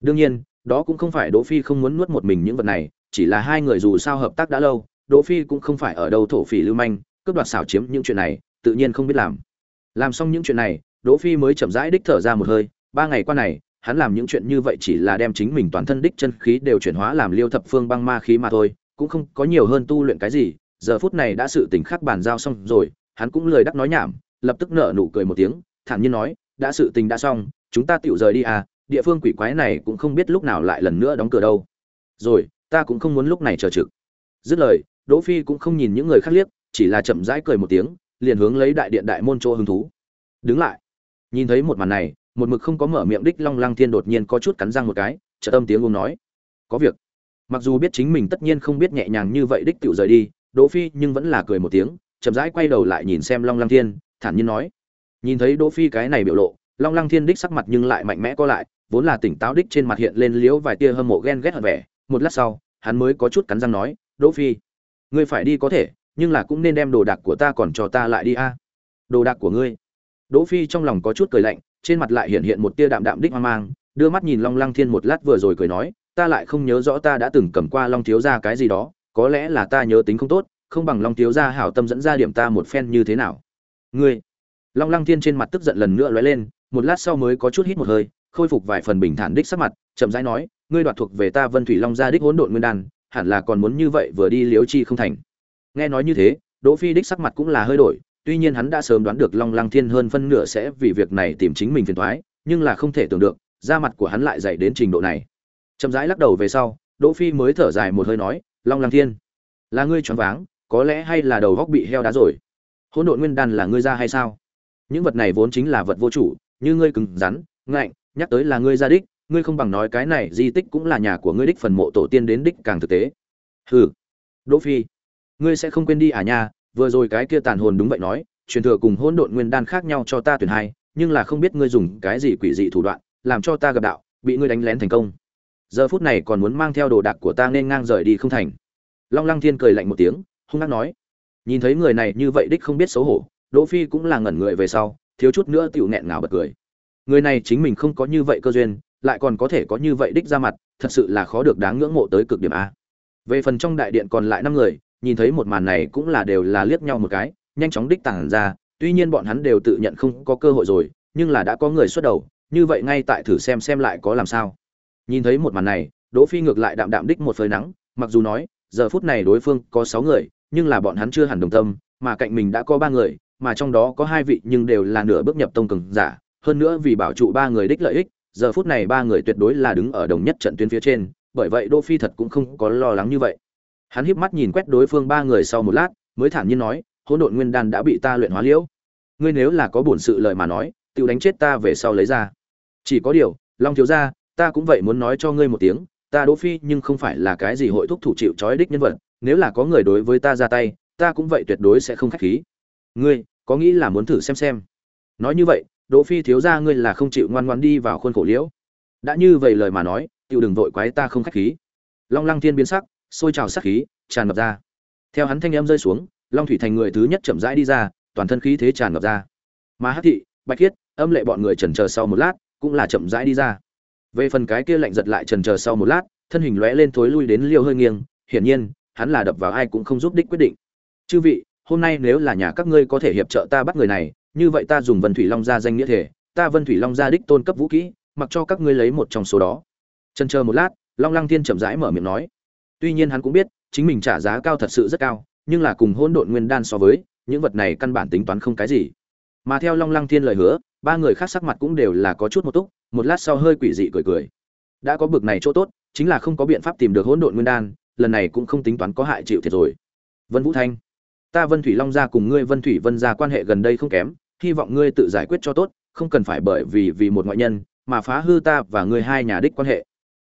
đương nhiên, đó cũng không phải đỗ phi không muốn nuốt một mình những vật này, chỉ là hai người dù sao hợp tác đã lâu, đỗ phi cũng không phải ở đâu thổ phỉ lưu manh, cướp đoạt xảo chiếm những chuyện này, tự nhiên không biết làm. Làm xong những chuyện này, đỗ phi mới chậm rãi đích thở ra một hơi, ba ngày qua này, hắn làm những chuyện như vậy chỉ là đem chính mình toàn thân đích chân khí đều chuyển hóa làm liêu thập phương băng ma khí mà thôi, cũng không có nhiều hơn tu luyện cái gì, giờ phút này đã sự tình khác bàn giao xong rồi, hắn cũng lời đắc nói nhảm, lập tức nở nụ cười một tiếng, thản nhiên nói, đã sự tình đã xong, chúng ta tiểu rời đi à địa phương quỷ quái này cũng không biết lúc nào lại lần nữa đóng cửa đâu. Rồi, ta cũng không muốn lúc này chờ trực. Dứt lời, đỗ phi cũng không nhìn những người khác liếc, chỉ là chậm rãi cười một tiếng, liền hướng lấy đại điện đại môn chỗ hứng thú. Đứng lại. Nhìn thấy một màn này, một mực không có mở miệng đích long lăng thiên đột nhiên có chút cắn răng một cái, chợt âm tiếng uống nói. Có việc. Mặc dù biết chính mình tất nhiên không biết nhẹ nhàng như vậy đích tiểu rời đi, đỗ phi nhưng vẫn là cười một tiếng, chậm rãi quay đầu lại nhìn xem long lăng thiên, thản nhiên nói. Nhìn thấy đỗ phi cái này biểu lộ, long lăng thiên đích sắc mặt nhưng lại mạnh mẽ co lại vốn là tỉnh táo đích trên mặt hiện lên liếu vài tia hâm mộ ghen ghét hận vẻ. Một lát sau, hắn mới có chút cắn răng nói, đỗ phi, ngươi phải đi có thể, nhưng là cũng nên đem đồ đạc của ta còn cho ta lại đi a. Đồ đạc của ngươi? Đỗ phi trong lòng có chút cười lạnh, trên mặt lại hiện hiện một tia đạm đạm đích hoang mang, đưa mắt nhìn long lăng thiên một lát vừa rồi cười nói, ta lại không nhớ rõ ta đã từng cầm qua long thiếu gia cái gì đó, có lẽ là ta nhớ tính không tốt, không bằng long thiếu gia hảo tâm dẫn ra điểm ta một phen như thế nào? Ngươi? Long lăng thiên trên mặt tức giận lần nữa lóe lên, một lát sau mới có chút hít một hơi khôi phục vài phần bình thản đích sắc mặt, chậm rãi nói, ngươi đoạt thuộc về ta vân thủy long gia đích hỗn độn nguyên đan, hẳn là còn muốn như vậy vừa đi liếu chi không thành. Nghe nói như thế, đỗ phi đích sắc mặt cũng là hơi đổi, tuy nhiên hắn đã sớm đoán được long lăng thiên hơn phân nửa sẽ vì việc này tìm chính mình phiền toái, nhưng là không thể tưởng được, da mặt của hắn lại dày đến trình độ này. Chậm rãi lắc đầu về sau, đỗ phi mới thở dài một hơi nói, long lăng thiên, là ngươi choáng váng, có lẽ hay là đầu góc bị heo đá rồi. Hỗn độn nguyên đan là ngươi ra hay sao? Những vật này vốn chính là vật vô chủ, như ngươi cứng rắn, ngạnh nhắc tới là ngươi ra đích, ngươi không bằng nói cái này, di tích cũng là nhà của ngươi đích phần mộ tổ tiên đến đích càng thực tế. Hừ. Đỗ phi, ngươi sẽ không quên đi à nha, vừa rồi cái kia tàn hồn đúng vậy nói, truyền thừa cùng hỗn độn nguyên đan khác nhau cho ta tuyển hai, nhưng là không biết ngươi dùng cái gì quỷ dị thủ đoạn, làm cho ta gặp đạo, bị ngươi đánh lén thành công. Giờ phút này còn muốn mang theo đồ đạc của ta nên ngang rời đi không thành. Long lăng thiên cười lạnh một tiếng, hung hăng nói, nhìn thấy người này như vậy đích không biết xấu hổ, đỗ phi cũng là ngẩn người về sau, thiếu chút nữa tiểu nghẹn ngào bật cười người này chính mình không có như vậy cơ duyên, lại còn có thể có như vậy đích ra mặt, thật sự là khó được đáng ngưỡng mộ tới cực điểm a. Về phần trong đại điện còn lại năm người, nhìn thấy một màn này cũng là đều là liếc nhau một cái, nhanh chóng đích tàng ra, tuy nhiên bọn hắn đều tự nhận không có cơ hội rồi, nhưng là đã có người xuất đầu, như vậy ngay tại thử xem xem lại có làm sao. Nhìn thấy một màn này, đỗ phi ngược lại đạm đạm đích một phơi nắng, mặc dù nói, giờ phút này đối phương có sáu người, nhưng là bọn hắn chưa hẳn đồng tâm, mà cạnh mình đã có ba người, mà trong đó có hai vị nhưng đều là nửa bước nhập tông cường giả hơn nữa vì bảo trụ ba người đích lợi ích, giờ phút này ba người tuyệt đối là đứng ở đồng nhất trận tuyến phía trên, bởi vậy đỗ phi thật cũng không có lo lắng như vậy. Hắn híp mắt nhìn quét đối phương ba người sau một lát, mới thản nhiên nói, hỗn độn nguyên đan đã bị ta luyện hóa liễu. Ngươi nếu là có bổn sự lời mà nói tự đánh chết ta về sau lấy ra. Chỉ có điều, long thiếu gia, ta cũng vậy muốn nói cho ngươi một tiếng, ta đỗ phi nhưng không phải là cái gì hội thúc thủ chịu trói đích nhân vật, nếu là có người đối với ta ra tay, ta cũng vậy tuyệt đối sẽ không khách khí. Ngươi, có nghĩ là muốn thử xem xem? Nói như vậy đỗ phi thiếu gia ngươi là không chịu ngoan ngoãn đi vào khuôn khổ liễu. Đã như vậy lời mà nói, tiểu đừng vội quái ta không khách khí. Long lăng thiên biến sắc, sôi trào sát khí, tràn ngập ra. Theo hắn thanh âm rơi xuống, long thủy thành người thứ nhất chậm rãi đi ra, toàn thân khí thế tràn ngập ra. Mà hắc thị, bạch khiết, âm lệ bọn người chần chờ sau một lát, cũng là chậm rãi đi ra. Về phần cái kia lạnh giật lại chần chờ sau một lát, thân hình lóe lên thối lui đến liêu hơi nghiêng, hiển nhiên, hắn là đập vào ai cũng không giúp đích quyết định. Chư vị, hôm nay nếu là nhà các ngươi có thể hiệp trợ ta bắt người này như vậy ta dùng vân thủy long gia danh nghĩa thể, ta vân thủy long gia đích tôn cấp vũ kỹ mặc cho các ngươi lấy một trong số đó. Trần chờ một lát, long lăng thiên chậm rãi mở miệng nói. Tuy nhiên hắn cũng biết, chính mình trả giá cao thật sự rất cao, nhưng là cùng hỗn độn nguyên đan so với, những vật này căn bản tính toán không cái gì. Mà theo long lăng thiên lời hứa, ba người khác sắc mặt cũng đều là có chút một túc, một lát sau hơi quỷ dị cười cười. Đã có bực này chỗ tốt, chính là không có biện pháp tìm được hỗn độn nguyên đan, lần này cũng không tính toán có hại chịu thiệt rồi. Vân vũ thanh, ta vân thủy long gia cùng ngươi vân thủy vân gia quan hệ gần đây không kém hy vọng ngươi tự giải quyết cho tốt, không cần phải bởi vì vì một ngoại nhân mà phá hư ta và ngươi hai nhà đích quan hệ.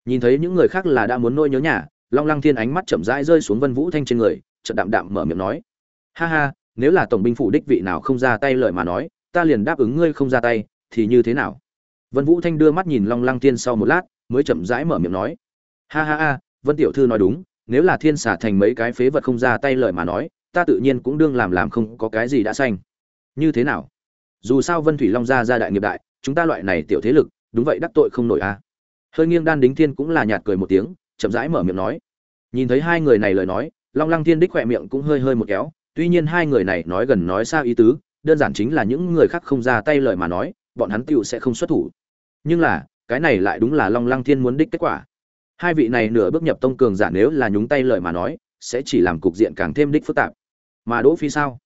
Nhìn thấy những người khác là đã muốn nôi nhớ nhà, long lăng thiên ánh mắt chậm rãi rơi xuống vân vũ thanh trên người, chợt đạm đạm mở miệng nói, ha ha, nếu là tổng binh phủ đích vị nào không ra tay lời mà nói, ta liền đáp ứng ngươi không ra tay, thì như thế nào? Vân vũ thanh đưa mắt nhìn long lăng thiên sau một lát, mới chậm rãi mở miệng nói, ha ha ha, vân tiểu thư nói đúng, nếu là thiên xả thành mấy cái phế vật không ra tay lời mà nói, ta tự nhiên cũng đương làm làm không có cái gì đã xanh như thế nào? Dù sao vân thủy long gia gia đại nghiệp đại, chúng ta loại này tiểu thế lực, đúng vậy đắc tội không nổi a hơi nghiêng đan đính thiên cũng là nhạt cười một tiếng, chậm rãi mở miệng nói. Nhìn thấy hai người này lời nói, long lăng thiên đích khỏe miệng cũng hơi hơi một kéo, tuy nhiên hai người này nói gần nói xa ý tứ, đơn giản chính là những người khác không ra tay lời mà nói, bọn hắn tựu sẽ không xuất thủ. Nhưng là, cái này lại đúng là long lăng thiên muốn đích kết quả. Hai vị này nửa bước nhập tông cường giả nếu là nhúng tay lời mà nói, sẽ chỉ làm cục diện càng thêm đích phức tạp. Mà đỗ phi sao?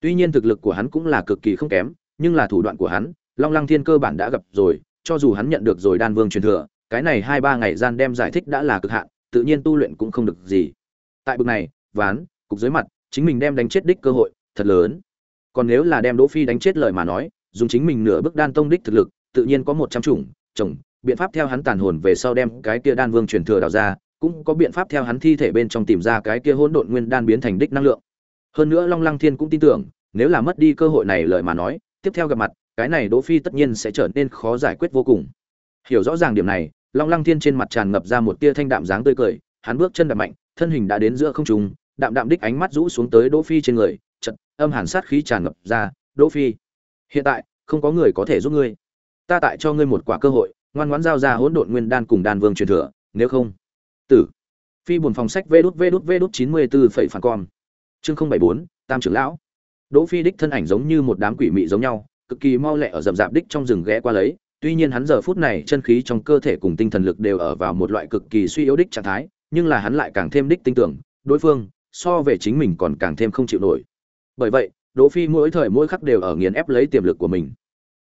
Tuy nhiên thực lực của hắn cũng là cực kỳ không kém nhưng là thủ đoạn của hắn, long lăng thiên cơ bản đã gặp rồi, cho dù hắn nhận được rồi đan vương truyền thừa, cái này hai ba ngày gian đem giải thích đã là cực hạn, tự nhiên tu luyện cũng không được gì. Tại bực này, ván, cục dưới mặt, chính mình đem đánh chết đích cơ hội, thật lớn. Còn nếu là đem đỗ phi đánh chết lời mà nói, dùng chính mình nửa bước đan tông đích thực lực, tự nhiên có một trăm chủng, chồng, biện pháp theo hắn tàn hồn về sau đem cái kia đan vương truyền thừa đào ra, cũng có biện pháp theo hắn thi thể bên trong tìm ra cái kia hỗn độn nguyên đan biến thành đích năng lượng. Hơn nữa long lăng thiên cũng tin tưởng, nếu là mất đi cơ hội này lời mà nói tiếp theo gặp mặt, cái này đỗ phi tất nhiên sẽ trở nên khó giải quyết vô cùng. Hiểu rõ ràng điểm này, long lăng thiên trên mặt tràn ngập ra một tia thanh đạm dáng tươi cười, hắn bước chân đạp mạnh, thân hình đã đến giữa không trung, đạm đạm đích ánh mắt rũ xuống tới đỗ phi trên người, chợt âm hàn sát khí tràn ngập ra, đỗ phi, hiện tại không có người có thể giúp ngươi. Ta tại cho ngươi một quả cơ hội, ngoan ngoãn giao ra hỗn độn nguyên đan cùng đan vương truyền thừa, nếu không tử. Phi buồn phòng sách vê đút vê đút vê đút chín mươi bốn phẩy phản con chương không bảy bốn, tam trưởng lão đỗ phi đích thân ảnh giống như một đám quỷ mị giống nhau, cực kỳ mau lẹ ở rậm rạp đích trong rừng ghé qua lấy, tuy nhiên hắn giờ phút này chân khí trong cơ thể cùng tinh thần lực đều ở vào một loại cực kỳ suy yếu đích trạng thái, nhưng là hắn lại càng thêm đích tin tưởng, đối phương so về chính mình còn càng thêm không chịu nổi. Bởi vậy, đỗ phi mỗi thời mỗi khắc đều ở nghiền ép lấy tiềm lực của mình.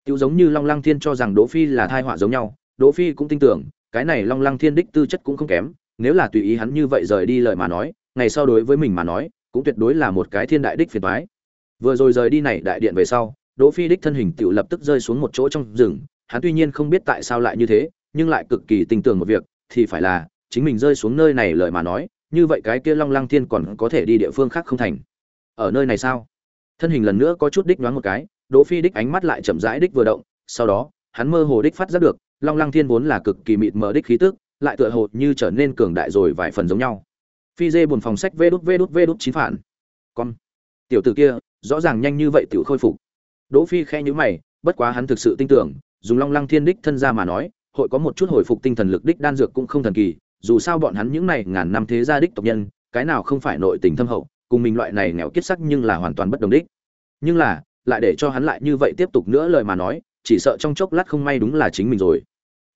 Tiêu giống như long lăng thiên cho rằng đỗ phi là thai họa giống nhau, đỗ phi cũng tin tưởng, cái này long lăng thiên đích tư chất cũng không kém, nếu là tùy ý hắn như vậy rời đi lời mà nói, ngày sau đối với mình mà nói, cũng tuyệt đối là một cái thiên đại đích phiền toái vừa rồi rời đi này đại điện về sau, đỗ phi đích thân hình tiểu lập tức rơi xuống một chỗ trong rừng. Hắn tuy nhiên không biết tại sao lại như thế, nhưng lại cực kỳ tin tưởng một việc, thì phải là, chính mình rơi xuống nơi này lời mà nói, như vậy cái kia long lăng thiên còn có thể đi địa phương khác không thành. Ở nơi này sao? Thân hình lần nữa có chút đích đoán một cái, đỗ phi đích ánh mắt lại chậm rãi đích vừa động, sau đó, hắn mơ hồ đích phát giác được, long lăng thiên vốn là cực kỳ mịt mờ đích khí tức, lại tựa hồ như trở nên cường đại rồi vài phần giống nhau. Phi dê buồn phòng sách vê đút vê đút vê đút chín phản. Con, tiểu tử kia rõ ràng nhanh như vậy tiểu khôi phục. Đỗ phi khẽ nhíu mày, bất quá hắn thực sự tin tưởng, dùng long lăng thiên đích thân ra mà nói, hội có một chút hồi phục tinh thần lực đích đan dược cũng không thần kỳ, dù sao bọn hắn những này ngàn năm thế gia đích tộc nhân, cái nào không phải nội tình thâm hậu, cùng mình loại này nghèo kiết sắc nhưng là hoàn toàn bất đồng đích. Nhưng là, lại để cho hắn lại như vậy tiếp tục nữa lời mà nói, chỉ sợ trong chốc lát không may đúng là chính mình rồi.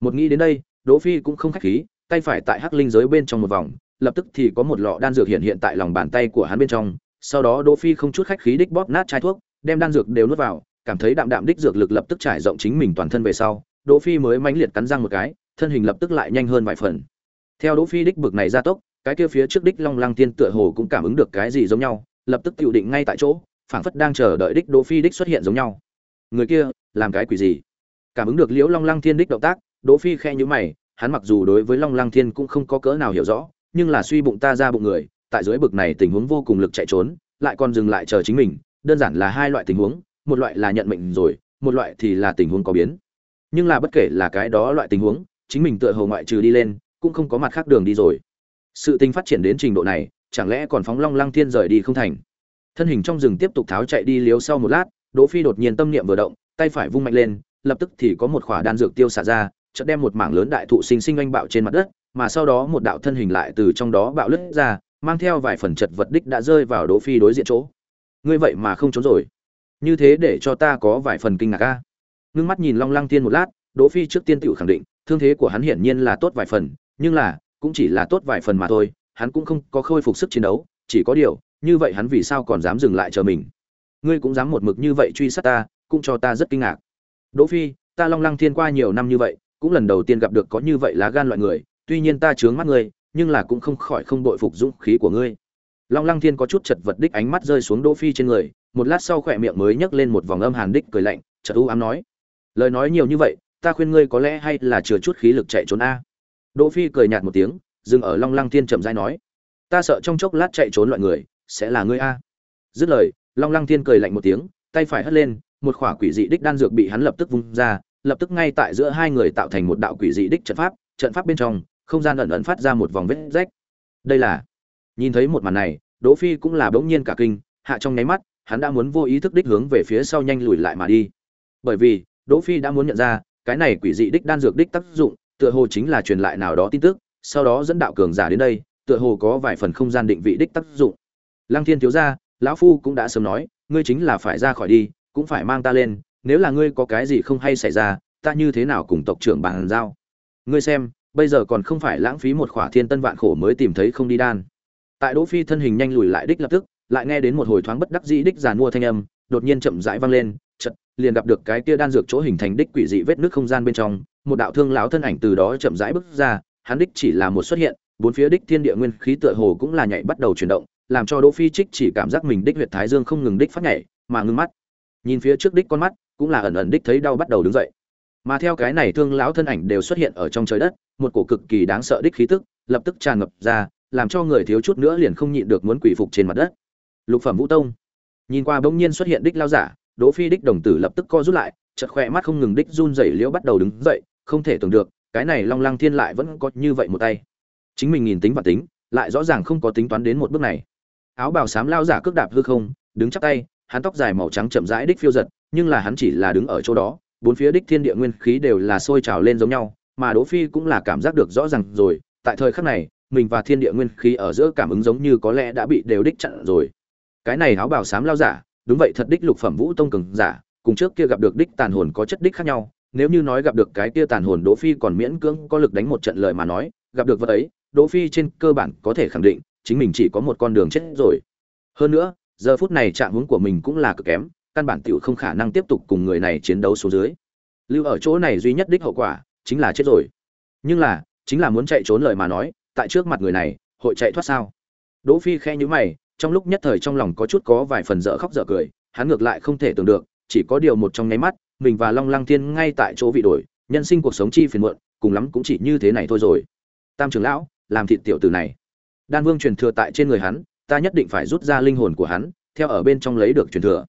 Một nghĩ đến đây, đỗ phi cũng không khách khí, tay phải tại hắc linh giới bên trong một vòng, lập tức thì có một lọ đan dược hiện hiện tại lòng bàn tay của hắn bên trong sau đó đỗ phi không chút khách khí đích bóp nát chai thuốc, đem đan dược đều nuốt vào, cảm thấy đạm đạm đích dược lực lập tức trải rộng chính mình toàn thân về sau, đỗ phi mới mãnh liệt cắn răng một cái, thân hình lập tức lại nhanh hơn vài phần. Theo đỗ phi đích bực này gia tốc, cái kia phía trước đích long lăng tiên tựa hồ cũng cảm ứng được cái gì giống nhau, lập tức tiêu định ngay tại chỗ, phảng phất đang chờ đợi đích đỗ phi đích xuất hiện giống nhau. Người kia, làm cái quỷ gì? Cảm ứng được liễu long lăng thiên đích động tác, đỗ phi khe nhíu mày, hắn mặc dù đối với long lăng thiên cũng không có cỡ nào hiểu rõ, nhưng là suy bụng ta ra bụng người tại dưới bực này tình huống vô cùng lực chạy trốn, lại còn dừng lại chờ chính mình, đơn giản là hai loại tình huống, một loại là nhận mệnh rồi, một loại thì là tình huống có biến. Nhưng là bất kể là cái đó loại tình huống, chính mình tựa hồ ngoại trừ đi lên, cũng không có mặt khác đường đi rồi. Sự tình phát triển đến trình độ này, chẳng lẽ còn phóng long lăng thiên rời đi không thành? Thân hình trong rừng tiếp tục tháo chạy đi liếu sau một lát, đỗ phi đột nhiên tâm niệm vừa động, tay phải vung mạnh lên, lập tức thì có một khỏa đan dược tiêu xả ra, chợt đem một mảng lớn đại thụ sinh sinh anh bạo trên mặt đất, mà sau đó một đạo thân hình lại từ trong đó bạo lướt ra mang theo vài phần chật vật đích đã rơi vào đỗ phi đối diện chỗ. Ngươi vậy mà không trốn rồi. Như thế để cho ta có vài phần kinh ngạc a. Ngưng mắt nhìn long lăng tiên một lát, đỗ phi trước tiên tự khẳng định, thương thế của hắn hiển nhiên là tốt vài phần, nhưng là, cũng chỉ là tốt vài phần mà thôi, hắn cũng không có khôi phục sức chiến đấu, chỉ có điều, như vậy hắn vì sao còn dám dừng lại chờ mình? Ngươi cũng dám một mực như vậy truy sát ta, cũng cho ta rất kinh ngạc. Đỗ phi, ta long lăng thiên qua nhiều năm như vậy, cũng lần đầu tiên gặp được có như vậy lá gan loại người, tuy nhiên ta chướng mắt ngươi nhưng là cũng không khỏi không đội phục dũng khí của ngươi. Long lăng thiên có chút chật vật đích ánh mắt rơi xuống đỗ phi trên người, một lát sau khỏe miệng mới nhấc lên một vòng âm hàn đích cười lạnh, chợt u ám nói, lời nói nhiều như vậy, ta khuyên ngươi có lẽ hay là chừa chút khí lực chạy trốn a. Đỗ phi cười nhạt một tiếng, dừng ở long lăng thiên chậm rãi nói, ta sợ trong chốc lát chạy trốn loại người, sẽ là ngươi a. Dứt lời, long lăng thiên cười lạnh một tiếng, tay phải hất lên, một khỏa quỷ dị đích đan dược bị hắn lập tức vung ra, lập tức ngay tại giữa hai người tạo thành một đạo quỷ dị đích trận pháp trận pháp bên trong không gian ẩn ẩn phát ra một vòng vết rách. Đây là, nhìn thấy một màn này, đỗ phi cũng là bỗng nhiên cả kinh, hạ trong nháy mắt, hắn đã muốn vô ý thức đích hướng về phía sau nhanh lùi lại mà đi. Bởi vì, đỗ phi đã muốn nhận ra, cái này quỷ dị đích đan dược đích tác dụng, tựa hồ chính là truyền lại nào đó tin tức, sau đó dẫn đạo cường giả đến đây, tựa hồ có vài phần không gian định vị đích tác dụng. Lăng thiên thiếu gia, lão phu cũng đã sớm nói, ngươi chính là phải ra khỏi đi, cũng phải mang ta lên, nếu là ngươi có cái gì không hay xảy ra, ta như thế nào cùng tộc trưởng bàn giao? Ngươi xem bây giờ còn không phải lãng phí một khỏa thiên tân vạn khổ mới tìm thấy không đi đan. Tại đỗ phi thân hình nhanh lùi lại đích lập tức, lại nghe đến một hồi thoáng bất đắc dĩ đích giàn mua thanh âm, đột nhiên chậm rãi vang lên chật liền gặp được cái kia đan dược chỗ hình thành đích quỷ dị vết nước không gian bên trong, một đạo thương lão thân ảnh từ đó chậm rãi bước ra, hắn đích chỉ là một xuất hiện, bốn phía đích thiên địa nguyên khí tựa hồ cũng là nhảy bắt đầu chuyển động, làm cho đỗ phi trích chỉ cảm giác mình đích huyệt thái dương không ngừng đích phát nhảy, mà ngưng mắt. Nhìn phía trước đích con mắt, cũng là ẩn ẩn đích thấy đau bắt đầu đứng dậy mà theo cái này thương lão thân ảnh đều xuất hiện ở trong trời đất, một cổ cực kỳ đáng sợ đích khí tức lập tức tràn ngập ra, làm cho người thiếu chút nữa liền không nhịn được muốn quỷ phục trên mặt đất. Lục phẩm vũ tông. Nhìn qua bỗng nhiên xuất hiện đích lao giả, đỗ phi đích đồng tử lập tức co rút lại chật khỏe mắt không ngừng đích run rẩy liễu bắt đầu đứng dậy, không thể tưởng được, cái này long lăng thiên lại vẫn có như vậy một tay. Chính mình nhìn tính và tính, lại rõ ràng không có tính toán đến một bước này. Áo bào xám lao giả cước đạp hư không, đứng chắp tay, hắn tóc dài màu trắng chậm rãi đích phiêu giật, nhưng là hắn chỉ là đứng ở chỗ đó bốn phía đích thiên địa nguyên khí đều là sôi trào lên giống nhau, mà đỗ phi cũng là cảm giác được rõ ràng rồi, tại thời khắc này, mình và thiên địa nguyên khí ở giữa cảm ứng giống như có lẽ đã bị đều đích chặn rồi. Cái này áo bảo xám lao giả, đúng vậy thật đích lục phẩm vũ tông cường giả, cùng trước kia gặp được đích tàn hồn có chất đích khác nhau, nếu như nói gặp được cái kia tàn hồn đỗ phi còn miễn cưỡng có lực đánh một trận lời mà nói, gặp được vật ấy, đỗ phi trên cơ bản có thể khẳng định, chính mình chỉ có một con đường chết rồi. Hơn nữa, giờ phút này trạng huống của mình cũng là cực kém căn bản tiểu không khả năng tiếp tục cùng người này chiến đấu xuống dưới. Lưu ở chỗ này duy nhất đích hậu quả chính là chết rồi. Nhưng là, chính là muốn chạy trốn lời mà nói, tại trước mặt người này, hội chạy thoát sao? Đỗ phi khẽ nhíu mày, trong lúc nhất thời trong lòng có chút có vài phần dở khóc dở cười, hắn ngược lại không thể tưởng được, chỉ có điều một trong nháy mắt, mình và long lăng thiên ngay tại chỗ vị đổi, nhân sinh cuộc sống chi phiền muộn, cùng lắm cũng chỉ như thế này thôi rồi. Tam trưởng lão, làm thịt tiểu tử này. Đan vương truyền thừa tại trên người hắn, ta nhất định phải rút ra linh hồn của hắn, theo ở bên trong lấy được truyền thừa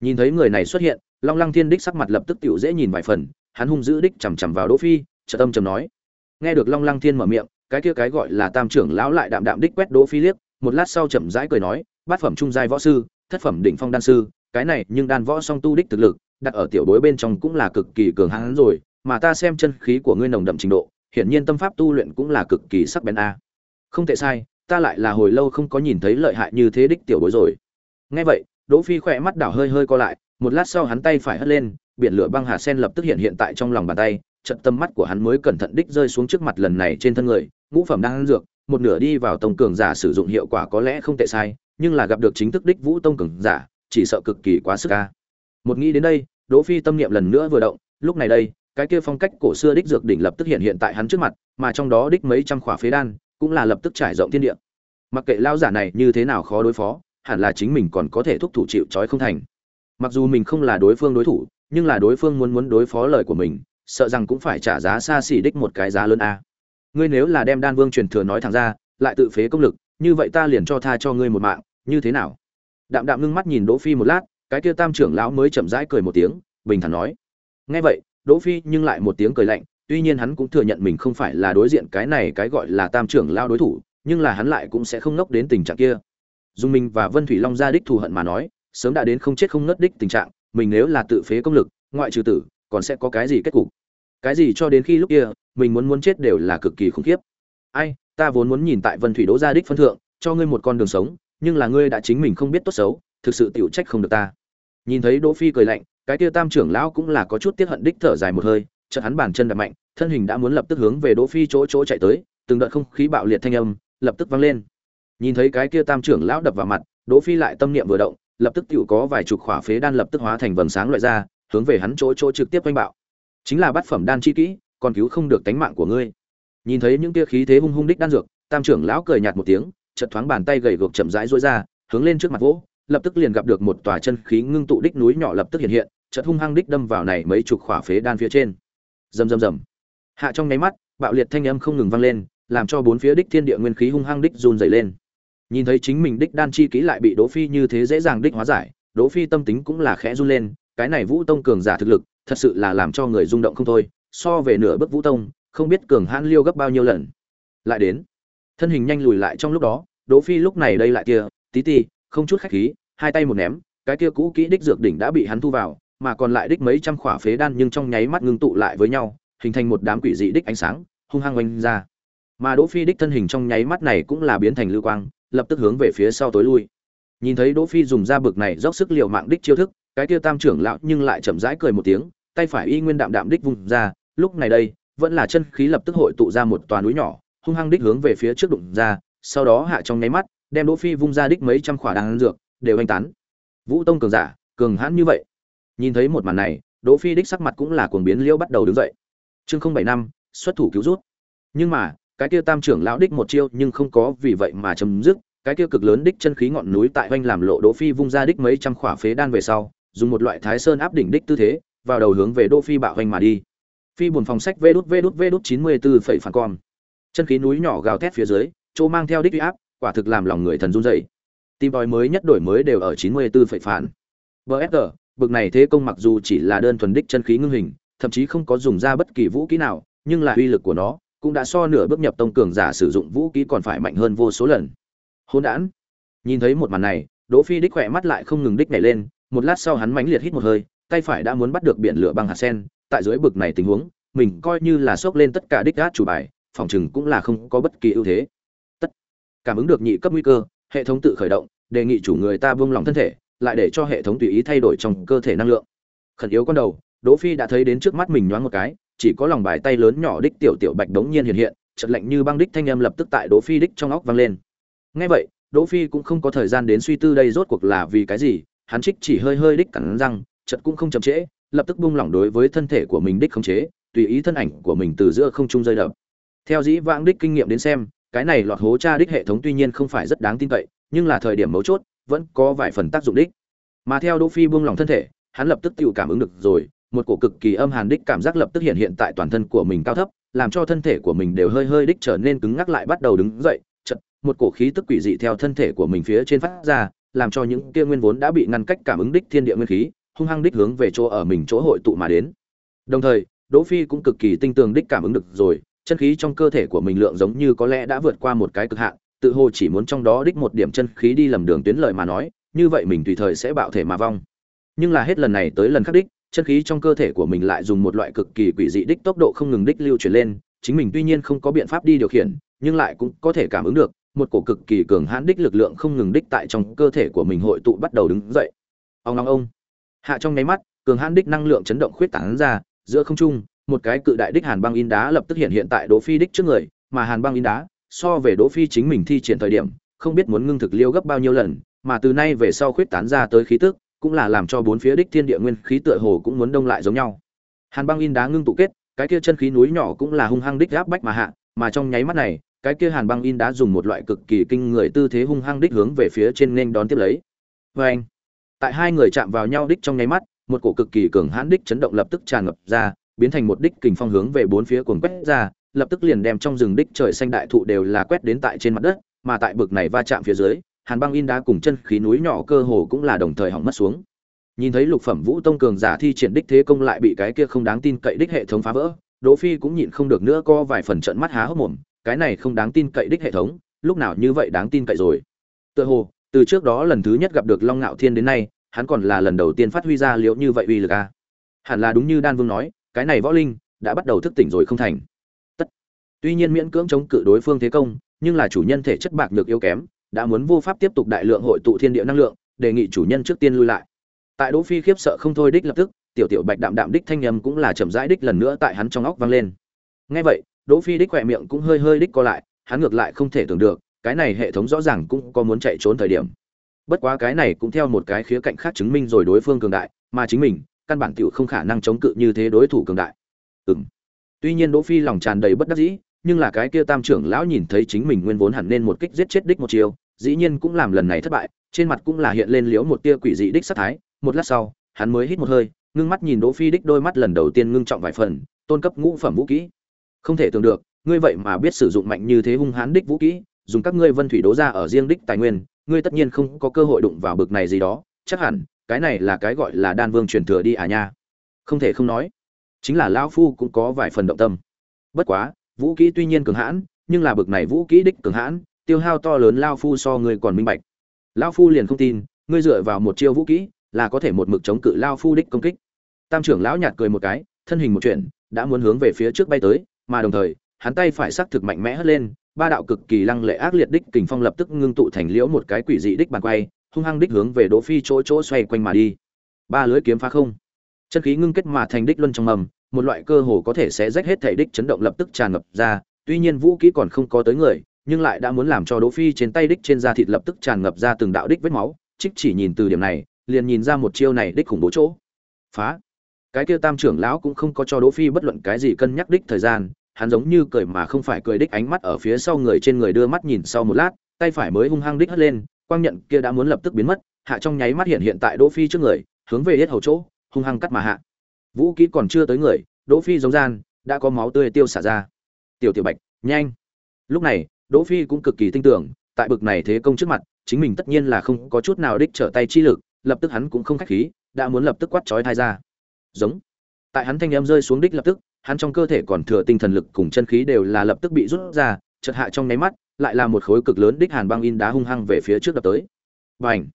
nhìn thấy người này xuất hiện, long lăng thiên đích sắc mặt lập tức tiểu dễ nhìn vài phần, hắn hung dữ đích chằm chằm vào đỗ phi trợ tâm trầm nói. Nghe được long lăng thiên mở miệng, cái kia cái gọi là tam trưởng lão lại đạm đạm đích quét đỗ phi liếc, một lát sau chậm rãi cười nói, bát phẩm trung giai võ sư, thất phẩm đỉnh phong đan sư, cái này nhưng đan võ song tu đích thực lực, đặt ở tiểu bối bên trong cũng là cực kỳ cường hãn rồi, mà ta xem chân khí của ngươi nồng đậm trình độ, hiển nhiên tâm pháp tu luyện cũng là cực kỳ sắc bén a. Không thể sai, ta lại là hồi lâu không có nhìn thấy lợi hại như thế đích tiểu bối rồi. Nghe vậy đỗ phi khỏe mắt đảo hơi hơi co lại, một lát sau hắn tay phải hất lên, biển lửa băng hà sen lập tức hiện hiện tại trong lòng bàn tay trận tâm mắt của hắn mới cẩn thận đích rơi xuống trước mặt lần này trên thân người, ngũ phẩm đang ăn dược, một nửa đi vào tông cường giả sử dụng hiệu quả có lẽ không tệ sai, nhưng là gặp được chính thức đích vũ tông cường giả, chỉ sợ cực kỳ quá sức a. một nghĩ đến đây, đỗ phi tâm niệm lần nữa vừa động, lúc này đây, cái kia phong cách cổ xưa đích dược đỉnh lập tức hiện hiện tại hắn trước mặt, mà trong đó đích mấy trăm khỏa phế đan, cũng là lập tức trải rộng thiên địa mặc kệ lao giả này như thế nào khó đối phó hẳn là chính mình còn có thể thúc thủ chịu trói không thành. Mặc dù mình không là đối phương đối thủ, nhưng là đối phương muốn muốn đối phó lời của mình, sợ rằng cũng phải trả giá xa xỉ đích một cái giá lớn a. Ngươi nếu là đem đan vương truyền thừa nói thẳng ra, lại tự phế công lực, như vậy ta liền cho tha cho ngươi một mạng, như thế nào? Đạm đạm ngưng mắt nhìn đỗ phi một lát, cái kia tam trưởng lão mới chậm rãi cười một tiếng, bình thản nói. Nghe vậy, đỗ phi nhưng lại một tiếng cười lạnh, tuy nhiên hắn cũng thừa nhận mình không phải là đối diện cái này cái gọi là tam trưởng lão đối thủ, nhưng là hắn lại cũng sẽ không ngốc đến tình trạng kia dung minh và vân thủy long ra đích thù hận mà nói, sớm đã đến không chết không ngất đích tình trạng, mình nếu là tự phế công lực, ngoại trừ tử, còn sẽ có cái gì kết cục? Cái gì cho đến khi lúc kia, mình muốn muốn chết đều là cực kỳ khủng khiếp. Ai, ta vốn muốn nhìn tại vân thủy đỗ gia đích phân thượng, cho ngươi một con đường sống, nhưng là ngươi đã chính mình không biết tốt xấu, thực sự tiểu trách không được ta. Nhìn thấy đỗ phi cười lạnh, cái kia tam trưởng lão cũng là có chút tiếc hận đích thở dài một hơi, chợt hắn bàn chân đập mạnh, thân hình đã muốn lập tức hướng về đỗ phi chỗ chỗ chạy tới, từng đợt không khí bạo liệt thanh âm lập tức vang lên nhìn thấy cái kia tam trưởng lão đập vào mặt, đỗ phi lại tâm niệm vừa động, lập tức tiểu có vài chục khỏa phế đan lập tức hóa thành vầng sáng loại ra, hướng về hắn chỗ chỗ trực tiếp quanh bạo. Chính là bát phẩm đan chi kỹ, còn cứu không được tánh mạng của ngươi. Nhìn thấy những tia khí thế hung hung đích đan dược, tam trưởng lão cười nhạt một tiếng, chợt thoáng bàn tay gầy gộc chậm rãi duỗi ra, hướng lên trước mặt vỗ, lập tức liền gặp được một tòa chân khí ngưng tụ đích núi nhỏ lập tức hiện hiện, chợt hung hăng đích đâm vào này mấy chục khỏa phế đan phía trên. Rầm rầm rầm. Hạ trong nháy mắt, bạo liệt thanh âm không ngừng vang lên, làm cho bốn phía đích thiên địa nguyên khí hung hăng đích run dày lên nhìn thấy chính mình đích đan chi kỹ lại bị đỗ phi như thế dễ dàng đích hóa giải, đỗ phi tâm tính cũng là khẽ run lên, cái này vũ tông cường giả thực lực, thật sự là làm cho người rung động không thôi, so về nửa bước vũ tông, không biết cường hãn liêu gấp bao nhiêu lần. Lại đến, thân hình nhanh lùi lại trong lúc đó, đỗ phi lúc này đây lại kia, tí ti, không chút khách khí, hai tay một ném, cái kia cũ kỹ đích dược đỉnh đã bị hắn thu vào, mà còn lại đích mấy trăm khỏa phế đan nhưng trong nháy mắt ngưng tụ lại với nhau, hình thành một đám quỷ dị đích ánh sáng, hung hăng oanh ra. Mà đỗ phi đích thân hình trong nháy mắt này cũng là biến thành lưu quang lập tức hướng về phía sau tối lui. Nhìn thấy đỗ phi dùng ra bực này dốc sức liều mạng đích chiêu thức, cái kia tam trưởng lão nhưng lại chậm rãi cười một tiếng, tay phải y nguyên đạm đạm đích vùng ra, lúc này đây, vẫn là chân khí lập tức hội tụ ra một tòa núi nhỏ, hung hăng đích hướng về phía trước đụng ra, sau đó hạ trong nháy mắt, đem đỗ phi vung ra đích mấy trăm khỏa đan dược, đều anh tán. Vũ tông cường giả, cường hãn như vậy. Nhìn thấy một màn này, đỗ phi đích sắc mặt cũng là cuồng biến liễu bắt đầu đứng dậy. Chương không bảy năm, xuất thủ cứu rút. Nhưng mà cái kia tam trưởng lão đích một chiêu nhưng không có vì vậy mà chấm dứt, cái kia cực lớn đích chân khí ngọn núi tại oanh làm lộ đỗ phi vung ra đích mấy trăm khỏa phế đan về sau, dùng một loại thái sơn áp đỉnh đích tư thế, vào đầu hướng về đỗ phi bạo oanh mà đi. Phi buồn phòng sách vê đút vê đút vê đút chín mươi bốn phẩy phản con. Chân khí núi nhỏ gào thét phía dưới, chỗ mang theo đích uy áp, quả thực làm lòng người thần run rẩy. Tim tòi mới nhất đổi mới đều ở chín mươi bốn phẩy phản. Bsg bực này thế công mặc dù chỉ là đơn thuần đích chân khí ngưng hình, thậm chí không có dùng ra bất kỳ vũ kỹ nào, nhưng là uy lực của nó cũng đã so nửa bước nhập tông cường giả sử dụng vũ khí còn phải mạnh hơn vô số lần. Hỗn đản. Nhìn thấy một màn này, đỗ phi đích khỏe mắt lại không ngừng đích nhảy lên, một lát sau hắn mãnh liệt hít một hơi, tay phải đã muốn bắt được biển lửa băng hạt sen, tại dưới bực này tình huống, mình coi như là sốc lên tất cả đích gác chủ bài, phòng trừng cũng là không có bất kỳ ưu thế. Tất cảm ứng được nhị cấp nguy cơ, hệ thống tự khởi động, đề nghị chủ người ta buông lòng thân thể, lại để cho hệ thống tùy ý thay đổi trong cơ thể năng lượng. Khẩn yếu con đầu, đỗ phi đã thấy đến trước mắt mình nhoáng một cái chỉ có lòng bài tay lớn nhỏ đích tiểu tiểu bạch đống nhiên hiện hiện, chợt lạnh như băng đích thanh âm lập tức tại đỗ phi đích trong óc vang lên. Nghe vậy, đỗ phi cũng không có thời gian đến suy tư đây rốt cuộc là vì cái gì, hắn trích chỉ hơi hơi đích cắn răng, chợt cũng không chậm trễ, lập tức buông lỏng đối với thân thể của mình đích khống chế, tùy ý thân ảnh của mình từ giữa không trung rơi đập. Theo dĩ vãng đích kinh nghiệm đến xem, cái này lọt hố tra đích hệ thống tuy nhiên không phải rất đáng tin cậy, nhưng là thời điểm mấu chốt, vẫn có vài phần tác dụng đích. Mà theo đỗ phi buông lỏng thân thể, hắn lập tức tự cảm ứng được rồi một cổ cực kỳ âm hàn đích cảm giác lập tức hiện hiện tại toàn thân của mình cao thấp, làm cho thân thể của mình đều hơi hơi đích trở nên cứng ngắc lại bắt đầu đứng dậy chật một cổ khí tức quỷ dị theo thân thể của mình phía trên phát ra, làm cho những kia nguyên vốn đã bị ngăn cách cảm ứng đích thiên địa nguyên khí, hung hăng đích hướng về chỗ ở mình chỗ hội tụ mà đến. Đồng thời, đỗ phi cũng cực kỳ tinh tường đích cảm ứng được rồi, chân khí trong cơ thể của mình lượng giống như có lẽ đã vượt qua một cái cực hạn, tự hồ chỉ muốn trong đó đích một điểm chân khí đi lầm đường tuyến lợi mà nói, như vậy mình tùy thời sẽ bạo thể mà vong. Nhưng là hết lần này tới lần khác đích chân khí trong cơ thể của mình lại dùng một loại cực kỳ quỷ dị đích tốc độ không ngừng đích lưu chuyển lên, chính mình tuy nhiên không có biện pháp đi điều khiển, nhưng lại cũng có thể cảm ứng được, một cổ cực kỳ cường hãn đích lực lượng không ngừng đích tại trong cơ thể của mình hội tụ bắt đầu đứng dậy. Ông long ông. Hạ trong nháy mắt, cường hãn đích năng lượng chấn động khuyết tán ra, giữa không trung, một cái cự đại đích hàn băng in đá lập tức hiện hiện tại đỗ phi đích trước người, mà hàn băng in đá, so về đỗ phi chính mình thi triển thời điểm, không biết muốn ngưng thực liêu gấp bao nhiêu lần, mà từ nay về sau khuyết tán ra tới khí tức cũng là làm cho bốn phía đích thiên địa nguyên khí tựa hồ cũng muốn đông lại giống nhau. Hàn băng in đá ngưng tụ kết, cái kia chân khí núi nhỏ cũng là hung hăng đích áp bách mà hạ, mà trong nháy mắt này, cái kia hàn băng in đá dùng một loại cực kỳ kinh người tư thế hung hăng đích hướng về phía trên nên đón tiếp lấy. Vê anh, tại hai người chạm vào nhau đích trong nháy mắt, một cổ cực kỳ cường hãn đích chấn động lập tức tràn ngập ra, biến thành một đích kình phong hướng về bốn phía cuồng quét ra, lập tức liền đem trong rừng đích trời xanh đại thụ đều là quét đến tại trên mặt đất, mà tại bực này va chạm phía dưới hàn băng in đá cùng chân khí núi nhỏ cơ hồ cũng là đồng thời hỏng mất xuống. Nhìn thấy lục phẩm vũ tông cường giả thi triển đích thế công lại bị cái kia không đáng tin cậy đích hệ thống phá vỡ, đỗ phi cũng nhịn không được nữa co vài phần trận mắt há hốc mồm, cái này không đáng tin cậy đích hệ thống, lúc nào như vậy đáng tin cậy rồi? Tựa hồ, từ trước đó lần thứ nhất gặp được long ngạo thiên đến nay, hắn còn là lần đầu tiên phát huy ra liệu như vậy uy lực a hẳn là đúng như đan vương nói, cái này võ linh đã bắt đầu thức tỉnh rồi không thành. Tất. Tuy nhiên miễn cưỡng chống cự đối phương thế công, nhưng là chủ nhân thể chất bạc nhược yếu kém đã muốn vô pháp tiếp tục đại lượng hội tụ thiên địa năng lượng, đề nghị chủ nhân trước tiên lui lại. Tại đỗ phi khiếp sợ không thôi đích lập tức, tiểu tiểu bạch đạm đạm đích thanh âm cũng là chậm rãi đích lần nữa tại hắn trong óc vang lên. Nghe vậy, đỗ phi đích khỏe miệng cũng hơi hơi đích co lại, hắn ngược lại không thể tưởng được, cái này hệ thống rõ ràng cũng có muốn chạy trốn thời điểm. Bất quá cái này cũng theo một cái khía cạnh khác chứng minh rồi đối phương cường đại, mà chính mình, căn bản tiểu không khả năng chống cự như thế đối thủ cường đại. Ừm. Tuy nhiên đỗ phi lòng tràn đầy bất đắc dĩ, nhưng là cái kia tam trưởng lão nhìn thấy chính mình nguyên vốn hẳn nên một kích giết chết đích một chiều dĩ nhiên cũng làm lần này thất bại, trên mặt cũng là hiện lên liếu một tia quỷ dị đích sát thái. Một lát sau, hắn mới hít một hơi, ngưng mắt nhìn đỗ phi đích đôi mắt lần đầu tiên ngưng trọng vài phần, tôn cấp ngũ phẩm vũ kỹ. Không thể tưởng được, ngươi vậy mà biết sử dụng mạnh như thế hung hãn đích vũ kỹ, dùng các ngươi vân thủy đỗ ra ở riêng đích tài nguyên, ngươi tất nhiên không có cơ hội đụng vào bực này gì đó. Chắc hẳn, cái này là cái gọi là đan vương truyền thừa đi à nha. Không thể không nói, chính là lão phu cũng có vài phần động tâm. Bất quá, vũ kỹ tuy nhiên cường hãn, nhưng là bực này vũ kỹ đích cường hãn tiêu hao to lớn lao phu so ngươi còn minh bạch. Lao phu liền không tin, ngươi dựa vào một chiêu vũ kỹ là có thể một mực chống cự lao phu đích công kích. Tam trưởng lão nhạt cười một cái, thân hình một chuyện đã muốn hướng về phía trước bay tới, mà đồng thời, hắn tay phải sắc thực mạnh mẽ hất lên, ba đạo cực kỳ lăng lệ ác liệt đích kình phong lập tức ngưng tụ thành liễu một cái quỷ dị đích bàn quay, hung hăng đích hướng về đỗ phi chỗ chỗ xoay quanh mà đi. Ba lưới kiếm phá không. Chân khí ngưng kết mà thành đích luân trong mầm, một loại cơ hồ có thể sẽ rách hết thể đích chấn động lập tức tràn ngập ra, tuy nhiên vũ kỹ còn không có tới người nhưng lại đã muốn làm cho đỗ phi trên tay đích trên da thịt lập tức tràn ngập ra từng đạo đích vết máu, trích chỉ nhìn từ điểm này, liền nhìn ra một chiêu này đích khủng bố chỗ. Phá. Cái kia tam trưởng lão cũng không có cho đỗ phi bất luận cái gì cân nhắc đích thời gian, hắn giống như cười mà không phải cười đích ánh mắt ở phía sau người trên người đưa mắt nhìn sau một lát, tay phải mới hung hăng đích hất lên, quang nhận kia đã muốn lập tức biến mất, hạ trong nháy mắt hiện hiện tại đỗ phi trước người, hướng về hết hầu chỗ, hung hăng cắt mà hạ. Vũ khí còn chưa tới người, đỗ phi giống gian, đã có máu tươi tiêu xả ra. Tiểu tiểu bạch, nhanh. Lúc này đỗ phi cũng cực kỳ tin tưởng, tại bực này thế công trước mặt, chính mình tất nhiên là không có chút nào đích trở tay chi lực, lập tức hắn cũng không khách khí, đã muốn lập tức quát chói thai ra. Giống. Tại hắn thanh em rơi xuống đích lập tức, hắn trong cơ thể còn thừa tinh thần lực cùng chân khí đều là lập tức bị rút ra, chợt hạ trong nháy mắt, lại là một khối cực lớn đích hàn băng in đá hung hăng về phía trước đập tới. Bành.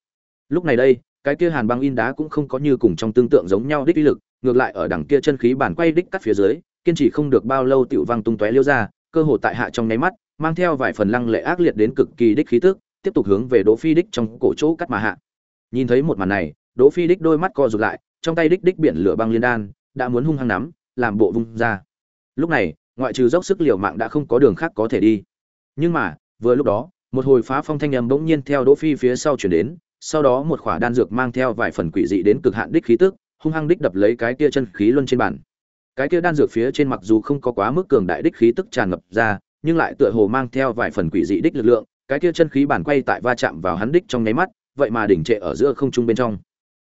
lúc này đây, cái kia hàn băng in đá cũng không có như cùng trong tương tượng giống nhau đích uy lực, ngược lại ở đằng kia chân khí bản quay đích cắt phía dưới, kiên trì không được bao lâu tiểu vang tung tóe liêu ra, cơ hồ tại hạ trong nháy mắt mang theo vài phần lăng lệ ác liệt đến cực kỳ đích khí tức, tiếp tục hướng về đỗ phi đích trong cổ chỗ cắt mà hạ. Nhìn thấy một màn này, đỗ phi đích đôi mắt co rụt lại, trong tay đích đích biển lửa băng liên đan, đã muốn hung hăng nắm, làm bộ vung ra. Lúc này, ngoại trừ dốc sức liều mạng đã không có đường khác có thể đi. Nhưng mà, vừa lúc đó, một hồi phá phong thanh âm bỗng nhiên theo đỗ phi phía sau chuyển đến, sau đó một khỏa đan dược mang theo vài phần quỷ dị đến cực hạn đích khí tức, hung hăng đích đập lấy cái kia chân khí luân trên bàn. Cái kia đan dược phía trên mặc dù không có quá mức cường đại đích khí tức tràn ngập ra nhưng lại tựa hồ mang theo vài phần quỷ dị đích lực lượng, cái kia chân khí bản quay tại va chạm vào hắn đích trong nháy mắt, vậy mà đỉnh trệ ở giữa không trung bên trong.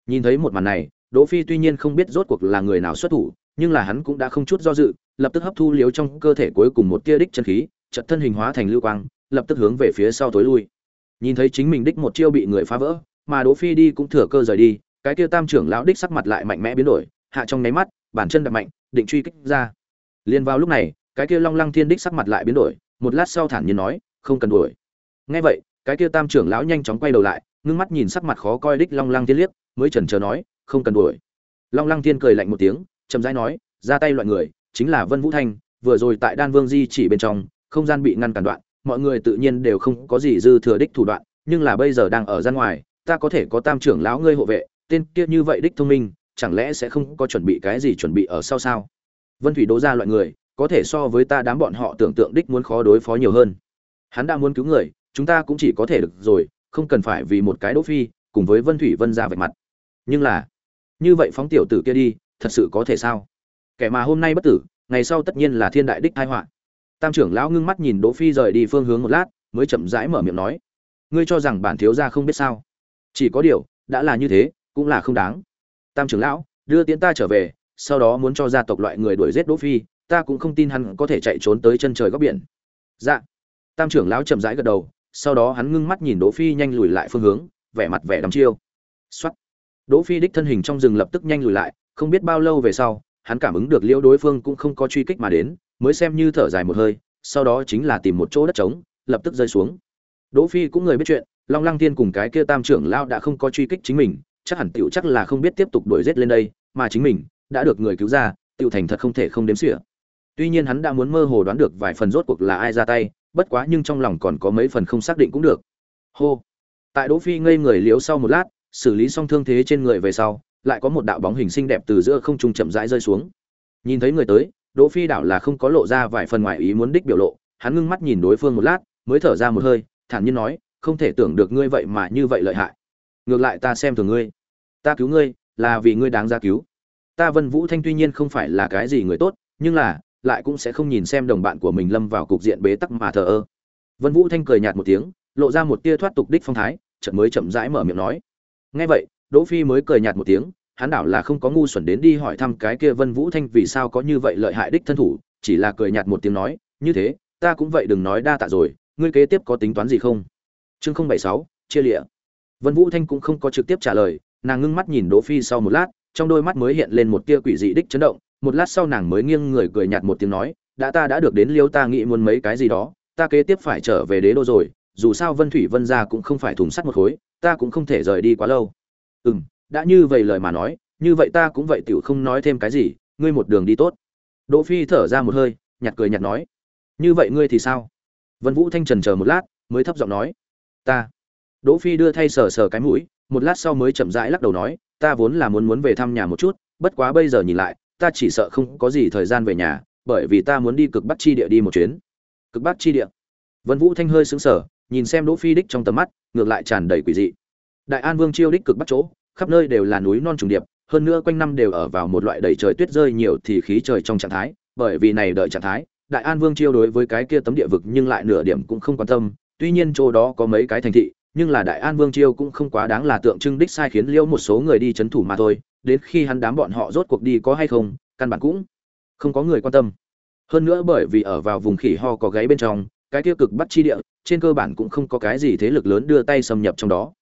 Nhìn thấy một màn này, đỗ phi tuy nhiên không biết rốt cuộc là người nào xuất thủ, nhưng là hắn cũng đã không chút do dự, lập tức hấp thu liếu trong cơ thể cuối cùng một tia đích chân khí, chợt thân hình hóa thành lưu quang, lập tức hướng về phía sau tối lui. Nhìn thấy chính mình đích một chiêu bị người phá vỡ, mà đỗ phi đi cũng thừa cơ rời đi, cái kia tam trưởng lão đích sắc mặt lại mạnh mẽ biến đổi, hạ trong nháy mắt bản chân đập mạnh, định truy kích ra. Liền vào lúc này cái kia long lăng thiên đích sắc mặt lại biến đổi, một lát sau thản nhiên nói, không cần đuổi. Nghe vậy, cái kia tam trưởng lão nhanh chóng quay đầu lại, ngưng mắt nhìn sắc mặt khó coi đích long lăng thiên liếc, mới chần chờ nói, không cần đuổi. Long lăng thiên cười lạnh một tiếng, chậm rãi nói, ra tay loại người, chính là vân vũ thanh, vừa rồi tại đan vương di chỉ bên trong, không gian bị ngăn cản đoạn, mọi người tự nhiên đều không có gì dư thừa đích thủ đoạn, nhưng là bây giờ đang ở gian ngoài, ta có thể có tam trưởng lão ngươi hộ vệ, tên kia như vậy đích thông minh, chẳng lẽ sẽ không có chuẩn bị cái gì chuẩn bị ở sau sao? Vân thủy đố ra loại người có thể so với ta đám bọn họ tưởng tượng đích muốn khó đối phó nhiều hơn. Hắn đã muốn cứu người, chúng ta cũng chỉ có thể được rồi, không cần phải vì một cái đỗ phi, cùng với vân thủy vân ra vạch mặt. Nhưng là, như vậy phóng tiểu tử kia đi, thật sự có thể sao? Kẻ mà hôm nay bất tử, ngày sau tất nhiên là thiên đại đích tai họa. Tam trưởng lão ngưng mắt nhìn đỗ phi rời đi phương hướng một lát, mới chậm rãi mở miệng nói, ngươi cho rằng bản thiếu gia không biết sao? Chỉ có điều, đã là như thế, cũng là không đáng. Tam trưởng lão, đưa tiến ta trở về, sau đó muốn cho gia tộc loại người đuổi giết đỗ phi ta cũng không tin hắn có thể chạy trốn tới chân trời góc biển. Dạ. Tam trưởng lão chậm rãi gật đầu, sau đó hắn ngưng mắt nhìn đỗ phi nhanh lùi lại phương hướng, vẻ mặt vẻ đăm chiêu. Xuất đỗ phi đích thân hình trong rừng lập tức nhanh lùi lại, không biết bao lâu về sau, hắn cảm ứng được liễu đối phương cũng không có truy kích mà đến, mới xem như thở dài một hơi, sau đó chính là tìm một chỗ đất trống, lập tức rơi xuống. Đỗ phi cũng người biết chuyện, long lăng thiên cùng cái kia tam trưởng lão đã không có truy kích chính mình, chắc hẳn tiểu chắc là không biết tiếp tục đuổi giết lên đây, mà chính mình đã được người cứu ra, tiểu thành thật không thể không đếm xỉa tuy nhiên hắn đã muốn mơ hồ đoán được vài phần rốt cuộc là ai ra tay, bất quá nhưng trong lòng còn có mấy phần không xác định cũng được. Hô. Tại đỗ phi ngây người liếu sau một lát, xử lý xong thương thế trên người về sau, lại có một đạo bóng hình xinh đẹp từ giữa không trung chậm rãi rơi xuống. Nhìn thấy người tới, đỗ phi đảo là không có lộ ra vài phần ngoài ý muốn đích biểu lộ, hắn ngưng mắt nhìn đối phương một lát, mới thở ra một hơi, thản nhiên nói, không thể tưởng được ngươi vậy mà như vậy lợi hại. Ngược lại ta xem thường ngươi. Ta cứu ngươi là vì ngươi đáng ra cứu. Ta vân vũ thanh tuy nhiên không phải là cái gì người tốt, nhưng là lại cũng sẽ không nhìn xem đồng bạn của mình lâm vào cục diện bế tắc mà thờ ơ. Vân vũ thanh cười nhạt một tiếng, lộ ra một tia thoát tục đích phong thái, chợt mới chậm rãi mở miệng nói. Nghe vậy, đỗ phi mới cười nhạt một tiếng, hắn đảo là không có ngu xuẩn đến đi hỏi thăm cái kia vân vũ thanh vì sao có như vậy lợi hại đích thân thủ, chỉ là cười nhạt một tiếng nói, như thế, ta cũng vậy đừng nói đa tạ rồi, ngươi kế tiếp có tính toán gì không? Chương không bảy sáu, chia lịa. Vân vũ thanh cũng không có trực tiếp trả lời, nàng ngưng mắt nhìn đỗ phi sau một lát, trong đôi mắt mới hiện lên một tia quỷ dị đích chấn động một lát sau nàng mới nghiêng người cười nhạt một tiếng nói, đã ta đã được đến liêu ta nghĩ muốn mấy cái gì đó, ta kế tiếp phải trở về đế đô rồi, dù sao vân thủy vân gia cũng không phải thùng sắt một khối, ta cũng không thể rời đi quá lâu. Ừ m đã như vậy lời mà nói, như vậy ta cũng vậy t i ể u không nói thêm cái gì, ngươi một đường đi tốt. Đỗ phi thở ra một hơi nhặt cười nhặt nói, như vậy ngươi thì sao? Vân vũ thanh trần chờ một lát, mới thấp giọng nói, ta. Đỗ phi đưa thay sờ sờ cái mũi, một lát sau mới chậm rãi lắc đầu nói, ta vốn là muốn muốn về thăm nhà một chút, bất quá bây giờ nhìn lại ta chỉ sợ không có gì thời gian về nhà, bởi vì ta muốn đi cực bắc chi địa đi một chuyến. Cực bắc chi địa. Vân vũ thanh hơi sững sờ, nhìn xem đỗ phi đích trong tầm mắt, ngược lại tràn đầy quỷ dị. Đại an vương chiêu đích cực bắc chỗ, khắp nơi đều là núi non trùng điệp, hơn nữa quanh năm đều ở vào một loại đầy trời tuyết rơi nhiều thì khí trời trong trạng thái, bởi vì này đợi trạng thái, đại an vương chiêu đối với cái kia tấm địa vực nhưng lại nửa điểm cũng không quan tâm, tuy nhiên chỗ đó có mấy cái thành thị, nhưng là đại an vương chiêu cũng không quá đáng là tượng trưng đích sai khiến liêu một số người đi chấn thủ mà thôi đến khi hắn đám bọn họ rốt cuộc đi có hay không, căn bản cũng không có người quan tâm. Hơn nữa bởi vì ở vào vùng khỉ ho có gáy bên trong, cái tiêu cực bắt chi địa, trên cơ bản cũng không có cái gì thế lực lớn đưa tay xâm nhập trong đó.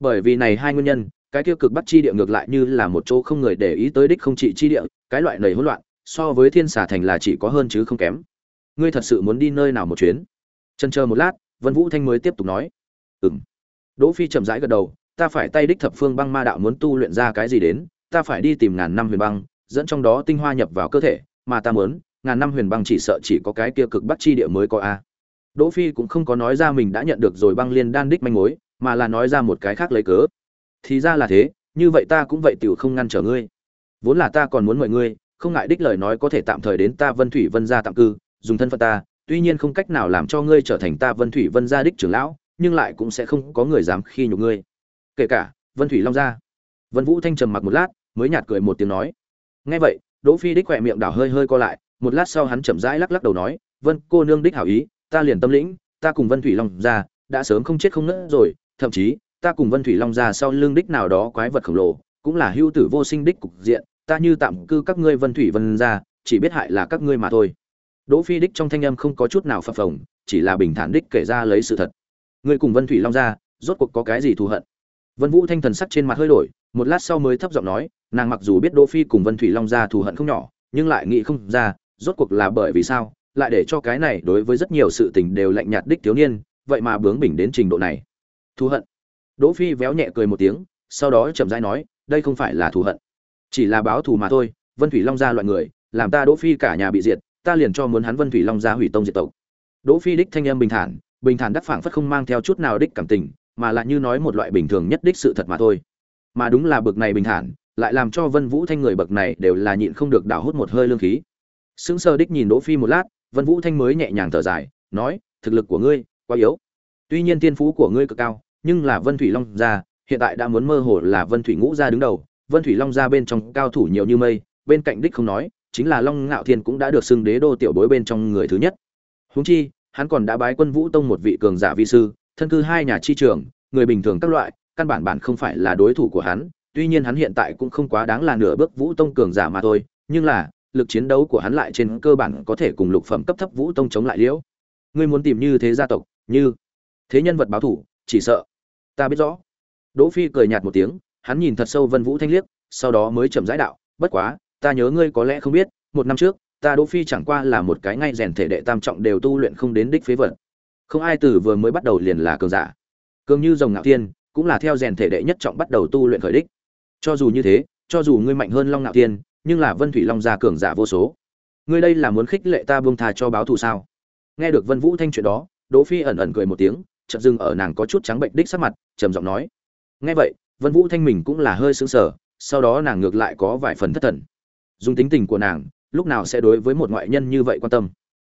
Bởi vì này hai nguyên nhân, cái tiêu cực bắt chi địa ngược lại như là một chỗ không người để ý tới đích không trị chi địa, cái loại nầy hỗn loạn, so với thiên xà thành là chỉ có hơn chứ không kém. Ngươi thật sự muốn đi nơi nào một chuyến? Chân chờ một lát, vân vũ thanh mới tiếp tục nói. Ừm. Đỗ phi chậm rãi gật đầu, ta phải tay đích thập phương băng ma đạo muốn tu luyện ra cái gì đến ta phải đi tìm ngàn năm huyền băng, dẫn trong đó tinh hoa nhập vào cơ thể, mà ta muốn, ngàn năm huyền băng chỉ sợ chỉ có cái kia cực bắc chi địa mới có a. Đỗ phi cũng không có nói ra mình đã nhận được rồi băng liên đan đích manh mối, mà là nói ra một cái khác lấy cớ. Thì ra là thế, như vậy ta cũng vậy tiểu không ngăn trở ngươi. Vốn là ta còn muốn mời ngươi, không ngại đích lời nói có thể tạm thời đến ta vân thủy vân gia tạm cư, dùng thân phận ta, tuy nhiên không cách nào làm cho ngươi trở thành ta vân thủy vân gia đích trưởng lão, nhưng lại cũng sẽ không có người dám khi nhục ngươi. Kể cả, vân thủy long gia vân vũ thanh trầm mặc một lát, mới nhạt cười một tiếng nói. Nghe vậy, đỗ phi đích khỏe miệng đảo hơi hơi co lại, một lát sau hắn chậm rãi lắc lắc đầu nói, vân cô nương đích hảo ý, ta liền tâm lĩnh, ta cùng vân thủy long gia đã sớm không chết không nỡ rồi, thậm chí, ta cùng vân thủy long gia sau lưng đích nào đó quái vật khổng lồ, cũng là hưu tử vô sinh đích cục diện, ta như tạm cư các ngươi vân thủy vân gia chỉ biết hại là các ngươi mà thôi. Đỗ phi đích trong thanh âm không có chút nào phập phồng, chỉ là bình thản đích kể ra lấy sự thật. Ngươi cùng vân thủy long gia rốt cuộc có cái gì thù hận? Vân vũ thanh thần sắc trên mặt hơi đổi một lát sau mới thấp giọng nói, nàng mặc dù biết đỗ phi cùng vân thủy long gia thù hận không nhỏ, nhưng lại nghĩ không ra, rốt cuộc là bởi vì sao, lại để cho cái này đối với rất nhiều sự tình đều lạnh nhạt đích thiếu niên, vậy mà bướng bỉnh đến trình độ này. Thù hận. Đỗ phi véo nhẹ cười một tiếng, sau đó chậm rãi nói, đây không phải là thù hận. Chỉ là báo thù mà thôi, vân thủy long gia loại người, làm ta đỗ phi cả nhà bị diệt, ta liền cho muốn hắn vân thủy long gia hủy tông diệt tộc. Đỗ phi đích thanh âm bình thản bình thản đắc phảng phất không mang theo chút nào đích cảm tình, mà lại như nói một loại bình thường nhất đích sự thật mà thôi mà đúng là bực này bình thản, lại làm cho vân vũ thanh người bậc này đều là nhịn không được đảo hút một hơi lương khí. Sững sờ đích nhìn đỗ phi một lát, vân vũ thanh mới nhẹ nhàng thở dài, nói, thực lực của ngươi quá yếu. Tuy nhiên tiên phú của ngươi cực cao, nhưng là vân thủy long gia, hiện tại đã muốn mơ hồ là vân thủy ngũ gia đứng đầu. Vân thủy long gia bên trong cao thủ nhiều như mây, bên cạnh đích không nói, chính là long ngạo thiên cũng đã được xưng đế đô tiểu bối bên trong người thứ nhất. Huống chi, hắn còn đã bái quân vũ tông một vị cường giả vi sư, thân cư hai nhà chi trường, người bình thường các loại căn bản bản không phải là đối thủ của hắn, tuy nhiên hắn hiện tại cũng không quá đáng là nửa bước vũ tông cường giả mà thôi, nhưng là, lực chiến đấu của hắn lại trên cơ bản có thể cùng lục phẩm cấp thấp vũ tông chống lại liễu. Ngươi muốn tìm như thế gia tộc, như thế nhân vật báo thủ, chỉ sợ ta biết rõ. Đỗ phi cười nhạt một tiếng, hắn nhìn thật sâu vân vũ thanh liếc, sau đó mới chậm rãi đạo, bất quá, ta nhớ ngươi có lẽ không biết, một năm trước, ta đỗ phi chẳng qua là một cái ngay rèn thể đệ tam trọng đều tu luyện không đến đích phế vật. Không ai từ vừa mới bắt đầu liền là cường giả. Cường như rồng ngạo tiên cũng là theo rèn thể đệ nhất trọng bắt đầu tu luyện khởi đích. Cho dù như thế, cho dù ngươi mạnh hơn long ngạo tiên nhưng là vân thủy long gia cường giả vô số. Ngươi đây là muốn khích lệ ta buông tha cho báo thù sao? Nghe được vân vũ thanh chuyện đó, đỗ phi ẩn ẩn cười một tiếng, chợt dừng ở nàng có chút trắng bệnh đích sắc mặt, trầm giọng nói. Nghe vậy, vân vũ thanh mình cũng là hơi sững sờ, sau đó nàng ngược lại có vài phần thất thần. Dùng tính tình của nàng, lúc nào sẽ đối với một ngoại nhân như vậy quan tâm?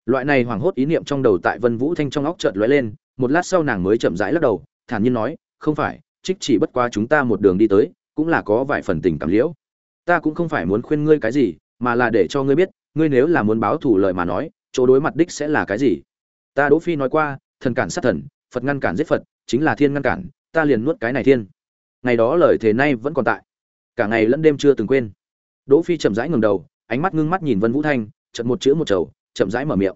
Loại này hoảng hốt ý niệm trong đầu tại vân vũ thanh trong óc chợt lóe lên, một lát sau nàng mới chậm rãi lắc đầu, thản nhiên nói không phải, trích chỉ bất quá chúng ta một đường đi tới, cũng là có vài phần tình cảm liễu. Ta cũng không phải muốn khuyên ngươi cái gì, mà là để cho ngươi biết, ngươi nếu là muốn báo thù lời mà nói, chỗ đối mặt đích sẽ là cái gì. Ta đỗ phi nói qua, thần cản sát thần, phật ngăn cản giết phật, chính là thiên ngăn cản, ta liền nuốt cái này thiên. Ngày đó lời thế nay vẫn còn tại. Cả ngày lẫn đêm chưa từng quên. Đỗ phi chậm rãi ngẩng đầu, ánh mắt ngưng mắt nhìn vân vũ thanh chậm một chữ một chầu chậm rãi mở miệng.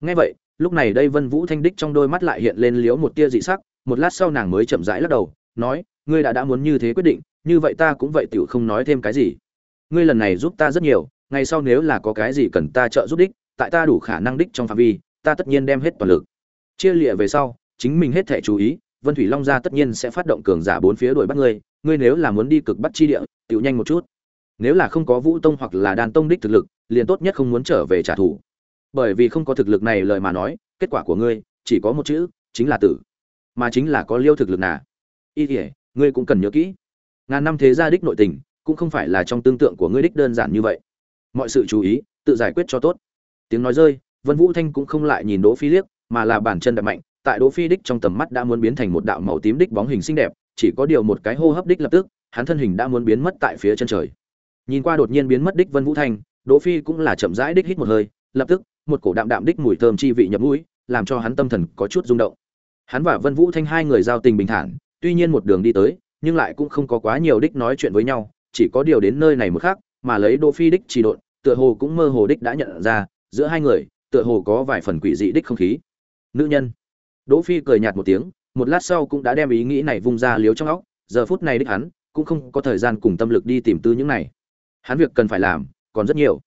Nghe vậy, lúc này đây vân vũ thanh đích trong đôi mắt lại hiện lên liếu một tia dị sắc một lát sau nàng mới chậm rãi lắc đầu, nói, ngươi đã đã muốn như thế quyết định, như vậy ta cũng vậy tiểu không nói thêm cái gì. Ngươi lần này giúp ta rất nhiều, ngày sau nếu là có cái gì cần ta trợ giúp đích, tại ta đủ khả năng đích trong phạm vi, ta tất nhiên đem hết toàn lực. Chia lịa về sau, chính mình hết thể chú ý, vân thủy long gia tất nhiên sẽ phát động cường giả bốn phía đuổi bắt ngươi ngươi nếu là muốn đi cực bắt chi địa, tiểu nhanh một chút. Nếu là không có vũ tông hoặc là đàn tông đích thực lực, liền tốt nhất không muốn trở về trả thù. Bởi vì không có thực lực này lời mà nói, kết quả của ngươi, chỉ có một chữ, chính là tử mà chính là có liêu thực lực nà. Y thể ngươi cũng cần nhớ kỹ. Ngàn năm thế gia đích nội tình, cũng không phải là trong tương tượng của ngươi đích đơn giản như vậy. Mọi sự chú ý, tự giải quyết cho tốt. Tiếng nói rơi, vân vũ thanh cũng không lại nhìn đỗ phi liếc, mà là bản chân đập mạnh, tại đỗ phi đích trong tầm mắt đã muốn biến thành một đạo màu tím đích bóng hình xinh đẹp, chỉ có điều một cái hô hấp đích lập tức, hắn thân hình đã muốn biến mất tại phía chân trời. Nhìn qua đột nhiên biến mất đích vân vũ thanh, đỗ phi cũng là chậm rãi đích hít một hơi, lập tức, một cổ đạm đạm đích mùi thơm chi vị nhập mũi, làm cho hắn tâm thần có chút rung động hắn và vân vũ thanh hai người giao tình bình thản, tuy nhiên một đường đi tới, nhưng lại cũng không có quá nhiều đích nói chuyện với nhau, chỉ có điều đến nơi này một khác mà lấy đỗ phi đích chỉ độn, tựa hồ cũng mơ hồ đích đã nhận ra, giữa hai người, tựa hồ có vài phần quỷ dị đích không khí. Nữ nhân. Đỗ phi cười nhạt một tiếng, một lát sau cũng đã đem ý nghĩ này vung ra liếu trong óc, giờ phút này đích hắn, cũng không có thời gian cùng tâm lực đi tìm tư những này. Hắn việc cần phải làm, còn rất nhiều.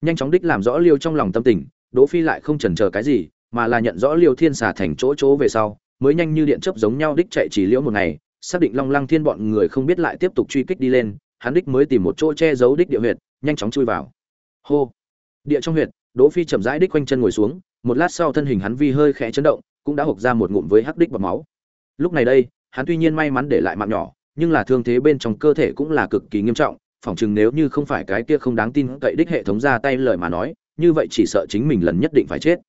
Nhanh chóng đích làm rõ liêu trong lòng tâm tình, đỗ phi lại không chần chờ cái gì, mà là nhận rõ liêu thiên xà thành chỗ chỗ về sau mới nhanh như điện chớp giống nhau đích chạy chỉ liễu một ngày, xác định long lăng thiên bọn người không biết lại tiếp tục truy kích đi lên, hắn đích mới tìm một chỗ che giấu đích địa huyệt, nhanh chóng chui vào. Hô! Địa trong huyệt, đỗ phi chậm rãi đích quanh chân ngồi xuống, một lát sau thân hình hắn vi hơi khẽ chấn động, cũng đã hộc ra một ngụm với hắc đích bọt máu. Lúc này đây, hắn tuy nhiên may mắn để lại mạng nhỏ, nhưng là thương thế bên trong cơ thể cũng là cực kỳ nghiêm trọng, phỏng chừng nếu như không phải cái kia không đáng tin cậy đích hệ thống ra tay lời mà nói, như vậy chỉ sợ chính mình lần nhất định phải chết.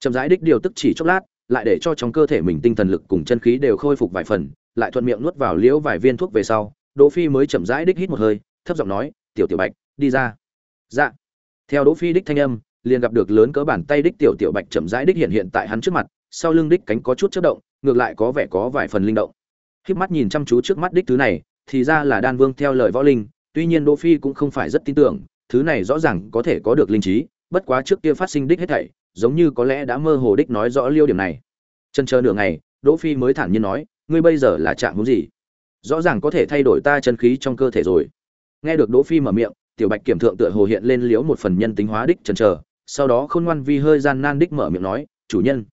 Chậm rãi đích điều tức chỉ chốc lát lại để cho trong cơ thể mình tinh thần lực cùng chân khí đều khôi phục vài phần, lại thuận miệng nuốt vào liễu vài viên thuốc về sau, đỗ phi mới chậm rãi đích hít một hơi, thấp giọng nói, tiểu tiểu bạch, đi ra. Dạ. Theo đỗ phi đích thanh âm, liền gặp được lớn cỡ bàn tay đích tiểu tiểu bạch chậm rãi đích hiện hiện tại hắn trước mặt, sau lưng đích cánh có chút chớp động, ngược lại có vẻ có vài phần linh động. Khi mắt nhìn chăm chú trước mắt đích thứ này, thì ra là đan vương theo lời võ linh, tuy nhiên đỗ phi cũng không phải rất tin tưởng, thứ này rõ ràng có thể có được linh trí, bất quá trước kia phát sinh đích hết thảy giống như có lẽ đã mơ hồ đích nói rõ liêu điểm này. Chân chờ nửa ngày, đỗ phi mới thản nhiên nói, ngươi bây giờ là trạng muốn gì? Rõ ràng có thể thay đổi ta chân khí trong cơ thể rồi. Nghe được đỗ phi mở miệng, tiểu bạch kiểm thượng tựa hồ hiện lên liếu một phần nhân tính hóa đích chần chờ, sau đó khôn ngoan vi hơi gian nan đích mở miệng nói, chủ nhân.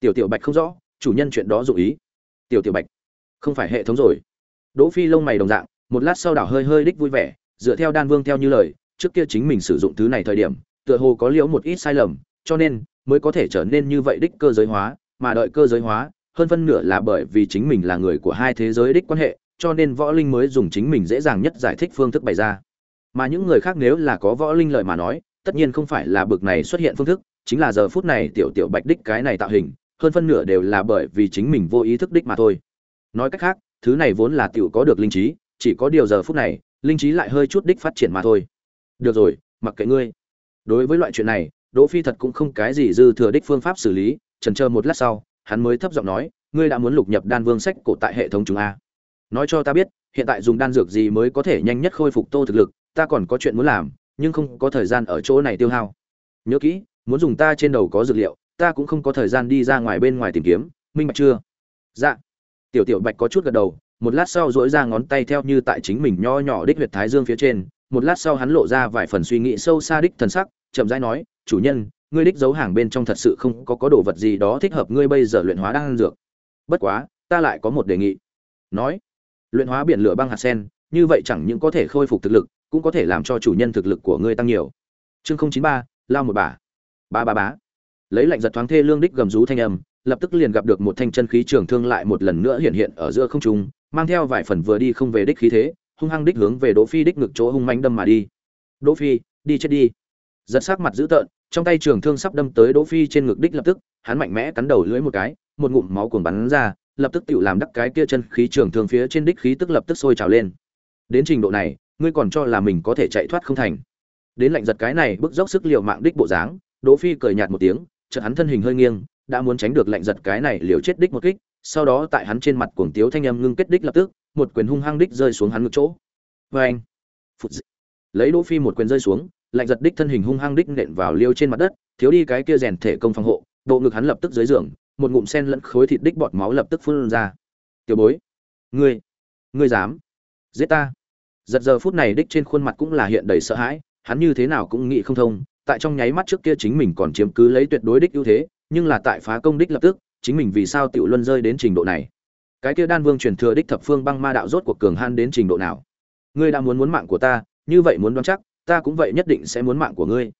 Tiểu tiểu bạch không rõ, chủ nhân chuyện đó dụ ý. Tiểu tiểu bạch, không phải hệ thống rồi. Đỗ phi lông mày đồng dạng, một lát sau đảo hơi hơi đích vui vẻ, dựa theo đan vương theo như lời, trước kia chính mình sử dụng thứ này thời điểm, tựa hồ có liếu một ít sai lầm cho nên mới có thể trở nên như vậy đích cơ giới hóa, mà đợi cơ giới hóa, hơn phân nửa là bởi vì chính mình là người của hai thế giới đích quan hệ, cho nên võ linh mới dùng chính mình dễ dàng nhất giải thích phương thức bày ra. Mà những người khác nếu là có võ linh lợi mà nói, tất nhiên không phải là bực này xuất hiện phương thức, chính là giờ phút này tiểu tiểu bạch đích cái này tạo hình, hơn phân nửa đều là bởi vì chính mình vô ý thức đích mà thôi. Nói cách khác, thứ này vốn là tiểu có được linh trí, chỉ có điều giờ phút này, linh trí lại hơi chút đích phát triển mà thôi. Được rồi, mặc kệ ngươi. Đối với loại chuyện này đỗ phi thật cũng không cái gì dư thừa đích phương pháp xử lý, chần chờ một lát sau, hắn mới thấp giọng nói, ngươi đã muốn lục nhập đan vương sách cổ tại hệ thống chúng a? Nói cho ta biết, hiện tại dùng đan dược gì mới có thể nhanh nhất khôi phục tô thực lực, ta còn có chuyện muốn làm, nhưng không có thời gian ở chỗ này tiêu hao. Nhớ kỹ, muốn dùng ta trên đầu có dược liệu, ta cũng không có thời gian đi ra ngoài bên ngoài tìm kiếm, minh bạch chưa? Dạ. Tiểu tiểu bạch có chút gật đầu, một lát sau duỗi ra ngón tay theo như tại chính mình nho nhỏ đích huyệt thái dương phía trên, một lát sau hắn lộ ra vài phần suy nghĩ sâu xa đích thần sắc, chậm rãi nói chủ nhân, ngươi đích giấu hàng bên trong thật sự không có có đồ vật gì đó thích hợp ngươi bây giờ luyện hóa đang dược? Bất quá, ta lại có một đề nghị. Nói. Luyện hóa biển lửa băng hạt sen, như vậy chẳng những có thể khôi phục thực lực, cũng có thể làm cho chủ nhân thực lực của ngươi tăng nhiều. Chương không chín ba, lao một bả ba ba bá lấy lạnh giật thoáng thê lương đích gầm rú thanh âm, lập tức liền gặp được một thanh chân khí trường thương lại một lần nữa hiện hiện ở giữa không trung, mang theo vài phần vừa đi không về đích khí thế, hung hăng đích hướng về đỗ phi đích ngực chỗ hung manh đâm mà đi. Đỗ phi, đi chết đi giật sắc mặt dữ tợn, trong tay trường thương sắp đâm tới đỗ phi trên ngực đích lập tức, hắn mạnh mẽ cắn đầu lưỡi một cái, một ngụm máu cuồng bắn ra, lập tức tự làm đắc cái kia chân khí trường thương phía trên đích khí tức lập tức sôi trào lên. Đến trình độ này, ngươi còn cho là mình có thể chạy thoát không thành. Đến lạnh giật cái này, bức dốc sức liều mạng đích bộ dáng, đỗ phi cười nhạt một tiếng, chợt hắn thân hình hơi nghiêng, đã muốn tránh được lạnh giật cái này liều chết đích một kích, sau đó tại hắn trên mặt cuồng tiếu thanh âm ngưng kết đích lập tức, một quyền hung hăng đích rơi xuống hắn ngực chỗ. Vâng. Vê anh lấy đỗ phi một quyền rơi xuống lạnh giật đích thân hình hung hăng đích nện vào liêu trên mặt đất, thiếu đi cái kia rèn thể công phòng hộ, bộ ngực hắn lập tức dưới giường, một ngụm sen lẫn khối thịt đích bọt máu lập tức phun ra. Tiểu bối, ngươi ngươi dám giết ta? Giật giờ phút này đích trên khuôn mặt cũng là hiện đầy sợ hãi, hắn như thế nào cũng nghĩ không thông, tại trong nháy mắt trước kia chính mình còn chiếm cứ lấy tuyệt đối đích ưu thế, nhưng là tại phá công đích lập tức, chính mình vì sao tiểu luân rơi đến trình độ này? Cái kia đan vương truyền thừa đích thập phương băng ma đạo rốt cuộc cường han đến trình độ nào? Ngươi đã muốn muốn mạng của ta, như vậy muốn đoán chắc ta cũng vậy nhất định sẽ muốn mạng của ngươi.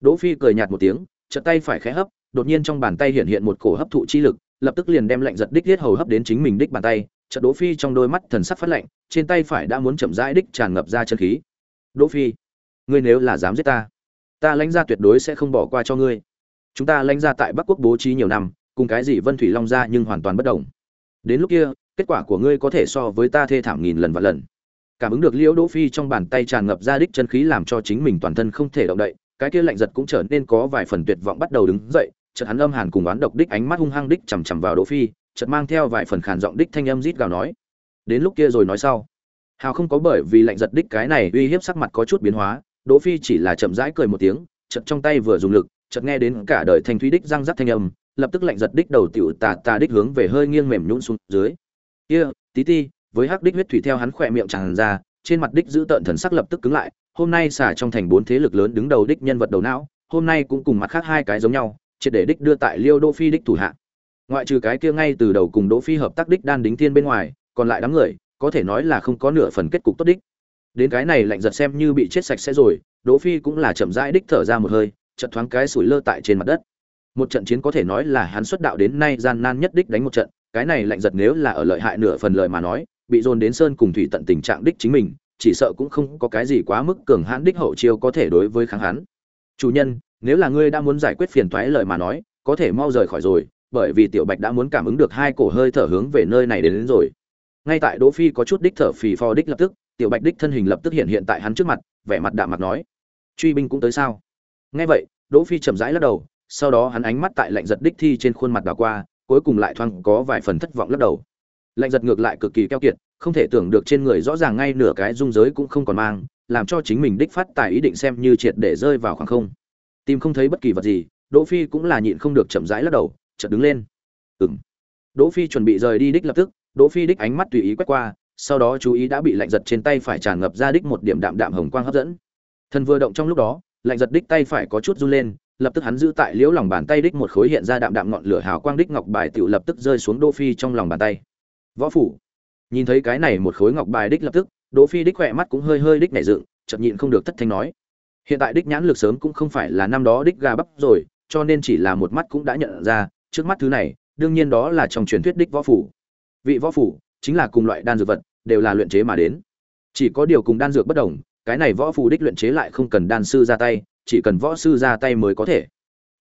Đỗ phi cười nhạt một tiếng, chợt tay phải khẽ hấp, đột nhiên trong bàn tay hiện hiện một cổ hấp thụ chi lực, lập tức liền đem lạnh giật đích thiết hầu hấp đến chính mình đích bàn tay, chợt đỗ phi trong đôi mắt thần sắc phát lạnh, trên tay phải đã muốn chậm rãi đích tràn ngập ra chân khí. Đỗ phi, ngươi nếu là dám giết ta ta lãnh gia tuyệt đối sẽ không bỏ qua cho ngươi. Chúng ta lãnh gia tại bắc quốc bố trí nhiều năm, cùng cái gì vân thủy long gia nhưng hoàn toàn bất đồng. Đến lúc kia, kết quả của ngươi có thể so với ta thê thảm nghìn lần và lần cảm ứng được liễu đỗ phi trong bàn tay tràn ngập ra đích chân khí làm cho chính mình toàn thân không thể động đậy, cái kia lạnh giật cũng trở nên có vài phần tuyệt vọng bắt đầu đứng dậy, chợt hắn âm hàn cùng oán độc đích ánh mắt hung hăng đích chằm chằm vào đỗ phi, chợt mang theo vài phần khàn giọng đích thanh âm rít gào nói, đến lúc kia rồi nói sau. Hào không có bởi vì lạnh giật đích cái này uy hiếp sắc mặt có chút biến hóa, đỗ phi chỉ là chậm rãi cười một tiếng, chợt trong tay vừa dùng lực, chợt nghe đến cả đời thanh thúy đích răng rắc thanh âm, lập tức lạnh giật đích đầu tiểu tà tà đích hướng về hơi nghiêng mềm nhũn xuống dưới. Kia, tí ti với hắc đích huyết thủy theo hắn khỏe miệng tràn ra, trên mặt đích giữ tợn thần sắc lập tức cứng lại, hôm nay xả trong thành bốn thế lực lớn đứng đầu đích nhân vật đầu não, hôm nay cũng cùng mặt khác hai cái giống nhau, triệt để đích đưa tại liêu đỗ phi đích thủ hạ. Ngoại trừ cái kia ngay từ đầu cùng đỗ phi hợp tác đích đan đính thiên bên ngoài, còn lại đám người, có thể nói là không có nửa phần kết cục tốt đích. Đến cái này lạnh giật xem như bị chết sạch sẽ rồi, đỗ phi cũng là chậm rãi đích thở ra một hơi, chợt thoáng cái sủi lơ tại trên mặt đất. Một trận chiến có thể nói là hắn xuất đạo đến nay gian nan nhất đích đánh một trận, cái này lạnh giật nếu là ở lợi hại nửa phần lời mà nói bị dồn đến sơn cùng thủy tận tình trạng đích chính mình chỉ sợ cũng không có cái gì quá mức cường hãn đích hậu chiêu có thể đối với kháng hắn. Chủ nhân nếu là ngươi đã muốn giải quyết phiền toái lời mà nói có thể mau rời khỏi rồi bởi vì tiểu bạch đã muốn cảm ứng được hai cổ hơi thở hướng về nơi này đến, đến rồi. Ngay tại đỗ phi có chút đích thở phì phò đích lập tức tiểu bạch đích thân hình lập tức hiện hiện tại hắn trước mặt vẻ mặt đạm mặt nói truy binh cũng tới sao? Nghe vậy đỗ phi chậm rãi lắc đầu sau đó hắn ánh mắt tại lạnh giật đích thi trên khuôn mặt đảo qua cuối cùng lại thoáng có vài phần thất vọng lắc đầu lạnh giật ngược lại cực kỳ keo kiệt, không thể tưởng được trên người rõ ràng ngay nửa cái dung giới cũng không còn mang, làm cho chính mình đích phát tài ý định xem như triệt để rơi vào khoảng không. Tìm không thấy bất kỳ vật gì, đỗ phi cũng là nhịn không được chậm rãi lắc đầu, chợt đứng lên. Ừm. Đỗ phi chuẩn bị rời đi đích lập tức, đỗ phi đích ánh mắt tùy ý quét qua, sau đó chú ý đã bị lạnh giật trên tay phải tràn ngập ra đích một điểm đạm đạm hồng quang hấp dẫn. Thân vừa động trong lúc đó, lạnh giật đích tay phải có chút run lên, lập tức hắn giữ tại liễu lòng bàn tay đích một khối hiện ra đạm đạm ngọn lửa hào quang đích ngọc bài tiểu lập tức rơi xuống đỗ phi trong lòng bàn tay võ phủ. Nhìn thấy cái này một khối ngọc bài đích lập tức, đỗ phi đích khỏe mắt cũng hơi hơi đích nảy dựng, chợt nhịn không được thất thanh nói. Hiện tại đích nhãn lực sớm cũng không phải là năm đó đích gà bắp rồi, cho nên chỉ là một mắt cũng đã nhận ra, trước mắt thứ này, đương nhiên đó là trong truyền thuyết đích võ phủ. Vị võ phủ chính là cùng loại đan dược vật, đều là luyện chế mà đến. Chỉ có điều cùng đan dược bất đồng, cái này võ phù đích luyện chế lại không cần đan sư ra tay, chỉ cần võ sư ra tay mới có thể.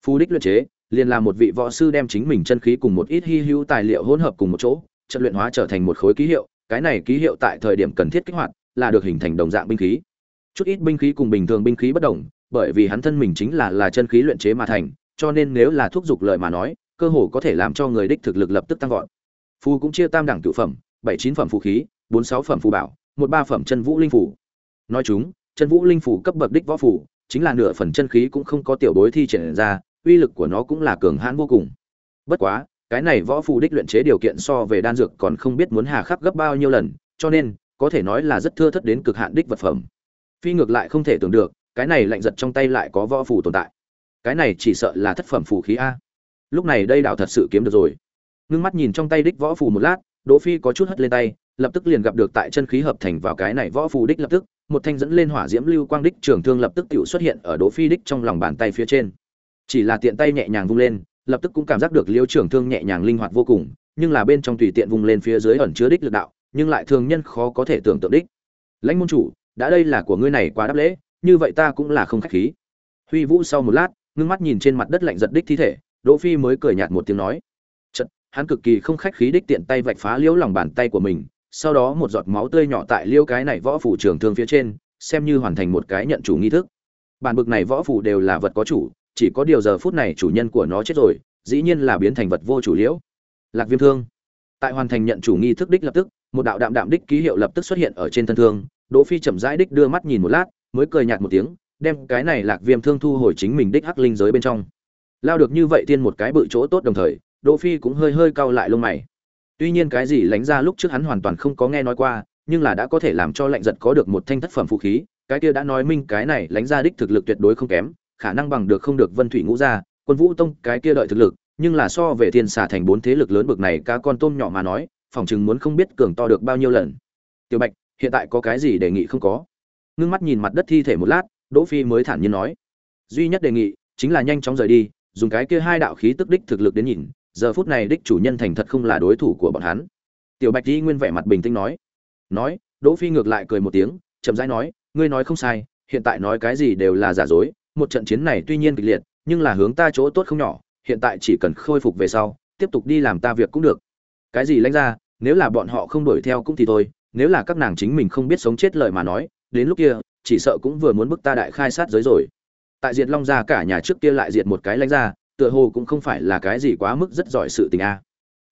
Phù đích luyện chế, liền là một vị võ sư đem chính mình chân khí cùng một ít hy hữu tài liệu hỗn hợp cùng một chỗ trận luyện hóa trở thành một khối ký hiệu, cái này ký hiệu tại thời điểm cần thiết kích hoạt là được hình thành đồng dạng binh khí. Chút ít binh khí cùng bình thường binh khí bất đồng, bởi vì hắn thân mình chính là là chân khí luyện chế mà thành, cho nên nếu là thuốc dục lợi mà nói, cơ hồ có thể làm cho người đích thực lực lập tức tăng vọt. Phù cũng chia tam đẳng cửu phẩm, bảy chín phẩm phù khí, bốn sáu phẩm phù bảo, một ba phẩm chân vũ linh phủ nói chúng, chân vũ linh phủ cấp bậc đích võ phủ chính là nửa phần chân khí cũng không có tiểu bối thi triển ra, uy lực của nó cũng là cường hãn vô cùng. Bất quá cái này võ phù đích luyện chế điều kiện so về đan dược còn không biết muốn hà khắc gấp bao nhiêu lần, cho nên, có thể nói là rất thưa thất đến cực hạn đích vật phẩm. Phi ngược lại không thể tưởng được, cái này lạnh giật trong tay lại có võ phù tồn tại. Cái này chỉ sợ là thất phẩm phù khí a. Lúc này đây đảo thật sự kiếm được rồi. Ngưng mắt nhìn trong tay đích võ phù một lát, đỗ phi có chút hất lên tay, lập tức liền gặp được tại chân khí hợp thành vào cái này võ phù đích lập tức, một thanh dẫn lên hỏa diễm lưu quang đích trường thương lập tức tiểu xuất hiện ở đỗ phi đích trong lòng bàn tay phía trên. Chỉ là tiện tay nhẹ nhàng vung lên lập tức cũng cảm giác được liêu trưởng thương nhẹ nhàng linh hoạt vô cùng, nhưng là bên trong tùy tiện vùng lên phía dưới ẩn chứa đích lực đạo, nhưng lại thường nhân khó có thể tưởng tượng đích. Lãnh môn chủ, đã đây là của ngươi này quá đáp lễ, như vậy ta cũng là không khách khí. Huy vũ sau một lát, ngưng mắt nhìn trên mặt đất lạnh giật đích thi thể, đỗ phi mới cười nhạt một tiếng nói chật hắn cực kỳ không khách khí đích tiện tay vạch phá liễu lòng bàn tay của mình, sau đó một giọt máu tươi nhỏ tại liễu cái này võ phủ trường thương phía trên, xem như hoàn thành một cái nhận chủ nghi thức. Bản bực này võ phủ đều là vật có chủ chỉ có điều giờ phút này chủ nhân của nó chết rồi, dĩ nhiên là biến thành vật vô chủ liễu. Lạc viêm thương. Tại hoàn thành nhận chủ nghi thức đích lập tức, một đạo đạm đạm đích ký hiệu lập tức xuất hiện ở trên thân thương. Đỗ phi chậm rãi đích đưa mắt nhìn một lát, mới cười nhạt một tiếng, đem cái này lạc viêm thương thu hồi chính mình đích hắc linh giới bên trong. Lao được như vậy tiên một cái bự chỗ tốt đồng thời, đỗ phi cũng hơi hơi cau lại lông mày. Tuy nhiên cái gì lánh ra lúc trước hắn hoàn toàn không có nghe nói qua, nhưng là đã có thể làm cho lạnh giật có được một thanh thất phẩm vũ khí, cái kia đã nói minh cái này lánh ra đích thực lực tuyệt đối không kém khả năng bằng được không được vân thủy ngũ gia, quân vũ tông cái kia đợi thực lực, nhưng là so về thiên xà thành bốn thế lực lớn bực này cá con tôm nhỏ mà nói, phòng chừng muốn không biết cường to được bao nhiêu lần. Tiểu bạch, hiện tại có cái gì đề nghị không có? Ngưng mắt nhìn mặt đất thi thể một lát, đỗ phi mới thản nhiên nói. Duy nhất đề nghị chính là nhanh chóng rời đi, dùng cái kia hai đạo khí tức đích thực lực đến nhìn, giờ phút này đích chủ nhân thành thật không là đối thủ của bọn hắn. Tiểu bạch di nguyên vẻ mặt bình tĩnh nói. Nói, đỗ phi ngược lại cười một tiếng, chậm rãi nói, ngươi nói không sai, hiện tại nói cái gì đều là giả dối một trận chiến này tuy nhiên kịch liệt, nhưng là hướng ta chỗ tốt không nhỏ, hiện tại chỉ cần khôi phục về sau, tiếp tục đi làm ta việc cũng được. Cái gì lãnh ra, nếu là bọn họ không đuổi theo cũng thì thôi, nếu là các nàng chính mình không biết sống chết lời mà nói, đến lúc kia, chỉ sợ cũng vừa muốn bức ta đại khai sát giới rồi. Tại diệt long gia cả nhà trước kia lại diệt một cái lãnh ra, tựa hồ cũng không phải là cái gì quá mức rất giỏi sự tình a.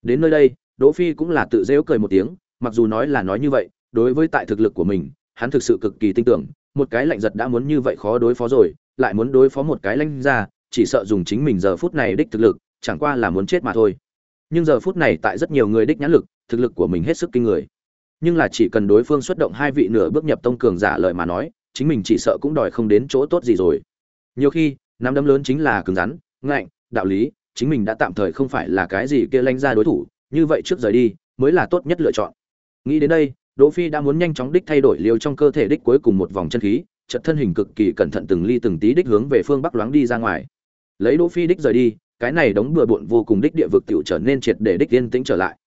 Đến nơi đây, đỗ phi cũng là tự giễu cười một tiếng, mặc dù nói là nói như vậy, đối với tại thực lực của mình, hắn thực sự cực kỳ tin tưởng, một cái lạnh giật đã muốn như vậy khó đối phó rồi lại muốn đối phó một cái lãnh ra, chỉ sợ dùng chính mình giờ phút này đích thực lực, chẳng qua là muốn chết mà thôi. Nhưng giờ phút này tại rất nhiều người đích nhãn lực, thực lực của mình hết sức kinh người. Nhưng là chỉ cần đối phương xuất động hai vị nửa bước nhập tông cường giả lợi mà nói, chính mình chỉ sợ cũng đòi không đến chỗ tốt gì rồi. Nhiều khi, nắm đấm lớn chính là cứng rắn, ngạnh, đạo lý, chính mình đã tạm thời không phải là cái gì kia lanh ra đối thủ, như vậy trước rời đi, mới là tốt nhất lựa chọn. Nghĩ đến đây, đỗ phi đã muốn nhanh chóng đích thay đổi liều trong cơ thể đích cuối cùng một vòng chân khí chật thân hình cực kỳ cẩn thận từng ly từng tí đích hướng về phương bắc loáng đi ra ngoài. Lấy đỗ phi đích rời đi, cái này đóng bừa bộn vô cùng đích địa vực tiểu trở nên triệt để đích yên tĩnh trở lại.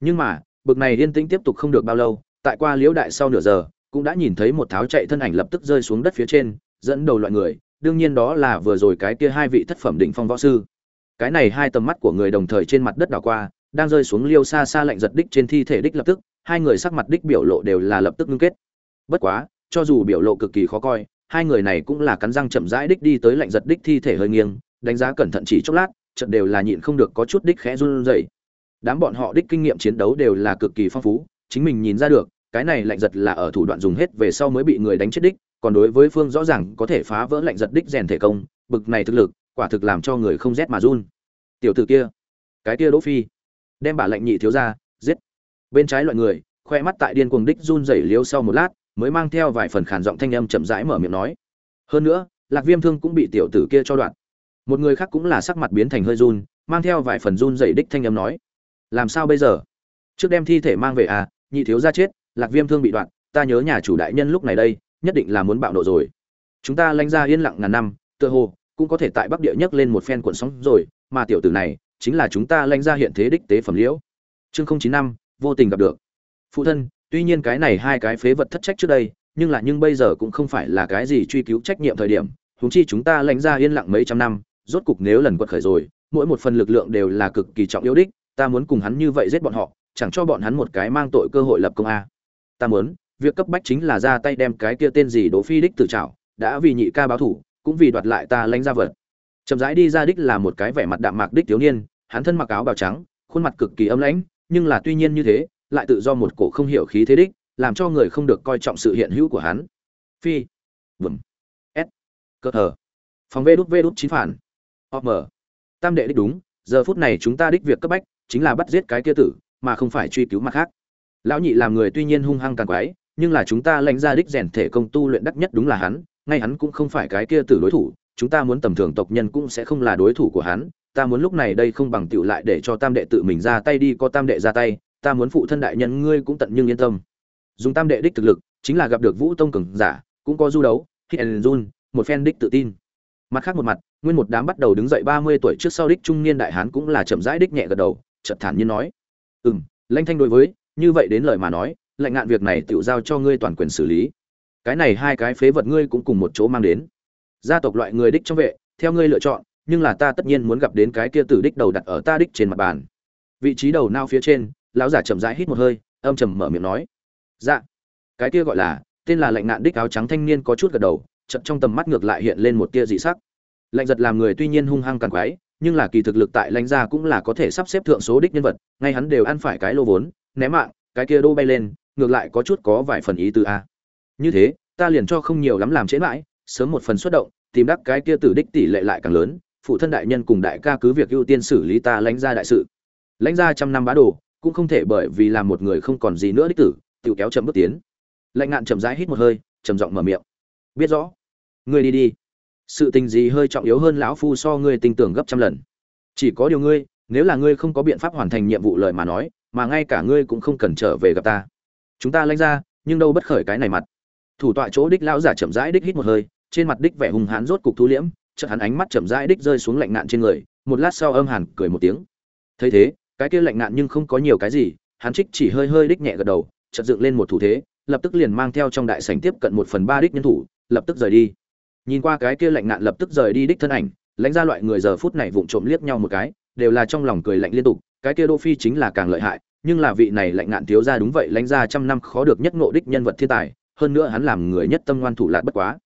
Nhưng mà, bực này yên tĩnh tiếp tục không được bao lâu, tại qua liễu đại sau nửa giờ, cũng đã nhìn thấy một tháo chạy thân ảnh lập tức rơi xuống đất phía trên, dẫn đầu loại người, đương nhiên đó là vừa rồi cái kia hai vị thất phẩm đỉnh phong võ sư. Cái này hai tầm mắt của người đồng thời trên mặt đất đảo qua, đang rơi xuống liêu xa xa lạnh giật đích trên thi thể đích lập tức, hai người sắc mặt đích biểu lộ đều là lập tức ngưng kết. Bất quá cho dù biểu lộ cực kỳ khó coi, hai người này cũng là cắn răng chậm rãi đích đi tới lạnh giật đích thi thể hơi nghiêng, đánh giá cẩn thận chỉ chốc lát trận đều là nhịn không được có chút đích khẽ run rẩy. Đám bọn họ đích kinh nghiệm chiến đấu đều là cực kỳ phong phú, chính mình nhìn ra được, cái này lạnh giật là ở thủ đoạn dùng hết về sau mới bị người đánh chết đích, còn đối với phương rõ ràng có thể phá vỡ lạnh giật đích rèn thể công, bực này thực lực, quả thực làm cho người không rét mà run. Tiểu tử kia, cái kia đỗ phi, đem bà lạnh nhị thiếu ra, giết. Bên trái loại người, khoe mắt tại điên cuồng đích run rẩy liếu sau một lát mới mang theo vài phần khàn giọng thanh âm chậm rãi mở miệng nói. Hơn nữa, lạc viêm thương cũng bị tiểu tử kia cho đoạn. Một người khác cũng là sắc mặt biến thành hơi run, mang theo vài phần run rẩy đích thanh âm nói. Làm sao bây giờ? Trước đem thi thể mang về à nhị thiếu ra chết, lạc viêm thương bị đoạn, ta nhớ nhà chủ đại nhân lúc này đây, nhất định là muốn bạo nộ rồi. Chúng ta lanh ra yên lặng ngàn năm, tựa hồ, cũng có thể tại bắc địa nhấc lên một phen cuộn sóng rồi, mà tiểu tử này, chính là chúng ta lanh ra hiện thế đích tế phẩm liễu. Chương không chín năm, vô tình gặp được. Phụ thân tuy nhiên cái này hai cái phế vật thất trách trước đây, nhưng là nhưng bây giờ cũng không phải là cái gì truy cứu trách nhiệm thời điểm. Huống chi chúng ta lãnh ra yên lặng mấy trăm năm, rốt cục nếu lần quật khởi rồi, mỗi một phần lực lượng đều là cực kỳ trọng yếu đích, ta muốn cùng hắn như vậy giết bọn họ, chẳng cho bọn hắn một cái mang tội cơ hội lập công a. Ta muốn, việc cấp bách chính là ra tay đem cái kia tên gì đỗ phi đích tự trảo, đã vì nhị ca báo thủ, cũng vì đoạt lại ta lãnh ra vật. Chậm rãi đi ra đích là một cái vẻ mặt đạm mạc đích thiếu niên, hắn thân mặc áo bào trắng, khuôn mặt cực kỳ âm lãnh, nhưng là tuy nhiên như thế lại tự do một cổ không hiểu khí thế đích, làm cho người không được coi trọng sự hiện hữu của hắn. Phi. Vừng s. Cơ thờ. Phòng vê đút vê đút chín phản. Om tam đệ đích đúng, giờ phút này chúng ta đích việc cấp bách, chính là bắt giết cái kia tử, mà không phải truy cứu mặt khác. Lão nhị làm người tuy nhiên hung hăng càng quái, nhưng là chúng ta lãnh ra đích rèn thể công tu luyện đắc nhất đúng là hắn, ngay hắn cũng không phải cái kia tử đối thủ, chúng ta muốn tầm thường tộc nhân cũng sẽ không là đối thủ của hắn, ta muốn lúc này đây không bằng tựu lại để cho tam đệ tự mình ra tay đi, có tam đệ ra tay ta muốn phụ thân đại nhân ngươi cũng tận nhưng yên tâm. Dùng tam đệ đích thực lực, chính là gặp được vũ tông cường giả, cũng có du đấu, hit run, một phen đích tự tin. Mặt khác một mặt, nguyên một đám bắt đầu đứng dậy ba mươi tuổi trước sau đích trung niên đại hán cũng là chậm rãi đích nhẹ gật đầu, chợt thản nhiên nói. Ừ m lanh thanh đối với, như vậy đến lời mà nói, lạnh ngạn việc này tự giao cho ngươi toàn quyền xử lý. Cái này hai cái phế vật ngươi cũng cùng một chỗ mang đến. Gia tộc loại người đích trong vệ, theo ngươi lựa chọn, nhưng là ta tất nhiên muốn gặp đến cái kia tử đích đầu đặt ở ta đích trên mặt bàn. Vị trí đầu nao phía trên lão giả chậm rãi hít một hơi, âm trầm mở miệng nói dạ. Cái kia gọi là, tên là lạnh nạn đích áo trắng thanh niên có chút gật đầu chậm trong tầm mắt ngược lại hiện lên một tia dị sắc. Lạnh giật làm người tuy nhiên hung hăng càng quái, nhưng là kỳ thực lực tại lãnh gia cũng là có thể sắp xếp thượng số đích nhân vật, ngay hắn đều ăn phải cái lô vốn ném mạng, cái kia đô bay lên, ngược lại có chút có vài phần ý từ a. Như thế, ta liền cho không nhiều lắm làm chế mãi, sớm một phần xuất động, tìm đắc cái kia tử đích tỷ lệ lại càng lớn, phụ thân đại nhân cùng đại ca cứ việc ưu tiên xử lý ta lãnh gia đại sự. Lãnh gia trăm năm bá đồ cũng không thể bởi vì làm một người không còn gì nữa đích tử tự kéo chậm bước tiến. Lạnh ngạn chậm rãi hít một hơi, trầm giọng mở miệng. Biết rõ. Ngươi đi đi. Sự tình gì hơi trọng yếu hơn lão phu so ngươi tin tưởng gấp trăm lần. Chỉ có điều ngươi, nếu là ngươi không có biện pháp hoàn thành nhiệm vụ lời mà nói, mà ngay cả ngươi cũng không cần trở về gặp ta. Chúng ta lanh ra, nhưng đâu bất khởi cái này mặt. Thủ tọa chỗ đích lão giả chậm rãi đích hít một hơi, trên mặt đích vẻ hùng hán rốt cục thu liễm, chợt hắn ánh mắt chậm rãi đích rơi xuống lạnh nạn trên người, một lát sau âm hàn cười một tiếng. Thấy thế cái kia lạnh nạn nhưng không có nhiều cái gì, hắn trích chỉ hơi hơi đích nhẹ gật đầu, chợt dựng lên một thủ thế, lập tức liền mang theo trong đại sảnh tiếp cận một phần ba đích nhân thủ, lập tức rời đi. Nhìn qua cái kia lạnh nạn lập tức rời đi đích thân ảnh, lãnh ra loại người giờ phút này vụng trộm liếc nhau một cái, đều là trong lòng cười lạnh liên tục, cái kia đô phi chính là càng lợi hại, nhưng là vị này lạnh nạn thiếu ra đúng vậy, lãnh ra trăm năm khó được nhất ngộ đích nhân vật thiên tài, hơn nữa hắn làm người nhất tâm ngoan thủ lạc bất quá.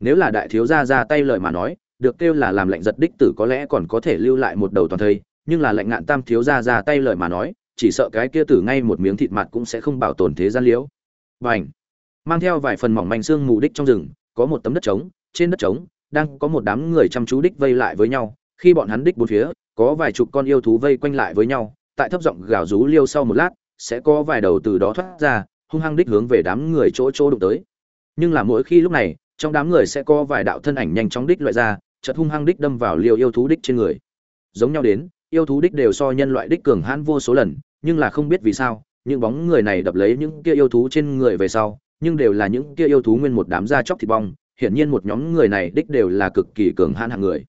Nếu là đại thiếu gia ra tay lời mà nói, được kêu là làm lạnh giật đích tử có lẽ còn có thể lưu lại một đầu toàn thây nhưng là lệnh ngạn tam thiếu gia ra tay lời mà nói chỉ sợ cái kia tử ngay một miếng thịt mặt cũng sẽ không bảo tồn thế gian liễu. Bành, mang theo vài phần mỏng manh xương mù đích trong rừng có một tấm đất trống trên đất trống đang có một đám người chăm chú đích vây lại với nhau. Khi bọn hắn đích bốn phía có vài chục con yêu thú vây quanh lại với nhau tại thấp giọng gào rú liêu sau một lát sẽ có vài đầu từ đó thoát ra hung hăng đích hướng về đám người chỗ chỗ đụng tới. Nhưng là mỗi khi lúc này trong đám người sẽ có vài đạo thân ảnh nhanh chóng đích loại ra chợt hung hăng đích đâm vào liều yêu thú đích trên người. Giống nhau đến yêu thú đích đều so nhân loại đích cường hãn vô số lần, nhưng là không biết vì sao, những bóng người này đập lấy những kia yêu thú trên người về sau, nhưng đều là những kia yêu thú nguyên một đám da chóc thịt bong, hiển nhiên một nhóm người này đích đều là cực kỳ cường hãn hạng người.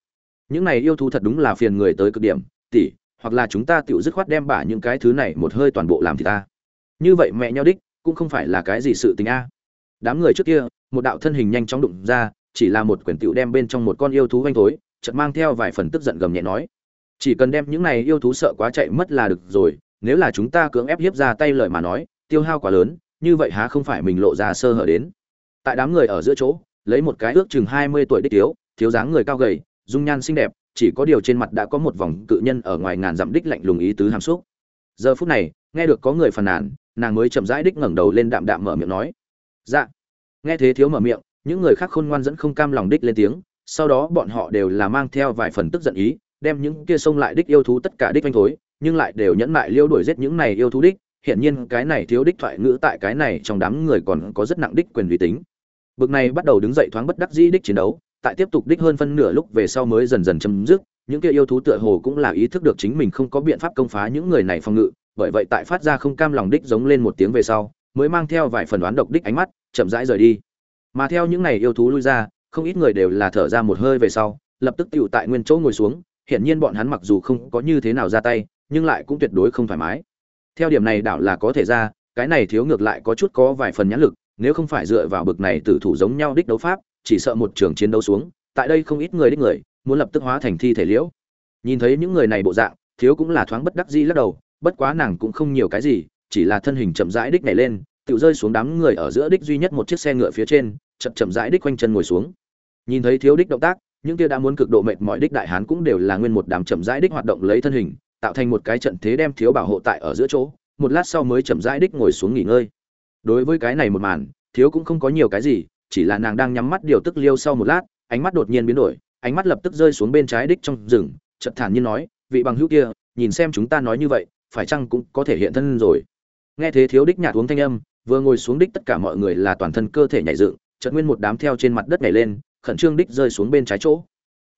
Những này yêu thú thật đúng là phiền người tới cực điểm, tỷ, hoặc là chúng ta tự dứt khoát đem bả những cái thứ này một hơi toàn bộ làm thì ta. Như vậy mẹ nhau đích, cũng không phải là cái gì sự tình a. Đám người trước kia, một đạo thân hình nhanh chóng đụng ra, chỉ là một quyển tựu đem bên trong một con yêu thú vanh thối, chợt mang theo vài phần tức giận gầm nhẹ nói chỉ cần đem những này yêu thú sợ quá chạy mất là được rồi, nếu là chúng ta cưỡng ép hiếp ra tay lời mà nói, tiêu hao quá lớn, như vậy há không phải mình lộ ra sơ hở đến. Tại đám người ở giữa chỗ, lấy một cái ước chừng hai mươi tuổi đích thiếu thiếu dáng người cao gầy, dung nhan xinh đẹp, chỉ có điều trên mặt đã có một vòng cự nhân ở ngoài ngàn dặm đích lạnh lùng ý tứ hàm xúc. Giờ phút này, nghe được có người phàn nàn, nàng mới chậm rãi đích ngẩng đầu lên đạm đạm mở miệng nói. Dạ. Nghe thế thiếu mở miệng, những người khác khôn ngoan dẫn không cam lòng đích lên tiếng, sau đó bọn họ đều là mang theo vài phần tức giận ý đem những kia sông lại đích yêu thú tất cả đích vanh thối, nhưng lại đều nhẫn mại liêu đuổi giết những này yêu thú đích. Hiện nhiên cái này thiếu đích thoại ngữ tại cái này trong đám người còn có rất nặng đích quyền uy tín bực này bắt đầu đứng dậy thoáng bất đắc dĩ đích chiến đấu, tại tiếp tục đích hơn phân nửa lúc về sau mới dần dần chấm dứt. Những kia yêu thú tựa hồ cũng là ý thức được chính mình không có biện pháp công phá những người này phòng ngự, bởi vậy tại phát ra không cam lòng đích giống lên một tiếng về sau, mới mang theo vài phần đoán độc đích ánh mắt, chậm rãi rời đi. Mà theo những này yêu thú lui ra, không ít người đều là thở ra một hơi về sau, lập tức tựu tại nguyên chỗ ngồi xuống hiển nhiên bọn hắn mặc dù không có như thế nào ra tay, nhưng lại cũng tuyệt đối không thoải mái. Theo điểm này đảo là có thể ra, cái này thiếu ngược lại có chút có vài phần nhãn lực, nếu không phải dựa vào bực này tử thủ giống nhau đích đấu pháp, chỉ sợ một trường chiến đấu xuống, tại đây không ít người đích người, muốn lập tức hóa thành thi thể liễu. Nhìn thấy những người này bộ dạng, thiếu cũng là thoáng bất đắc dĩ lắc đầu, bất quá nàng cũng không nhiều cái gì, chỉ là thân hình chậm rãi đích nhảy lên, tự rơi xuống đám người ở giữa đích duy nhất một chiếc xe ngựa phía trên, chậm chậm rãi đích quanh chân ngồi xuống. Nhìn thấy thiếu đích động tác những kia đã muốn cực độ mệt mỏi đích đại hán cũng đều là nguyên một đám chậm rãi đích hoạt động lấy thân hình, tạo thành một cái trận thế đem thiếu bảo hộ tại ở giữa chỗ, một lát sau mới chậm rãi đích ngồi xuống nghỉ ngơi. Đối với cái này một màn, thiếu cũng không có nhiều cái gì, chỉ là nàng đang nhắm mắt điều tức liêu sau một lát, ánh mắt đột nhiên biến đổi, ánh mắt lập tức rơi xuống bên trái đích trong rừng, chợt thản nhiên nói, vị bằng hữu kia, nhìn xem chúng ta nói như vậy, phải chăng cũng có thể hiện thân rồi? Nghe thế thiếu đích nhạt uống thanh âm, vừa ngồi xuống đích tất cả mọi người là toàn thân cơ thể nhảy dựng, chợt nguyên một đám theo trên mặt đất nhảy lên khẩn trương đích rơi xuống bên trái chỗ.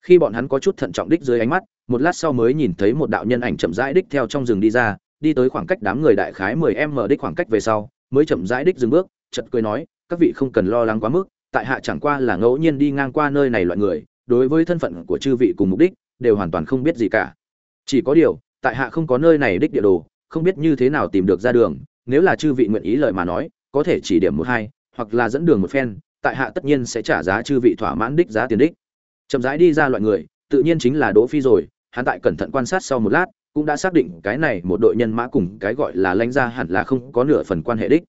Khi bọn hắn có chút thận trọng đích dưới ánh mắt, một lát sau mới nhìn thấy một đạo nhân ảnh chậm rãi đích theo trong rừng đi ra, đi tới khoảng cách đám người đại khái mười m đích khoảng cách về sau, mới chậm rãi đích dừng bước, chợt cười nói, các vị không cần lo lắng quá mức, tại hạ chẳng qua là ngẫu nhiên đi ngang qua nơi này loại người, đối với thân phận của chư vị cùng mục đích, đều hoàn toàn không biết gì cả. Chỉ có điều, tại hạ không có nơi này đích địa đồ, không biết như thế nào tìm được ra đường, nếu là chư vị nguyện ý lời mà nói, có thể chỉ điểm một hai, hoặc là dẫn đường một phen tại hạ tất nhiên sẽ trả giá chư vị thỏa mãn đích giá tiền đích. Chậm rãi đi ra loại người, tự nhiên chính là đỗ phi rồi, hắn tại cẩn thận quan sát sau một lát, cũng đã xác định cái này một đội nhân mã cùng cái gọi là lãnh gia hẳn là không có nửa phần quan hệ đích.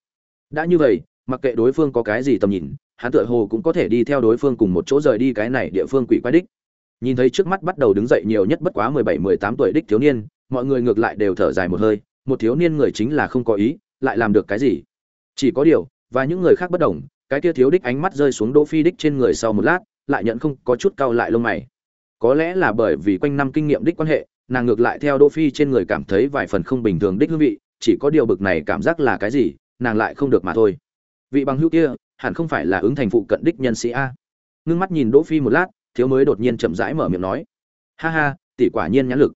Đã như vậy, mặc kệ đối phương có cái gì tầm nhìn, hắn tựa hồ cũng có thể đi theo đối phương cùng một chỗ rời đi cái này địa phương quỷ quái đích. Nhìn thấy trước mắt bắt đầu đứng dậy nhiều nhất bất quá mười bảy, mười tám tuổi đích thiếu niên, mọi người ngược lại đều thở dài một hơi, một thiếu niên người chính là không có ý, lại làm được cái gì? Chỉ có điều, và những người khác bất đồng cái kia thiếu đích ánh mắt rơi xuống đỗ phi đích trên người sau một lát, lại nhận không có chút cau lại lông mày. Có lẽ là bởi vì quanh năm kinh nghiệm đích quan hệ, nàng ngược lại theo đỗ phi trên người cảm thấy vài phần không bình thường đích hương vị, chỉ có điều bực này cảm giác là cái gì, nàng lại không được mà thôi. Vị bằng hữu kia, hẳn không phải là ứng thành phụ cận đích nhân sĩ a. Ngưng mắt nhìn đỗ phi một lát, thiếu mới đột nhiên chậm rãi mở miệng nói. Ha ha, tỷ quả nhiên nhãn lực.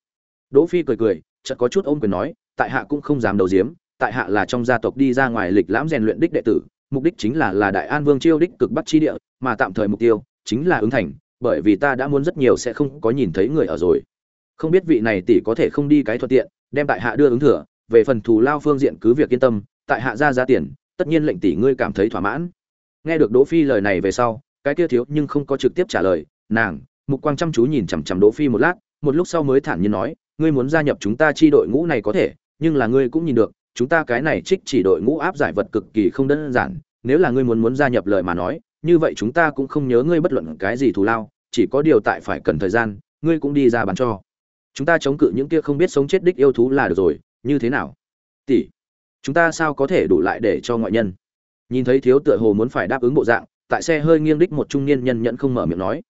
Đỗ phi cười cười, chợt có chút ôm quyền nói, tại hạ cũng không dám đầu diếm tại hạ là trong gia tộc đi ra ngoài lịch lãm rèn luyện đích đệ tử mục đích chính là là đại an vương chiêu đích cực bắc chi địa, mà tạm thời mục tiêu chính là ứng thành, bởi vì ta đã muốn rất nhiều sẽ không có nhìn thấy người ở rồi. Không biết vị này tỷ có thể không đi cái thuận tiện, đem tại hạ đưa ứng thừa, về phần thù lao phương diện cứ việc yên tâm, tại hạ ra giá tiền, tất nhiên lệnh tỷ ngươi cảm thấy thỏa mãn. Nghe được đỗ phi lời này về sau, cái kia thiếu nhưng không có trực tiếp trả lời, nàng, mục quang chăm chú nhìn chằm chằm đỗ phi một lát, một lúc sau mới thản nhiên nói, ngươi muốn gia nhập chúng ta chi đội ngũ này có thể, nhưng là ngươi cũng nhìn được chúng ta cái này trích chỉ đội ngũ áp giải vật cực kỳ không đơn giản, nếu là ngươi muốn muốn gia nhập lời mà nói, như vậy chúng ta cũng không nhớ ngươi bất luận cái gì thù lao, chỉ có điều tại phải cần thời gian, ngươi cũng đi ra bán cho. Chúng ta chống cự những kia không biết sống chết đích yêu thú là được rồi, như thế nào? Tỷ, chúng ta sao có thể đủ lại để cho ngoại nhân? Nhìn thấy thiếu tựa hồ muốn phải đáp ứng bộ dạng, tại xe hơi nghiêng đích một trung niên nhân nhận không mở miệng nói.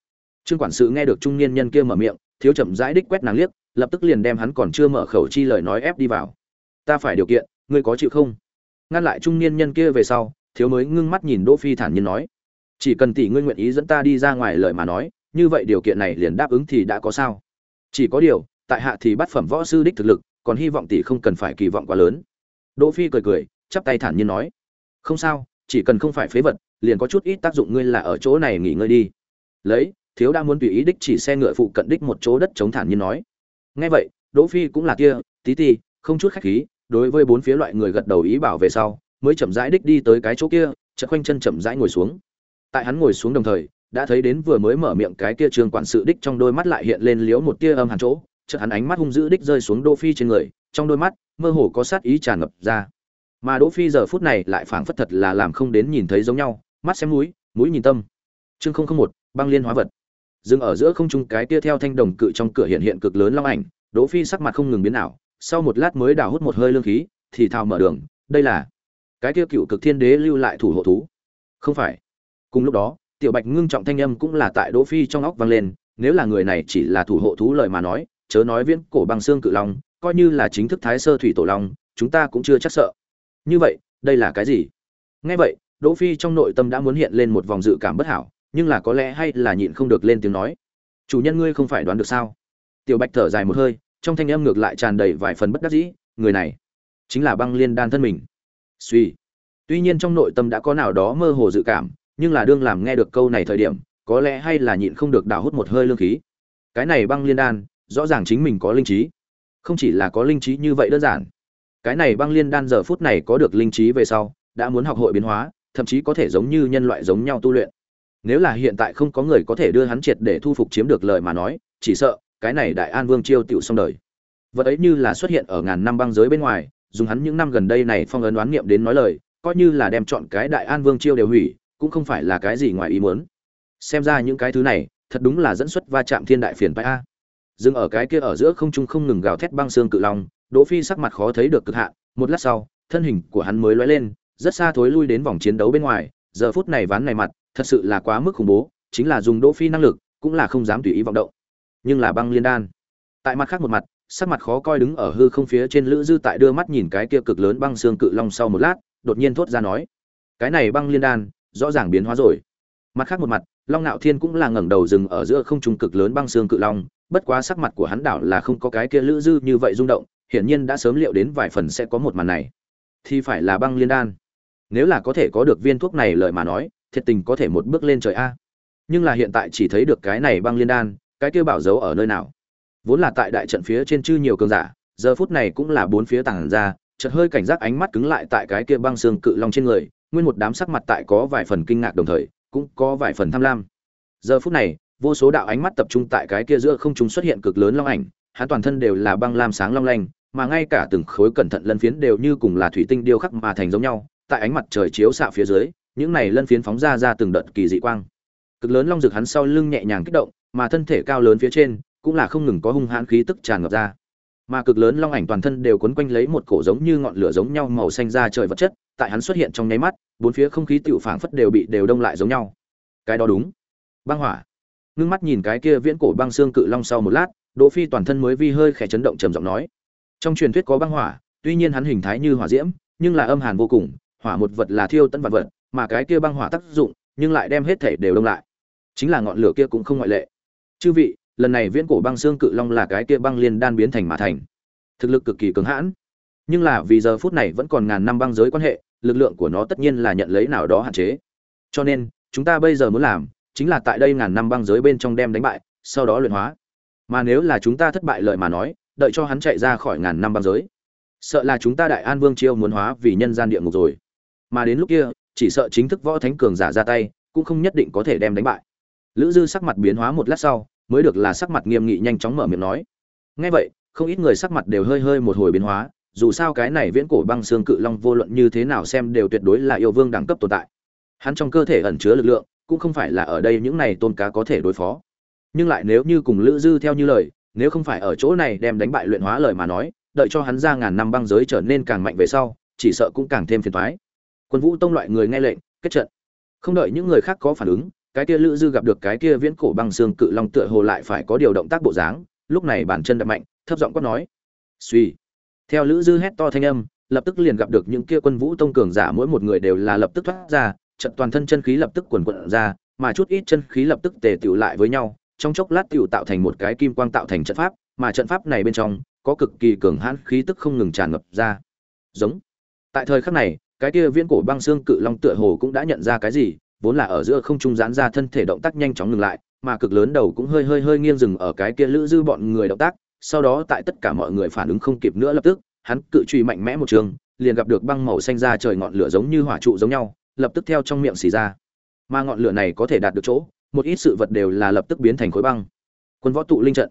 Trương quản sự nghe được trung niên nhân kia mở miệng, thiếu chậm rãi đích quét nàng liếc, lập tức liền đem hắn còn chưa mở khẩu chi lời nói ép đi vào. Ta phải điều kiện ngươi có chịu không? Ngăn lại trung niên nhân kia về sau, thiếu mới ngưng mắt nhìn đỗ phi thản nhiên nói. Chỉ cần tỷ ngươi nguyện ý dẫn ta đi ra ngoài lời mà nói, như vậy điều kiện này liền đáp ứng thì đã có sao? Chỉ có điều, tại hạ thì bắt phẩm võ sư đích thực lực, còn hy vọng tỷ không cần phải kỳ vọng quá lớn. Đỗ phi cười cười, chắp tay thản nhiên nói. Không sao, chỉ cần không phải phế vật, liền có chút ít tác dụng ngươi là ở chỗ này nghỉ ngơi đi. Lấy, thiếu đã muốn tùy ý đích chỉ xe ngựa phụ cận đích một chỗ đất chống thản nhiên nói. Nghe vậy, đỗ phi cũng là kia, tí ti, không chút khách khí đối với bốn phía loại người gật đầu ý bảo về sau, mới chậm rãi đích đi tới cái chỗ kia, chợt khoanh chân chậm rãi ngồi xuống. Tại hắn ngồi xuống đồng thời, đã thấy đến vừa mới mở miệng cái kia trường quản sự đích trong đôi mắt lại hiện lên liếu một tia âm hàn chỗ, chợt hắn ánh mắt hung dữ đích rơi xuống đỗ phi trên người, trong đôi mắt, mơ hồ có sát ý tràn ngập ra. Mà đỗ phi giờ phút này lại phảng phất thật là làm không đến nhìn thấy giống nhau, mắt xem mũi mũi nhìn tâm. Chương không không một, băng liên hóa vật. Dừng ở giữa không trung cái kia theo thanh đồng cự trong cửa hiện hiện cực lớn long ảnh, đỗ phi sắc mặt không ngừng biến ảo sau một lát mới đào hút một hơi lương khí, thì thào mở đường, đây là cái kia cựu cực thiên đế lưu lại thủ hộ thú. Không phải. Cùng lúc đó, tiểu bạch ngưng trọng thanh âm cũng là tại đỗ phi trong óc vang lên, nếu là người này chỉ là thủ hộ thú lời mà nói, chớ nói viễn cổ băng xương cự long, coi như là chính thức thái sơ thủy tổ long, chúng ta cũng chưa chắc sợ. Như vậy, đây là cái gì? Nghe vậy, đỗ phi trong nội tâm đã muốn hiện lên một vòng dự cảm bất hảo, nhưng là có lẽ hay là nhịn không được lên tiếng nói. Chủ nhân ngươi không phải đoán được sao? Tiểu bạch thở dài một hơi trong thanh âm ngược lại tràn đầy vài phần bất đắc dĩ, người này chính là băng liên đan thân mình. Suy. Tuy nhiên trong nội tâm đã có nào đó mơ hồ dự cảm, nhưng là đương làm nghe được câu này thời điểm, có lẽ hay là nhịn không được đào hút một hơi lương khí. Cái này băng liên đan, rõ ràng chính mình có linh trí. Không chỉ là có linh trí như vậy đơn giản. Cái này băng liên đan giờ phút này có được linh trí về sau, đã muốn học hội biến hóa, thậm chí có thể giống như nhân loại giống nhau tu luyện. Nếu là hiện tại không có người có thể đưa hắn triệt để thu phục chiếm được lời mà nói, chỉ sợ cái này đại an vương chiêu tiểu xong đời. Vật ấy như là xuất hiện ở ngàn năm băng giới bên ngoài, dùng hắn những năm gần đây này phong ấn đoán niệm đến nói lời, coi như là đem chọn cái đại an vương chiêu đều hủy, cũng không phải là cái gì ngoài ý muốn. Xem ra những cái thứ này, thật đúng là dẫn xuất va chạm thiên đại phiền bãi a. Dừng ở cái kia ở giữa không trung không ngừng gào thét băng xương cự long, đỗ phi sắc mặt khó thấy được cực hạn, một lát sau, thân hình của hắn mới lóe lên, rất xa thối lui đến vòng chiến đấu bên ngoài, giờ phút này ván này mặt, thật sự là quá mức khủng bố, chính là dùng đỗ phi năng lực, cũng là không dám tùy ý vọng động nhưng là băng liên đan. Tại mặt khác một mặt, sắc mặt khó coi đứng ở hư không phía trên lữ dư tại đưa mắt nhìn cái kia cực lớn băng xương cự long sau một lát, đột nhiên thốt ra nói, cái này băng liên đan, rõ ràng biến hóa rồi. Mặt khác một mặt, long nạo thiên cũng là ngẩng đầu dừng ở giữa không trung cực lớn băng xương cự long, bất quá sắc mặt của hắn đảo là không có cái kia lữ dư như vậy rung động, hiển nhiên đã sớm liệu đến vài phần sẽ có một màn này. Thì phải là băng liên đan. Nếu là có thể có được viên thuốc này lời mà nói, thiệt tình có thể một bước lên trời a. Nhưng là hiện tại chỉ thấy được cái này băng liên đan cái kia bảo dấu ở nơi nào? Vốn là tại đại trận phía trên chư nhiều cường giả, giờ phút này cũng là bốn phía tàng ra, chợt hơi cảnh giác ánh mắt cứng lại tại cái kia băng xương cự long trên người, nguyên một đám sắc mặt tại có vài phần kinh ngạc đồng thời, cũng có vài phần tham lam. Giờ phút này, vô số đạo ánh mắt tập trung tại cái kia giữa không trung xuất hiện cực lớn long ảnh, hắn toàn thân đều là băng lam sáng long lanh, mà ngay cả từng khối cẩn thận lân phiến đều như cùng là thủy tinh điêu khắc mà thành giống nhau, tại ánh mặt trời chiếu xạ phía dưới, những này lân phiến phóng ra ra từng đợt kỳ dị quang. Cực lớn long rực hắn sau lưng nhẹ nhàng kích động mà thân thể cao lớn phía trên cũng là không ngừng có hung hãn khí tức tràn ngập ra. Mà cực lớn long ảnh toàn thân đều quấn quanh lấy một cổ giống như ngọn lửa giống nhau màu xanh ra trời vật chất, tại hắn xuất hiện trong nháy mắt, bốn phía không khí tựu phảng phất đều bị đều đông lại giống nhau. Cái đó đúng. Băng hỏa. Ngưng mắt nhìn cái kia viễn cổ băng xương cự long sau một lát, đỗ phi toàn thân mới vi hơi khẽ chấn động trầm giọng nói. Trong truyền thuyết có băng hỏa, tuy nhiên hắn hình thái như hỏa diễm, nhưng là âm hàn vô cùng, hỏa một vật là thiêu tận vật vật, mà cái kia băng hỏa tác dụng, nhưng lại đem hết thể đều đông lại. Chính là ngọn lửa kia cũng không ngoại lệ chư vị, lần này viễn cổ băng xương cự long là cái kia băng liên đan biến thành mà thành. Thực lực cực kỳ cứng hãn. Nhưng là vì giờ phút này vẫn còn ngàn năm băng giới quan hệ, lực lượng của nó tất nhiên là nhận lấy nào đó hạn chế. Cho nên, chúng ta bây giờ muốn làm chính là tại đây ngàn năm băng giới bên trong đem đánh bại, sau đó luyện hóa. Mà nếu là chúng ta thất bại lợi mà nói, đợi cho hắn chạy ra khỏi ngàn năm băng giới. Sợ là chúng ta đại an vương chiêu muốn hóa vì nhân gian địa ngục rồi. Mà đến lúc kia, chỉ sợ chính thức võ thánh cường giả ra tay, cũng không nhất định có thể đem đánh bại. Lữ dư sắc mặt biến hóa một lát sau mới được là sắc mặt nghiêm nghị nhanh chóng mở miệng nói. Ngay vậy, không ít người sắc mặt đều hơi hơi một hồi biến hóa, dù sao cái này viễn cổ băng xương cự long vô luận như thế nào xem đều tuyệt đối là yêu vương đẳng cấp tồn tại. Hắn trong cơ thể ẩn chứa lực lượng, cũng không phải là ở đây những này tôn cá có thể đối phó. Nhưng lại nếu như cùng lữ dư theo như lời, nếu không phải ở chỗ này đem đánh bại luyện hóa lời mà nói, đợi cho hắn ra ngàn năm băng giới trở nên càng mạnh về sau, chỉ sợ cũng càng thêm phiền toái. Quân vũ tông loại người nghe lệnh, kết trận. Không đợi những người khác có phản ứng cái kia lữ dư gặp được cái kia viễn cổ băng xương cự long tựa hồ lại phải có điều động tác bộ dáng, lúc này bàn chân đập mạnh, thấp giọng quát nói. Suy theo lữ dư hét to thanh âm, lập tức liền gặp được những kia quân vũ tông cường giả mỗi một người đều là lập tức thoát ra, trận toàn thân chân khí lập tức quần quận ra, mà chút ít chân khí lập tức tề tựu lại với nhau, trong chốc lát tựu tạo thành một cái kim quang tạo thành trận pháp, mà trận pháp này bên trong, có cực kỳ cường hãn khí tức không ngừng tràn ngập ra. Giống. Tại thời khắc này, cái kia viễn cổ băng xương cự long tựa hồ cũng đã nhận ra cái gì vốn là ở giữa không trung giãn ra thân thể động tác nhanh chóng ngừng lại, mà cực lớn đầu cũng hơi hơi hơi nghiêng dừng ở cái kia lữ dư bọn người động tác, sau đó tại tất cả mọi người phản ứng không kịp nữa lập tức, hắn cự truy mạnh mẽ một trường, liền gặp được băng màu xanh ra trời ngọn lửa giống như hỏa trụ giống nhau, lập tức theo trong miệng xì ra. Mà ngọn lửa này có thể đạt được chỗ, một ít sự vật đều là lập tức biến thành khối băng. Quân võ tụ linh trận.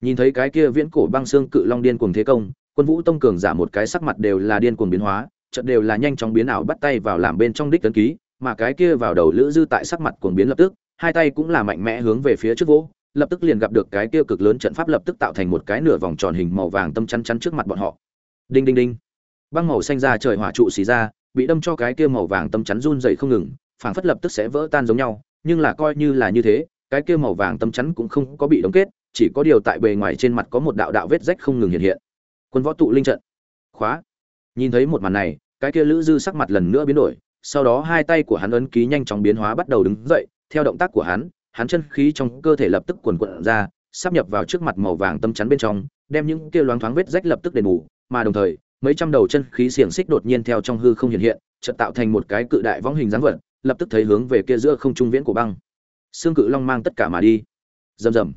Nhìn thấy cái kia viễn cổ băng xương cự long điên cuồng thế công, quân vũ tông cường giả một cái sắc mặt đều là điên cuồng biến hóa, trận đều là nhanh chóng biến ảo bắt tay vào làm bên trong đích tấn ký mà cái kia vào đầu lữ dư tại sắc mặt cuồng biến lập tức, hai tay cũng là mạnh mẽ hướng về phía trước vỗ, lập tức liền gặp được cái kia cực lớn trận pháp lập tức tạo thành một cái nửa vòng tròn hình màu vàng tâm chắn chắn trước mặt bọn họ. Đinh đinh đinh. Băng màu xanh ra trời hỏa trụ xì ra, bị đâm cho cái kia màu vàng tâm chắn run dậy không ngừng, phảng phất lập tức sẽ vỡ tan giống nhau, nhưng là coi như là như thế, cái kia màu vàng tâm chắn cũng không có bị đóng kết, chỉ có điều tại bề ngoài trên mặt có một đạo đạo vết rách không ngừng hiện hiện. Quân võ tụ linh trận. Khóa. Nhìn thấy một màn này, cái kia lữ dư sắc mặt lần nữa biến đổi sau đó hai tay của hắn ấn ký nhanh chóng biến hóa bắt đầu đứng dậy, theo động tác của hắn hắn chân khí trong cơ thể lập tức cuồn cuộn ra, sắp nhập vào trước mặt màu vàng tâm chắn bên trong, đem những kia loáng thoáng vết rách lập tức đền bù, mà đồng thời, mấy trăm đầu chân khí xiềng xích đột nhiên theo trong hư không hiện hiện, chợt tạo thành một cái cự đại võng hình dáng vật, lập tức thấy hướng về kia giữa không trung viễn của băng. Xương cự long mang tất cả mà đi. Rầm rầm.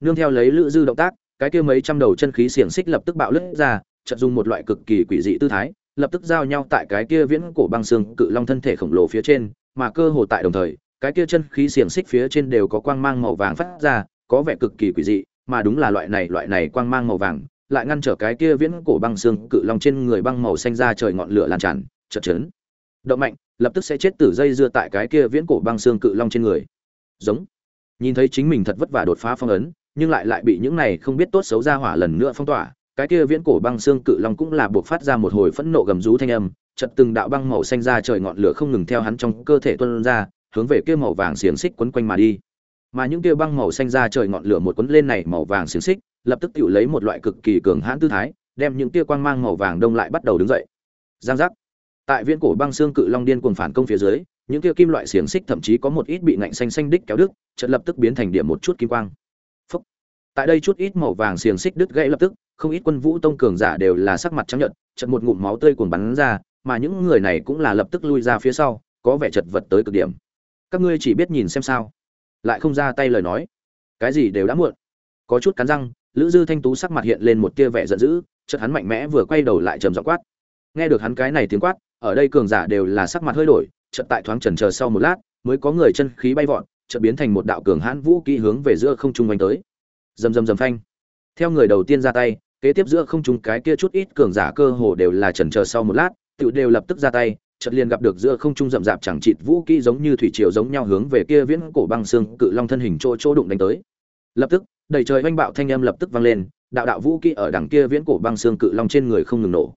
Nương theo lấy lữ dư động tác, cái kia mấy trăm đầu chân khí xiềng xích lập tức bạo lướt ra, chợt dùng một loại cực kỳ quỷ dị tư thái lập tức giao nhau tại cái kia viễn cổ băng xương cự long thân thể khổng lồ phía trên, mà cơ hồ tại đồng thời, cái kia chân khí xiềng xích phía trên đều có quang mang màu vàng phát ra, có vẻ cực kỳ quỷ dị, mà đúng là loại này loại này quang mang màu vàng, lại ngăn trở cái kia viễn cổ băng xương cự long trên người băng màu xanh ra trời ngọn lửa lan tràn, chợt chấn động mạnh, lập tức sẽ chết tử dây dưa tại cái kia viễn cổ băng xương cự long trên người. Giống. Nhìn thấy chính mình thật vất vả đột phá phong ấn, nhưng lại lại bị những này không biết tốt xấu ra hỏa lần nữa phong tỏa cái kia viễn cổ băng xương cự long cũng là buộc phát ra một hồi phẫn nộ gầm rú thanh âm, chật từng đạo băng màu xanh ra trời ngọn lửa không ngừng theo hắn trong cơ thể tuôn ra, hướng về kia màu vàng xiềng xích quấn quanh mà đi. Mà những kia băng màu xanh ra trời ngọn lửa một quấn lên này màu vàng xiềng xích, lập tức tự lấy một loại cực kỳ cường hãn tư thái, đem những kia quang mang màu vàng đông lại bắt đầu đứng dậy. Giang giác. Tại viễn cổ băng xương cự long điên cuồng phản công phía dưới, những kia kim loại xiềng xích thậm chí có một ít bị ngạnh xanh xanh đích kéo đứt, chợt lập tức biến thành điểm một chút kim quang. Phúc. tại đây chút ít màu vàng xiềng xích đứt gãy lập tức không ít quân vũ tông cường giả đều là sắc mặt trắng nhợt, chợt một ngụm máu tươi cuồn bắn ra, mà những người này cũng là lập tức lui ra phía sau, có vẻ chật vật tới cực điểm. Các ngươi chỉ biết nhìn xem sao. Lại không ra tay lời nói. Cái gì đều đã muộn. Có chút cắn răng, lữ dư thanh tú sắc mặt hiện lên một tia vẻ giận dữ, chợt hắn mạnh mẽ vừa quay đầu lại trầm giọng quát. Nghe được hắn cái này tiếng quát, ở đây cường giả đều là sắc mặt hơi đổi, chợt tại thoáng chần chờ sau một lát, mới có người chân khí bay vọt, chợt biến thành một đạo cường hãn vũ kỹ hướng về giữa không trung quanh tới. Rầm rầm rầm phanh. Theo người đầu tiên ra tay kế tiếp giữa không trung cái kia chút ít cường giả cơ hồ đều là chần chờ sau một lát tự đều lập tức ra tay, chợt liền gặp được giữa không trung rậm rạp chẳng chịt vũ kỹ giống như thủy triều giống nhau hướng về kia viễn cổ băng xương cự long thân hình chỗ chỗ đụng đánh tới. Lập tức, đầy trời oanh bạo thanh âm lập tức vang lên, đạo đạo vũ kỹ ở đằng kia viễn cổ băng xương cự long trên người không ngừng nổ.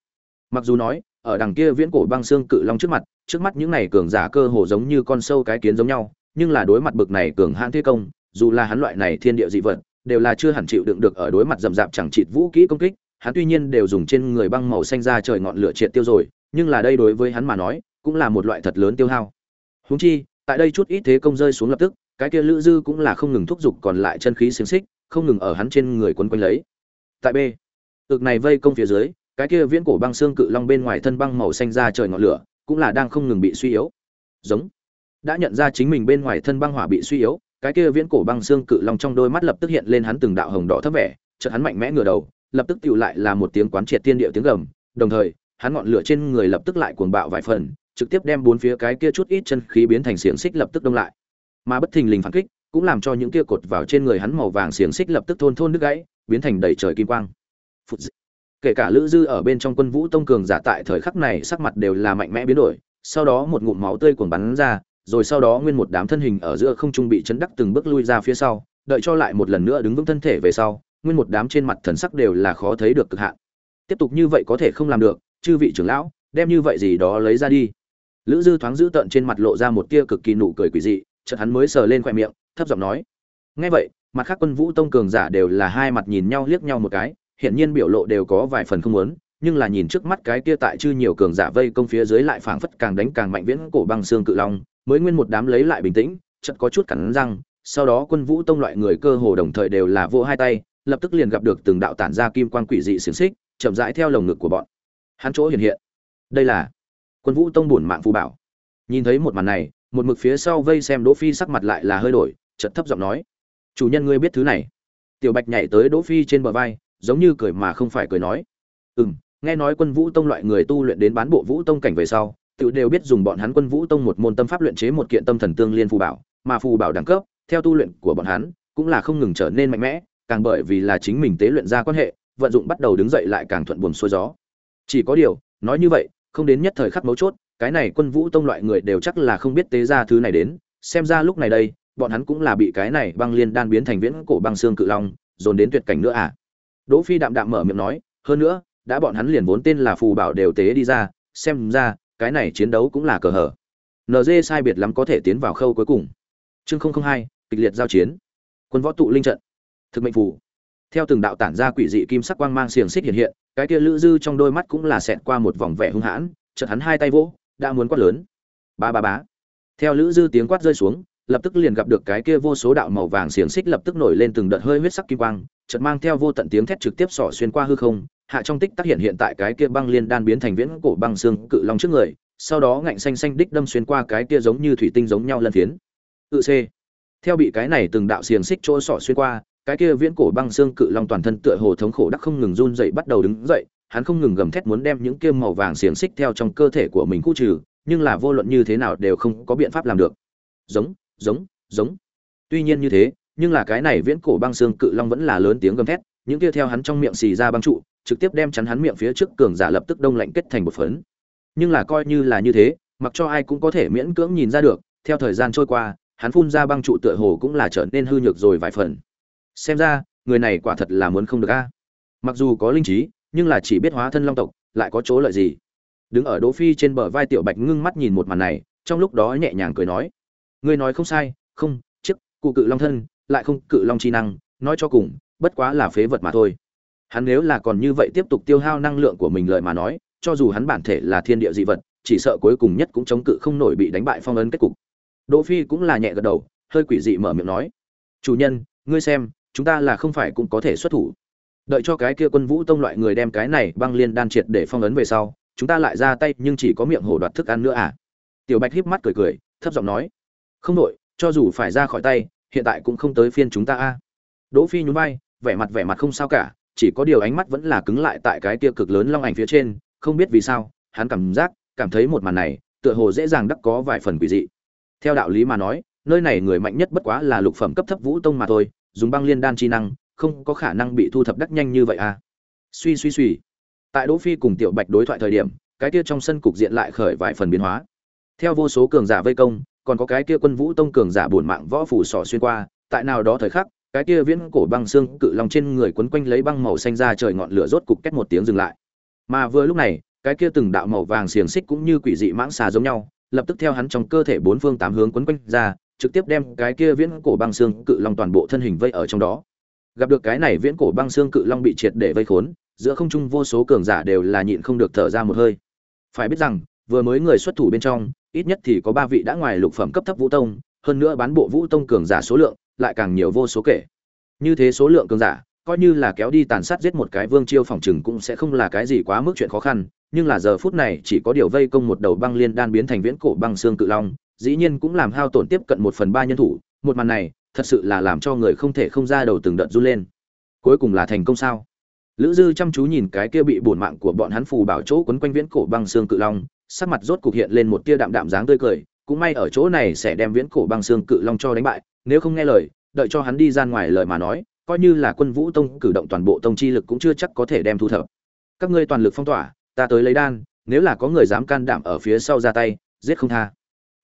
Mặc dù nói, ở đằng kia viễn cổ băng xương cự long trước mặt, trước mắt những này cường giả cơ hồ giống như con sâu cái kiến giống nhau, nhưng là đối mặt bực này cường hãn thế công, dù là hắn loại này thiên địa dị vật đều là chưa hẳn chịu đựng được ở đối mặt rậm rạp chẳng chịt vũ kỹ công kích, hắn tuy nhiên đều dùng trên người băng màu xanh ra trời ngọn lửa triệt tiêu rồi, nhưng là đây đối với hắn mà nói, cũng là một loại thật lớn tiêu hao. Húng chi, tại đây chút ít thế công rơi xuống lập tức, cái kia lữ dư cũng là không ngừng thúc giục còn lại chân khí xiềng xích, không ngừng ở hắn trên người quấn quanh lấy. Tại b, ực này vây công phía dưới, cái kia viễn cổ băng xương cự long bên ngoài thân băng màu xanh ra trời ngọn lửa, cũng là đang không ngừng bị suy yếu. Giống, đã nhận ra chính mình bên ngoài thân băng hỏa bị suy yếu cái kia viễn cổ băng xương cự long trong đôi mắt lập tức hiện lên hắn từng đạo hồng đỏ thấp vẻ, chợt hắn mạnh mẽ ngửa đầu, lập tức tựu lại là một tiếng quán triệt tiên địa tiếng gầm. Đồng thời, hắn ngọn lửa trên người lập tức lại cuồng bạo vài phần, trực tiếp đem bốn phía cái kia chút ít chân khí biến thành xiềng xích lập tức đông lại. Mà bất thình lình phản kích, cũng làm cho những kia cột vào trên người hắn màu vàng xiềng xích lập tức thôn thôn nước gãy, biến thành đầy trời kim quang. Phụt kể cả lữ dư ở bên trong quân vũ tông cường giả tại thời khắc này sắc mặt đều là mạnh mẽ biến đổi, sau đó một ngụm máu tươi cuồng bắn ra rồi sau đó nguyên một đám thân hình ở giữa không trung bị chấn đắc từng bước lui ra phía sau, đợi cho lại một lần nữa đứng vững thân thể về sau, nguyên một đám trên mặt thần sắc đều là khó thấy được cực hạn. Tiếp tục như vậy có thể không làm được, chư vị trưởng lão, đem như vậy gì đó lấy ra đi. Lữ dư thoáng giữ tận trên mặt lộ ra một tia cực kỳ nụ cười quỷ dị, chợt hắn mới sờ lên khóe miệng, thấp giọng nói, nghe vậy, mặt khác quân vũ tông cường giả đều là hai mặt nhìn nhau liếc nhau một cái hiện nhiên biểu lộ đều có vài phần không muốn, nhưng là nhìn trước mắt cái kia tại chư nhiều cường giả vây công phía dưới lại phảng phất càng đánh càng mạnh viễn cổ băng xương cự long mới nguyên một đám lấy lại bình tĩnh, chợt có chút cắn răng, sau đó quân vũ tông loại người cơ hồ đồng thời đều là vỗ hai tay, lập tức liền gặp được từng đạo tản ra kim quang quỷ dị xiềng xích, chậm rãi theo lồng ngực của bọn. Hắn chỗ hiện hiện. Đây là quân vũ tông bổn mạng phù bảo. Nhìn thấy một màn này, một mực phía sau vây xem đỗ phi sắc mặt lại là hơi đổi, chợt thấp giọng nói, chủ nhân ngươi biết thứ này. Tiểu bạch nhảy tới đỗ phi trên bờ vai, giống như cười mà không phải cười nói, ừm, nghe nói quân vũ tông loại người tu luyện đến bán bộ vũ tông cảnh về sau tự đều biết dùng bọn hắn quân vũ tông một môn tâm pháp luyện chế một kiện tâm thần tương liên phù bảo, mà phù bảo đẳng cấp, theo tu luyện của bọn hắn, cũng là không ngừng trở nên mạnh mẽ, càng bởi vì là chính mình tế luyện ra quan hệ, vận dụng bắt đầu đứng dậy lại càng thuận buồm xuôi gió. Chỉ có điều, nói như vậy, không đến nhất thời khắc mấu chốt, cái này quân vũ tông loại người đều chắc là không biết tế ra thứ này đến, xem ra lúc này đây, bọn hắn cũng là bị cái này băng liên đan biến thành viễn cổ băng xương cự long, dồn đến tuyệt cảnh nữa à? Đỗ phi đạm đạm mở miệng nói, hơn nữa, đã bọn hắn liền vốn tên là phù bảo đều tế đi ra, xem ra cái này chiến đấu cũng là cờ hở. Nd sai biệt lắm có thể tiến vào khâu cuối cùng. Chương không không hai, kịch liệt giao chiến. Quân võ tụ linh trận. Thực mệnh phù. Theo từng đạo tản ra quỷ dị kim sắc quang mang xiềng xích hiện hiện, cái kia lữ dư trong đôi mắt cũng là xẹt qua một vòng vẻ hung hãn, chợt hắn hai tay vỗ, đã muốn quát lớn. Ba ba bá theo lữ dư tiếng quát rơi xuống, lập tức liền gặp được cái kia vô số đạo màu vàng xiềng xích lập tức nổi lên từng đợt hơi huyết sắc kim quang, chợt mang theo vô tận tiếng thét trực tiếp xỏ xuyên qua hư không hạ trong tích tác hiện hiện tại cái kia băng liên đan biến thành viễn cổ băng xương cự long trước người, sau đó ngạnh xanh xanh đích đâm xuyên qua cái kia giống như thủy tinh giống nhau lân phiến. Tự c. Theo bị cái này từng đạo xiềng xích chỗ sỏ xuyên qua, cái kia viễn cổ băng xương cự long toàn thân tựa hồ thống khổ đắc không ngừng run dậy bắt đầu đứng dậy, hắn không ngừng gầm thét muốn đem những kia màu vàng xiềng xích theo trong cơ thể của mình khu trừ, nhưng là vô luận như thế nào đều không có biện pháp làm được. Giống giống giống. Tuy nhiên như thế, nhưng là cái này viễn cổ băng xương cự long vẫn là lớn tiếng gầm thét, những kia theo hắn trong miệng xì ra băng trụ trực tiếp đem chắn hắn miệng phía trước cường giả lập tức đông lạnh kết thành một phấn. Nhưng là coi như là như thế, mặc cho ai cũng có thể miễn cưỡng nhìn ra được, theo thời gian trôi qua, hắn phun ra băng trụ tựa hồ cũng là trở nên hư nhược rồi vài phần. Xem ra, người này quả thật là muốn không được a. Mặc dù có linh trí, nhưng là chỉ biết hóa thân long tộc, lại có chỗ lợi gì? Đứng ở đỗ phi trên bờ vai tiểu bạch ngưng mắt nhìn một màn này, trong lúc đó nhẹ nhàng cười nói, ngươi nói không sai, không, chiếc cụ cự long thân, lại không cự long chi năng, nói cho cùng, bất quá là phế vật mà thôi hắn nếu là còn như vậy tiếp tục tiêu hao năng lượng của mình lợi mà nói, cho dù hắn bản thể là thiên địa dị vật, chỉ sợ cuối cùng nhất cũng chống cự không nổi bị đánh bại phong ấn kết cục. Đỗ phi cũng là nhẹ gật đầu, hơi quỷ dị mở miệng nói, chủ nhân, ngươi xem, chúng ta là không phải cũng có thể xuất thủ. Đợi cho cái kia quân vũ tông loại người đem cái này băng liên đan triệt để phong ấn về sau, chúng ta lại ra tay, nhưng chỉ có miệng hổ đoạt thức ăn nữa à? Tiểu bạch híp mắt cười cười, thấp giọng nói, không nổi cho dù phải ra khỏi tay, hiện tại cũng không tới phiên chúng ta a. Đỗ phi nhún vai, vẻ mặt vẻ mặt không sao cả chỉ có điều ánh mắt vẫn là cứng lại tại cái kia cực lớn long ảnh phía trên, không biết vì sao, hắn cảm giác, cảm thấy một màn này, tựa hồ dễ dàng đắc có vài phần quỷ dị. Theo đạo lý mà nói, nơi này người mạnh nhất bất quá là lục phẩm cấp thấp vũ tông mà thôi, dùng băng liên đan chi năng, không có khả năng bị thu thập đắc nhanh như vậy à. Suy suy suy. Tại đỗ phi cùng tiểu bạch đối thoại thời điểm, cái kia trong sân cục diện lại khởi vài phần biến hóa. Theo vô số cường giả vây công, còn có cái kia quân vũ tông cường giả buồn mạng võ phủ sỏ xuyên qua, tại nào đó thời khắc cái kia viễn cổ băng xương cự long trên người quấn quanh lấy băng màu xanh ra trời ngọn lửa rốt cục kết một tiếng dừng lại. Mà vừa lúc này, cái kia từng đạo màu vàng xiềng xích cũng như quỷ dị mãng xà giống nhau, lập tức theo hắn trong cơ thể bốn phương tám hướng quấn quanh ra, trực tiếp đem cái kia viễn cổ băng xương cự long toàn bộ thân hình vây ở trong đó. Gặp được cái này viễn cổ băng xương cự long bị triệt để vây khốn, giữa không trung vô số cường giả đều là nhịn không được thở ra một hơi. Phải biết rằng, vừa mới người xuất thủ bên trong, ít nhất thì có ba vị đã ngoài lục phẩm cấp thấp vũ tông, hơn nữa bán bộ vũ tông cường giả số lượng lại càng nhiều vô số kể. Như thế số lượng cường giả, coi như là kéo đi tàn sát giết một cái vương chiêu phòng chừng cũng sẽ không là cái gì quá mức chuyện khó khăn, nhưng là giờ phút này chỉ có điều vây công một đầu băng liên đan biến thành viễn cổ băng xương cự long, dĩ nhiên cũng làm hao tổn tiếp cận một phần ba nhân thủ, một màn này, thật sự là làm cho người không thể không ra đầu từng đợt run lên. Cuối cùng là thành công sao? Lữ dư chăm chú nhìn cái kia bị bổn mạng của bọn hắn phù bảo chỗ quấn quanh viễn cổ băng xương cự long, sắc mặt rốt cục hiện lên một tia đạm đạm dáng tươi cười cũng may ở chỗ này sẽ đem viễn cổ băng xương cự long cho đánh bại, nếu không nghe lời, đợi cho hắn đi ra ngoài lời mà nói, coi như là quân vũ tông cử động toàn bộ tông chi lực cũng chưa chắc có thể đem thu thập. Các ngươi toàn lực phong tỏa, ta tới lấy đan, nếu là có người dám can đảm ở phía sau ra tay, giết không tha.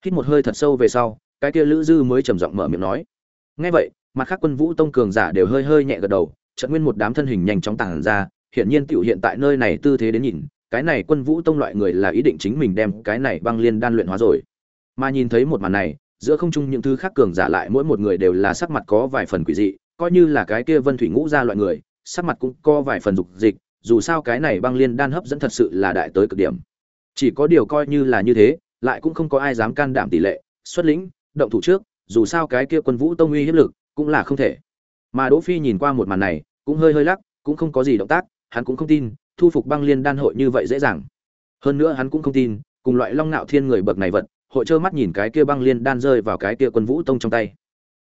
Hít một hơi thật sâu về sau, cái kia lữ dư mới trầm giọng mở miệng nói. Nghe vậy, mặt khác quân vũ tông cường giả đều hơi hơi nhẹ gật đầu trận nguyên một đám thân hình nhanh chóng tàng ra hiện nhiên tiểu hiện tại nơi này tư thế đến nhìn, cái này quân vũ tông loại người là ý định chính mình đem cái này băng liên đan luyện hóa rồi mà nhìn thấy một màn này, giữa không trung những thứ khác cường giả lại mỗi một người đều là sắc mặt có vài phần quỷ dị, coi như là cái kia vân thủy ngũ ra loại người, sắc mặt cũng có vài phần dục dịch, dù sao cái này băng liên đan hấp dẫn thật sự là đại tới cực điểm. Chỉ có điều coi như là như thế, lại cũng không có ai dám can đảm tỷ lệ, xuất lĩnh, động thủ trước, dù sao cái kia quân vũ tông uy hiếp lực cũng là không thể. Mà đỗ phi nhìn qua một màn này, cũng hơi hơi lắc, cũng không có gì động tác, hắn cũng không tin, thu phục băng liên đan hội như vậy dễ dàng. Hơn nữa hắn cũng không tin, cùng loại long nạo thiên người bậc này vật hội trơ mắt nhìn cái kia băng liên đan rơi vào cái kia quân vũ tông trong tay.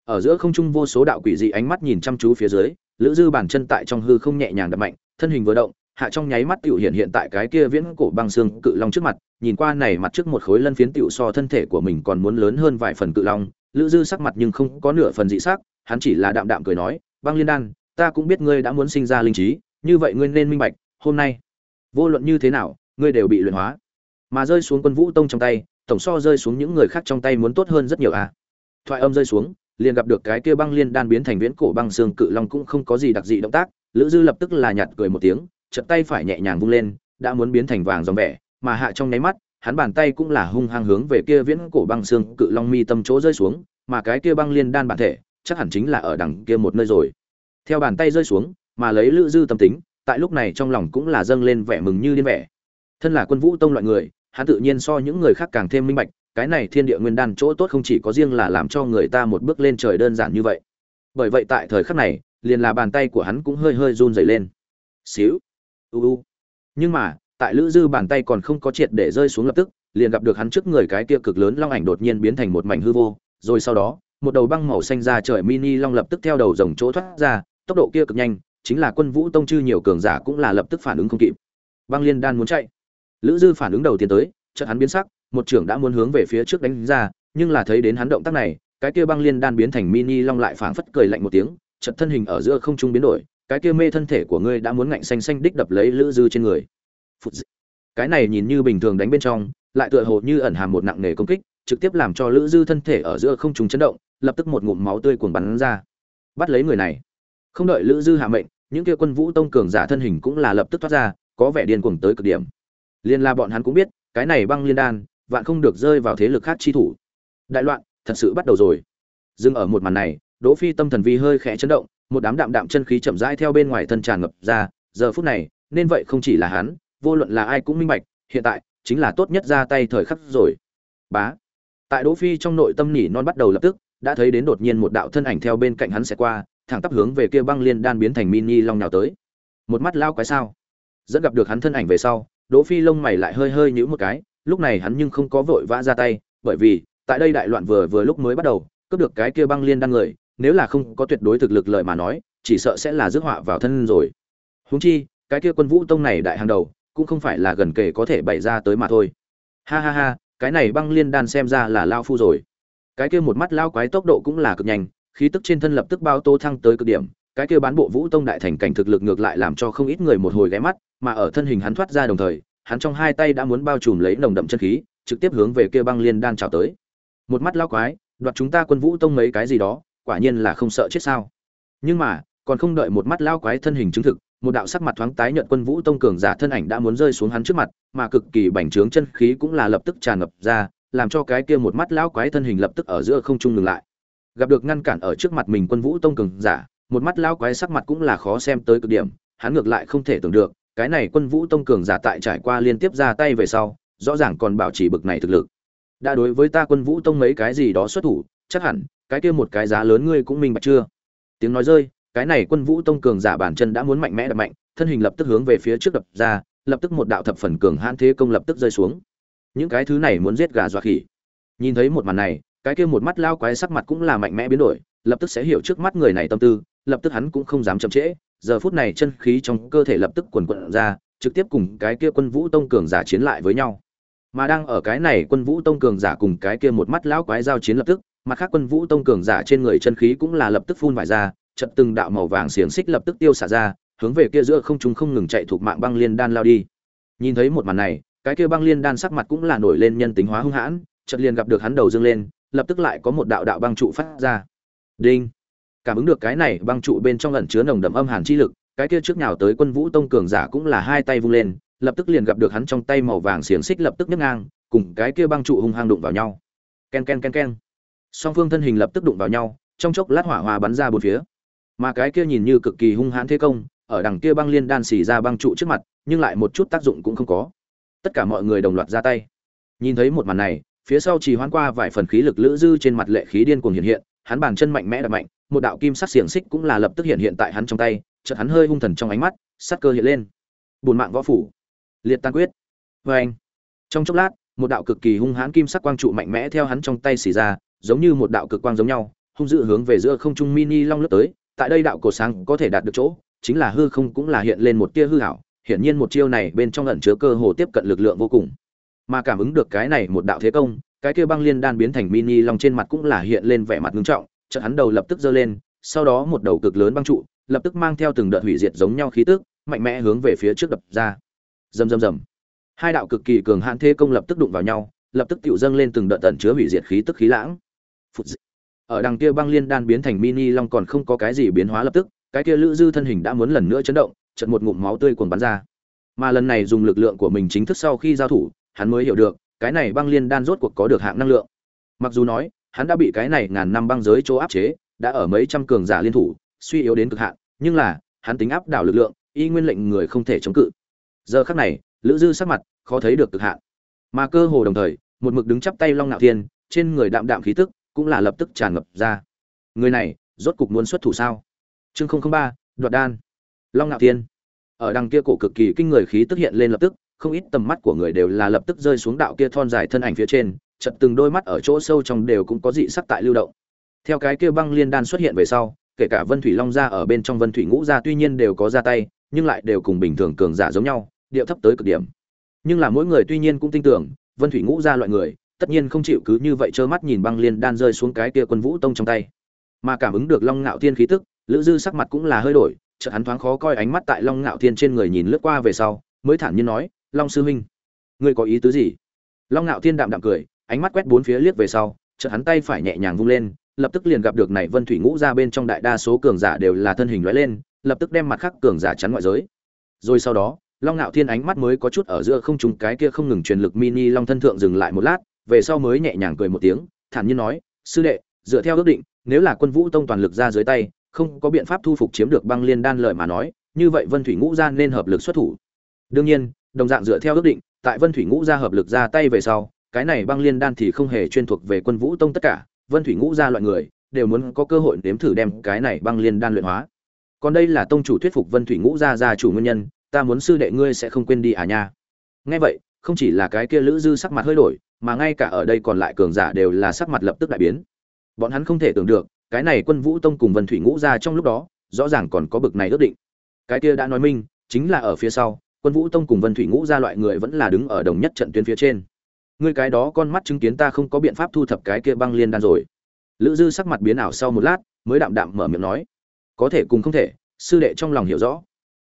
Ở giữa không trung vô số đạo quỷ dị ánh mắt nhìn chăm chú phía dưới, lữ dư bàn chân tại trong hư không nhẹ nhàng đập mạnh, thân hình vừa động, hạ trong nháy mắt tiểu hiện hiện tại cái kia viễn cổ băng xương cự long trước mặt, nhìn qua này mặt trước một khối lân phiến tiểu so thân thể của mình còn muốn lớn hơn vài phần cự long, lữ dư sắc mặt nhưng không có nửa phần dị sắc, hắn chỉ là đạm đạm cười nói, băng liên đan, ta cũng biết ngươi đã muốn sinh ra linh trí, như vậy ngươi nên minh bạch, hôm nay, vô luận như thế nào, ngươi đều bị luyện hóa. Mà rơi xuống quân vũ tông trong tay tổng so rơi xuống những người khác trong tay muốn tốt hơn rất nhiều à. Thoại âm rơi xuống, liền gặp được cái kia băng liên đan biến thành viễn cổ băng xương cự long cũng không có gì đặc dị động tác, lữ dư lập tức là nhạt cười một tiếng chật tay phải nhẹ nhàng vung lên, đã muốn biến thành vàng dòng vẻ, mà hạ trong nháy mắt, hắn bàn tay cũng là hung hăng hướng về kia viễn cổ băng xương cự long mi tâm chỗ rơi xuống, mà cái kia băng liên đan bản thể, chắc hẳn chính là ở đằng kia một nơi rồi. Theo bàn tay rơi xuống, mà lấy lữ dư tâm tính, tại lúc này trong lòng cũng là dâng lên vẻ mừng như điên vẻ. Thân là quân vũ tông loại người hắn tự nhiên so những người khác càng thêm minh bạch, cái này thiên địa nguyên đan chỗ tốt không chỉ có riêng là làm cho người ta một bước lên trời đơn giản như vậy. Bởi vậy tại thời khắc này, liền là bàn tay của hắn cũng hơi hơi run rẩy lên. Xíu. U u. Nhưng mà, tại lữ dư bàn tay còn không có triệt để rơi xuống lập tức, liền gặp được hắn trước người cái kia cực lớn long ảnh đột nhiên biến thành một mảnh hư vô, rồi sau đó, một đầu băng màu xanh ra trời mini long lập tức theo đầu rồng chỗ thoát ra, tốc độ kia cực nhanh, chính là quân vũ tông chư nhiều cường giả cũng là lập tức phản ứng không kịp. Băng liên đan muốn chạy lữ dư phản ứng đầu tiên tới, chợt hắn biến sắc, một trưởng đã muốn hướng về phía trước đánh ra, nhưng là thấy đến hắn động tác này, cái kia băng liên đan biến thành mini long lại phảng phất cười lạnh một tiếng, chợt thân hình ở giữa không trung biến đổi, cái kia mê thân thể của ngươi đã muốn ngạnh xanh xanh đích đập lấy lữ dư trên người. Phụt dị. cái này nhìn như bình thường đánh bên trong, lại tựa hồ như ẩn hàm một nặng nề công kích, trực tiếp làm cho lữ dư thân thể ở giữa không trung chấn động, lập tức một ngụm máu tươi cuồng bắn ra. Bắt lấy người này. Không đợi lữ dư hạ mệnh, những kia quân vũ tông cường giả thân hình cũng là lập tức thoát ra, có vẻ điên cuồng tới cực điểm liên la bọn hắn cũng biết, cái này băng liên đan, vạn không được rơi vào thế lực khác chi thủ. Đại loạn, thật sự bắt đầu rồi. Dừng ở một màn này, đỗ phi tâm thần vi hơi khẽ chấn động, một đám đạm đạm chân khí chậm rãi theo bên ngoài thân tràn ngập ra, giờ phút này, nên vậy không chỉ là hắn, vô luận là ai cũng minh bạch, hiện tại, chính là tốt nhất ra tay thời khắc rồi. Bá. Tại đỗ phi trong nội tâm nỉ non bắt đầu lập tức, đã thấy đến đột nhiên một đạo thân ảnh theo bên cạnh hắn sẽ qua, thẳng tắp hướng về kia băng liên đan biến thành mini long nào tới. Một mắt lao quái sao? Dẫn gặp được hắn thân ảnh về sau đỗ phi lông mày lại hơi hơi nhíu một cái, lúc này hắn nhưng không có vội vã ra tay, bởi vì, tại đây đại loạn vừa vừa lúc mới bắt đầu, cướp được cái kia băng liên đan người, nếu là không có tuyệt đối thực lực lợi mà nói, chỉ sợ sẽ là rước họa vào thân rồi. Huống chi, cái kia quân vũ tông này đại hàng đầu, cũng không phải là gần kề có thể bày ra tới mà thôi. Ha ha ha, cái này băng liên đan xem ra là lao phu rồi. Cái kia một mắt lao quái tốc độ cũng là cực nhanh, khí tức trên thân lập tức bao tô thăng tới cực điểm cái kia bán bộ vũ tông đại thành cảnh thực lực ngược lại làm cho không ít người một hồi ghé mắt, mà ở thân hình hắn thoát ra đồng thời, hắn trong hai tay đã muốn bao trùm lấy nồng đậm chân khí, trực tiếp hướng về kia băng liên đan trào tới. Một mắt lao quái, đoạt chúng ta quân vũ tông mấy cái gì đó, quả nhiên là không sợ chết sao. Nhưng mà, còn không đợi một mắt lao quái thân hình chứng thực, một đạo sắc mặt thoáng tái nhợt quân vũ tông cường giả thân ảnh đã muốn rơi xuống hắn trước mặt, mà cực kỳ bành trướng chân khí cũng là lập tức tràn ngập ra, làm cho cái kia một mắt lao quái thân hình lập tức ở giữa không trung ngừng lại. Gặp được ngăn cản ở trước mặt mình quân vũ tông cường giả một mắt lao quái sắc mặt cũng là khó xem tới cực điểm, hắn ngược lại không thể tưởng được, cái này quân vũ tông cường giả tại trải qua liên tiếp ra tay về sau, rõ ràng còn bảo trì bực này thực lực. Đã đối với ta quân vũ tông mấy cái gì đó xuất thủ, chắc hẳn, cái kia một cái giá lớn ngươi cũng minh bạch chưa? Tiếng nói rơi, cái này quân vũ tông cường giả bản chân đã muốn mạnh mẽ đập mạnh, thân hình lập tức hướng về phía trước đập ra, lập tức một đạo thập phần cường hãn thế công lập tức rơi xuống. Những cái thứ này muốn giết gà dọa khỉ. Nhìn thấy một màn này, cái kia một mắt lao quái sắc mặt cũng là mạnh mẽ biến đổi, lập tức sẽ hiểu trước mắt người này tâm tư lập tức hắn cũng không dám chậm trễ, giờ phút này chân khí trong cơ thể lập tức quần cuộn ra, trực tiếp cùng cái kia quân vũ tông cường giả chiến lại với nhau. Mà đang ở cái này quân vũ tông cường giả cùng cái kia một mắt lão quái giao chiến lập tức, mặt khác quân vũ tông cường giả trên người chân khí cũng là lập tức phun vải ra chợt từng đạo màu vàng xiềng xích lập tức tiêu xả ra, hướng về kia giữa không trung không ngừng chạy thuộc mạng băng liên đan lao đi. Nhìn thấy một màn này, cái kia băng liên đan sắc mặt cũng là nổi lên nhân tính hóa hung hãn, chợt liền gặp được hắn đầu dương lên, lập tức lại có một đạo đạo băng trụ phát ra. Đinh! Cảm ứng được cái này băng trụ bên trong ẩn chứa nồng đậm âm hàn chi lực, cái kia trước nhào tới quân vũ tông cường giả cũng là hai tay vung lên, lập tức liền gặp được hắn trong tay màu vàng xiềng xích lập tức nhấc ngang, cùng cái kia băng trụ hung hăng đụng vào nhau. Ken ken ken ken. Song phương thân hình lập tức đụng vào nhau, trong chốc lát hỏa hoa bắn ra bốn phía. Mà cái kia nhìn như cực kỳ hung hãn thế công, ở đằng kia băng liên đan xì ra băng trụ trước mặt, nhưng lại một chút tác dụng cũng không có. Tất cả mọi người đồng loạt ra tay. Nhìn thấy một màn này, phía sau chỉ hoán qua vài phần khí lực lữ dư trên mặt lệ khí điên cuồng hiện hiện hắn bàn chân mạnh mẽ đập mạnh, một đạo kim sắc xiềng xích cũng là lập tức hiện hiện tại hắn trong tay, chợt hắn hơi hung thần trong ánh mắt sát cơ hiện lên. Bùn mạng võ phủ. Liệt tan quyết. Và anh. Trong chốc lát, một đạo cực kỳ hung hãn kim sắc quang trụ mạnh mẽ theo hắn trong tay xì ra, giống như một đạo cực quang giống nhau, hung dữ hướng về giữa không trung mini long lướt tới. Tại đây đạo cổ sáng có thể đạt được chỗ, chính là hư không cũng là hiện lên một tia hư ảo. hiển nhiên một chiêu này bên trong ẩn chứa cơ hồ tiếp cận lực lượng vô cùng. Mà cảm ứng được cái này một đạo thế công cái kia băng liên đan biến thành mini long trên mặt cũng là hiện lên vẻ mặt ngưng trọng, chợt hắn đầu lập tức giơ lên, sau đó một đầu cực lớn băng trụ, lập tức mang theo từng đợt hủy diệt giống nhau khí tức, mạnh mẽ hướng về phía trước đập ra. Rầm rầm rầm. Hai đạo cực kỳ cường hãn thế công lập tức đụng vào nhau, lập tức tiểu dâng lên từng đợt tận chứa hủy diệt khí tức khí lãng. Phụt ở đằng kia băng liên đan biến thành mini long còn không có cái gì biến hóa lập tức, cái kia lữ dư thân hình đã muốn lần nữa chấn động trận một ngụm máu tươi cuồn bắn ra. Mà lần này dùng lực lượng của mình chính thức sau khi giao thủ, hắn mới hiểu được cái này băng liên đan rốt cuộc có được hạng năng lượng. Mặc dù nói, hắn đã bị cái này ngàn năm băng giới chỗ áp chế, đã ở mấy trăm cường giả liên thủ, suy yếu đến cực hạn, nhưng là, hắn tính áp đảo lực lượng, y nguyên lệnh người không thể chống cự. Giờ khắc này, lữ dư sắc mặt khó thấy được cực hạn. Mà cơ hồ đồng thời, một mực đứng chắp tay long nạo thiên, trên người đạm đạm khí tức cũng là lập tức tràn ngập ra. Người này, rốt cục muốn xuất thủ sao? Chương không ba, đoạt đan. Long nạo thiên. Ở đằng kia cổ cực kỳ kinh người khí tức hiện lên lập tức không ít tầm mắt của người đều là lập tức rơi xuống đạo kia thon dài thân ảnh phía trên, chợt từng đôi mắt ở chỗ sâu trong đều cũng có dị sắc tại lưu động. Theo cái kia băng liên đan xuất hiện về sau, kể cả vân thủy long gia ở bên trong vân thủy ngũ gia tuy nhiên đều có ra tay, nhưng lại đều cùng bình thường cường giả giống nhau, điệu thấp tới cực điểm. Nhưng là mỗi người tuy nhiên cũng tin tưởng, vân thủy ngũ gia loại người, tất nhiên không chịu cứ như vậy trơ mắt nhìn băng liên đan rơi xuống cái kia quân vũ tông trong tay. Mà cảm ứng được long ngạo thiên khí tức, lữ dư sắc mặt cũng là hơi đổi, chợt hắn thoáng khó coi ánh mắt tại long ngạo thiên trên người nhìn lướt qua về sau, mới thản nhiên nói long sư huynh, ngươi có ý tứ gì? Long ngạo thiên đạm đạm cười, ánh mắt quét bốn phía liếc về sau, chợt hắn tay phải nhẹ nhàng vung lên, lập tức liền gặp được này vân thủy ngũ ra bên trong đại đa số cường giả đều là thân hình lóe lên, lập tức đem mặt khắc cường giả chắn ngoại giới. Rồi sau đó, long ngạo thiên ánh mắt mới có chút ở giữa không trùng cái kia không ngừng truyền lực mini long thân thượng dừng lại một lát, về sau mới nhẹ nhàng cười một tiếng, thản nhiên nói, sư đệ, dựa theo ước định, nếu là quân vũ tông toàn lực ra dưới tay, không có biện pháp thu phục chiếm được băng liên đan lợi mà nói, như vậy vân thủy ngũ gia nên hợp lực xuất thủ. Đương nhiên đồng dạng dựa theo ước định, tại vân thủy ngũ gia hợp lực ra tay về sau, cái này băng liên đan thì không hề chuyên thuộc về quân vũ tông tất cả, vân thủy ngũ gia loại người, đều muốn có cơ hội nếm thử đem cái này băng liên đan luyện hóa. Còn đây là tông chủ thuyết phục vân thủy ngũ gia gia chủ nguyên nhân, ta muốn sư đệ ngươi sẽ không quên đi à nha. Nghe vậy, không chỉ là cái kia lữ dư sắc mặt hơi đổi, mà ngay cả ở đây còn lại cường giả đều là sắc mặt lập tức đại biến. Bọn hắn không thể tưởng được, cái này quân vũ tông cùng vân thủy ngũ gia trong lúc đó, rõ ràng còn có bực này ước định. Cái kia đã nói minh, chính là ở phía sau quân vũ tông cùng vân thủy ngũ gia loại người vẫn là đứng ở đồng nhất trận tuyến phía trên. Ngươi cái đó con mắt chứng kiến ta không có biện pháp thu thập cái kia băng liên đan rồi. Lữ dư sắc mặt biến ảo sau một lát, mới đạm đạm mở miệng nói. Có thể cùng không thể, sư đệ trong lòng hiểu rõ.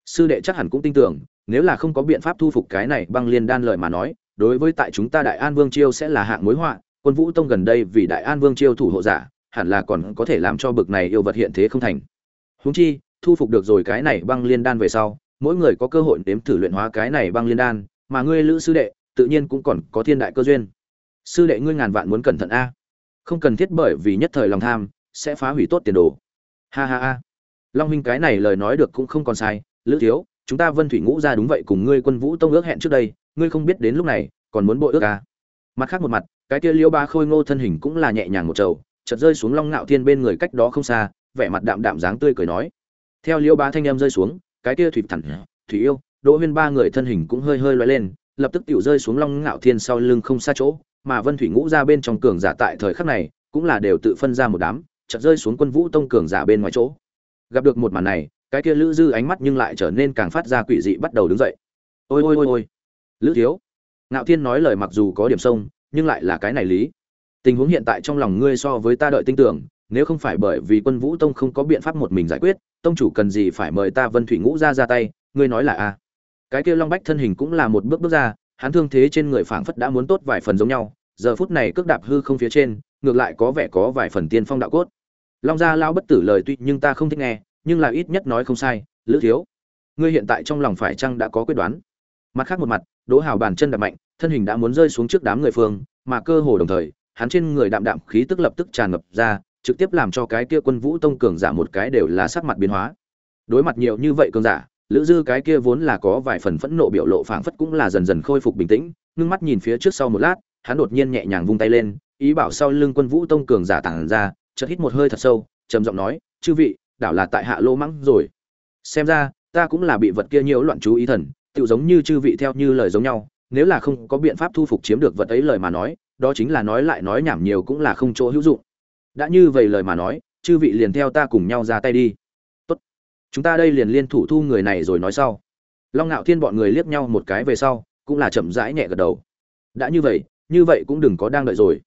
Sư đệ chắc hẳn cũng tin tưởng, nếu là không có biện pháp thu phục cái này băng liên đan lời mà nói, đối với tại chúng ta đại an vương chiêu sẽ là hạng mối họa, quân vũ tông gần đây vì đại an vương chiêu thủ hộ giả, hẳn là còn có thể làm cho bực này yêu vật hiện thế không thành. Huống chi, thu phục được rồi cái này băng liên đan về sau mỗi người có cơ hội nếm thử luyện hóa cái này băng liên đan, mà ngươi lữ sư đệ, tự nhiên cũng còn có thiên đại cơ duyên. Sư đệ ngươi ngàn vạn muốn cẩn thận a. Không cần thiết bởi vì nhất thời lòng tham, sẽ phá hủy tốt tiền đồ. Ha ha ha. Long huynh cái này lời nói được cũng không còn sai, lữ thiếu, chúng ta vân thủy ngũ ra đúng vậy cùng ngươi quân vũ tông ước hẹn trước đây, ngươi không biết đến lúc này, còn muốn bội ước à. mặt khác một mặt, cái kia liêu ba khôi ngô thân hình cũng là nhẹ nhàng một trầu, chợt rơi xuống long ngạo thiên bên người cách đó không xa, vẻ mặt đạm đạm dáng tươi cười nói. Theo liêu ba thanh em rơi xuống cái kia thủy thẳng thủy yêu đỗ huyên ba người thân hình cũng hơi hơi loay lên lập tức tiểu rơi xuống long ngạo thiên sau lưng không xa chỗ mà Vân Thủy Ngũ ra bên trong cường giả tại thời khắc này, cũng là đều tự phân ra một đám, chợt rơi xuống Quân Vũ Tông cường giả bên ngoài chỗ. Gặp được một màn này, cái kia Lữ Dư ánh mắt nhưng lại trở nên càng phát ra quỷ dị bắt đầu đứng dậy. Ôi ôi ôi ôi. Lữ thiếu. Ngạo Thiên nói lời mặc dù có điểm sông, nhưng lại là cái này lý. Tình huống hiện tại trong lòng ngươi so với ta đợi tin tưởng, nếu không phải bởi vì Quân Vũ Tông không có biện pháp một mình giải quyết, tông chủ cần gì phải mời ta Vân Thủy Ngũ ra ra tay, ngươi nói là a? Cái kia Long Bách thân hình cũng là một bước bước ra, hắn thương thế trên người phảng phất đã muốn tốt vài phần giống nhau, giờ phút này cước đạp hư không phía trên, ngược lại có vẻ có vài phần tiên phong đạo cốt. Long gia lão bất tử lời tuy nhưng ta không thích nghe, nhưng là ít nhất nói không sai, Lữ thiếu, ngươi hiện tại trong lòng phải chăng đã có quyết đoán? Mặt khác một mặt, Đỗ Hào bàn chân đạp mạnh, thân hình đã muốn rơi xuống trước đám người phương, mà cơ hồ đồng thời, hắn trên người đạm đạm khí tức lập tức tràn ngập ra, trực tiếp làm cho cái kia Quân Vũ Tông cường giả một cái đều là sắc mặt biến hóa. Đối mặt nhiều như vậy cường giả, Lữ Dư cái kia vốn là có vài phần phẫn nộ biểu lộ phảng phất cũng là dần dần khôi phục bình tĩnh, ngưng mắt nhìn phía trước sau một lát, hắn đột nhiên nhẹ nhàng vung tay lên, ý bảo sau lưng Quân Vũ Tông cường giả tàng ra, chợt hít một hơi thật sâu, trầm giọng nói, "Chư vị, đảo là tại hạ lô mắng rồi. Xem ra, ta cũng là bị vật kia nhiễu loạn chú ý thần, tựu giống như chư vị theo như lời giống nhau, nếu là không có biện pháp thu phục chiếm được vật ấy lời mà nói, đó chính là nói lại nói nhảm nhiều cũng là không chỗ hữu dụng. Đã như vậy lời mà nói, chư vị liền theo ta cùng nhau ra tay đi." "Tốt. Chúng ta đây liền liên thủ thu người này rồi nói sau." Long Nạo Thiên bọn người liếc nhau một cái về sau, cũng là chậm rãi nhẹ gật đầu. Đã như vậy, như vậy cũng đừng có đang đợi rồi.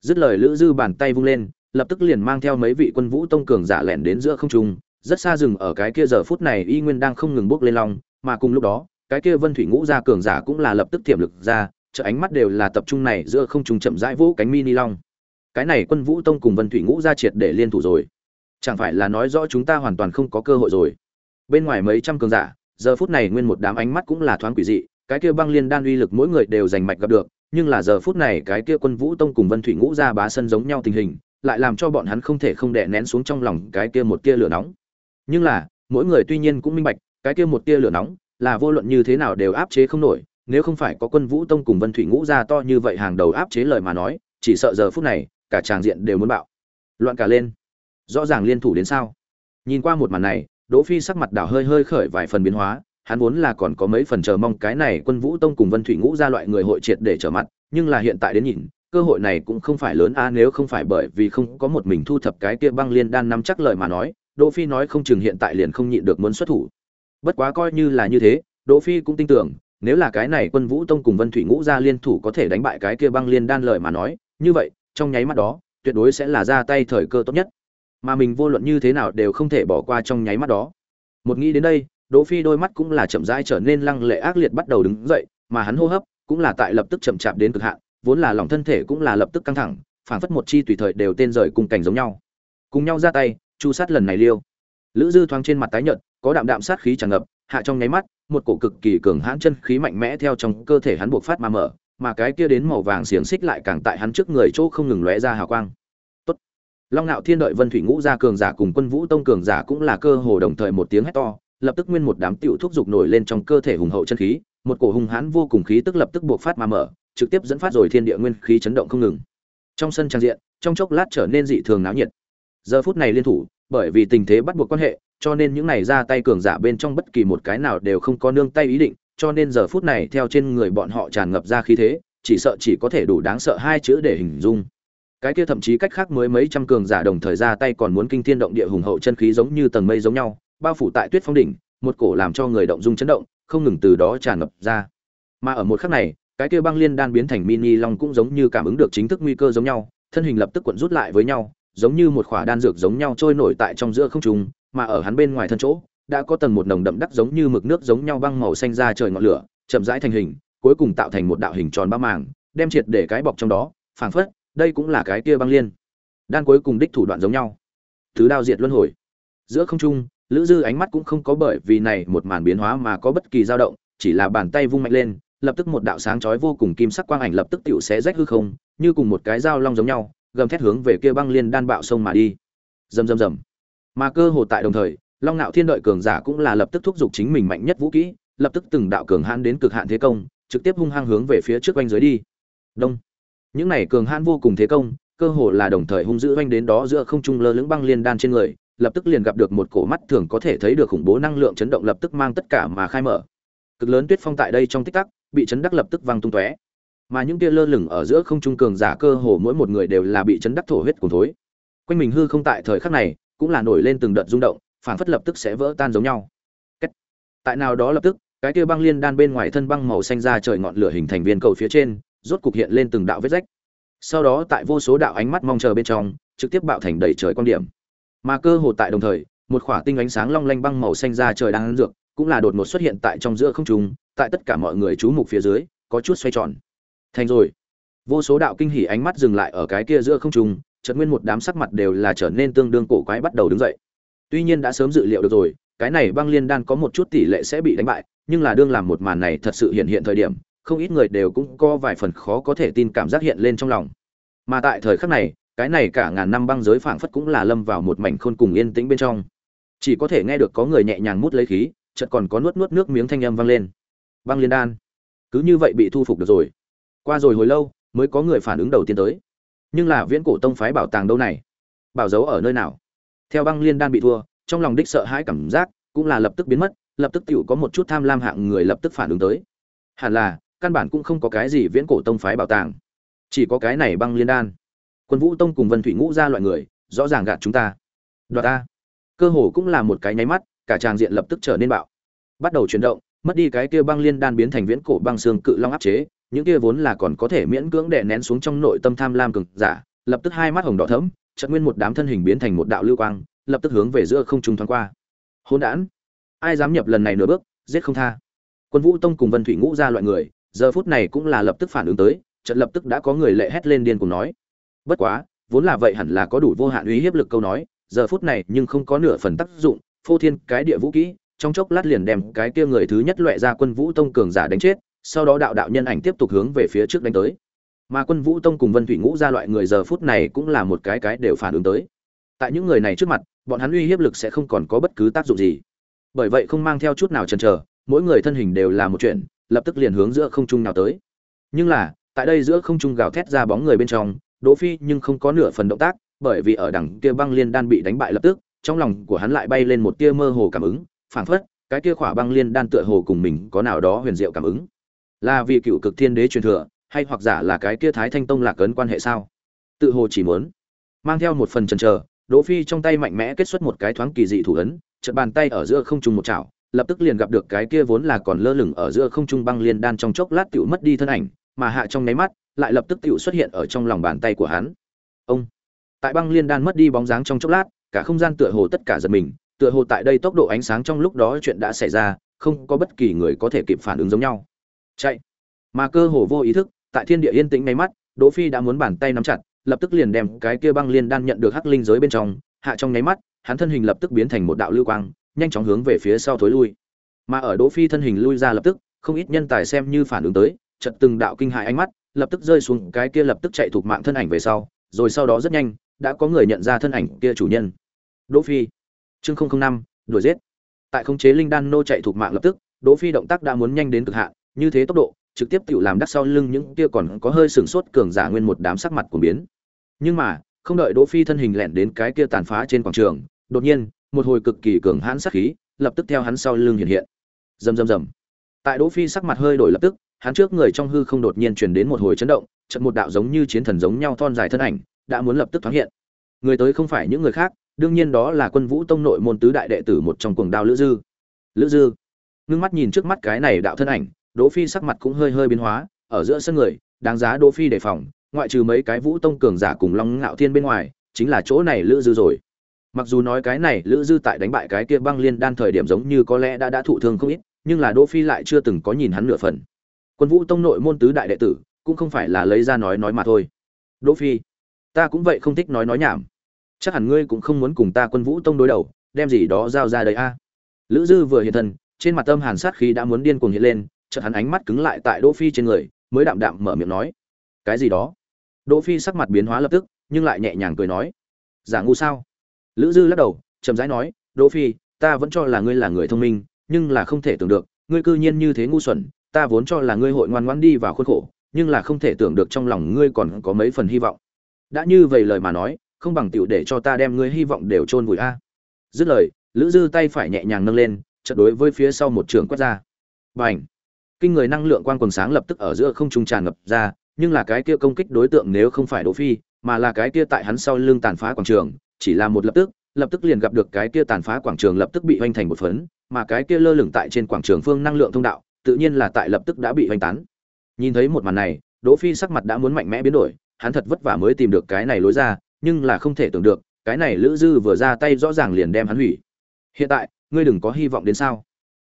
Dứt lời Lữ Dư bàn tay vung lên, lập tức liền mang theo mấy vị quân vũ tông cường giả lẻn đến giữa không trung, rất xa rừng ở cái kia giờ phút này y nguyên đang không ngừng bước lên long, mà cùng lúc đó, cái kia Vân Thủy Ngũ gia cường giả cũng là lập tức tiềm lực ra, trợ ánh mắt đều là tập trung này giữa không trung chậm rãi vũ cánh mini long. Cái này quân vũ tông cùng Vân Thủy Ngũ gia triệt để liên thủ rồi. Chẳng phải là nói rõ chúng ta hoàn toàn không có cơ hội rồi. Bên ngoài mấy trăm cường giả, giờ phút này nguyên một đám ánh mắt cũng là thoáng quỷ dị, cái kia băng liên đan uy lực mỗi người đều giành mạch gặp được, nhưng là giờ phút này cái kia quân vũ tông cùng Vân Thủy Ngũ gia bá sân giống nhau tình hình, lại làm cho bọn hắn không thể không đè nén xuống trong lòng cái kia một tia lửa nóng. Nhưng là, mỗi người tuy nhiên cũng minh bạch, cái kia một tia lửa nóng là vô luận như thế nào đều áp chế không nổi, nếu không phải có Quân Vũ Tông cùng Vân Thủy Ngũ gia to như vậy hàng đầu áp chế lời mà nói, chỉ sợ giờ phút này, cả tràng diện đều muốn bạo. Loạn cả lên. Rõ ràng liên thủ đến sao? Nhìn qua một màn này, Đỗ Phi sắc mặt đảo hơi hơi khởi vài phần biến hóa, hắn vốn là còn có mấy phần chờ mong cái này Quân Vũ Tông cùng Vân Thủy Ngũ gia loại người hội triệt để trở mặt, nhưng là hiện tại đến nhìn, cơ hội này cũng không phải lớn a nếu không phải bởi vì không có một mình thu thập cái kia băng liên đan nắm chắc lời mà nói đỗ phi nói không chừng hiện tại liền không nhịn được muốn xuất thủ bất quá coi như là như thế đỗ phi cũng tin tưởng nếu là cái này quân vũ tông cùng vân thủy ngũ gia liên thủ có thể đánh bại cái kia băng liên đan lời mà nói như vậy trong nháy mắt đó, tuyệt đối sẽ là ra tay thời cơ tốt nhất. Mà mình vô luận như thế nào đều không thể bỏ qua trong nháy mắt đó. Một nghĩ đến đây, đỗ phi đôi mắt cũng là chậm rãi trở nên lăng lệ ác liệt bắt đầu đứng dậy, mà hắn hô hấp cũng là tại lập tức chậm chạp đến cực hạn, vốn là lòng thân thể cũng là lập tức căng thẳng, phảng phất một chi tùy thời đều tên rời cùng cảnh giống nhau. Cùng nhau ra tay, chu sát lần này liêu. Lữ dư thoáng trên mặt tái nhợt, có đạm đạm sát khí tràn ngập, hạ trong nháy mắt, một cổ cực kỳ cường hãn chân khí mạnh mẽ theo trong cơ thể hắn buộc phát mà mở mà cái kia đến màu vàng xiềng xích lại càng tại hắn trước người chỗ không ngừng lóe ra hào quang Tốt. long nạo thiên đợi vân thủy ngũ gia cường giả cùng quân vũ tông cường giả cũng là cơ hồ đồng thời một tiếng hét to lập tức nguyên một đám tiểu thuốc dục nổi lên trong cơ thể hùng hậu chân khí một cổ hung hãn vô cùng khí tức lập tức buộc phát mà mở trực tiếp dẫn phát rồi thiên địa nguyên khí chấn động không ngừng. Trong sân trang diện, trong chốc lát trở nên dị thường náo nhiệt. Giờ phút này liên thủ, bởi vì tình thế bắt buộc quan hệ, cho nên những này ra tay cường giả bên trong bất kỳ một cái nào đều không có nương tay ý định, cho nên giờ phút này theo trên người bọn họ tràn ngập ra khí thế, chỉ sợ chỉ có thể đủ đáng sợ hai chữ để hình dung. Cái kia thậm chí cách khác mới mấy trăm cường giả đồng thời ra tay còn muốn kinh thiên động địa hùng hậu chân khí giống như tầng mây giống nhau, bao phủ tại Tuyết Phong đỉnh, một cổ làm cho người động dung chấn động, không ngừng từ đó tràn ngập ra. Mà ở một khắc này, cái kia băng liên đan biến thành mini long cũng giống như cảm ứng được chính thức nguy cơ giống nhau thân hình lập tức cuộn rút lại với nhau giống như một khỏa đan dược giống nhau trôi nổi tại trong giữa không trung mà ở hắn bên ngoài thân chỗ đã có tầng một nồng đậm đắc giống như mực nước giống nhau băng màu xanh ra trời ngọn lửa chậm rãi thành hình cuối cùng tạo thành một đạo hình tròn ba màng đem triệt để cái bọc trong đó phảng phất đây cũng là cái kia băng liên đan cuối cùng đích thủ đoạn giống nhau thứ đao diệt luân hồi giữa không trung lữ dư ánh mắt cũng không có bởi vì này một màn biến hóa mà có bất kỳ dao động chỉ là bàn tay vung mạnh lên lập tức một đạo sáng chói vô cùng kim sắc quang ảnh lập tức tiểu xé rách hư không, như cùng một cái dao long giống nhau, gầm thét hướng về kia băng liên đan bạo sông mà đi. Rầm rầm rầm. Mà cơ hồ tại đồng thời, Long Nạo Thiên đợi cường giả cũng là lập tức thúc giục chính mình mạnh nhất vũ kỹ, lập tức từng đạo cường hãn đến cực hạn thế công, trực tiếp hung hăng hướng về phía trước oanh dưới đi. Đông. Những này cường hãn vô cùng thế công, cơ hồ là đồng thời hung dữ oanh đến đó giữa không trung lơ lửng băng liên đan trên người, lập tức liền gặp được một cổ mắt thường có thể thấy được khủng bố năng lượng chấn động lập tức mang tất cả mà khai mở. Cực lớn tuyết phong tại đây trong tích tắc, bị chấn đắc lập tức văng tung tóe mà những kia lơ lửng ở giữa không trung cường giả cơ hồ mỗi một người đều là bị chấn đắc thổ huyết cùng thối quanh mình hư không tại thời khắc này cũng là nổi lên từng đợt rung động phản phất lập tức sẽ vỡ tan giống nhau. Cách. tại nào đó lập tức, cái kia băng liên đan bên ngoài thân băng màu xanh ra trời ngọn lửa hình thành viên cầu phía trên, rốt cục hiện lên từng đạo vết rách. Sau đó tại vô số đạo ánh mắt mong chờ bên trong, trực tiếp bạo thành đầy trời quan điểm. Mà cơ hồ tại đồng thời, một khỏa tinh ánh sáng long lanh băng màu xanh ra trời đang ăn dược, cũng là đột ngột xuất hiện tại trong giữa không trung, tại tất cả mọi người chú mục phía dưới, có chút xoay tròn. Thành rồi. Vô số đạo kinh hỉ ánh mắt dừng lại ở cái kia giữa không trung, chợt nguyên một đám sắc mặt đều là trở nên tương đương cổ quái bắt đầu đứng dậy tuy nhiên đã sớm dự liệu được rồi, cái này băng liên đan có một chút tỷ lệ sẽ bị đánh bại, nhưng là đương làm một màn này thật sự hiện hiện thời điểm, không ít người đều cũng có vài phần khó có thể tin cảm giác hiện lên trong lòng. Mà tại thời khắc này, cái này cả ngàn năm băng giới phảng phất cũng là lâm vào một mảnh khôn cùng yên tĩnh bên trong. Chỉ có thể nghe được có người nhẹ nhàng mút lấy khí, chợt còn có nuốt nuốt nước miếng thanh âm vang lên. Băng liên đan, cứ như vậy bị thu phục được rồi. Qua rồi hồi lâu, mới có người phản ứng đầu tiên tới. Nhưng là viễn cổ tông phái bảo tàng đâu này? Bảo giấu ở nơi nào? Theo băng liên đan bị thua, trong lòng đích sợ hãi cảm giác cũng là lập tức biến mất, lập tức tựu có một chút tham lam hạng người lập tức phản ứng tới. Hẳn là, căn bản cũng không có cái gì viễn cổ tông phái bảo tàng. Chỉ có cái này băng liên đan. Quân vũ tông cùng vân thủy ngũ ra loại người, rõ ràng gạt chúng ta. Đoạt ta. Cơ hồ cũng là một cái nháy mắt, cả tràng diện lập tức trở nên bạo. Bắt đầu chuyển động, mất đi cái kia băng liên đan biến thành viễn cổ băng xương cự long áp chế, những kia vốn là còn có thể miễn cưỡng đè nén xuống trong nội tâm tham lam cực giả, lập tức hai mắt hồng đỏ thẫm chợt nguyên một đám thân hình biến thành một đạo lưu quang, lập tức hướng về giữa không trung thoáng qua. Hỗn đản, ai dám nhập lần này nửa bước, giết không tha. Quân vũ tông cùng vân thủy ngũ ra loại người, giờ phút này cũng là lập tức phản ứng tới, chợt lập tức đã có người lệ hét lên điên cùng nói. Bất quá, vốn là vậy hẳn là có đủ vô hạn uy hiếp lực câu nói, giờ phút này nhưng không có nửa phần tác dụng, phô thiên cái địa vũ kỹ, trong chốc lát liền đem cái kia người thứ nhất loại ra quân vũ tông cường giả đánh chết, sau đó đạo đạo nhân ảnh tiếp tục hướng về phía trước đánh tới mà quân vũ tông cùng vân thủy ngũ ra loại người giờ phút này cũng là một cái cái đều phản ứng tới. Tại những người này trước mặt, bọn hắn uy hiếp lực sẽ không còn có bất cứ tác dụng gì. Bởi vậy không mang theo chút nào chần chờ, mỗi người thân hình đều là một chuyện, lập tức liền hướng giữa không trung nào tới. Nhưng là, tại đây giữa không trung gào thét ra bóng người bên trong, đỗ phi nhưng không có nửa phần động tác, bởi vì ở đằng kia băng liên đan bị đánh bại lập tức, trong lòng của hắn lại bay lên một tia mơ hồ cảm ứng, phảng phất, cái kia khỏa băng liên đan tựa hồ cùng mình có nào đó huyền diệu cảm ứng. Là vì cựu cực thiên đế truyền thừa hay hoặc giả là cái kia thái thanh tông lạc ấn quan hệ sao? Tự hồ chỉ muốn mang theo một phần trần trờ đỗ phi trong tay mạnh mẽ kết xuất một cái thoáng kỳ dị thủ ấn, chợt bàn tay ở giữa không trung một chảo, lập tức liền gặp được cái kia vốn là còn lơ lửng ở giữa không trung băng liên đan trong chốc lát tiểu mất đi thân ảnh, mà hạ trong nháy mắt, lại lập tức tiểu xuất hiện ở trong lòng bàn tay của hắn. Ông! Tại băng liên đan mất đi bóng dáng trong chốc lát, cả không gian tựa hồ tất cả giật mình, tựa hồ tại đây tốc độ ánh sáng trong lúc đó chuyện đã xảy ra, không có bất kỳ người có thể kịp phản ứng giống nhau. Chạy! Mà cơ hồ vô ý thức tại thiên địa yên tĩnh ngay mắt, đỗ phi đã muốn bàn tay nắm chặt, lập tức liền đem cái kia băng liên đan nhận được hắc linh giới bên trong, hạ trong nháy mắt, hắn thân hình lập tức biến thành một đạo lưu quang, nhanh chóng hướng về phía sau thối lui. Mà ở đỗ phi thân hình lui ra lập tức, không ít nhân tài xem như phản ứng tới, chợt từng đạo kinh hại ánh mắt, lập tức rơi xuống cái kia lập tức chạy thuộc mạng thân ảnh về sau, rồi sau đó rất nhanh, đã có người nhận ra thân ảnh kia chủ nhân. Đỗ phi, chương năm, đuổi giết. Tại khống chế linh đan nô chạy thuộc mạng lập tức, đỗ phi động tác đã muốn nhanh đến cực hạn, như thế tốc độ trực tiếp tự làm đắc sau lưng những kia còn có hơi sừng sốt cường giả nguyên một đám sắc mặt của biến. Nhưng mà, không đợi đỗ phi thân hình lẹn đến cái kia tàn phá trên quảng trường, đột nhiên, một hồi cực kỳ cường hãn sát khí, lập tức theo hắn sau lưng hiện hiện. Rầm rầm rầm. Tại đỗ phi sắc mặt hơi đổi lập tức, hắn trước người trong hư không đột nhiên truyền đến một hồi chấn động trận một đạo giống như chiến thần giống nhau thon dài thân ảnh, đã muốn lập tức thoáng hiện. Người tới không phải những người khác, đương nhiên đó là quân vũ tông nội môn tứ đại đệ tử một trong cuồng đao lữ dư. Lữ dư. Ngưng mắt nhìn trước mắt cái này đạo thân ảnh đỗ phi sắc mặt cũng hơi hơi biến hóa, ở giữa sân người, đáng giá đỗ phi đề phòng, ngoại trừ mấy cái vũ tông cường giả cùng long ngạo thiên bên ngoài, chính là chỗ này lữ dư rồi. Mặc dù nói cái này lữ dư tại đánh bại cái kia băng liên đan thời điểm giống như có lẽ đã đã thụ thương không ít, nhưng là đỗ phi lại chưa từng có nhìn hắn nửa phần. Quân vũ tông nội môn tứ đại đệ tử, cũng không phải là lấy ra nói nói mà thôi. Đỗ phi, ta cũng vậy không thích nói nói nhảm. Chắc hẳn ngươi cũng không muốn cùng ta quân vũ tông đối đầu, đem gì đó giao ra đây a? Lữ dư vừa hiện thân, trên mặt tâm hàn sát khí đã muốn điên cuồng hiện lên chợt hắn ánh mắt cứng lại tại đỗ phi trên người, mới đạm đạm mở miệng nói, cái gì đó? Đỗ phi sắc mặt biến hóa lập tức, nhưng lại nhẹ nhàng cười nói, giả ngu sao? Lữ dư lắc đầu, chậm rãi nói, đỗ phi, ta vẫn cho là ngươi là người thông minh, nhưng là không thể tưởng được, ngươi cư nhiên như thế ngu xuẩn, ta vốn cho là ngươi hội ngoan ngoãn đi vào khuôn khổ, nhưng là không thể tưởng được trong lòng ngươi còn có mấy phần hy vọng. Đã như vậy lời mà nói, không bằng tiểu để cho ta đem ngươi hy vọng đều chôn vùi a. Dứt lời, lữ dư tay phải nhẹ nhàng nâng lên, chợt đối với phía sau một trường quét ra. Bành! Kinh người năng lượng quang quần sáng lập tức ở giữa không trung tràn ngập ra nhưng là cái kia công kích đối tượng nếu không phải Đỗ Phi, mà là cái kia tại hắn sau lưng tàn phá quảng trường, chỉ là một lập tức, lập tức liền gặp được cái kia tàn phá quảng trường lập tức bị hoành thành một phấn, mà cái kia lơ lửng tại trên quảng trường phương năng lượng thông đạo, tự nhiên là tại lập tức đã bị hoành tán. Nhìn thấy một màn này, Đỗ Phi sắc mặt đã muốn mạnh mẽ biến đổi, hắn thật vất vả mới tìm được cái này lối ra, nhưng là không thể tưởng được, cái này Lữ Dư vừa ra tay rõ ràng liền đem hắn hủy. Hiện tại, ngươi đừng có hy vọng đến sao?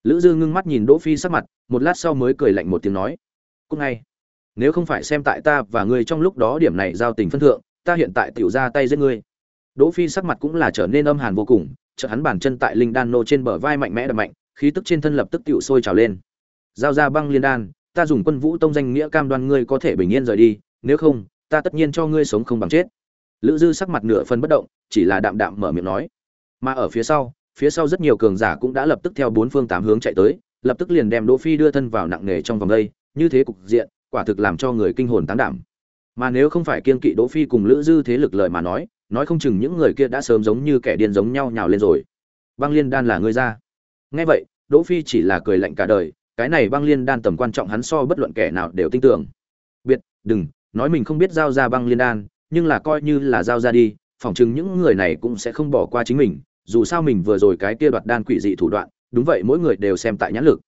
Lữ Dư ngưng mắt nhìn Đỗ Phi sắc mặt, một lát sau mới cười lạnh một tiếng nói: "Cũng ngay, nếu không phải xem tại ta và ngươi trong lúc đó điểm này giao tình phân thượng, ta hiện tại tiểu ra tay giết ngươi." Đỗ Phi sắc mặt cũng là trở nên âm hàn vô cùng, chợt hắn bàn chân tại linh đan nô trên bờ vai mạnh mẽ đập mạnh, khí tức trên thân lập tức tiểu sôi trào lên. Giao ra băng liên đan, ta dùng quân vũ tông danh nghĩa cam đoan ngươi có thể bình yên rời đi, nếu không, ta tất nhiên cho ngươi sống không bằng chết. Lữ Dư sắc mặt nửa phần bất động, chỉ là đạm đạm mở miệng nói. Mà ở phía sau, phía sau rất nhiều cường giả cũng đã lập tức theo bốn phương tám hướng chạy tới, lập tức liền đem Đỗ Phi đưa thân vào nặng nề trong vòng đây, như thế cục diện, quả thực làm cho người kinh hồn tán đảm. Mà nếu không phải kiên kỵ Đỗ Phi cùng Lữ Dư thế lực lời mà nói, nói không chừng những người kia đã sớm giống như kẻ điên giống nhau nhào lên rồi. Băng Liên đan là ngươi ra. Nghe vậy, Đỗ Phi chỉ là cười lạnh cả đời, cái này băng liên đan tầm quan trọng hắn so bất luận kẻ nào đều tin tưởng. Biệt, đừng, nói mình không biết giao ra băng liên đan, nhưng là coi như là giao ra đi, phỏng chừng những người này cũng sẽ không bỏ qua chính mình, dù sao mình vừa rồi cái kia đoạt đan quỷ dị thủ đoạn, đúng vậy mỗi người đều xem tại nhãn lực.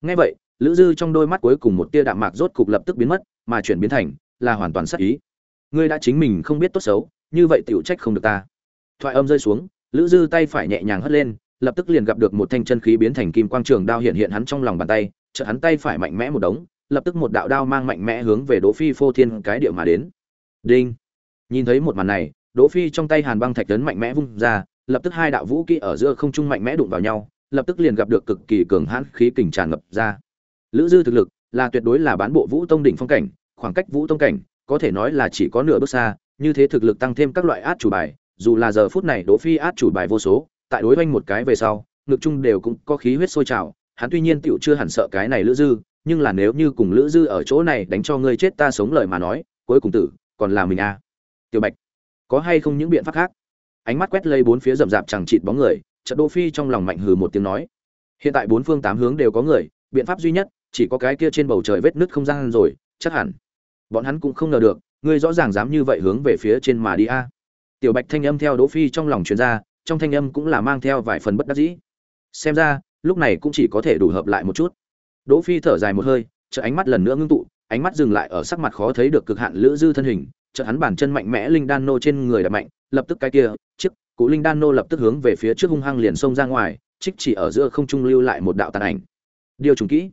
Nghe vậy, Lữ Dư trong đôi mắt cuối cùng một tia đạm mạc rốt cục lập tức biến mất, mà chuyển biến thành là hoàn toàn sát ý. Ngươi đã chính mình không biết tốt xấu, như vậy tiểu trách không được ta. Thoại âm rơi xuống, Lữ Dư tay phải nhẹ nhàng hất lên, lập tức liền gặp được một thanh chân khí biến thành kim quang trường đao hiện hiện hắn trong lòng bàn tay, chợt hắn tay phải mạnh mẽ một đống, lập tức một đạo đao mang mạnh mẽ hướng về Đỗ Phi phô thiên cái địa mà đến. Đinh. Nhìn thấy một màn này, Đỗ Phi trong tay Hàn Băng Thạch lớn mạnh mẽ vung ra, lập tức hai đạo vũ kỹ ở giữa không trung mạnh mẽ đụng vào nhau, lập tức liền gặp được cực kỳ cường hãn khí kình tràn ngập ra. Lữ Dư thực lực là tuyệt đối là bán bộ vũ tông đỉnh phong cảnh, khoảng cách vũ tông cảnh có thể nói là chỉ có nửa bước xa, như thế thực lực tăng thêm các loại át chủ bài, dù là giờ phút này Đỗ Phi át chủ bài vô số, tại đối oanh một cái về sau, ngực chung đều cũng có khí huyết sôi trào, hắn tuy nhiên tiểu chưa hẳn sợ cái này Lữ Dư, nhưng là nếu như cùng Lữ Dư ở chỗ này đánh cho ngươi chết ta sống lời mà nói, cuối cùng tử, còn là mình à. Tiểu Bạch, có hay không những biện pháp khác? Ánh mắt quét lây bốn phía rậm rạp chẳng chịt bóng người, Trận Đỗ Phi trong lòng mạnh hừ một tiếng nói. Hiện tại bốn phương tám hướng đều có người, biện pháp duy nhất chỉ có cái kia trên bầu trời vết nứt không gian rồi, chắc hẳn. Bọn hắn cũng không ngờ được, ngươi rõ ràng dám như vậy hướng về phía trên mà đi a. À. Tiểu Bạch thanh âm theo Đỗ Phi trong lòng truyền ra, trong thanh âm cũng là mang theo vài phần bất đắc dĩ. Xem ra, lúc này cũng chỉ có thể đủ hợp lại một chút. Đỗ Phi thở dài một hơi, chợt ánh mắt lần nữa ngưng tụ, ánh mắt dừng lại ở sắc mặt khó thấy được cực hạn lữ dư thân hình, chợt hắn bàn chân mạnh mẽ linh đan nô trên người đập mạnh, lập tức cái kia, chiếc cụ linh đan nô lập tức hướng về phía trước hung hăng liền xông ra ngoài, trích chỉ ở giữa không trung lưu lại một đạo tàn ảnh. Điều trùng kỹ.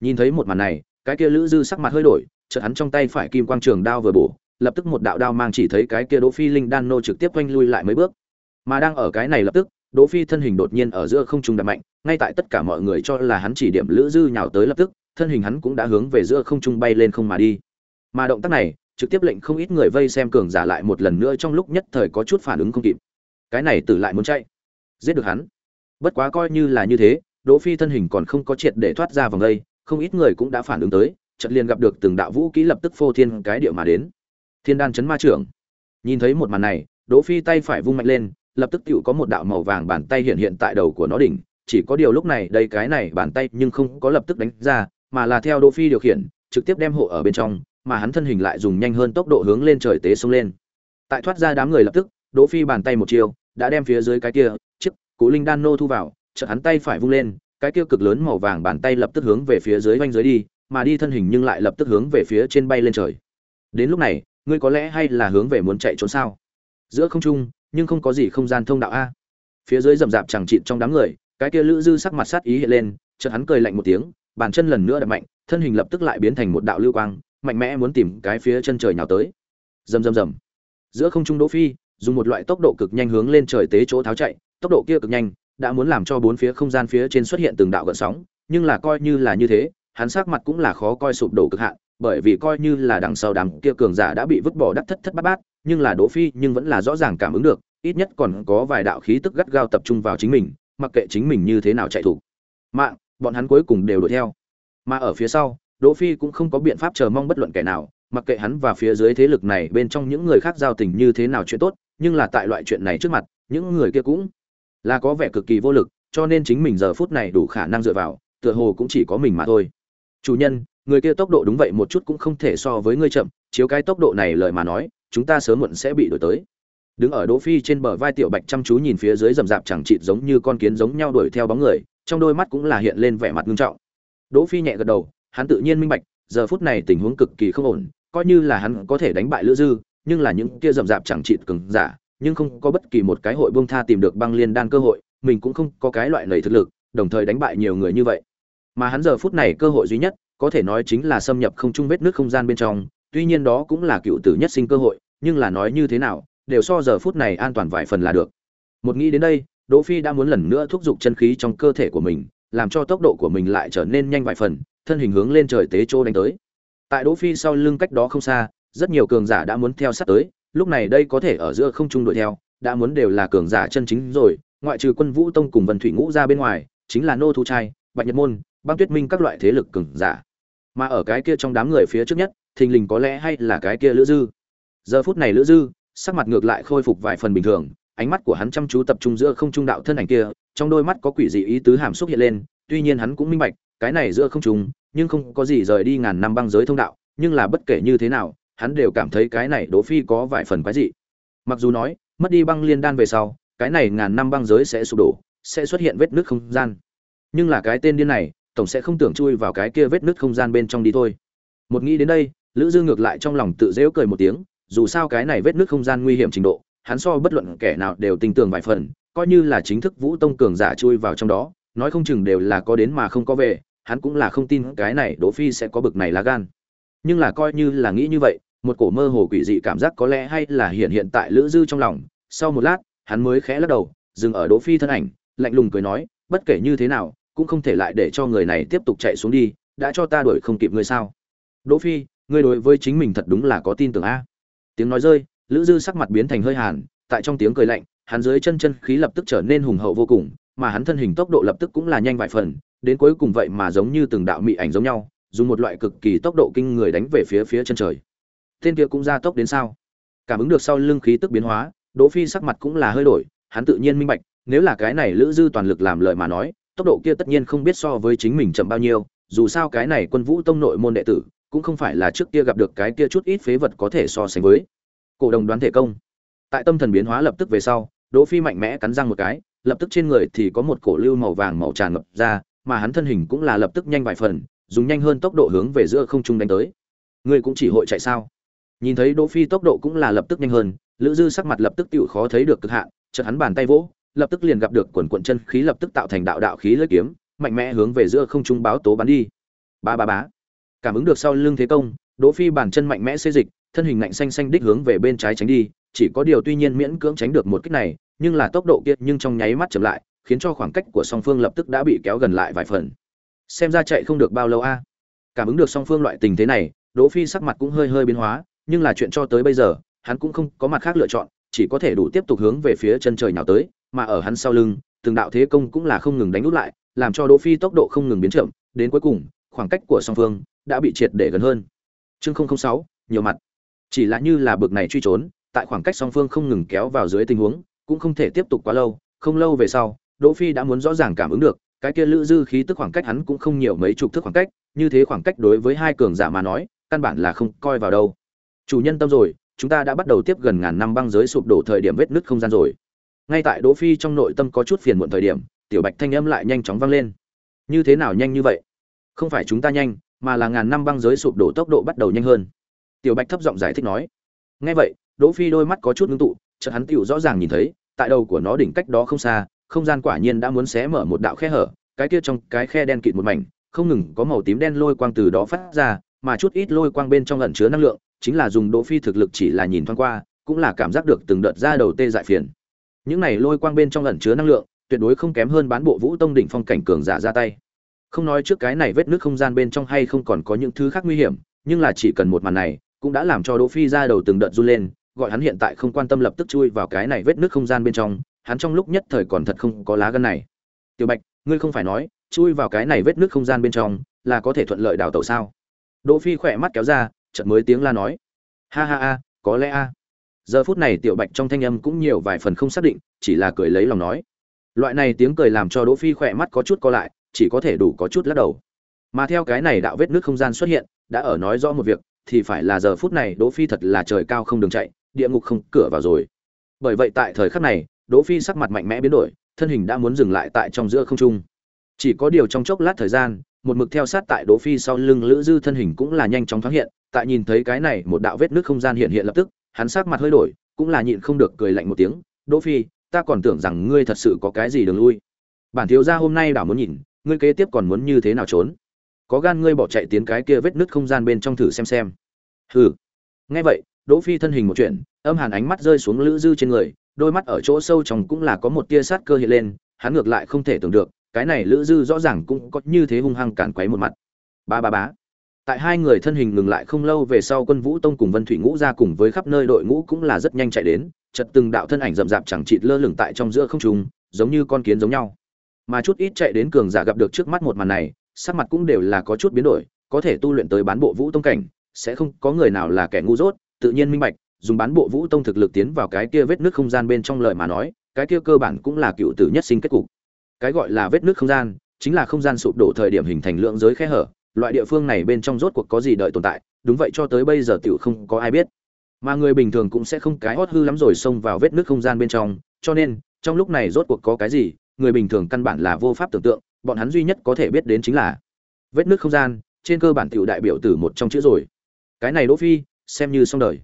Nhìn thấy một màn này, cái kia lữ dư sắc mặt hơi đổi, chợt hắn trong tay phải kim quang trường đao vừa bổ, lập tức một đạo đao mang chỉ thấy cái kia Đỗ Phi linh đan nô trực tiếp quanh lui lại mấy bước. Mà đang ở cái này lập tức, Đỗ Phi thân hình đột nhiên ở giữa không trung đập mạnh, ngay tại tất cả mọi người cho là hắn chỉ điểm Lữ Dư nhào tới lập tức, thân hình hắn cũng đã hướng về giữa không trung bay lên không mà đi. Mà động tác này, trực tiếp lệnh không ít người vây xem cường giả lại một lần nữa trong lúc nhất thời có chút phản ứng không kịp. Cái này tử lại muốn chạy, giết được hắn. Bất quá coi như là như thế, Đỗ Phi thân hình còn không có triệt để thoát ra vòng đây, không ít người cũng đã phản ứng tới, chợt liền gặp được từng đạo vũ kỹ lập tức phô thiên cái địa mà đến. Thiên đan chấn ma trưởng. Nhìn thấy một màn này, Đỗ Phi tay phải vung mạnh lên, lập tức tựu có một đạo màu vàng bàn tay hiện hiện tại đầu của nó đỉnh, chỉ có điều lúc này đây cái này bàn tay nhưng không có lập tức đánh ra, mà là theo Đỗ Phi điều khiển, trực tiếp đem hộ ở bên trong, mà hắn thân hình lại dùng nhanh hơn tốc độ hướng lên trời tế xông lên. Tại thoát ra đám người lập tức, Đỗ Phi bàn tay một chiều, đã đem phía dưới cái kia, chiếc Cú Linh Đan nô thu vào, chợt hắn tay phải vung lên, cái kia cực lớn màu vàng bàn tay lập tức hướng về phía dưới vanh dưới đi, mà đi thân hình nhưng lại lập tức hướng về phía trên bay lên trời. Đến lúc này, ngươi có lẽ hay là hướng về muốn chạy trốn sao? Giữa không trung, nhưng không có gì không gian thông đạo a phía dưới rậm rạp chẳng chịt trong đám người cái kia lữ dư sắc mặt sát ý hiện lên chợt hắn cười lạnh một tiếng bàn chân lần nữa đập mạnh thân hình lập tức lại biến thành một đạo lưu quang mạnh mẽ muốn tìm cái phía chân trời nhào tới rầm rầm rầm giữa không trung đỗ phi dùng một loại tốc độ cực nhanh hướng lên trời tế chỗ tháo chạy tốc độ kia cực nhanh đã muốn làm cho bốn phía không gian phía trên xuất hiện từng đạo gợn sóng nhưng là coi như là như thế hắn sắc mặt cũng là khó coi sụp đổ cực hạn bởi vì coi như là đằng sau đám kia cường giả đã bị vứt bỏ đắc thất thất bát bát nhưng là Đỗ Phi nhưng vẫn là rõ ràng cảm ứng được, ít nhất còn có vài đạo khí tức gắt gao tập trung vào chính mình, mặc kệ chính mình như thế nào chạy thủ. Mạng, bọn hắn cuối cùng đều đuổi theo. Mà ở phía sau, Đỗ Phi cũng không có biện pháp chờ mong bất luận kẻ nào, mặc kệ hắn và phía dưới thế lực này bên trong những người khác giao tình như thế nào chuyện tốt, nhưng là tại loại chuyện này trước mặt, những người kia cũng là có vẻ cực kỳ vô lực, cho nên chính mình giờ phút này đủ khả năng dựa vào, tựa hồ cũng chỉ có mình mà thôi. Chủ nhân, người kia tốc độ đúng vậy một chút cũng không thể so với ngươi chậm chiếu cái tốc độ này lời mà nói chúng ta sớm muộn sẽ bị đuổi tới đứng ở đỗ phi trên bờ vai tiểu bạch chăm chú nhìn phía dưới rầm rạp chẳng chịt giống như con kiến giống nhau đuổi theo bóng người trong đôi mắt cũng là hiện lên vẻ mặt nghiêm trọng đỗ phi nhẹ gật đầu hắn tự nhiên minh bạch, giờ phút này tình huống cực kỳ không ổn, coi như là hắn có thể đánh bại lữ dư, nhưng là những kia rậm rạp chẳng chịt cứng giả, nhưng không có bất kỳ một cái hội buông tha tìm được băng liên đan cơ hội, mình cũng không có cái loại lợi thực lực, đồng thời đánh bại nhiều người như vậy. Mà hắn giờ phút này cơ hội duy nhất, có thể nói chính là xâm nhập không trung vết nước không gian bên trong, tuy nhiên đó cũng là cựu tử nhất sinh cơ hội, nhưng là nói như thế nào, đều so giờ phút này an toàn vài phần là được. Một nghĩ đến đây, đỗ phi đã muốn lần nữa thúc giục chân khí trong cơ thể của mình, làm cho tốc độ của mình lại trở nên nhanh vài phần thân hình hướng lên trời tế chỗ đánh tới. Tại đỗ phi sau lưng cách đó không xa, rất nhiều cường giả đã muốn theo sát tới, lúc này đây có thể ở giữa không trung đuổi theo, đã muốn đều là cường giả chân chính rồi, ngoại trừ quân vũ tông cùng vân thủy ngũ ra bên ngoài, chính là nô thu trai, bạch nhật môn, băng tuyết minh các loại thế lực cường giả. Mà ở cái kia trong đám người phía trước nhất, thình lình có lẽ hay là cái kia lữ dư. Giờ phút này lữ dư, sắc mặt ngược lại khôi phục vài phần bình thường, ánh mắt của hắn chăm chú tập trung giữa không trung đạo thân ảnh kia, trong đôi mắt có quỷ dị ý tứ hàm xúc hiện lên, tuy nhiên hắn cũng minh bạch cái này giữa không trùng nhưng không có gì rời đi ngàn năm băng giới thông đạo, nhưng là bất kể như thế nào, hắn đều cảm thấy cái này đỗ phi có vài phần quái dị. Mặc dù nói, mất đi băng liên đan về sau, cái này ngàn năm băng giới sẽ sụp đổ, sẽ xuất hiện vết nứt không gian. Nhưng là cái tên điên này, tổng sẽ không tưởng chui vào cái kia vết nứt không gian bên trong đi thôi. Một nghĩ đến đây, lữ dư ngược lại trong lòng tự dễu cười một tiếng, dù sao cái này vết nứt không gian nguy hiểm trình độ, hắn so bất luận kẻ nào đều tin tưởng vài phần, coi như là chính thức vũ tông cường giả chui vào trong đó nói không chừng đều là có đến mà không có về, hắn cũng là không tin cái này đỗ phi sẽ có bực này lá gan. Nhưng là coi như là nghĩ như vậy, một cổ mơ hồ quỷ dị cảm giác có lẽ hay là hiện hiện tại lữ dư trong lòng. Sau một lát, hắn mới khẽ lắc đầu, dừng ở đỗ phi thân ảnh, lạnh lùng cười nói, bất kể như thế nào, cũng không thể lại để cho người này tiếp tục chạy xuống đi, đã cho ta đuổi không kịp ngươi sao? Đỗ phi, ngươi đối với chính mình thật đúng là có tin tưởng a. Tiếng nói rơi, lữ dư sắc mặt biến thành hơi hàn, tại trong tiếng cười lạnh, hắn dưới chân chân khí lập tức trở nên hùng hậu vô cùng mà hắn thân hình tốc độ lập tức cũng là nhanh vài phần, đến cuối cùng vậy mà giống như từng đạo mị ảnh giống nhau, dùng một loại cực kỳ tốc độ kinh người đánh về phía phía chân trời. Tên kia cũng ra tốc đến sao? Cảm ứng được sau lưng khí tức biến hóa, đỗ phi sắc mặt cũng là hơi đổi, hắn tự nhiên minh bạch, nếu là cái này lữ dư toàn lực làm lời mà nói, tốc độ kia tất nhiên không biết so với chính mình chậm bao nhiêu, dù sao cái này quân vũ tông nội môn đệ tử, cũng không phải là trước kia gặp được cái kia chút ít phế vật có thể so sánh với. Cổ đồng đoán thể công. Tại tâm thần biến hóa lập tức về sau, đỗ phi mạnh mẽ cắn răng một cái lập tức trên người thì có một cổ lưu màu vàng màu tràn ngập ra, mà hắn thân hình cũng là lập tức nhanh vài phần, dùng nhanh hơn tốc độ hướng về giữa không trung đánh tới. Ngươi cũng chỉ hội chạy sao? Nhìn thấy đỗ phi tốc độ cũng là lập tức nhanh hơn, lữ dư sắc mặt lập tức tiểu khó thấy được cực hạn, chợt hắn bàn tay vỗ, lập tức liền gặp được quần quần chân khí lập tức tạo thành đạo đạo khí lưỡi kiếm, mạnh mẽ hướng về giữa không trung báo tố bắn đi. Ba ba bá cảm ứng được sau lưng thế công, đỗ phi bàn chân mạnh mẽ xê dịch, thân hình lạnh xanh xanh đích hướng về bên trái tránh đi chỉ có điều tuy nhiên miễn cưỡng tránh được một kích này, nhưng là tốc độ kia nhưng trong nháy mắt chậm lại, khiến cho khoảng cách của song phương lập tức đã bị kéo gần lại vài phần. Xem ra chạy không được bao lâu a. Cảm ứng được song phương loại tình thế này, đỗ phi sắc mặt cũng hơi hơi biến hóa, nhưng là chuyện cho tới bây giờ, hắn cũng không có mặt khác lựa chọn, chỉ có thể đủ tiếp tục hướng về phía chân trời nhào tới, mà ở hắn sau lưng, từng đạo thế công cũng là không ngừng đánh nút lại, làm cho đỗ phi tốc độ không ngừng biến chậm, đến cuối cùng, khoảng cách của song phương đã bị triệt để gần hơn. Chương sáu, nhiều mặt. Chỉ là như là bực này truy trốn tại khoảng cách song phương không ngừng kéo vào dưới tình huống, cũng không thể tiếp tục quá lâu, không lâu về sau, đỗ phi đã muốn rõ ràng cảm ứng được, cái kia lữ dư khí tức khoảng cách hắn cũng không nhiều mấy chục thước khoảng cách, như thế khoảng cách đối với hai cường giả mà nói, căn bản là không coi vào đâu. Chủ nhân tâm rồi, chúng ta đã bắt đầu tiếp gần ngàn năm băng giới sụp đổ thời điểm vết nứt không gian rồi. Ngay tại đỗ phi trong nội tâm có chút phiền muộn thời điểm, tiểu bạch thanh âm lại nhanh chóng vang lên. Như thế nào nhanh như vậy? Không phải chúng ta nhanh, mà là ngàn năm băng giới sụp đổ tốc độ bắt đầu nhanh hơn. Tiểu bạch thấp giọng giải thích nói. Nghe vậy đỗ phi đôi mắt có chút ngưng tụ, chợt hắn tiểu rõ ràng nhìn thấy, tại đầu của nó đỉnh cách đó không xa, không gian quả nhiên đã muốn xé mở một đạo khe hở, cái kia trong cái khe đen kịt một mảnh, không ngừng có màu tím đen lôi quang từ đó phát ra, mà chút ít lôi quang bên trong ẩn chứa năng lượng, chính là dùng đỗ phi thực lực chỉ là nhìn thoáng qua, cũng là cảm giác được từng đợt ra đầu tê dại phiền. Những này lôi quang bên trong ẩn chứa năng lượng, tuyệt đối không kém hơn bán bộ vũ tông đỉnh phong cảnh cường giả ra tay. Không nói trước cái này vết nước không gian bên trong hay không còn có những thứ khác nguy hiểm, nhưng là chỉ cần một màn này, cũng đã làm cho đỗ phi ra đầu từng đợt run lên gọi hắn hiện tại không quan tâm lập tức chui vào cái này vết nước không gian bên trong, hắn trong lúc nhất thời còn thật không có lá gan này. Tiểu bạch, ngươi không phải nói, chui vào cái này vết nước không gian bên trong là có thể thuận lợi đào tẩu sao? Đỗ phi khỏe mắt kéo ra, chợt mới tiếng la nói. Ha ha ha, có lẽ a. Giờ phút này tiểu bạch trong thanh âm cũng nhiều vài phần không xác định, chỉ là cười lấy lòng nói. Loại này tiếng cười làm cho đỗ phi khỏe mắt có chút co lại, chỉ có thể đủ có chút lắc đầu. Mà theo cái này đạo vết nước không gian xuất hiện, đã ở nói rõ một việc, thì phải là giờ phút này đỗ phi thật là trời cao không đường chạy địa ngục không cửa vào rồi. Bởi vậy tại thời khắc này, đỗ phi sắc mặt mạnh mẽ biến đổi, thân hình đã muốn dừng lại tại trong giữa không trung. Chỉ có điều trong chốc lát thời gian, một mực theo sát tại đỗ phi sau lưng lữ dư thân hình cũng là nhanh chóng thoáng hiện, tại nhìn thấy cái này một đạo vết nước không gian hiện hiện lập tức, hắn sắc mặt hơi đổi, cũng là nhịn không được cười lạnh một tiếng, đỗ phi, ta còn tưởng rằng ngươi thật sự có cái gì đường lui. Bản thiếu gia hôm nay đảo muốn nhìn, ngươi kế tiếp còn muốn như thế nào trốn? Có gan ngươi bỏ chạy tiến cái kia vết nứt không gian bên trong thử xem xem. Hừ. Nghe vậy đỗ phi thân hình một chuyện, âm hàn ánh mắt rơi xuống lữ dư trên người, đôi mắt ở chỗ sâu trong cũng là có một tia sát cơ hiện lên, hắn ngược lại không thể tưởng được, cái này lữ dư rõ ràng cũng có như thế hung hăng cản quấy một mặt. Ba ba bá tại hai người thân hình ngừng lại không lâu về sau quân vũ tông cùng vân thủy ngũ ra cùng với khắp nơi đội ngũ cũng là rất nhanh chạy đến chợt từng đạo thân ảnh rậm rạp chẳng chịt lơ lửng tại trong giữa không trung, giống như con kiến giống nhau. Mà chút ít chạy đến cường giả gặp được trước mắt một màn này, sắc mặt cũng đều là có chút biến đổi, có thể tu luyện tới bán bộ vũ tông cảnh, sẽ không có người nào là kẻ ngu dốt tự nhiên minh bạch, dùng bán bộ vũ tông thực lực tiến vào cái kia vết nước không gian bên trong lời mà nói, cái kia cơ bản cũng là cựu tử nhất sinh kết cục. Cái gọi là vết nước không gian, chính là không gian sụp đổ thời điểm hình thành lượng giới khe hở, loại địa phương này bên trong rốt cuộc có gì đợi tồn tại, đúng vậy cho tới bây giờ tiểu không có ai biết. Mà người bình thường cũng sẽ không cái hót hư lắm rồi xông vào vết nước không gian bên trong, cho nên, trong lúc này rốt cuộc có cái gì, người bình thường căn bản là vô pháp tưởng tượng, bọn hắn duy nhất có thể biết đến chính là vết nước không gian, trên cơ bản tiểu đại biểu từ một trong chữ rồi. Cái này đỗ phi xem như xong đời.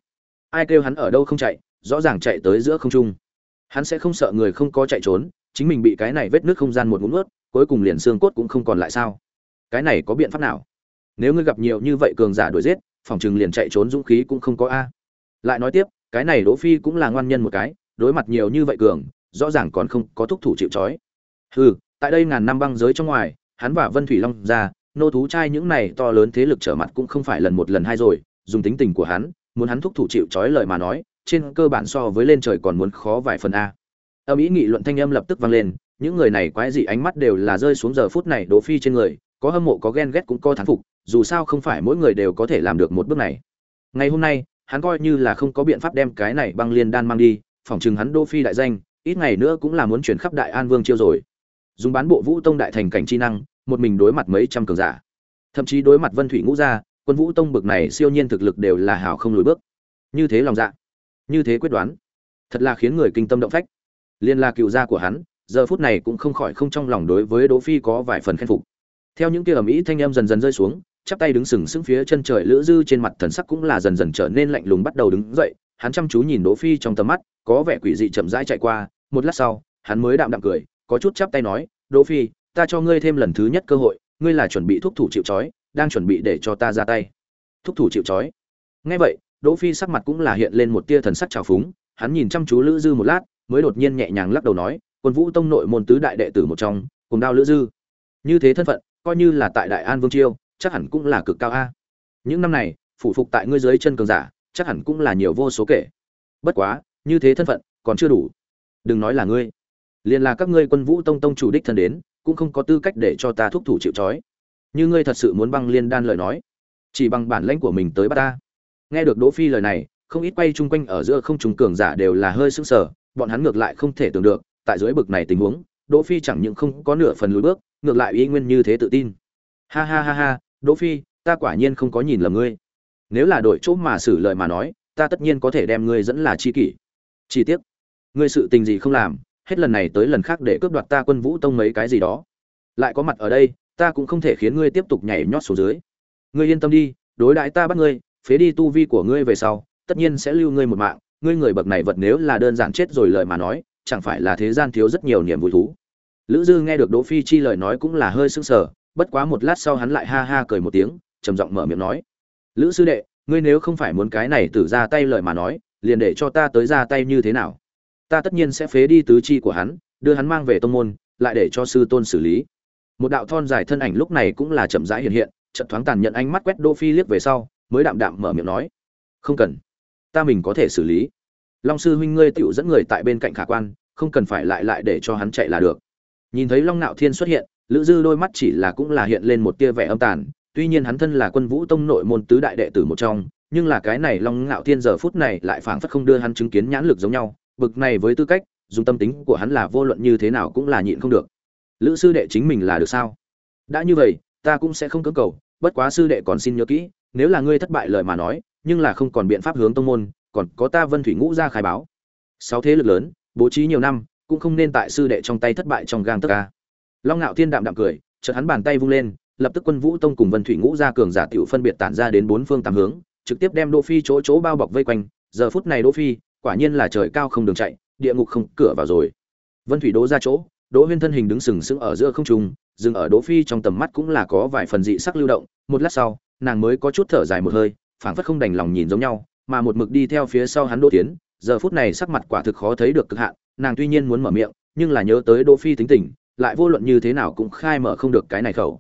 Ai kêu hắn ở đâu không chạy, rõ ràng chạy tới giữa không trung. Hắn sẽ không sợ người không có chạy trốn, chính mình bị cái này vết nước không gian một ngụm ướt cuối cùng liền xương cốt cũng không còn lại sao? Cái này có biện pháp nào? Nếu ngươi gặp nhiều như vậy cường giả đuổi giết, phòng chừng liền chạy trốn dũng khí cũng không có a. Lại nói tiếp, cái này đỗ phi cũng là ngoan nhân một cái, đối mặt nhiều như vậy cường, rõ ràng còn không có thúc thủ chịu trói. Hừ, tại đây ngàn năm băng giới trong ngoài, hắn và vân thủy long ra, nô thú trai những này to lớn thế lực trở mặt cũng không phải lần một lần hai rồi dùng tính tình của hắn, muốn hắn thúc thủ chịu trói lời mà nói, trên cơ bản so với lên trời còn muốn khó vài phần a. Âm ý nghị luận thanh âm lập tức vang lên, những người này quái dị ánh mắt đều là rơi xuống giờ phút này đỗ phi trên người, có hâm mộ, có ghen ghét cũng có thán phục, dù sao không phải mỗi người đều có thể làm được một bước này. Ngày hôm nay, hắn coi như là không có biện pháp đem cái này băng liên đan mang đi, phỏng chừng hắn đỗ phi đại danh, ít ngày nữa cũng là muốn chuyển khắp đại an vương chiêu rồi. Dùng bán bộ vũ tông đại thành cảnh chi năng, một mình đối mặt mấy trăm cường giả. Thậm chí đối mặt vân thủy ngũ gia quân vũ tông bực này siêu nhiên thực lực đều là hảo không lùi bước. Như thế lòng dạ như thế quyết đoán, thật là khiến người kinh tâm động phách. Liên la cựu gia của hắn, giờ phút này cũng không khỏi không trong lòng đối với đỗ phi có vài phần khen phục. Theo những kia ầm ĩ thanh em dần dần rơi xuống, chắp tay đứng sừng sững phía chân trời lữ dư trên mặt thần sắc cũng là dần dần trở nên lạnh lùng bắt đầu đứng dậy, hắn chăm chú nhìn đỗ phi trong tầm mắt, có vẻ quỷ dị chậm rãi chạy qua, một lát sau, hắn mới đạm đạm cười, có chút chắp tay nói, đỗ phi, ta cho ngươi thêm lần thứ nhất cơ hội, ngươi là chuẩn bị thúc thủ chịu trói đang chuẩn bị để cho ta ra tay. Thúc thủ chịu trói. Nghe vậy, đỗ phi sắc mặt cũng là hiện lên một tia thần sắc trào phúng, hắn nhìn chăm chú lữ dư một lát, mới đột nhiên nhẹ nhàng lắc đầu nói, quân vũ tông nội môn tứ đại đệ tử một trong, cùng đao lữ dư. Như thế thân phận, coi như là tại đại an vương chiêu, chắc hẳn cũng là cực cao a. Những năm này, phủ phục tại ngươi dưới chân cường giả, chắc hẳn cũng là nhiều vô số kể. Bất quá, như thế thân phận, còn chưa đủ. Đừng nói là ngươi. Liền là các ngươi quân vũ tông tông chủ đích thân đến, cũng không có tư cách để cho ta thúc thủ chịu trói như ngươi thật sự muốn băng liên đan lời nói, chỉ bằng bản lãnh của mình tới bắt ta. Nghe được đỗ phi lời này, không ít quay chung quanh ở giữa không trùng cường giả đều là hơi sững sờ, bọn hắn ngược lại không thể tưởng được, tại dưới bực này tình huống, đỗ phi chẳng những không có nửa phần lùi bước, ngược lại ý nguyên như thế tự tin. Ha ha ha ha, đỗ phi, ta quả nhiên không có nhìn lầm ngươi. Nếu là đổi chỗ mà xử lời mà nói, ta tất nhiên có thể đem ngươi dẫn là chi kỷ. Chi tiết ngươi sự tình gì không làm, hết lần này tới lần khác để cướp đoạt ta quân vũ tông mấy cái gì đó. Lại có mặt ở đây ta cũng không thể khiến ngươi tiếp tục nhảy nhót xuống dưới. Ngươi yên tâm đi, đối đãi ta bắt ngươi, phế đi tu vi của ngươi về sau, tất nhiên sẽ lưu ngươi một mạng. Ngươi người bậc này vật nếu là đơn giản chết rồi lời mà nói, chẳng phải là thế gian thiếu rất nhiều niềm vui thú. Lữ dư nghe được đỗ phi chi lời nói cũng là hơi sưng sờ, bất quá một lát sau hắn lại ha ha cười một tiếng, trầm giọng mở miệng nói. Lữ sư đệ, ngươi nếu không phải muốn cái này tử ra tay lời mà nói, liền để cho ta tới ra tay như thế nào? Ta tất nhiên sẽ phế đi tứ chi của hắn, đưa hắn mang về tông môn, lại để cho sư tôn xử lý một đạo thon dài thân ảnh lúc này cũng là chậm rãi hiện hiện, chợt thoáng tàn nhận ánh mắt quét Đô phi liếc về sau, mới đạm đạm mở miệng nói, không cần, ta mình có thể xử lý. Long sư huynh ngươi tựu dẫn người tại bên cạnh khả quan, không cần phải lại lại để cho hắn chạy là được. Nhìn thấy long nạo thiên xuất hiện, lữ dư đôi mắt chỉ là cũng là hiện lên một tia vẻ âm tàn, tuy nhiên hắn thân là quân vũ tông nội môn tứ đại đệ tử một trong, nhưng là cái này long nạo thiên giờ phút này lại phảng phất không đưa hắn chứng kiến nhãn lực giống nhau, bực này với tư cách, dùng tâm tính của hắn là vô luận như thế nào cũng là nhịn không được lữ sư đệ chính mình là được sao? Đã như vậy, ta cũng sẽ không cưỡng cầu, bất quá sư đệ còn xin nhớ kỹ, nếu là ngươi thất bại lời mà nói, nhưng là không còn biện pháp hướng tông môn, còn có ta vân thủy ngũ ra khai báo. Sáu thế lực lớn, bố trí nhiều năm, cũng không nên tại sư đệ trong tay thất bại trong gang tất ca long ngạo thiên đạm đạm cười, chợt hắn bàn tay vung lên, lập tức quân vũ tông cùng vân thủy ngũ ra cường giả tiểu phân biệt tản ra đến bốn phương tám hướng, trực tiếp đem đỗ phi chỗ chỗ bao bọc vây quanh. Giờ phút này đỗ phi, quả nhiên là trời cao không đường chạy, địa ngục không cửa vào rồi. Vân thủy đỗ ra chỗ đỗ huyên thân hình đứng sừng sững ở giữa không trung, dừng ở đỗ phi trong tầm mắt cũng là có vài phần dị sắc lưu động. Một lát sau, nàng mới có chút thở dài một hơi, phảng phất không đành lòng nhìn giống nhau, mà một mực đi theo phía sau hắn đỗ tiến. Giờ phút này sắc mặt quả thực khó thấy được cực hạn, nàng tuy nhiên muốn mở miệng, nhưng là nhớ tới đỗ phi tính tình, lại vô luận như thế nào cũng khai mở không được cái này khẩu.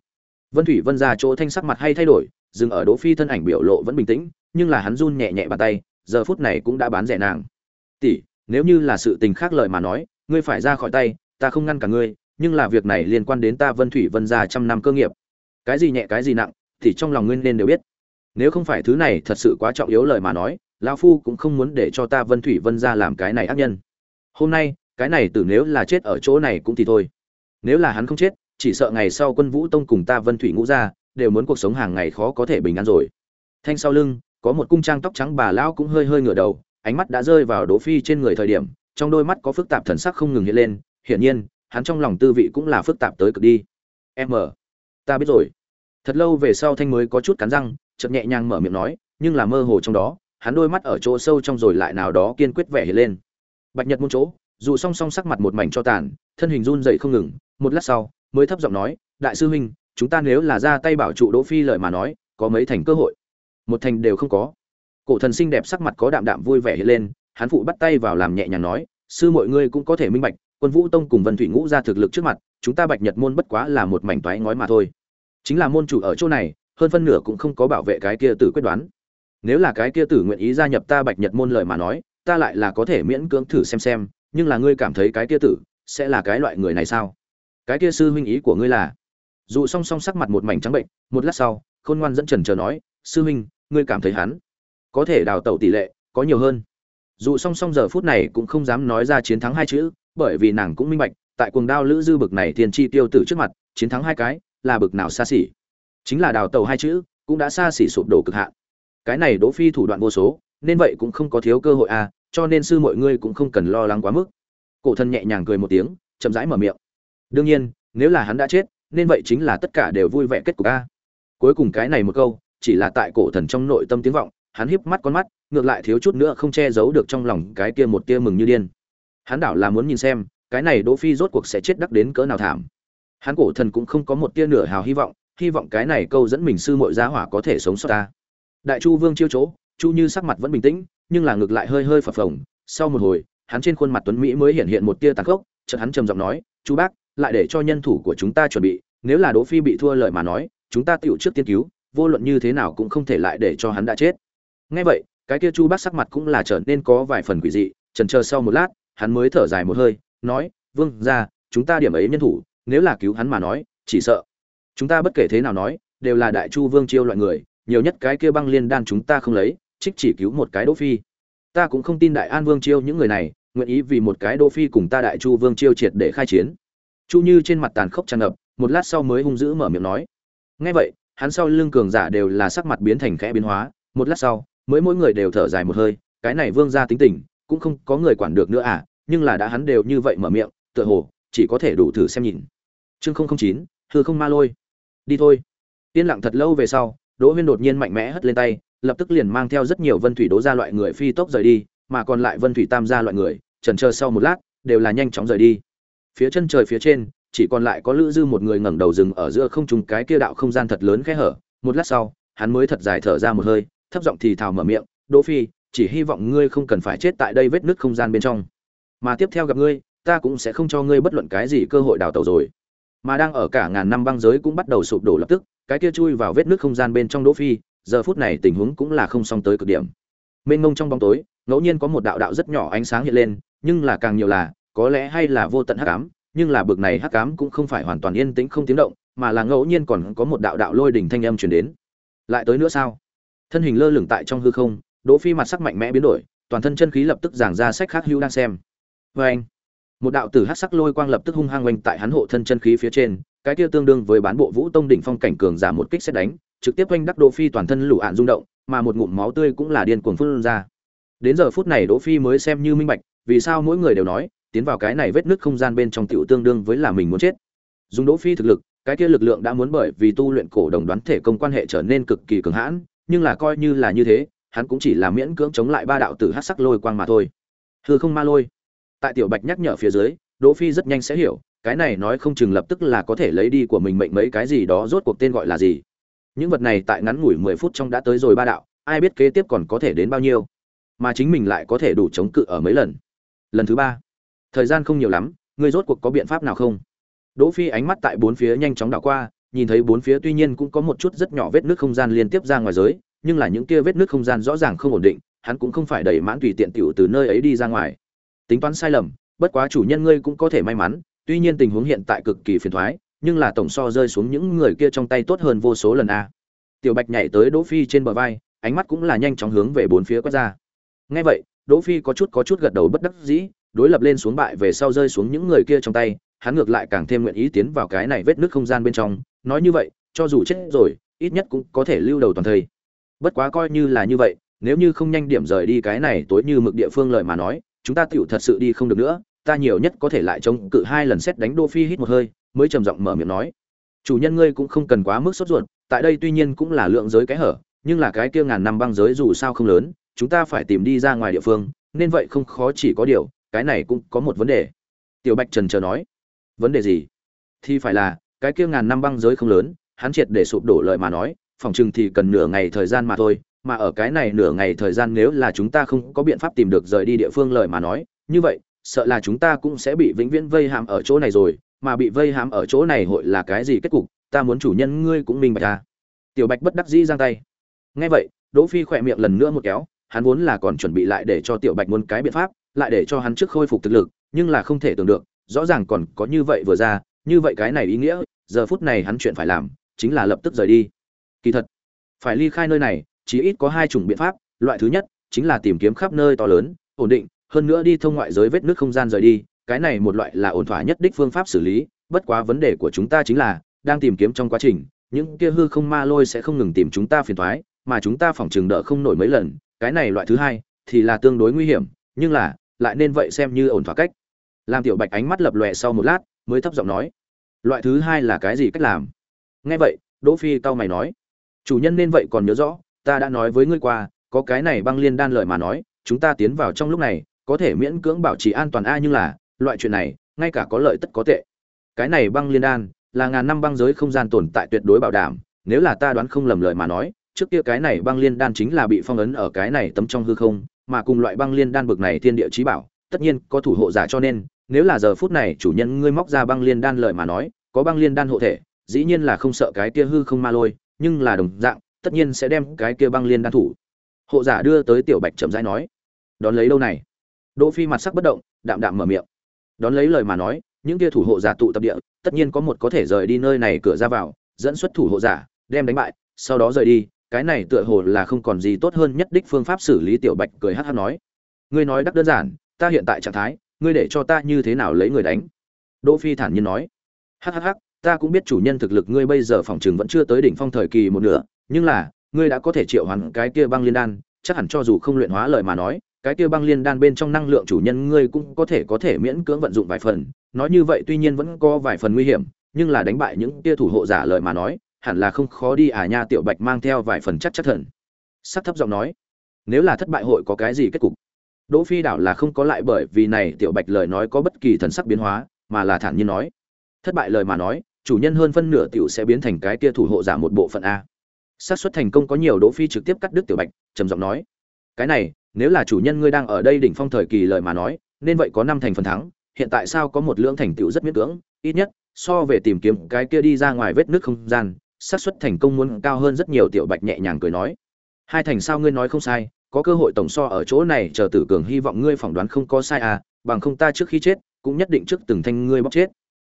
Vân thủy vân ra chỗ thanh sắc mặt hay thay đổi, dừng ở đỗ phi thân ảnh biểu lộ vẫn bình tĩnh, nhưng là hắn run nhẹ nhẹ bàn tay, giờ phút này cũng đã bán rẻ nàng. Tỷ, nếu như là sự tình khác lời mà nói, ngươi phải ra khỏi tay ta không ngăn cả ngươi, nhưng là việc này liên quan đến ta vân thủy vân gia trăm năm cơ nghiệp. Cái gì nhẹ, cái gì nặng, thì trong lòng ngươi nên đều biết. Nếu không phải thứ này thật sự quá trọng yếu lời mà nói, lão phu cũng không muốn để cho ta vân thủy vân gia làm cái này ác nhân. Hôm nay, cái này tử nếu là chết ở chỗ này cũng thì thôi. Nếu là hắn không chết, chỉ sợ ngày sau quân vũ tông cùng ta vân thủy ngũ gia đều muốn cuộc sống hàng ngày khó có thể bình an rồi. Thanh sau lưng, có một cung trang tóc trắng bà lão cũng hơi hơi ngửa đầu, ánh mắt đã rơi vào đỗ phi trên người thời điểm, trong đôi mắt có phức tạp thần sắc không ngừng hiện lên hiển nhiên, hắn trong lòng tư vị cũng là phức tạp tới cực đi. Em ở ta biết rồi. Thật lâu về sau thanh mới có chút cắn răng, chợt nhẹ nhàng mở miệng nói, nhưng là mơ hồ trong đó, hắn đôi mắt ở chỗ sâu trong rồi lại nào đó kiên quyết vẻ hiện lên. Bạch nhật muôn chỗ, dù song song sắc mặt một mảnh cho tàn, thân hình run rẩy không ngừng, một lát sau, mới thấp giọng nói, đại sư huynh, chúng ta nếu là ra tay bảo trụ đỗ phi lợi mà nói, có mấy thành cơ hội? Một thành đều không có. Cổ thần xinh đẹp sắc mặt có đạm đạm vui vẻ hiện lên, hắn phụ bắt tay vào làm nhẹ nhàng nói, sư mọi ngươi cũng có thể minh bạch quân vũ tông cùng vân thủy ngũ ra thực lực trước mặt, chúng ta bạch nhật môn bất quá là một mảnh toái ngói mà thôi. Chính là môn chủ ở chỗ này, hơn phân nửa cũng không có bảo vệ cái kia tử quyết đoán. Nếu là cái kia tử nguyện ý gia nhập ta bạch nhật môn lời mà nói, ta lại là có thể miễn cưỡng thử xem xem, nhưng là ngươi cảm thấy cái kia tử sẽ là cái loại người này sao? Cái kia sư huynh ý của ngươi là? Dù song song sắc mặt một mảnh trắng bệnh, một lát sau, khôn ngoan dẫn trần chờ nói, sư huynh, ngươi cảm thấy hắn có thể đào tẩu tỷ lệ có nhiều hơn? Dù song song giờ phút này cũng không dám nói ra chiến thắng hai chữ bởi vì nàng cũng minh bạch, tại cuồng đao lữ dư bực này thiên chi tiêu tử trước mặt, chiến thắng hai cái, là bực nào xa xỉ. Chính là đào tàu hai chữ, cũng đã xa xỉ sụp đổ cực hạn. Cái này đỗ phi thủ đoạn vô số, nên vậy cũng không có thiếu cơ hội à cho nên sư mọi ngươi cũng không cần lo lắng quá mức. Cổ thần nhẹ nhàng cười một tiếng, chậm rãi mở miệng. Đương nhiên, nếu là hắn đã chết, nên vậy chính là tất cả đều vui vẻ kết cục a cuối cùng cái này một câu, chỉ là tại cổ thần trong nội tâm tiếng vọng, hắn híp mắt con mắt, ngược lại thiếu chút nữa không che giấu được trong lòng cái kia một tia mừng như điên hắn đảo là muốn nhìn xem, cái này đỗ phi rốt cuộc sẽ chết đắc đến cỡ nào thảm. Hắn cổ thần cũng không có một tia nửa hào hy vọng hy vọng cái này câu dẫn mình sư muội giá hỏa có thể sống sót ta. Đại chu vương chiêu chỗ, chu như sắc mặt vẫn bình tĩnh, nhưng là ngược lại hơi hơi phập phồng. Sau một hồi, hắn trên khuôn mặt tuấn mỹ mới hiện hiện một tia tàn khốc, chợt hắn trầm giọng nói chú bác, lại để cho nhân thủ của chúng ta chuẩn bị, nếu là đỗ phi bị thua lợi mà nói, chúng ta tiểu trước tiên cứu, vô luận như thế nào cũng không thể lại để cho hắn đã chết. Nghe vậy, cái kia chu bác sắc mặt cũng là trở nên có vài phần quỷ dị, chần chờ sau một lát hắn mới thở dài một hơi, nói, vương ra chúng ta điểm ấy nhân thủ, nếu là cứu hắn mà nói, chỉ sợ. Chúng ta bất kể thế nào nói, đều là đại chu vương chiêu loại người, nhiều nhất cái kia băng liên đan chúng ta không lấy, trích chỉ cứu một cái đỗ phi. Ta cũng không tin đại an vương chiêu những người này, nguyện ý vì một cái đỗ phi cùng ta đại chu vương chiêu triệt để khai chiến. Chu như trên mặt tàn khốc tràn ngập, một lát sau mới hung dữ mở miệng nói. Nghe vậy, hắn sau lưng cường giả đều là sắc mặt biến thành khẽ biến hóa, một lát sau, mới mỗi người đều thở dài một hơi, cái này vương gia tính tình, cũng không có người quản được nữa à nhưng là đã hắn đều như vậy mở miệng, tựa hồ, chỉ có thể đủ thử xem nhìn. Chương không không chín, hư không ma lôi. Đi thôi. Yên lặng thật lâu về sau, đỗ huyên đột nhiên mạnh mẽ hất lên tay, lập tức liền mang theo rất nhiều vân thủy đố ra loại người phi tốc rời đi, mà còn lại vân thủy tam gia loại người trần chờ sau một lát, đều là nhanh chóng rời đi. Phía chân trời phía trên, chỉ còn lại có lữ dư một người ngẩng đầu rừng ở giữa không trùng cái kia đạo không gian thật lớn khẽ hở. Một lát sau, hắn mới thật dài thở ra một hơi, thấp giọng thì thào mở miệng, đỗ phi, chỉ hy vọng ngươi không cần phải chết tại đây vết nứt không gian bên trong mà tiếp theo gặp ngươi, ta cũng sẽ không cho ngươi bất luận cái gì cơ hội đào tẩu rồi. Mà đang ở cả ngàn năm băng giới cũng bắt đầu sụp đổ lập tức, cái kia chui vào vết nứt không gian bên trong đỗ phi, giờ phút này tình huống cũng là không xong tới cực điểm. Mênh mông trong bóng tối, ngẫu nhiên có một đạo đạo rất nhỏ ánh sáng hiện lên, nhưng là càng nhiều là, có lẽ hay là vô tận hắc ám, nhưng là bực này hắc ám cũng không phải hoàn toàn yên tĩnh không tiếng động, mà là ngẫu nhiên còn có một đạo đạo lôi đỉnh thanh âm truyền đến. Lại tới nữa sao? Thân hình lơ lửng tại trong hư không, đỗ phi mặt sắc mạnh mẽ biến đổi, toàn thân chân khí lập tức giảng ra sách khác hưu đang xem với anh, một đạo tử hắc sắc lôi quang lập tức hung hăng quanh tại hắn hộ thân chân khí phía trên, cái kia tương đương với bán bộ vũ tông đỉnh phong cảnh cường giả một kích xét đánh, trực tiếp oanh đắc đỗ phi toàn thân lũ ạn rung động, mà một ngụm máu tươi cũng là điên cuồng phun ra. Đến giờ phút này đỗ phi mới xem như minh bạch, vì sao mỗi người đều nói, tiến vào cái này vết nứt không gian bên trong tiểu tương đương với là mình muốn chết. Dùng đỗ phi thực lực, cái kia lực lượng đã muốn bởi vì tu luyện cổ đồng đoán thể công quan hệ trở nên cực kỳ cường hãn, nhưng là coi như là như thế, hắn cũng chỉ là miễn cưỡng chống lại ba đạo tử hắc sắc lôi quang mà thôi. Hư không ma lôi tại tiểu bạch nhắc nhở phía dưới, đỗ phi rất nhanh sẽ hiểu, cái này nói không chừng lập tức là có thể lấy đi của mình mệnh mấy cái gì đó rốt cuộc tên gọi là gì. Những vật này tại ngắn ngủi mười phút trong đã tới rồi ba đạo, ai biết kế tiếp còn có thể đến bao nhiêu. Mà chính mình lại có thể đủ chống cự ở mấy lần. Lần thứ ba. Thời gian không nhiều lắm, ngươi rốt cuộc có biện pháp nào không? Đỗ phi ánh mắt tại bốn phía nhanh chóng đảo qua, nhìn thấy bốn phía tuy nhiên cũng có một chút rất nhỏ vết nước không gian liên tiếp ra ngoài giới, nhưng là những kia vết nước không gian rõ ràng không ổn định, hắn cũng không phải đẩy mãn tùy tiện tiểu từ nơi ấy đi ra ngoài tính toán sai lầm bất quá chủ nhân ngươi cũng có thể may mắn tuy nhiên tình huống hiện tại cực kỳ phiền thoái, nhưng là tổng so rơi xuống những người kia trong tay tốt hơn vô số lần a. Tiểu bạch nhảy tới đỗ phi trên bờ vai ánh mắt cũng là nhanh chóng hướng về bốn phía quét ra. Nghe vậy đỗ phi có chút có chút gật đầu bất đắc dĩ đối lập lên xuống bại về sau rơi xuống những người kia trong tay hắn ngược lại càng thêm nguyện ý tiến vào cái này vết nứt không gian bên trong. Nói như vậy cho dù chết rồi ít nhất cũng có thể lưu đầu toàn thời. Bất quá coi như là như vậy nếu như không nhanh điểm rời đi cái này tối như mực địa phương lời mà nói chúng ta tiểu thật sự đi không được nữa, ta nhiều nhất có thể lại chống cự hai lần xét đánh đô phi hít một hơi, mới trầm giọng mở miệng nói. Chủ nhân ngươi cũng không cần quá mức sốt ruột, tại đây tuy nhiên cũng là lượng giới cái hở, nhưng là cái kia ngàn năm băng giới dù sao không lớn, chúng ta phải tìm đi ra ngoài địa phương, nên vậy không khó chỉ có điều, cái này cũng có một vấn đề. Tiểu bạch trần chờ nói. Vấn đề gì? Thì phải là, cái kia ngàn năm băng giới không lớn, hắn triệt để sụp đổ lời mà nói, phòng trừng thì cần nửa ngày thời gian mà thôi mà ở cái này nửa ngày thời gian nếu là chúng ta không có biện pháp tìm được rời đi địa phương lời mà nói, như vậy, sợ là chúng ta cũng sẽ bị vĩnh viễn vây hãm ở chỗ này rồi, mà bị vây hãm ở chỗ này hội là cái gì kết cục, ta muốn chủ nhân ngươi cũng minh bạch ta tiểu bạch bất đắc dĩ giang tay. Nghe vậy, đỗ phi khỏe miệng lần nữa một kéo, hắn vốn là còn chuẩn bị lại để cho tiểu bạch muốn cái biện pháp, lại để cho hắn trước khôi phục thực lực, nhưng là không thể tưởng được, rõ ràng còn có như vậy vừa ra, như vậy cái này ý nghĩa, giờ phút này hắn chuyện phải làm, chính là lập tức rời đi. Kỳ thật, phải ly khai nơi này chỉ ít có hai chủng biện pháp, loại thứ nhất chính là tìm kiếm khắp nơi to lớn, ổn định, hơn nữa đi thông ngoại giới vết nước không gian rời đi, cái này một loại là ổn thỏa nhất đích phương pháp xử lý, bất quá vấn đề của chúng ta chính là đang tìm kiếm trong quá trình, những kia hư không ma lôi sẽ không ngừng tìm chúng ta phiền toái, mà chúng ta phỏng chừng đỡ không nổi mấy lần, cái này loại thứ hai thì là tương đối nguy hiểm, nhưng là lại nên vậy xem như ổn thỏa cách. Làm tiểu bạch ánh mắt lập lòe sau một lát, mới thấp giọng nói, loại thứ hai là cái gì cách làm? Nghe vậy, đỗ phi tao mày nói, chủ nhân nên vậy còn nhớ rõ ta đã nói với ngươi qua, có cái này băng liên đan lợi mà nói, chúng ta tiến vào trong lúc này, có thể miễn cưỡng bảo trì an toàn a nhưng là, loại chuyện này, ngay cả có lợi tất có tệ. Cái này băng liên đan, là ngàn năm băng giới không gian tồn tại tuyệt đối bảo đảm, nếu là ta đoán không lầm lời mà nói, trước kia cái này băng liên đan chính là bị phong ấn ở cái này tấm trong hư không, mà cùng loại băng liên đan bực này thiên địa chí bảo, tất nhiên có thủ hộ giả cho nên, nếu là giờ phút này chủ nhân ngươi móc ra băng liên đan lợi mà nói, có băng liên đan hộ thể, dĩ nhiên là không sợ cái kia hư không ma lôi, nhưng là đồng dạng tất nhiên sẽ đem cái kia băng liên đan thủ. Hộ giả đưa tới tiểu bạch chậm rãi nói, đón lấy đâu này? Đỗ phi mặt sắc bất động, đạm đạm mở miệng. Đón lấy lời mà nói, những kia thủ hộ giả tụ tập địa, tất nhiên có một có thể rời đi nơi này cửa ra vào, dẫn xuất thủ hộ giả, đem đánh bại, sau đó rời đi, cái này tựa hồ là không còn gì tốt hơn nhất đích phương pháp xử lý tiểu bạch cười hắt hắt nói, ngươi nói đắc đơn giản, ta hiện tại trạng thái, ngươi để cho ta như thế nào lấy người đánh? Đỗ phi thản nhiên nói, hắc hắc hắc, ta cũng biết chủ nhân thực lực ngươi bây giờ phòng trường vẫn chưa tới đỉnh phong thời kỳ một nửa nhưng là, ngươi đã có thể triệu hoán cái kia băng liên đan, chắc hẳn cho dù không luyện hóa lời mà nói, cái kia băng liên đan bên trong năng lượng chủ nhân ngươi cũng có thể có thể miễn cưỡng vận dụng vài phần. Nói như vậy tuy nhiên vẫn có vài phần nguy hiểm, nhưng là đánh bại những kia thủ hộ giả lời mà nói, hẳn là không khó đi à nha, tiểu bạch mang theo vài phần chắc chắc thần. Sắc thấp giọng nói, nếu là thất bại hội có cái gì kết cục? Đỗ phi đảo là không có lại bởi vì này, tiểu bạch lời nói có bất kỳ thần sắc biến hóa, mà là thản nhiên nói, thất bại lời mà nói, chủ nhân hơn phân nửa tiểu sẽ biến thành cái kia thủ hộ giả một bộ phận a xác suất thành công có nhiều đỗ phi trực tiếp cắt đứt tiểu bạch, trầm giọng nói, cái này, nếu là chủ nhân ngươi đang ở đây đỉnh phong thời kỳ lời mà nói, nên vậy có năm thành phần thắng, hiện tại sao có một lượng thành tựu rất miễn cưỡng, ít nhất, so về tìm kiếm cái kia đi ra ngoài vết nước không gian, xác suất thành công muốn cao hơn rất nhiều. Tiểu bạch nhẹ nhàng cười nói, hai thành sao ngươi nói không sai, có cơ hội tổng so ở chỗ này, chờ tử cường hy vọng ngươi phỏng đoán không có sai à bằng không ta trước khi chết, cũng nhất định trước từng thanh ngươi bóc chết.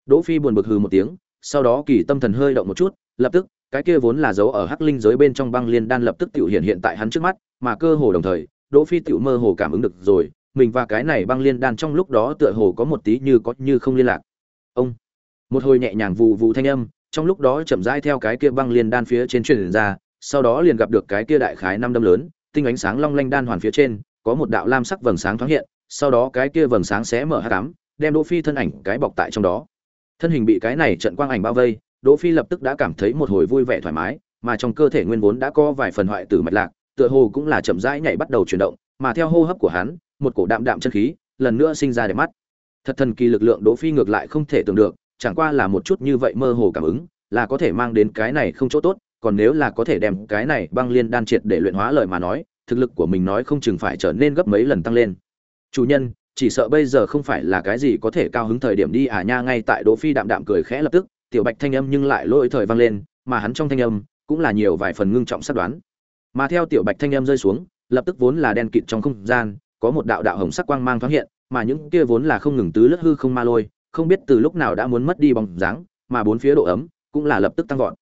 Đỗ phi buồn bực hừ một tiếng sau đó kỳ tâm thần hơi động một chút, lập tức, cái kia vốn là dấu ở hắc linh giới bên trong băng liên đan lập tức tiểu hiện hiện tại hắn trước mắt, mà cơ hồ đồng thời, đỗ phi tiểu mơ hồ cảm ứng được rồi, mình và cái này băng liên đan trong lúc đó tựa hồ có một tí như có như không liên lạc. Ông, một hồi nhẹ nhàng vù vù thanh âm, trong lúc đó chậm rãi theo cái kia băng liên đan phía trên truyền ra, sau đó liền gặp được cái kia đại khái năm đâm lớn, tinh ánh sáng long lanh đan hoàn phía trên, có một đạo lam sắc vầng sáng thoáng hiện, sau đó cái kia vầng sáng sẽ mở hắc ám, đem đỗ phi thân ảnh cái bọc tại trong đó thân hình bị cái này trận quang ảnh bao vây, đỗ phi lập tức đã cảm thấy một hồi vui vẻ thoải mái, mà trong cơ thể nguyên vốn đã có vài phần hoại tử mạch lạc, tựa hồ cũng là chậm rãi nhảy bắt đầu chuyển động, mà theo hô hấp của hắn, một cổ đạm đạm chân khí lần nữa sinh ra để mắt. Thật thần kỳ lực lượng đỗ phi ngược lại không thể tưởng được, chẳng qua là một chút như vậy mơ hồ cảm ứng, là có thể mang đến cái này không chỗ tốt, còn nếu là có thể đem cái này băng liên đan triệt để luyện hóa lời mà nói, thực lực của mình nói không chừng phải trở nên gấp mấy lần tăng lên. Chủ nhân chỉ sợ bây giờ không phải là cái gì có thể cao hứng thời điểm đi à nha, ngay tại đỗ phi đạm đạm cười khẽ lập tức, tiểu bạch thanh âm nhưng lại lỗi thời vang lên, mà hắn trong thanh âm cũng là nhiều vài phần ngưng trọng xác đoán. Mà theo tiểu bạch thanh âm rơi xuống, lập tức vốn là đen kịt trong không gian, có một đạo đạo hồng sắc quang mang thoáng hiện, mà những kia vốn là không ngừng tứ lướt hư không ma lôi, không biết từ lúc nào đã muốn mất đi bóng dáng, mà bốn phía độ ấm cũng là lập tức tăng vọt.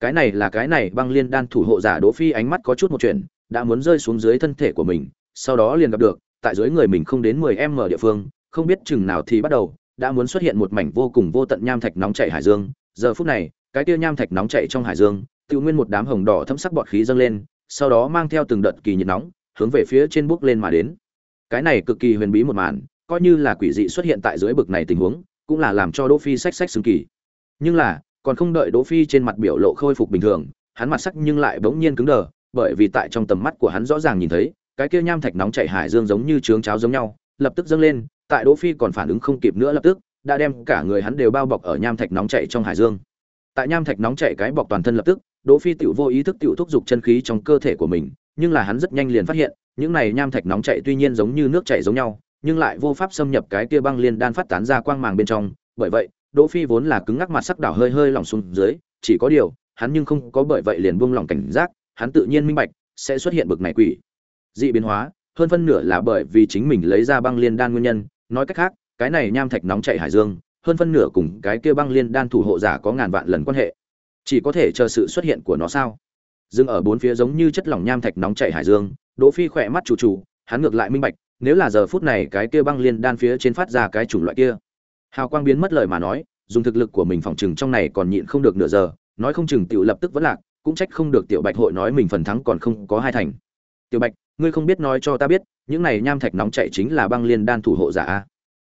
Cái này là cái này, băng liên đan thủ hộ giả đỗ phi ánh mắt có chút một chuyện, đã muốn rơi xuống dưới thân thể của mình, sau đó liền gặp được tại dưới người mình không đến 10 m địa phương, không biết chừng nào thì bắt đầu, đã muốn xuất hiện một mảnh vô cùng vô tận nham thạch nóng chảy hải dương. Giờ phút này, cái kia nham thạch nóng chảy trong hải dương, tự nguyên một đám hồng đỏ thấm sắc bọt khí dâng lên, sau đó mang theo từng đợt kỳ nhiệt nóng, hướng về phía trên bước lên mà đến. Cái này cực kỳ huyền bí một màn, coi như là quỷ dị xuất hiện tại dưới bực này tình huống, cũng là làm cho đỗ phi sách sách xứng kỳ. Nhưng là, còn không đợi đỗ phi trên mặt biểu lộ khôi phục bình thường, hắn mặt sắc nhưng lại bỗng nhiên cứng đờ, bởi vì tại trong tầm mắt của hắn rõ ràng nhìn thấy cái kia nham thạch nóng chảy hải dương giống như trướng cháo giống nhau, lập tức dâng lên, tại đỗ phi còn phản ứng không kịp nữa lập tức, đã đem cả người hắn đều bao bọc ở nham thạch nóng chảy trong hải dương. Tại nham thạch nóng chảy cái bọc toàn thân lập tức, đỗ phi tiểu vô ý thức tiểu thúc dục chân khí trong cơ thể của mình, nhưng là hắn rất nhanh liền phát hiện, những này nham thạch nóng chảy tuy nhiên giống như nước chảy giống nhau, nhưng lại vô pháp xâm nhập cái kia băng liên đan phát tán ra quang màng bên trong. Bởi vậy, đỗ phi vốn là cứng ngắc mặt sắc đảo hơi hơi lỏng xuống dưới, chỉ có điều, hắn nhưng không có bởi vậy liền buông lỏng cảnh giác, hắn tự nhiên minh bạch, sẽ xuất hiện bực này quỷ dị biến hóa, hơn phân nửa là bởi vì chính mình lấy ra băng liên đan nguyên nhân. Nói cách khác, cái này nham thạch nóng chảy hải dương, hơn phân nửa cùng cái kia băng liên đan thủ hộ giả có ngàn vạn lần quan hệ. Chỉ có thể chờ sự xuất hiện của nó sao? Dừng ở bốn phía giống như chất lỏng nham thạch nóng chảy hải dương, đỗ phi khỏe mắt chủ chủ hắn ngược lại minh bạch, nếu là giờ phút này cái kia băng liên đan phía trên phát ra cái chủng loại kia. Hào quang biến mất lời mà nói, dùng thực lực của mình phòng trừng trong này còn nhịn không được nửa giờ, nói không chừng tiểu lập tức vẫn lạc, cũng trách không được tiểu bạch hội nói mình phần thắng còn không có hai thành. Tiểu bạch ngươi không biết nói cho ta biết, những này nham thạch nóng chảy chính là băng liên đan thủ hộ giả a.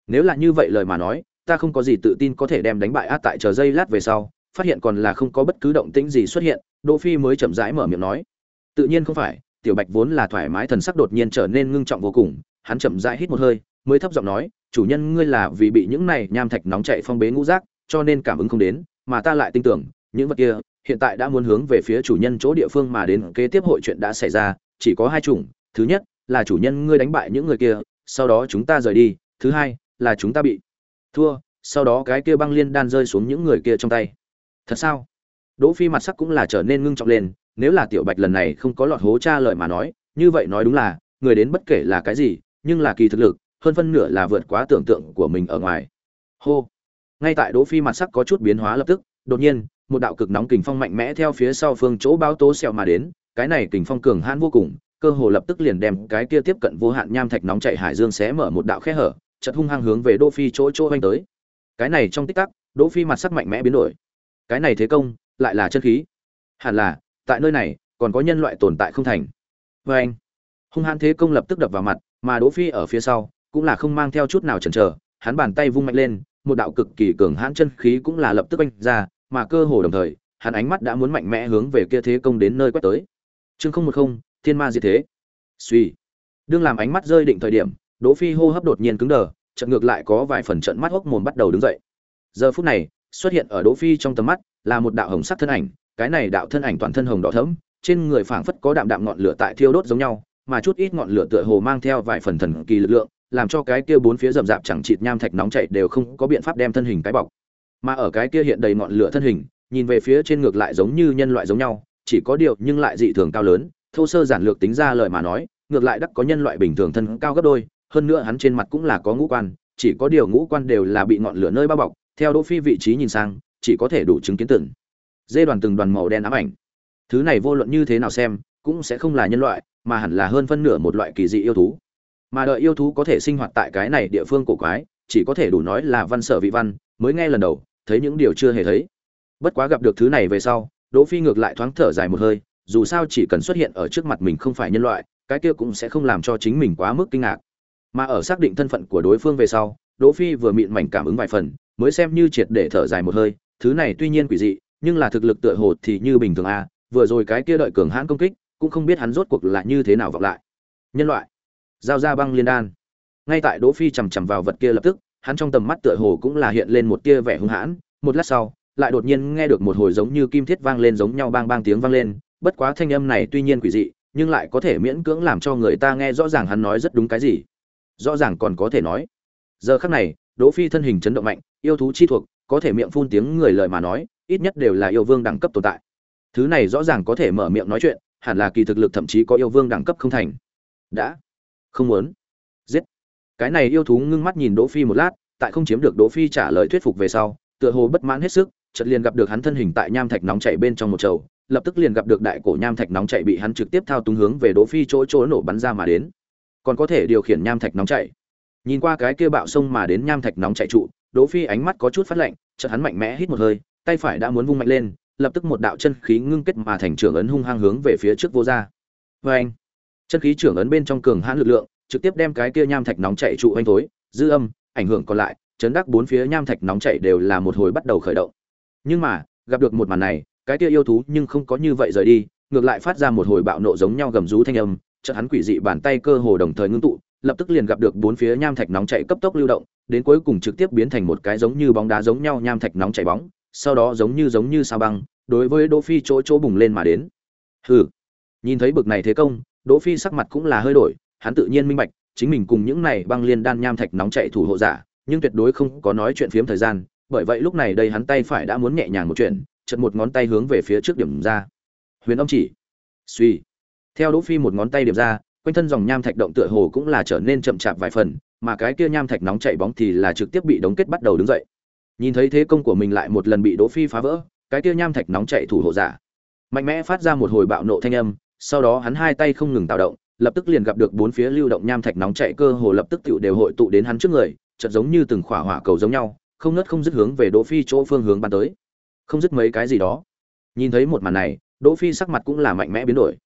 Nếu là như vậy lời mà nói, ta không có gì tự tin có thể đem đánh bại a tại chờ giây lát về sau, phát hiện còn là không có bất cứ động tĩnh gì xuất hiện, đỗ phi mới chậm rãi mở miệng nói. Tự nhiên không phải, tiểu bạch vốn là thoải mái thần sắc đột nhiên trở nên ngưng trọng vô cùng, hắn chậm rãi hít một hơi, mới thấp giọng nói, chủ nhân, ngươi là vì bị những này nham thạch nóng chảy phong bế ngũ giác, cho nên cảm ứng không đến, mà ta lại tin tưởng, những vật kia hiện tại đã muốn hướng về phía chủ nhân chỗ địa phương mà đến, kế tiếp hội chuyện đã xảy ra chỉ có hai chủng, thứ nhất là chủ nhân ngươi đánh bại những người kia, sau đó chúng ta rời đi, thứ hai là chúng ta bị thua, sau đó cái kia băng liên đan rơi xuống những người kia trong tay. Thật sao? Đỗ phi mặt sắc cũng là trở nên ngưng trọng lên, nếu là tiểu bạch lần này không có lọt hố tra lời mà nói, như vậy nói đúng là, người đến bất kể là cái gì, nhưng là kỳ thực lực, hơn phân nửa là vượt quá tưởng tượng của mình ở ngoài. Hô! Ngay tại đỗ phi mặt sắc có chút biến hóa lập tức, đột nhiên, một đạo cực nóng kình phong mạnh mẽ theo phía sau phương chỗ báo tố xẹo mà đến cái này kình phong cường hãn vô cùng, cơ hồ lập tức liền đem cái kia tiếp cận vô hạn nham thạch nóng chảy hải dương xé mở một đạo khe hở, chợt hung hăng hướng về đỗ phi chỗ chỗ anh tới. Cái này trong tích tắc, đỗ phi mặt sắc mạnh mẽ biến đổi. Cái này thế công, lại là chân khí. Hẳn là, tại nơi này, còn có nhân loại tồn tại không thành. Với anh hung hãn thế công lập tức đập vào mặt, mà đỗ phi ở phía sau, cũng là không mang theo chút nào chần chờ, hắn bàn tay vung mạnh lên, một đạo cực kỳ cường hãn chân khí cũng là lập tức anh ra, mà cơ hồ đồng thời, hắn ánh mắt đã muốn mạnh mẽ hướng về kia thế công đến nơi quét tới chương không một không, thiên ma diệt thế. Suy đương làm ánh mắt rơi định thời điểm, đỗ phi hô hấp đột nhiên cứng đờ trận ngược lại có vài phần trận mắt hốc mồm bắt đầu đứng dậy. Giờ phút này, xuất hiện ở đỗ phi trong tầm mắt là một đạo hồng sắc thân ảnh, cái này đạo thân ảnh toàn thân hồng đỏ thẫm, trên người phảng phất có đạm đạm ngọn lửa tại thiêu đốt giống nhau, mà chút ít ngọn lửa tựa hồ mang theo vài phần thần kỳ lực lượng, làm cho cái kia bốn phía rậm rạp chẳng chịt nham thạch nóng chảy đều không có biện pháp đem thân hình cái bọc. Mà ở cái kia hiện đầy ngọn lửa thân hình, nhìn về phía trên ngược lại giống như nhân loại giống nhau chỉ có điều nhưng lại dị thường cao lớn, thô sơ giản lược tính ra lời mà nói, ngược lại đắc có nhân loại bình thường thân cao gấp đôi, hơn nữa hắn trên mặt cũng là có ngũ quan, chỉ có điều ngũ quan đều là bị ngọn lửa nơi bao bọc, theo đỗ phi vị trí nhìn sang, chỉ có thể đủ chứng kiến từng dê đoàn từng đoàn màu đen ám ảnh. Thứ này vô luận như thế nào xem, cũng sẽ không là nhân loại, mà hẳn là hơn phân nửa một loại kỳ dị yêu thú. Mà đợi yêu thú có thể sinh hoạt tại cái này địa phương cổ quái, chỉ có thể đủ nói là văn sở vị văn, mới nghe lần đầu, thấy những điều chưa hề thấy. Bất quá gặp được thứ này về sau đỗ phi ngược lại thoáng thở dài một hơi, dù sao chỉ cần xuất hiện ở trước mặt mình không phải nhân loại, cái kia cũng sẽ không làm cho chính mình quá mức kinh ngạc. Mà ở xác định thân phận của đối phương về sau, đỗ phi vừa mịn mảnh cảm ứng vài phần, mới xem như triệt để thở dài một hơi, thứ này tuy nhiên quỷ dị, nhưng là thực lực tựa hồ thì như bình thường a, vừa rồi cái kia đợi cường hãn công kích, cũng không biết hắn rốt cuộc là như thế nào vọng lại. Nhân loại. Giao ra băng liên đan. Ngay tại đỗ phi chầm chậm vào vật kia lập tức, hắn trong tầm mắt tựa hồ cũng là hiện lên một tia vẻ hung hãn, một lát sau lại đột nhiên nghe được một hồi giống như kim thiết vang lên giống nhau bang bang tiếng vang lên, bất quá thanh âm này tuy nhiên quỷ dị, nhưng lại có thể miễn cưỡng làm cho người ta nghe rõ ràng hắn nói rất đúng cái gì. Rõ ràng còn có thể nói. Giờ khắc này, đỗ phi thân hình chấn động mạnh, yêu thú chi thuộc, có thể miệng phun tiếng người lời mà nói, ít nhất đều là yêu vương đẳng cấp tồn tại. Thứ này rõ ràng có thể mở miệng nói chuyện, hẳn là kỳ thực lực thậm chí có yêu vương đẳng cấp không thành. Đã. Không muốn. Giết. Cái này yêu thú ngưng mắt nhìn đỗ phi một lát, tại không chiếm được đỗ phi trả lời thuyết phục về sau, tựa hồ bất mãn hết sức chợt liền gặp được hắn thân hình tại nham thạch nóng chảy bên trong một chậu lập tức liền gặp được đại cổ nham thạch nóng chảy bị hắn trực tiếp thao túng hướng về đỗ phi chỗ chỗ nổ bắn ra mà đến. Còn có thể điều khiển nham thạch nóng chảy. Nhìn qua cái kia bạo sông mà đến nham thạch nóng chảy trụ đỗ phi ánh mắt có chút phát lạnh, chợt hắn mạnh mẽ hít một hơi, tay phải đã muốn vung mạnh lên, lập tức một đạo chân khí ngưng kết mà thành trưởng ấn hung hăng hướng về phía trước vô ra. Vê anh, chân khí trưởng ấn bên trong cường hãn lực lượng, trực tiếp đem cái kia nham thạch nóng chảy trụ anh tối dư âm, ảnh hưởng còn lại, chấn đắc bốn phía nham thạch nóng chảy đều là một hồi bắt đầu khởi động nhưng mà, gặp được một màn này, cái kia yêu thú nhưng không có như vậy rời đi, ngược lại phát ra một hồi bạo nộ giống nhau gầm rú thanh âm, chợt hắn quỷ dị bàn tay cơ hồ đồng thời ngưng tụ, lập tức liền gặp được bốn phía nham thạch nóng chảy cấp tốc lưu động, đến cuối cùng trực tiếp biến thành một cái giống như bóng đá giống nhau nham thạch nóng chảy bóng, sau đó giống như giống như sao băng, đối với đỗ phi chỗ chỗ bùng lên mà đến. Hừ. Nhìn thấy bực này thế công, đỗ phi sắc mặt cũng là hơi đổi, hắn tự nhiên minh bạch, chính mình cùng những này băng liên đan nham thạch nóng chảy thủ hộ giả, nhưng tuyệt đối không có nói chuyện phiếm thời gian bởi vậy lúc này đây hắn tay phải đã muốn nhẹ nhàng một chuyện, chật một ngón tay hướng về phía trước điểm ra. Huyền âm chỉ. Suy. Theo đỗ phi một ngón tay điểm ra, quanh thân dòng nham thạch động tựa hồ cũng là trở nên chậm chạp vài phần, mà cái kia nham thạch nóng chảy bóng thì là trực tiếp bị đóng kết bắt đầu đứng dậy. Nhìn thấy thế công của mình lại một lần bị đỗ phi phá vỡ, cái kia nham thạch nóng chảy thủ hộ giả. Mạnh mẽ phát ra một hồi bạo nộ thanh âm, sau đó hắn hai tay không ngừng tạo động, lập tức liền gặp được bốn phía lưu động nham thạch nóng chảy cơ hồ lập tức tụ đều hội tụ đến hắn trước người, chợt giống như từng khỏa hỏa cầu giống nhau không nứt không dứt hướng về đỗ phi chỗ phương hướng ban tới. Không dứt mấy cái gì đó. Nhìn thấy một màn này, đỗ phi sắc mặt cũng là mạnh mẽ biến đổi.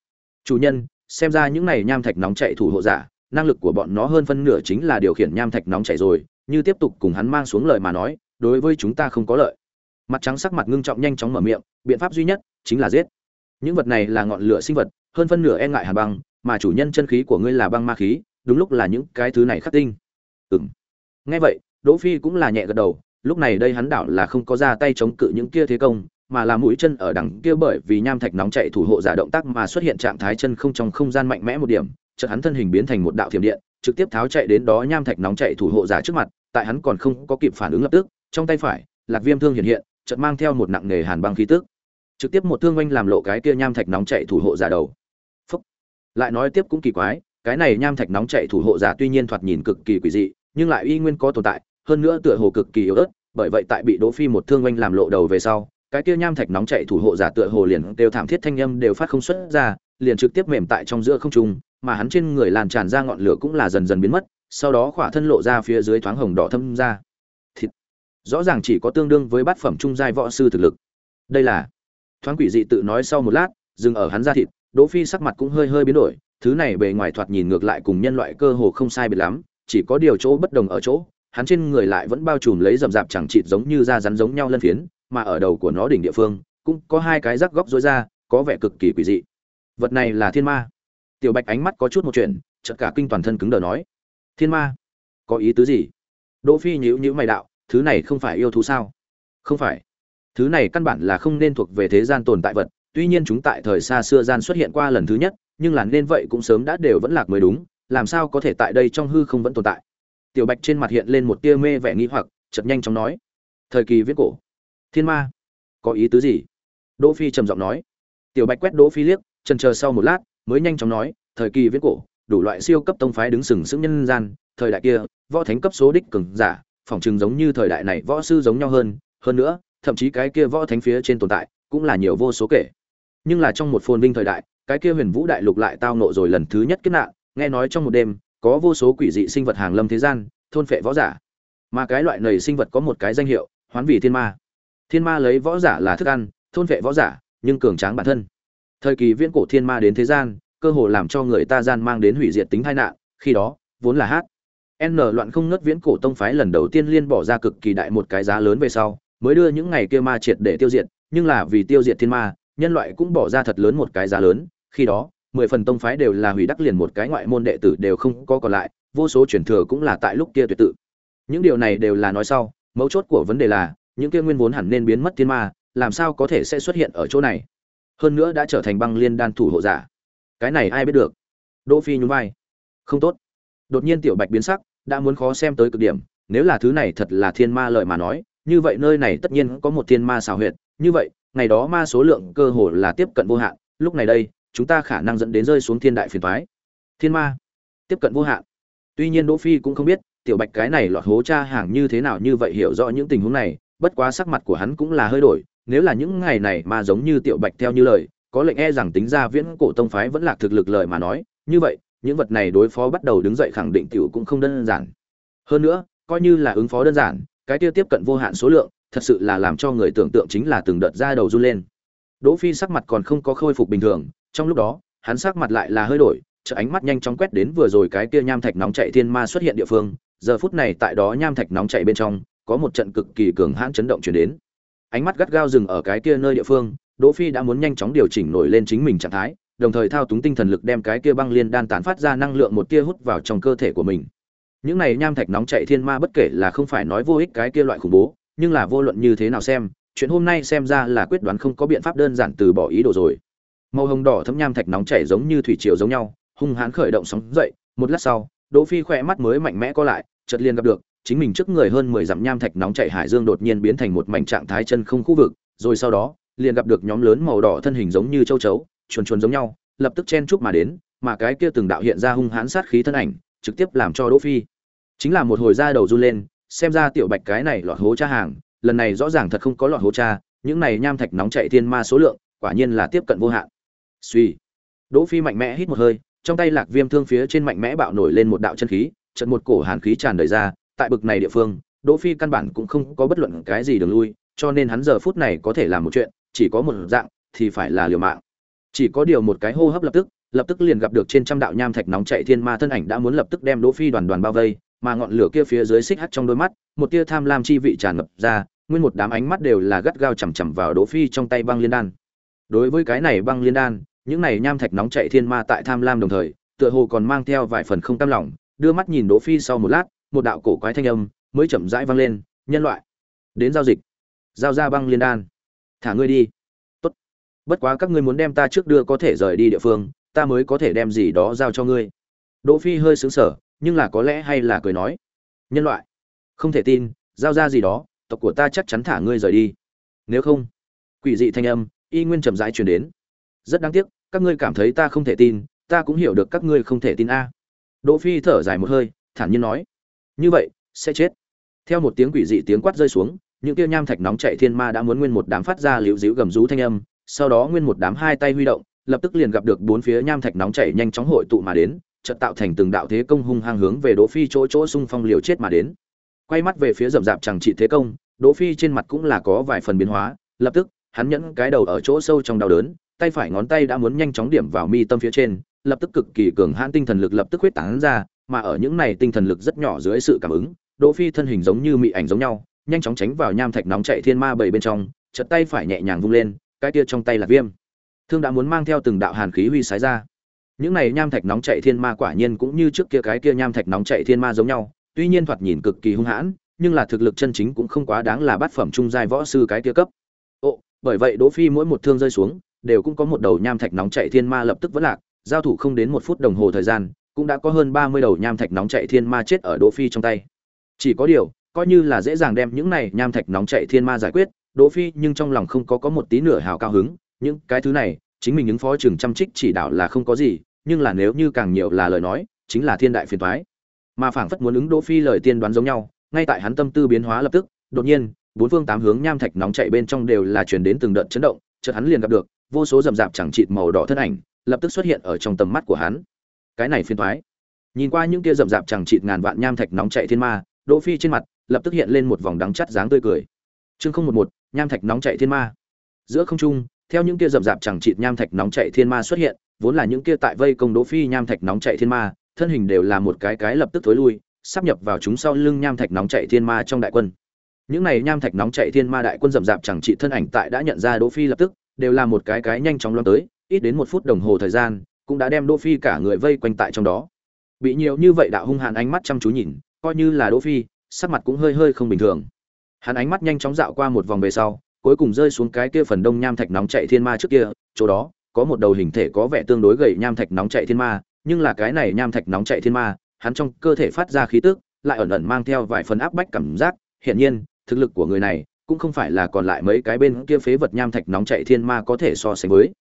Chủ nhân, xem ra những này nham thạch nóng chảy thủ hộ giả, năng lực của bọn nó hơn phân nửa chính là điều khiển nham thạch nóng chảy rồi, như tiếp tục cùng hắn mang xuống lời mà nói, đối với chúng ta không có lợi. Mặt trắng sắc mặt ngưng trọng nhanh chóng mở miệng, biện pháp duy nhất chính là giết. Những vật này là ngọn lửa sinh vật, hơn phân nửa e ngại hàn băng, mà chủ nhân chân khí của ngươi là băng ma khí, đúng lúc là những cái thứ này khắc tinh. Ừm. Nghe vậy, đỗ phi cũng là nhẹ gật đầu lúc này đây hắn đảo là không có ra tay chống cự những kia thế công, mà là mũi chân ở đằng kia bởi vì nham thạch nóng chạy thủ hộ giả động tác mà xuất hiện trạng thái chân không trong không gian mạnh mẽ một điểm, chợt hắn thân hình biến thành một đạo thiểm điện, trực tiếp tháo chạy đến đó nham thạch nóng chạy thủ hộ giả trước mặt, tại hắn còn không có kịp phản ứng lập tức, trong tay phải, lạc viêm thương hiện hiện, chợt mang theo một nặng nghề hàn băng khí tức trực tiếp một thương oanh làm lộ cái kia nham thạch nóng chạy thủ hộ giả đầu Phúc. lại nói tiếp cũng kỳ quái, cái này nham thạch nóng chạy thủ hộ giả tuy nhiên thoạt nhìn cực kỳ quỷ dị, nhưng lại uy nguyên có tồn tại hơn nữa tựa hồ cực kỳ yếu ớt, bởi vậy tại bị đỗ phi một thương oanh làm lộ đầu về sau, cái kia nham thạch nóng chạy thủ hộ giả tựa hồ liền đều thảm thiết thanh âm đều phát không xuất ra, liền trực tiếp mềm tại trong giữa không trung, mà hắn trên người làn tràn ra ngọn lửa cũng là dần dần biến mất, sau đó khỏa thân lộ ra phía dưới thoáng hồng đỏ thâm ra. Thịt. Rõ ràng chỉ có tương đương với bát phẩm trung giai võ sư thực lực. Đây là. Thoáng quỷ dị tự nói sau một lát, dừng ở hắn ra thịt, đỗ phi sắc mặt cũng hơi hơi biến đổi, thứ này bề ngoài thoạt nhìn ngược lại cùng nhân loại cơ hồ không sai biệt lắm, chỉ có điều chỗ bất đồng ở chỗ hắn trên người lại vẫn bao trùm lấy rậm rạp chẳng chịt giống như da rắn giống nhau lân phiến, mà ở đầu của nó đỉnh địa phương, cũng có hai cái rắc góc rối ra, có vẻ cực kỳ quỷ dị. Vật này là thiên ma. Tiểu bạch ánh mắt có chút một chuyện, chợt cả kinh toàn thân cứng đờ nói, thiên ma? Có ý tứ gì? Đỗ phi nhíu nhíu mày đạo, thứ này không phải yêu thú sao? Không phải. Thứ này căn bản là không nên thuộc về thế gian tồn tại vật, tuy nhiên chúng tại thời xa xưa gian xuất hiện qua lần thứ nhất, nhưng là nên vậy cũng sớm đã đều vẫn lạc mới đúng, làm sao có thể tại đây trong hư không vẫn tồn tại? Tiểu bạch trên mặt hiện lên một tia mê vẻ nghi hoặc, chợt nhanh chóng nói, thời kỳ viết cổ, thiên ma, có ý tứ gì? Đỗ phi trầm giọng nói. Tiểu bạch quét đỗ phi liếc, chần chờ sau một lát, mới nhanh chóng nói, thời kỳ viết cổ, đủ loại siêu cấp tông phái đứng sừng sững nhân gian, thời đại kia, võ thánh cấp số đích cường giả, phỏng chừng giống như thời đại này võ sư giống nhau hơn hơn nữa, thậm chí cái kia võ thánh phía trên tồn tại, cũng là nhiều vô số kể. Nhưng là trong một phồn vinh thời đại, cái kia huyền vũ đại lục lại tao nộ rồi lần thứ nhất kết nạn, nghe nói trong một đêm có vô số quỷ dị sinh vật hàng lâm thế gian, thôn phệ võ giả. Mà cái loại nầy sinh vật có một cái danh hiệu, hoán vị thiên ma. Thiên ma lấy võ giả là thức ăn, thôn vệ võ giả, nhưng cường tráng bản thân. Thời kỳ viễn cổ thiên ma đến thế gian, cơ hồ làm cho người ta gian mang đến hủy diệt tính tai nạn, khi đó, vốn là hát. N loạn không ngất viễn cổ tông phái lần đầu tiên liên bỏ ra cực kỳ đại một cái giá lớn về sau, mới đưa những ngày kia ma triệt để tiêu diệt, nhưng là vì tiêu diệt thiên ma, nhân loại cũng bỏ ra thật lớn một cái giá lớn, khi đó mười phần tông phái đều là hủy đắc liền một cái ngoại môn đệ tử đều không có còn lại, vô số truyền thừa cũng là tại lúc kia tuyệt tự. Những điều này đều là nói sau, mấu chốt của vấn đề là, những kia nguyên vốn hẳn nên biến mất thiên ma, làm sao có thể sẽ xuất hiện ở chỗ này? Hơn nữa đã trở thành băng liên đan thủ hộ giả. Cái này ai biết được? Đỗ phi nhún vai. Không tốt. Đột nhiên tiểu bạch biến sắc, đã muốn khó xem tới cực điểm, nếu là thứ này thật là thiên ma lợi mà nói, như vậy nơi này tất nhiên có một thiên ma xào huyệt. Như vậy, ngày đó ma số lượng cơ hồ là tiếp cận vô hạn, lúc này đây chúng ta khả năng dẫn đến rơi xuống thiên đại phiền toái. Thiên ma, tiếp cận vô hạn. Tuy nhiên đỗ phi cũng không biết, tiểu bạch cái này lọt hố cha hàng như thế nào như vậy hiểu rõ những tình huống này, bất quá sắc mặt của hắn cũng là hơi đổi, nếu là những ngày này mà giống như tiểu bạch theo như lời, có lệnh e rằng tính ra viễn cổ tông phái vẫn là thực lực lời mà nói, như vậy, những vật này đối phó bắt đầu đứng dậy khẳng định tiểu cũng không đơn giản. Hơn nữa, coi như là ứng phó đơn giản, cái tiêu tiếp cận vô hạn số lượng, thật sự là làm cho người tưởng tượng chính là từng đợt ra đầu run lên. Đỗ phi sắc mặt còn không có khôi phục bình thường trong lúc đó, hắn sắc mặt lại là hơi đổi chợ ánh mắt nhanh chóng quét đến vừa rồi cái kia nham thạch nóng chạy thiên ma xuất hiện địa phương. Giờ phút này tại đó nham thạch nóng chạy bên trong, có một trận cực kỳ cường hãn chấn động chuyển đến. Ánh mắt gắt gao dừng ở cái kia nơi địa phương, đỗ phi đã muốn nhanh chóng điều chỉnh nổi lên chính mình trạng thái, đồng thời thao túng tinh thần lực đem cái kia băng liên đan tán phát ra năng lượng một tia hút vào trong cơ thể của mình. Những này nham thạch nóng chạy thiên ma bất kể là không phải nói vô ích cái kia loại khủng bố, nhưng là vô luận như thế nào xem, chuyện hôm nay xem ra là quyết đoán không có biện pháp đơn giản từ bỏ ý đồ rồi màu hồng đỏ thấm nham thạch nóng chảy giống như thủy triều giống nhau, hung hãn khởi động sóng dậy, một lát sau, đỗ phi khỏe mắt mới mạnh mẽ co lại, chợt liền gặp được, chính mình trước người hơn mười dặm nham thạch nóng chảy hải dương đột nhiên biến thành một mảnh trạng thái chân không khu vực, rồi sau đó, liền gặp được nhóm lớn màu đỏ thân hình giống như châu chấu, chuồn chuồn giống nhau, lập tức chen chúc mà đến, mà cái kia từng đạo hiện ra hung hãn sát khí thân ảnh, trực tiếp làm cho đỗ phi chính là một hồi da đầu run lên, xem ra tiểu bạch cái này lọt hố cha hàng, lần này rõ ràng thật không có lọt hố cha, những này nham thạch nóng chạy thiên ma số lượng, quả nhiên là tiếp cận vô hạn suy. Đỗ phi mạnh mẽ hít một hơi, trong tay lạc viêm thương phía trên mạnh mẽ bạo nổi lên một đạo chân khí trận một cổ hàn khí tràn đầy ra, tại bực này địa phương, đỗ phi căn bản cũng không có bất luận cái gì đường lui, cho nên hắn giờ phút này có thể làm một chuyện, chỉ có một dạng, thì phải là liều mạng. Chỉ có điều một cái hô hấp lập tức lập tức liền gặp được trên trăm đạo nham thạch nóng chạy thiên ma thân ảnh đã muốn lập tức đem đỗ phi đoàn đoàn bao vây, mà ngọn lửa kia phía dưới xích hắt trong đôi mắt, một tia tham lam chi vị tràn ngập ra, nguyên một đám ánh mắt đều là gắt gao chằm chằm vào đỗ phi trong tay băng liên đan. Đối với cái này băng liên đan những này nham thạch nóng chạy thiên ma tại tham lam đồng thời, tựa hồ còn mang theo vài phần không tam lòng, đưa mắt nhìn đỗ phi sau một lát, một đạo cổ quái thanh âm mới chậm rãi vang lên, nhân loại, đến giao dịch. Giao ra băng liên đan. Thả ngươi đi. Tốt. Bất quá các ngươi muốn đem ta trước đưa có thể rời đi địa phương, ta mới có thể đem gì đó giao cho ngươi. Đỗ phi hơi sững sờ, nhưng là có lẽ hay là cười nói, nhân loại, không thể tin, giao ra gì đó, tộc của ta chắc chắn thả ngươi rời đi. Nếu không, quỷ dị thanh âm, y nguyên chậm rãi truyền đến. Rất đáng tiếc các ngươi cảm thấy ta không thể tin ta cũng hiểu được các ngươi không thể tin a đỗ phi thở dài một hơi thản nhiên nói như vậy sẽ chết theo một tiếng quỷ dị tiếng quát rơi xuống những tia nham thạch nóng chạy thiên ma đã muốn nguyên một đám phát ra liễu díu gầm rú thanh âm sau đó nguyên một đám hai tay huy động lập tức liền gặp được bốn phía nham thạch nóng chảy nhanh chóng hội tụ mà đến chợt tạo thành từng đạo thế công hung hăng hướng về Đỗ Phi chỗ chỗ xung phong liều chết mà đến. Quay mắt về phía rậm rạp chẳng trị thế công, Đỗ Phi trên mặt cũng là có vài phần biến hóa, lập tức, hắn nhẫn cái đầu ở chỗ sâu trong đau đớn, tay phải ngón tay đã muốn nhanh chóng điểm vào mi tâm phía trên, lập tức cực kỳ cường hãn tinh thần lực lập tức huyết tán ra, mà ở những này tinh thần lực rất nhỏ dưới sự cảm ứng, Đỗ Phi thân hình giống như mị ảnh giống nhau, nhanh chóng tránh vào nham thạch nóng chảy thiên ma bảy bên trong, chợt tay phải nhẹ nhàng vung lên, cái kia trong tay là viêm. Thương đã muốn mang theo từng đạo hàn khí huy sái ra. Những này nham thạch nóng chảy thiên ma quả nhiên cũng như trước kia cái kia nham thạch nóng chảy thiên ma giống nhau, tuy nhiên thoạt nhìn cực kỳ hung hãn, nhưng là thực lực chân chính cũng không quá đáng là bát phẩm trung giai võ sư cái kia cấp. Ồ, bởi vậy Đỗ Phi mỗi một thương rơi xuống, đều cũng có một đầu nham thạch nóng chảy thiên ma lập tức vỡ lạc, giao thủ không đến một phút đồng hồ thời gian, cũng đã có hơn 30 đầu nham thạch nóng chảy thiên ma chết ở Đỗ Phi trong tay. Chỉ có điều, coi như là dễ dàng đem những này nham thạch nóng chảy thiên ma giải quyết, Đỗ Phi nhưng trong lòng không có có một tí nửa hào cao hứng, những cái thứ này, chính mình những phó trưởng chăm trích chỉ đạo là không có gì, nhưng là nếu như càng nhiều là lời nói, chính là thiên đại phiền toái. Mà phảng phất muốn ứng Đỗ Phi lời tiên đoán giống nhau, ngay tại hắn tâm tư biến hóa lập tức, đột nhiên, bốn phương tám hướng nham thạch nóng chảy bên trong đều là truyền đến từng đợt chấn động, chợt hắn liền gặp được vô số rậm rạp chẳng chịt màu đỏ thân ảnh, lập tức xuất hiện ở trong tầm mắt của hắn. Cái này phiền thoái. Nhìn qua những kia rậm rạp chẳng chịt ngàn vạn nham thạch nóng chạy thiên ma, Đỗ Phi trên mặt lập tức hiện lên một vòng đắng chát dáng tươi cười. Chương không một một, nham thạch nóng chạy thiên ma giữa không trung theo những kia rậm rạp chẳng chịt nham thạch nóng chạy thiên ma xuất hiện vốn là những kia tại vây công đỗ phi nham thạch nóng chạy thiên ma thân hình đều là một cái cái lập tức thối lui sắp nhập vào chúng sau lưng nham thạch nóng chạy thiên ma trong đại quân những này nham thạch nóng chạy thiên ma đại quân rậm rạp chẳng trị thân ảnh tại đã nhận ra đỗ phi lập tức đều là một cái cái nhanh chóng loan tới, ít đến một phút đồng hồ thời gian, cũng đã đem đỗ phi cả người vây quanh tại trong đó. Bị nhiều như vậy đạo hung hàn ánh mắt chăm chú nhìn, coi như là đỗ phi, sắc mặt cũng hơi hơi không bình thường. Hắn ánh mắt nhanh chóng dạo qua một vòng về sau, cuối cùng rơi xuống cái kia phần đông nham thạch nóng chạy thiên ma trước kia, chỗ đó, có một đầu hình thể có vẻ tương đối gầy nham thạch nóng chạy thiên ma, nhưng là cái này nham thạch nóng chạy thiên ma, hắn trong cơ thể phát ra khí tức, lại ẩn ẩn mang theo vài phần áp bách cảm giác. Hiển nhiên, thực lực của người này cũng không phải là còn lại mấy cái bên kia phế vật nham thạch nóng chạy thiên ma có thể so sánh với.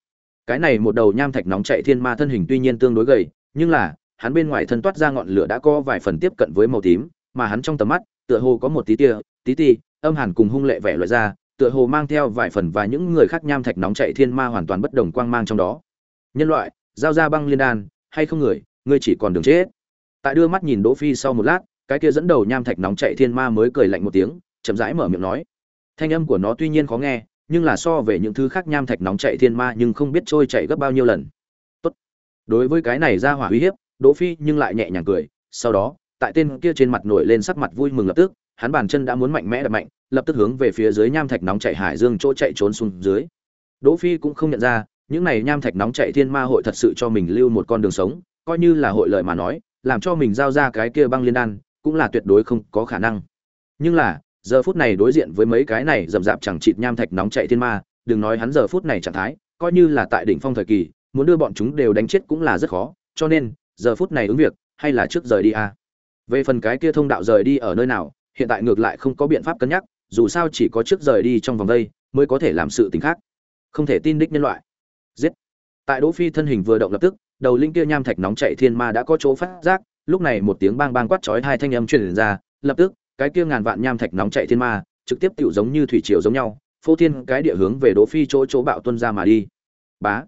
Cái này một đầu nham thạch nóng chạy thiên ma thân hình tuy nhiên tương đối gầy nhưng là hắn bên ngoài thân toát ra ngọn lửa đã có vài phần tiếp cận với màu tím mà hắn trong tầm mắt tựa hồ có một tí tia tí tí, âm hàn cùng hung lệ vẻ loại ra tựa hồ mang theo vài phần và những người khác nham thạch nóng chạy thiên ma hoàn toàn bất đồng quang mang trong đó. Nhân loại giao ra băng liên đan hay không người ngươi chỉ còn đường chết. Tại đưa mắt nhìn đỗ phi sau một lát cái kia dẫn đầu nham thạch nóng chạy thiên ma mới cười lạnh một tiếng chậm rãi mở miệng nói thanh âm của nó tuy nhiên khó nghe, nhưng là so về những thứ khác nham thạch nóng chạy thiên ma nhưng không biết trôi chạy gấp bao nhiêu lần. Tốt. Đối với cái này ra hỏa uy hiếp, đỗ phi nhưng lại nhẹ nhàng cười, sau đó, tại tên kia trên mặt nổi lên sắc mặt vui mừng lập tức, hắn bàn chân đã muốn mạnh mẽ đập mạnh, lập tức hướng về phía dưới nham thạch nóng chạy hải dương chỗ chạy trốn xuống dưới. Đỗ phi cũng không nhận ra, những này nham thạch nóng chạy thiên ma hội thật sự cho mình lưu một con đường sống, coi như là hội lợi mà nói, làm cho mình giao ra cái kia băng liên đan, cũng là tuyệt đối không có khả năng. Nhưng là giờ phút này đối diện với mấy cái này rậm rạp chẳng chịt nham thạch nóng chạy thiên ma, đừng nói hắn giờ phút này trạng thái, coi như là tại đỉnh phong thời kỳ, muốn đưa bọn chúng đều đánh chết cũng là rất khó, cho nên, giờ phút này ứng việc, hay là trước rời đi à. về phần cái kia thông đạo rời đi ở nơi nào, hiện tại ngược lại không có biện pháp cân nhắc, dù sao chỉ có trước rời đi trong vòng đây, mới có thể làm sự tình khác. Không thể tin đích nhân loại. Giết. Tại đỗ phi thân hình vừa động lập tức, đầu linh kia nham thạch nóng chạy thiên ma đã có chỗ phát giác, lúc này một tiếng bang bang quát chói hai thanh âm truyền ra, lập tức cái kia ngàn vạn nham thạch nóng chạy thiên ma, trực tiếp tựu giống như thủy triều giống nhau, phô thiên cái địa hướng về đỗ phi chỗ chỗ bạo tuân ra mà đi. Bá.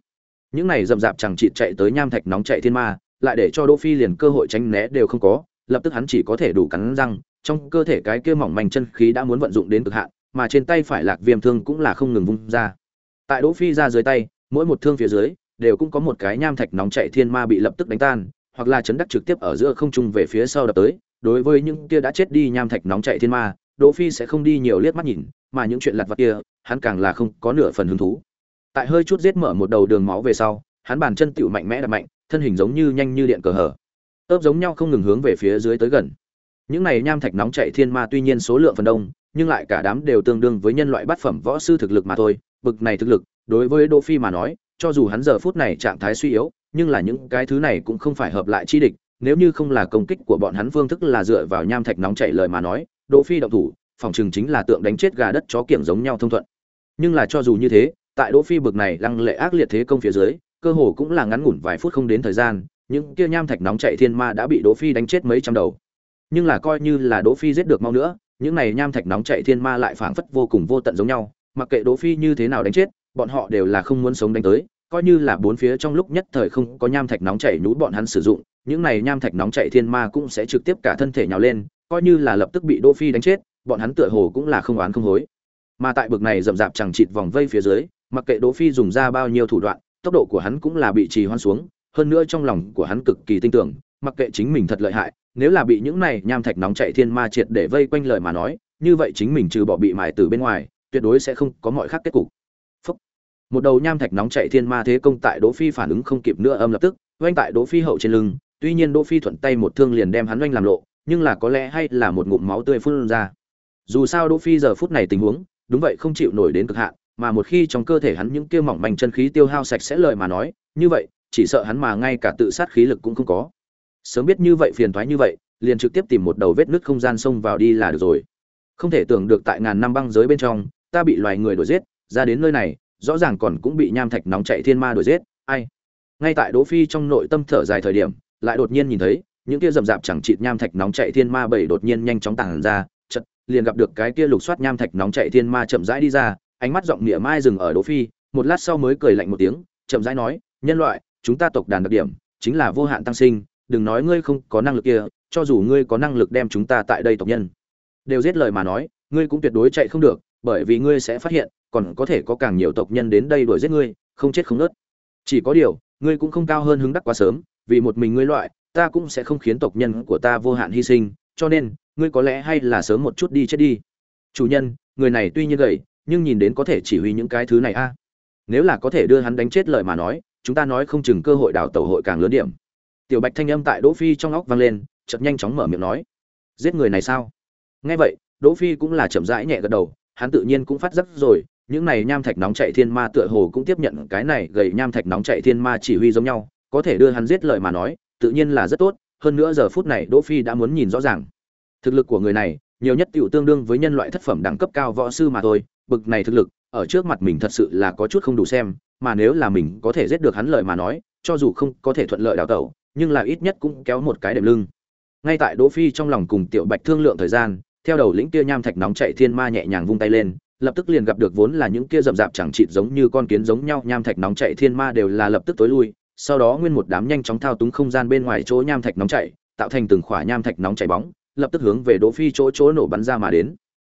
Những này dầm dạp chẳng chịt chạy tới nham thạch nóng chạy thiên ma, lại để cho đỗ phi liền cơ hội tránh né đều không có, lập tức hắn chỉ có thể đủ cắn răng, trong cơ thể cái kia mỏng manh chân khí đã muốn vận dụng đến cực hạn, mà trên tay phải lạc viêm thương cũng là không ngừng vung ra. Tại đỗ phi ra dưới tay, mỗi một thương phía dưới, đều cũng có một cái nham thạch nóng chạy thiên ma bị lập tức đánh tan, hoặc là chấn đắc trực tiếp ở giữa không trung về phía sau đập tới đối với những kia đã chết đi nham thạch nóng chạy thiên ma, đỗ phi sẽ không đi nhiều liếc mắt nhìn, mà những chuyện lặt vặt kia, hắn càng là không có nửa phần hứng thú. Tại hơi chút giết mở một đầu đường máu về sau, hắn bàn chân tựu mạnh mẽ đập mạnh, thân hình giống như nhanh như điện cờ hở. Ướp giống nhau không ngừng hướng về phía dưới tới gần. Những này nham thạch nóng chạy thiên ma tuy nhiên số lượng phần đông, nhưng lại cả đám đều tương đương với nhân loại bát phẩm võ sư thực lực mà thôi, bực này thực lực, đối với đỗ phi mà nói, cho dù hắn giờ phút này trạng thái suy yếu, nhưng là những cái thứ này cũng không phải hợp lại chi địch nếu như không là công kích của bọn hắn phương thức là dựa vào nham thạch nóng chảy lời mà nói đỗ phi động thủ phòng trường chính là tượng đánh chết gà đất chó kiểng giống nhau thông thuận. Nhưng là cho dù như thế tại đỗ phi bực này lăng lệ ác liệt thế công phía dưới cơ hồ cũng là ngắn ngủn vài phút không đến thời gian những kia nham thạch nóng chảy thiên ma đã bị đỗ phi đánh chết mấy trăm đầu. Nhưng là coi như là đỗ phi giết được mau nữa những này nham thạch nóng chảy thiên ma lại phảng phất vô cùng vô tận giống nhau mặc kệ đỗ phi như thế nào đánh chết bọn họ đều là không muốn sống đánh tới coi như là bốn phía trong lúc nhất thời không có nham thạch nóng chảy nhũ bọn hắn sử dụng, những này nham thạch nóng chảy thiên ma cũng sẽ trực tiếp cả thân thể nhào lên, coi như là lập tức bị Đỗ Phi đánh chết, bọn hắn tựa hồ cũng là không oán không hối. Mà tại bực này rậm rạp chẳng chịt vòng vây phía dưới, mặc kệ Đỗ Phi dùng ra bao nhiêu thủ đoạn, tốc độ của hắn cũng là bị trì hoãn xuống, hơn nữa trong lòng của hắn cực kỳ tin tưởng, mặc kệ chính mình thật lợi hại, nếu là bị những này nham thạch nóng chảy thiên ma triệt để vây quanh lời mà nói, như vậy chính mình trừ bỏ bị mài từ bên ngoài, tuyệt đối sẽ không có mọi khác kết cục một đầu nham thạch nóng chạy thiên ma thế công tại đỗ phi phản ứng không kịp nữa âm lập tức oanh tại đỗ phi hậu trên lưng tuy nhiên đỗ phi thuận tay một thương liền đem hắn oanh làm lộ nhưng là có lẽ hay là một ngụm máu tươi phun ra. Dù sao đỗ phi giờ phút này tình huống đúng vậy không chịu nổi đến cực hạn mà một khi trong cơ thể hắn những kia mỏng manh chân khí tiêu hao sạch sẽ lời mà nói như vậy chỉ sợ hắn mà ngay cả tự sát khí lực cũng không có. Sớm biết như vậy phiền toái như vậy liền trực tiếp tìm một đầu vết nứt không gian xông vào đi là được rồi. Không thể tưởng được tại ngàn năm băng giới bên trong ta bị loài người đuổi giết ra đến nơi này rõ ràng còn cũng bị nham thạch nóng chạy thiên ma đuổi giết, ai? Ngay tại Đỗ Phi trong nội tâm thở dài thời điểm, lại đột nhiên nhìn thấy, những kia rầm rạp chẳng chịt nham thạch nóng chạy thiên ma bảy đột nhiên nhanh chóng tàng ra, chợt liền gặp được cái kia lục soát nham thạch nóng chạy thiên ma chậm rãi đi ra, ánh mắt giọng nghĩa mai dừng ở Đỗ Phi, một lát sau mới cười lạnh một tiếng, chậm rãi nói, "Nhân loại, chúng ta tộc đàn đặc điểm chính là vô hạn tăng sinh, đừng nói ngươi không có năng lực kia, cho dù ngươi có năng lực đem chúng ta tại đây tộc nhân đều giết lời mà nói, ngươi cũng tuyệt đối chạy không được, bởi vì ngươi sẽ phát hiện còn có thể có càng nhiều tộc nhân đến đây đuổi giết ngươi không chết không nớt. Chỉ có điều ngươi cũng không cao hơn hứng đắc quá sớm vì một mình ngươi loại, ta cũng sẽ không khiến tộc nhân của ta vô hạn hy sinh, cho nên, ngươi có lẽ hay là sớm một chút đi chết đi. Chủ nhân, người này tuy nhiên gầy, nhưng nhìn đến có thể chỉ huy những cái thứ này a. Nếu là có thể đưa hắn đánh chết lời mà nói, chúng ta nói không chừng cơ hội đào tẩu hội càng lớn điểm. Tiểu bạch thanh âm tại đỗ phi trong óc vang lên, chợt nhanh chóng mở miệng nói, giết người này sao? Nghe vậy, đỗ phi cũng là chậm rãi nhẹ gật đầu, hắn tự nhiên cũng phát giác rồi, những này nham thạch nóng chạy thiên ma tựa hồ cũng tiếp nhận cái này gầy nham thạch nóng chạy thiên ma chỉ huy giống nhau có thể đưa hắn giết lời mà nói, tự nhiên là rất tốt, hơn nữa giờ phút này đỗ phi đã muốn nhìn rõ ràng. Thực lực của người này, nhiều nhất tiểu tương đương với nhân loại thất phẩm đẳng cấp cao võ sư mà thôi, bực này thực lực, ở trước mặt mình thật sự là có chút không đủ xem, mà nếu là mình có thể giết được hắn lợi mà nói, cho dù không có thể thuận lợi đào tẩu, nhưng là ít nhất cũng kéo một cái đệm lưng. Ngay tại đỗ phi trong lòng cùng tiểu bạch thương lượng thời gian, theo đầu lĩnh kia nham thạch nóng chạy thiên ma nhẹ nhàng vung tay lên, lập tức liền gặp được vốn là những kia rậm rạp chẳng chịt giống như con kiến giống nhau, nham thạch nóng chạy thiên ma đều là lập tức tối lui sau đó nguyên một đám nhanh chóng thao túng không gian bên ngoài chỗ nham thạch nóng chảy, tạo thành từng khỏa nham thạch nóng chảy bóng, lập tức hướng về đỗ phi chỗ chỗ nổ bắn ra mà đến.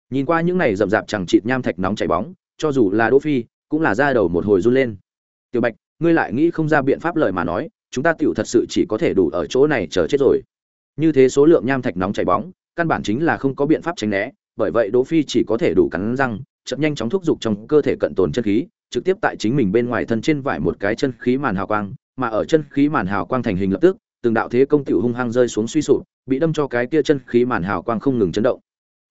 Nhìn qua những này rậm rạp chẳng chịt nham thạch nóng chảy bóng, cho dù là đỗ phi, cũng là ra đầu một hồi run lên. Tiểu bạch, ngươi lại nghĩ không ra biện pháp lời mà nói, chúng ta tiểu thật sự chỉ có thể đủ ở chỗ này chờ chết rồi. Như thế số lượng nham thạch nóng chảy bóng, căn bản chính là không có biện pháp tránh né, bởi vậy đỗ phi chỉ có thể đủ cắn răng chậm nhanh chóng thúc giục trong cơ thể cận tồn chân khí, trực tiếp tại chính mình bên ngoài thân trên vải một cái chân khí màn hào quang mà ở chân khí màn hào quang thành hình lập tức, từng đạo thế công tiểu hung hăng rơi xuống suy sụp, bị đâm cho cái kia chân khí màn hào quang không ngừng chấn động.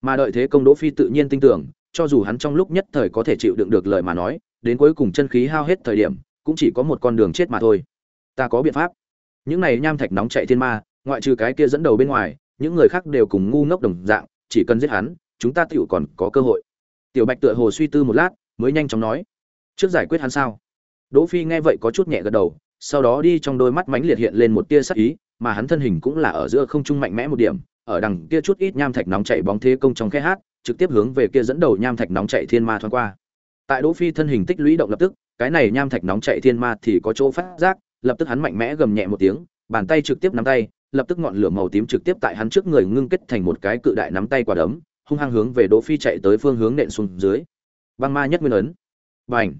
Mà đợi thế công đỗ phi tự nhiên tin tưởng, cho dù hắn trong lúc nhất thời có thể chịu đựng được lời mà nói, đến cuối cùng chân khí hao hết thời điểm, cũng chỉ có một con đường chết mà thôi. Ta có biện pháp. Những này nham thạch nóng chạy thiên ma, ngoại trừ cái kia dẫn đầu bên ngoài, những người khác đều cùng ngu ngốc đồng dạng, chỉ cần giết hắn, chúng ta tiểu còn có cơ hội. Tiểu bạch tựa hồ suy tư một lát, mới nhanh chóng nói, trước giải quyết hắn sao? Đỗ phi nghe vậy có chút nhẹ gật đầu sau đó đi trong đôi mắt mãnh liệt hiện lên một tia sắc ý, mà hắn thân hình cũng là ở giữa không trung mạnh mẽ một điểm, ở đằng kia chút ít nham thạch nóng chạy bóng thế công trong khe hát, trực tiếp hướng về kia dẫn đầu nham thạch nóng chạy thiên ma thoáng qua. Tại đỗ phi thân hình tích lũy động lập tức, cái này nham thạch nóng chạy thiên ma thì có chỗ phát giác, lập tức hắn mạnh mẽ gầm nhẹ một tiếng, bàn tay trực tiếp nắm tay, lập tức ngọn lửa màu tím trực tiếp tại hắn trước người ngưng kết thành một cái cự đại nắm tay quả đấm, hung hăng hướng về đỗ phi chạy tới phương hướng nện xuống dưới. Băng ma nhất nguyên ấn. Bành!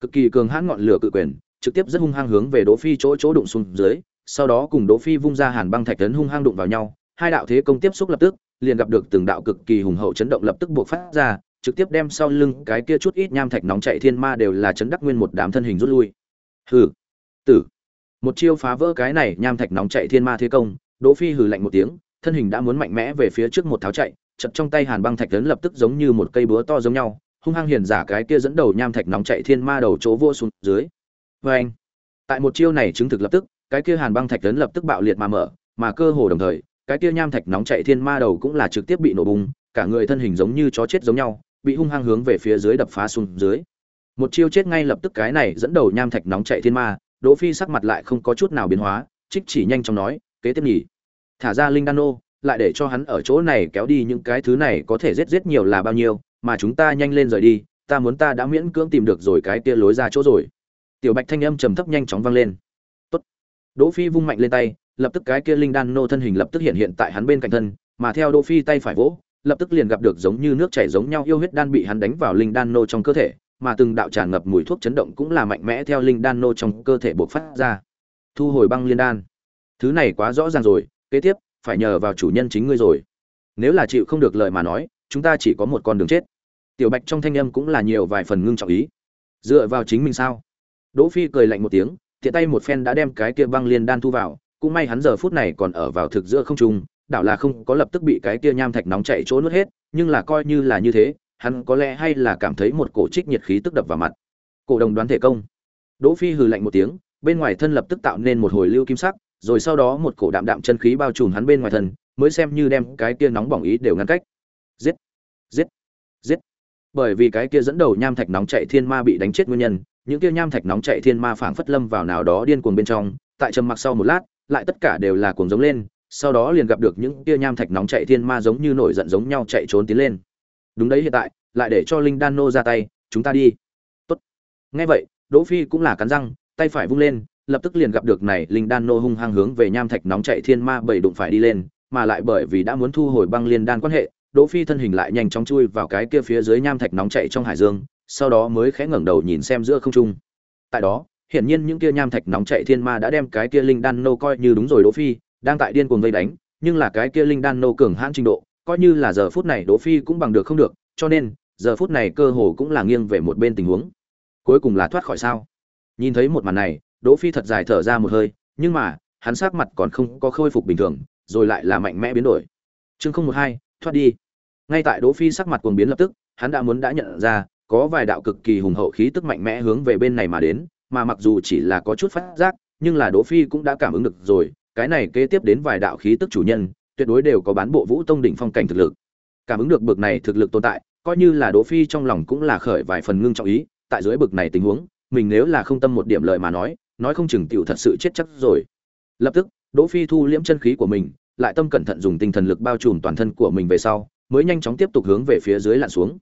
Cực kỳ cường hãn ngọn lửa cự quyền trực tiếp rất hung hăng hướng về đỗ phi chỗ chỗ đụng xuống dưới, sau đó cùng đỗ phi vung ra hàn băng thạch tấn hung hăng đụng vào nhau. Hai đạo thế công tiếp xúc lập tức, liền gặp được từng đạo cực kỳ hùng hậu chấn động lập tức buộc phát ra, trực tiếp đem sau lưng cái kia chút ít nham thạch nóng chạy thiên ma đều là chấn đắc nguyên một đám thân hình rút lui. Hừ, tử. Một chiêu phá vỡ cái này nham thạch nóng chạy thiên ma thế công, đỗ phi hừ lạnh một tiếng, thân hình đã muốn mạnh mẽ về phía trước một tháo chạy, chật trong tay hàn băng thạch tấn lập tức giống như một cây búa to giống nhau, hung hăng hiền giả cái kia dẫn đầu nham thạch nóng chạy thiên ma đầu chỗ vô xuống dưới với anh. Tại một chiêu này chứng thực lập tức, cái kia hàn băng thạch lớn lập tức bạo liệt mà mở, mà cơ hồ đồng thời, cái kia nham thạch nóng chạy thiên ma đầu cũng là trực tiếp bị nổ bùng, cả người thân hình giống như chó chết giống nhau, bị hung hăng hướng về phía dưới đập phá xuống dưới. Một chiêu chết ngay lập tức cái này dẫn đầu nham thạch nóng chạy thiên ma, đỗ phi sắc mặt lại không có chút nào biến hóa, trích chỉ nhanh chóng nói, kế tiếp nhỉ. Thả ra linh đan nô lại để cho hắn ở chỗ này kéo đi những cái thứ này có thể giết giết nhiều là bao nhiêu, mà chúng ta nhanh lên rời đi, ta muốn ta đã miễn cưỡng tìm được rồi cái kia lối ra chỗ rồi tiểu bạch thanh âm trầm thấp nhanh chóng vang lên tốt đỗ phi vung mạnh lên tay lập tức cái kia linh đan nô thân hình lập tức hiện hiện tại hắn bên cạnh thân mà theo đỗ phi tay phải vỗ lập tức liền gặp được giống như nước chảy giống nhau yêu huyết đan bị hắn đánh vào linh đan nô trong cơ thể, mà từng đạo tràn ngập mùi thuốc chấn động cũng là mạnh mẽ theo linh đan nô trong cơ thể bộc phát ra. Thu hồi băng liên đan. Thứ này quá rõ ràng rồi, kế tiếp phải nhờ vào chủ nhân chính ngươi rồi. Nếu là chịu không được lời mà nói, chúng ta chỉ có một con đường chết. Tiểu Bạch trong thanh âm cũng là nhiều vài phần ngưng trọng ý. Dựa vào chính mình sao? Đỗ Phi cười lạnh một tiếng, tiện tay một phen đã đem cái kia băng liên đan thu vào, cũng may hắn giờ phút này còn ở vào thực giữa không trung, đảo là không có lập tức bị cái kia nham thạch nóng chảy chỗ nuốt hết, nhưng là coi như là như thế, hắn có lẽ hay là cảm thấy một cổ trích nhiệt khí tức đập vào mặt. Cổ đồng đoán thể công. Đỗ Phi hừ lạnh một tiếng, bên ngoài thân lập tức tạo nên một hồi lưu kim sắc, rồi sau đó một cổ đạm đạm chân khí bao trùm hắn bên ngoài thân, mới xem như đem cái kia nóng bỏng ý đều ngăn cách. Giết, giết, giết. Bởi vì cái kia dẫn đầu nham thạch nóng chạy thiên ma bị đánh chết nguyên nhân, những kia nham thạch nóng chạy thiên ma phảng phất lâm vào nào đó điên cuồng bên trong, tại trầm mặc sau một lát, lại tất cả đều là cuồng giống lên, sau đó liền gặp được những kia nham thạch nóng chạy thiên ma giống như nổi giận giống nhau chạy trốn tiến lên. Đúng đấy hiện tại lại để cho linh đan nô ra tay chúng ta đi. Tốt. Nghe vậy đỗ phi cũng là cắn răng tay phải vung lên lập tức liền gặp được này linh đan nô hung hăng hướng về nham thạch nóng chạy thiên ma bảy đụng phải đi lên mà lại bởi vì đã muốn thu hồi băng liên đan quan hệ Đỗ Phi thân hình lại nhanh chóng chui vào cái kia phía dưới nham thạch nóng chảy trong hải dương, sau đó mới khẽ ngẩng đầu nhìn xem giữa không trung. Tại đó, hiển nhiên những kia nham thạch nóng chảy thiên ma đã đem cái kia linh đan nô coi như đúng rồi Đỗ Phi, đang tại điên cuồng vây đánh, nhưng là cái kia linh đan nô cường hãn trình độ, coi như là giờ phút này Đỗ Phi cũng bằng được không được, cho nên, giờ phút này cơ hồ cũng là nghiêng về một bên tình huống. Cuối cùng là thoát khỏi sao? Nhìn thấy một màn này, Đỗ Phi thật dài thở ra một hơi, nhưng mà, hắn sắc mặt còn không có khôi phục bình thường, rồi lại là mạnh mẽ biến đổi. Chương không một hai, thoát đi. Ngay tại Đỗ Phi sắc mặt cuồng biến lập tức, hắn đã muốn đã nhận ra, có vài đạo cực kỳ hùng hậu khí tức mạnh mẽ hướng về bên này mà đến, mà mặc dù chỉ là có chút phát giác, nhưng là Đỗ Phi cũng đã cảm ứng được rồi, cái này kế tiếp đến vài đạo khí tức chủ nhân, tuyệt đối đều có bán bộ vũ tông đỉnh phong cảnh thực lực. Cảm ứng được bực này thực lực tồn tại, coi như là Đỗ Phi trong lòng cũng là khởi vài phần ngưng trọng ý, tại dưới bực này tình huống, mình nếu là không tâm một điểm lợi mà nói, nói không chừng tiểu thật sự chết chắc rồi. Lập tức, Đỗ Phi thu liễm chân khí của mình, lại tâm cẩn thận dùng tinh thần lực bao trùm toàn thân của mình về sau, mới nhanh chóng tiếp tục hướng về phía dưới lặn xuống.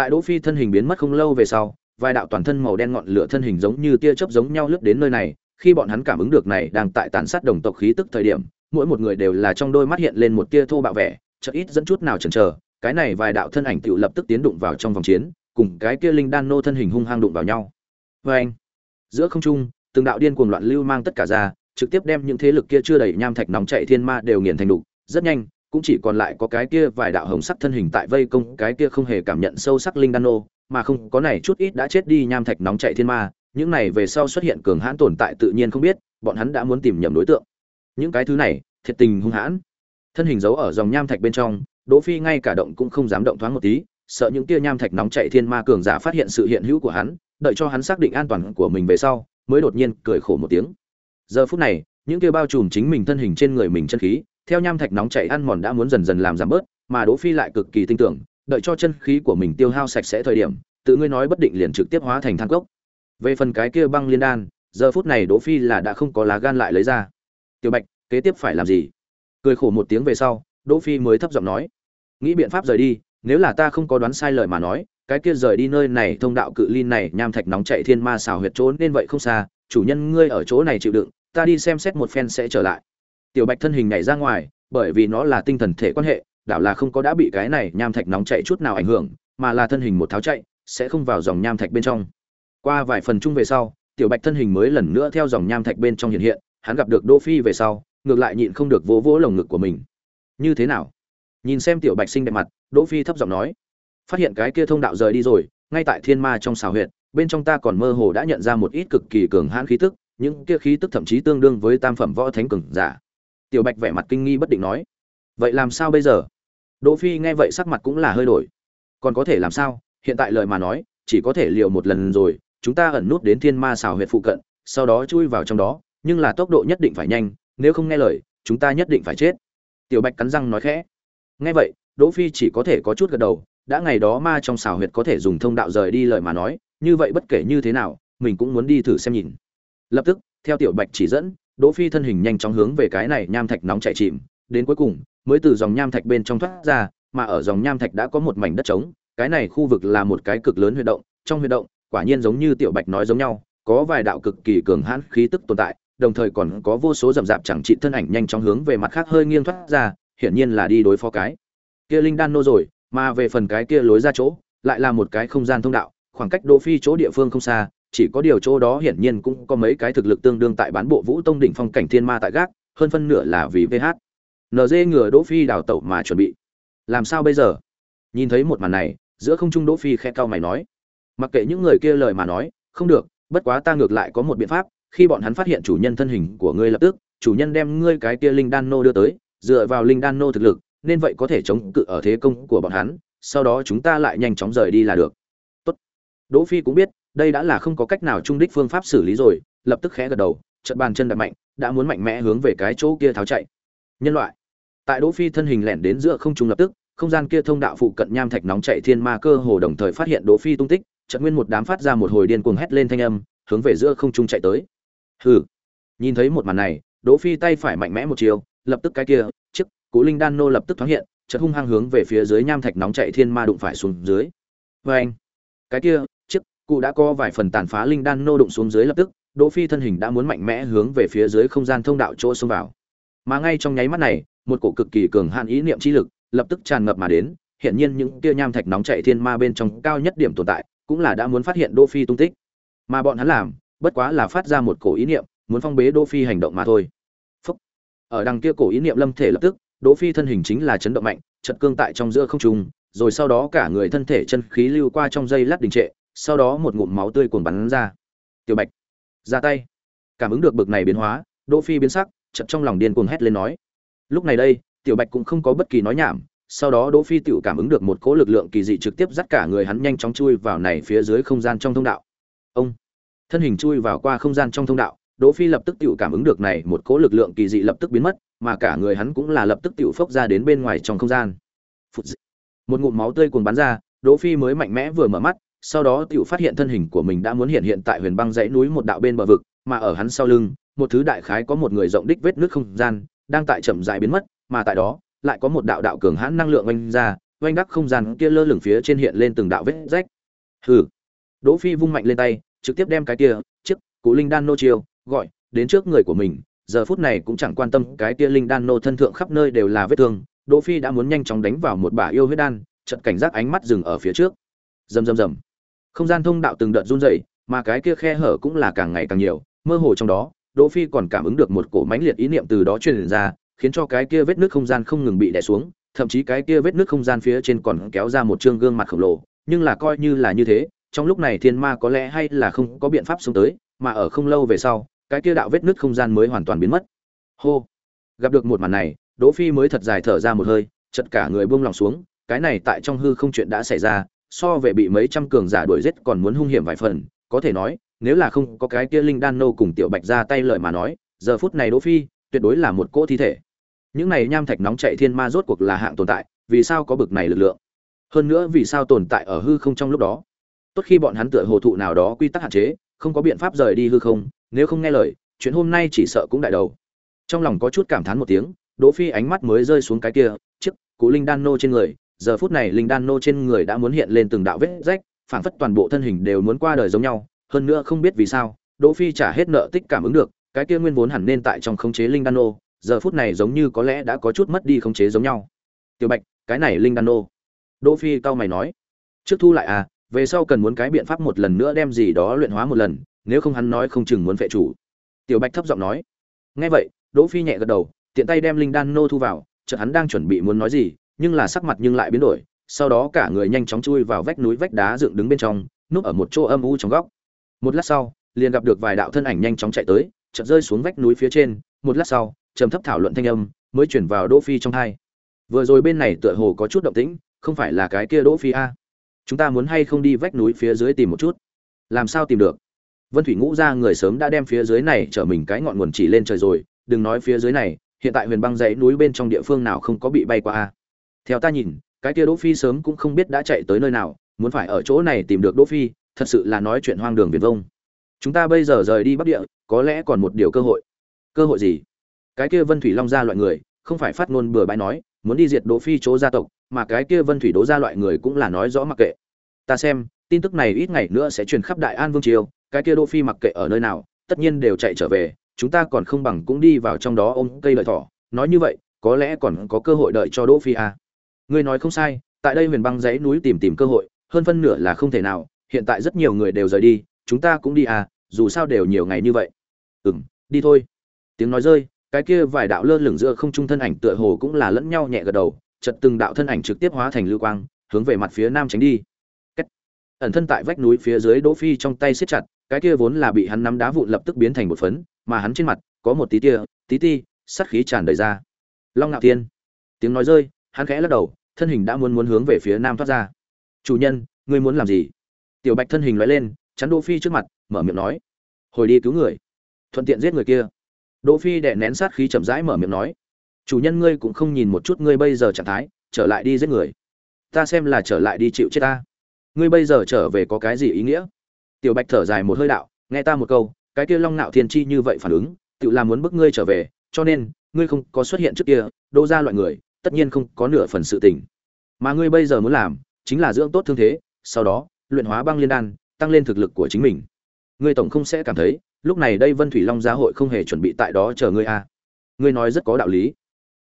Tại Đỗ Phi thân hình biến mất không lâu về sau, vài đạo toàn thân màu đen ngọn lửa thân hình giống như tia chớp giống nhau lướt đến nơi này, khi bọn hắn cảm ứng được này đang tại tàn sát đồng tộc khí tức thời điểm, mỗi một người đều là trong đôi mắt hiện lên một tia thô bạo vẻ, chợt ít dẫn chút nào chần chờ, cái này vài đạo thân ảnh tựu lập tức tiến đụng vào trong vòng chiến, cùng cái kia linh đan nô thân hình hung hăng đụng vào nhau. Và anh, giữa không trung, từng đạo điên cuồng loạn lưu mang tất cả ra, trực tiếp đem những thế lực kia chưa đầy nham thạch nóng chảy thiên ma đều nghiền thành đục, rất nhanh, cũng chỉ còn lại có cái kia vài đạo hồng sắc thân hình tại vây công, cái kia không hề cảm nhận sâu sắc linh đan nô, mà không có này chút ít đã chết đi nham thạch nóng chảy thiên ma, những này về sau xuất hiện cường hãn tồn tại tự nhiên không biết, bọn hắn đã muốn tìm nhầm đối tượng. Những cái thứ này, thiệt tình hung hãn. Thân hình giấu ở dòng nham thạch bên trong, Đỗ Phi ngay cả động cũng không dám động thoáng một tí, sợ những tia nham thạch nóng chảy thiên ma cường giả phát hiện sự hiện hữu của hắn, đợi cho hắn xác định an toàn của mình về sau, mới đột nhiên cười khổ một tiếng. Giờ phút này, những tia bao trùm chính mình thân hình trên người mình chân khí, theo nham thạch nóng chảy ăn mòn đã muốn dần dần làm giảm bớt, mà Đỗ Phi lại cực kỳ tin tưởng, đợi cho chân khí của mình tiêu hao sạch sẽ thời điểm, tự ngươi nói bất định liền trực tiếp hóa thành than cốc. Về phần cái kia băng liên đan, giờ phút này Đỗ Phi là đã không có lá gan lại lấy ra. Tiểu Bạch, kế tiếp phải làm gì? Cười khổ một tiếng về sau, Đỗ Phi mới thấp giọng nói, nghĩ biện pháp rời đi, nếu là ta không có đoán sai lời mà nói, cái kia rời đi nơi này thông đạo cự ly này nham thạch nóng chạy thiên ma xào huyệt trốn nên vậy không xa, chủ nhân ngươi ở chỗ này chịu đựng, ta đi xem xét một phen sẽ trở lại. Tiểu Bạch thân hình nhảy ra ngoài, bởi vì nó là tinh thần thể quan hệ, đảo là không có đã bị cái này nham thạch nóng chạy chút nào ảnh hưởng, mà là thân hình một tháo chạy, sẽ không vào dòng nham thạch bên trong. Qua vài phần chung về sau, Tiểu Bạch thân hình mới lần nữa theo dòng nham thạch bên trong hiện hiện, hắn gặp được Đỗ Phi về sau, ngược lại nhịn không được vỗ vỗ lồng ngực của mình. Như thế nào? Nhìn xem Tiểu Bạch xinh đẹp mặt, Đỗ Phi thấp giọng nói, phát hiện cái kia thông đạo rời đi rồi, ngay tại thiên ma trong xào huyệt, bên trong ta còn mơ hồ đã nhận ra một ít cực kỳ cường hãn khí tức, những kia khí tức thậm chí tương đương với tam phẩm võ thánh cường giả. Tiểu Bạch vẻ mặt kinh nghi bất định nói, vậy làm sao bây giờ? Đỗ Phi nghe vậy sắc mặt cũng là hơi đổi. Còn có thể làm sao? Hiện tại lời mà nói, chỉ có thể liều một lần rồi, chúng ta ẩn nút đến thiên ma xào huyệt phụ cận, sau đó chui vào trong đó, nhưng là tốc độ nhất định phải nhanh, nếu không nghe lời, chúng ta nhất định phải chết. Tiểu Bạch cắn răng nói khẽ. Nghe vậy, Đỗ Phi chỉ có thể có chút gật đầu, đã ngày đó ma trong xào huyệt có thể dùng thông đạo rời đi lời mà nói, như vậy bất kể như thế nào, mình cũng muốn đi thử xem nhìn. Lập tức, theo Tiểu Bạch chỉ dẫn, Đỗ Phi thân hình nhanh chóng hướng về cái này nham thạch nóng chảy chìm, đến cuối cùng, mới từ dòng nham thạch bên trong thoát ra, mà ở dòng nham thạch đã có một mảnh đất trống, cái này khu vực là một cái cực lớn huy động, trong huy động, quả nhiên giống như Tiểu Bạch nói giống nhau, có vài đạo cực kỳ cường hãn khí tức tồn tại, đồng thời còn có vô số rậm rạp chẳng trị thân ảnh nhanh chóng hướng về mặt khác hơi nghiêng thoát ra, hiển nhiên là đi đối phó cái kia linh đan nô rồi, mà về phần cái kia lối ra chỗ, lại là một cái không gian thông đạo, khoảng cách Đỗ Phi chỗ địa phương không xa, chỉ có điều chỗ đó hiển nhiên cũng có mấy cái thực lực tương đương tại bán bộ Vũ Tông đỉnh phong cảnh thiên ma tại gác, hơn phân nửa là vì VH. nd ngừa Đỗ Phi đào tẩu mà chuẩn bị. Làm sao bây giờ? Nhìn thấy một màn này, giữa không trung Đỗ Phi khe cao mày nói, mặc kệ những người kia lời mà nói, không được, bất quá ta ngược lại có một biện pháp, khi bọn hắn phát hiện chủ nhân thân hình của ngươi lập tức, chủ nhân đem ngươi cái kia linh đan nô đưa tới, dựa vào linh đan nô thực lực, nên vậy có thể chống cự ở thế công của bọn hắn, sau đó chúng ta lại nhanh chóng rời đi là được. Tốt. Đỗ Phi cũng biết, đây đã là không có cách nào trung đích phương pháp xử lý rồi, lập tức khẽ gật đầu, chợt bàn chân đập mạnh, đã muốn mạnh mẽ hướng về cái chỗ kia tháo chạy. Nhân loại. Tại Đỗ Phi thân hình lẻn đến giữa không trung lập tức, không gian kia thông đạo phụ cận nham thạch nóng chạy thiên ma cơ hồ đồng thời phát hiện Đỗ Phi tung tích, chợt nguyên một đám phát ra một hồi điên cuồng hét lên thanh âm, hướng về giữa không trung chạy tới. Hừ. Nhìn thấy một màn này, Đỗ Phi tay phải mạnh mẽ một chiều, lập tức cái kia, chiếc Cú Linh Đan nô lập tức thoáng hiện, chợt hung hăng hướng về phía dưới nham thạch nóng chạy thiên ma đụng phải xuống dưới. với anh, cái kia, cụ đã có vài phần tàn phá linh đan nô đụng xuống dưới lập tức, Đỗ Phi thân hình đã muốn mạnh mẽ hướng về phía dưới không gian thông đạo chỗ xông vào. Mà ngay trong nháy mắt này, một cổ cực kỳ cường hạn ý niệm chi lực lập tức tràn ngập mà đến, hiện nhiên những kia nham thạch nóng chảy thiên ma bên trong cao nhất điểm tồn tại cũng là đã muốn phát hiện đỗ phi tung tích mà bọn hắn làm bất quá là phát ra một cổ ý niệm muốn phong bế đỗ phi hành động mà thôi Phúc. ở đằng kia cổ ý niệm lâm thể lập tức đỗ phi thân hình chính là chấn động mạnh chật cương tại trong giữa không trung rồi sau đó cả người thân thể chân khí lưu qua trong dây lát đình trệ sau đó một ngụm máu tươi cuồn bắn ra. Tiểu bạch, ra tay. Cảm ứng được bực này biến hóa, đỗ phi biến sắc, chợt trong lòng điên cuồng hét lên nói. Lúc này đây, tiểu bạch cũng không có bất kỳ nói nhảm, sau đó đỗ phi tiểu cảm ứng được một cỗ lực lượng kỳ dị trực tiếp dắt cả người hắn nhanh chóng chui vào này phía dưới không gian trong thông đạo. Ông, thân hình chui vào qua không gian trong thông đạo, đỗ phi lập tức tiểu cảm ứng được này một cỗ lực lượng kỳ dị lập tức biến mất, mà cả người hắn cũng là lập tức tiểu phốc ra đến bên ngoài trong không gian. Một ngụm máu tươi cuồng bắn ra, đỗ phi mới mạnh mẽ vừa mở mắt sau đó tiểu phát hiện thân hình của mình đã muốn hiện hiện tại huyền băng dãy núi một đạo bên bờ vực, mà ở hắn sau lưng, một thứ đại khái có một người rộng đích vết nước không gian, đang tại chậm rãi biến mất, mà tại đó, lại có một đạo đạo cường hãn năng lượng oanh ra oanh đắc không gian kia lơ lửng phía trên hiện lên từng đạo vết rách. Hừ. Đỗ phi vung mạnh lên tay, trực tiếp đem cái kia, chiếc cụ linh đan nô chiêu, gọi, đến trước người của mình, giờ phút này cũng chẳng quan tâm, cái kia linh đan nô thân thượng khắp nơi đều là vết thương, đỗ phi đã muốn nhanh chóng đánh vào một bả yêu huyết đan, chợt cảnh giác ánh mắt dừng ở phía trước. Rầm rầm rầm không gian thông đạo từng đợt run rẩy, mà cái kia khe hở cũng là càng ngày càng nhiều, mơ hồ trong đó, đỗ phi còn cảm ứng được một cổ mãnh liệt ý niệm từ đó truyền ra, khiến cho cái kia vết nước không gian không ngừng bị đè xuống, thậm chí cái kia vết nước không gian phía trên còn kéo ra một trương gương mặt khổng lồ, nhưng là coi như là như thế, trong lúc này thiên ma có lẽ hay là không có biện pháp xuống tới, mà ở không lâu về sau, cái kia đạo vết nước không gian mới hoàn toàn biến mất. Hô! Gặp được một màn này, đỗ phi mới thật dài thở ra một hơi chật cả người buông lòng xuống, cái này tại trong hư không chuyện đã xảy ra so về bị mấy trăm cường giả đuổi giết còn muốn hung hiểm vài phần, có thể nói, nếu là không có cái kia linh đan nô cùng tiểu bạch ra tay lợi mà nói, giờ phút này đỗ phi, tuyệt đối là một cỗ thi thể. Những này nham thạch nóng chạy thiên ma rốt cuộc là hạng tồn tại, vì sao có bực này lực lượng? Hơn nữa vì sao tồn tại ở hư không trong lúc đó? Tốt khi bọn hắn tựa hồ thụ nào đó quy tắc hạn chế, không có biện pháp rời đi hư không, nếu không nghe lời, chuyện hôm nay chỉ sợ cũng đại đầu. Trong lòng có chút cảm thán một tiếng, đỗ phi ánh mắt mới rơi xuống cái kia, chiếc cụ linh đan nô trên người giờ phút này linh đan nô trên người đã muốn hiện lên từng đạo vết rách, phảng phất toàn bộ thân hình đều muốn qua đời giống nhau, hơn nữa không biết vì sao, đỗ phi trả hết nợ tích cảm ứng được, cái kia nguyên vốn hẳn nên tại trong khống chế linh đan nô, giờ phút này giống như có lẽ đã có chút mất đi khống chế giống nhau. Tiểu bạch, cái này linh đan nô. Đỗ phi cao mày nói, trước thu lại à về sau cần muốn cái biện pháp một lần nữa đem gì đó luyện hóa một lần, nếu không hắn nói không chừng muốn phệ chủ. Tiểu bạch thấp giọng nói, nghe vậy, đỗ phi nhẹ gật đầu, tiện tay đem linh đan nô thu vào, chợt hắn đang chuẩn bị muốn nói gì nhưng là sắc mặt nhưng lại biến đổi, sau đó cả người nhanh chóng chui vào vách núi vách đá dựng đứng bên trong, núp ở một chỗ âm u trong góc. Một lát sau, liền gặp được vài đạo thân ảnh nhanh chóng chạy tới, chợt rơi xuống vách núi phía trên, một lát sau, trầm thấp thảo luận thanh âm mới chuyển vào đỗ phi trong hai. Vừa rồi bên này tựa hồ có chút động tĩnh, không phải là cái kia đỗ phi a? Chúng ta muốn hay không đi vách núi phía dưới tìm một chút? Làm sao tìm được? Vân thủy ngũ ra người sớm đã đem phía dưới này trở mình cái ngọn nguồn chỉ lên trời rồi, đừng nói phía dưới này, hiện tại huyền băng dãy núi bên trong địa phương nào không có bị bay qua a? Theo ta nhìn, cái kia đỗ phi sớm cũng không biết đã chạy tới nơi nào, muốn phải ở chỗ này tìm được đỗ phi, thật sự là nói chuyện hoang đường viển vông. Chúng ta bây giờ rời đi bắc địa, có lẽ còn một điều cơ hội. Cơ hội gì? Cái kia vân thủy long gia loại người, không phải phát ngôn bừa bãi nói, muốn đi diệt đỗ phi chỗ gia tộc, mà cái kia vân thủy đỗ gia loại người cũng là nói rõ mặc kệ. Ta xem, tin tức này ít ngày nữa sẽ truyền khắp đại an vương triều, cái kia đỗ phi mặc kệ ở nơi nào, tất nhiên đều chạy trở về, chúng ta còn không bằng cũng đi vào trong đó ôm cây lợi thỏ. Nói như vậy, có lẽ còn có cơ hội đợi cho đỗ phi à ngươi nói không sai, tại đây huyền băng dãy núi tìm tìm cơ hội, hơn phân nửa là không thể nào, hiện tại rất nhiều người đều rời đi, chúng ta cũng đi à dù sao đều nhiều ngày như vậy. Ừm, đi thôi. Tiếng nói rơi, cái kia vài đạo lơ lửng giữa không trung thân ảnh tựa hồ cũng là lẫn nhau nhẹ gật đầu chật từng đạo thân ảnh trực tiếp hóa thành lưu quang, hướng về mặt phía nam tránh đi. Kết. ẩn thân tại vách núi phía dưới đỗ phi trong tay siết chặt, cái kia vốn là bị hắn nắm đá vụn lập tức biến thành một phấn, mà hắn trên mặt có một tí tia, tí ti, sát khí tràn đầy ra. Long ngạo thiên. Tiếng nói rơi, hắn khẽ lắc đầu thân hình đã muốn muốn hướng về phía nam thoát ra. Chủ nhân, ngươi muốn làm gì? Tiểu bạch thân hình lóe lên, chắn đỗ phi trước mặt, mở miệng nói. Hồi đi cứu người, thuận tiện giết người kia. Đỗ phi đè nén sát khí chậm rãi mở miệng nói. Chủ nhân ngươi cũng không nhìn một chút ngươi bây giờ trạng thái, trở lại đi giết người. Ta xem là trở lại đi chịu chết ta. Ngươi bây giờ trở về có cái gì ý nghĩa? Tiểu bạch thở dài một hơi đạo, nghe ta một câu, cái kia long nạo thiên chi như vậy phản ứng, tự làm muốn bức ngươi trở về, cho nên, ngươi không có xuất hiện trước kia đô ra loại người tất nhiên không có nửa phần sự tình. Mà ngươi bây giờ muốn làm, chính là dưỡng tốt thương thế, sau đó, luyện hóa băng liên đan, tăng lên thực lực của chính mình. Ngươi tổng không sẽ cảm thấy, lúc này đây vân thủy long gia hội không hề chuẩn bị tại đó chờ ngươi à. ngươi nói rất có đạo lý.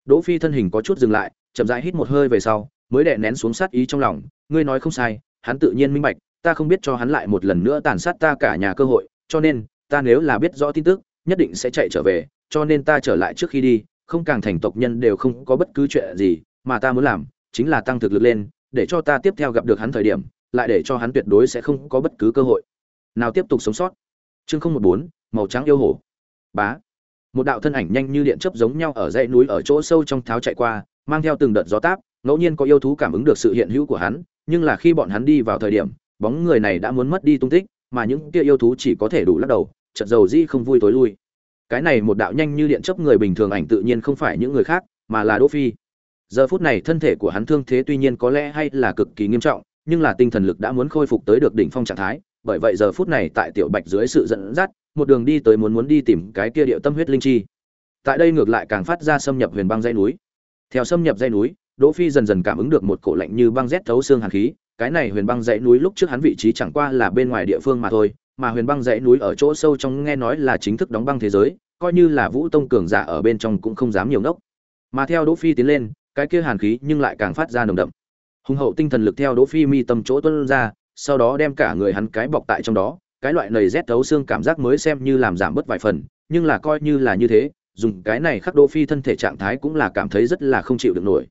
Đỗ phi thân hình có chút dừng lại, chậm rãi hít một hơi về sau, mới đè nén xuống sát ý trong lòng. Ngươi nói không sai, hắn tự nhiên minh bạch, ta không biết cho hắn lại một lần nữa tàn sát ta cả nhà cơ hội, cho nên, ta nếu là biết rõ tin tức, nhất định sẽ chạy trở về, cho nên ta trở lại trước khi đi không càng thành tộc nhân đều không có bất cứ chuyện gì, mà ta muốn làm chính là tăng thực lực lên, để cho ta tiếp theo gặp được hắn thời điểm, lại để cho hắn tuyệt đối sẽ không có bất cứ cơ hội. Nào tiếp tục sống sót. Chương không một bốn, màu trắng yêu hổ. Bá. Một đạo thân ảnh nhanh như điện chớp giống nhau ở dãy núi ở chỗ sâu trong tháo chạy qua, mang theo từng đợt gió táp, ngẫu nhiên có yêu thú cảm ứng được sự hiện hữu của hắn, nhưng là khi bọn hắn đi vào thời điểm, bóng người này đã muốn mất đi tung tích, mà những kia yêu thú chỉ có thể đủ lắc đầu, chợt dầu di không vui tối lui cái này một đạo nhanh như điện chớp người bình thường ảnh tự nhiên không phải những người khác, mà là đỗ phi. Giờ phút này thân thể của hắn thương thế tuy nhiên có lẽ hay là cực kỳ nghiêm trọng, nhưng là tinh thần lực đã muốn khôi phục tới được đỉnh phong trạng thái, bởi vậy giờ phút này tại tiểu bạch dưới sự dẫn dắt, một đường đi tới muốn muốn đi tìm cái kia điệu tâm huyết linh chi. Tại đây ngược lại càng phát ra xâm nhập huyền băng dãy núi. Theo xâm nhập dãy núi, đỗ phi dần dần cảm ứng được một cổ lạnh như băng rét thấu xương hàn khí, cái này huyền băng dãy núi lúc trước hắn vị trí chẳng qua là bên ngoài địa phương mà thôi mà huyền băng dãy núi ở chỗ sâu trong nghe nói là chính thức đóng băng thế giới, coi như là vũ tông cường giả ở bên trong cũng không dám nhiều ngốc. Mà theo đỗ phi tiến lên, cái kia hàn khí nhưng lại càng phát ra nồng đậm. Hùng hậu tinh thần lực theo đỗ phi mi tâm chỗ tuôn ra, sau đó đem cả người hắn cái bọc tại trong đó, cái loại nầy rét thấu xương cảm giác mới xem như làm giảm bớt vài phần, nhưng là coi như là như thế, dùng cái này khắc đỗ phi thân thể trạng thái cũng là cảm thấy rất là không chịu được nổi.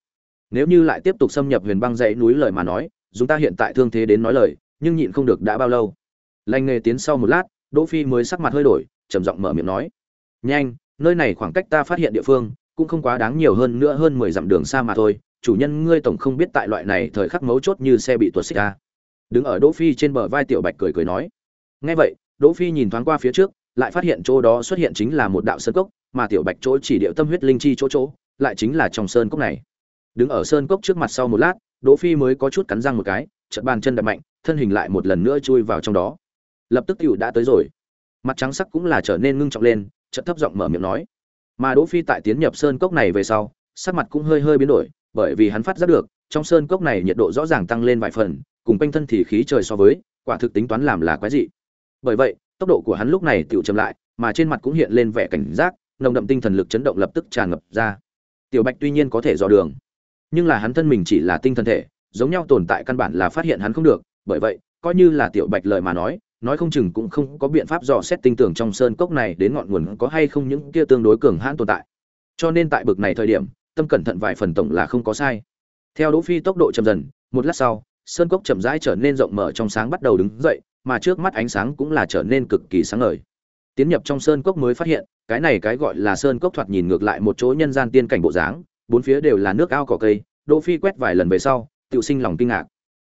Nếu như lại tiếp tục xâm nhập huyền băng dãy núi lời mà nói, chúng ta hiện tại thương thế đến nói lời, nhưng nhịn không được đã bao lâu lành nghề tiến sau một lát, đỗ phi mới sắc mặt hơi đổi, trầm giọng mở miệng nói. Nhanh, nơi này khoảng cách ta phát hiện địa phương, cũng không quá đáng nhiều hơn nữa hơn mười dặm đường xa mà thôi. Chủ nhân ngươi tổng không biết tại loại này thời khắc mấu chốt như xe bị tuột xích ra đứng ở đỗ phi trên bờ vai tiểu bạch cười cười nói. Nghe vậy, đỗ phi nhìn thoáng qua phía trước, lại phát hiện chỗ đó xuất hiện chính là một đạo sơn cốc, mà tiểu bạch chỗ chỉ điệu tâm huyết linh chi chỗ chỗ, lại chính là trong sơn cốc này. Đứng ở sơn cốc trước mặt sau một lát, đỗ phi mới có chút cắn răng một cái, chợt bàn chân đập mạnh, thân hình lại một lần nữa chui vào trong đó lập tức tiểu đã tới rồi. Mặt trắng sắc cũng là trở nên ngưng trọng lên, chợt thấp giọng mở miệng nói. Mà đỗ phi tại tiến nhập sơn cốc này về sau, sắc mặt cũng hơi hơi biến đổi, bởi vì hắn phát giác được, trong sơn cốc này nhiệt độ rõ ràng tăng lên vài phần, cùng quanh thân thì khí trời so với, quả thực tính toán làm là quái dị. Bởi vậy, tốc độ của hắn lúc này tiểu chậm lại, mà trên mặt cũng hiện lên vẻ cảnh giác, nồng đậm tinh thần lực chấn động lập tức tràn ngập ra. Tiểu bạch tuy nhiên có thể dò đường, nhưng là hắn thân mình chỉ là tinh thần thể, giống nhau tồn tại căn bản là phát hiện hắn không được, bởi vậy, coi như là tiểu bạch lời mà nói nói không chừng cũng không có biện pháp dò xét tinh tưởng trong sơn cốc này đến ngọn nguồn có hay không những kia tương đối cường hãn tồn tại. Cho nên tại bực này thời điểm, tâm cẩn thận vài phần tổng là không có sai. Theo đỗ phi tốc độ chậm dần, một lát sau, sơn cốc chậm rãi trở nên rộng mở trong sáng bắt đầu đứng dậy, mà trước mắt ánh sáng cũng là trở nên cực kỳ sáng ngời. Tiến nhập trong sơn cốc mới phát hiện, cái này cái gọi là sơn cốc thoạt nhìn ngược lại một chỗ nhân gian tiên cảnh bộ dáng, bốn phía đều là nước ao cỏ cây, đỗ phi quét vài lần về sau tự sinh lòng kinh ngạc.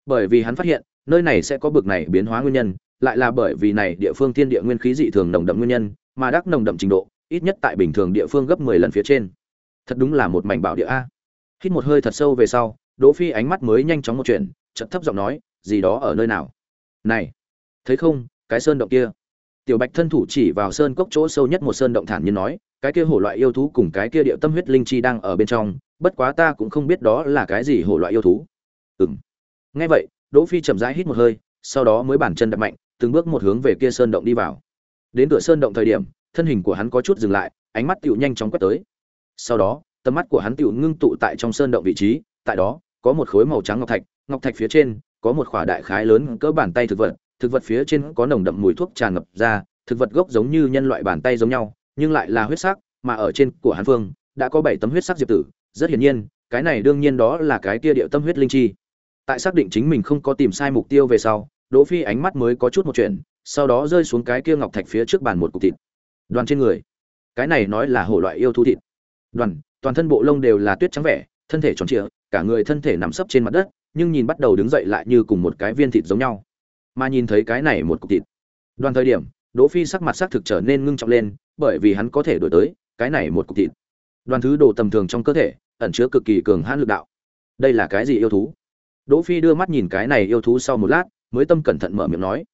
Bởi vì hắn phát hiện, nơi này sẽ có bực này biến hóa nguyên nhân lại là bởi vì này địa phương thiên địa nguyên khí dị thường nồng đậm nguyên nhân, mà đắc nồng đậm trình độ, ít nhất tại bình thường địa phương gấp 10 lần phía trên. Thật đúng là một mảnh bảo địa a. Hít một hơi thật sâu về sau, đỗ phi ánh mắt mới nhanh chóng một chuyện chợt thấp giọng nói, gì đó ở nơi nào? Này, thấy không, cái sơn động kia. Tiểu bạch thân thủ chỉ vào sơn cốc chỗ sâu nhất một sơn động thản nhiên nói, cái kia hổ loại yêu thú cùng cái kia điệu tâm huyết linh chi đang ở bên trong, bất quá ta cũng không biết đó là cái gì hổ loại yêu thú. Ừm. Nghe vậy, đỗ phi chậm rãi hít một hơi, sau đó mới bản chân đập mạnh từng bước một hướng về kia sơn động đi vào. Đến cửa sơn động thời điểm, thân hình của hắn có chút dừng lại, ánh mắt tiểu nhanh chóng quét tới. Sau đó, tầm mắt của hắn tiểu ngưng tụ tại trong sơn động vị trí, tại đó, có một khối màu trắng ngọc thạch ngọc thạch phía trên, có một khỏa đại khái lớn cỡ bàn tay thực vật thực vật phía trên có nồng đậm mùi thuốc tràn ngập ra, thực vật gốc giống như nhân loại bàn tay giống nhau, nhưng lại là huyết sắc, mà ở trên của hắn phương, đã có bảy tấm huyết sắc diệp tử. Rất hiển nhiên, cái này đương nhiên đó là cái kia điệu tâm huyết linh chi. Tại xác định chính mình không có tìm sai mục tiêu về sau đỗ phi ánh mắt mới có chút một chuyện, sau đó rơi xuống cái kia ngọc thạch phía trước bàn một cục thịt. Đoàn trên người. Cái này nói là hổ loại yêu thú thịt. Đoàn, toàn thân bộ lông đều là tuyết trắng vẻ, thân thể tròn trịa, cả người thân thể nằm sấp trên mặt đất, nhưng nhìn bắt đầu đứng dậy lại như cùng một cái viên thịt giống nhau. Mà nhìn thấy cái này một cục thịt. Đoàn thời điểm, đỗ phi sắc mặt sắc thực trở nên ngưng trọng lên, bởi vì hắn có thể đổi tới cái này một cục thịt. Đoàn thứ đồ tầm thường trong cơ thể, ẩn chứa cực kỳ cường hãn lực đạo. Đây là cái gì yêu thú? Đỗ phi đưa mắt nhìn cái này yêu thú sau một lát mới tâm cẩn thận mở miệng nói,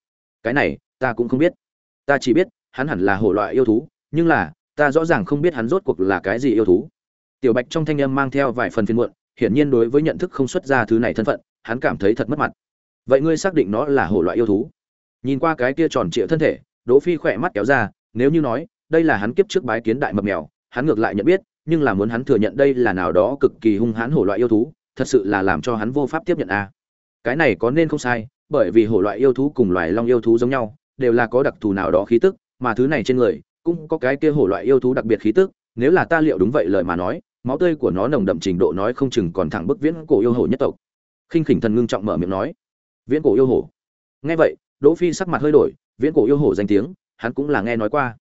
cái này, ta cũng không biết. Ta chỉ biết, hắn hẳn là hổ loại yêu thú, nhưng là, ta rõ ràng không biết hắn rốt cuộc là cái gì yêu thú. Tiểu bạch trong thanh âm mang theo vài phần phiên muộn, hiển nhiên đối với nhận thức không xuất ra thứ này thân phận, hắn cảm thấy thật mất mặt. Vậy ngươi xác định nó là hổ loại yêu thú? Nhìn qua cái kia tròn trịa thân thể, đỗ phi khỏe mắt kéo ra, nếu như nói, đây là hắn kiếp trước bái kiến đại mập mèo, hắn ngược lại nhận biết, nhưng là muốn hắn thừa nhận đây là nào đó cực kỳ hung hãn hổ loại yêu thú, thật sự là làm cho hắn vô pháp tiếp nhận a. Cái này có nên không sai bởi vì hổ loại yêu thú cùng loài long yêu thú giống nhau, đều là có đặc thù nào đó khí tức, mà thứ này trên người, cũng có cái kia hổ loại yêu thú đặc biệt khí tức, nếu là ta liệu đúng vậy lời mà nói, máu tươi của nó nồng đậm trình độ nói không chừng còn thẳng bức viễn cổ yêu hổ nhất tộc. Khinh khỉnh thần ngưng trọng mở miệng nói. Viễn cổ yêu hổ. Nghe vậy, đỗ phi sắc mặt hơi đổi, viễn cổ yêu hổ danh tiếng, hắn cũng là nghe nói qua.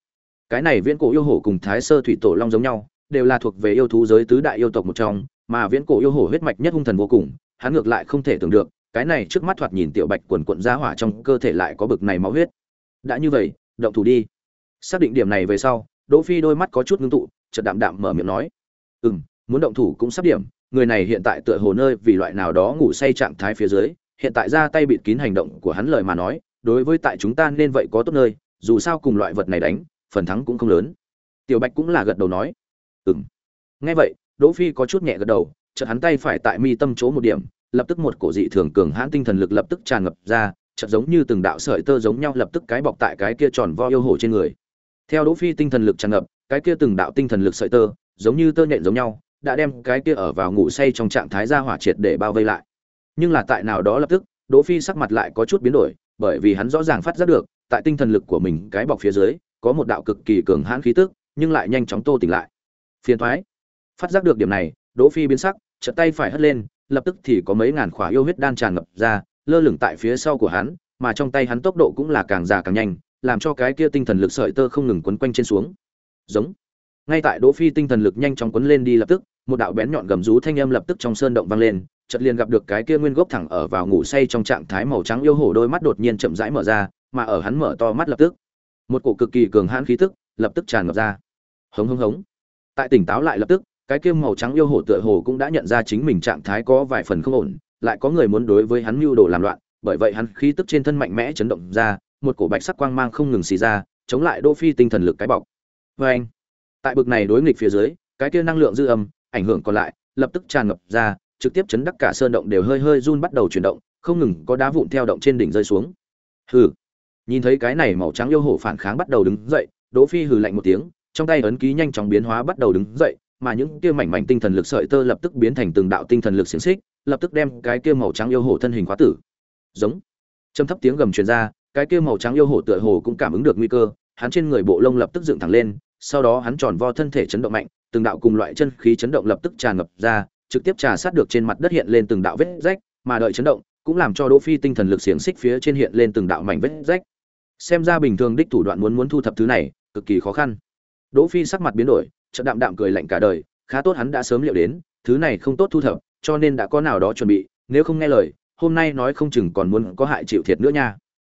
Cái này viễn cổ yêu hổ cùng thái sơ thủy tổ long giống nhau, đều là thuộc về yêu thú giới tứ đại yêu tộc một trong, mà viễn cổ yêu hổ huyết mạch nhất hung thần vô cùng, hắn ngược lại không thể tưởng được cái này trước mắt thoạt nhìn tiểu bạch quần quận ra hỏa trong cơ thể lại có bực này máu huyết. Đã như vậy, động thủ đi. Xác định điểm này về sau, đỗ phi đôi mắt có chút ngưng tụ, chợt đạm đạm mở miệng nói. Ừ muốn động thủ cũng sắp điểm, người này hiện tại tựa hồ nơi vì loại nào đó ngủ say trạng thái phía dưới, hiện tại ra tay bịt kín hành động của hắn lời mà nói, đối với tại chúng ta nên vậy có tốt nơi, dù sao cùng loại vật này đánh, phần thắng cũng không lớn. Tiểu bạch cũng là gật đầu nói. Ừ nghe vậy, đỗ phi có chút nhẹ gật đầu, chợt hắn tay phải tại mi tâm chỗ một điểm lập tức một cổ dị thường cường hãn tinh thần lực lập tức tràn ngập ra, chợt giống như từng đạo sợi tơ giống nhau lập tức cái bọc tại cái kia tròn vo yêu hổ trên người. Theo đỗ phi tinh thần lực tràn ngập, cái kia từng đạo tinh thần lực sợi tơ, giống như tơ nhện giống nhau, đã đem cái kia ở vào ngủ say trong trạng thái ra hỏa triệt để bao vây lại. Nhưng là tại nào đó lập tức, đỗ phi sắc mặt lại có chút biến đổi, bởi vì hắn rõ ràng phát giác được, tại tinh thần lực của mình cái bọc phía dưới, có một đạo cực kỳ cường hãn khí tức, nhưng lại nhanh chóng tô tỉnh lại. Phiền thoái. Phát giác được điểm này, đỗ phi biến sắc, chợt tay phải hất lên lập tức thì có mấy ngàn khỏa yêu huyết đan tràn ngập ra, lơ lửng tại phía sau của hắn, mà trong tay hắn tốc độ cũng là càng già càng nhanh, làm cho cái kia tinh thần lực sợi tơ không ngừng quấn quanh trên xuống. Giống. Ngay tại đỗ phi tinh thần lực nhanh chóng quấn lên đi lập tức, một đạo bén nhọn gầm rú thanh âm lập tức trong sơn động vang lên, chợt liền gặp được cái kia nguyên gốc thẳng ở vào ngủ say trong trạng thái màu trắng yêu hổ đôi mắt đột nhiên chậm rãi mở ra, mà ở hắn mở to mắt lập tức, một cổ cực kỳ cường hãn khí tức lập tức tràn ngập ra. Hống hống hống. Tại tỉnh táo lại lập tức cái kia màu trắng yêu hổ tựa hồ cũng đã nhận ra chính mình trạng thái có vài phần không ổn, lại có người muốn đối với hắn mưu đồ làm loạn, bởi vậy hắn khí tức trên thân mạnh mẽ chấn động ra, một cổ bạch sắc quang mang không ngừng xì ra, chống lại Đỗ phi tinh thần lực cái bọc. Vê anh tại bực này đối nghịch phía dưới, cái kia năng lượng dư âm, ảnh hưởng còn lại, lập tức tràn ngập ra, trực tiếp chấn đắc cả sơn động đều hơi hơi run bắt đầu chuyển động, không ngừng có đá vụn theo động trên đỉnh rơi xuống. Hừ. Nhìn thấy cái này màu trắng yêu hổ phản kháng bắt đầu đứng dậy, đỗ phi hừ lạnh một tiếng, trong tay ấn ký nhanh chóng biến hóa bắt đầu đứng dậy mà những kia mảnh mảnh tinh thần lực sợi tơ lập tức biến thành từng đạo tinh thần lực xiềng xích, lập tức đem cái kia màu trắng yêu hổ thân hình khóa tử. Giống. Trầm thấp tiếng gầm truyền ra, cái kia màu trắng yêu hổ tựa hồ cũng cảm ứng được nguy cơ, hắn trên người bộ lông lập tức dựng thẳng lên, sau đó hắn tròn vo thân thể chấn động mạnh, từng đạo cùng loại chân khí chấn động lập tức tràn ngập ra, trực tiếp trà sát được trên mặt đất hiện lên từng đạo vết rách, mà đợi chấn động, cũng làm cho đỗ phi tinh thần lực xiềng xích phía trên hiện lên từng đạo mảnh vết rách. Xem ra bình thường đích thủ đoạn muốn muốn thu thập thứ này, cực kỳ khó khăn. Đỗ phi sắc mặt biến đổi chợt đạm đạm cười lạnh cả đời, khá tốt hắn đã sớm liệu đến, thứ này không tốt thu thập, cho nên đã có nào đó chuẩn bị, nếu không nghe lời, hôm nay nói không chừng còn muốn có hại chịu thiệt nữa nha.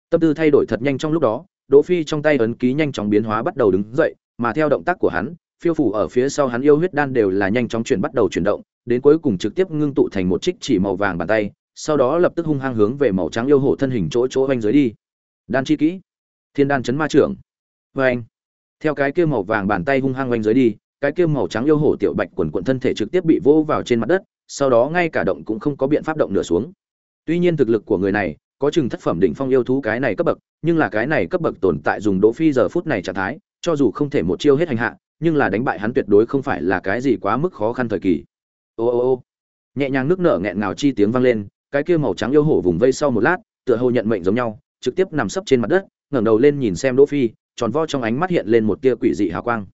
Tâm tư thay đổi thật nhanh trong lúc đó, đỗ phi trong tay ấn ký nhanh chóng biến hóa bắt đầu đứng dậy, mà theo động tác của hắn, phiêu phủ ở phía sau hắn yêu huyết đan đều là nhanh chóng chuyển bắt đầu chuyển động, đến cuối cùng trực tiếp ngưng tụ thành một trích chỉ màu vàng bàn tay, sau đó lập tức hung hăng hướng về màu trắng yêu hổ thân hình chỗ chỗ vanh dưới đi. Đan chi kỹ. Thiên đan chấn ma trưởng. Vê anh theo cái kia màu vàng bàn tay hung hăng oanh dưới đi, cái kia màu trắng yêu hổ tiểu bạch quần quận thân thể trực tiếp bị vỗ vào trên mặt đất, sau đó ngay cả động cũng không có biện pháp động nửa xuống. Tuy nhiên thực lực của người này, có chừng thất phẩm đỉnh phong yêu thú cái này cấp bậc, nhưng là cái này cấp bậc tồn tại dùng đỗ phi giờ phút này trạng thái, cho dù không thể một chiêu hết hành hạ, nhưng là đánh bại hắn tuyệt đối không phải là cái gì quá mức khó khăn thời kỳ. Ô ô ô. Nhẹ nhàng nước nở nghẹn ngào chi tiếng vang lên, cái kia màu trắng yêu hổ vùng vây sau một lát, tựa hồ nhận mệnh giống nhau, trực tiếp nằm sấp trên mặt đất, ngẩng đầu lên nhìn xem đỗ phi tròn vo trong ánh mắt hiện lên một tia quỷ dị hào quang.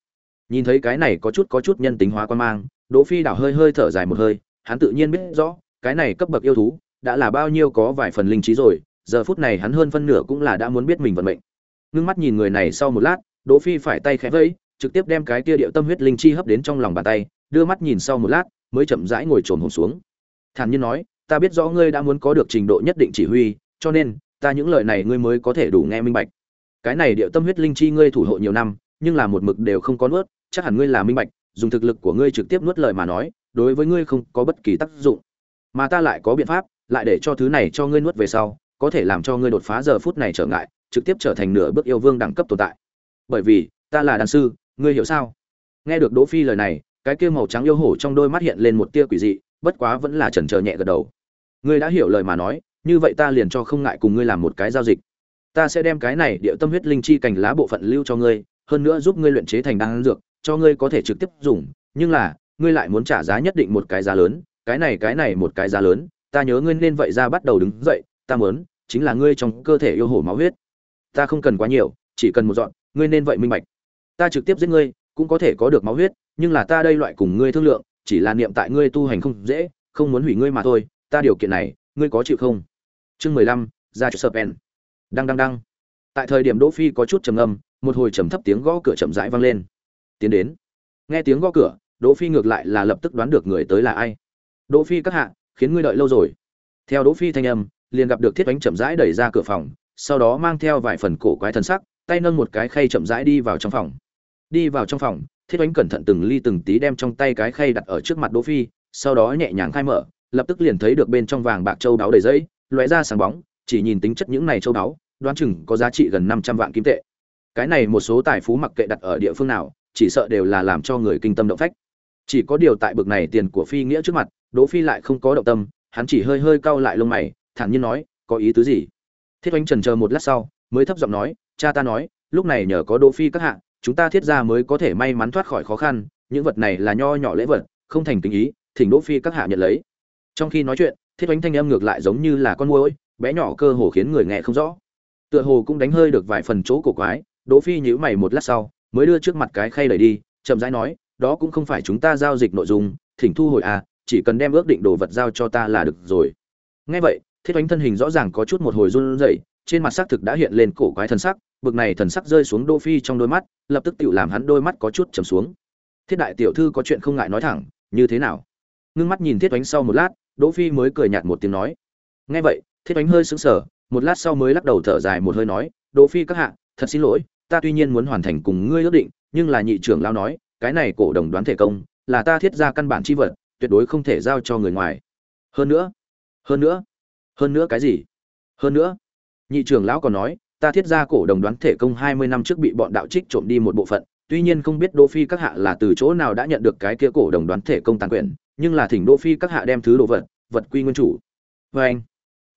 Nhìn thấy cái này có chút có chút nhân tính hóa quan mang, đỗ phi đảo hơi hơi thở dài một hơi, hắn tự nhiên biết rõ, cái này cấp bậc yêu thú đã là bao nhiêu có vài phần linh trí rồi, giờ phút này hắn hơn phân nửa cũng là đã muốn biết mình vận mệnh. Ngưng mắt nhìn người này sau một lát, đỗ phi phải tay khẽ vẫy, trực tiếp đem cái kia điệu tâm huyết linh chi hấp đến trong lòng bàn tay, đưa mắt nhìn sau một lát, mới chậm rãi ngồi trồn hồn xuống. Thản nhiên nói, ta biết rõ ngươi đã muốn có được trình độ nhất định chỉ huy, cho nên, ta những lời này ngươi mới có thể đủ nghe minh bạch cái này điệu tâm huyết linh chi ngươi thủ hộ nhiều năm, nhưng là một mực đều không có nuốt, chắc hẳn ngươi là minh bạch, dùng thực lực của ngươi trực tiếp nuốt lời mà nói, đối với ngươi không có bất kỳ tác dụng. Mà ta lại có biện pháp, lại để cho thứ này cho ngươi nuốt về sau, có thể làm cho ngươi đột phá giờ phút này trở ngại, trực tiếp trở thành nửa bước yêu vương đẳng cấp tồn tại. Bởi vì, ta là đàn sư, ngươi hiểu sao? Nghe được đỗ phi lời này, cái kia màu trắng yêu hổ trong đôi mắt hiện lên một tia quỷ dị, bất quá vẫn là chần chờ nhẹ gật đầu. Ngươi đã hiểu lời mà nói, như vậy ta liền cho không ngại cùng ngươi làm một cái giao dịch ta sẽ đem cái này địa tâm huyết linh chi cành lá bộ phận lưu cho ngươi, hơn nữa giúp ngươi luyện chế thành đan dược, cho ngươi có thể trực tiếp dùng, nhưng là, ngươi lại muốn trả giá nhất định một cái giá lớn, cái này cái này một cái giá lớn, ta nhớ ngươi nên vậy ra bắt đầu đứng dậy, ta muốn, chính là ngươi trong cơ thể yêu hổ máu huyết. Ta không cần quá nhiều, chỉ cần một dọn, ngươi nên vậy minh bạch. Ta trực tiếp giết ngươi, cũng có thể có được máu huyết, nhưng là ta đây loại cùng ngươi thương lượng, chỉ là niệm tại ngươi tu hành không dễ, không muốn hủy ngươi mà thôi, ta điều kiện này, ngươi có chịu không? Chương mười lăm, ra cho serpent đăng đăng đăng. Tại thời điểm đỗ phi có chút trầm ngâm, một hồi trầm thấp tiếng gõ cửa chậm rãi vang lên. Tiến đến. Nghe tiếng gõ cửa, đỗ phi ngược lại là lập tức đoán được người tới là ai. Đỗ phi các hạ, khiến ngươi đợi lâu rồi. Theo đỗ phi thanh âm, liền gặp được thiết ánh chậm rãi đẩy ra cửa phòng, sau đó mang theo vài phần cổ quái thần sắc, tay nâng một cái khay chậm rãi đi vào trong phòng. Đi vào trong phòng, thiết ánh cẩn thận từng ly từng tí đem trong tay cái khay đặt ở trước mặt đỗ phi, sau đó nhẹ nhàng khai mở, lập tức liền thấy được bên trong vàng bạc châu đáo đầy giấy lóe ra sáng bóng chỉ nhìn tính chất những này châu đáo đoán chừng có giá trị gần 500 vạn kim tệ. Cái này một số tài phú mặc kệ đặt ở địa phương nào, chỉ sợ đều là làm cho người kinh tâm động phách. Chỉ có điều tại bực này tiền của phi nghĩa trước mặt, đỗ phi lại không có động tâm, hắn chỉ hơi hơi cau lại lông mày, thản nhiên nói, có ý tứ gì? Thiết oanh chần chờ một lát sau, mới thấp giọng nói, cha ta nói, lúc này nhờ có đỗ phi các hạ, chúng ta thiết ra mới có thể may mắn thoát khỏi khó khăn, những vật này là nho nhỏ lễ vật, không thành tính ý, thỉnh đỗ phi các hạ nhận lấy. Trong khi nói chuyện, thiết oanh thanh âm ngược lại giống như là con muỗi bé nhỏ cơ hồ khiến người nghe không rõ. Tựa hồ cũng đánh hơi được vài phần chỗ cổ quái, đỗ phi nhíu mày một lát sau, mới đưa trước mặt cái khay đẩy đi, chậm rãi nói, đó cũng không phải chúng ta giao dịch nội dung, thỉnh thu hồi à chỉ cần đem ước định đồ vật giao cho ta là được rồi. Nghe vậy, thiết oánh thân hình rõ ràng có chút một hồi run rẩy, trên mặt xác thực đã hiện lên cổ quái thần sắc, bực này thần sắc rơi xuống đỗ phi trong đôi mắt, lập tức tự làm hắn đôi mắt có chút trầm xuống. Thiết đại tiểu thư có chuyện không ngại nói thẳng, như thế nào? Ngưng mắt nhìn thiết oánh sau một lát, đỗ phi mới cười nhạt một tiếng nói, nghe vậy thiết oánh hơi sững sờ, một lát sau mới lắc đầu thở dài một hơi nói, đỗ phi các hạ, thật xin lỗi, ta tuy nhiên muốn hoàn thành cùng ngươi ước định, nhưng là nhị trưởng lao nói, cái này cổ đồng đoán thể công, là ta thiết ra căn bản chi vật, tuyệt đối không thể giao cho người ngoài. Hơn nữa hơn nữa hơn nữa cái gì? Hơn nữa? Nhị trưởng lão còn nói, ta thiết ra cổ đồng đoán thể công hai mươi năm trước bị bọn đạo trích trộm đi một bộ phận, tuy nhiên không biết đỗ phi các hạ là từ chỗ nào đã nhận được cái kia cổ đồng đoán thể công tàn quyền nhưng là thỉnh đỗ phi các hạ đem thứ đồ vật vật quy nguyên chủ. Với anh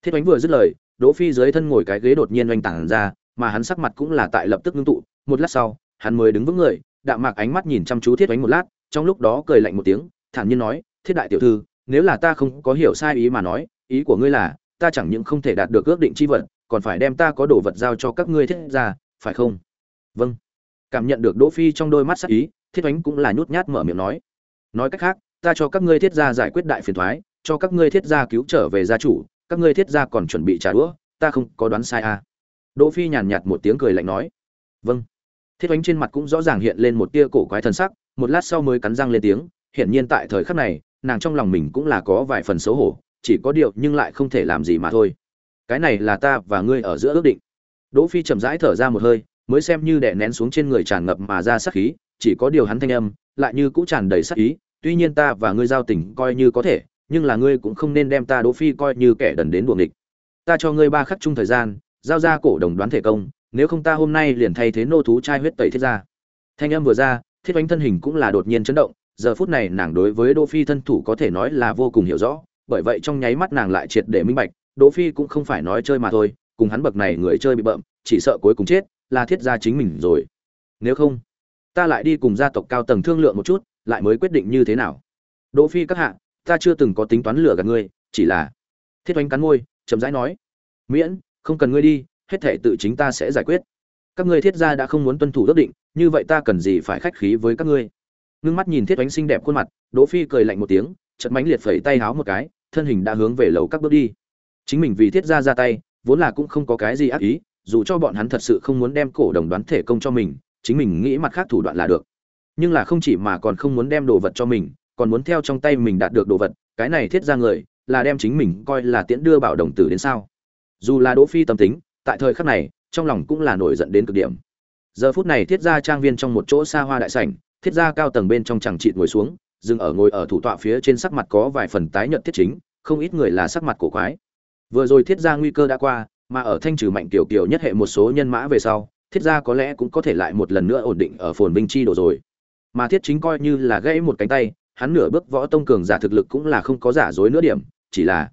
thiết oánh vừa dứt lời, đỗ phi dưới thân ngồi cái ghế đột nhiên oanh tảng ra, mà hắn sắc mặt cũng là tại lập tức ngưng tụ. Một lát sau, hắn mới đứng vững người, đạm mạc ánh mắt nhìn chăm chú thiết oánh một lát, trong lúc đó cười lạnh một tiếng, thản nhiên nói, thiết đại tiểu thư, nếu là ta không có hiểu sai ý mà nói, ý của ngươi là, ta chẳng những không thể đạt được ước định chi vật, còn phải đem ta có đồ vật giao cho các ngươi thiết ra phải không? Vâng. Cảm nhận được đỗ phi trong đôi mắt sắc ý, thiết oánh cũng là nhút nhát mở miệng nói nói cách khác, ta cho các ngươi thiết gia giải quyết đại phiền thoái, cho các ngươi thiết gia cứu trở về gia chủ các ngươi thiết gia còn chuẩn bị trả đũa, ta không có đoán sai à. Đỗ phi nhàn nhạt một tiếng cười lạnh nói. Vâng. Thiết oánh trên mặt cũng rõ ràng hiện lên một tia cổ quái thần sắc, một lát sau mới cắn răng lên tiếng, hiển nhiên tại thời khắc này, nàng trong lòng mình cũng là có vài phần xấu hổ, chỉ có điều nhưng lại không thể làm gì mà thôi. Cái này là ta và ngươi ở giữa ước định. Đỗ phi chậm rãi thở ra một hơi, mới xem như đè nén xuống trên người tràn ngập mà ra sát khí, chỉ có điều hắn thanh âm, lại như cũ tràn đầy sát ý, tuy nhiên ta và ngươi giao tình coi như có thể nhưng là ngươi cũng không nên đem ta đỗ phi coi như kẻ đần đến buồng địch ta cho ngươi ba khắc chung thời gian, giao ra cổ đồng đoán thể công, nếu không ta hôm nay liền thay thế nô thú trai huyết tẩy thiết ra thanh âm vừa ra, thiết oánh thân hình cũng là đột nhiên chấn động, giờ phút này nàng đối với đỗ phi thân thủ có thể nói là vô cùng hiểu rõ, bởi vậy trong nháy mắt nàng lại triệt để minh bạch, đỗ phi cũng không phải nói chơi mà thôi, cùng hắn bậc này người chơi bị bậm chỉ sợ cuối cùng chết, là thiết gia chính mình rồi. Nếu không, ta lại đi cùng gia tộc cao tầng thương lượng một chút, lại mới quyết định như thế nào. Đỗ phi các hạ ta chưa từng có tính toán lừa gạt ngươi, chỉ là thiết oanh cắn môi, chậm rãi nói, miễn, không cần ngươi đi, hết thể tự chính ta sẽ giải quyết. Các ngươi thiết gia đã không muốn tuân thủ ước định, như vậy ta cần gì phải khách khí với các ngươi? Ngưng mắt nhìn thiết oánh xinh đẹp khuôn mặt, đỗ phi cười lạnh một tiếng chật mánh liệt phẩy tay háo một cái, thân hình đã hướng về lầu các bước đi. Chính mình vì thiết gia ra tay, vốn là cũng không có cái gì ác ý, dù cho bọn hắn thật sự không muốn đem cổ đồng đoán thể công cho mình, chính mình nghĩ mặt khác thủ đoạn là được. Nhưng là không chỉ mà còn không muốn đem đồ vật cho mình còn muốn theo trong tay mình đạt được đồ vật, cái này thiết ra người, là đem chính mình coi là tiễn đưa bảo đồng tử đến sao. Dù là đỗ phi tâm tính, tại thời khắc này, trong lòng cũng là nổi giận đến cực điểm. Giờ phút này thiết gia trang viên trong một chỗ xa hoa đại sảnh, thiết gia cao tầng bên trong chẳng chịt ngồi xuống, dừng ở ngồi ở thủ tọa phía trên sắc mặt có vài phần tái nhợt thiết chính, không ít người là sắc mặt cổ quái. Vừa rồi thiết gia nguy cơ đã qua, mà ở thanh trừ mạnh tiểu kiều nhất hệ một số nhân mã về sau, thiết gia có lẽ cũng có thể lại một lần nữa ổn định ở phồn binh chi đồ rồi. Mà thiết chính coi như là gãy một cánh tay hắn nửa bước võ tông cường giả thực lực cũng là không có giả dối nữa điểm, chỉ là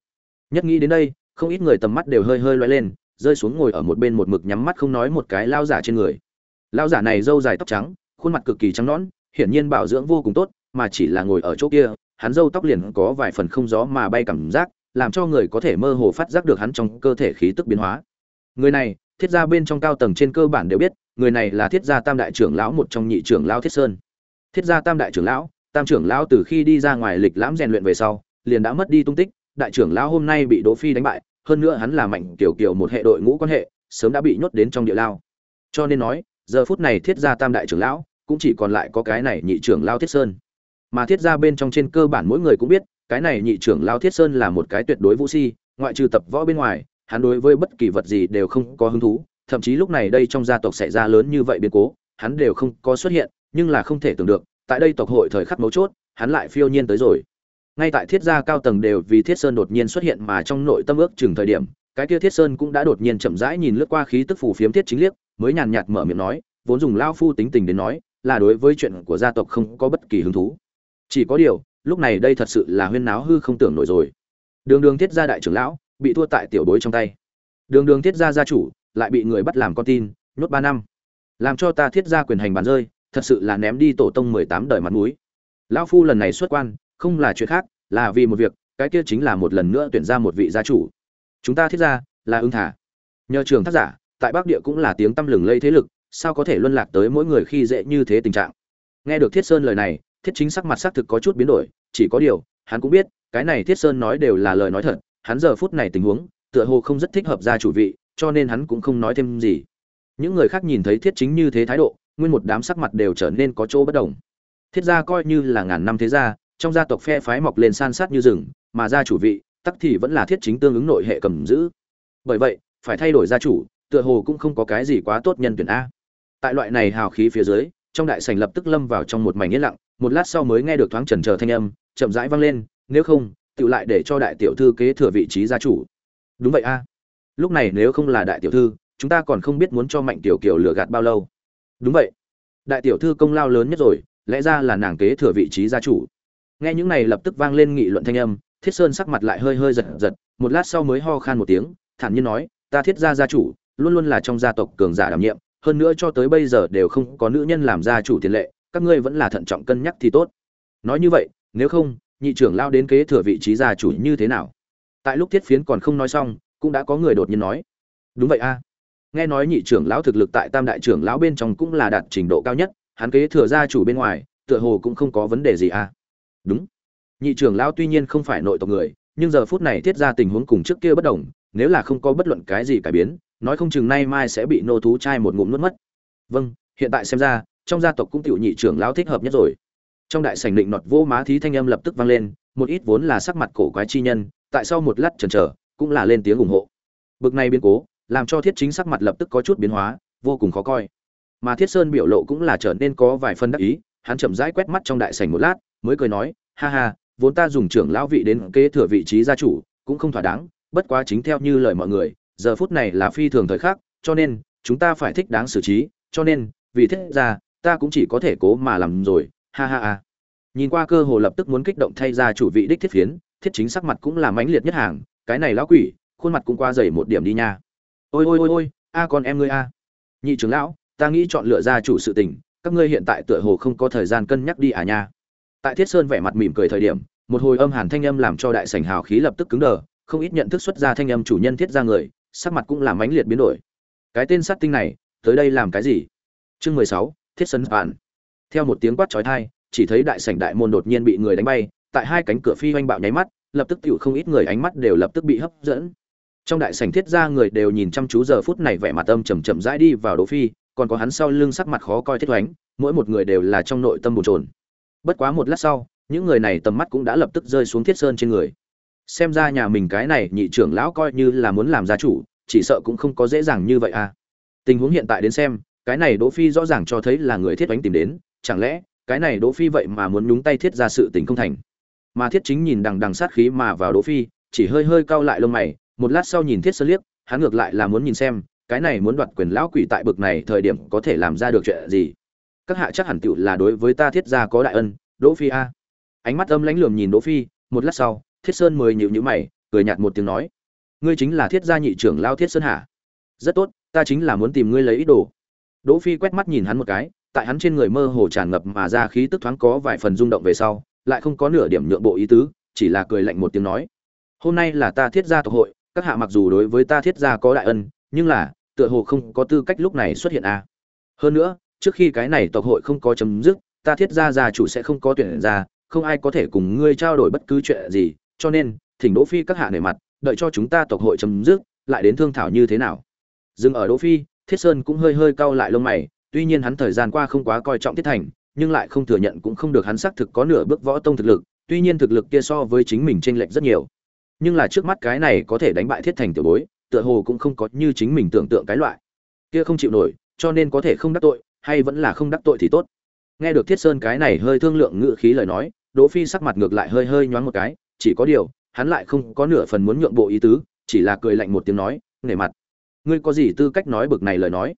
nhất nghĩ đến đây, không ít người tầm mắt đều hơi hơi loay lên, rơi xuống ngồi ở một bên một mực nhắm mắt không nói một cái lao giả trên người. Lao giả này râu dài tóc trắng, khuôn mặt cực kỳ trắng nõn, hiển nhiên bảo dưỡng vô cùng tốt, mà chỉ là ngồi ở chỗ kia, hắn râu tóc liền có vài phần không gió mà bay cảm giác, làm cho người có thể mơ hồ phát giác được hắn trong cơ thể khí tức biến hóa. Người này, thiết gia bên trong cao tầng trên cơ bản đều biết, người này là thiết gia tam đại trưởng lão một trong nhị trưởng lão thiết sơn. Thiết gia tam đại trưởng lão tam trưởng lão từ khi đi ra ngoài lịch lãm rèn luyện về sau, liền đã mất đi tung tích, đại trưởng lão hôm nay bị đỗ phi đánh bại, hơn nữa hắn là mạnh kiểu kiểu một hệ đội ngũ quan hệ, sớm đã bị nhốt đến trong địa lao. Cho nên nói, giờ phút này thiết gia tam đại trưởng lão, cũng chỉ còn lại có cái này nhị trưởng lão thiết sơn. Mà thiết gia bên trong trên cơ bản mỗi người cũng biết, cái này nhị trưởng lão thiết sơn là một cái tuyệt đối vũ si, ngoại trừ tập võ bên ngoài, hắn đối với bất kỳ vật gì đều không có hứng thú, thậm chí lúc này đây trong gia tộc xảy ra lớn như vậy biến cố, hắn đều không có xuất hiện, nhưng là không thể tưởng được tại đây tộc hội thời khắc mấu chốt, hắn lại phiêu nhiên tới rồi. Ngay tại thiết gia cao tầng đều vì thiết sơn đột nhiên xuất hiện mà trong nội tâm ước chừng thời điểm, cái kia thiết sơn cũng đã đột nhiên chậm rãi nhìn lướt qua khí tức phủ phiếm thiết chính liếc, mới nhàn nhạt mở miệng nói, vốn dùng lao phu tính tình đến nói, là đối với chuyện của gia tộc không có bất kỳ hứng thú. Chỉ có điều, lúc này đây thật sự là huyên náo hư không tưởng nổi rồi. Đường đường thiết gia đại trưởng lão, bị thua tại tiểu bối trong tay. Đường đường thiết gia gia chủ, lại bị người bắt làm con tin, nhốt ba năm. Làm cho ta thiết gia quyền hành bàn rơi thật sự là ném đi tổ tông mười tám đời mặt mũi. Lão phu lần này xuất quan, không là chuyện khác, là vì một việc, cái kia chính là một lần nữa tuyển ra một vị gia chủ. Chúng ta thiết gia là ưng thả. Nhờ trường tác giả, tại bắc địa cũng là tiếng tăm lừng lây thế lực, sao có thể luân lạc tới mỗi người khi dễ như thế tình trạng? Nghe được thiết sơn lời này, thiết chính sắc mặt sắc thực có chút biến đổi, chỉ có điều, hắn cũng biết, cái này thiết sơn nói đều là lời nói thật, hắn giờ phút này tình huống, tựa hồ không rất thích hợp gia chủ vị, cho nên hắn cũng không nói thêm gì. Những người khác nhìn thấy thiết chính như thế thái độ nguyên một đám sắc mặt đều trở nên có chỗ bất đồng. Thiết gia coi như là ngàn năm thế gia, trong gia tộc phe phái mọc lên san sát như rừng, mà gia chủ vị, tắc thì vẫn là thiết chính tương ứng nội hệ cầm giữ. Bởi vậy, phải thay đổi gia chủ, tựa hồ cũng không có cái gì quá tốt nhân tuyển a. Tại loại này hào khí phía dưới, trong đại sảnh lập tức lâm vào trong một mảnh yên lặng, một lát sau mới nghe được thoáng trần chờ thanh âm, chậm rãi vang lên, nếu không, tự lại để cho đại tiểu thư kế thừa vị trí gia chủ. Đúng vậy a. Lúc này nếu không là đại tiểu thư, chúng ta còn không biết muốn cho mạnh tiểu kiều lừa gạt bao lâu đúng vậy. Đại tiểu thư công lao lớn nhất rồi, lẽ ra là nàng kế thừa vị trí gia chủ. Nghe những này lập tức vang lên nghị luận thanh âm, thiết sơn sắc mặt lại hơi hơi giật giật, một lát sau mới ho khan một tiếng, thản nhiên nói, ta thiết gia gia chủ, luôn luôn là trong gia tộc cường giả đảm nhiệm, hơn nữa cho tới bây giờ đều không có nữ nhân làm gia chủ tiền lệ, các ngươi vẫn là thận trọng cân nhắc thì tốt. Nói như vậy, nếu không, nhị trưởng lao đến kế thừa vị trí gia chủ như thế nào? Tại lúc thiết phiến còn không nói xong, cũng đã có người đột nhiên nói, đúng vậy a nghe nói nhị trưởng lão thực lực tại tam đại trưởng lão bên trong cũng là đạt trình độ cao nhất, hắn kế thừa gia chủ bên ngoài, tựa hồ cũng không có vấn đề gì à? đúng. Nhị trưởng lão tuy nhiên không phải nội tộc người, nhưng giờ phút này thiết ra tình huống cùng trước kia bất đồng, nếu là không có bất luận cái gì cải biến, nói không chừng nay mai sẽ bị nô thú trai một ngụm nuốt mất. Vâng hiện tại xem ra, trong gia tộc cũng tiểu nhị trưởng lão thích hợp nhất rồi. Trong đại sảnh định nọt vô má thí thanh âm lập tức vang lên, một ít vốn là sắc mặt cổ quái chi nhân, tại sau một lát chần chờ, cũng là lên tiếng ủng hộ. Bực này biến cố làm cho thiết chính sắc mặt lập tức có chút biến hóa, vô cùng khó coi. Mà thiết sơn biểu lộ cũng là trở nên có vài phân đắc ý, hắn chậm rãi quét mắt trong đại sảnh một lát, mới cười nói, ha ha, vốn ta dùng trưởng lão vị đến kế thừa vị trí gia chủ, cũng không thỏa đáng, bất quá chính theo như lời mọi người, giờ phút này là phi thường thời khắc, cho nên, chúng ta phải thích đáng xử trí, cho nên, vì thế ra ta cũng chỉ có thể cố mà làm rồi, ha ha ha. Nhìn qua cơ hồ lập tức muốn kích động thay ra chủ vị đích thiết phiến, thiết chính sắc mặt cũng là mãnh liệt nhất hàng, cái này lão quỷ, khuôn mặt cũng qua dày một điểm đi nha ôi ôi ôi ôi, a con em ngươi a. Nhị trưởng lão, ta nghĩ chọn lựa gia chủ sự tình, các ngươi hiện tại tựa hồ không có thời gian cân nhắc đi à nha. Tại thiết sơn vẻ mặt mỉm cười thời điểm, một hồi âm hàn thanh âm làm cho đại sảnh hào khí lập tức cứng đờ, không ít nhận thức xuất ra thanh âm chủ nhân thiết ra người, sắc mặt cũng làm mãnh liệt biến đổi. Cái tên sát tinh này, tới đây làm cái gì? Chương mười sáu, thiết sân bản theo một tiếng quát chói tai, chỉ thấy đại sảnh đại môn đột nhiên bị người đánh bay, tại hai cánh cửa phi oanh bạo nháy mắt, lập tức tiểu không ít người ánh mắt đều lập tức bị hấp dẫn trong đại sảnh thiết ra người đều nhìn chăm chú giờ phút này vẻ mặt âm trầm trầm rãi đi vào đỗ phi, còn có hắn sau lưng sắc mặt khó coi thiết thoáng mỗi một người đều là trong nội tâm bồn chồn. Bất quá một lát sau, những người này tầm mắt cũng đã lập tức rơi xuống thiết sơn trên người. Xem ra nhà mình cái này nhị trưởng lão coi như là muốn làm gia chủ, chỉ sợ cũng không có dễ dàng như vậy à. Tình huống hiện tại đến xem, cái này đỗ phi rõ ràng cho thấy là người thiết oánh tìm đến, chẳng lẽ, cái này đỗ phi vậy mà muốn nhúng tay thiết ra sự tình không thành? Mà thiết chính nhìn đằng đằng sát khí mà vào đỗ phi, chỉ hơi hơi cau lại lông mày một lát sau nhìn thiết sơn liếc, hắn ngược lại là muốn nhìn xem, cái này muốn đoạt quyền lão quỷ tại bực này thời điểm có thể làm ra được chuyện gì. Các hạ chắc hẳn tựu là đối với ta thiết gia có đại ân, đỗ phi a. Ánh mắt âm lãnh lườm nhìn đỗ phi, một lát sau, thiết sơn mười nhịu nhữ mày, cười nhạt một tiếng nói. Ngươi chính là thiết gia nhị trưởng lao thiết sơn hả? Rất tốt, ta chính là muốn tìm ngươi lấy ý đồ. Đỗ phi quét mắt nhìn hắn một cái, tại hắn trên người mơ hồ tràn ngập mà ra khí tức thoáng có vài phần rung động về sau, lại không có nửa điểm nhượng bộ ý tứ, chỉ là cười lạnh một tiếng nói. Hôm nay là ta thiết gia tộc hội các hạ mặc dù đối với ta thiết gia có đại ân, nhưng là, tựa hồ không có tư cách lúc này xuất hiện a à. hơn nữa, trước khi cái này tộc hội không có chấm dứt, ta thiết gia gia chủ sẽ không có tuyển ra, không ai có thể cùng ngươi trao đổi bất cứ chuyện gì, cho nên, thỉnh đỗ phi các hạ nể mặt, đợi cho chúng ta tộc hội chấm dứt, lại đến thương thảo như thế nào dừng ở đỗ phi, thiết sơn cũng hơi hơi cau lại lông mày, tuy nhiên hắn thời gian qua không quá coi trọng thiết thành, nhưng lại không thừa nhận cũng không được hắn xác thực có nửa bước võ tông thực lực, tuy nhiên thực lực kia so với chính mình chênh lệch rất nhiều nhưng là trước mắt cái này có thể đánh bại thiết thành tiểu bối, tựa hồ cũng không có như chính mình tưởng tượng cái loại. Kia không chịu nổi, cho nên có thể không đắc tội, hay vẫn là không đắc tội thì tốt. Nghe được thiết sơn cái này hơi thương lượng ngự khí lời nói, đỗ phi sắc mặt ngược lại hơi hơi nhoáng một cái, chỉ có điều, hắn lại không có nửa phần muốn nhượng bộ ý tứ, chỉ là cười lạnh một tiếng nói, nể mặt, ngươi có gì tư cách nói bực này lời nói?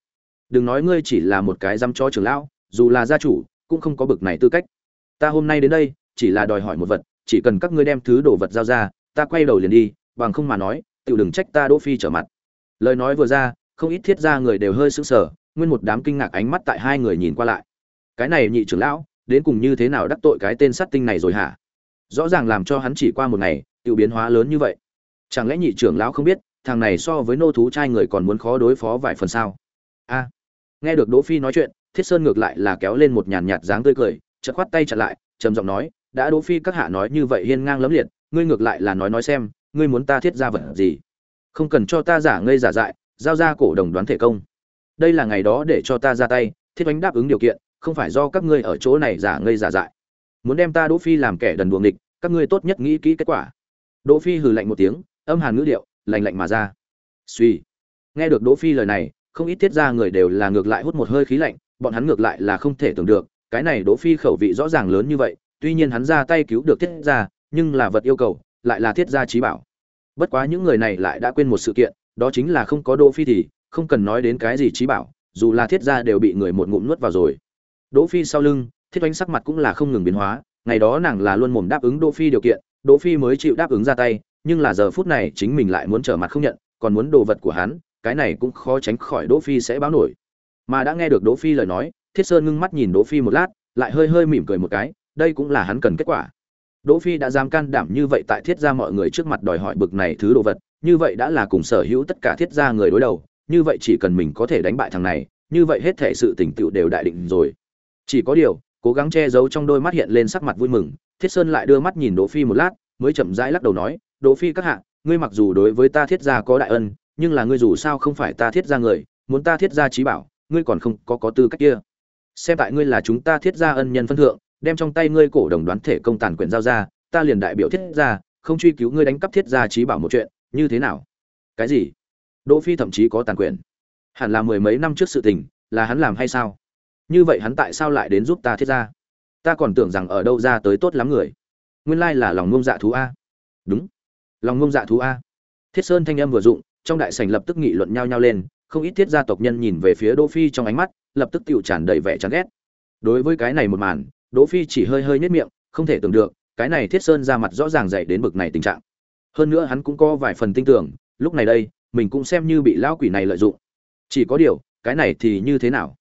Đừng nói ngươi chỉ là một cái dăm cho trưởng lão, dù là gia chủ, cũng không có bực này tư cách. Ta hôm nay đến đây, chỉ là đòi hỏi một vật, chỉ cần các ngươi đem thứ đồ vật giao ra ta quay đầu liền đi, bằng không mà nói tự đừng trách ta đỗ phi trở mặt. Lời nói vừa ra, không ít thiết gia người đều hơi sững sờ, nguyên một đám kinh ngạc ánh mắt tại hai người nhìn qua lại. Cái này nhị trưởng lão, đến cùng như thế nào đắc tội cái tên sát tinh này rồi hả? Rõ ràng làm cho hắn chỉ qua một ngày tự biến hóa lớn như vậy. Chẳng lẽ nhị trưởng lão không biết, thằng này so với nô thú trai người còn muốn khó đối phó vài phần sao? A! Nghe được đỗ phi nói chuyện, thiết sơn ngược lại là kéo lên một nhàn nhạt dáng tươi cười, chợt khoát tay chặn lại, trầm giọng nói, đã đỗ phi các hạ nói như vậy hiên ngang lấm liệt ngươi ngược lại là nói nói xem, ngươi muốn ta thiết ra vật gì? Không cần cho ta giả ngây giả dại, giao ra cổ đồng đoán thể công. Đây là ngày đó để cho ta ra tay, thiết oánh đáp ứng điều kiện, không phải do các ngươi ở chỗ này giả ngây giả dại. Muốn đem ta đỗ phi làm kẻ đần buồng địch các ngươi tốt nhất nghĩ kỹ kết quả. Đỗ phi hừ lạnh một tiếng, âm hàn ngữ điệu, lạnh lạnh mà ra. Suy. Nghe được đỗ phi lời này, không ít thiết ra người đều là ngược lại hút một hơi khí lạnh, bọn hắn ngược lại là không thể tưởng được, cái này đỗ phi khẩu vị rõ ràng lớn như vậy, tuy nhiên hắn ra tay cứu được thiết gia nhưng là vật yêu cầu, lại là thiết gia trí bảo. Bất quá những người này lại đã quên một sự kiện, đó chính là không có đỗ phi thì không cần nói đến cái gì trí bảo, dù là thiết gia đều bị người một ngụm nuốt vào rồi. Đỗ phi sau lưng, thiết oanh sắc mặt cũng là không ngừng biến hóa, ngày đó nàng là luôn mồm đáp ứng đỗ phi điều kiện, đỗ phi mới chịu đáp ứng ra tay, nhưng là giờ phút này chính mình lại muốn trở mặt không nhận, còn muốn đồ vật của hắn, cái này cũng khó tránh khỏi đỗ phi sẽ báo nổi. Mà đã nghe được đỗ phi lời nói, thiết sơn ngưng mắt nhìn đỗ phi một lát, lại hơi hơi mỉm cười một cái, đây cũng là hắn cần kết quả đỗ phi đã dám can đảm như vậy tại thiết gia mọi người trước mặt đòi hỏi bực này thứ đồ vật, như vậy đã là cùng sở hữu tất cả thiết gia người đối đầu, như vậy chỉ cần mình có thể đánh bại thằng này, như vậy hết thể sự tình tựu đều đại định rồi. Chỉ có điều, cố gắng che giấu trong đôi mắt hiện lên sắc mặt vui mừng, thiết sơn lại đưa mắt nhìn đỗ phi một lát, mới chậm rãi lắc đầu nói, đỗ phi các hạ, ngươi mặc dù đối với ta thiết gia có đại ân, nhưng là ngươi dù sao không phải ta thiết gia người, muốn ta thiết gia trí bảo, ngươi còn không có có tư cách kia. Xem tại ngươi là chúng ta thiết gia ân nhân phân thượng đem trong tay ngươi cổ đồng đoán thể công tàn quyền giao ra, ta liền đại biểu thiết gia, không truy cứu ngươi đánh cắp thiết gia trí bảo một chuyện, như thế nào? Cái gì? Đỗ phi thậm chí có tàn quyền hẳn là mười mấy năm trước sự tình, là hắn làm hay sao? Như vậy hắn tại sao lại đến giúp ta thiết gia? Ta còn tưởng rằng ở đâu ra tới tốt lắm người. Nguyên lai là lòng ngông dạ thú a. Đúng. Lòng ngông dạ thú a. Thiết sơn thanh âm vừa dụng, trong đại sảnh lập tức nghị luận nhau nhau lên, không ít thiết gia tộc nhân nhìn về phía đỗ phi trong ánh mắt, lập tức tiêu tràn đầy vẻ chán ghét. Đối với cái này một màn đỗ phi chỉ hơi hơi nhếch miệng, không thể tưởng được, cái này thiết sơn ra mặt rõ ràng dậy đến bực này tình trạng. Hơn nữa hắn cũng có vài phần tin tưởng, lúc này đây, mình cũng xem như bị lão quỷ này lợi dụng. Chỉ có điều, cái này thì như thế nào?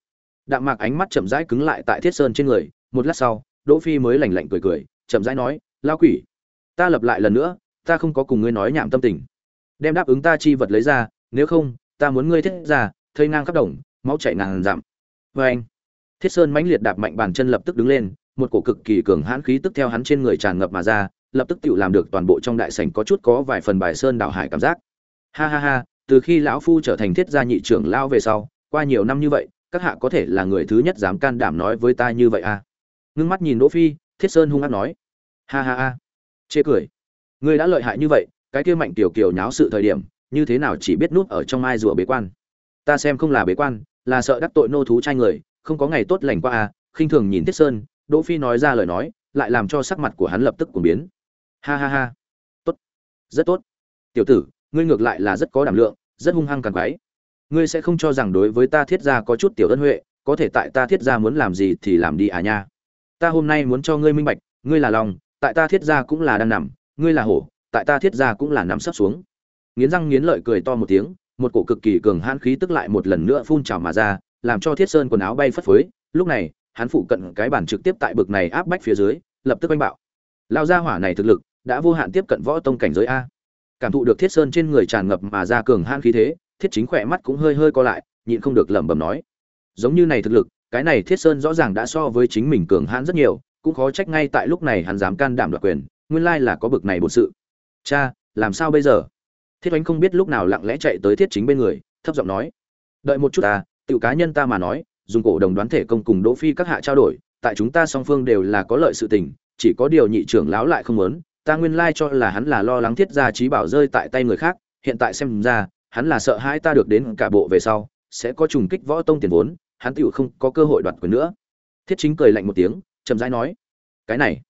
Đạm mạc ánh mắt chậm rãi cứng lại tại thiết sơn trên người, một lát sau, đỗ phi mới lạnh lạnh cười cười, chậm rãi nói, lão quỷ, ta lập lại lần nữa, ta không có cùng ngươi nói nhảm tâm tình. Đem đáp ứng ta chi vật lấy ra, nếu không, ta muốn ngươi thiết ra, thây ngang khắp đồng, máu chảy ngàn dặm. Vê anh thiết sơn mãnh liệt đạp mạnh bàn chân lập tức đứng lên, một cổ cực kỳ cường hãn khí tức theo hắn trên người tràn ngập mà ra, lập tức tựu làm được toàn bộ trong đại sảnh có chút có vài phần bài sơn đảo hải cảm giác. Ha ha ha, từ khi lão phu trở thành thiết gia nhị trưởng lao về sau, qua nhiều năm như vậy, các hạ có thể là người thứ nhất dám can đảm nói với ta như vậy à? Ngưng mắt nhìn đỗ phi, thiết sơn hung hăng nói. Ha ha ha, chê cười. Ngươi đã lợi hại như vậy, cái kia mạnh tiểu kiều nháo sự thời điểm, như thế nào chỉ biết núp ở trong ai rùa bế quan? Ta xem không là bế quan, là sợ đắc tội nô thú trai người không có ngày tốt lành qua à khinh thường nhìn thiết sơn, đỗ phi nói ra lời nói, lại làm cho sắc mặt của hắn lập tức cuồng biến. Ha ha ha. Tốt. Rất tốt. Tiểu tử, ngươi ngược lại là rất có đảm lượng, rất hung hăng càng quái. Ngươi sẽ không cho rằng đối với ta thiết gia có chút tiểu ân huệ, có thể tại ta thiết gia muốn làm gì thì làm đi à nha. Ta hôm nay muốn cho ngươi minh bạch, ngươi là lòng, tại ta thiết gia cũng là đang nằm, ngươi là hổ, tại ta thiết gia cũng là nằm sấp xuống. Nghiến răng nghiến lợi cười to một tiếng, một cổ cực kỳ cường hãn khí tức lại một lần nữa phun trào mà ra làm cho thiết sơn quần áo bay phất phới. Lúc này, hắn phụ cận cái bản trực tiếp tại bực này áp bách phía dưới, lập tức oanh bạo. Lao ra hỏa này thực lực, đã vô hạn tiếp cận võ tông cảnh giới a. Cảm thụ được thiết sơn trên người tràn ngập mà ra cường han khí thế, thiết chính khỏe mắt cũng hơi hơi co lại, nhịn không được lẩm bẩm nói. Giống như này thực lực, cái này thiết sơn rõ ràng đã so với chính mình cường hãn rất nhiều, cũng khó trách ngay tại lúc này hắn dám can đảm đoạt quyền, nguyên lai là có bực này bổn sự. Cha, làm sao bây giờ? Thiết oánh không biết lúc nào lặng lẽ chạy tới thiết chính bên người, thấp giọng nói. Đợi một chút ta tự cá nhân ta mà nói, dùng cổ đồng đoán thể công cùng đỗ phi các hạ trao đổi, tại chúng ta song phương đều là có lợi sự tình, chỉ có điều nhị trưởng lão lại không muốn, ta nguyên lai cho là hắn là lo lắng thiết gia trí bảo rơi tại tay người khác, hiện tại xem ra, hắn là sợ hãi ta được đến cả bộ về sau, sẽ có trùng kích võ tông tiền vốn, hắn tựu không có cơ hội đoạt quyền nữa. Thiết chính cười lạnh một tiếng, chậm rãi nói, cái này.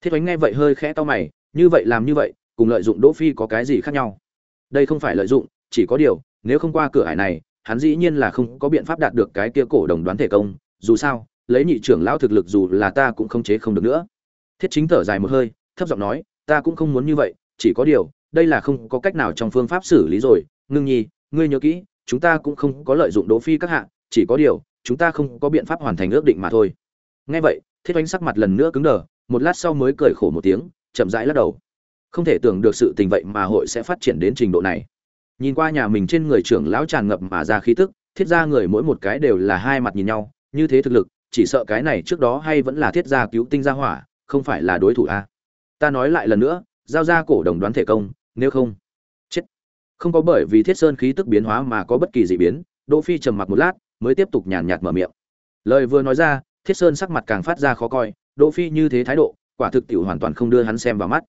Thiết oánh nghe vậy hơi khẽ to mày, như vậy làm như vậy, cùng lợi dụng đỗ phi có cái gì khác nhau? Đây không phải lợi dụng, chỉ có điều, nếu không qua cửa hải này hắn dĩ nhiên là không có biện pháp đạt được cái kia cổ đồng đoán thể công, dù sao, lấy nhị trưởng lão thực lực dù là ta cũng không chế không được nữa. Thiết chính thở dài một hơi, thấp giọng nói, ta cũng không muốn như vậy, chỉ có điều, đây là không có cách nào trong phương pháp xử lý rồi. Ngưng nhi, ngươi nhớ kỹ, chúng ta cũng không có lợi dụng đỗ phi các hạ, chỉ có điều, chúng ta không có biện pháp hoàn thành ước định mà thôi. Nghe vậy, thiết oánh sắc mặt lần nữa cứng đờ, một lát sau mới cười khổ một tiếng, chậm rãi lắc đầu. Không thể tưởng được sự tình vậy mà hội sẽ phát triển đến trình độ này nhìn qua nhà mình trên người trưởng lão tràn ngập mà ra khí tức, thiết ra người mỗi một cái đều là hai mặt nhìn nhau, như thế thực lực, chỉ sợ cái này trước đó hay vẫn là thiết gia cứu tinh gia hỏa, không phải là đối thủ a. Ta nói lại lần nữa, giao ra cổ đồng đoán thể công, nếu không, chết. Không có bởi vì thiết sơn khí tức biến hóa mà có bất kỳ dị biến, đỗ phi trầm mặc một lát, mới tiếp tục nhàn nhạt mở miệng. Lời vừa nói ra, thiết sơn sắc mặt càng phát ra khó coi, đỗ phi như thế thái độ, quả thực tiểu hoàn toàn không đưa hắn xem vào mắt.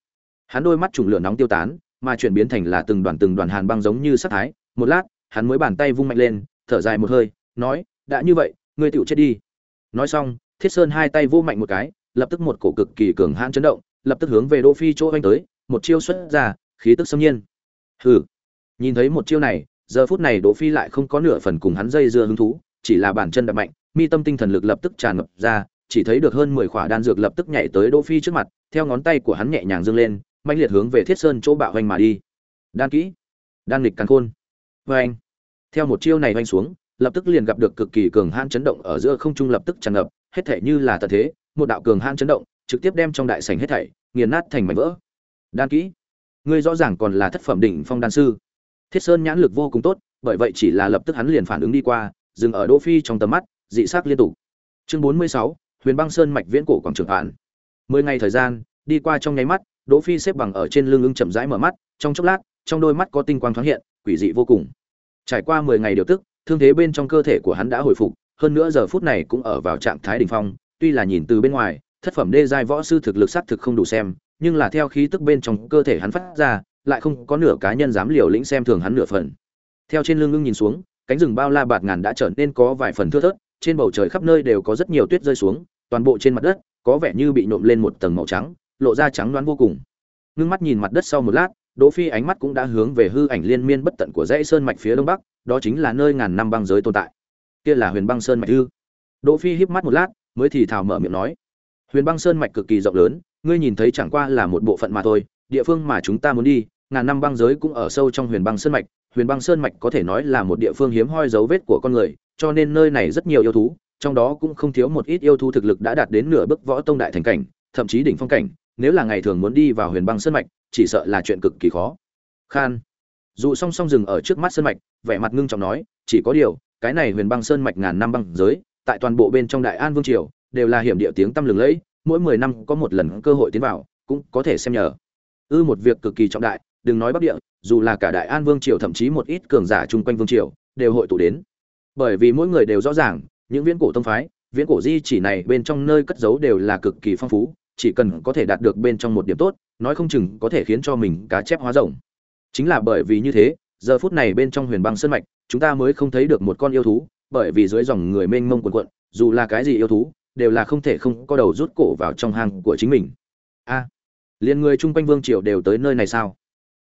Hắn đôi mắt trùng lửa nóng tiêu tán mà chuyển biến thành là từng đoàn từng đoàn hàn băng giống như sắc thái. Một lát, hắn mới bàn tay vung mạnh lên, thở dài một hơi, nói, đã như vậy, ngươi tựu chết đi. Nói xong, thiết sơn hai tay vô mạnh một cái, lập tức một cổ cực kỳ cường hãn chấn động, lập tức hướng về đỗ phi chỗ anh tới, một chiêu xuất ra, khí tức xâm nhiên. Hừ. Nhìn thấy một chiêu này, giờ phút này đỗ phi lại không có nửa phần cùng hắn dây dưa hứng thú, chỉ là bản chân đập mạnh, mi tâm tinh thần lực lập tức tràn ngập ra, chỉ thấy được hơn mười khỏa đan dược lập tức nhảy tới đỗ phi trước mặt, theo ngón tay của hắn nhẹ nhàng dâng lên mạnh liệt hướng về thiết sơn chỗ bạo hoành mà đi. Đan kỹ đan lịch càn khôn. Vê anh. Theo một chiêu này hoành xuống lập tức liền gặp được cực kỳ cường hãn chấn động ở giữa không trung lập tức tràn ngập hết thể như là tật thế một đạo cường hãn chấn động trực tiếp đem trong đại sảnh hết thảy nghiền nát thành mảnh vỡ. Đan kỹ ngươi rõ ràng còn là thất phẩm đỉnh phong đan sư. Thiết sơn nhãn lực vô cùng tốt bởi vậy chỉ là lập tức hắn liền phản ứng đi qua dừng ở đỗ phi trong tầm mắt dị sắc liên tục. Chương 46, huyền băng sơn mạch viễn cổ quảng trường phản mười ngày thời gian đi qua trong nháy mắt đỗ phi xếp bằng ở trên lưng ưng chậm rãi mở mắt, trong chốc lát, trong đôi mắt có tinh quang thoáng hiện, quỷ dị vô cùng. Trải qua mười ngày điều tức, thương thế bên trong cơ thể của hắn đã hồi phục, hơn nữa giờ phút này cũng ở vào trạng thái đỉnh phong, tuy là nhìn từ bên ngoài, thất phẩm đê giai võ sư thực lực sát thực không đủ xem, nhưng là theo khí tức bên trong cơ thể hắn phát ra, lại không có nửa cá nhân dám liều lĩnh xem thường hắn nửa phần. Theo trên lưng ưng nhìn xuống, cánh rừng bao la bạt ngàn đã trở nên có vài phần thưa thớt, trên bầu trời khắp nơi đều có rất nhiều tuyết rơi xuống, toàn bộ trên mặt đất có vẻ như bị nhuộm lên một tầng màu trắng lộ ra trắng đoán vô cùng. Ngưng mắt nhìn mặt đất sau một lát, đỗ phi ánh mắt cũng đã hướng về hư ảnh liên miên bất tận của dãy sơn mạch phía đông bắc, đó chính là nơi ngàn năm băng giới tồn tại. Kia là huyền băng sơn mạch ư? Đỗ phi híp mắt một lát, mới thì thào mở miệng nói, huyền băng sơn mạch cực kỳ rộng lớn, ngươi nhìn thấy chẳng qua là một bộ phận mà thôi, địa phương mà chúng ta muốn đi, ngàn năm băng giới cũng ở sâu trong huyền băng sơn mạch, huyền băng sơn mạch có thể nói là một địa phương hiếm hoi dấu vết của con người, cho nên nơi này rất nhiều yêu thú, trong đó cũng không thiếu một ít yêu thú thực lực đã đạt đến nửa bước võ tông đại thành cảnh, thậm chí đỉnh phong cảnh nếu là ngày thường muốn đi vào huyền băng sơn mạch, chỉ sợ là chuyện cực kỳ khó. Khan. Dù song song dừng ở trước mắt sơn mạch, vẻ mặt ngưng trọng nói, chỉ có điều, cái này huyền băng sơn mạch ngàn năm băng giới, tại toàn bộ bên trong đại an vương triều, đều là hiểm địa tiếng tăm lừng lẫy, mỗi mười năm có một lần cơ hội tiến vào, cũng có thể xem nhờ. Ư một việc cực kỳ trọng đại, đừng nói bắc địa, dù là cả đại an vương triều thậm chí một ít cường giả chung quanh vương triều, đều hội tụ đến. Bởi vì mỗi người đều rõ ràng, những viễn cổ tông phái, viễn cổ di chỉ này bên trong nơi cất giấu đều là cực kỳ phong phú chỉ cần có thể đạt được bên trong một điểm tốt nói không chừng có thể khiến cho mình cá chép hóa rồng. Chính là bởi vì như thế giờ phút này bên trong huyền băng sơn mạch chúng ta mới không thấy được một con yêu thú bởi vì dưới dòng người mênh mông quần quận dù là cái gì yêu thú đều là không thể không có đầu rút cổ vào trong hang của chính mình. A à, liền người chung quanh vương triều đều tới nơi này sao?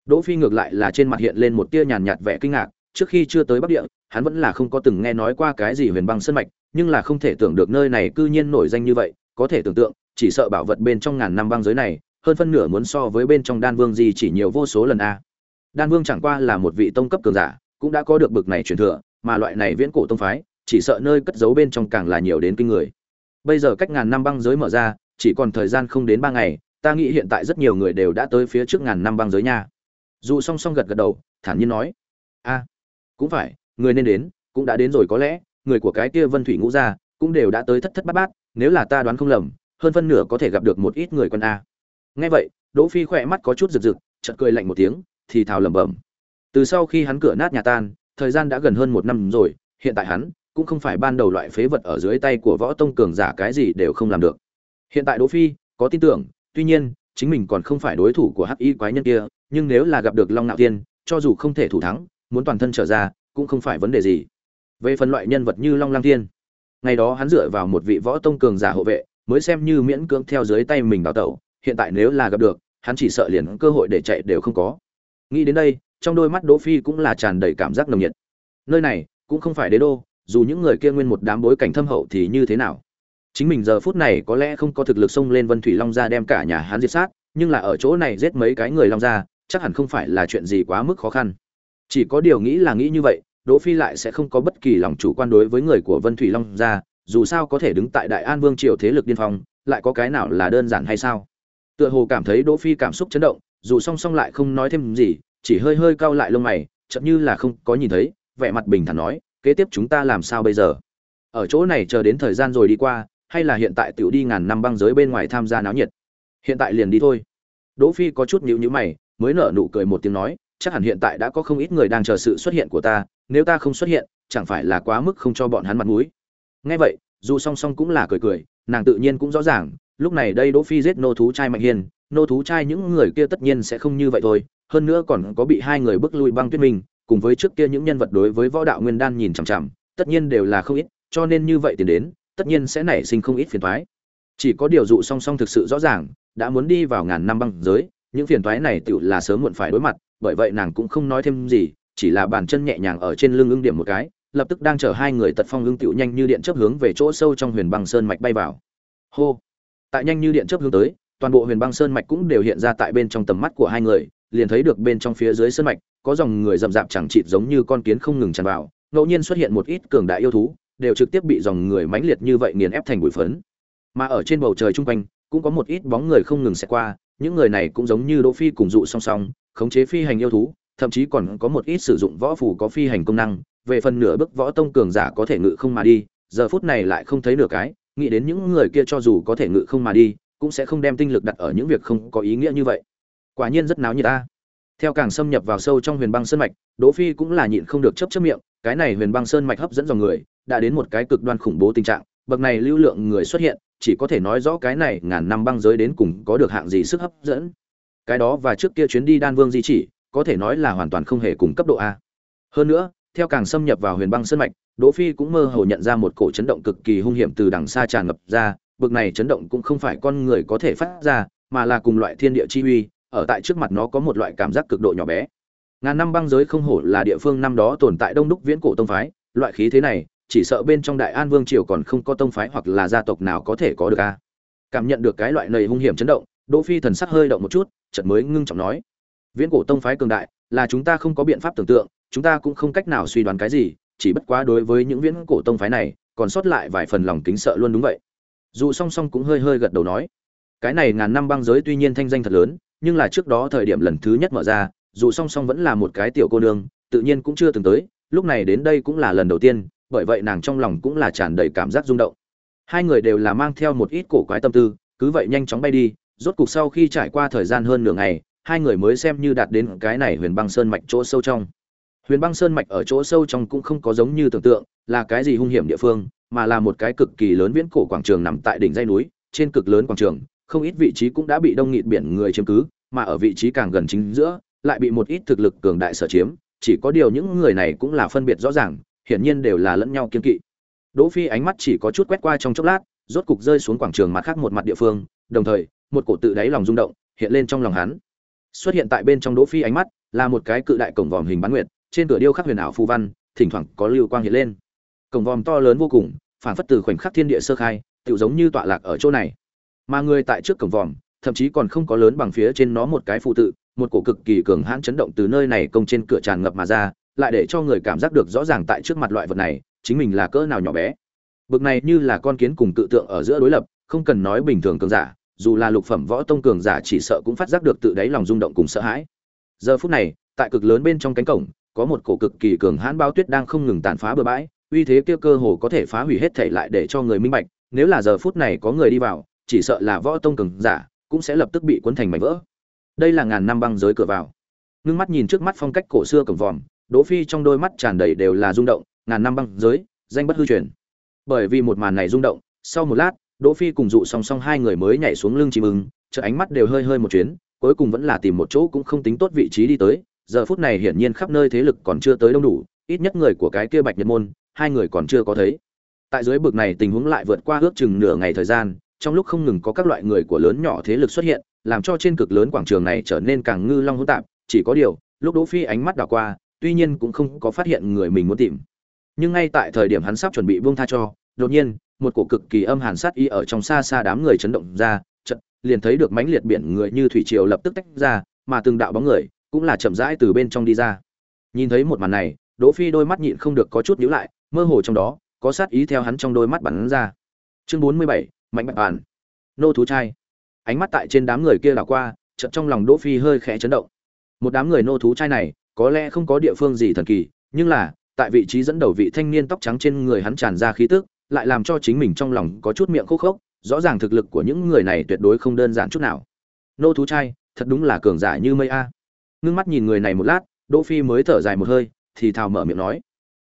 Đỗ phi ngược lại là trên mặt hiện lên một tia nhàn nhạt vẻ kinh ngạc trước khi chưa tới bắc địa hắn vẫn là không có từng nghe nói qua cái gì huyền băng sơn mạch nhưng là không thể tưởng được nơi này cư nhiên nổi danh như vậy có thể tưởng tượng chỉ sợ bảo vật bên trong ngàn năm băng giới này, hơn phân nửa muốn so với bên trong đan vương gì chỉ nhiều vô số lần a. Đan vương chẳng qua là một vị tông cấp cường giả, cũng đã có được bực này truyền thừa, mà loại này viễn cổ tông phái, chỉ sợ nơi cất giấu bên trong càng là nhiều đến kinh người. Bây giờ cách ngàn năm băng giới mở ra, chỉ còn thời gian không đến ba ngày, ta nghĩ hiện tại rất nhiều người đều đã tới phía trước ngàn năm băng giới nha. Dù song song gật gật đầu, thản nhiên nói. A, cũng phải, người nên đến, cũng đã đến rồi có lẽ, người của cái kia vân thủy ngũ gia, cũng đều đã tới thất thất bát bát, nếu là ta đoán không lầm hơn phân nửa có thể gặp được một ít người quân a. Nghe vậy, đỗ phi khỏe mắt có chút rực rực, chợt cười lạnh một tiếng, thì thào lẩm bẩm. Từ sau khi hắn cửa nát nhà tan, thời gian đã gần hơn một năm rồi, hiện tại hắn cũng không phải ban đầu loại phế vật ở dưới tay của võ tông cường giả cái gì đều không làm được. Hiện tại đỗ phi có tin tưởng, tuy nhiên, chính mình còn không phải đối thủ của hắc y quái nhân kia, nhưng nếu là gặp được long nạo tiên cho dù không thể thủ thắng, muốn toàn thân trở ra, cũng không phải vấn đề gì. Về phần loại nhân vật như long lang tiên ngày đó hắn dựa vào một vị võ tông cường giả hộ vệ mới xem như miễn cưỡng theo dưới tay mình đào tẩu, hiện tại nếu là gặp được, hắn chỉ sợ liền cơ hội để chạy đều không có. Nghĩ đến đây, trong đôi mắt đỗ phi cũng là tràn đầy cảm giác nồng nhiệt. Nơi này, cũng không phải đế đô, dù những người kia nguyên một đám bối cảnh thâm hậu thì như thế nào? Chính mình giờ phút này có lẽ không có thực lực xông lên vân thủy long gia đem cả nhà hắn diệt sát, nhưng là ở chỗ này giết mấy cái người long gia, chắc hẳn không phải là chuyện gì quá mức khó khăn. Chỉ có điều nghĩ là nghĩ như vậy, đỗ phi lại sẽ không có bất kỳ lòng chủ quan đối với người của vân thủy long gia dù sao có thể đứng tại đại an vương triều thế lực điên phong, lại có cái nào là đơn giản hay sao? Tựa hồ cảm thấy đỗ phi cảm xúc chấn động, dù song song lại không nói thêm gì, chỉ hơi hơi cau lại lông mày chậm như là không có nhìn thấy, vẻ mặt bình thản nói, kế tiếp chúng ta làm sao bây giờ? Ở chỗ này chờ đến thời gian rồi đi qua, hay là hiện tại tiểu đi ngàn năm băng giới bên ngoài tham gia náo nhiệt? Hiện tại liền đi thôi. Đỗ phi có chút nhíu nhíu mày, mới nở nụ cười một tiếng nói, chắc hẳn hiện tại đã có không ít người đang chờ sự xuất hiện của ta, nếu ta không xuất hiện, chẳng phải là quá mức không cho bọn hắn mặt mũi nghe vậy, dù song song cũng là cười cười, nàng tự nhiên cũng rõ ràng, lúc này đây đỗ phi giết nô thú trai mạnh hiền nô thú trai những người kia tất nhiên sẽ không như vậy thôi, hơn nữa còn có bị hai người bức lui băng tuyết minh, cùng với trước kia những nhân vật đối với võ đạo nguyên đan nhìn chằm chằm, tất nhiên đều là không ít, cho nên như vậy tiền đến, tất nhiên sẽ nảy sinh không ít phiền toái. Chỉ có điều dụ song song thực sự rõ ràng, đã muốn đi vào ngàn năm băng giới, những phiền toái này tựu là sớm muộn phải đối mặt, bởi vậy nàng cũng không nói thêm gì, chỉ là bàn chân nhẹ nhàng ở trên lưng ưng điểm một cái lập tức đang chở hai người tật phong ưng tựu nhanh như điện chớp hướng về chỗ sâu trong huyền băng sơn mạch bay vào. Hô! Tại nhanh như điện chớp hướng tới, toàn bộ huyền băng sơn mạch cũng đều hiện ra tại bên trong tầm mắt của hai người, liền thấy được bên trong phía dưới sơn mạch, có dòng người rậm rạp chẳng chịt giống như con kiến không ngừng tràn vào, ngẫu nhiên xuất hiện một ít cường đại yêu thú, đều trực tiếp bị dòng người mãnh liệt như vậy nghiền ép thành bụi phấn. Mà ở trên bầu trời chung quanh, cũng có một ít bóng người không ngừng xẹt qua, những người này cũng giống như đỗ phi cùng dụ song song, khống chế phi hành yêu thú, thậm chí còn có một ít sử dụng võ phù có phi hành công năng về phần nửa bước võ tông cường giả có thể ngự không mà đi, giờ phút này lại không thấy nửa cái, nghĩ đến những người kia cho dù có thể ngự không mà đi, cũng sẽ không đem tinh lực đặt ở những việc không có ý nghĩa như vậy. Quả nhiên rất náo nhiệt a. Theo càng xâm nhập vào sâu trong huyền băng sơn mạch, đỗ phi cũng là nhịn không được chớp chớp miệng, cái này huyền băng sơn mạch hấp dẫn dòng người, đã đến một cái cực đoan khủng bố tình trạng, bậc này lưu lượng người xuất hiện, chỉ có thể nói rõ cái này ngàn năm băng giới đến cùng có được hạng gì sức hấp dẫn. Cái đó và trước kia chuyến đi đan vương di chỉ, có thể nói là hoàn toàn không hề cùng cấp độ a. Hơn nữa theo càng xâm nhập vào huyền băng sơn mạch, đỗ phi cũng mơ hồ nhận ra một cổ chấn động cực kỳ hung hiểm từ đằng xa tràn ngập ra, Bực này chấn động cũng không phải con người có thể phát ra, mà là cùng loại thiên địa chi uy, ở tại trước mặt nó có một loại cảm giác cực độ nhỏ bé. Ngàn năm băng giới không hổ là địa phương năm đó tồn tại đông đúc viễn cổ tông phái, loại khí thế này, chỉ sợ bên trong đại an vương triều còn không có tông phái hoặc là gia tộc nào có thể có được a. Cảm nhận được cái loại nầy hung hiểm chấn động, đỗ phi thần sắc hơi động một chút, chợt mới ngưng trọng nói, viễn cổ tông phái cường đại, là chúng ta không có biện pháp tưởng tượng chúng ta cũng không cách nào suy đoán cái gì, chỉ bất quá đối với những viễn cổ tông phái này, còn sót lại vài phần lòng kính sợ luôn đúng vậy. Dù song song cũng hơi hơi gật đầu nói, cái này ngàn năm băng giới tuy nhiên thanh danh thật lớn, nhưng là trước đó thời điểm lần thứ nhất mở ra, dù song song vẫn là một cái tiểu cô nương, tự nhiên cũng chưa từng tới, lúc này đến đây cũng là lần đầu tiên, bởi vậy nàng trong lòng cũng là tràn đầy cảm giác rung động. Hai người đều là mang theo một ít cổ quái tâm tư, cứ vậy nhanh chóng bay đi, rốt cục sau khi trải qua thời gian hơn nửa ngày, hai người mới xem như đạt đến cái này huyền băng sơn mạch chỗ sâu trong huyền băng sơn mạch ở chỗ sâu trong cũng không có giống như tưởng tượng, là cái gì hung hiểm địa phương, mà là một cái cực kỳ lớn viễn cổ quảng trường nằm tại đỉnh dây núi, trên cực lớn quảng trường, không ít vị trí cũng đã bị đông nghịt biển người chiếm cứ, mà ở vị trí càng gần chính giữa, lại bị một ít thực lực cường đại sở chiếm, chỉ có điều những người này cũng là phân biệt rõ ràng, hiển nhiên đều là lẫn nhau kiên kỵ. Đỗ phi ánh mắt chỉ có chút quét qua trong chốc lát, rốt cục rơi xuống quảng trường mặt khác một mặt địa phương, đồng thời, một cổ tự đáy lòng rung động, hiện lên trong lòng hắn. Xuất hiện tại bên trong đỗ phi ánh mắt, là một cái cự đại cổng vòm hình bán nguyệt trên cửa điêu khắc huyền ảo phù văn, thỉnh thoảng có lưu quang hiện lên. Cổng vòm to lớn vô cùng phản phất từ khoảnh khắc thiên địa sơ khai tự giống như tọa lạc ở chỗ này. Mà người tại trước cổng vòm, thậm chí còn không có lớn bằng phía trên nó một cái phụ tự, một cổ cực kỳ cường hãn chấn động từ nơi này công trên cửa tràn ngập mà ra, lại để cho người cảm giác được rõ ràng tại trước mặt loại vật này, chính mình là cỡ nào nhỏ bé. Bực này như là con kiến cùng tự tượng ở giữa đối lập, không cần nói bình thường cường giả, dù là lục phẩm võ tông cường giả chỉ sợ cũng phát giác được tự đáy lòng rung động cùng sợ hãi. Giờ phút này, tại cực lớn bên trong cánh cổng có một cổ cực kỳ cường hãn bao tuyết đang không ngừng tàn phá bừa bãi, uy thế kia cơ hồ có thể phá hủy hết thể lại để cho người minh bạch, nếu là giờ phút này có người đi vào, chỉ sợ là võ tông cường giả cũng sẽ lập tức bị cuốn thành mảnh vỡ. Đây là ngàn năm băng giới cửa vào. Ngưng mắt nhìn trước mắt phong cách cổ xưa cổng vòm, đỗ phi trong đôi mắt tràn đầy đều là rung động, ngàn năm băng giới, danh bất hư truyền. Bởi vì một màn này rung động, sau một lát, đỗ phi cùng dụ song song hai người mới nhảy xuống lưng chim ưng chợ ánh mắt đều hơi hơi một chuyến, cuối cùng vẫn là tìm một chỗ cũng không tính tốt vị trí đi tới giờ phút này hiển nhiên khắp nơi thế lực còn chưa tới đông đủ, ít nhất người của cái kia bạch nhật môn, hai người còn chưa có thấy. Tại dưới bực này tình huống lại vượt qua ước chừng nửa ngày thời gian, trong lúc không ngừng có các loại người của lớn nhỏ thế lực xuất hiện, làm cho trên cực lớn quảng trường này trở nên càng ngư long hỗn tạp, chỉ có điều, lúc đỗ phi ánh mắt đảo qua, tuy nhiên cũng không có phát hiện người mình muốn tìm. Nhưng ngay tại thời điểm hắn sắp chuẩn bị buông tha cho, đột nhiên, một cổ cực kỳ âm hàn sát y ở trong xa xa đám người chấn động ra, chợt, liền thấy được mãnh liệt biển người như thủy triều lập tức tách ra, mà từng đạo bóng người cũng là chậm rãi từ bên trong đi ra. Nhìn thấy một màn này đỗ phi đôi mắt nhịn không được có chút nhíu lại mơ hồ trong đó có sát ý theo hắn trong đôi mắt bắn ra. Chương 47, mạnh bạch bản. Nô thú trai. Ánh mắt tại trên đám người kia đảo qua chợt trong lòng đỗ phi hơi khẽ chấn động. Một đám người nô thú trai này có lẽ không có địa phương gì thần kỳ nhưng là tại vị trí dẫn đầu vị thanh niên tóc trắng trên người hắn tràn ra khí tức lại làm cho chính mình trong lòng có chút miệng khô khốc rõ ràng thực lực của những người này tuyệt đối không đơn giản chút nào. Nô thú trai thật đúng là cường giả như mây a ngưng mắt nhìn người này một lát, đỗ phi mới thở dài một hơi, thì thào mở miệng nói.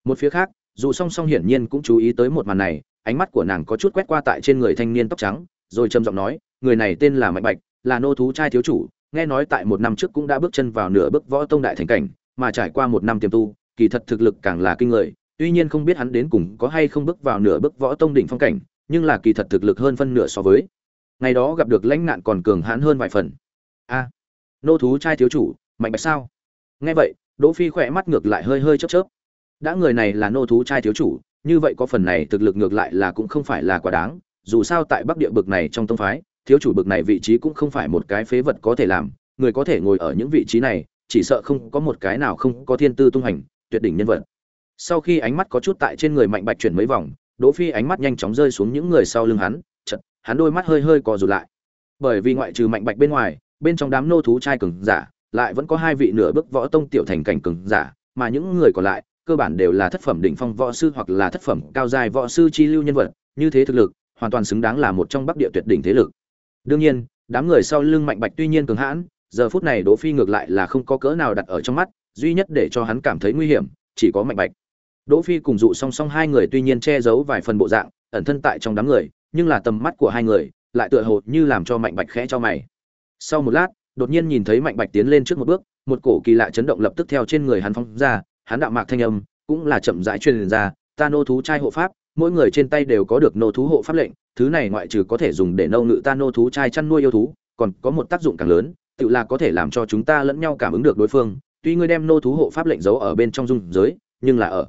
Một phía khác, dù song song hiển nhiên cũng chú ý tới một màn này, ánh mắt của nàng có chút quét qua tại trên người thanh niên tóc trắng, rồi trầm giọng nói, người này tên là mạnh bạch, là nô thú trai thiếu chủ, nghe nói tại một năm trước cũng đã bước chân vào nửa bước võ tông đại thành cảnh, mà trải qua một năm tiềm tu, kỳ thật thực lực càng là kinh người, tuy nhiên không biết hắn đến cùng có hay không bước vào nửa bước võ tông đỉnh phong cảnh, nhưng là kỳ thật thực lực hơn phân nửa so với. Ngày đó gặp được lãnh nạn còn cường hãn hơn vài phần. A, nô thú trai thiếu chủ mạnh bạch sao? Nghe vậy, đỗ phi khỏe mắt ngược lại hơi hơi chớp chớp. Đã người này là nô thú trai thiếu chủ, như vậy có phần này thực lực ngược lại là cũng không phải là quá đáng. Dù sao tại bắc địa bực này trong tông phái, thiếu chủ bực này vị trí cũng không phải một cái phế vật có thể làm. Người có thể ngồi ở những vị trí này, chỉ sợ không có một cái nào không có thiên tư tung hành, tuyệt đỉnh nhân vật. Sau khi ánh mắt có chút tại trên người mạnh bạch chuyển mấy vòng, đỗ phi ánh mắt nhanh chóng rơi xuống những người sau lưng hắn, chợt, hắn đôi mắt hơi hơi co rụt lại. Bởi vì ngoại trừ mạnh bạch bên ngoài, bên trong đám nô thú trai cường giả lại vẫn có hai vị nửa bước võ tông tiểu thành cảnh cường giả, mà những người còn lại, cơ bản đều là thất phẩm đỉnh phong võ sư hoặc là thất phẩm cao giai võ sư chi lưu nhân vật, như thế thực lực, hoàn toàn xứng đáng là một trong bắc địa tuyệt đỉnh thế lực. Đương nhiên, đám người sau lưng mạnh bạch tuy nhiên cường hãn, giờ phút này đỗ phi ngược lại là không có cỡ nào đặt ở trong mắt, duy nhất để cho hắn cảm thấy nguy hiểm, chỉ có mạnh bạch. Đỗ phi cùng dụ song song hai người tuy nhiên che giấu vài phần bộ dạng, ẩn thân tại trong đám người, nhưng là tầm mắt của hai người lại tựa hồ như làm cho mạnh bạch khẽ cho mày. Sau một lát đột nhiên nhìn thấy mạnh bạch tiến lên trước một bước, một cổ kỳ lạ chấn động lập tức theo trên người hắn phóng ra, hắn đạo mạc thanh âm cũng là chậm rãi truyền ra, ta nô thú trai hộ pháp, mỗi người trên tay đều có được nô thú hộ pháp lệnh, thứ này ngoại trừ có thể dùng để nâu ngự ta nô thú trai chăn nuôi yêu thú, còn có một tác dụng càng lớn, tự là có thể làm cho chúng ta lẫn nhau cảm ứng được đối phương, tuy ngươi đem nô thú hộ pháp lệnh giấu ở bên trong dung giới, nhưng là ở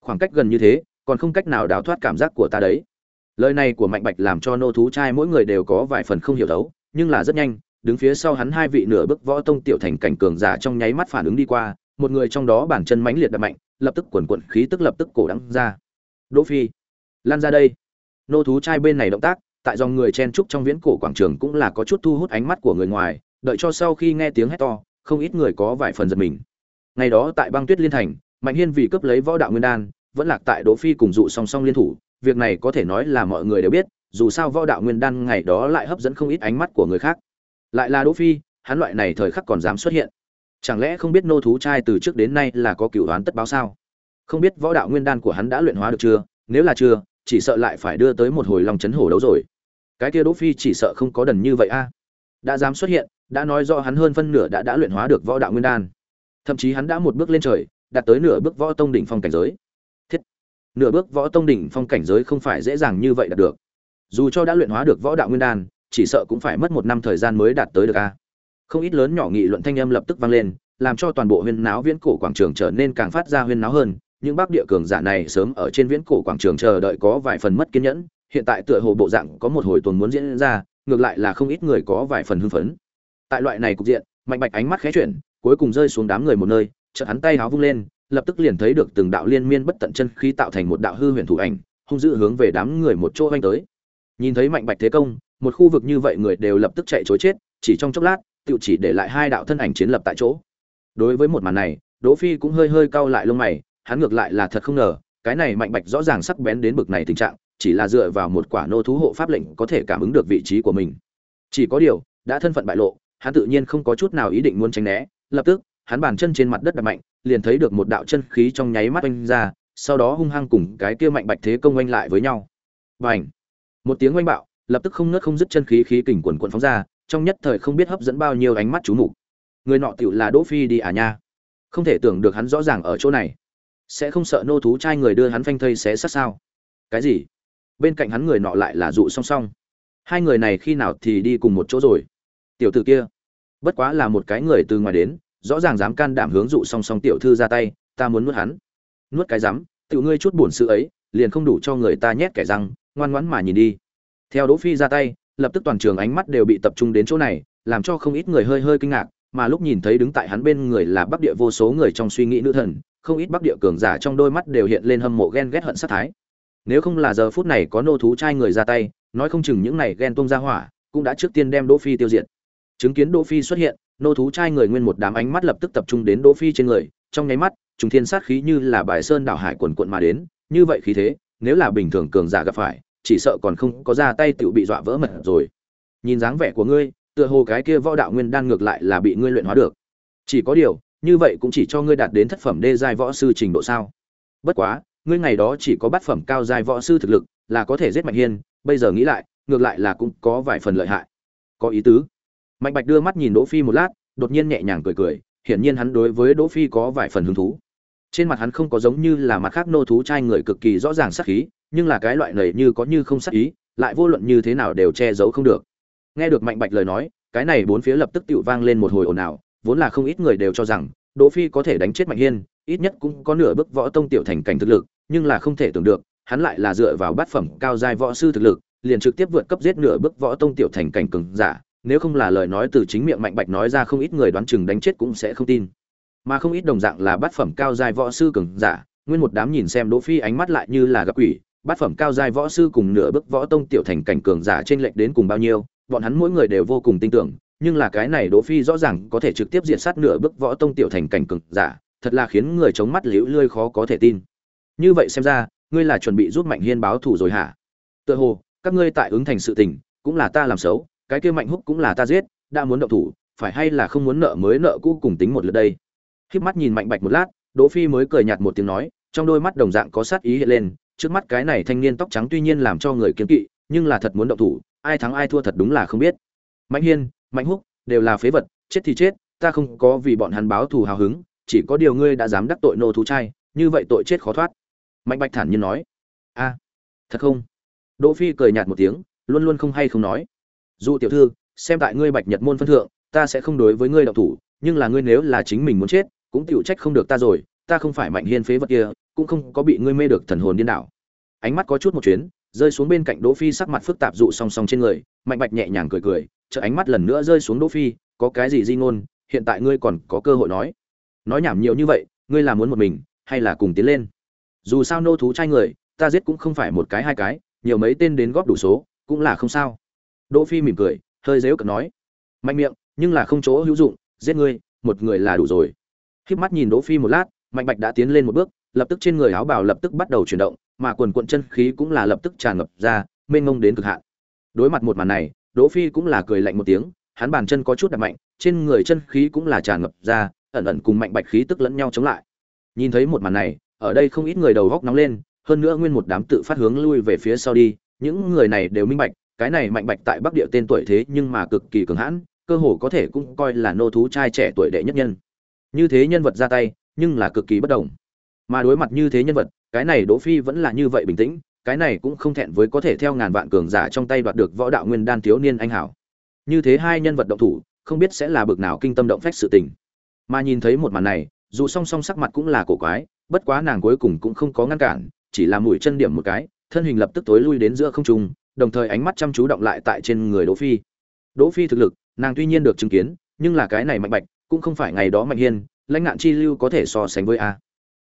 khoảng cách gần như thế, còn không cách nào đào thoát cảm giác của ta đấy. Lời này của mạnh bạch làm cho nô thú trai mỗi người đều có vài phần không hiểu đấu, nhưng là rất nhanh đứng phía sau hắn hai vị nửa bước võ tông tiểu thành cảnh cường giả trong nháy mắt phản ứng đi qua, một người trong đó bản chân mãnh liệt đập mạnh, lập tức quần quần khí tức lập tức cổ đắng ra. Đỗ phi, lan ra đây. Nô thú trai bên này động tác, tại dòng người chen trúc trong viễn cổ quảng trường cũng là có chút thu hút ánh mắt của người ngoài, đợi cho sau khi nghe tiếng hét to, không ít người có vài phần giật mình. Ngày đó tại băng tuyết liên thành, mạnh hiên vì cướp lấy võ đạo nguyên đan, vẫn lạc tại đỗ phi cùng dụ song song liên thủ, việc này có thể nói là mọi người đều biết, dù sao võ đạo nguyên đan ngày đó lại hấp dẫn không ít ánh mắt của người khác lại là đỗ phi, hắn loại này thời khắc còn dám xuất hiện. Chẳng lẽ không biết nô thú trai từ trước đến nay là có cựu đoán tất báo sao? Không biết võ đạo nguyên đan của hắn đã luyện hóa được chưa? Nếu là chưa, chỉ sợ lại phải đưa tới một hồi lòng chấn hổ đấu rồi. Cái kia đỗ phi chỉ sợ không có đần như vậy a. Đã dám xuất hiện, đã nói rõ hắn hơn phân nửa đã đã luyện hóa được võ đạo nguyên đan. Thậm chí hắn đã một bước lên trời, đạt tới nửa bước võ tông đỉnh phong cảnh giới. Thiết! Nửa bước võ tông đỉnh phong cảnh giới không phải dễ dàng như vậy đạt được. Dù cho đã luyện hóa được võ đạo nguyên đan chỉ sợ cũng phải mất một năm thời gian mới đạt tới được a. Không ít lớn nhỏ nghị luận thanh âm lập tức vang lên, làm cho toàn bộ huyên náo viễn cổ quảng trường trở nên càng phát ra huyên náo hơn. Những bác địa cường giả này sớm ở trên viễn cổ quảng trường chờ đợi có vài phần mất kiên nhẫn, hiện tại tựa hồ bộ dạng có một hồi tuần muốn diễn ra, ngược lại là không ít người có vài phần hưng phấn. Tại loại này cục diện, mạnh bạch ánh mắt khé chuyển, cuối cùng rơi xuống đám người một nơi, chợt hắn tay háo vung lên, lập tức liền thấy được từng đạo liên miên bất tận chân khí tạo thành một đạo hư huyền thủ ảnh, hung dữ hướng về đám người một chỗ vanh tới. Nhìn thấy mạnh bạch thế công một khu vực như vậy người đều lập tức chạy chối chết, chỉ trong chốc lát tự chỉ để lại hai đạo thân ảnh chiến lập tại chỗ. Đối với một màn này, đỗ phi cũng hơi hơi cau lại lông mày, hắn ngược lại là thật không ngờ, cái này mạnh bạch rõ ràng sắc bén đến bực này tình trạng, chỉ là dựa vào một quả nô thú hộ pháp lệnh có thể cảm ứng được vị trí của mình. Chỉ có điều, đã thân phận bại lộ, hắn tự nhiên không có chút nào ý định muốn tránh né, lập tức, hắn bàn chân trên mặt đất đập mạnh, liền thấy được một đạo chân khí trong nháy mắt oanh ra, sau đó hung hăng cùng cái kia mạnh bạch thế công oanh lại với nhau. Và một tiếng oanh bạo lập tức không ngớt không dứt chân khí khí kình quần quần phóng ra, trong nhất thời không biết hấp dẫn bao nhiêu ánh mắt chú mục. Người nọ tiểu là đỗ phi đi à nha? Không thể tưởng được hắn rõ ràng ở chỗ này. Sẽ không sợ nô thú trai người đưa hắn phanh thây xé sát sao? Cái gì? Bên cạnh hắn người nọ lại là dụ song song. Hai người này khi nào thì đi cùng một chỗ rồi? Tiểu tử kia, bất quá là một cái người từ ngoài đến, rõ ràng dám can đảm hướng dụ song song tiểu thư ra tay, ta muốn nuốt hắn. Nuốt cái rắm, tiểu ngươi chút buồn sự ấy, liền không đủ cho người ta nhét kẻ răng, ngoan ngoãn mà nhìn đi theo đỗ phi ra tay, lập tức toàn trường ánh mắt đều bị tập trung đến chỗ này, làm cho không ít người hơi hơi kinh ngạc, mà lúc nhìn thấy đứng tại hắn bên người là bắc địa vô số người trong suy nghĩ nữ thần, không ít bắc địa cường giả trong đôi mắt đều hiện lên hâm mộ ghen ghét hận sát thái. Nếu không là giờ phút này có nô thú trai người ra tay, nói không chừng những này ghen tung ra hỏa cũng đã trước tiên đem đỗ phi tiêu diệt. Chứng kiến đỗ phi xuất hiện, nô thú trai người nguyên một đám ánh mắt lập tức tập trung đến đỗ phi trên người, trong nháy mắt, trùng thiên sát khí như là bài sơn đảo hải quần cuộn mà đến, như vậy khí thế, nếu là bình thường cường giả gặp phải chỉ sợ còn không có ra tay tựu bị dọa vỡ mật rồi. Nhìn dáng vẻ của ngươi, tựa hồ cái kia võ đạo nguyên đan ngược lại là bị ngươi luyện hóa được. Chỉ có điều, như vậy cũng chỉ cho ngươi đạt đến thất phẩm đê giai võ sư trình độ sao? Bất quá, ngươi ngày đó chỉ có bát phẩm cao giai võ sư thực lực, là có thể giết mạnh hiên, bây giờ nghĩ lại, ngược lại là cũng có vài phần lợi hại. Có ý tứ. Mạnh bạch đưa mắt nhìn đỗ phi một lát, đột nhiên nhẹ nhàng cười cười, hiển nhiên hắn đối với đỗ phi có vài phần hứng thú trên mặt hắn không có giống như là mặt khác nô thú trai người cực kỳ rõ ràng sắc khí, nhưng là cái loại này như có như không sắc ý, lại vô luận như thế nào đều che giấu không được. Nghe được mạnh bạch lời nói, cái này bốn phía lập tức tựu vang lên một hồi ồn ào, vốn là không ít người đều cho rằng, đỗ phi có thể đánh chết mạnh hiên, ít nhất cũng có nửa bước võ tông tiểu thành cảnh thực lực, nhưng là không thể tưởng được, hắn lại là dựa vào bát phẩm cao giai võ sư thực lực, liền trực tiếp vượt cấp giết nửa bước võ tông tiểu thành cảnh cường giả, nếu không là lời nói từ chính miệng mạnh bạch nói ra không ít người đoán chừng đánh chết cũng sẽ không tin mà không ít đồng dạng là bát phẩm cao giai võ sư cường giả, nguyên một đám nhìn xem đỗ phi ánh mắt lại như là gặp quỷ, bát phẩm cao giai võ sư cùng nửa bước võ tông tiểu thành cảnh cường giả trên lệch đến cùng bao nhiêu, bọn hắn mỗi người đều vô cùng tin tưởng, nhưng là cái này đỗ phi rõ ràng có thể trực tiếp diện sát nửa bước võ tông tiểu thành cảnh cường giả, thật là khiến người chống mắt liễu lươi khó có thể tin. Như vậy xem ra, ngươi là chuẩn bị giúp mạnh hiên báo thù rồi hả? Tựa hồ, các ngươi tại ứng thành sự tình, cũng là ta làm xấu, cái kia mạnh húc cũng là ta giết, đã muốn động thủ, phải hay là không muốn nợ mới nợ cũ cùng tính một lượt đây? Khiếp mắt nhìn mạnh bạch một lát, đỗ phi mới cười nhạt một tiếng nói, trong đôi mắt đồng dạng có sát ý hiện lên, trước mắt cái này thanh niên tóc trắng tuy nhiên làm cho người kiên kỵ, nhưng là thật muốn động thủ, ai thắng ai thua thật đúng là không biết. Mạnh hiên, mạnh húc, đều là phế vật, chết thì chết, ta không có vì bọn hắn báo thù hào hứng, chỉ có điều ngươi đã dám đắc tội nô thú trai, như vậy tội chết khó thoát. Mạnh bạch thản nhiên nói, a, thật không? Đỗ phi cười nhạt một tiếng, luôn luôn không hay không nói dụ tiểu thư, xem tại ngươi bạch nhật môn phân thượng, ta sẽ không đối với ngươi động thủ, nhưng là ngươi nếu là chính mình muốn chết cũng tiểu trách không được ta rồi, ta không phải mạnh hiên phế vật kia, cũng không có bị ngươi mê được thần hồn điên đảo. Ánh mắt có chút một chuyến, rơi xuống bên cạnh đỗ phi sắc mặt phức tạp dụ song song trên người, mạnh bạch nhẹ nhàng cười cười chợ ánh mắt lần nữa rơi xuống đỗ phi, có cái gì di ngôn, hiện tại ngươi còn có cơ hội nói. Nói nhảm nhiều như vậy, ngươi là muốn một mình, hay là cùng tiến lên? Dù sao nô thú trai người, ta giết cũng không phải một cái hai cái, nhiều mấy tên đến góp đủ số, cũng là không sao. Đỗ phi mỉm cười, hơi dễu cợt nói. Mạnh miệng, nhưng là không chỗ hữu dụng, giết ngươi, một người là đủ rồi khiếp mắt nhìn đỗ phi một lát, mạnh bạch đã tiến lên một bước, lập tức trên người áo bào lập tức bắt đầu chuyển động, mà quần cuộn chân khí cũng là lập tức tràn ngập ra, mênh mông đến cực hạn. Đối mặt một màn này, đỗ phi cũng là cười lạnh một tiếng, hắn bàn chân có chút đập mạnh, trên người chân khí cũng là tràn ngập ra, ẩn ẩn cùng mạnh bạch khí tức lẫn nhau chống lại. Nhìn thấy một màn này, ở đây không ít người đầu góc nóng lên, hơn nữa nguyên một đám tự phát hướng lui về phía sau đi, những người này đều minh bạch, cái này mạnh bạch tại bắc địa tên tuổi thế nhưng mà cực kỳ cường hãn, cơ hồ có thể cũng coi là nô thú trai trẻ tuổi đệ nhất nhân như thế nhân vật ra tay, nhưng là cực kỳ bất đồng. Mà đối mặt như thế nhân vật, cái này đỗ phi vẫn là như vậy bình tĩnh, cái này cũng không thẹn với có thể theo ngàn vạn cường giả trong tay đoạt được võ đạo nguyên đan thiếu niên anh hảo. Như thế hai nhân vật động thủ, không biết sẽ là bực nào kinh tâm động phách sự tình. Mà nhìn thấy một màn này, dù song song sắc mặt cũng là cổ quái, bất quá nàng cuối cùng cũng không có ngăn cản, chỉ là mũi chân điểm một cái, thân hình lập tức tối lui đến giữa không trung, đồng thời ánh mắt chăm chú động lại tại trên người đỗ phi. Đỗ phi thực lực, nàng tuy nhiên được chứng kiến, nhưng là cái này mạnh bạch cũng không phải ngày đó mạnh hiên, lãnh ngạn chi lưu có thể so sánh với a.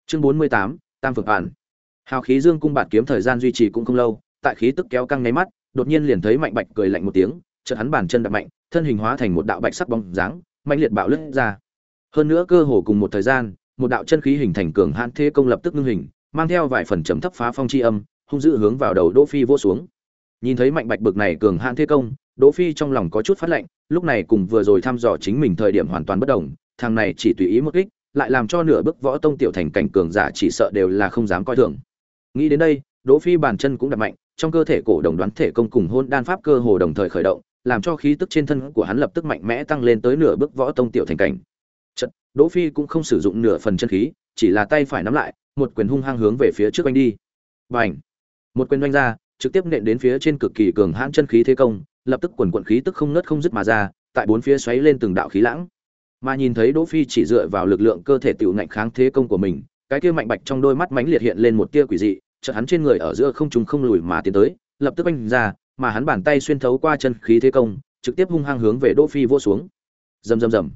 Chương bốn mươi tám, tam phượng bản hào khí dương cung bạt kiếm thời gian duy trì cũng không lâu, tại khí tức kéo căng nháy mắt, đột nhiên liền thấy mạnh bạch cười lạnh một tiếng, chợt hắn bàn chân đập mạnh, thân hình hóa thành một đạo bạch sắc bóng dáng mạnh liệt bạo lướt ra. Hơn nữa cơ hồ cùng một thời gian, một đạo chân khí hình thành cường hãn thế công lập tức ngưng hình, mang theo vài phần trầm thấp phá phong chi âm, hung dữ hướng vào đầu đỗ phi vô xuống. Nhìn thấy mạnh bạch bực này cường hãn thế công đỗ phi trong lòng có chút phát lạnh lúc này cùng vừa rồi thăm dò chính mình thời điểm hoàn toàn bất động, thằng này chỉ tùy ý một kích lại làm cho nửa bước võ tông tiểu thành cảnh cường giả chỉ sợ đều là không dám coi thường. Nghĩ đến đây đỗ phi bàn chân cũng đập mạnh trong cơ thể cổ đồng đoán thể công cùng hôn đan pháp cơ hồ đồng thời khởi động làm cho khí tức trên thân của hắn lập tức mạnh mẽ tăng lên tới nửa bước võ tông tiểu thành cảnh. Chật, đỗ phi cũng không sử dụng nửa phần chân khí chỉ là tay phải nắm lại một quyền hung hăng hướng về phía trước anh đi. Bành! Một quyền đánh ra trực tiếp nện đến phía trên cực kỳ cường hãn chân khí thế công lập tức quần quần khí tức không nứt không dứt mà ra, tại bốn phía xoáy lên từng đạo khí lãng. Mà nhìn thấy đỗ phi chỉ dựa vào lực lượng cơ thể tiểu ngạnh kháng thế công của mình, cái kia mạnh bạch trong đôi mắt mãnh liệt hiện lên một tia quỷ dị, chợt hắn trên người ở giữa không trung không lùi mà tiến tới, lập tức anh ra, mà hắn bàn tay xuyên thấu qua chân khí thế công, trực tiếp hung hăng hướng về đỗ phi vô xuống. Rầm rầm rầm.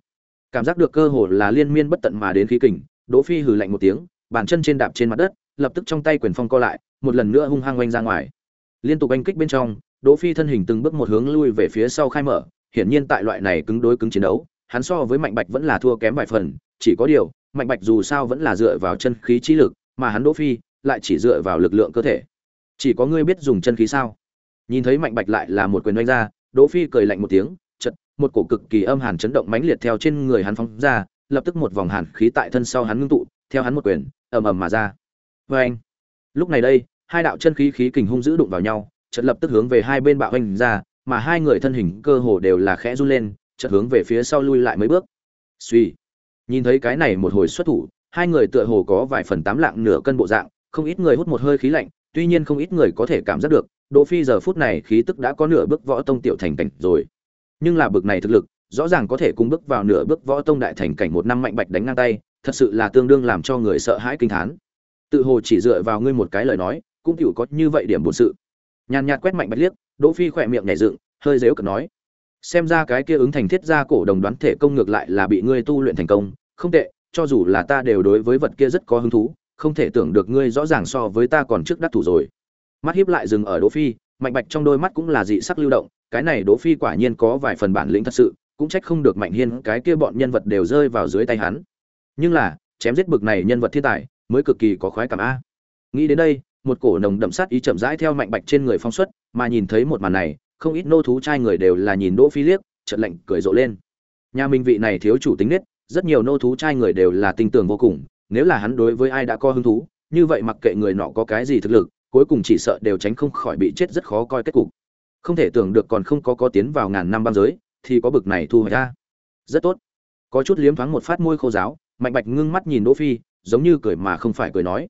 Cảm giác được cơ hồ là liên miên bất tận mà đến khí kình, đỗ phi hừ lạnh một tiếng, bàn chân trên đạp trên mặt đất, lập tức trong tay quyền phong co lại, một lần nữa hung hăng oanh ra ngoài. Liên tục oanh kích bên trong đỗ phi thân hình từng bước một hướng lui về phía sau khai mở, hiển nhiên tại loại này cứng đối cứng chiến đấu, hắn so với mạnh bạch vẫn là thua kém vài phần, chỉ có điều, mạnh bạch dù sao vẫn là dựa vào chân khí trí lực, mà hắn đỗ phi lại chỉ dựa vào lực lượng cơ thể. Chỉ có ngươi biết dùng chân khí sao? Nhìn thấy mạnh bạch lại là một quyền đánh ra, đỗ phi cười lạnh một tiếng, chợt, một cổ cực kỳ âm hàn chấn động mãnh liệt theo trên người hắn phóng ra, lập tức một vòng hàn khí tại thân sau hắn ngưng tụ, theo hắn một quyền, ầm ầm mà ra. Với anh lúc này đây, hai đạo chân khí khí kình hung dữ đụng vào nhau chợt lập tức hướng về hai bên bạo hành ra mà hai người thân hình cơ hồ đều là khẽ run lên chợt hướng về phía sau lui lại mấy bước suy nhìn thấy cái này một hồi xuất thủ hai người tựa hồ có vài phần tám lạng nửa cân bộ dạng không ít người hút một hơi khí lạnh tuy nhiên không ít người có thể cảm giác được Đỗ Phi giờ phút này khí tức đã có nửa bước võ tông tiểu thành cảnh rồi. Nhưng là bực này thực lực, rõ ràng có thể cùng bước vào nửa bước võ tông đại thành cảnh một năm mạnh bạch đánh ngang tay, thật sự là tương đương làm cho người sợ hãi kinh thán. Tự hồ chỉ dựa vào ngươi một cái lời nói, cũng tiểu có như vậy điểm buồn sự. Nhàn nhạt quét mạnh bạch liếc, Đỗ Phi khỏe miệng nhảy dựng, hơi giễu cợt nói: "Xem ra cái kia ứng thành thiết gia cổ đồng đoán thể công ngược lại là bị ngươi tu luyện thành công, không tệ, cho dù là ta đều đối với vật kia rất có hứng thú, không thể tưởng được ngươi rõ ràng so với ta còn trước đắc thủ rồi." mắt hiếp lại dừng ở đỗ phi mạnh bạch trong đôi mắt cũng là dị sắc lưu động cái này đỗ phi quả nhiên có vài phần bản lĩnh thật sự cũng trách không được mạnh hiên cái kia bọn nhân vật đều rơi vào dưới tay hắn nhưng là chém giết bực này nhân vật thiên tài mới cực kỳ có khoái cảm a nghĩ đến đây một cổ nồng đậm sát ý chậm rãi theo mạnh bạch trên người phong xuất, mà nhìn thấy một màn này, không ít nô thú trai người đều là nhìn đỗ phi liếc, chợt lạnh cười rộ lên. Nhà minh vị này thiếu chủ tính nết, rất nhiều nô thú trai người đều là tinh tường vô cùng, nếu là hắn đối với ai đã có hứng thú, như vậy mặc kệ người nọ có cái gì thực lực, cuối cùng chỉ sợ đều tránh không khỏi bị chết rất khó coi kết cục. Không thể tưởng được còn không có có tiến vào ngàn năm băng giới, thì có bực này thu hồi ra. Rất tốt. Có chút liếm thoáng một phát môi khô giáo, mạnh bạch ngưng mắt nhìn đỗ phi, giống như cười mà không phải cười nói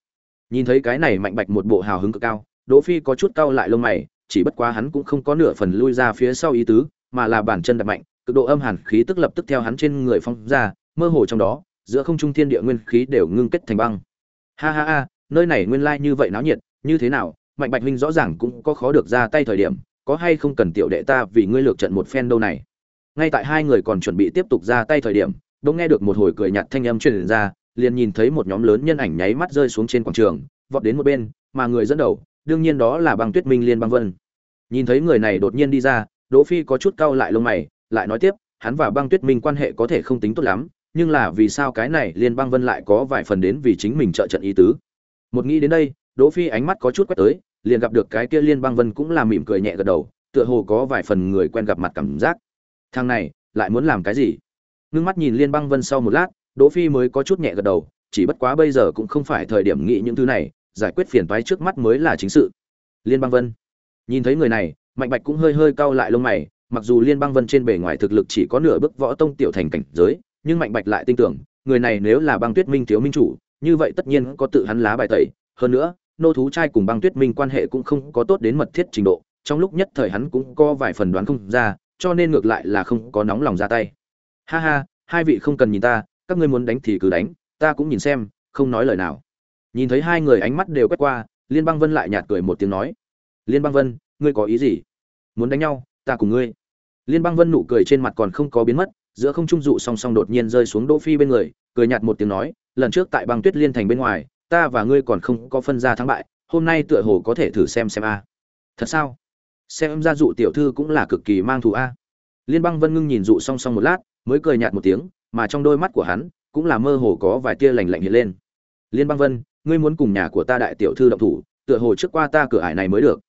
nhìn thấy cái này mạnh bạch một bộ hào hứng cực cao, đỗ phi có chút cau lại lông mày, chỉ bất quá hắn cũng không có nửa phần lui ra phía sau ý tứ, mà là bản chân đập mạnh, cực độ âm hàn khí tức lập tức theo hắn trên người phong ra, mơ hồ trong đó, giữa không trung thiên địa nguyên khí đều ngưng kết thành băng. Ha ha ha, nơi này nguyên lai như vậy náo nhiệt, như thế nào? Mạnh bạch huynh rõ ràng cũng có khó được ra tay thời điểm, có hay không cần tiểu đệ ta vì ngươi lược trận một phen đâu này? Ngay tại hai người còn chuẩn bị tiếp tục ra tay thời điểm đông nghe được một hồi cười nhạt thanh âm truyền ra liền nhìn thấy một nhóm lớn nhân ảnh nháy mắt rơi xuống trên quảng trường vọt đến một bên mà người dẫn đầu đương nhiên đó là băng tuyết minh liên băng vân nhìn thấy người này đột nhiên đi ra đỗ phi có chút cau lại lông mày lại nói tiếp hắn và băng tuyết minh quan hệ có thể không tính tốt lắm nhưng là vì sao cái này liên băng vân lại có vài phần đến vì chính mình trợ trận ý tứ một nghĩ đến đây Đỗ Phi ánh mắt có chút quét tới, liền gặp được cái kia Liên Bang Vân cũng là mỉm cười nhẹ gật đầu, tựa hồ có vài phần người quen gặp mặt cảm giác. Thằng này, lại muốn làm cái gì? Ngưng mắt nhìn Liên Bang Vân sau một lát, Đỗ Phi mới có chút nhẹ gật đầu, chỉ bất quá bây giờ cũng không phải thời điểm nghĩ những thứ này, giải quyết phiền toái trước mắt mới là chính sự. Liên Bang Vân. Nhìn thấy người này, Mạnh Bạch cũng hơi hơi cau lại lông mày, mặc dù Liên Bang Vân trên bề ngoài thực lực chỉ có nửa bước võ tông tiểu thành cảnh giới, nhưng Mạnh Bạch lại tin tưởng, người này nếu là Băng Tuyết Minh thiếu minh chủ, như vậy tất nhiên có tự hắn lá bài tẩy, hơn nữa, nô thú trai cùng băng tuyết minh quan hệ cũng không có tốt đến mật thiết trình độ trong lúc nhất thời hắn cũng có vài phần đoán không ra cho nên ngược lại là không có nóng lòng ra tay ha ha hai vị không cần nhìn ta các ngươi muốn đánh thì cứ đánh, ta cũng nhìn xem, không nói lời nào. Nhìn thấy hai người ánh mắt đều quét qua, liên bang vân lại nhạt cười một tiếng nói, liên bang vân, ngươi có ý gì? Muốn đánh nhau, ta cùng ngươi. Liên bang vân nụ cười trên mặt còn không có biến mất, giữa không trung dụ song song đột nhiên rơi xuống đỗ phi bên người, cười nhạt một tiếng nói, lần trước tại băng tuyết liên thành bên ngoài, ta và ngươi còn không có phân ra thắng bại, hôm nay tựa hồ có thể thử xem xem a. Thật sao? Xem ra dụ tiểu thư cũng là cực kỳ mang thù a. Liên bang vân ngưng nhìn dụ song song một lát, mới cười nhạt một tiếng mà trong đôi mắt của hắn cũng là mơ hồ có vài tia lạnh lạnh hiện lên. Liên bang vân ngươi muốn cùng nhà của ta đại tiểu thư động thủ tựa hồ trước qua ta cửa ải này mới được.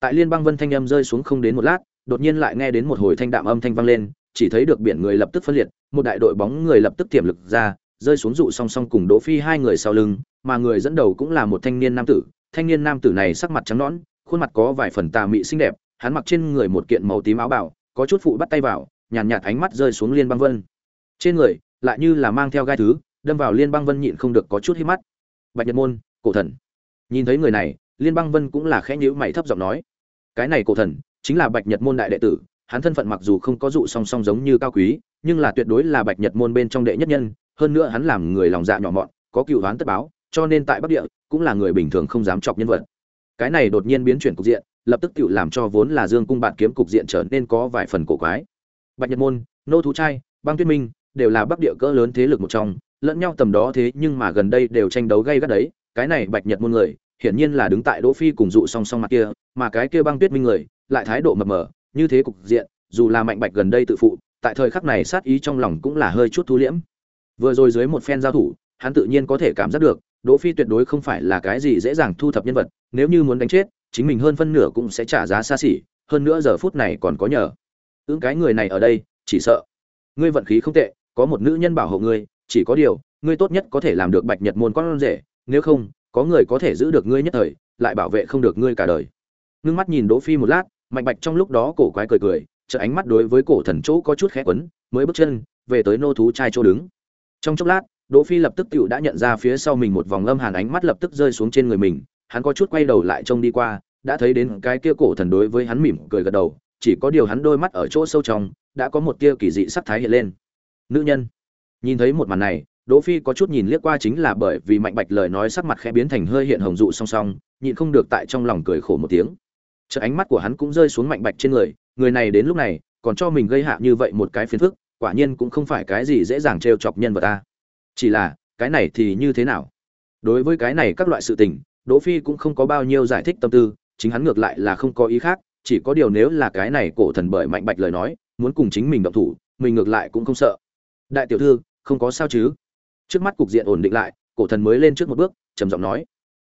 Tại liên bang vân thanh âm rơi xuống không đến một lát đột nhiên lại nghe đến một hồi thanh đạm âm thanh vang lên chỉ thấy được biển người lập tức phân liệt một đại đội bóng người lập tức tiềm lực ra rơi xuống dụ song song cùng đỗ phi hai người sau lưng mà người dẫn đầu cũng là một thanh niên nam tử. Thanh niên nam tử này sắc mặt trắng nõn khuôn mặt có vài phần tà mị xinh đẹp hắn mặc trên người một kiện màu tím áo bảo có chút phụ bắt tay vào nhàn nhạt, nhạt ánh mắt rơi xuống liên bang vân trên người, lại như là mang theo gai thứ, đâm vào liên bang vân nhịn không được có chút hít mắt. Bạch nhật môn, cổ thần. Nhìn thấy người này, liên bang vân cũng là khẽ nhíu mày thấp giọng nói, cái này cổ thần chính là bạch nhật môn đại đệ tử, hắn thân phận mặc dù không có dụ song song giống như cao quý, nhưng là tuyệt đối là bạch nhật môn bên trong đệ nhất nhân, hơn nữa hắn làm người lòng dạ nhỏ mọn, có cựu đoán tất báo, cho nên tại bắc địa cũng là người bình thường không dám chọc nhân vật. Cái này đột nhiên biến chuyển cục diện, lập tức tự làm cho vốn là dương cung bạn kiếm cục diện trở nên có vài phần cổ quái. Bạch nhật môn, nô thú trai, băng tuyết minh đều là bắc địa cỡ lớn thế lực một trong, lẫn nhau tầm đó thế nhưng mà gần đây đều tranh đấu gay gắt đấy, cái này bạch nhật môn người, hiển nhiên là đứng tại đỗ phi cùng dụ song song mặt kia, mà cái kia băng tuyết minh người, lại thái độ mập mờ, như thế cục diện, dù là mạnh bạch gần đây tự phụ, tại thời khắc này sát ý trong lòng cũng là hơi chút thu liễm. Vừa rồi dưới một phen giao thủ, hắn tự nhiên có thể cảm giác được, đỗ phi tuyệt đối không phải là cái gì dễ dàng thu thập nhân vật, nếu như muốn đánh chết, chính mình hơn phân nửa cũng sẽ trả giá xa xỉ, hơn nữa giờ phút này còn có nhờ. Ứng cái người này ở đây, chỉ sợ. Ngươi vận khí không tệ có một nữ nhân bảo hộ ngươi, chỉ có điều, ngươi tốt nhất có thể làm được bạch nhật môn con rể, nếu không, có người có thể giữ được ngươi nhất thời, lại bảo vệ không được ngươi cả đời. Ngưng mắt nhìn đỗ phi một lát, mạnh bạch trong lúc đó cổ quái cười cười chợ ánh mắt đối với cổ thần chỗ có chút khẽ quấn, mới bước chân, về tới nô thú trai chỗ đứng. Trong chốc lát, đỗ phi lập tức tựu đã nhận ra phía sau mình một vòng lâm hàn ánh mắt lập tức rơi xuống trên người mình, hắn có chút quay đầu lại trông đi qua, đã thấy đến cái kia cổ thần đối với hắn mỉm cười gật đầu, chỉ có điều hắn đôi mắt ở chỗ sâu trong, đã có một tia kỳ dị sắc thái hiện lên nữ nhân. Nhìn thấy một màn này, đỗ phi có chút nhìn liếc qua chính là bởi vì mạnh bạch lời nói sắc mặt khẽ biến thành hơi hiện hồng dụ song song, nhịn không được tại trong lòng cười khổ một tiếng. Chợ ánh mắt của hắn cũng rơi xuống mạnh bạch trên người người này đến lúc này, còn cho mình gây hạ như vậy một cái phiền phức, quả nhiên cũng không phải cái gì dễ dàng trêu chọc nhân vật ta. Chỉ là, cái này thì như thế nào? Đối với cái này các loại sự tình, đỗ phi cũng không có bao nhiêu giải thích tâm tư, chính hắn ngược lại là không có ý khác, chỉ có điều nếu là cái này cổ thần bởi mạnh bạch lời nói, muốn cùng chính mình động thủ, mình ngược lại cũng không sợ đại tiểu thư, không có sao chứ trước mắt cục diện ổn định lại, cổ thần mới lên trước một bước, trầm giọng nói,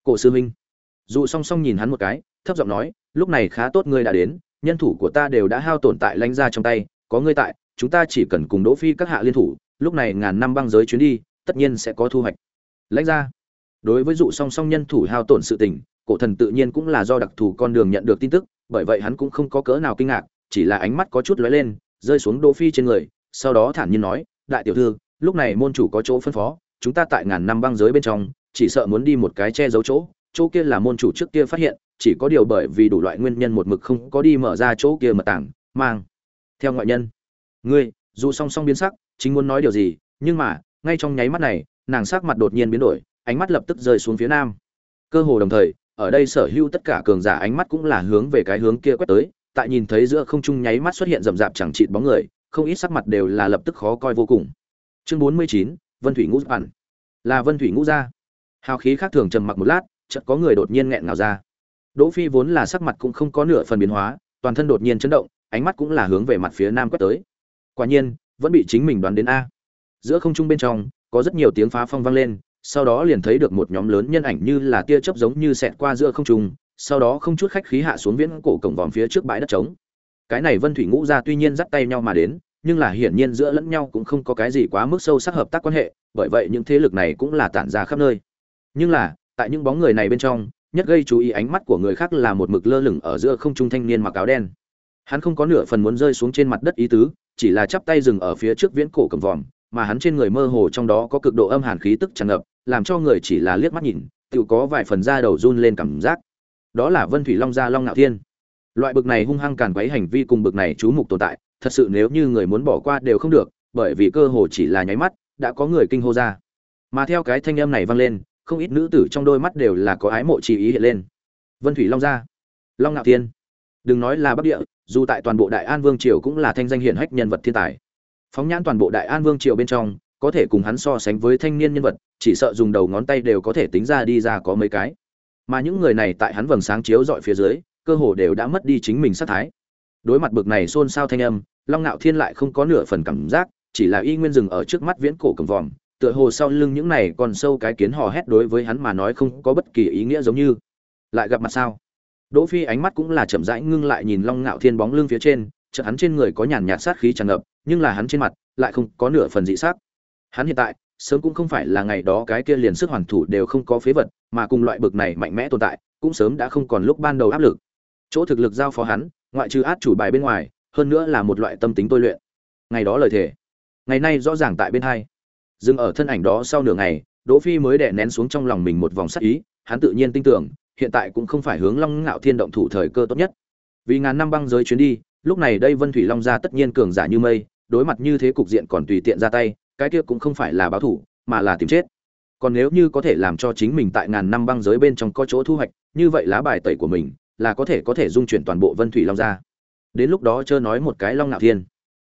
cổ sư huynh. dù song song nhìn hắn một cái, thấp giọng nói, lúc này khá tốt ngươi đã đến, nhân thủ của ta đều đã hao tổn tại lãnh ra trong tay, có ngươi tại, chúng ta chỉ cần cùng đỗ phi các hạ liên thủ, lúc này ngàn năm băng giới chuyến đi, tất nhiên sẽ có thu hoạch lãnh ra đối với dụ song song nhân thủ hao tổn sự tình, cổ thần tự nhiên cũng là do đặc thù con đường nhận được tin tức, bởi vậy hắn cũng không có cỡ nào kinh ngạc, chỉ là ánh mắt có chút lóe lên, rơi xuống đỗ phi trên người, sau đó thản nhiên nói đại tiểu thư, lúc này môn chủ có chỗ phân phó, chúng ta tại ngàn năm băng giới bên trong, chỉ sợ muốn đi một cái che giấu chỗ chỗ kia là môn chủ trước kia phát hiện, chỉ có điều bởi vì đủ loại nguyên nhân một mực không có đi mở ra chỗ kia mật tảng mang. Theo ngoại nhân, ngươi, dù song song biến sắc, chính muốn nói điều gì, nhưng mà, ngay trong nháy mắt này, nàng sắc mặt đột nhiên biến đổi, ánh mắt lập tức rơi xuống phía nam. Cơ hồ đồng thời, ở đây sở hữu tất cả cường giả ánh mắt cũng là hướng về cái hướng kia quét tới, tại nhìn thấy giữa không trung nháy mắt xuất hiện rầm rạp chẳng chịt bóng người không ít sắc mặt đều là lập tức khó coi vô cùng. Chương bốn mươi chín, vân thủy ngũ ẩn là vân thủy ngũ gia. Hào khí khác thường trầm mặc một lát, chợt có người đột nhiên nghẹn ngào ra. Đỗ phi vốn là sắc mặt cũng không có nửa phần biến hóa, toàn thân đột nhiên chấn động, ánh mắt cũng là hướng về mặt phía nam quét tới. Quả nhiên, vẫn bị chính mình đoán đến a. Giữa không trung bên trong, có rất nhiều tiếng phá phong vang lên, sau đó liền thấy được một nhóm lớn nhân ảnh như là tia chớp giống như xẹt qua giữa không trung, sau đó không chút khách khí hạ xuống viễn cổ cổng vòm phía trước bãi đất trống cái này vân thủy ngũ gia tuy nhiên dắt tay nhau mà đến, nhưng là hiển nhiên giữa lẫn nhau cũng không có cái gì quá mức sâu sắc hợp tác quan hệ, bởi vậy những thế lực này cũng là tản ra khắp nơi. Nhưng là, tại những bóng người này bên trong, nhất gây chú ý ánh mắt của người khác là một mực lơ lửng ở giữa không trung thanh niên mặc áo đen. Hắn không có nửa phần muốn rơi xuống trên mặt đất ý tứ, chỉ là chắp tay dừng ở phía trước viễn cổ cầm vòm, mà hắn trên người mơ hồ trong đó có cực độ âm hàn khí tức tràn ngập, làm cho người chỉ là liếc mắt nhìn, tự có vài phần da đầu run lên cảm giác. Đó là vân thủy long gia long ngạo thiên loại bực này hung hăng càn quấy hành vi cùng bực này chú mục tồn tại, thật sự nếu như người muốn bỏ qua đều không được, bởi vì cơ hồ chỉ là nháy mắt, đã có người kinh hô ra. Mà theo cái thanh âm này vang lên, không ít nữ tử trong đôi mắt đều là có ái mộ chỉ ý hiện lên. Vân thủy long gia, long ngạo thiên. Đừng nói là bắc địa, dù tại toàn bộ đại an vương triều cũng là thanh danh hiển hách nhân vật thiên tài. Phóng nhãn toàn bộ đại an vương triều bên trong, có thể cùng hắn so sánh với thanh niên nhân vật, chỉ sợ dùng đầu ngón tay đều có thể tính ra đi ra có mấy cái. Mà những người này tại hắn vầng sáng chiếu dọi phía dưới cơ hồ đều đã mất đi chính mình sát thái. Đối mặt bực này xôn xao thanh âm, long ngạo thiên lại không có nửa phần cảm giác, chỉ là y nguyên dừng ở trước mắt viễn cổ cầm vòm, tựa hồ sau lưng những này còn sâu cái kiến hò hét đối với hắn mà nói không có bất kỳ ý nghĩa giống như. Lại gặp mặt sao? Đỗ phi ánh mắt cũng là chậm rãi ngưng lại nhìn long ngạo thiên bóng lưng phía trên, chợt hắn trên người có nhàn nhạt sát khí tràn ngập, nhưng là hắn trên mặt lại không có nửa phần dị sắc. Hắn hiện tại, sớm cũng không phải là ngày đó cái kia liền sức hoàn thủ đều không có phế vật, mà cùng loại bực này mạnh mẽ tồn tại, cũng sớm đã không còn lúc ban đầu áp lực chỗ thực lực giao phó hắn, ngoại trừ át chủ bài bên ngoài, hơn nữa là một loại tâm tính tôi luyện. Ngày đó lời thề. Ngày nay rõ ràng tại bên hai. Dừng ở thân ảnh đó sau nửa ngày, đỗ phi mới đè nén xuống trong lòng mình một vòng sắc ý, hắn tự nhiên tin tưởng, hiện tại cũng không phải hướng long ngạo thiên động thủ thời cơ tốt nhất. Vì ngàn năm băng giới chuyến đi, lúc này đây vân thủy long gia tất nhiên cường giả như mây, đối mặt như thế cục diện còn tùy tiện ra tay, cái kia cũng không phải là báo thủ, mà là tìm chết. Còn nếu như có thể làm cho chính mình tại ngàn năm băng giới bên trong có chỗ thu hoạch, như vậy lá bài tẩy của mình là có thể có thể dung chuyển toàn bộ vân thủy long gia đến lúc đó chớ nói một cái long ngạo thiên.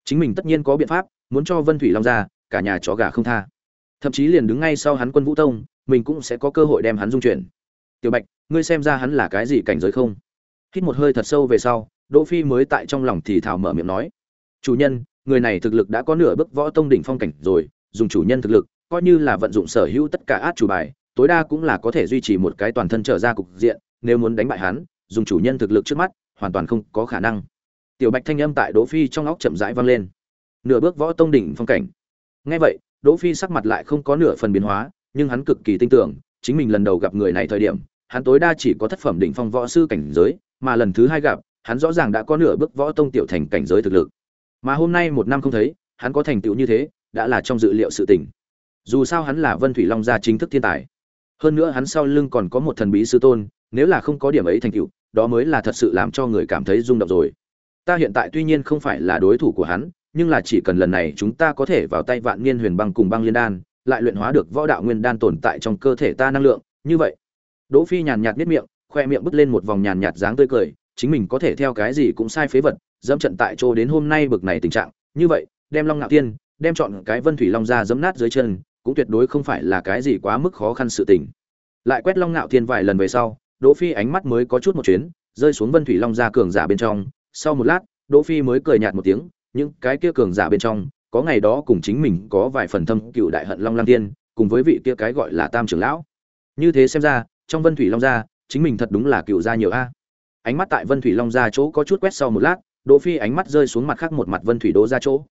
Chính mình tất nhiên có biện pháp, muốn cho vân thủy long gia cả nhà chó gà không tha. Thậm chí liền đứng ngay sau hắn quân vũ tông, mình cũng sẽ có cơ hội đem hắn dung chuyển. Tiểu bạch, ngươi xem ra hắn là cái gì cảnh giới không? Hít một hơi thật sâu về sau, đỗ phi mới tại trong lòng thì thào mở miệng nói. Chủ nhân, người này thực lực đã có nửa bước võ tông đỉnh phong cảnh rồi, dùng chủ nhân thực lực, coi như là vận dụng sở hữu tất cả át chủ bài, tối đa cũng là có thể duy trì một cái toàn thân trở ra cục diện, nếu muốn đánh bại hắn dùng chủ nhân thực lực trước mắt, hoàn toàn không có khả năng. Tiểu bạch thanh âm tại đỗ phi trong óc chậm rãi vang lên. Nửa bước võ tông đỉnh phong cảnh. Nghe vậy, đỗ phi sắc mặt lại không có nửa phần biến hóa, nhưng hắn cực kỳ tin tưởng, chính mình lần đầu gặp người này thời điểm, hắn tối đa chỉ có thất phẩm đỉnh phong võ sư cảnh giới, mà lần thứ hai gặp, hắn rõ ràng đã có nửa bước võ tông tiểu thành cảnh giới thực lực. Mà hôm nay một năm không thấy, hắn có thành tựu như thế, đã là trong dự liệu sự tình. Dù sao hắn là vân thủy long gia chính thức thiên tài. Hơn nữa hắn sau lưng còn có một thần bí sư tôn nếu là không có điểm ấy thành tựu, đó mới là thật sự làm cho người cảm thấy rung động rồi. Ta hiện tại tuy nhiên không phải là đối thủ của hắn, nhưng là chỉ cần lần này chúng ta có thể vào tay vạn niên huyền băng cùng băng liên đan, lại luyện hóa được võ đạo nguyên đan tồn tại trong cơ thể ta năng lượng, như vậy. Đỗ phi nhàn nhạt biết miệng, khoe miệng bứt lên một vòng nhàn nhạt dáng tươi cười, chính mình có thể theo cái gì cũng sai phế vật, dẫm trận tại chỗ đến hôm nay bực này tình trạng, như vậy, đem long ngạo tiên, đem chọn cái vân thủy long ra dẫm nát dưới chân, cũng tuyệt đối không phải là cái gì quá mức khó khăn sự tình. Lại quét long ngạo thiên vài lần về sau đỗ phi ánh mắt mới có chút một chuyến, rơi xuống vân thủy long Gia cường giả bên trong. Sau một lát, đỗ phi mới cười nhạt một tiếng, những cái kia cường giả bên trong, có ngày đó cùng chính mình có vài phần thâm cựu đại hận long lam tiên cùng với vị kia cái gọi là tam trưởng lão. Như thế xem ra, trong vân thủy long gia, chính mình thật đúng là cựu gia nhiều a. Ánh mắt tại vân thủy long gia chỗ có chút quét sau một lát, đỗ phi ánh mắt rơi xuống mặt khác một mặt vân thủy đỗ gia chỗ.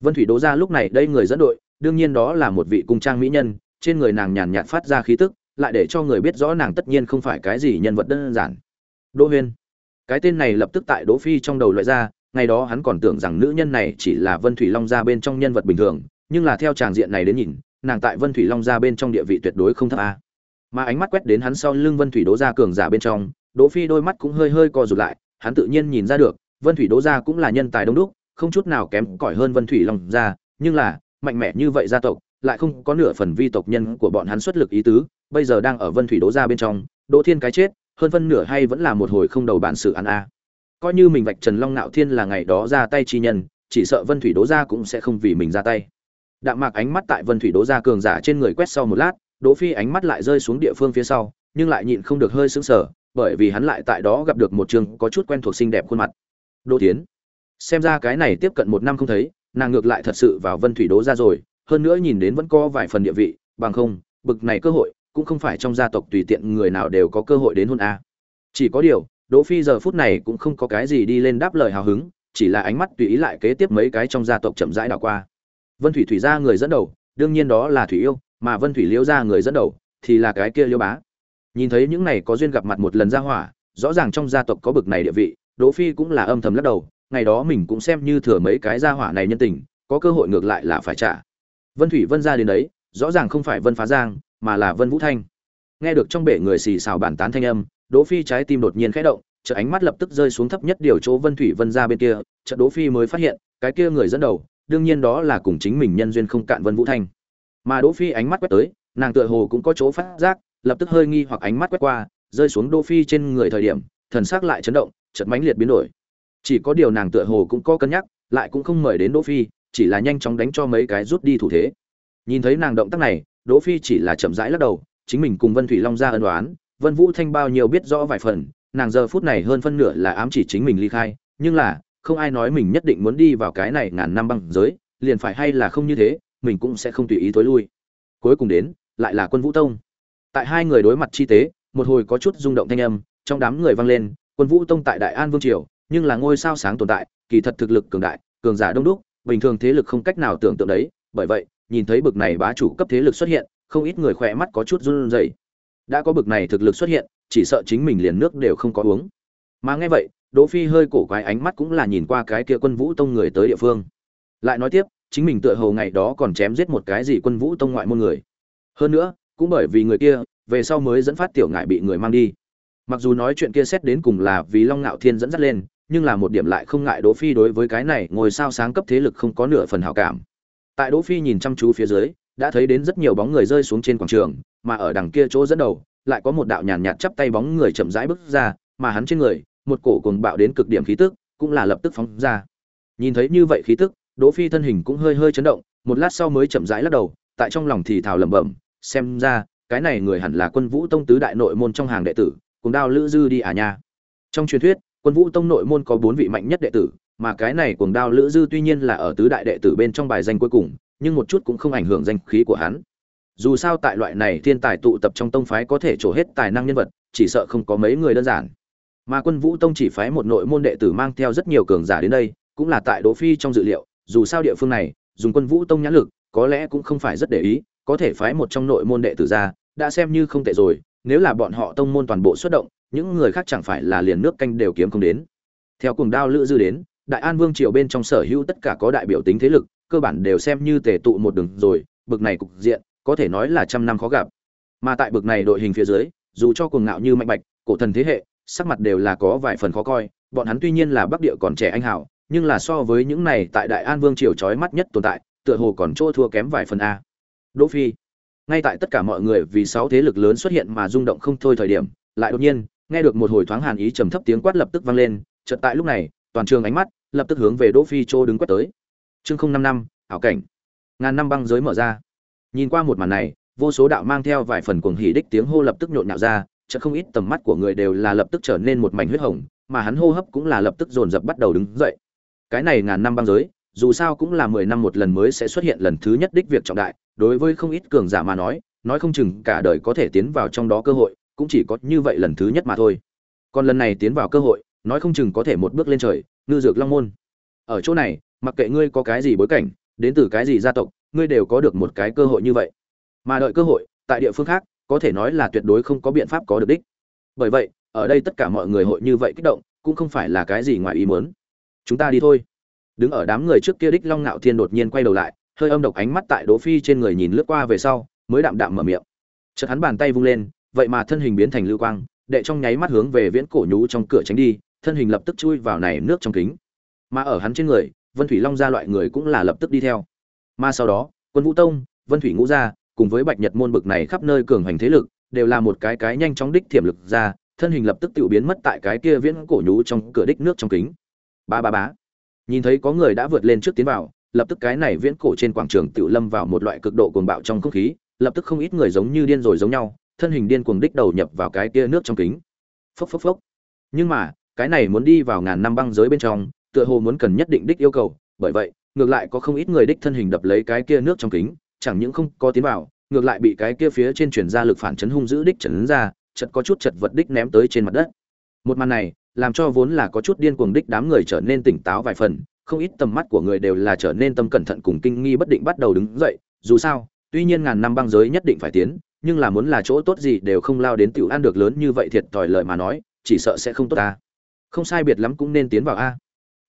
Vân thủy đỗ gia lúc này đây người dẫn đội, đương nhiên đó là một vị cung trang mỹ nhân, trên người nàng nhàn nhạt phát ra khí tức lại để cho người biết rõ nàng tất nhiên không phải cái gì nhân vật đơn giản. Đỗ huyên. Cái tên này lập tức tại đỗ phi trong đầu loại ra, ngày đó hắn còn tưởng rằng nữ nhân này chỉ là vân thủy long gia bên trong nhân vật bình thường, nhưng là theo tràng diện này đến nhìn, nàng tại vân thủy long gia bên trong địa vị tuyệt đối không thấp a. Mà ánh mắt quét đến hắn sau lưng vân thủy đỗ gia cường giả bên trong, đỗ phi đôi mắt cũng hơi hơi co rụt lại, hắn tự nhiên nhìn ra được, vân thủy đỗ gia cũng là nhân tài đông đúc, không chút nào kém cỏi hơn vân thủy long gia, nhưng là, mạnh mẽ như vậy gia tộc lại không có nửa phần vi tộc nhân của bọn hắn xuất lực ý tứ, bây giờ đang ở vân thủy đỗ gia bên trong, đỗ thiên cái chết, hơn phân nửa hay vẫn là một hồi không đầu bản sự ăn a. Coi như mình vạch trần long nạo thiên là ngày đó ra tay chi nhân, chỉ sợ vân thủy đỗ gia cũng sẽ không vì mình ra tay. Đạm mạc ánh mắt tại vân thủy đỗ gia cường giả trên người quét sau một lát, đỗ phi ánh mắt lại rơi xuống địa phương phía sau, nhưng lại nhịn không được hơi sững sờ, bởi vì hắn lại tại đó gặp được một trường có chút quen thuộc xinh đẹp khuôn mặt. Đỗ tiến xem ra cái này tiếp cận một năm không thấy, nàng ngược lại thật sự vào vân thủy đỗ gia rồi hơn nữa nhìn đến vẫn có vài phần địa vị bằng không bực này cơ hội cũng không phải trong gia tộc tùy tiện người nào đều có cơ hội đến hôn a chỉ có điều Đỗ Phi giờ phút này cũng không có cái gì đi lên đáp lời hào hứng, chỉ là ánh mắt tùy ý lại kế tiếp mấy cái trong gia tộc chậm rãi đảo qua. Vân Thủy Thủy gia người dẫn đầu, đương nhiên đó là Thủy Yêu, mà Vân Thủy Liễu gia người dẫn đầu thì là cái kia Liễu Bá. Nhìn thấy những này có duyên gặp mặt một lần ra hỏa, rõ ràng trong gia tộc có bực này địa vị, Đỗ Phi cũng là âm thầm lắc đầu, ngày đó mình cũng xem như thừa mấy cái gia hỏa này nhân tình, có cơ hội ngược lại là phải trả. Vân Thủy Vân Ra đến đấy, rõ ràng không phải Vân Phá Giang, mà là Vân Vũ Thanh. Nghe được trong bể người xì xào bản tán thanh âm, Đỗ Phi trái tim đột nhiên khẽ động, chợt ánh mắt lập tức rơi xuống thấp nhất điều chỗ Vân Thủy Vân ra bên kia, Chợt Đỗ Phi mới phát hiện, cái kia người dẫn đầu, đương nhiên đó là cùng chính mình nhân duyên không cạn Vân Vũ Thanh. Mà Đỗ Phi ánh mắt quét tới, nàng tựa hồ cũng có chỗ phát giác, lập tức hơi nghi hoặc ánh mắt quét qua, rơi xuống Đỗ Phi trên người thời điểm, thần sắc lại chấn động, chợt mãnh liệt biến đổi. Chỉ có điều nàng tựa hồ cũng có cân nhắc, lại cũng không mời đến Đỗ Phi, chỉ là nhanh chóng đánh cho mấy cái rút đi thủ thế. Nhìn thấy nàng động tác này, Đỗ Phi chỉ là chậm rãi lắc đầu, chính mình cùng Vân Thủy Long ra ân oán, Vân Vũ Thanh bao nhiêu biết rõ vài phần, nàng giờ phút này hơn phân nửa là ám chỉ chính mình ly khai nhưng là không ai nói mình nhất định muốn đi vào cái này ngàn năm băng giới liền phải hay là không như thế mình cũng sẽ không tùy ý tối lui cuối cùng đến lại là quân vũ tông tại hai người đối mặt chi tế một hồi có chút rung động thanh âm trong đám người vang lên quân vũ tông tại đại an vương triều nhưng là ngôi sao sáng tồn tại kỳ thật thực lực cường đại cường giả đông đúc bình thường thế lực không cách nào tưởng tượng đấy, bởi vậy, nhìn thấy bực này bá chủ cấp thế lực xuất hiện, không ít người khỏe mắt có chút run rẩy. Đã có bực này thực lực xuất hiện, chỉ sợ chính mình liền nước đều không có uống. Mà nghe vậy, đỗ phi hơi cổ quái ánh mắt cũng là nhìn qua cái kia quân vũ tông người tới địa phương. Lại nói tiếp, chính mình tựa hồ ngày đó còn chém giết một cái gì quân vũ tông ngoại môn người. Hơn nữa, cũng bởi vì người kia, về sau mới dẫn phát tiểu ngại bị người mang đi. Mặc dù nói chuyện kia xét đến cùng là vì long ngạo thiên dẫn dắt lên nhưng là một điểm lại không ngại đỗ phi đối với cái này ngồi sao sáng cấp thế lực không có nửa phần hảo cảm. Tại đỗ phi nhìn chăm chú phía dưới, đã thấy đến rất nhiều bóng người rơi xuống trên quảng trường, mà ở đằng kia chỗ dẫn đầu, lại có một đạo nhàn nhạt chắp tay bóng người chậm rãi bước ra, mà hắn trên người, một cổ cuồng bạo đến cực điểm khí tức, cũng là lập tức phóng ra. Nhìn thấy như vậy khí tức, đỗ phi thân hình cũng hơi hơi chấn động, một lát sau mới chậm rãi lắc đầu, tại trong lòng thì thào lẩm bẩm, xem ra, cái này người hẳn là quân vũ tông tứ đại nội môn trong hàng đệ tử, cùng đao lữ dư đi à nha. Trong truyền thuyết quân vũ tông nội môn có bốn vị mạnh nhất đệ tử, mà cái này cuồng đao lữ dư tuy nhiên là ở tứ đại đệ tử bên trong bài danh cuối cùng, nhưng một chút cũng không ảnh hưởng danh khí của hắn. Dù sao tại loại này thiên tài tụ tập trong tông phái có thể trổ hết tài năng nhân vật, chỉ sợ không có mấy người đơn giản. Mà quân vũ tông chỉ phái một nội môn đệ tử mang theo rất nhiều cường giả đến đây, cũng là tại đỗ phi trong dự liệu, dù sao địa phương này, dùng quân vũ tông nhãn lực, có lẽ cũng không phải rất để ý, có thể phái một trong nội môn đệ tử ra, đã xem như không tệ rồi, nếu là bọn họ tông môn toàn bộ xuất động những người khác chẳng phải là liền nước canh đều kiếm không đến. Theo cùng đao lữ dư đến đại an vương triều bên trong sở hữu tất cả có đại biểu tính thế lực cơ bản đều xem như tề tụ một đường rồi bực này cục diện có thể nói là trăm năm khó gặp. Mà tại bực này đội hình phía dưới dù cho cuồng ngạo như mạnh bạch cổ thần thế hệ sắc mặt đều là có vài phần khó coi bọn hắn tuy nhiên là bắc địa còn trẻ anh hào, nhưng là so với những này tại đại an vương triều chói mắt nhất tồn tại tựa hồ còn chỗ thua kém vài phần a. Đỗ phi ngay tại tất cả mọi người vì sáu thế lực lớn xuất hiện mà rung động không thôi thời điểm lại đột nhiên nghe được một hồi thoáng hàn ý trầm thấp tiếng quát lập tức vang lên, chợt tại lúc này, toàn trường ánh mắt lập tức hướng về đỗ phi Châu đứng quét tới. Chương không năm năm, ảo cảnh. Ngàn năm băng giới mở ra. Nhìn qua một màn này, vô số đạo mang theo vài phần cuồng hỉ đích tiếng hô lập tức nhộn nhạo ra, chợt không ít tầm mắt của người đều là lập tức trở nên một mảnh huyết hồng, mà hắn hô hấp cũng là lập tức dồn dập bắt đầu đứng dậy. Cái này ngàn năm băng giới, dù sao cũng là mười năm một lần mới sẽ xuất hiện lần thứ nhất đích việc trọng đại, đối với không ít cường giả mà nói nói không chừng cả đời có thể tiến vào trong đó cơ hội cũng chỉ có như vậy lần thứ nhất mà thôi. Còn lần này tiến vào cơ hội, nói không chừng có thể một bước lên trời, ngư dược long môn. Ở chỗ này, mặc kệ ngươi có cái gì bối cảnh, đến từ cái gì gia tộc, ngươi đều có được một cái cơ hội như vậy. Mà đợi cơ hội, tại địa phương khác, có thể nói là tuyệt đối không có biện pháp có được đích. Bởi vậy, ở đây tất cả mọi người hội như vậy kích động, cũng không phải là cái gì ngoài ý muốn. Chúng ta đi thôi. Đứng ở đám người trước kia đích long ngạo thiên đột nhiên quay đầu lại, hơi âm độc ánh mắt tại đỗ phi trên người nhìn lướt qua về sau, mới đạm đạm mở miệng. Chợt hắn bàn tay vung lên vậy mà thân hình biến thành lưu quang, đệ trong nháy mắt hướng về viễn cổ nhú trong cửa tránh đi, thân hình lập tức chui vào này nước trong kính. Mà ở hắn trên người, vân thủy long gia loại người cũng là lập tức đi theo. Mà sau đó, quân vũ tông, vân thủy ngũ gia, cùng với bạch nhật môn bực này khắp nơi cường hành thế lực, đều là một cái cái nhanh chóng đích tiềm lực ra, thân hình lập tức tự biến mất tại cái kia viễn cổ nhú trong cửa đích nước trong kính. Ba ba bá. Nhìn thấy có người đã vượt lên trước tiến vào, lập tức cái này viễn cổ trên quảng trường tự lâm vào một loại cực độ cuồng bạo trong không khí, lập tức không ít người giống như điên rồi giống nhau thân hình điên cuồng đích đầu nhập vào cái kia nước trong kính. Phốc phốc phốc. Nhưng mà, cái này muốn đi vào ngàn năm băng giới bên trong, tựa hồ muốn cần nhất định đích yêu cầu. Bởi vậy, ngược lại có không ít người đích thân hình đập lấy cái kia nước trong kính, chẳng những không có tiến vào, ngược lại bị cái kia phía trên chuyển ra lực phản chấn hung dữ đích chấn ra chật có chút chật vật đích ném tới trên mặt đất. Một màn này, làm cho vốn là có chút điên cuồng đích đám người trở nên tỉnh táo vài phần, không ít tầm mắt của người đều là trở nên tâm cẩn thận cùng kinh nghi bất định bắt đầu đứng dậy. Dù sao, tuy nhiên ngàn năm băng giới nhất định phải tiến nhưng là muốn là chỗ tốt gì đều không lao đến tiểu ăn được lớn như vậy thiệt thòi lời mà nói, chỉ sợ sẽ không tốt ta. Không sai biệt lắm cũng nên tiến vào a.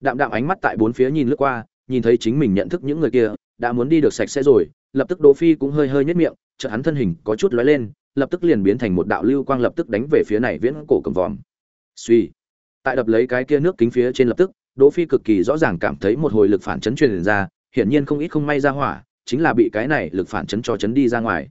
Đạm đạm ánh mắt tại bốn phía nhìn lướt qua, nhìn thấy chính mình nhận thức những người kia, đã muốn đi được sạch sẽ rồi, lập tức đỗ phi cũng hơi hơi nhếch miệng, chợt hắn thân hình có chút lóe lên, lập tức liền biến thành một đạo lưu quang lập tức đánh về phía này viễn cổ cầm vòm. Suy tại đập lấy cái kia nước kính phía trên lập tức, đỗ phi cực kỳ rõ ràng cảm thấy một hồi lực phản chấn truyền ra, hiển nhiên không ít không may ra hỏa, chính là bị cái này lực phản chấn cho chấn đi ra ngoài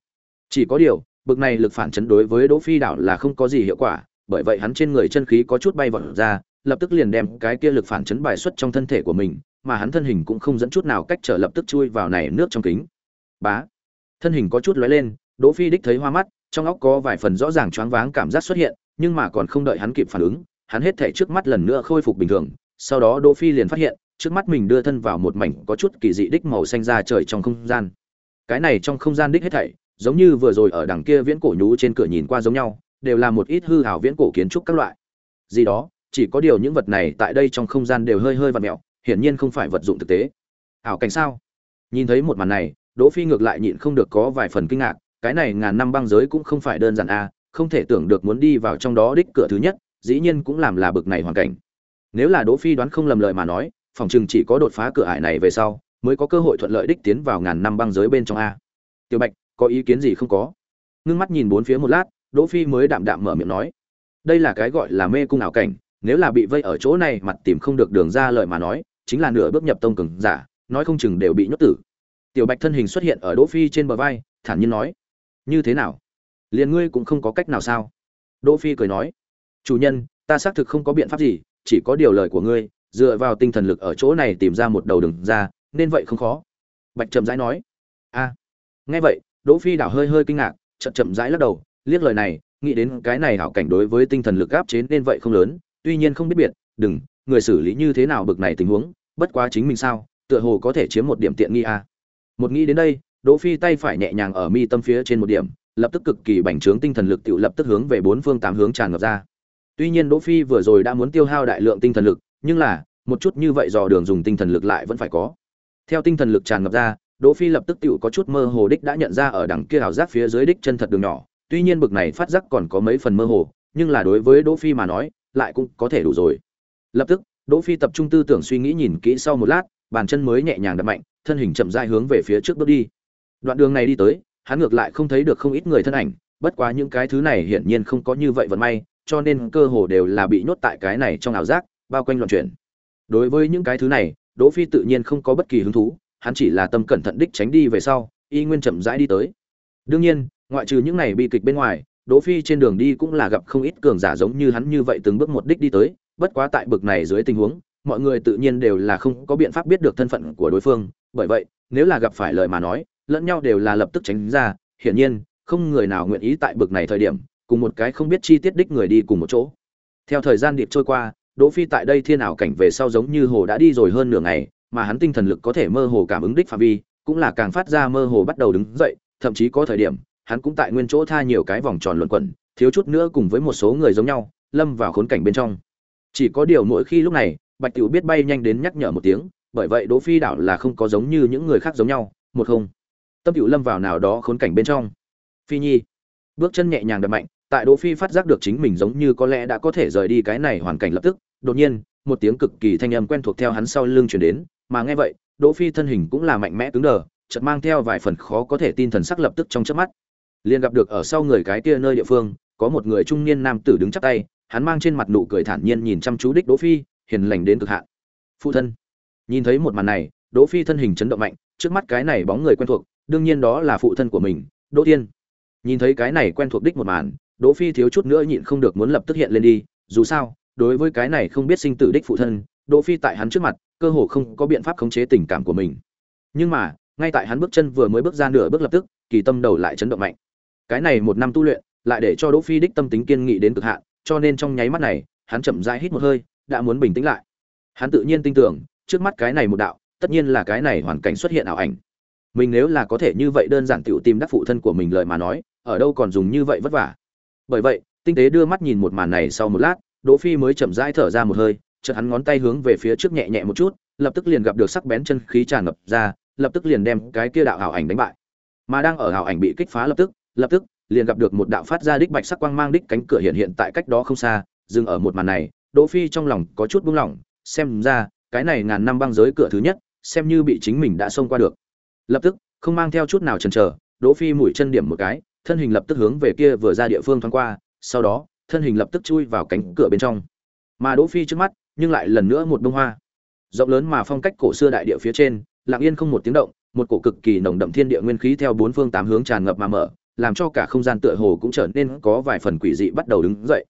chỉ có điều, bực này lực phản chấn đối với đỗ phi đảo là không có gì hiệu quả, bởi vậy hắn trên người chân khí có chút bay vọt ra, lập tức liền đem cái kia lực phản chấn bài xuất trong thân thể của mình, mà hắn thân hình cũng không dẫn chút nào cách trở lập tức chui vào này nước trong kính. Bá! Thân hình có chút lóe lên, đỗ phi đích thấy hoa mắt, trong óc có vài phần rõ ràng choáng váng cảm giác xuất hiện, nhưng mà còn không đợi hắn kịp phản ứng, hắn hết thảy trước mắt lần nữa khôi phục bình thường, sau đó đỗ phi liền phát hiện, trước mắt mình đưa thân vào một mảnh có chút kỳ dị đích màu xanh ra trời trong không gian. Cái này trong không gian đích hết thảy giống như vừa rồi ở đằng kia viễn cổ nhú trên cửa nhìn qua giống nhau, đều là một ít hư ảo viễn cổ kiến trúc các loại. Gì đó, chỉ có điều những vật này tại đây trong không gian đều hơi hơi vặn mèo hiển nhiên không phải vật dụng thực tế. Ảo cảnh sao? Nhìn thấy một màn này, đỗ phi ngược lại nhịn không được có vài phần kinh ngạc, cái này ngàn năm băng giới cũng không phải đơn giản a không thể tưởng được muốn đi vào trong đó đích cửa thứ nhất, dĩ nhiên cũng làm là bực này hoàn cảnh. Nếu là đỗ phi đoán không lầm lời mà nói, phòng chừng chỉ có đột phá cửa ải này về sau, mới có cơ hội thuận lợi đích tiến vào ngàn năm băng giới bên trong a. Tiểu bạch có ý kiến gì không có. Ngưng mắt nhìn bốn phía một lát, đỗ phi mới đạm đạm mở miệng nói, đây là cái gọi là mê cung ảo cảnh, nếu là bị vây ở chỗ này mặt tìm không được đường ra lời mà nói, chính là nửa bước nhập tông cường giả, nói không chừng đều bị nhốt tử. Tiểu bạch thân hình xuất hiện ở đỗ phi trên bờ vai, thản nhiên nói, như thế nào? Liền ngươi cũng không có cách nào sao? Đỗ phi cười nói, chủ nhân, ta xác thực không có biện pháp gì, chỉ có điều lời của ngươi, dựa vào tinh thần lực ở chỗ này tìm ra một đầu đường ra, nên vậy không khó. Bạch Trầm rãi nói, a, nghe vậy đỗ phi đảo hơi hơi kinh ngạc, chậm chậm rãi lắc đầu, liếc lời này, nghĩ đến cái này hảo cảnh đối với tinh thần lực áp chế nên vậy không lớn, tuy nhiên không biết biệt, đừng, người xử lý như thế nào bực này tình huống, bất quá chính mình sao, tựa hồ có thể chiếm một điểm tiện nghi a một nghĩ đến đây, đỗ phi tay phải nhẹ nhàng ở mi tâm phía trên một điểm, lập tức cực kỳ bành trướng tinh thần lực tự lập tức hướng về bốn phương tám hướng tràn ngập ra. Tuy nhiên đỗ phi vừa rồi đã muốn tiêu hao đại lượng tinh thần lực, nhưng là, một chút như vậy dò đường dùng tinh thần lực lại vẫn phải có. Theo tinh thần lực tràn ngập ra đỗ phi lập tức tựu có chút mơ hồ đích đã nhận ra ở đằng kia ảo giác phía dưới đích chân thật đường nhỏ. Tuy nhiên bực này phát giác còn có mấy phần mơ hồ, nhưng là đối với đỗ phi mà nói, lại cũng có thể đủ rồi. Lập tức, đỗ phi tập trung tư tưởng suy nghĩ nhìn kỹ sau một lát, bàn chân mới nhẹ nhàng đập mạnh, thân hình chậm rãi hướng về phía trước bước đi. Đoạn đường này đi tới, hắn ngược lại không thấy được không ít người thân ảnh, bất quá những cái thứ này hiển nhiên không có như vậy vận may, cho nên cơ hồ đều là bị nhốt tại cái này trong ảo giác, bao quanh loạn chuyển. Đối với những cái thứ này, đỗ phi tự nhiên không có bất kỳ hứng thú hắn chỉ là tâm cẩn thận đích tránh đi về sau, y nguyên chậm rãi đi tới. Đương nhiên, ngoại trừ những này bi kịch bên ngoài, đỗ phi trên đường đi cũng là gặp không ít cường giả giống như hắn như vậy từng bước một đích đi tới, bất quá tại bực này dưới tình huống, mọi người tự nhiên đều là không có biện pháp biết được thân phận của đối phương, bởi vậy, nếu là gặp phải lời mà nói, lẫn nhau đều là lập tức tránh ra, hiển nhiên, không người nào nguyện ý tại bực này thời điểm, cùng một cái không biết chi tiết đích người đi cùng một chỗ. Theo thời gian điệp trôi qua, đỗ phi tại đây thiên ảo cảnh về sau giống như hồ đã đi rồi hơn nửa ngày mà hắn tinh thần lực có thể mơ hồ cảm ứng đích phạm vi, cũng là càng phát ra mơ hồ bắt đầu đứng dậy, thậm chí có thời điểm, hắn cũng tại nguyên chỗ tha nhiều cái vòng tròn luẩn quẩn, thiếu chút nữa cùng với một số người giống nhau, lâm vào khốn cảnh bên trong. Chỉ có điều mỗi khi lúc này, bạch tiểu biết bay nhanh đến nhắc nhở một tiếng, bởi vậy đỗ phi đảo là không có giống như những người khác giống nhau, một không. Tâm tiểu lâm vào nào đó khốn cảnh bên trong. Phi nhi. Bước chân nhẹ nhàng đập mạnh, tại đỗ phi phát giác được chính mình giống như có lẽ đã có thể rời đi cái này hoàn cảnh lập tức, đột nhiên, một tiếng cực kỳ thanh âm quen thuộc theo hắn sau lưng truyền đến mà nghe vậy, đỗ phi thân hình cũng là mạnh mẽ cứng đờ, chợt mang theo vài phần khó có thể tin thần sắc lập tức trong chớp mắt. Liền gặp được ở sau người cái kia nơi địa phương, có một người trung niên nam tử đứng chắp tay, hắn mang trên mặt nụ cười thản nhiên nhìn chăm chú đích đỗ phi, hiền lành đến cực hạn. Phụ thân. Nhìn thấy một màn này, đỗ phi thân hình chấn động mạnh, trước mắt cái này bóng người quen thuộc, đương nhiên đó là phụ thân của mình, đỗ thiên. Nhìn thấy cái này quen thuộc đích một màn, đỗ phi thiếu chút nữa nhịn không được muốn lập tức hiện lên đi, dù sao, đối với cái này không biết sinh tử đích phụ thân đỗ phi tại hắn trước mặt, cơ hồ không có biện pháp khống chế tình cảm của mình. Nhưng mà, ngay tại hắn bước chân vừa mới bước ra nửa bước lập tức, kỳ tâm đầu lại chấn động mạnh. Cái này một năm tu luyện, lại để cho đỗ phi đích tâm tính kiên nghị đến cực hạn, cho nên trong nháy mắt này, hắn chậm rãi hít một hơi, đã muốn bình tĩnh lại. Hắn tự nhiên tin tưởng, trước mắt cái này một đạo, tất nhiên là cái này hoàn cảnh xuất hiện ảo ảnh. Mình nếu là có thể như vậy đơn giản tiểu tìm đắc phụ thân của mình lời mà nói, ở đâu còn dùng như vậy vất vả. Bởi vậy, tinh tế đưa mắt nhìn một màn này sau một lát, đỗ phi mới chậm rãi thở ra một hơi chợt hắn ngón tay hướng về phía trước nhẹ nhẹ một chút, lập tức liền gặp được sắc bén chân khí tràn ngập ra, lập tức liền đem cái kia đạo ảo ảnh đánh bại. Mà đang ở ảo ảnh bị kích phá lập tức lập tức liền gặp được một đạo phát ra đích bạch sắc quang mang đích cánh cửa hiện hiện tại cách đó không xa, dừng ở một màn này, đỗ phi trong lòng có chút buông lỏng, xem ra, cái này ngàn năm băng giới cửa thứ nhất, xem như bị chính mình đã xông qua được. Lập tức, không mang theo chút nào chần chờ, đỗ phi mũi chân điểm một cái, thân hình lập tức hướng về kia vừa ra địa phương thoáng qua, sau đó, thân hình lập tức chui vào cánh cửa bên trong. Mà đỗ phi trước mắt nhưng lại lần nữa một bông hoa. Rộng lớn mà phong cách cổ xưa đại địa phía trên, lặng yên không một tiếng động, một cổ cực kỳ nồng đậm thiên địa nguyên khí theo bốn phương tám hướng tràn ngập mà mở, làm cho cả không gian tựa hồ cũng trở nên có vài phần quỷ dị bắt đầu đứng dậy.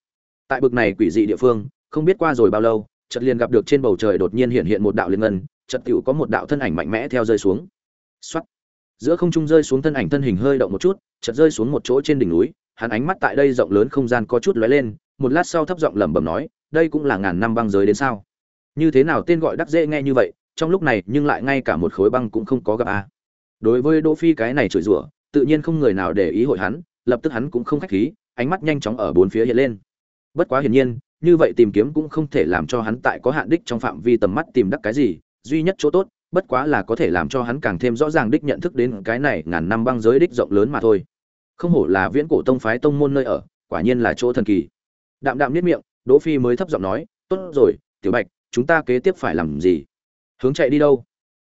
Tại bực này quỷ dị địa phương, không biết qua rồi bao lâu, chợt liền gặp được trên bầu trời đột nhiên hiện hiện một đạo liên ngân, chợt tựu có một đạo thân ảnh mạnh mẽ theo rơi xuống. Soát. giữa không trung rơi xuống thân ảnh thân hình hơi động một chút, chợt rơi xuống một chỗ trên đỉnh núi, hắn ánh mắt tại đây rộng lớn không gian có chút lóe lên, một lát sau thấp giọng lẩm bẩm nói đây cũng là ngàn năm băng giới đến sao? Như thế nào tên gọi đắc dễ nghe như vậy, trong lúc này nhưng lại ngay cả một khối băng cũng không có gặp a. Đối với đỗ phi cái này chửi rủa, tự nhiên không người nào để ý hội hắn, lập tức hắn cũng không khách khí, ánh mắt nhanh chóng ở bốn phía hiện lên. Bất quá hiển nhiên, như vậy tìm kiếm cũng không thể làm cho hắn tại có hạn đích trong phạm vi tầm mắt tìm đắc cái gì, duy nhất chỗ tốt, bất quá là có thể làm cho hắn càng thêm rõ ràng đích nhận thức đến cái này ngàn năm băng giới đích rộng lớn mà thôi. Không hổ là viễn cổ tông phái tông môn nơi ở, quả nhiên là chỗ thần kỳ. Đạm đạm niết miệng đỗ phi mới thấp giọng nói, tốt rồi, tiểu bạch, chúng ta kế tiếp phải làm gì? Hướng chạy đi đâu?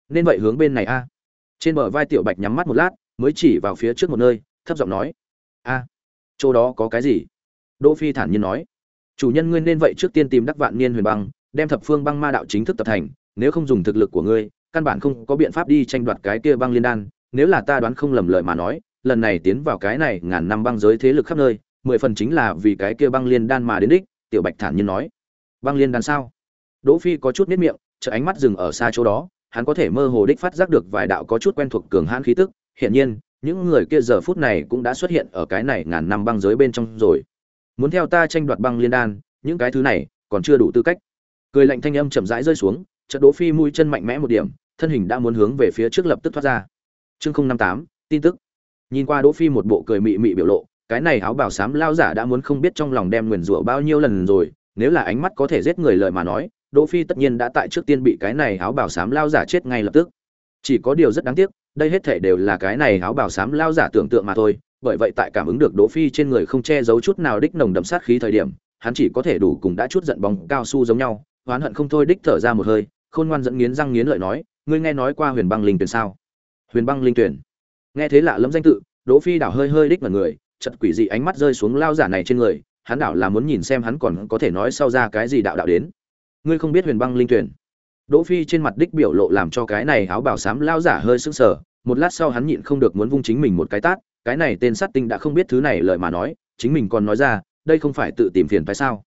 Nên vậy hướng bên này a. Trên bờ vai tiểu bạch nhắm mắt một lát, mới chỉ vào phía trước một nơi, thấp giọng nói, a, chỗ đó có cái gì? Đỗ phi thản nhiên nói, chủ nhân ngươi nên vậy trước tiên tìm đắc vạn niên huyền băng, đem thập phương băng ma đạo chính thức tập thành, nếu không dùng thực lực của ngươi, căn bản không có biện pháp đi tranh đoạt cái kia băng liên đan, nếu là ta đoán không lầm lời mà nói, lần này tiến vào cái này ngàn năm băng giới thế lực khắp nơi, mười phần chính là vì cái kia băng liên đan mà đến đích tiểu bạch thản nhiên nói. Băng liên đan sao? Đỗ phi có chút nếp miệng chợ ánh mắt dừng ở xa chỗ đó. Hắn có thể mơ hồ đích phát giác được vài đạo có chút quen thuộc cường hãn khí tức. Hiện nhiên, những người kia giờ phút này cũng đã xuất hiện ở cái này ngàn năm băng giới bên trong rồi. Muốn theo ta tranh đoạt băng liên đan, những cái thứ này còn chưa đủ tư cách. Cười lạnh thanh âm chậm rãi rơi xuống, chợt đỗ phi mũi chân mạnh mẽ một điểm, thân hình đã muốn hướng về phía trước lập tức thoát ra. Chương không năm tám, tin tức. Nhìn qua đỗ phi một bộ cười mị mị biểu lộ cái này áo bào xám lao giả đã muốn không biết trong lòng đem nguyền rủa bao nhiêu lần rồi, nếu là ánh mắt có thể giết người lợi mà nói, đỗ phi tất nhiên đã tại trước tiên bị cái này áo bào xám lao giả chết ngay lập tức. Chỉ có điều rất đáng tiếc, đây hết thể đều là cái này áo bào xám lao giả tưởng tượng mà thôi, bởi vậy tại cảm ứng được đỗ phi trên người không che giấu chút nào đích nồng đậm sát khí thời điểm, hắn chỉ có thể đủ cùng đã chút giận bóng cao su giống nhau, oán hận không thôi đích thở ra một hơi, khôn ngoan dẫn nghiến răng nghiến lợi nói, ngươi nghe nói qua huyền băng linh tuyển sao? Huyền băng linh tuyển? Nghe thế lạ lẫm danh tự, đỗ phi đảo hơi hơi đích mà người chật quỷ dị ánh mắt rơi xuống lao giả này trên người, hắn đảo là muốn nhìn xem hắn còn có thể nói sau ra cái gì đạo đạo đến. Ngươi không biết huyền băng linh tuyển. Đỗ phi trên mặt đích biểu lộ làm cho cái này áo bảo sám lao giả hơi sững sờ, một lát sau hắn nhịn không được muốn vung chính mình một cái tát, cái này tên sát tinh đã không biết thứ này lời mà nói, chính mình còn nói ra, đây không phải tự tìm phiền phải sao?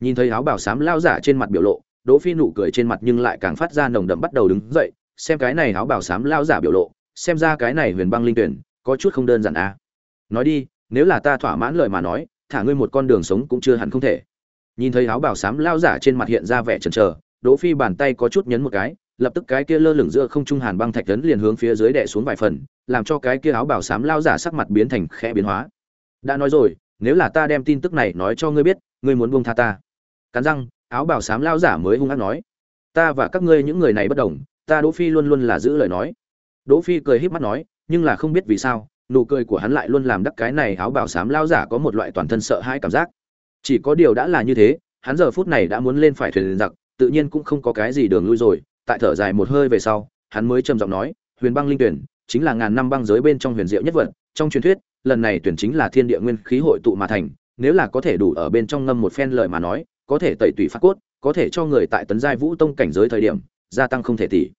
Nhìn thấy áo bảo sám lao giả trên mặt biểu lộ, đỗ phi nụ cười trên mặt nhưng lại càng phát ra nồng đậm bắt đầu đứng dậy, xem cái này áo bảo sám lao giả biểu lộ, xem ra cái này huyền băng linh tuyển có chút không đơn giản à. Nói đi nếu là ta thỏa mãn lời mà nói, thả ngươi một con đường sống cũng chưa hẳn không thể. Nhìn thấy áo bào sám lao giả trên mặt hiện ra vẻ chần chờ, đỗ phi bàn tay có chút nhấn một cái, lập tức cái kia lơ lửng giữa không trung hàn băng thạch tấn liền hướng phía dưới đè xuống vài phần, làm cho cái kia áo bào sám lao giả sắc mặt biến thành khẽ biến hóa. Đã nói rồi, nếu là ta đem tin tức này nói cho ngươi biết, ngươi muốn buông tha ta. Cắn răng, áo bào sám lao giả mới hung ác nói, ta và các ngươi những người này bất đồng, ta đỗ phi luôn luôn là giữ lời nói. Đỗ phi cười híp mắt nói, nhưng là không biết vì sao nụ cười của hắn lại luôn làm đắc cái này áo bào xám lao giả có một loại toàn thân sợ hãi cảm giác. Chỉ có điều đã là như thế, hắn giờ phút này đã muốn lên phải thuyền giặc, tự nhiên cũng không có cái gì đường lui rồi. Tại thở dài một hơi về sau, hắn mới trầm giọng nói, huyền băng linh tuyển, chính là ngàn năm băng giới bên trong huyền diệu nhất vật. Trong truyền thuyết, lần này tuyển chính là thiên địa nguyên khí hội tụ mà thành, nếu là có thể đủ ở bên trong ngâm một phen lời mà nói, có thể tẩy tủy phát cốt, có thể cho người tại tấn giai vũ tông cảnh giới thời điểm, gia tăng không thể tỷ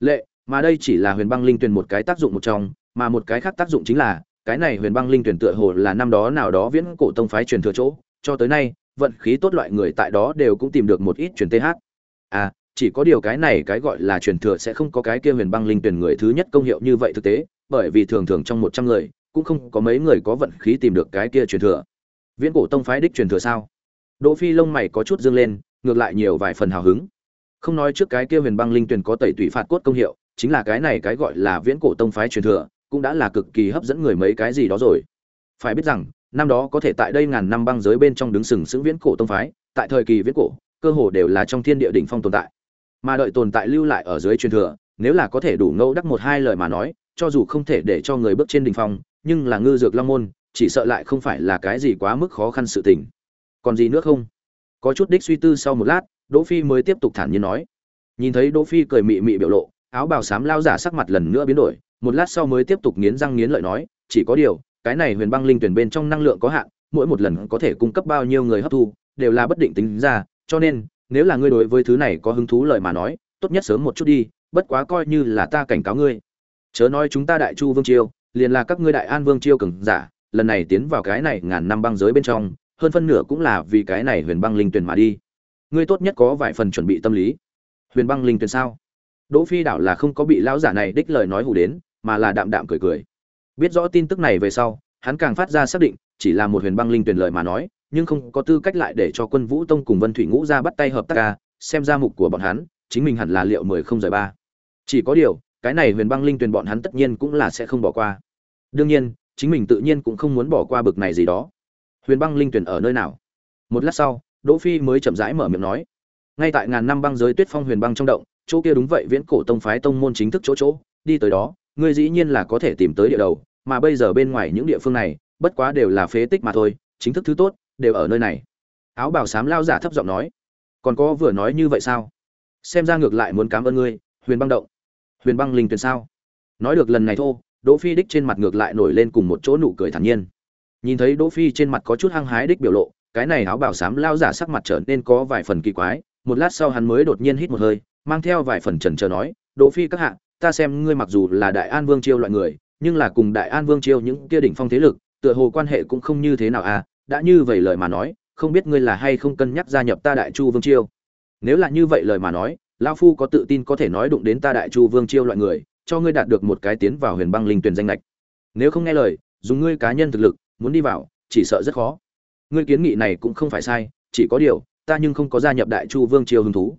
lệ, mà đây chỉ là huyền băng linh tuyển một cái tác dụng một trong mà một cái khác tác dụng chính là, cái này huyền băng linh tuyển tựa hồ là năm đó nào đó viễn cổ tông phái truyền thừa chỗ, cho tới nay, vận khí tốt loại người tại đó đều cũng tìm được một ít truyền th à chỉ có điều cái này cái gọi là truyền thừa sẽ không có cái kia huyền băng linh tuyển người thứ nhất công hiệu như vậy thực tế, bởi vì thường thường trong một trăm người, cũng không có mấy người có vận khí tìm được cái kia truyền thừa. Viễn cổ tông phái đích truyền thừa sao? Đỗ phi lông mày có chút dương lên, ngược lại nhiều vài phần hào hứng. Không nói trước cái kia huyền băng linh tuyển có tẩy tủy phạt cốt công hiệu, chính là cái này cái gọi là viễn cổ tông phái truyền thừa cũng đã là cực kỳ hấp dẫn người mấy cái gì đó rồi. Phải biết rằng, năm đó có thể tại đây ngàn năm băng giới bên trong đứng sừng sững viễn cổ tông phái, tại thời kỳ viễn cổ, cơ hồ đều là trong thiên địa đỉnh phong tồn tại. Mà đợi tồn tại lưu lại ở dưới truyền thừa, nếu là có thể đủ ngẫu đắc một hai lời mà nói, cho dù không thể để cho người bước trên đỉnh phong, nhưng là ngư dược long môn, chỉ sợ lại không phải là cái gì quá mức khó khăn sự tình. Còn gì nữa không? Có chút đích suy tư sau một lát, đỗ phi mới tiếp tục thản nhiên nói. Nhìn thấy đỗ phi cười mị mị biểu lộ, áo bào xám lao giả sắc mặt lần nữa biến đổi một lát sau mới tiếp tục nghiến răng nghiến lợi nói, chỉ có điều, cái này huyền băng linh tuyển bên trong năng lượng có hạn, mỗi một lần có thể cung cấp bao nhiêu người hấp thu, đều là bất định tính ra, cho nên, nếu là ngươi đối với thứ này có hứng thú lời mà nói, tốt nhất sớm một chút đi, bất quá coi như là ta cảnh cáo ngươi. Chớ nói chúng ta đại chu vương chiêu liền là các ngươi đại an vương chiêu cường giả, lần này tiến vào cái này ngàn năm băng giới bên trong, hơn phân nửa cũng là vì cái này huyền băng linh tuyển mà đi. Ngươi tốt nhất có vài phần chuẩn bị tâm lý. Huyền băng linh tuyển sao? Đỗ phi đảo là không có bị lão giả này đích lời nói hù đến mà là đạm đạm cười cười. Biết rõ tin tức này về sau, hắn càng phát ra xác định, chỉ là một huyền băng linh tuyển lời mà nói, nhưng không có tư cách lại để cho quân vũ tông cùng vân thủy ngũ ra bắt tay hợp tác ca, xem ra mục của bọn hắn, chính mình hẳn là liệu mười không rời ba. Chỉ có điều, cái này huyền băng linh tuyền bọn hắn tất nhiên cũng là sẽ không bỏ qua. Đương nhiên, chính mình tự nhiên cũng không muốn bỏ qua bực này gì đó. Huyền băng linh tuyền ở nơi nào? Một lát sau, đỗ phi mới chậm rãi mở miệng nói. Ngay tại ngàn năm băng giới tuyết phong huyền băng trong động, chỗ kia đúng vậy viễn cổ tông phái tông môn chính thức chỗ chỗ, đi tới đó ngươi dĩ nhiên là có thể tìm tới địa đầu, mà bây giờ bên ngoài những địa phương này, bất quá đều là phế tích mà thôi, chính thức thứ tốt, đều ở nơi này. Áo bào xám lao giả thấp giọng nói. Còn có vừa nói như vậy sao? Xem ra ngược lại muốn cảm ơn ngươi, huyền băng động. Huyền băng linh tuyền sao? Nói được lần này thô, đỗ phi đích trên mặt ngược lại nổi lên cùng một chỗ nụ cười thản nhiên. Nhìn thấy đỗ phi trên mặt có chút hăng hái đích biểu lộ, cái này áo bào xám lao giả sắc mặt trở nên có vài phần kỳ quái, một lát sau hắn mới đột nhiên hít một hơi, mang theo vài phần chần chờ nói, đỗ phi các hạ ta xem ngươi mặc dù là đại an vương chiêu loại người, nhưng là cùng đại an vương chiêu những kia đỉnh phong thế lực, tựa hồ quan hệ cũng không như thế nào à? Đã như vậy lời mà nói, không biết ngươi là hay không cân nhắc gia nhập ta đại chu vương chiêu nếu là như vậy lời mà nói, lão phu có tự tin có thể nói đụng đến ta đại chu vương chiêu loại người, cho ngươi đạt được một cái tiến vào huyền băng linh tuyển danh lệch nếu không nghe lời, dùng ngươi cá nhân thực lực, muốn đi vào, chỉ sợ rất khó. Ngươi kiến nghị này cũng không phải sai, chỉ có điều, ta nhưng không có gia nhập đại chu vương triều hứng thú.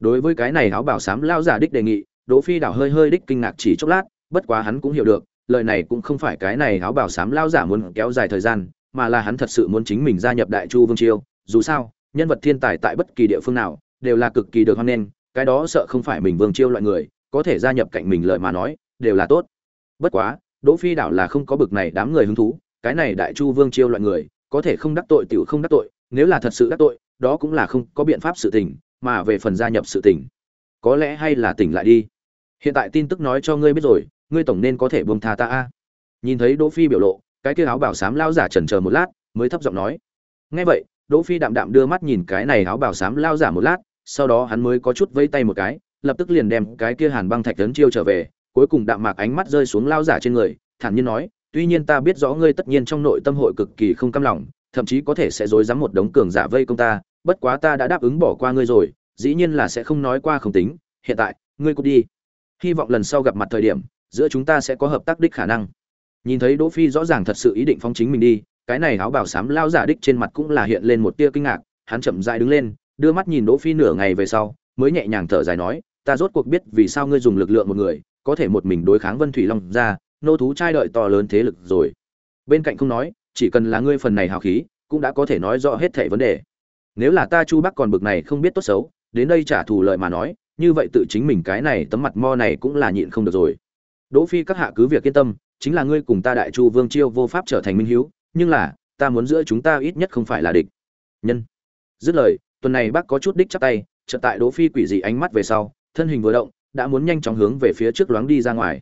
Đối với cái này áo bảo sám lao giả đích đề nghị đỗ phi đảo hơi hơi đích kinh ngạc chỉ chốc lát, bất quá hắn cũng hiểu được, lời này cũng không phải cái này áo bảo sám lao giả muốn kéo dài thời gian, mà là hắn thật sự muốn chính mình gia nhập đại chu vương triều. Dù sao, nhân vật thiên tài tại bất kỳ địa phương nào đều là cực kỳ được hoan nghênh, cái đó sợ không phải mình vương triều loại người, có thể gia nhập cạnh mình lời mà nói, đều là tốt. Bất quá, đỗ phi đảo là không có bực này đám người hứng thú, cái này đại chu vương triều loại người, có thể không đắc tội tiểu không đắc tội, nếu là thật sự đắc tội, đó cũng là không có biện pháp sự tình, mà về phần gia nhập sự tình, có lẽ hay là tỉnh lại đi hiện tại tin tức nói cho ngươi biết rồi, ngươi tổng nên có thể buông tha ta a. Nhìn thấy đỗ phi biểu lộ, cái kia áo bảo sám lao giả chần chờ một lát, mới thấp giọng nói. Nghe vậy, đỗ phi đạm đạm đưa mắt nhìn cái này áo bảo sám lao giả một lát, sau đó hắn mới có chút vây tay một cái, lập tức liền đem cái kia hàn băng thạch tấn chiêu trở về, cuối cùng đạm mạc ánh mắt rơi xuống lao giả trên người, thản nhiên nói, tuy nhiên ta biết rõ ngươi tất nhiên trong nội tâm hội cực kỳ không cam lòng, thậm chí có thể sẽ dối dám một đống cường giả vây công ta, bất quá ta đã đáp ứng bỏ qua ngươi rồi, dĩ nhiên là sẽ không nói qua không tính, hiện tại, ngươi cút đi hy vọng lần sau gặp mặt thời điểm, giữa chúng ta sẽ có hợp tác đích khả năng. Nhìn thấy đỗ phi rõ ràng thật sự ý định phóng chính mình đi, cái này áo bảo sám lao giả đích trên mặt cũng là hiện lên một tia kinh ngạc, hắn chậm rãi đứng lên, đưa mắt nhìn đỗ phi nửa ngày về sau, mới nhẹ nhàng thở dài nói, ta rốt cuộc biết vì sao ngươi dùng lực lượng một người, có thể một mình đối kháng vân thủy long ra, nô thú trai đợi to lớn thế lực rồi. Bên cạnh không nói, chỉ cần là ngươi phần này hào khí, cũng đã có thể nói rõ hết thảy vấn đề. Nếu là ta chu bắc còn bực này không biết tốt xấu, đến đây trả thù lợi mà nói như vậy tự chính mình cái này tấm mặt mo này cũng là nhịn không được rồi. Đỗ phi các hạ cứ việc yên tâm, chính là ngươi cùng ta đại chu vương chiêu vô pháp trở thành minh hiếu, nhưng là, ta muốn giữa chúng ta ít nhất không phải là địch. Nhân. Dứt lời, tuần này bác có chút đích chắp tay, chợt tại đỗ phi quỷ dị ánh mắt về sau, thân hình vừa động, đã muốn nhanh chóng hướng về phía trước loáng đi ra ngoài.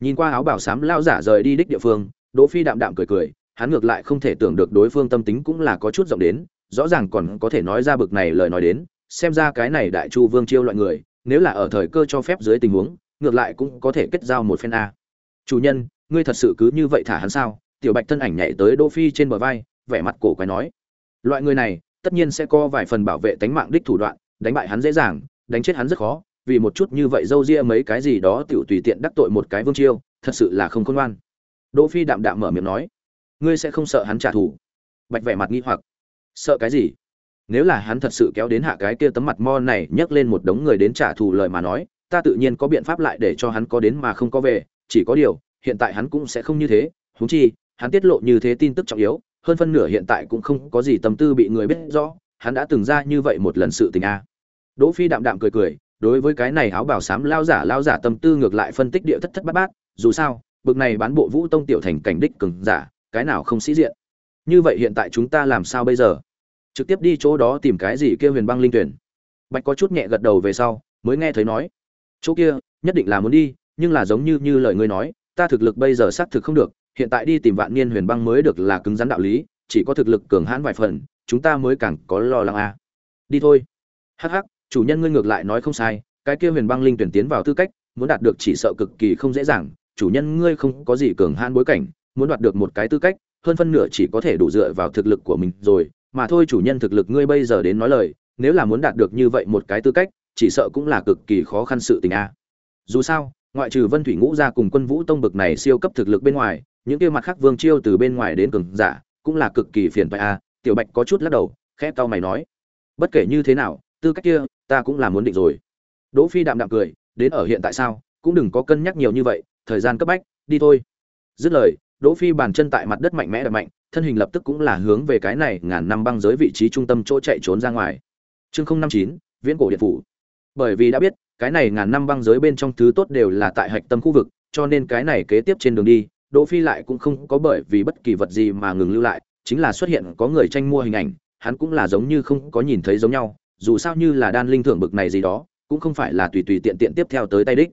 Nhìn qua áo bảo sám lao giả rời đi đích địa phương, đỗ phi đạm đạm cười cười, hắn ngược lại không thể tưởng được đối phương tâm tính cũng là có chút rộng đến, rõ ràng còn có thể nói ra bực này lời nói đến, xem ra cái này đại chu vương chiêu loại người nếu là ở thời cơ cho phép dưới tình huống, ngược lại cũng có thể kết giao một phen a. Chủ nhân, ngươi thật sự cứ như vậy thả hắn sao? Tiểu bạch thân ảnh nhảy tới đỗ phi trên bờ vai, vẻ mặt cổ quái nói. Loại người này, tất nhiên sẽ có vài phần bảo vệ tánh mạng đích thủ đoạn, đánh bại hắn dễ dàng, đánh chết hắn rất khó, vì một chút như vậy dâu ria mấy cái gì đó tiểu tùy tiện đắc tội một cái vương chiêu, thật sự là không khôn ngoan. Đỗ phi đạm đạm mở miệng nói. Ngươi sẽ không sợ hắn trả thù. Bạch vẻ mặt nghi hoặc. Sợ cái gì? Nếu là hắn thật sự kéo đến hạ cái kia tấm mặt mo này, nhấc lên một đống người đến trả thù lời mà nói, ta tự nhiên có biện pháp lại để cho hắn có đến mà không có về, chỉ có điều, hiện tại hắn cũng sẽ không như thế. Húng chi, hắn tiết lộ như thế tin tức trọng yếu, hơn phân nửa hiện tại cũng không có gì tâm tư bị người biết rõ, hắn đã từng ra như vậy một lần sự tình a. Đỗ phi đạm đạm cười cười, đối với cái này áo bảo sám lao giả lao giả tâm tư ngược lại phân tích địa thất thất bát bát, dù sao, bực này bán bộ vũ tông tiểu thành cảnh đích cường giả, cái nào không sĩ diện. Như vậy hiện tại chúng ta làm sao bây giờ? Trực tiếp đi chỗ đó tìm cái gì kia huyền băng linh tuyển. Bạch có chút nhẹ gật đầu về sau, mới nghe thấy nói. Chỗ kia, nhất định là muốn đi, nhưng là giống như như lời ngươi nói, ta thực lực bây giờ xác thực không được, hiện tại đi tìm vạn niên huyền băng mới được là cứng rắn đạo lý, chỉ có thực lực cường hãn vài phần, chúng ta mới càng có lo lắng a à. đi thôi. Hắc hắc, chủ nhân ngươi ngược lại nói không sai, cái kia huyền băng linh tuyển tiến vào tư cách, muốn đạt được chỉ sợ cực kỳ không dễ dàng, chủ nhân ngươi không có gì cường hãn bối cảnh, muốn đoạt được một cái tư cách, hơn phân nửa chỉ có thể đủ dựa vào thực lực của mình rồi mà thôi chủ nhân thực lực ngươi bây giờ đến nói lời, nếu là muốn đạt được như vậy một cái tư cách, chỉ sợ cũng là cực kỳ khó khăn sự tình a. Dù sao, ngoại trừ vân thủy ngũ ra cùng quân vũ tông bực này siêu cấp thực lực bên ngoài, những kia mặt khác vương chiêu từ bên ngoài đến cường giả, cũng là cực kỳ phiền phải a. Tiểu bạch có chút lắc đầu, khẽ tao mày nói, bất kể như thế nào, tư cách kia, ta cũng là muốn định rồi. Đỗ phi đạm đạm cười, đến ở hiện tại sao, cũng đừng có cân nhắc nhiều như vậy, thời gian cấp bách, đi thôi. Dứt lời đỗ phi bàn chân tại mặt đất mạnh mẽ đập mạnh, thân hình lập tức cũng là hướng về cái này ngàn năm băng giới vị trí trung tâm chỗ chạy trốn ra ngoài. Chương không năm chín, viễn cổ điện phủ. Bởi vì đã biết, cái này ngàn năm băng giới bên trong thứ tốt đều là tại hạch tâm khu vực, cho nên cái này kế tiếp trên đường đi, đỗ phi lại cũng không có bởi vì bất kỳ vật gì mà ngừng lưu lại, chính là xuất hiện có người tranh mua hình ảnh, hắn cũng là giống như không có nhìn thấy giống nhau, dù sao như là đan linh thưởng bực này gì đó, cũng không phải là tùy tùy tiện tiện tiếp theo tới tay đích.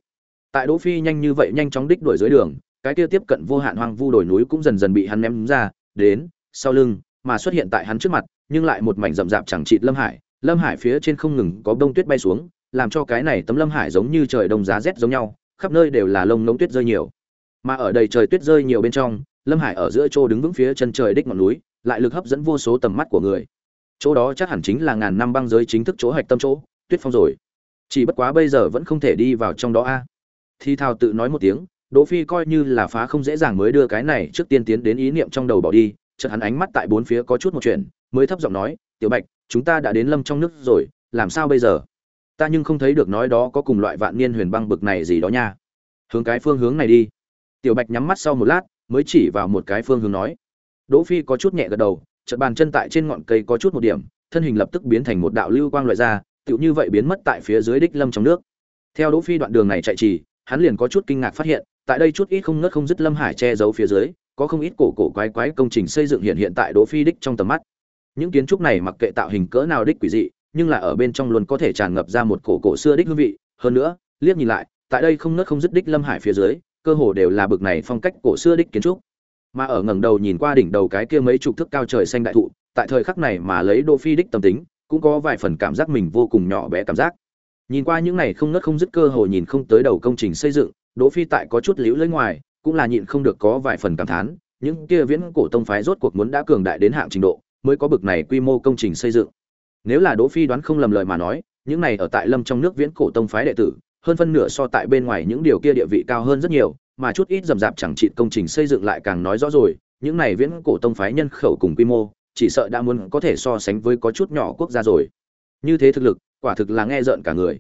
Tại đỗ phi nhanh như vậy nhanh chóng đích đuổi dưới đường cái kia tiếp cận vô hạn hoang vu đồi núi cũng dần dần bị hắn ném ra, đến, sau lưng, mà xuất hiện tại hắn trước mặt, nhưng lại một mảnh rậm rạp chẳng chịt lâm hải. Lâm hải phía trên không ngừng có bông tuyết bay xuống, làm cho cái này tấm lâm hải giống như trời đông giá rét giống nhau, khắp nơi đều là lông lông tuyết rơi nhiều. Mà ở đầy trời tuyết rơi nhiều bên trong, lâm hải ở giữa chỗ đứng vững phía chân trời đích ngọn núi, lại lực hấp dẫn vô số tầm mắt của người. Chỗ đó chắc hẳn chính là ngàn năm băng giới chính thức chỗ hạch tâm chỗ, tuyết phong rồi. Chỉ bất quá bây giờ vẫn không thể đi vào trong đó a. Thi thao tự nói một tiếng đỗ phi coi như là phá không dễ dàng mới đưa cái này trước tiên tiến đến ý niệm trong đầu bỏ đi, chợt hắn ánh mắt tại bốn phía có chút một chuyện, mới thấp giọng nói, tiểu bạch, chúng ta đã đến lâm trong nước rồi, làm sao bây giờ? Ta nhưng không thấy được nói đó có cùng loại vạn niên huyền băng bực này gì đó nha. Hướng cái phương hướng này đi. Tiểu bạch nhắm mắt sau một lát, mới chỉ vào một cái phương hướng nói. Đỗ phi có chút nhẹ gật đầu, chợt bàn chân tại trên ngọn cây có chút một điểm, thân hình lập tức biến thành một đạo lưu quang loại ra, tựu như vậy biến mất tại phía dưới đích lâm trong nước. Theo đỗ phi đoạn đường này chạy trì, hắn liền có chút kinh ngạc phát hiện tại đây chút ít không ngớt không dứt lâm hải che giấu phía dưới, có không ít cổ cổ quái quái công trình xây dựng hiện hiện tại đỗ phi đích trong tầm mắt. Những kiến trúc này mặc kệ tạo hình cỡ nào đích quỷ dị, nhưng là ở bên trong luôn có thể tràn ngập ra một cổ cổ xưa đích hương vị. Hơn nữa, liếc nhìn lại, tại đây không nớt không dứt đích lâm hải phía dưới, cơ hồ đều là bực này phong cách cổ xưa đích kiến trúc. Mà ở ngẩng đầu nhìn qua đỉnh đầu cái kia mấy chục thước cao trời xanh đại thụ, tại thời khắc này mà lấy đỗ phi đích tâm tính, cũng có vài phần cảm giác mình vô cùng nhỏ bé cảm giác. Nhìn qua những này không nớt không dứt cơ hồ nhìn không tới đầu công trình xây dựng đỗ phi tại có chút liễu lưỡi ngoài, cũng là nhịn không được có vài phần cảm thán, những kia viễn cổ tông phái rốt cuộc muốn đã cường đại đến hạng trình độ, mới có bực này quy mô công trình xây dựng. Nếu là đỗ phi đoán không lầm lời mà nói, những này ở tại lâm trong nước viễn cổ tông phái đệ tử, hơn phân nửa so tại bên ngoài những điều kia địa vị cao hơn rất nhiều, mà chút ít rầm rạp chẳng trị công trình xây dựng lại càng nói rõ rồi, những này viễn cổ tông phái nhân khẩu cùng quy mô, chỉ sợ đã muốn có thể so sánh với có chút nhỏ quốc gia rồi. Như thế thực lực, quả thực là nghe rợn cả người.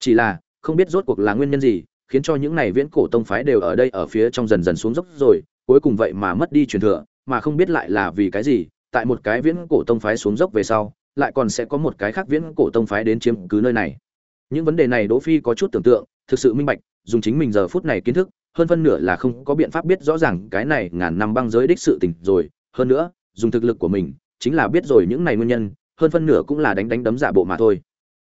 Chỉ là, không biết rốt cuộc là nguyên nhân gì khiến cho những này viễn cổ tông phái đều ở đây ở phía trong dần dần xuống dốc rồi, cuối cùng vậy mà mất đi truyền thừa, mà không biết lại là vì cái gì, tại một cái viễn cổ tông phái xuống dốc về sau, lại còn sẽ có một cái khác viễn cổ tông phái đến chiếm cứ nơi này. Những vấn đề này đỗ phi có chút tưởng tượng, thực sự minh bạch, dùng chính mình giờ phút này kiến thức, hơn phân nửa là không có biện pháp biết rõ ràng cái này ngàn năm băng giới đích sự tình rồi. Hơn nữa, dùng thực lực của mình, chính là biết rồi những này nguyên nhân, hơn phân nửa cũng là đánh đánh đấm giả bộ mà thôi.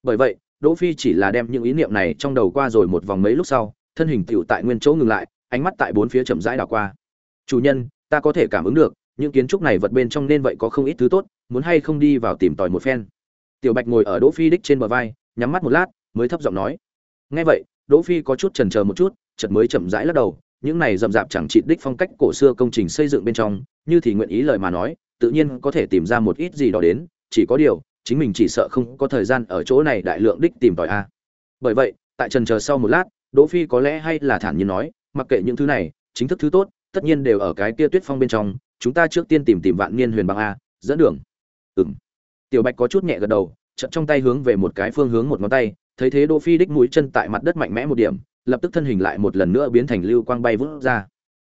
Bởi vậy đỗ phi chỉ là đem những ý niệm này trong đầu qua rồi một vòng mấy lúc sau, thân hình Tiểu tại nguyên chỗ ngừng lại, ánh mắt tại bốn phía chậm rãi đảo qua. Chủ nhân, ta có thể cảm ứng được, những kiến trúc này vật bên trong nên vậy có không ít thứ tốt, muốn hay không đi vào tìm tòi một phen? Tiểu bạch ngồi ở đỗ phi đích trên bờ vai, nhắm mắt một lát, mới thấp giọng nói. Nghe vậy, đỗ phi có chút chần chờ một chút, chợt mới chậm rãi lắc đầu, những này rậm rạp chẳng trị đích phong cách cổ xưa công trình xây dựng bên trong, như thì nguyện ý lời mà nói, tự nhiên có thể tìm ra một ít gì đó đến, chỉ có điều chính mình chỉ sợ không có thời gian ở chỗ này đại lượng đích tìm tòi a. Bởi vậy, tại trần chờ sau một lát, đỗ phi có lẽ hay là thản nhiên nói, mặc kệ những thứ này, chính thức thứ tốt, tất nhiên đều ở cái kia tuyết phong bên trong, chúng ta trước tiên tìm tìm vạn niên huyền băng a, dẫn đường. Ừm. Tiểu bạch có chút nhẹ gật đầu chậm trong tay hướng về một cái phương hướng một ngón tay, thấy thế đỗ phi đích mũi chân tại mặt đất mạnh mẽ một điểm, lập tức thân hình lại một lần nữa biến thành lưu quang bay vút ra.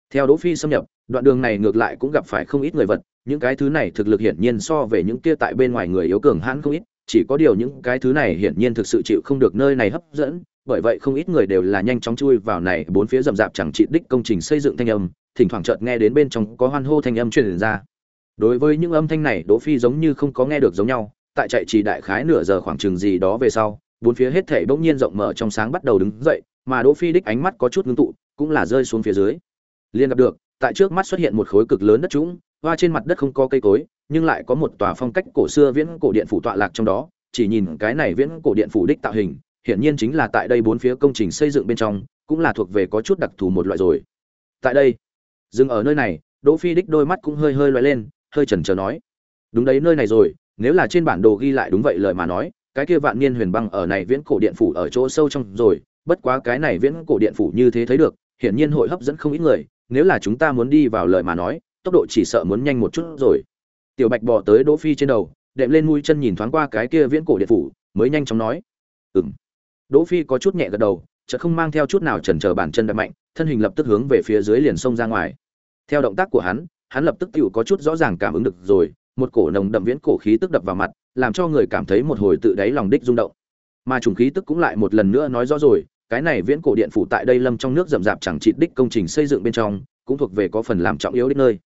Theo đỗ phi xâm nhập, đoạn đường này ngược lại cũng gặp phải không ít người vật những cái thứ này thực lực hiển nhiên so về những kia tại bên ngoài người yếu cường hãn không ít, chỉ có điều những cái thứ này hiển nhiên thực sự chịu không được nơi này hấp dẫn, bởi vậy không ít người đều là nhanh chóng chui vào này bốn phía rậm rạp chẳng trị đích công trình xây dựng thanh âm, thỉnh thoảng chợt nghe đến bên trong có hoan hô thanh âm truyền ra. Đối với những âm thanh này, đỗ phi giống như không có nghe được giống nhau, tại chạy trì đại khái nửa giờ khoảng chừng gì đó về sau, bốn phía hết thảy bỗng nhiên rộng mở trong sáng bắt đầu đứng dậy, mà đỗ phi đích ánh mắt có chút ngưng tụ, cũng là rơi xuống phía dưới. Liền gặp được, tại trước mắt xuất hiện một khối cực lớn đất trũng hoa trên mặt đất không có cây cối, nhưng lại có một tòa phong cách cổ xưa viễn cổ điện phủ tọa lạc trong đó, chỉ nhìn cái này viễn cổ điện phủ đích tạo hình, hiển nhiên chính là tại đây bốn phía công trình xây dựng bên trong, cũng là thuộc về có chút đặc thù một loại rồi. Tại đây, dừng ở nơi này, đỗ phi đích đôi mắt cũng hơi hơi loại lên, hơi chần chờ nói, đúng đấy, nơi này rồi, nếu là trên bản đồ ghi lại đúng vậy lời mà nói, cái kia vạn niên huyền băng ở này viễn cổ điện phủ ở chỗ sâu trong rồi, bất quá cái này viễn cổ điện phủ như thế thấy được, hiển nhiên hội hấp dẫn không ít người, nếu là chúng ta muốn đi vào lời mà nói tốc độ chỉ sợ muốn nhanh một chút rồi. Tiểu bạch bò tới đỗ phi trên đầu, đệm lên mũi chân nhìn thoáng qua cái kia viễn cổ điện phủ, mới nhanh chóng nói. Ừm. Đỗ phi có chút nhẹ gật đầu, chợt không mang theo chút nào chần chờ bàn chân đập mạnh, thân hình lập tức hướng về phía dưới liền xông ra ngoài. Theo động tác của hắn hắn lập tức tiểu có chút rõ ràng cảm ứng được rồi, một cổ nồng đậm viễn cổ khí tức đập vào mặt, làm cho người cảm thấy một hồi tự đáy lòng đích rung động. Mà trùng khí tức cũng lại một lần nữa nói rõ rồi, cái này viễn cổ điện phủ tại đây lâm trong nước rậm rạp chẳng trị đích công trình xây dựng bên trong, cũng thuộc về có phần làm trọng yếu đích nơi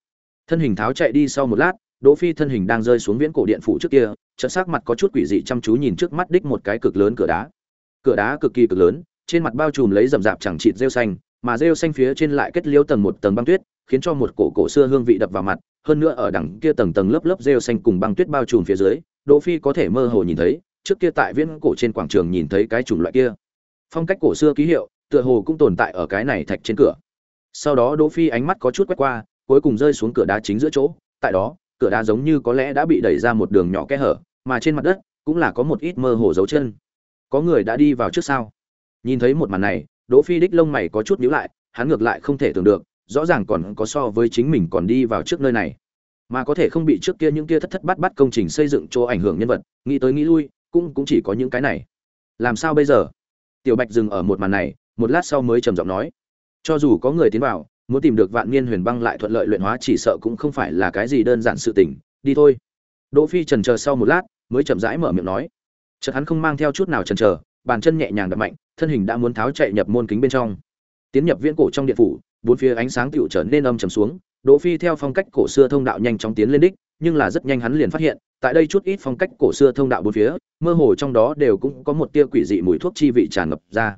thân hình tháo chạy đi sau một lát, đỗ phi thân hình đang rơi xuống viễn cổ điện phủ trước kia, chợt sắc mặt có chút quỷ dị chăm chú nhìn trước mắt đích một cái cực lớn cửa đá. Cửa đá cực kỳ cực lớn, trên mặt bao trùm lấy rậm rạp chẳng chịt rêu xanh, mà rêu xanh phía trên lại kết liễu tầng một tầng băng tuyết, khiến cho một cổ cổ xưa hương vị đập vào mặt, hơn nữa ở đằng kia tầng tầng lớp lớp rêu xanh cùng băng tuyết bao trùm phía dưới, đỗ phi có thể mơ hồ nhìn thấy, trước kia tại viễn cổ trên quảng trường nhìn thấy cái chủng loại kia. Phong cách cổ xưa ký hiệu, tựa hồ cũng tồn tại ở cái này thạch trên cửa. Sau đó đỗ phi ánh mắt có chút quét qua cuối cùng rơi xuống cửa đá chính giữa chỗ, tại đó, cửa đá giống như có lẽ đã bị đẩy ra một đường nhỏ kẽ hở, mà trên mặt đất cũng là có một ít mơ hồ dấu chân. Có người đã đi vào trước sao? Nhìn thấy một màn này, đỗ phi đích lông mày có chút nhíu lại, hắn ngược lại không thể tưởng được, rõ ràng còn có so với chính mình còn đi vào trước nơi này. Mà có thể không bị trước kia những kia thất thất bát bát công trình xây dựng chỗ ảnh hưởng nhân vật, nghĩ tới nghĩ lui, cũng cũng chỉ có những cái này. Làm sao bây giờ? Tiểu bạch dừng ở một màn này, một lát sau mới trầm giọng nói. Cho dù có người tiến vào muốn tìm được vạn niên huyền băng lại thuận lợi luyện hóa chỉ sợ cũng không phải là cái gì đơn giản sự tình. Đi thôi. Đỗ phi trần chờ sau một lát, mới chậm rãi mở miệng nói. Chợt hắn không mang theo chút nào chần chờ, bàn chân nhẹ nhàng đập mạnh, thân hình đã muốn tháo chạy nhập môn kính bên trong. Tiến nhập viễn cổ trong điện phủ, bốn phía ánh sáng tựu trở nên âm trầm xuống. Đỗ phi theo phong cách cổ xưa thông đạo nhanh chóng tiến lên đích, nhưng là rất nhanh hắn liền phát hiện, tại đây chút ít phong cách cổ xưa thông đạo bốn phía, mơ hồ trong đó đều cũng có một tia quỷ dị mùi thuốc chi vị tràn ngập ra.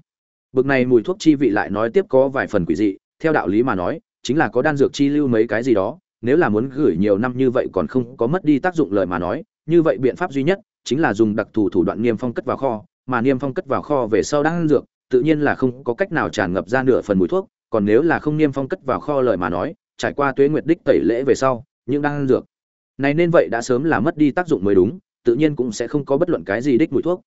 Bực này mùi thuốc chi vị lại nói tiếp có vài phần quỷ dị theo đạo lý mà nói, chính là có đan dược chi lưu mấy cái gì đó, nếu là muốn gửi nhiều năm như vậy còn không có mất đi tác dụng lời mà nói, như vậy biện pháp duy nhất chính là dùng đặc thù thủ đoạn niêm phong cất vào kho, mà niêm phong cất vào kho về sau đan dược, tự nhiên là không có cách nào tràn ngập ra nửa phần mùi thuốc, còn nếu là không niêm phong cất vào kho lời mà nói, trải qua tuế nguyệt đích tẩy lễ về sau, những đan dược này nên vậy đã sớm là mất đi tác dụng mới đúng, tự nhiên cũng sẽ không có bất luận cái gì đích mùi thuốc.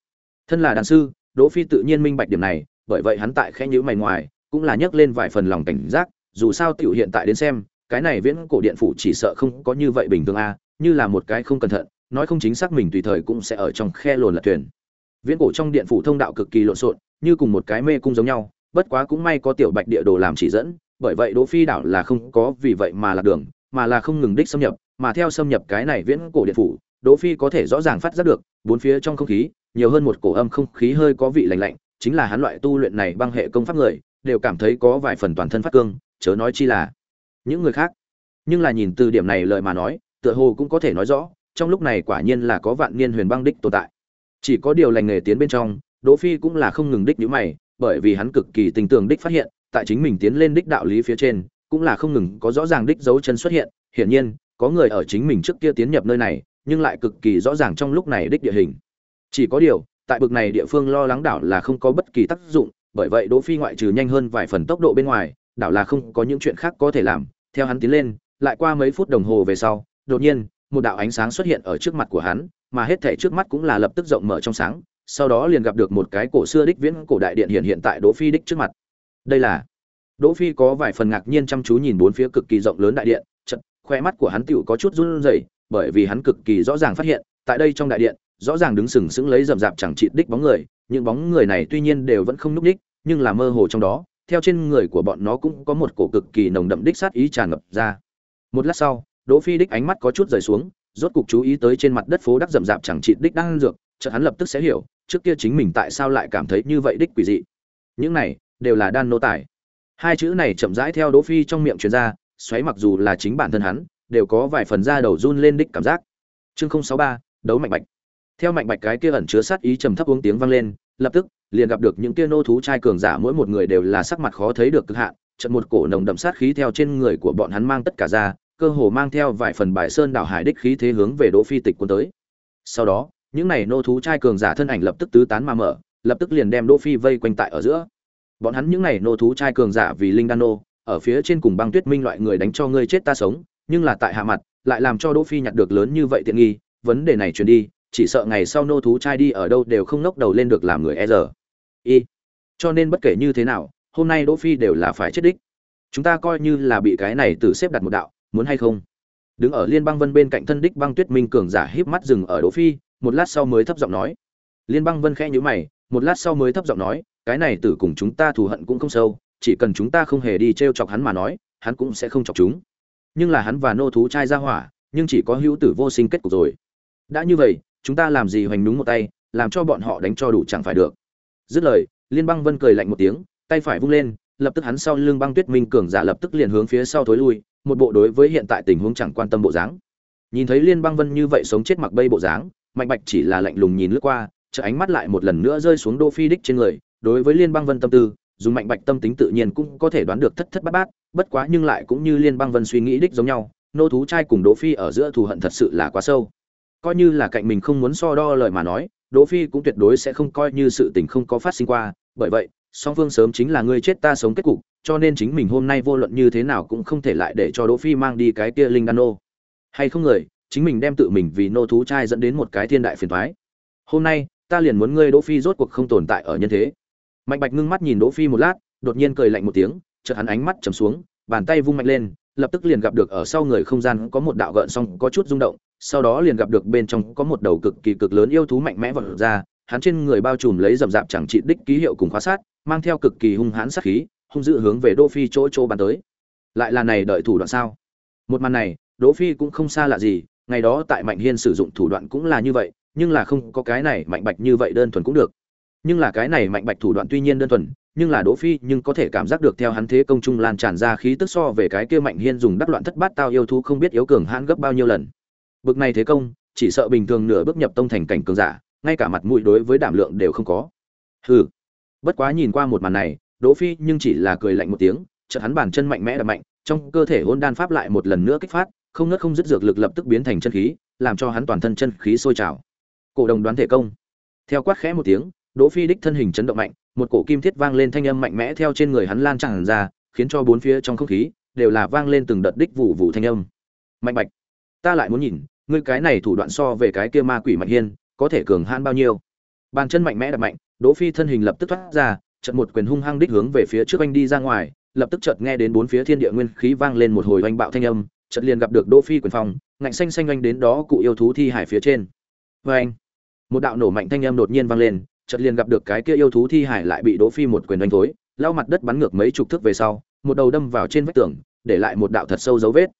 Thân là đàn sư, đỗ phi tự nhiên minh bạch điểm này, bởi vậy hắn tại khẽ nhíu mày ngoài cũng là nhấc lên vài phần lòng cảnh giác, dù sao tiểu hiện tại đến xem, cái này viễn cổ điện phủ chỉ sợ không có như vậy bình thường a, như là một cái không cẩn thận, nói không chính xác mình tùy thời cũng sẽ ở trong khe lồn lật thuyền. Viễn cổ trong điện phủ thông đạo cực kỳ lộn xộn, như cùng một cái mê cung giống nhau, bất quá cũng may có tiểu bạch địa đồ làm chỉ dẫn, bởi vậy đỗ phi đảo là không có vì vậy mà lạc đường, mà là không ngừng đích xâm nhập, mà theo xâm nhập cái này viễn cổ điện phủ, đỗ phi có thể rõ ràng phát giác được, bốn phía trong không khí, nhiều hơn một cổ âm không khí hơi có vị lạnh lạnh, chính là hắn loại tu luyện này băng hệ công pháp người đều cảm thấy có vài phần toàn thân phát cương, chớ nói chi là những người khác. Nhưng là nhìn từ điểm này lời mà nói, tựa hồ cũng có thể nói rõ, trong lúc này quả nhiên là có vạn niên huyền băng đích tồn tại. Chỉ có điều lành nghề tiến bên trong, đỗ phi cũng là không ngừng đích nhíu mày, bởi vì hắn cực kỳ tình tường đích phát hiện, tại chính mình tiến lên đích đạo lý phía trên, cũng là không ngừng có rõ ràng đích dấu chân xuất hiện. Hiển nhiên, có người ở chính mình trước kia tiến nhập nơi này, nhưng lại cực kỳ rõ ràng trong lúc này đích địa hình. Chỉ có điều, tại bực này địa phương lo lắng đảo là không có bất kỳ tác dụng bởi vậy đỗ phi ngoại trừ nhanh hơn vài phần tốc độ bên ngoài, đảo là không có những chuyện khác có thể làm. Theo hắn tiến lên, lại qua mấy phút đồng hồ về sau, đột nhiên, một đạo ánh sáng xuất hiện ở trước mặt của hắn, mà hết thảy trước mắt cũng là lập tức rộng mở trong sáng. Sau đó liền gặp được một cái cổ xưa đích viễn cổ đại điện hiện hiện tại đỗ phi đích trước mặt. Đây là đỗ phi có vài phần ngạc nhiên chăm chú nhìn bốn phía cực kỳ rộng lớn đại điện, chợt khóe mắt của hắn tựu có chút run rẩy, bởi vì hắn cực kỳ rõ ràng phát hiện, tại đây trong đại điện, rõ ràng đứng sừng sững lấy rậm rạp chẳng chịt đích bóng người những bóng người này tuy nhiên đều vẫn không núp đích, nhưng là mơ hồ trong đó, theo trên người của bọn nó cũng có một cổ cực kỳ nồng đậm đích sát ý tràn ngập ra. Một lát sau, đỗ phi đích ánh mắt có chút rời xuống, rốt cục chú ý tới trên mặt đất phố đắc rậm rạp chẳng chịt đích đang dược, chợt hắn lập tức sẽ hiểu, trước kia chính mình tại sao lại cảm thấy như vậy đích quỷ dị. Những này, đều là đan nô tài. Hai chữ này chậm rãi theo đỗ phi trong miệng truyền ra, xoáy mặc dù là chính bản thân hắn, đều có vài phần da đầu run lên đích cảm giác. Chương không sáu ba, đấu mạnh bạch theo mạnh bạch cái kia ẩn chứa sát ý trầm thấp uống tiếng vang lên, lập tức, liền gặp được những kia nô thú trai cường giả, mỗi một người đều là sắc mặt khó thấy được cực hạn trận một cổ nồng đậm sát khí theo trên người của bọn hắn mang tất cả ra, cơ hồ mang theo vài phần bài sơn đảo hải đích khí thế hướng về đỗ phi tịch quân tới. Sau đó, những này nô thú trai cường giả thân ảnh lập tức tứ tán mà mở, lập tức liền đem đỗ phi vây quanh tại ở giữa. Bọn hắn những này nô thú trai cường giả vì linh đan nô, ở phía trên cùng băng tuyết minh loại người đánh cho ngươi chết ta sống, nhưng là tại hạ mặt, lại làm cho đỗ phi nhặt được lớn như vậy tiện nghi, vấn đề này truyền đi chỉ sợ ngày sau nô thú trai đi ở đâu đều không nốc đầu lên được làm người e giờ y. Cho nên bất kể như thế nào, hôm nay đỗ phi đều là phải chết đích. Chúng ta coi như là bị cái này tử xếp đặt một đạo, muốn hay không? Đứng ở liên bang vân bên cạnh thân đích băng tuyết minh cường giả híp mắt dừng ở đỗ phi, một lát sau mới thấp giọng nói. Liên bang vân khẽ nhíu mày, một lát sau mới thấp giọng nói, cái này tử cùng chúng ta thù hận cũng không sâu, chỉ cần chúng ta không hề đi trêu chọc hắn mà nói, hắn cũng sẽ không chọc chúng. Nhưng là hắn và nô thú trai ra hỏa, nhưng chỉ có hữu tử vô sinh kết cục rồi. Đã như vậy chúng ta làm gì hoành đúng một tay, làm cho bọn họ đánh cho đủ chẳng phải được. Dứt lời, liên băng vân cười lạnh một tiếng, tay phải vung lên, lập tức hắn sau lưng băng tuyết minh cường giả lập tức liền hướng phía sau thối lui, một bộ đối với hiện tại tình huống chẳng quan tâm bộ dáng. Nhìn thấy liên băng vân như vậy sống chết mặc bay bộ dáng, mạnh bạch chỉ là lạnh lùng nhìn lướt qua chợ ánh mắt lại một lần nữa rơi xuống đô phi đích trên người, đối với liên băng vân tâm tư dùng mạnh bạch tâm tính tự nhiên cũng có thể đoán được thất thất bát bát, bất quá nhưng lại cũng như liên bang vân suy nghĩ đích giống nhau, nô thú trai cùng đỗ phi ở giữa thù hận thật sự là quá sâu coi như là cạnh mình không muốn so đo lời mà nói, đỗ phi cũng tuyệt đối sẽ không coi như sự tình không có phát sinh qua. Bởi vậy, song phương sớm chính là ngươi chết ta sống kết cục, cho nên chính mình hôm nay vô luận như thế nào cũng không thể lại để cho đỗ phi mang đi cái kia linh đan nô. Hay không người, chính mình đem tự mình vì nô thú trai dẫn đến một cái thiên đại phiền toái. Hôm nay, ta liền muốn ngươi đỗ phi rốt cuộc không tồn tại ở nhân thế. Mạnh bạch ngưng mắt nhìn đỗ phi một lát, đột nhiên cười lạnh một tiếng, chợt hắn ánh mắt trầm xuống, bàn tay vung mạnh lên, lập tức liền gặp được ở sau người không gian có một đạo gợn song có chút rung động sau đó liền gặp được bên trong có một đầu cực kỳ cực lớn yêu thú mạnh mẽ vọt ra, hắn trên người bao trùm lấy rậm rạp chẳng trị đích ký hiệu cùng khóa sát, mang theo cực kỳ hung hãn sát khí, hung dữ hướng về đỗ phi chỗ chỗ bàn tới. Lại là này đợi thủ đoạn sao? Một màn này, đỗ phi cũng không xa lạ gì, ngày đó tại mạnh hiên sử dụng thủ đoạn cũng là như vậy, nhưng là không có cái này mạnh bạch như vậy đơn thuần cũng được. Nhưng là cái này mạnh bạch thủ đoạn tuy nhiên đơn thuần, nhưng là đỗ phi nhưng có thể cảm giác được theo hắn thế công trung lan tràn ra khí tức so về cái kia mạnh hiên dùng đắc loạn thất bát tao yêu thú không biết yếu cường hãn gấp bao nhiêu lần bực này thế công, chỉ sợ bình thường nửa bước nhập tông thành cảnh cường giả, ngay cả mặt mũi đối với đảm lượng đều không có. Hừ. Bất quá nhìn qua một màn này, đỗ phi nhưng chỉ là cười lạnh một tiếng, chợt hắn bàn chân mạnh mẽ đập mạnh, trong cơ thể hôn đan pháp lại một lần nữa kích phát, không ngớt không dứt dược lực lập tức biến thành chân khí, làm cho hắn toàn thân chân khí sôi trào. Cổ đồng đoán thể công. Theo quát khẽ một tiếng, đỗ phi đích thân hình chấn động mạnh, một cổ kim thiết vang lên thanh âm mạnh mẽ theo trên người hắn lan tràn ra, khiến cho bốn phía trong không khí đều là vang lên từng đợt đích vụ vụ thanh âm. Mạnh bạch, ta lại muốn nhìn ngươi cái này thủ đoạn so về cái kia ma quỷ mạnh hiên, có thể cường hãn bao nhiêu? Bàn chân mạnh mẽ đập mạnh, đỗ phi thân hình lập tức thoát ra, chợt một quyền hung hăng đích hướng về phía trước anh đi ra ngoài, lập tức chợt nghe đến bốn phía thiên địa nguyên khí vang lên một hồi oanh bạo thanh âm, chợt liền gặp được đỗ phi quyền phòng ngạnh xanh xanh anh đến đó cụ yêu thú thi hải phía trên. Với anh một đạo nổ mạnh thanh âm đột nhiên vang lên, chợt liền gặp được cái kia yêu thú thi hải lại bị đỗ phi một quyền đánh thối lao mặt đất bắn ngược mấy chục thước về sau, một đầu đâm vào trên vách tường, để lại một đạo thật sâu dấu vết.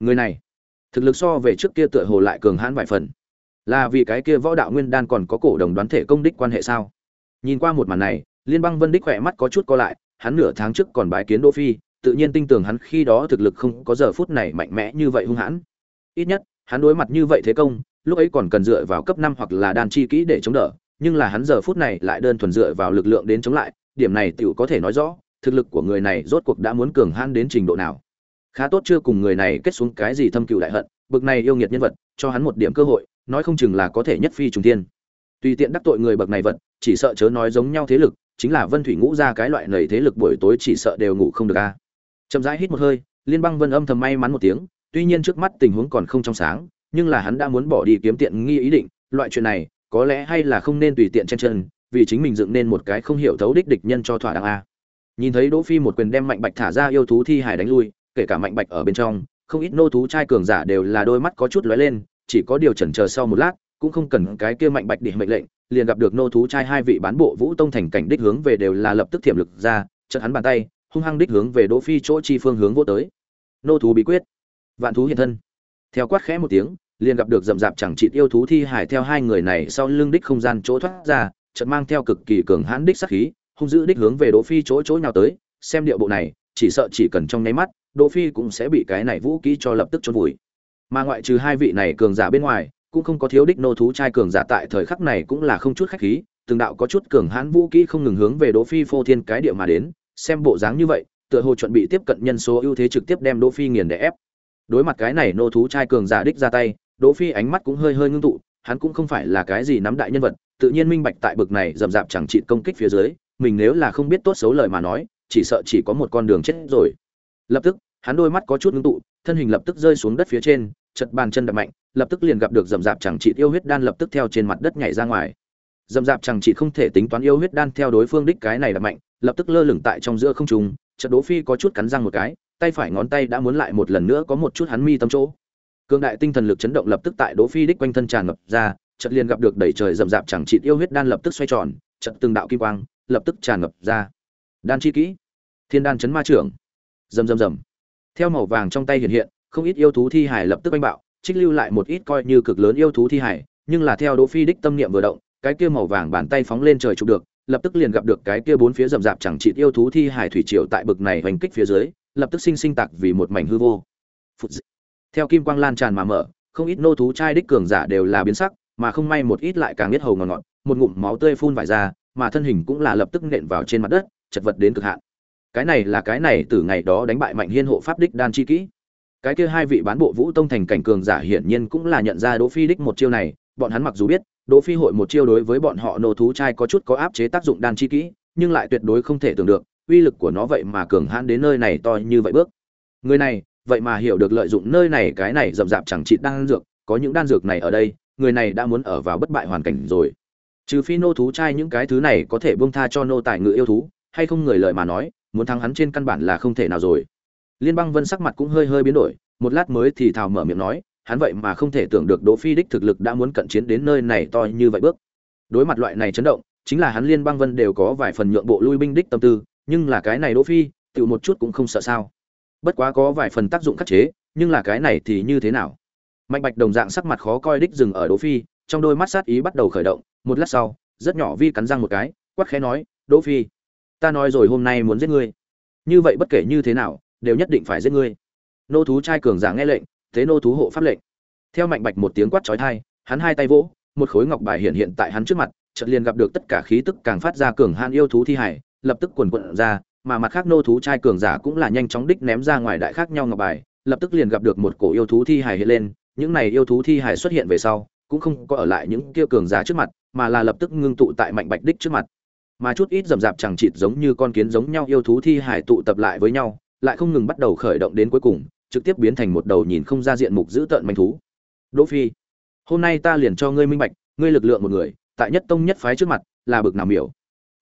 Người này thực lực so về trước kia tựa hồ lại cường hãn vài phần. Là vì cái kia võ đạo nguyên đan còn có cổ đồng đoán thể công đích quan hệ sao? Nhìn qua một màn này, liên bang vân đích khỏe mắt có chút co lại, hắn nửa tháng trước còn bái kiến đỗ phi, tự nhiên tin tưởng hắn khi đó thực lực không có giờ phút này mạnh mẽ như vậy hung hãn. Ít nhất, hắn đối mặt như vậy thế công, lúc ấy còn cần dựa vào cấp năm hoặc là đan chi kỹ để chống đỡ, nhưng là hắn giờ phút này lại đơn thuần dựa vào lực lượng đến chống lại, điểm này tiểu có thể nói rõ, thực lực của người này rốt cuộc đã muốn cường hãn đến trình độ nào khá tốt chưa cùng người này kết xuống cái gì thâm cựu đại hận, bực này yêu nghiệt nhân vật, cho hắn một điểm cơ hội, nói không chừng là có thể nhất phi trùng thiên. Tùy tiện đắc tội người bậc này vật, chỉ sợ chớ nói giống nhau thế lực, chính là vân thủy ngũ ra cái loại nầy thế lực buổi tối chỉ sợ đều ngủ không được a. Chậm rãi hít một hơi, liên bang vân âm thầm may mắn một tiếng, tuy nhiên trước mắt tình huống còn không trong sáng, nhưng là hắn đã muốn bỏ đi kiếm tiện nghi ý định, loại chuyện này, có lẽ hay là không nên tùy tiện chen chân, vì chính mình dựng nên một cái không hiểu thấu đích địch nhân cho thỏa đáng a. Nhìn thấy đỗ phi một quyền đem mạnh bạch thả ra yêu thú thi hải đánh lui kể cả mạnh bạch ở bên trong, không ít nô thú trai cường giả đều là đôi mắt có chút lóe lên, chỉ có điều chần chờ sau một lát, cũng không cần cái kia mạnh bạch để mệnh lệnh, liền gặp được nô thú trai hai vị bán bộ vũ tông thành cảnh đích hướng về đều là lập tức thiểm lực ra, chợt hắn bàn tay, hung hăng đích hướng về đỗ phi chỗ chi phương hướng vô tới. Nô thú bí quyết. Vạn thú hiện thân. Theo quát khẽ một tiếng, liền gặp được rậm rạp chẳng chị yêu thú thi hải theo hai người này sau lưng đích không gian chỗ thoát ra, chợt mang theo cực kỳ cường hãn đích sát khí, hung dữ đích hướng về đỗ phi chỗ chỗ nhào tới, xem điệu bộ này, chỉ sợ chỉ cần trong nháy mắt đỗ phi cũng sẽ bị cái này vũ kỹ cho lập tức chôn vùi. Mà ngoại trừ hai vị này cường giả bên ngoài, cũng không có thiếu đích nô thú trai cường giả tại thời khắc này cũng là không chút khách khí, từng đạo có chút cường hãn vũ kỹ không ngừng hướng về đỗ phi phô thiên cái địa mà đến, xem bộ dáng như vậy, tựa hồ chuẩn bị tiếp cận nhân số ưu thế trực tiếp đem đỗ phi nghiền để ép. Đối mặt cái này nô thú trai cường giả đích ra tay, đỗ phi ánh mắt cũng hơi hơi ngưng tụ, hắn cũng không phải là cái gì nắm đại nhân vật, tự nhiên minh bạch tại bực này dầm dạp chẳng trị công kích phía dưới, mình nếu là không biết tốt xấu lời mà nói, chỉ sợ chỉ có một con đường chết rồi lập tức hắn đôi mắt có chút ngưng tụ thân hình lập tức rơi xuống đất phía trên chật bàn chân đập mạnh lập tức liền gặp được dầm dạp chẳng trị yêu huyết đan lập tức theo trên mặt đất nhảy ra ngoài dầm dạp chẳng trị không thể tính toán yêu huyết đan theo đối phương đích cái này đập mạnh lập tức lơ lửng tại trong giữa không trung chật đỗ phi có chút cắn răng một cái tay phải ngón tay đã muốn lại một lần nữa có một chút hắn mi tâm chỗ Cương đại tinh thần lực chấn động lập tức tại Đỗ Phi đích quanh thân tràn ngập ra, chợt liền gặp được đẩy trời rậm rạp chẳng chịt yêu huyết đan lập tức xoay tròn, chợt từng đạo kim quang lập tức tràn ngập ra. Đan chi kỹ, Thiên đan chấn ma trưởng. Rầm rầm rầm. Theo màu vàng trong tay hiện hiện, không ít yêu thú thi hải lập tức oanh bạo, trích lưu lại một ít coi như cực lớn yêu thú thi hải, nhưng là theo Đỗ Phi đích tâm niệm vừa động, cái kia màu vàng bàn tay phóng lên trời chụp được, lập tức liền gặp được cái kia bốn phía rậm rạp chẳng chịt yêu thú thi hải thủy triều tại bực này hoành kích phía dưới, lập tức sinh sinh tạc vì một mảnh hư vô. Phụt. Theo kim quang lan tràn mà mở, không ít nô thú trai đích cường giả đều là biến sắc, mà không may một ít lại càng biết hầu ngọt ngọt, một ngụm máu tươi phun vải ra, mà thân hình cũng là lập tức nện vào trên mặt đất, chật vật đến cực hạn. Cái này là cái này từ ngày đó đánh bại Mạnh Hiên hộ pháp đích đan chi kỹ. Cái kia hai vị bán bộ vũ tông thành cảnh cường giả hiển nhiên cũng là nhận ra Đỗ Phi đích một chiêu này, bọn hắn mặc dù biết, Đỗ Phi hội một chiêu đối với bọn họ nô thú trai có chút có áp chế tác dụng đan chi kỹ, nhưng lại tuyệt đối không thể tưởng được, uy lực của nó vậy mà cường hãn đến nơi này to như vậy bước. Người này, vậy mà hiểu được lợi dụng nơi này cái này rậm rạp chẳng trị đan dược, có những đan dược này ở đây, người này đã muốn ở vào bất bại hoàn cảnh rồi. Trừ phi nô thú trai những cái thứ này có thể buông tha cho nô tài ngự yêu thú, hay không người lời mà nói, muốn thắng hắn trên căn bản là không thể nào rồi. Liên băng vân sắc mặt cũng hơi hơi biến đổi, một lát mới thì thào mở miệng nói, hắn vậy mà không thể tưởng được Đỗ Phi đích thực lực đã muốn cận chiến đến nơi này to như vậy bước. Đối mặt loại này chấn động, chính là hắn Liên Bang Vân đều có vài phần nhượng bộ lui binh đích tâm tư, nhưng là cái này Đỗ Phi, tiểu một chút cũng không sợ sao. Bất quá có vài phần tác dụng khắc chế, nhưng là cái này thì như thế nào? Mạnh Bạch đồng dạng sắc mặt khó coi đích dừng ở Đỗ Phi, trong đôi mắt sát ý bắt đầu khởi động, một lát sau, rất nhỏ vi cắn răng một cái, quát khẽ nói, "Đỗ Phi, ta nói rồi hôm nay muốn giết ngươi. Như vậy bất kể như thế nào, đều nhất định phải giết ngươi." Nô thú trai cường giả nghe lệnh, thế nô thú hộ pháp lệnh theo mạnh bạch một tiếng quát chói tai hắn hai tay vỗ một khối ngọc bài hiện hiện tại hắn trước mặt chợt liền gặp được tất cả khí tức càng phát ra cường han yêu thú thi hải lập tức quần quận ra mà mặt khác nô thú trai cường giả cũng là nhanh chóng đích ném ra ngoài đại khác nhau ngọc bài lập tức liền gặp được một cổ yêu thú thi hải hiện lên những này yêu thú thi hải xuất hiện về sau cũng không có ở lại những kia cường giả trước mặt mà là lập tức ngưng tụ tại mạnh bạch đích trước mặt mà chút ít rầm rạp chẳng chịt giống như con kiến giống nhau yêu thú thi hải tụ tập lại với nhau, lại không ngừng bắt đầu khởi động đến cuối cùng, trực tiếp biến thành một đầu nhìn không ra diện mục dữ tợn manh thú. Đỗ phi, hôm nay ta liền cho ngươi minh bạch, ngươi lực lượng một người, tại nhất tông nhất phái trước mặt, là bực nào miểu.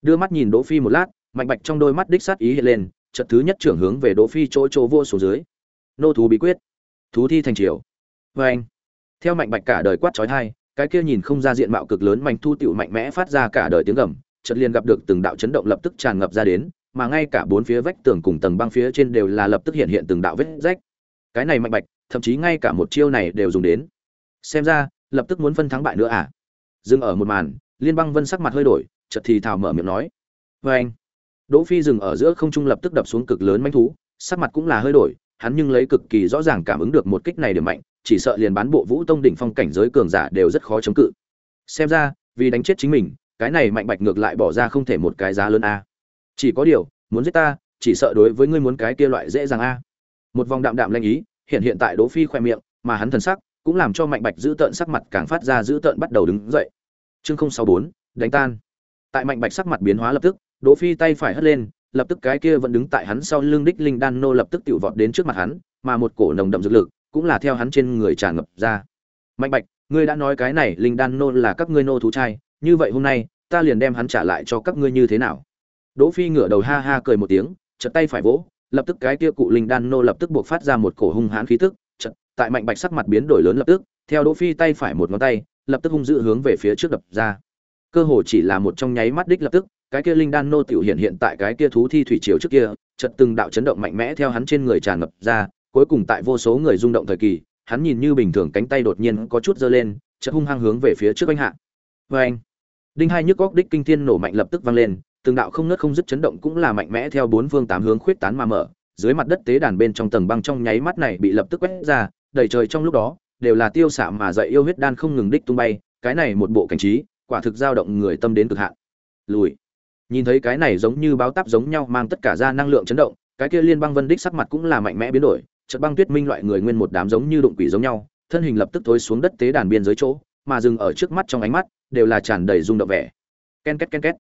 Đưa mắt nhìn đỗ phi một lát, mạnh bạch trong đôi mắt đích sát ý hiện lên, chợt thứ nhất trưởng hướng về đỗ phi chỗ chỗ vô số dưới. Nô thú bí quyết. Thú thi thành triều. Với anh, theo mạnh bạch cả đời quát chói tai, cái kia nhìn không ra diện mạo cực lớn manh thu tiểu mạnh mẽ phát ra cả đời tiếng gầm chợt liền gặp được từng đạo chấn động lập tức tràn ngập ra đến, mà ngay cả bốn phía vách tường cùng tầng băng phía trên đều là lập tức hiện hiện từng đạo vết rách. Cái này mạnh bạch, thậm chí ngay cả một chiêu này đều dùng đến. Xem ra, lập tức muốn phân thắng bại nữa à? Dừng ở một màn, liên băng vân sắc mặt hơi đổi, chợt thì thào mở miệng nói. Vê anh, đỗ phi dừng ở giữa không trung lập tức đập xuống cực lớn mãnh thú, sắc mặt cũng là hơi đổi, hắn nhưng lấy cực kỳ rõ ràng cảm ứng được một kích này điểm mạnh, chỉ sợ liền bán bộ vũ tông đỉnh phong cảnh giới cường giả đều rất khó chống cự. Xem ra, vì đánh chết chính mình cái này mạnh bạch ngược lại bỏ ra không thể một cái giá lớn a. Chỉ có điều, muốn giết ta, chỉ sợ đối với ngươi muốn cái kia loại dễ dàng a. Một vòng đạm đạm lanh ý, hiện hiện tại đỗ phi khoe miệng, mà hắn thần sắc cũng làm cho mạnh bạch giữ tợn sắc mặt càng phát ra giữ tợn bắt đầu đứng dậy. Chương không sáu bốn, đánh tan. Tại mạnh bạch sắc mặt biến hóa lập tức, đỗ phi tay phải hất lên, lập tức cái kia vẫn đứng tại hắn sau lưng đích linh đan nô lập tức tiểu vọt đến trước mặt hắn, mà một cổ nồng đậm dược lực cũng là theo hắn trên người tràn ngập ra. Mạnh bạch, ngươi đã nói cái này linh đan nô là các ngươi nô thú trai như vậy hôm nay, ta liền đem hắn trả lại cho các ngươi như thế nào? Đỗ phi ngửa đầu ha ha cười một tiếng chật tay phải vỗ, lập tức cái kia cụ linh đan nô lập tức buộc phát ra một cổ hung hãn khí tức chật tại mạnh bạch sắc mặt biến đổi lớn lập tức, theo đỗ phi tay phải một ngón tay, lập tức hung dữ hướng về phía trước đập ra. Cơ hồ chỉ là một trong nháy mắt đích lập tức, cái kia linh đan nô tiểu hiện hiện tại cái kia thú thi thủy triều trước kia chật từng đạo chấn động mạnh mẽ theo hắn trên người tràn ngập ra, cuối cùng tại vô số người rung động thời kỳ, hắn nhìn như bình thường cánh tay đột nhiên có chút giơ lên, chợt hung hăng hướng về phía trước anh hạ. Vê anh đinh hai nhức góc đích kinh thiên nổ mạnh lập tức vang lên, từng đạo không nứt không dứt chấn động cũng là mạnh mẽ theo bốn phương tám hướng khuyết tán mà mở. Dưới mặt đất tế đàn bên trong tầng băng trong nháy mắt này bị lập tức quét ra, đầy trời trong lúc đó, đều là tiêu xạ mà dậy yêu huyết đan không ngừng đích tung bay, cái này một bộ cảnh trí, quả thực dao động người tâm đến cực hạn. Lùi. Nhìn thấy cái này giống như báo táp giống nhau mang tất cả ra năng lượng chấn động, cái kia liên băng vân đích sắc mặt cũng là mạnh mẽ biến đổi, chợt băng tuyết minh loại người nguyên một đám giống như đụng quỷ giống nhau, thân hình lập tức thối xuống đất tế đàn biên giới chỗ mà dừng ở trước mắt trong ánh mắt đều là tràn đầy rung động vẻ ken két ken két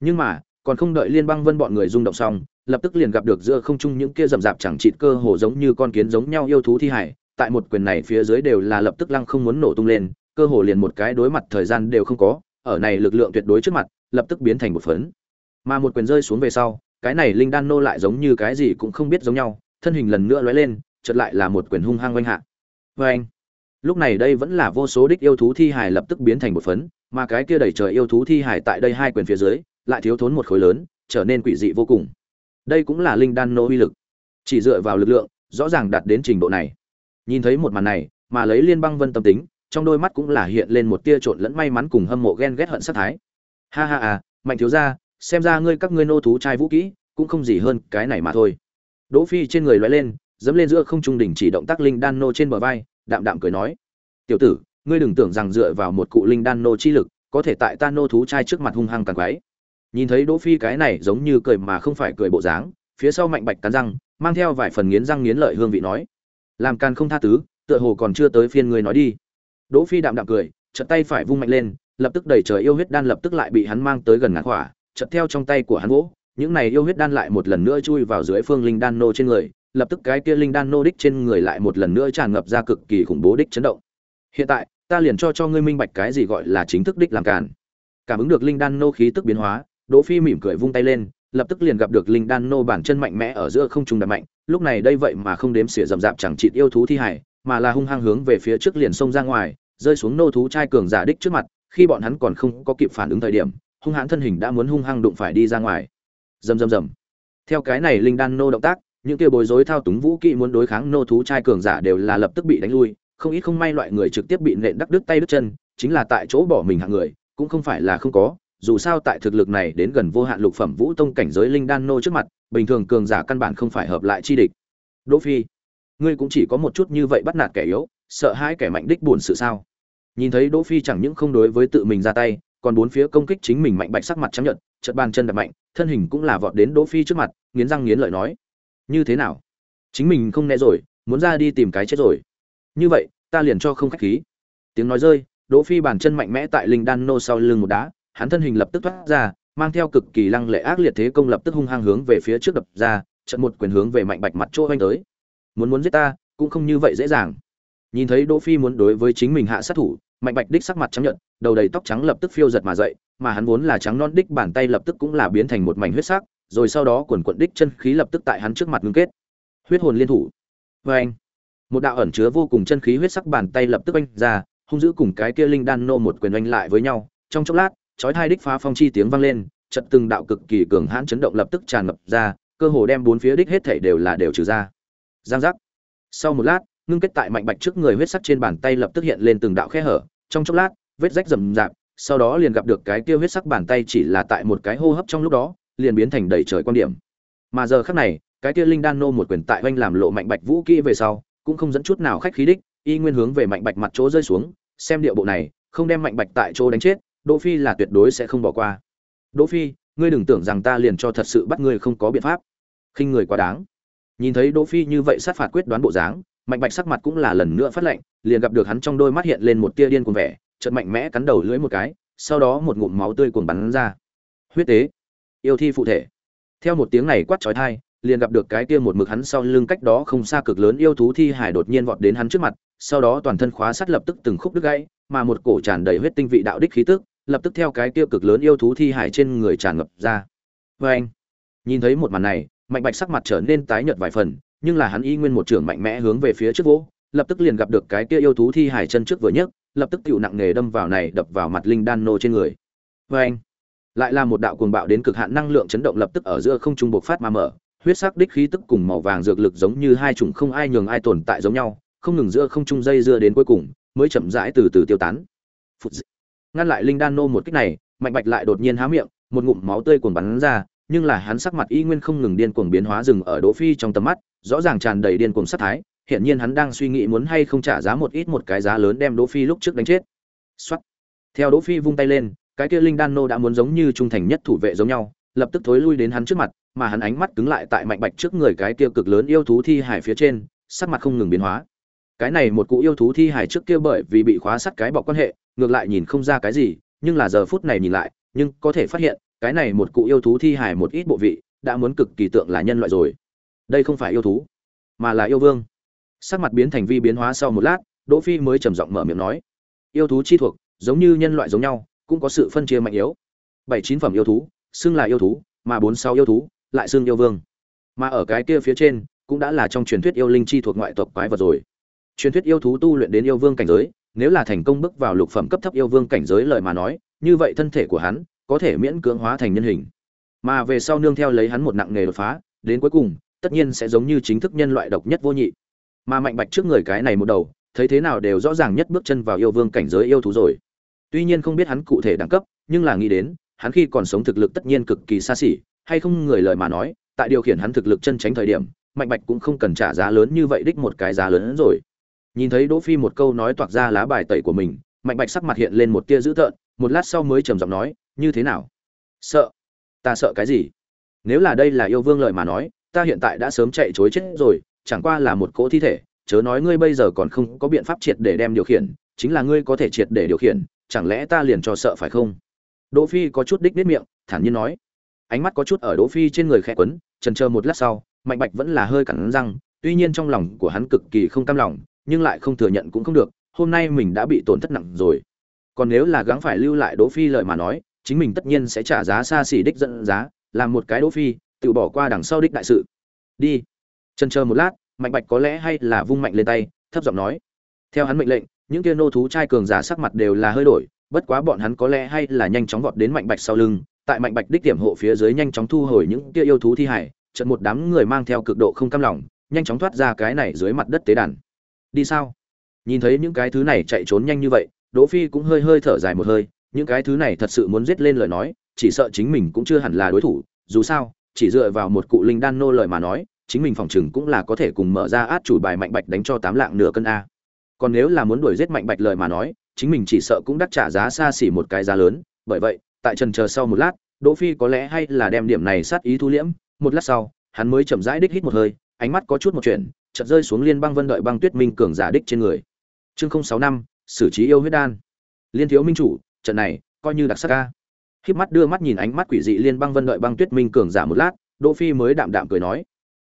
nhưng mà còn không đợi liên băng vân bọn người rung động xong lập tức liền gặp được giữa không trung những kia rậm rạp chẳng chịt cơ hồ giống như con kiến giống nhau yêu thú thi hải tại một quyền này phía dưới đều là lập tức lăng không muốn nổ tung lên, cơ hồ liền một cái đối mặt thời gian đều không có, ở này lực lượng tuyệt đối trước mặt, lập tức biến thành một phấn. Mà một quyền rơi xuống về sau, cái này linh đan nô lại giống như cái gì cũng không biết giống nhau, thân hình lần nữa lóe lên, chợt lại là một quyền hung hăng oanh hạ. Oeng! Lúc này đây vẫn là vô số đích yêu thú thi hài lập tức biến thành một phấn, mà cái kia đẩy trời yêu thú thi hài tại đây hai quyền phía dưới, lại thiếu thốn một khối lớn, trở nên quỷ dị vô cùng. Đây cũng là linh đan nô uy lực. Chỉ dựa vào lực lượng, rõ ràng đạt đến trình độ này. Nhìn thấy một màn này, mà lấy liên băng vân tâm tính, trong đôi mắt cũng là hiện lên một tia trộn lẫn may mắn cùng hâm mộ ghen ghét hận sát thái. Ha ha à mạnh thiếu gia, xem ra ngươi các ngươi nô thú trai vũ kỹ, cũng không gì hơn cái này mà thôi. Đỗ phi trên người lóe lên, dẫm lên giữa không trung đỉnh chỉ động tác linh đan nô trên bờ vai đạm đạm cười nói. Tiểu tử, ngươi đừng tưởng rằng dựa vào một cụ linh đan nô chi lực, có thể tại ta nô thú trai trước mặt hung hăng càng quái. Nhìn thấy đỗ phi cái này giống như cười mà không phải cười bộ dáng, phía sau mạnh bạch cắn răng, mang theo vài phần nghiến răng nghiến lợi hương vị nói. Làm can không tha tứ, tựa hồ còn chưa tới phiên ngươi nói đi. Đỗ phi đạm đạm cười, chợt tay phải vung mạnh lên, lập tức đẩy trời yêu huyết đan lập tức lại bị hắn mang tới gần ngã hỏa chợt theo trong tay của hắn vỗ, những này yêu huyết đan lại một lần nữa chui vào dưới phương linh đan nô trên người lập tức cái kia linh đan nô đích trên người lại một lần nữa tràn ngập ra cực kỳ khủng bố đích chấn động. Hiện tại, ta liền cho cho ngươi minh bạch cái gì gọi là chính thức đích làm cản cảm ứng được linh đan nô khí tức biến hóa, đỗ phi mỉm cười vung tay lên, lập tức liền gặp được linh đan nô bản chân mạnh mẽ ở giữa không trung đập mạnh, lúc này đây vậy mà không đếm xỉa rậm rạp chẳng chịt yêu thú thi hải, mà là hung hăng hướng về phía trước liền xông ra ngoài, rơi xuống nô thú trai cường giả đích trước mặt, khi bọn hắn còn không có kịp phản ứng thời điểm, hung hãn thân hình đã muốn hung hăng đụng phải đi ra ngoài. Rầm rầm rầm. Theo cái này linh đan nô động tác những kia bối rối thao túng vũ kỹ muốn đối kháng nô thú trai cường giả đều là lập tức bị đánh lui, không ít không may loại người trực tiếp bị nện đắc đứt tay đứt chân, chính là tại chỗ bỏ mình hạng người, cũng không phải là không có, dù sao tại thực lực này đến gần vô hạn lục phẩm vũ tông cảnh giới linh đan nô trước mặt, bình thường cường giả căn bản không phải hợp lại chi địch. Đỗ phi, ngươi cũng chỉ có một chút như vậy bắt nạt kẻ yếu, sợ hãi kẻ mạnh đích buồn sự sao? Nhìn thấy đỗ phi chẳng những không đối với tự mình ra tay, còn bốn phía công kích chính mình mạnh bạch sắc mặt chấp nhận chợt bàn chân đập mạnh, thân hình cũng là vọt đến đỗ phi trước mặt, nghiến răng nghiến lợi nói như thế nào? Chính mình không né rồi, muốn ra đi tìm cái chết rồi. Như vậy, ta liền cho không khách khí. Tiếng nói rơi, đỗ phi bàn chân mạnh mẽ tại linh đan nô sau lưng một đá, hắn thân hình lập tức thoát ra, mang theo cực kỳ lăng lệ ác liệt thế công lập tức hung hăng hướng về phía trước đập ra, trận một quyền hướng về mạnh bạch mặt chỗ anh tới. Muốn muốn giết ta, cũng không như vậy dễ dàng. Nhìn thấy đỗ phi muốn đối với chính mình hạ sát thủ, mạnh bạch đích sắc mặt trắng nhợt, đầu đầy tóc trắng lập tức phiêu giật mà dậy, mà hắn vốn là trắng non đích bàn tay lập tức cũng là biến thành một mảnh huyết sắc rồi sau đó quần quận đích chân khí lập tức tại hắn trước mặt ngưng kết. Huyết hồn liên thủ. Vê anh, một đạo ẩn chứa vô cùng chân khí huyết sắc bàn tay lập tức oanh ra, hung dữ cùng cái kia linh đan nô một quyền oanh lại với nhau. Trong chốc lát, chói hai đích phá phong chi tiếng vang lên trận từng đạo cực kỳ cường hãn chấn động lập tức tràn ngập ra, cơ hồ đem bốn phía đích hết thảy đều là đều trừ ra. Giang giác. Sau một lát, ngưng kết tại mạnh bạch trước người huyết sắc trên bàn tay lập tức hiện lên từng đạo khe hở. Trong chốc lát, vết rách rầm rạp, sau đó liền gặp được cái kia huyết sắc bàn tay chỉ là tại một cái hô hấp trong lúc đó liền biến thành đầy trời quan điểm. Mà giờ khắc này, cái kia linh đan nô một quyền tại oanh làm lộ mạnh bạch vũ kỹ về sau, cũng không dẫn chút nào khách khí đích, y nguyên hướng về mạnh bạch mặt chỗ rơi xuống, xem điệu bộ này, không đem mạnh bạch tại chỗ đánh chết, đỗ phi là tuyệt đối sẽ không bỏ qua. Đỗ phi, ngươi đừng tưởng rằng ta liền cho thật sự bắt ngươi không có biện pháp. Khinh người quá đáng. Nhìn thấy đỗ phi như vậy sát phạt quyết đoán bộ dáng, mạnh bạch sắc mặt cũng là lần nữa phát lệnh, liền gặp được hắn trong đôi mắt hiện lên một tia điên cuồng vẻ, chợt mạnh mẽ cắn đầu lưỡi một cái, sau đó một ngụm máu tươi cuồng bắn ra. Huyết tế yêu thi phụ thể. Theo một tiếng này quát chói tai liền gặp được cái kia một mực hắn sau lưng cách đó không xa cực lớn yêu thú thi hải đột nhiên vọt đến hắn trước mặt, sau đó toàn thân khóa sắt lập tức từng khúc đứt gãy, mà một cổ tràn đầy huyết tinh vị đạo đích khí tức, lập tức theo cái kia cực lớn yêu thú thi hải trên người tràn ngập ra. Vê anh, nhìn thấy một màn này, mạnh bạch sắc mặt trở nên tái nhợt vài phần, nhưng là hắn y nguyên một trường mạnh mẽ hướng về phía trước vỗ, lập tức liền gặp được cái kia yêu thú thi hải chân trước vừa nhấc, lập tức tựu nặng nghề đâm vào này đập vào mặt linh đan nô trên người. Vê anh lại là một đạo cuồng bạo đến cực hạn năng lượng chấn động lập tức ở giữa không trung bộc phát mà mở. Huyết sắc đích khí tức cùng màu vàng dược lực giống như hai chủng không ai nhường ai tồn tại giống nhau, không ngừng giữa không trung dây dưa đến cuối cùng, mới chậm rãi từ từ tiêu tán. Ngăn lại linh đan nô một kích này, mạnh bạch lại đột nhiên há miệng, một ngụm máu tươi cuồng bắn ra, nhưng là hắn sắc mặt y nguyên không ngừng điên cuồng biến hóa dừng ở đỗ phi trong tầm mắt, rõ ràng tràn đầy điên cuồng sát thái hiện nhiên hắn đang suy nghĩ muốn hay không trả giá một ít một cái giá lớn đem đỗ phi lúc trước đánh chết. Soát. theo đỗ phi vung tay lên cái kia linh đan nô đã muốn giống như trung thành nhất thủ vệ giống nhau, lập tức thối lui đến hắn trước mặt, mà hắn ánh mắt cứng lại tại mạnh bạch trước người cái kia cực lớn yêu thú thi hải phía trên, sắc mặt không ngừng biến hóa. Cái này một cụ yêu thú thi hải trước kia bởi vì bị khóa sắt cái bọc quan hệ, ngược lại nhìn không ra cái gì, nhưng là giờ phút này nhìn lại, nhưng có thể phát hiện, cái này một cụ yêu thú thi hải một ít bộ vị, đã muốn cực kỳ tượng là nhân loại rồi. Đây không phải yêu thú, mà là yêu vương. Sắc mặt biến thành vi biến hóa sau một lát, đỗ phi mới trầm giọng mở miệng nói. Yêu thú chi thuộc, giống như nhân loại giống nhau cũng có sự phân chia mạnh yếu. Bảy chín phẩm yêu thú, xưng là yêu thú, mà bốn sáu yêu thú, lại xưng yêu vương. Mà ở cái kia phía trên, cũng đã là trong truyền thuyết yêu linh chi thuộc ngoại tộc quái vật rồi. Truyền thuyết yêu thú tu luyện đến yêu vương cảnh giới, nếu là thành công bước vào lục phẩm cấp thấp yêu vương cảnh giới lời mà nói, như vậy thân thể của hắn có thể miễn cưỡng hóa thành nhân hình. Mà về sau nương theo lấy hắn một nặng nghề đột phá, đến cuối cùng, tất nhiên sẽ giống như chính thức nhân loại độc nhất vô nhị. Mà mạnh bạch trước người cái này một đầu, thấy thế nào đều rõ ràng nhất bước chân vào yêu vương cảnh giới yêu thú rồi tuy nhiên không biết hắn cụ thể đẳng cấp, nhưng là nghĩ đến, hắn khi còn sống thực lực tất nhiên cực kỳ xa xỉ, hay không người lời mà nói, tại điều khiển hắn thực lực chân tránh thời điểm, mạnh bạch cũng không cần trả giá lớn như vậy đích một cái giá lớn hơn rồi. Nhìn thấy đỗ phi một câu nói toạc ra lá bài tẩy của mình, mạnh bạch sắc mặt hiện lên một tia dữ tợn, một lát sau mới trầm giọng nói, như thế nào? Sợ? Ta sợ cái gì? Nếu là đây là yêu vương lời mà nói, ta hiện tại đã sớm chạy chối chết rồi, chẳng qua là một cỗ thi thể, chớ nói ngươi bây giờ còn không có biện pháp triệt để đem điều khiển, chính là ngươi có thể triệt để điều khiển chẳng lẽ ta liền cho sợ phải không? Đỗ phi có chút đích nít miệng, thản nhiên nói. Ánh mắt có chút ở đỗ phi trên người khẽ quấn chần chờ một lát sau, mạnh bạch vẫn là hơi cắn răng, tuy nhiên trong lòng của hắn cực kỳ không cam lòng, nhưng lại không thừa nhận cũng không được, hôm nay mình đã bị tổn thất nặng rồi. Còn nếu là gắng phải lưu lại đỗ phi lời mà nói, chính mình tất nhiên sẽ trả giá xa xỉ đích dẫn giá, làm một cái đỗ phi, tự bỏ qua đằng sau đích đại sự. Đi. Trần chờ một lát, mạnh bạch có lẽ hay là vung mạnh lên tay, thấp giọng nói theo hắn mệnh lệnh, những kia nô thú trai cường giả sắc mặt đều là hơi đổi, bất quá bọn hắn có lẽ hay là nhanh chóng vọt đến mạnh bạch sau lưng, tại mạnh bạch đích điểm hộ phía dưới nhanh chóng thu hồi những kia yêu thú thi hải trận một đám người mang theo cực độ không cam lòng, nhanh chóng thoát ra cái này dưới mặt đất tế đàn. Đi sao? Nhìn thấy những cái thứ này chạy trốn nhanh như vậy, đỗ phi cũng hơi hơi thở dài một hơi, những cái thứ này thật sự muốn giết lên lời nói, chỉ sợ chính mình cũng chưa hẳn là đối thủ, dù sao, chỉ dựa vào một cụ linh đan nô lời mà nói, chính mình phòng chừng cũng là có thể cùng mở ra át chủ bài mạnh bạch đánh cho tám lạng nửa cân a còn nếu là muốn đuổi giết mạnh bạch lời mà nói, chính mình chỉ sợ cũng đắt trả giá xa xỉ một cái giá lớn. Bởi vậy, tại trần chờ sau một lát, đỗ phi có lẽ hay là đem điểm này sát ý thu liễm. Một lát sau, hắn mới chậm rãi đích hít một hơi, ánh mắt có chút một chuyện, chợt rơi xuống liên băng vân đợi băng tuyết minh cường giả đích trên người. Chương không sáu năm, xử trí yêu huyết đan. Liên thiếu minh chủ, trận này, coi như đặc sắc ca. Khi mắt đưa mắt nhìn ánh mắt quỷ dị liên băng vân đợi băng tuyết minh cường giả một lát, đỗ phi mới đạm đạm cười nói.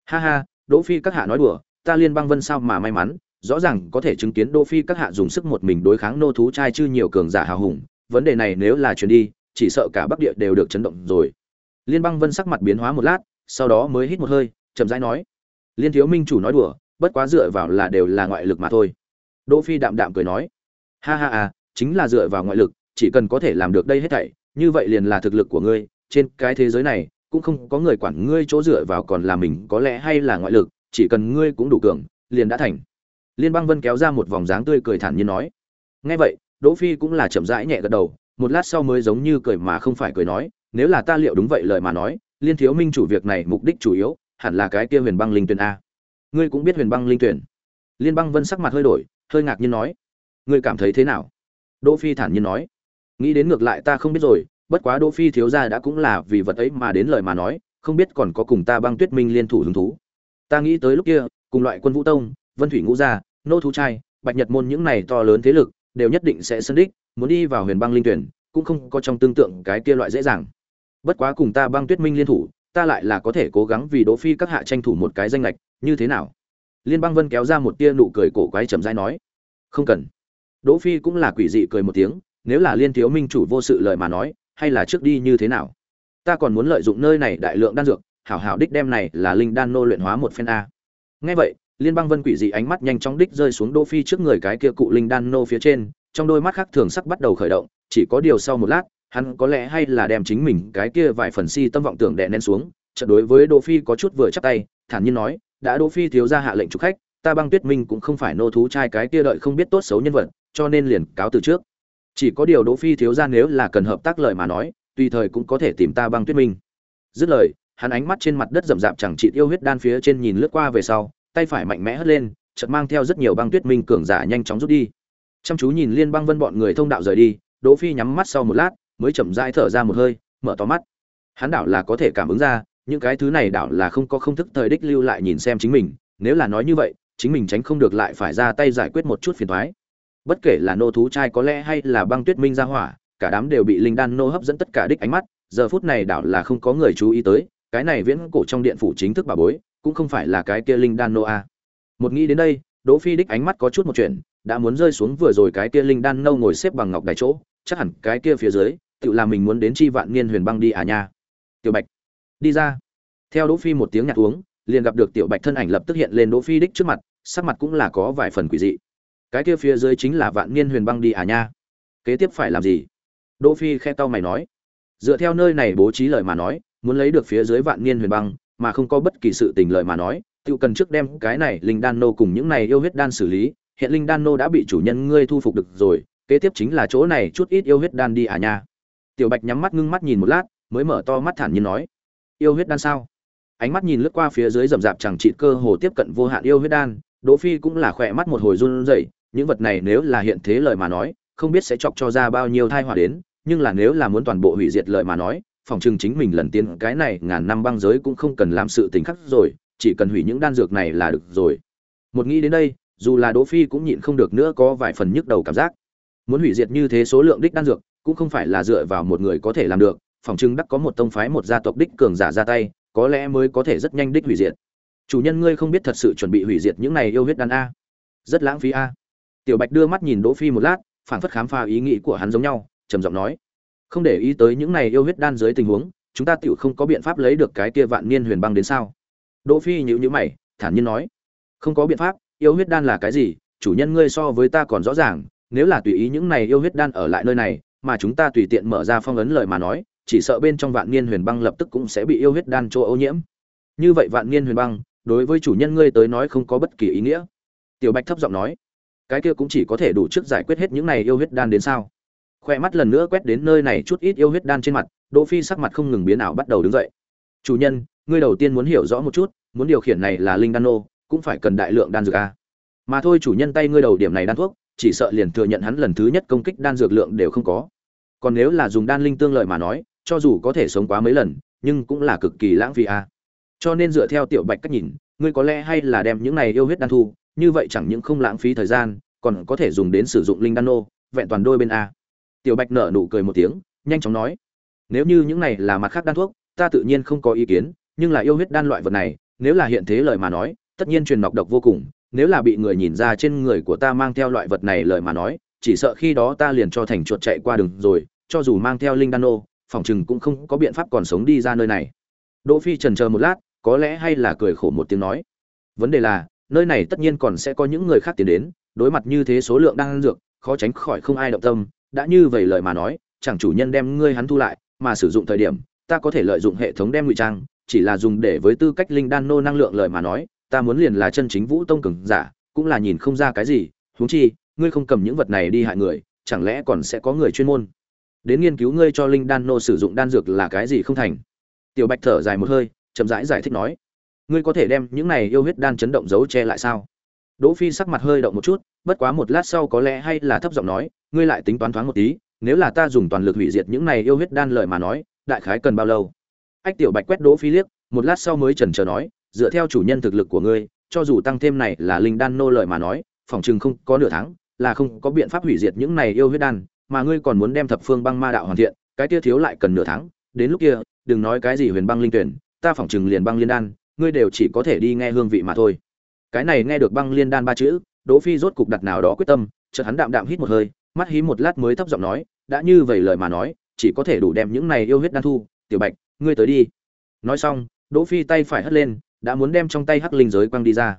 Ha ha, đỗ phi các hạ nói đùa, ta liên băng vân sao mà may mắn rõ ràng có thể chứng kiến Đô phi các hạ dùng sức một mình đối kháng nô thú trai chư nhiều cường giả hào hùng. Vấn đề này nếu là truyền đi, chỉ sợ cả bắc địa đều được chấn động rồi. Liên băng vân sắc mặt biến hóa một lát, sau đó mới hít một hơi, chậm rãi nói. Liên thiếu minh chủ nói đùa, bất quá dựa vào là đều là ngoại lực mà thôi. Đỗ phi đạm đạm cười nói. Ha ha à chính là dựa vào ngoại lực, chỉ cần có thể làm được đây hết thảy, như vậy liền là thực lực của ngươi. Trên cái thế giới này, cũng không có người quản ngươi chỗ dựa vào còn là mình, có lẽ hay là ngoại lực, chỉ cần ngươi cũng đủ cường, liền đã thành liên bang vân kéo ra một vòng dáng tươi cười thản nhiên nói. Nghe vậy, đỗ phi cũng là chậm rãi nhẹ gật đầu, một lát sau mới giống như cười mà không phải cười nói, nếu là ta liệu đúng vậy lời mà nói, liên thiếu minh chủ việc này mục đích chủ yếu, hẳn là cái kia huyền băng linh tuyển a. Ngươi cũng biết huyền băng linh tuyển. Liên băng vân sắc mặt hơi đổi, hơi ngạc nhiên nói. Ngươi cảm thấy thế nào? Đỗ phi thản nhiên nói. Nghĩ đến ngược lại ta không biết rồi, bất quá đỗ phi thiếu gia đã cũng là vì vật ấy mà đến lời mà nói, không biết còn có cùng ta băng tuyết minh liên thủ hứng thú. Ta nghĩ tới lúc kia, cùng loại quân vũ tông, vân thủy ngũ gia nô thú trai, bạch nhật môn những này to lớn thế lực, đều nhất định sẽ sân đích, muốn đi vào huyền băng linh tuyển, cũng không có trong tương tượng cái kia loại dễ dàng. Bất quá cùng ta băng tuyết minh liên thủ, ta lại là có thể cố gắng vì đỗ phi các hạ tranh thủ một cái danh lệch, như thế nào? Liên băng vân kéo ra một tia nụ cười cổ quái chậm rãi nói. Không cần. Đỗ phi cũng là quỷ dị cười một tiếng, nếu là liên thiếu minh chủ vô sự lời mà nói, hay là trước đi như thế nào? Ta còn muốn lợi dụng nơi này đại lượng đan dược, hảo hảo đích đem này là linh đan nô luyện hóa một phen a. Nghe vậy liên bang vân quỷ dị ánh mắt nhanh chóng đích rơi xuống đỗ phi trước người cái kia cụ linh đan nô phía trên, trong đôi mắt khác thường sắc bắt đầu khởi động, chỉ có điều sau một lát, hắn có lẽ hay là đem chính mình cái kia vài phần si tâm vọng tưởng đè nén xuống trận đối với đỗ phi có chút vừa chắp tay, thản nhiên nói, đã đỗ phi thiếu gia hạ lệnh chủ khách, ta băng tuyết minh cũng không phải nô thú trai cái kia đợi không biết tốt xấu nhân vật, cho nên liền cáo từ trước. Chỉ có điều đỗ phi thiếu gia nếu là cần hợp tác lời mà nói, tùy thời cũng có thể tìm ta băng tuyết minh. Dứt lời, hắn ánh mắt trên mặt đất rậm rạp chẳng trị yêu huyết đan phía trên nhìn lướt qua về sau tay phải mạnh mẽ hất lên, chợt mang theo rất nhiều băng tuyết minh cường giả nhanh chóng rút đi. Chăm chú nhìn liên băng vân bọn người thông đạo rời đi, đỗ phi nhắm mắt sau một lát, mới chậm rãi thở ra một hơi, mở to mắt. Hắn đảo là có thể cảm ứng ra, những cái thứ này đảo là không có không thức thời đích lưu lại nhìn xem chính mình, nếu là nói như vậy, chính mình tránh không được lại phải ra tay giải quyết một chút phiền toái. Bất kể là nô thú trai có lẽ hay là băng tuyết minh ra hỏa, cả đám đều bị linh đan nô hấp dẫn tất cả đích ánh mắt, giờ phút này đảo là không có người chú ý tới, cái này viễn cổ trong điện phủ chính thức bà bối cũng không phải là cái kia linh đan nô a. Một nghĩ đến đây, đỗ phi đích ánh mắt có chút một chuyện, đã muốn rơi xuống vừa rồi cái kia linh đan nâu ngồi xếp bằng ngọc đài chỗ, chắc hẳn cái kia phía dưới, tự làm mình muốn đến chi vạn niên huyền băng đi à nha. Tiểu bạch, đi ra. Theo đỗ phi một tiếng nhạt uống, liền gặp được tiểu bạch thân ảnh lập tức hiện lên đỗ phi đích trước mặt, sắc mặt cũng là có vài phần quỷ dị. Cái kia phía dưới chính là vạn niên huyền băng đi à nha. Kế tiếp phải làm gì? Đỗ phi khe tao mày nói. Dựa theo nơi này bố trí lời mà nói, muốn lấy được phía dưới vạn niên huyền băng mà không có bất kỳ sự tình lời mà nói tiêu cần trước đem cái này linh đan nô cùng những này yêu huyết đan xử lý, hiện linh đan nô đã bị chủ nhân ngươi thu phục được rồi, kế tiếp chính là chỗ này chút ít yêu huyết đan đi à nha. Tiểu bạch nhắm mắt ngưng mắt nhìn một lát, mới mở to mắt thản nhiên nói, yêu huyết đan sao? Ánh mắt nhìn lướt qua phía dưới rậm rạp chẳng trị cơ hồ tiếp cận vô hạn yêu huyết đan, đỗ phi cũng là khỏe mắt một hồi run rẩy, những vật này nếu là hiện thế lời mà nói, không biết sẽ chọc cho ra bao nhiêu tai họa đến, nhưng là nếu là muốn toàn bộ hủy diệt lời mà nói phòng trừng chính mình lần tiến cái này ngàn năm băng giới cũng không cần làm sự tình khắc rồi, chỉ cần hủy những đan dược này là được rồi. Một nghĩ đến đây, dù là đỗ phi cũng nhịn không được nữa có vài phần nhức đầu cảm giác. Muốn hủy diệt như thế số lượng đích đan dược, cũng không phải là dựa vào một người có thể làm được, phòng trưng đắc có một tông phái một gia tộc đích cường giả ra tay, có lẽ mới có thể rất nhanh đích hủy diệt. Chủ nhân ngươi không biết thật sự chuẩn bị hủy diệt những này yêu huyết đan a. Rất lãng phí a. Tiểu bạch đưa mắt nhìn đỗ phi một lát phảng phất khám phá ý nghĩ của hắn giống nhau, trầm giọng nói không để ý tới những này yêu huyết đan dưới tình huống, chúng ta tựu không có biện pháp lấy được cái kia vạn niên huyền băng đến sao? Đỗ phi nhíu nhíu mày, thản nhiên nói. Không có biện pháp, yêu huyết đan là cái gì? Chủ nhân ngươi so với ta còn rõ ràng, nếu là tùy ý những này yêu huyết đan ở lại nơi này, mà chúng ta tùy tiện mở ra phong ấn lời mà nói, chỉ sợ bên trong vạn niên huyền băng lập tức cũng sẽ bị yêu huyết đan chỗ ô nhiễm. Như vậy vạn niên huyền băng, đối với chủ nhân ngươi tới nói không có bất kỳ ý nghĩa. Tiểu bạch thấp giọng nói. Cái kia cũng chỉ có thể đủ trước giải quyết hết những này yêu huyết đan đến sao? Khoe mắt lần nữa quét đến nơi này chút ít yêu huyết đan trên mặt, đỗ phi sắc mặt không ngừng biến ảo bắt đầu đứng dậy. Chủ nhân, ngươi đầu tiên muốn hiểu rõ một chút, muốn điều khiển này là linh đan nô, cũng phải cần đại lượng đan dược a mà thôi, chủ nhân, tay ngươi đầu điểm này đan thuốc, chỉ sợ liền thừa nhận hắn lần thứ nhất công kích đan dược lượng đều không có. Còn nếu là dùng đan linh tương lợi mà nói, cho dù có thể sống quá mấy lần, nhưng cũng là cực kỳ lãng phí a cho nên dựa theo tiểu bạch cách nhìn, ngươi có lẽ hay là đem những này yêu huyết đan thu, như vậy chẳng những không lãng phí thời gian, còn có thể dùng đến sử dụng linh đan nô, vẹn toàn đôi bên a tiểu bạch nở nụ cười một tiếng, nhanh chóng nói, nếu như những này là mặt khác đan thuốc, ta tự nhiên không có ý kiến, nhưng là yêu huyết đan loại vật này, nếu là hiện thế lời mà nói, tất nhiên truyền nọc độc vô cùng, nếu là bị người nhìn ra trên người của ta mang theo loại vật này lời mà nói, chỉ sợ khi đó ta liền cho thành chuột chạy qua đường rồi, cho dù mang theo linh đan nô, phòng chừng cũng không có biện pháp còn sống đi ra nơi này. Đỗ phi trần chờ một lát, có lẽ hay là cười khổ một tiếng nói, vấn đề là, nơi này tất nhiên còn sẽ có những người khác tiến đến, đối mặt như thế số lượng đang ăn dược, khó tránh khỏi không ai động tâm đã như vậy lời mà nói chẳng chủ nhân đem ngươi hắn thu lại mà sử dụng thời điểm ta có thể lợi dụng hệ thống đem ngụy trang chỉ là dùng để với tư cách linh đan nô năng lượng lời mà nói ta muốn liền là chân chính vũ tông cường giả cũng là nhìn không ra cái gì huống chi ngươi không cầm những vật này đi hại người chẳng lẽ còn sẽ có người chuyên môn? Đến nghiên cứu ngươi cho linh đan nô sử dụng đan dược là cái gì không thành? Tiểu bạch thở dài một hơi chậm rãi giải, giải thích nói ngươi có thể đem những này yêu huyết đan chấn động giấu che lại sao? Đỗ phi sắc mặt hơi động một chút bất quá một lát sau có lẽ hay là thấp giọng nói ngươi lại tính toán thoáng một tí, nếu là ta dùng toàn lực hủy diệt những này yêu huyết đan lợi mà nói, đại khái cần bao lâu? Ách tiểu bạch quét đỗ phi liếc, một lát sau mới chần chờ nói, dựa theo chủ nhân thực lực của ngươi, cho dù tăng thêm này là linh đan nô lợi mà nói, phòng chừng không có nửa tháng, là không có biện pháp hủy diệt những này yêu huyết đan, mà ngươi còn muốn đem thập phương băng ma đạo hoàn thiện, cái kia thiếu lại cần nửa tháng, đến lúc kia, đừng nói cái gì huyền băng linh tuyển, ta phỏng chừng liền băng liên đan, ngươi đều chỉ có thể đi nghe hương vị mà thôi. Cái này nghe được băng liên đan ba chữ, đỗ phi rốt cục đặt nào đó quyết tâm, chợt hắn đạm đạm hít một hơi mắt hí một lát mới thấp giọng nói, đã như vậy lời mà nói, chỉ có thể đủ đem những này yêu huyết đan thu, tiểu bạch, ngươi tới đi. Nói xong, đỗ phi tay phải hất lên, đã muốn đem trong tay hắc linh giới quăng đi ra.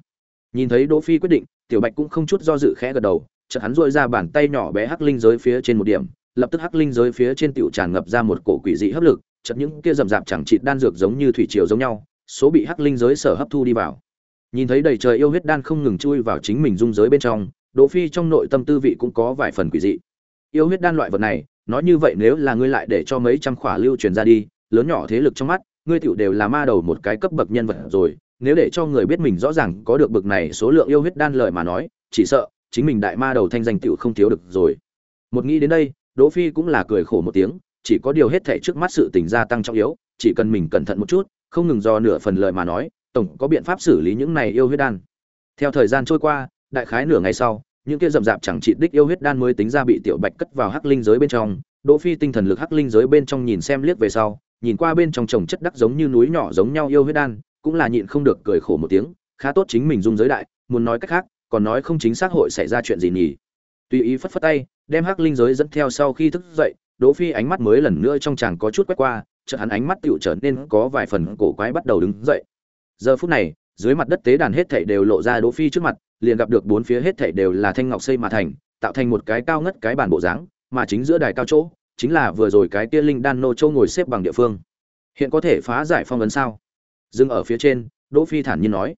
Nhìn thấy đỗ phi quyết định, tiểu bạch cũng không chút do dự khẽ gật đầu, chợt hắn duỗi ra bàn tay nhỏ bé hắc linh giới phía trên một điểm, lập tức hắc linh giới phía trên tiểu tràn ngập ra một cổ quỷ dị hấp lực, chợt những kia rầm rạp chẳng chịt đan dược giống như thủy triều giống nhau, số bị hắc linh giới sở hấp thu đi vào. Nhìn thấy đầy trời yêu huyết đan không ngừng chui vào chính mình dung giới bên trong đỗ phi trong nội tâm tư vị cũng có vài phần quỷ dị. Yêu huyết đan loại vật này, nói như vậy nếu là ngươi lại để cho mấy trăm khỏa lưu truyền ra đi, lớn nhỏ thế lực trong mắt, ngươi tiểu đều là ma đầu một cái cấp bậc nhân vật rồi. Nếu để cho người biết mình rõ ràng có được bậc này số lượng yêu huyết đan lời mà nói, chỉ sợ chính mình đại ma đầu thanh danh tiểu không thiếu được rồi. Một nghĩ đến đây, đỗ phi cũng là cười khổ một tiếng, chỉ có điều hết thảy trước mắt sự tình gia tăng trọng yếu, chỉ cần mình cẩn thận một chút, không ngừng do nửa phần lời mà nói, tổng có biện pháp xử lý những này yêu huyết đan. Theo thời gian trôi qua đại khái nửa ngày sau, những kia rậm rạp chẳng trị đích yêu huyết đan mới tính ra bị tiểu bạch cất vào hắc linh giới bên trong. Đỗ phi tinh thần lực hắc linh giới bên trong nhìn xem liếc về sau, nhìn qua bên trong trồng chất đắc giống như núi nhỏ giống nhau yêu huyết đan, cũng là nhịn không được cười khổ một tiếng, khá tốt chính mình dung giới đại, muốn nói cách khác, còn nói không chính xác hội xảy ra chuyện gì nhỉ. Tùy ý phất phất tay, đem hắc linh giới dẫn theo sau khi thức dậy, đỗ phi ánh mắt mới lần nữa trong chàng có chút quét qua, chợt hắn ánh mắt tựu trở nên có vài phần cổ quái bắt đầu đứng dậy. Giờ phút này, dưới mặt đất tế đàn hết thảy đều lộ ra đỗ phi trước mặt liền gặp được bốn phía hết thảy đều là thanh ngọc xây mà thành, tạo thành một cái cao ngất cái bản bộ dáng, mà chính giữa đài cao chỗ, chính là vừa rồi cái kia linh đan nô châu ngồi xếp bằng địa phương. Hiện có thể phá giải phong ấn sao? Dừng ở phía trên, đỗ phi thản nhiên nói.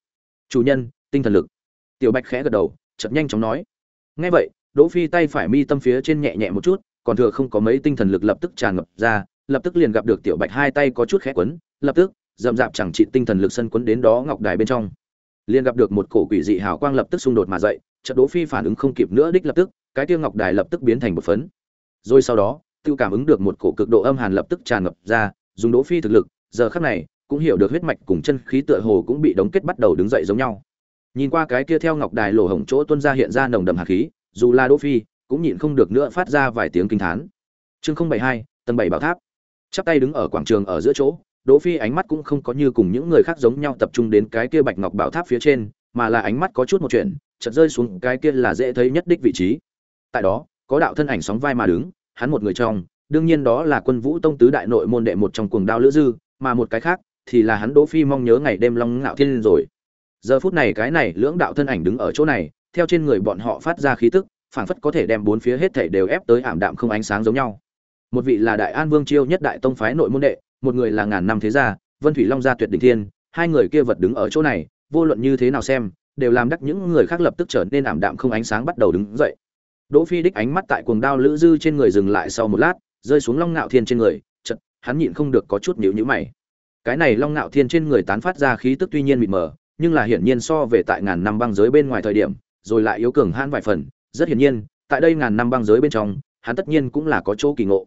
Chủ nhân, tinh thần lực. Tiểu bạch khẽ gật đầu chậm nhanh chóng nói. Nghe vậy, đỗ phi tay phải mi tâm phía trên nhẹ nhẹ một chút, còn thừa không có mấy tinh thần lực lập tức tràn ngập ra, lập tức liền gặp được tiểu bạch hai tay có chút khẽ quấn, lập tức, dậm dạp chẳng trị tinh thần lực sân quấn đến đó ngọc đài bên trong liền gặp được một cổ quỷ dị hào quang lập tức xung đột mà dậy chợt đỗ phi phản ứng không kịp nữa đích lập tức, cái tiêu ngọc đài lập tức biến thành một phấn. Rồi sau đó, tiêu cảm ứng được một cổ cực độ âm hàn lập tức tràn ngập ra, dùng đỗ phi thực lực, giờ khắc này, cũng hiểu được huyết mạch cùng chân khí tựa hồ cũng bị đóng kết bắt đầu đứng dậy giống nhau. Nhìn qua cái kia theo ngọc đài lỗ hồng chỗ tuôn ra hiện ra nồng đậm hạt khí, dù là đỗ phi, cũng nhịn không được nữa phát ra vài tiếng kinh thán. Chương không bảy hai, tầng bảy bảo tháp. Chắp tay đứng ở quảng trường ở giữa chỗ đỗ phi ánh mắt cũng không có như cùng những người khác giống nhau tập trung đến cái kia bạch ngọc bảo tháp phía trên, mà là ánh mắt có chút một chuyện, chợt rơi xuống cái kia là dễ thấy nhất đích vị trí. Tại đó, có đạo thân ảnh sóng vai mà đứng, hắn một người trong, đương nhiên đó là quân vũ tông tứ đại nội môn đệ một trong cuồng đao lữ dư, mà một cái khác thì là hắn đỗ phi mong nhớ ngày đêm long ngạo thiên rồi. Giờ phút này cái này lưỡng đạo thân ảnh đứng ở chỗ này, theo trên người bọn họ phát ra khí tức, phảng phất có thể đem bốn phía hết thảy đều ép tới ảm đạm không ánh sáng giống nhau. Một vị là đại an vương chiêu nhất đại tông phái nội môn đệ một người là ngàn năm thế gia, vân thủy long gia tuyệt đỉnh thiên, hai người kia vật đứng ở chỗ này, vô luận như thế nào xem, đều làm đắc những người khác lập tức trở nên ảm đạm không ánh sáng bắt đầu đứng dậy. Đỗ phi đích ánh mắt tại cuồng đao lữ dư trên người dừng lại sau một lát, rơi xuống long ngạo thiên trên người, chợt, hắn nhịn không được có chút nhíu nhíu mày. Cái này long ngạo thiên trên người tán phát ra khí tức tuy nhiên mịt mờ, nhưng là hiển nhiên so về tại ngàn năm băng giới bên ngoài thời điểm, rồi lại yếu cường hãn vài phần, rất hiển nhiên, tại đây ngàn năm băng giới bên trong, hắn tất nhiên cũng là có chỗ kỳ ngộ.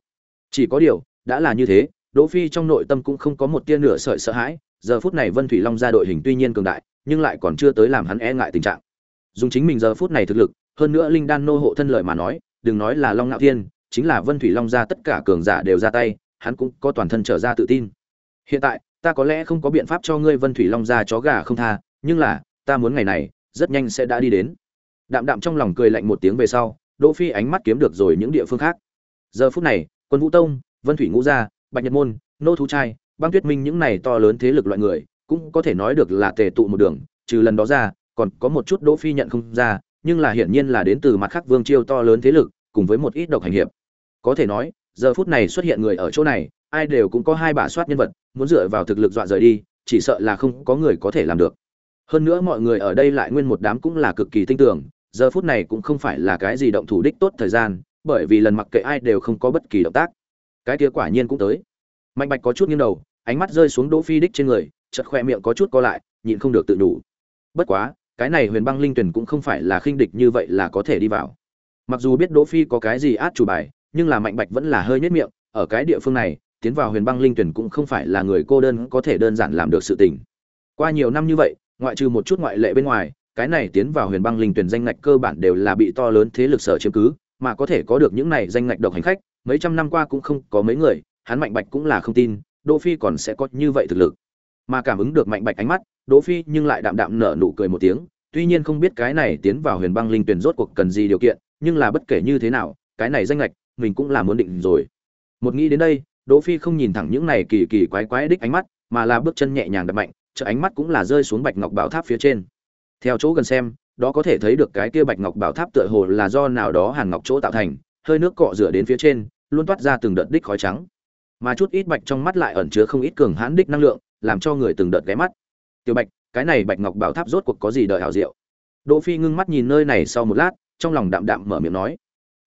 Chỉ có điều, đã là như thế đỗ phi trong nội tâm cũng không có một tia nửa sợi sợ hãi, giờ phút này vân thủy long ra đội hình tuy nhiên cường đại, nhưng lại còn chưa tới làm hắn e ngại tình trạng. Dùng chính mình giờ phút này thực lực, hơn nữa linh đan nô hộ thân lợi mà nói, đừng nói là long ngạo thiên, chính là vân thủy long ra tất cả cường giả đều ra tay, hắn cũng có toàn thân trở ra tự tin. Hiện tại, ta có lẽ không có biện pháp cho ngươi vân thủy long ra chó gà không tha, nhưng là, ta muốn ngày này, rất nhanh sẽ đã đi đến. Đạm đạm trong lòng cười lạnh một tiếng về sau, đỗ phi ánh mắt kiếm được rồi những địa phương khác. Giờ phút này, quân vũ tông, vân thủy ngũ gia bạch nhật môn, nô thú trai, băng tuyết minh những này to lớn thế lực loại người, cũng có thể nói được là tề tụ một đường, trừ lần đó ra, còn có một chút đỗ phi nhận không ra, nhưng là hiển nhiên là đến từ mặt khác vương chiêu to lớn thế lực, cùng với một ít độc hành hiệp. Có thể nói, giờ phút này xuất hiện người ở chỗ này, ai đều cũng có hai bả soát nhân vật, muốn dựa vào thực lực dọa rời đi, chỉ sợ là không có người có thể làm được. Hơn nữa mọi người ở đây lại nguyên một đám cũng là cực kỳ tinh tưởng giờ phút này cũng không phải là cái gì động thủ đích tốt thời gian, bởi vì lần mặc kệ ai đều không có bất kỳ động tác cái kia quả nhiên cũng tới. Mạnh bạch có chút nghiêng đầu, ánh mắt rơi xuống đỗ phi đích trên người, chợt khoe miệng có chút co lại, nhịn không được tự đủ bất quá, cái này huyền băng linh tuyển cũng không phải là khinh địch như vậy là có thể đi vào. Mặc dù biết đỗ phi có cái gì át chủ bài, nhưng là mạnh bạch vẫn là hơi nhếch miệng, ở cái địa phương này, tiến vào huyền băng linh tuyển cũng không phải là người cô đơn có thể đơn giản làm được sự tình. Qua nhiều năm như vậy, ngoại trừ một chút ngoại lệ bên ngoài, cái này tiến vào huyền băng linh tuyển danh ngạch cơ bản đều là bị to lớn thế lực sở chiếm cứ, mà có thể có được những này danh ngạch độc hành khách mấy trăm năm qua cũng không có mấy người hắn mạnh bạch cũng là không tin đỗ phi còn sẽ có như vậy thực lực. Mà cảm ứng được mạnh bạch ánh mắt đỗ phi nhưng lại đạm đạm nở nụ cười một tiếng tuy nhiên không biết cái này tiến vào huyền băng linh tuyển rốt cuộc cần gì điều kiện nhưng là bất kể như thế nào cái này danh ngạch, mình cũng là muốn định rồi. Một nghĩ đến đây đỗ phi không nhìn thẳng những này kỳ kỳ quái quái đích ánh mắt mà là bước chân nhẹ nhàng đập mạnh chợ ánh mắt cũng là rơi xuống bạch ngọc bảo tháp phía trên. Theo chỗ gần xem đó có thể thấy được cái kia bạch ngọc bảo tháp tựa hồ là do nào đó hàn ngọc chỗ tạo thành hơi nước cọ rửa đến phía trên luôn toát ra từng đợt đích khói trắng. Mà chút ít bạch trong mắt lại ẩn chứa không ít cường hãn đích năng lượng, làm cho người từng đợt ghé mắt. Tiểu bạch, cái này bạch ngọc bảo tháp rốt cuộc có gì đợi hảo diệu? Đỗ phi ngưng mắt nhìn nơi này sau một lát, trong lòng đạm đạm mở miệng nói,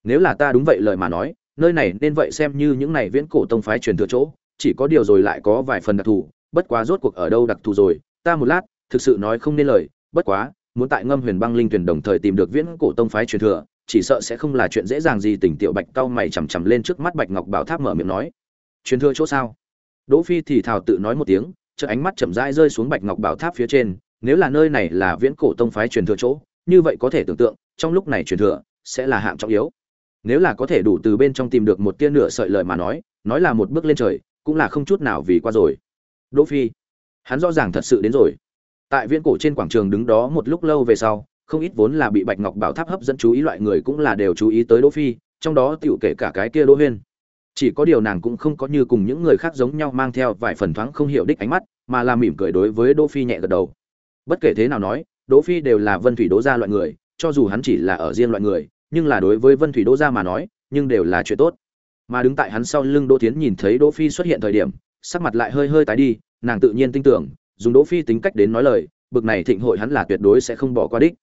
nếu là ta đúng vậy lời mà nói, nơi này nên vậy xem như những này viễn cổ tông phái truyền thừa chỗ, chỉ có điều rồi lại có vài phần đặc thù, bất quá rốt cuộc ở đâu đặc thù rồi, ta một lát, thực sự nói không nên lời, bất quá, muốn tại ngâm huyền băng linh tuyển đồng thời tìm được viễn cổ tông phái truyền thừa chỉ sợ sẽ không là chuyện dễ dàng gì. Tỉnh tiểu bạch cao mày chằm chằm lên trước mắt bạch ngọc bảo tháp mở miệng nói, truyền thừa chỗ sao? Đỗ phi thì thào tự nói một tiếng chợ ánh mắt chậm rãi rơi xuống bạch ngọc bảo tháp phía trên, nếu là nơi này là viễn cổ tông phái truyền thừa chỗ, như vậy có thể tưởng tượng, trong lúc này truyền thừa sẽ là hạng trọng yếu. Nếu là có thể đủ từ bên trong tìm được một tia nửa sợi lời mà nói nói là một bước lên trời, cũng là không chút nào vì qua rồi. Đỗ phi, hắn rõ ràng thật sự đến rồi. Tại viễn cổ trên quảng trường đứng đó một lúc lâu về sau không ít vốn là bị bạch ngọc bảo tháp hấp dẫn chú ý loại người cũng là đều chú ý tới đỗ phi, trong đó tiểu kể cả cái kia đỗ huyên. Chỉ có điều nàng cũng không có như cùng những người khác giống nhau mang theo vài phần thoáng không hiểu đích ánh mắt, mà là mỉm cười đối với đỗ phi nhẹ gật đầu. Bất kể thế nào nói, đỗ phi đều là vân thủy đỗ gia loại người, cho dù hắn chỉ là ở riêng loại người, nhưng là đối với vân thủy đỗ gia mà nói, nhưng đều là chuyện tốt. Mà đứng tại hắn sau lưng đỗ tiến nhìn thấy đỗ phi xuất hiện thời điểm, sắc mặt lại hơi hơi tái đi, nàng tự nhiên tin tưởng, dùng đỗ phi tính cách đến nói lời, bực này thịnh hội hắn là tuyệt đối sẽ không bỏ qua đích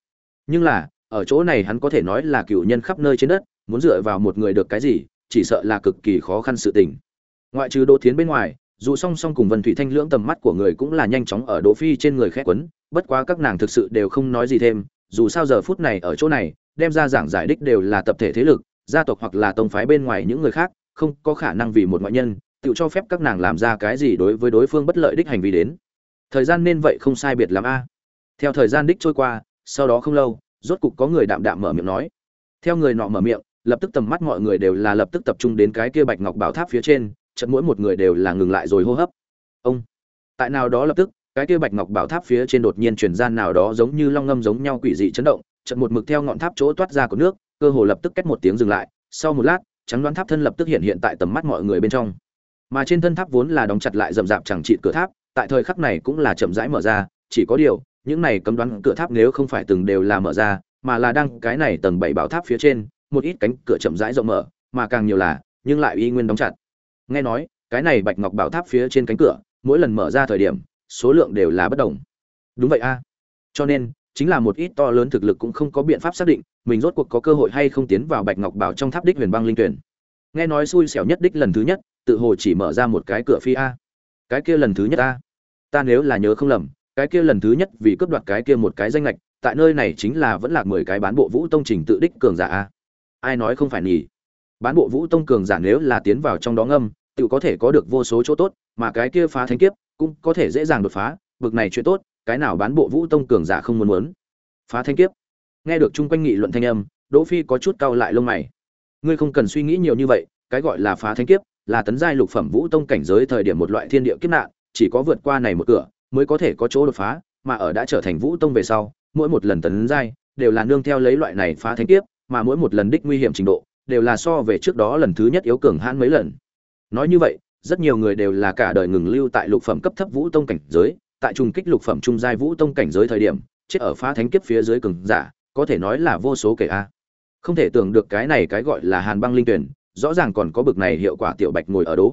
nhưng là, ở chỗ này hắn có thể nói là cựu nhân khắp nơi trên đất, muốn dựa vào một người được cái gì, chỉ sợ là cực kỳ khó khăn sự tình. Ngoại trừ đỗ Thiến bên ngoài, dù song song cùng vân thủy thanh lưỡng tầm mắt của người cũng là nhanh chóng ở đỗ phi trên người khép quấn, bất quá các nàng thực sự đều không nói gì thêm, dù sao giờ phút này ở chỗ này, đem ra giảng giải đích đều là tập thể thế lực, gia tộc hoặc là tông phái bên ngoài những người khác, không có khả năng vì một ngoại nhân, tự cho phép các nàng làm ra cái gì đối với đối phương bất lợi đích hành vi đến. Thời gian nên vậy không sai biệt lắm a. Theo thời gian đích trôi qua sau đó không lâu, rốt cục có người đạm đạm mở miệng nói. Theo người nọ mở miệng, lập tức tầm mắt mọi người đều là lập tức tập trung đến cái kia bạch ngọc bảo tháp phía trên, chợt mỗi một người đều là ngừng lại rồi hô hấp. Ông! Tại nào đó lập tức, cái kia bạch ngọc bảo tháp phía trên đột nhiên truyền gian nào đó giống như long ngâm giống nhau quỷ dị chấn động, chợt một mực theo ngọn tháp chỗ toát ra của nước, cơ hồ lập tức kết một tiếng dừng lại. Sau một lát, trắng đoán tháp thân lập tức hiện hiện tại tầm mắt mọi người bên trong. Mà trên thân tháp vốn là đóng chặt lại rậm rạp chẳng trị cửa tháp, tại thời khắc này cũng là chậm rãi mở ra, chỉ có điều những này cấm đoán cửa tháp nếu không phải từng đều là mở ra, mà là đang cái này tầng bảy bảo tháp phía trên, một ít cánh cửa chậm rãi rộng mở, mà càng nhiều là, nhưng lại y nguyên đóng chặt. Nghe nói, cái này bạch ngọc bảo tháp phía trên cánh cửa, mỗi lần mở ra thời điểm, số lượng đều là bất đồng. Đúng vậy a. Cho nên, chính là một ít to lớn thực lực cũng không có biện pháp xác định, mình rốt cuộc có cơ hội hay không tiến vào bạch ngọc bảo trong tháp đích huyền băng linh tuyển. Nghe nói xui xẻo nhất đích lần thứ nhất, tự hồ chỉ mở ra một cái cửa phi a. Cái kia lần thứ nhất a. Ta nếu là nhớ không lầm cái kia lần thứ nhất vì cướp đoạt cái kia một cái danh lệch, tại nơi này chính là vẫn là mười cái bán bộ vũ tông trình tự đích cường giả a. Ai nói không phải nhỉ? Bán bộ vũ tông cường giả nếu là tiến vào trong đó ngâm, tự có thể có được vô số chỗ tốt, mà cái kia phá thánh kiếp cũng có thể dễ dàng đột phá, bực này chuyện tốt, cái nào bán bộ vũ tông cường giả không muốn muốn. Phá thánh kiếp. Nghe được chung quanh nghị luận thanh âm, đỗ phi có chút cau lại lông mày. Ngươi không cần suy nghĩ nhiều như vậy, cái gọi là phá thánh kiếp là tấn giai lục phẩm vũ tông cảnh giới thời điểm một loại thiên địa kiếp nạn, chỉ có vượt qua này một cửa mới có thể có chỗ đột phá, mà ở đã trở thành vũ tông về sau, mỗi một lần tấn giai đều là nương theo lấy loại này phá thánh kiếp, mà mỗi một lần đích nguy hiểm trình độ đều là so về trước đó lần thứ nhất yếu cường hãn mấy lần. Nói như vậy, rất nhiều người đều là cả đời ngừng lưu tại lục phẩm cấp thấp vũ tông cảnh giới, tại trùng kích lục phẩm trung giai vũ tông cảnh giới thời điểm, chết ở phá thánh kiếp phía dưới cường giả, có thể nói là vô số kể a. Không thể tưởng được cái này cái gọi là hàn băng linh tuyển, rõ ràng còn có bực này hiệu quả tiểu bạch ngồi ở đó.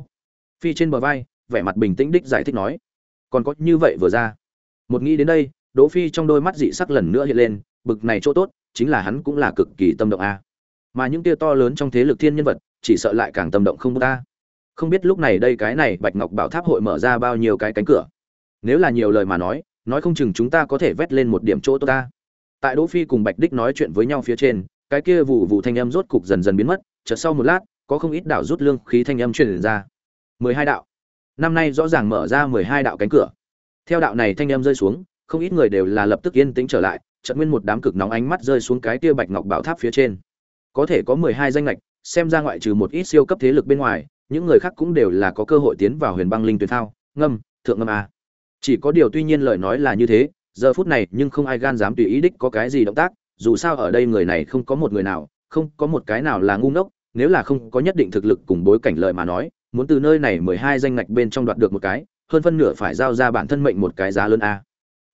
phi trên bờ vai, vẻ mặt bình tĩnh đích giải thích nói còn có như vậy vừa ra. Một nghĩ đến đây, đỗ phi trong đôi mắt dị sắc lần nữa hiện lên, bực này chỗ tốt, chính là hắn cũng là cực kỳ tâm động a. Mà những tia to lớn trong thế lực thiên nhân vật, chỉ sợ lại càng tâm động không ta không biết lúc này đây cái này bạch ngọc bảo tháp hội mở ra bao nhiêu cái cánh cửa. Nếu là nhiều lời mà nói nói không chừng chúng ta có thể vét lên một điểm chỗ tốt ta. Tại đỗ phi cùng bạch đích nói chuyện với nhau phía trên, cái kia vụ vụ thanh âm rốt cục dần dần biến mất, chợt sau một lát, có không ít đạo rút lương khí thanh âm truyền ra. Mười hai đạo năm nay rõ ràng mở ra mười hai đạo cánh cửa. Theo đạo này thanh âm rơi xuống, không ít người đều là lập tức yên tĩnh trở lại, chợt nguyên một đám cực nóng ánh mắt rơi xuống cái kia bạch ngọc bảo tháp phía trên. Có thể có mười hai danh lệch xem ra ngoại trừ một ít siêu cấp thế lực bên ngoài, những người khác cũng đều là có cơ hội tiến vào huyền băng linh tuyệt thao. Ngâm, thượng ngâm a. Chỉ có điều tuy nhiên lời nói là như thế, giờ phút này nhưng không ai gan dám tùy ý đích có cái gì động tác, dù sao ở đây người này không có một người nào, không có một cái nào là ngu ngốc, nếu là không có nhất định thực lực cùng bối cảnh lợi mà nói muốn từ nơi này mười hai danh ngạch bên trong đoạt được một cái, hơn phân nửa phải giao ra bản thân mệnh một cái giá lớn a.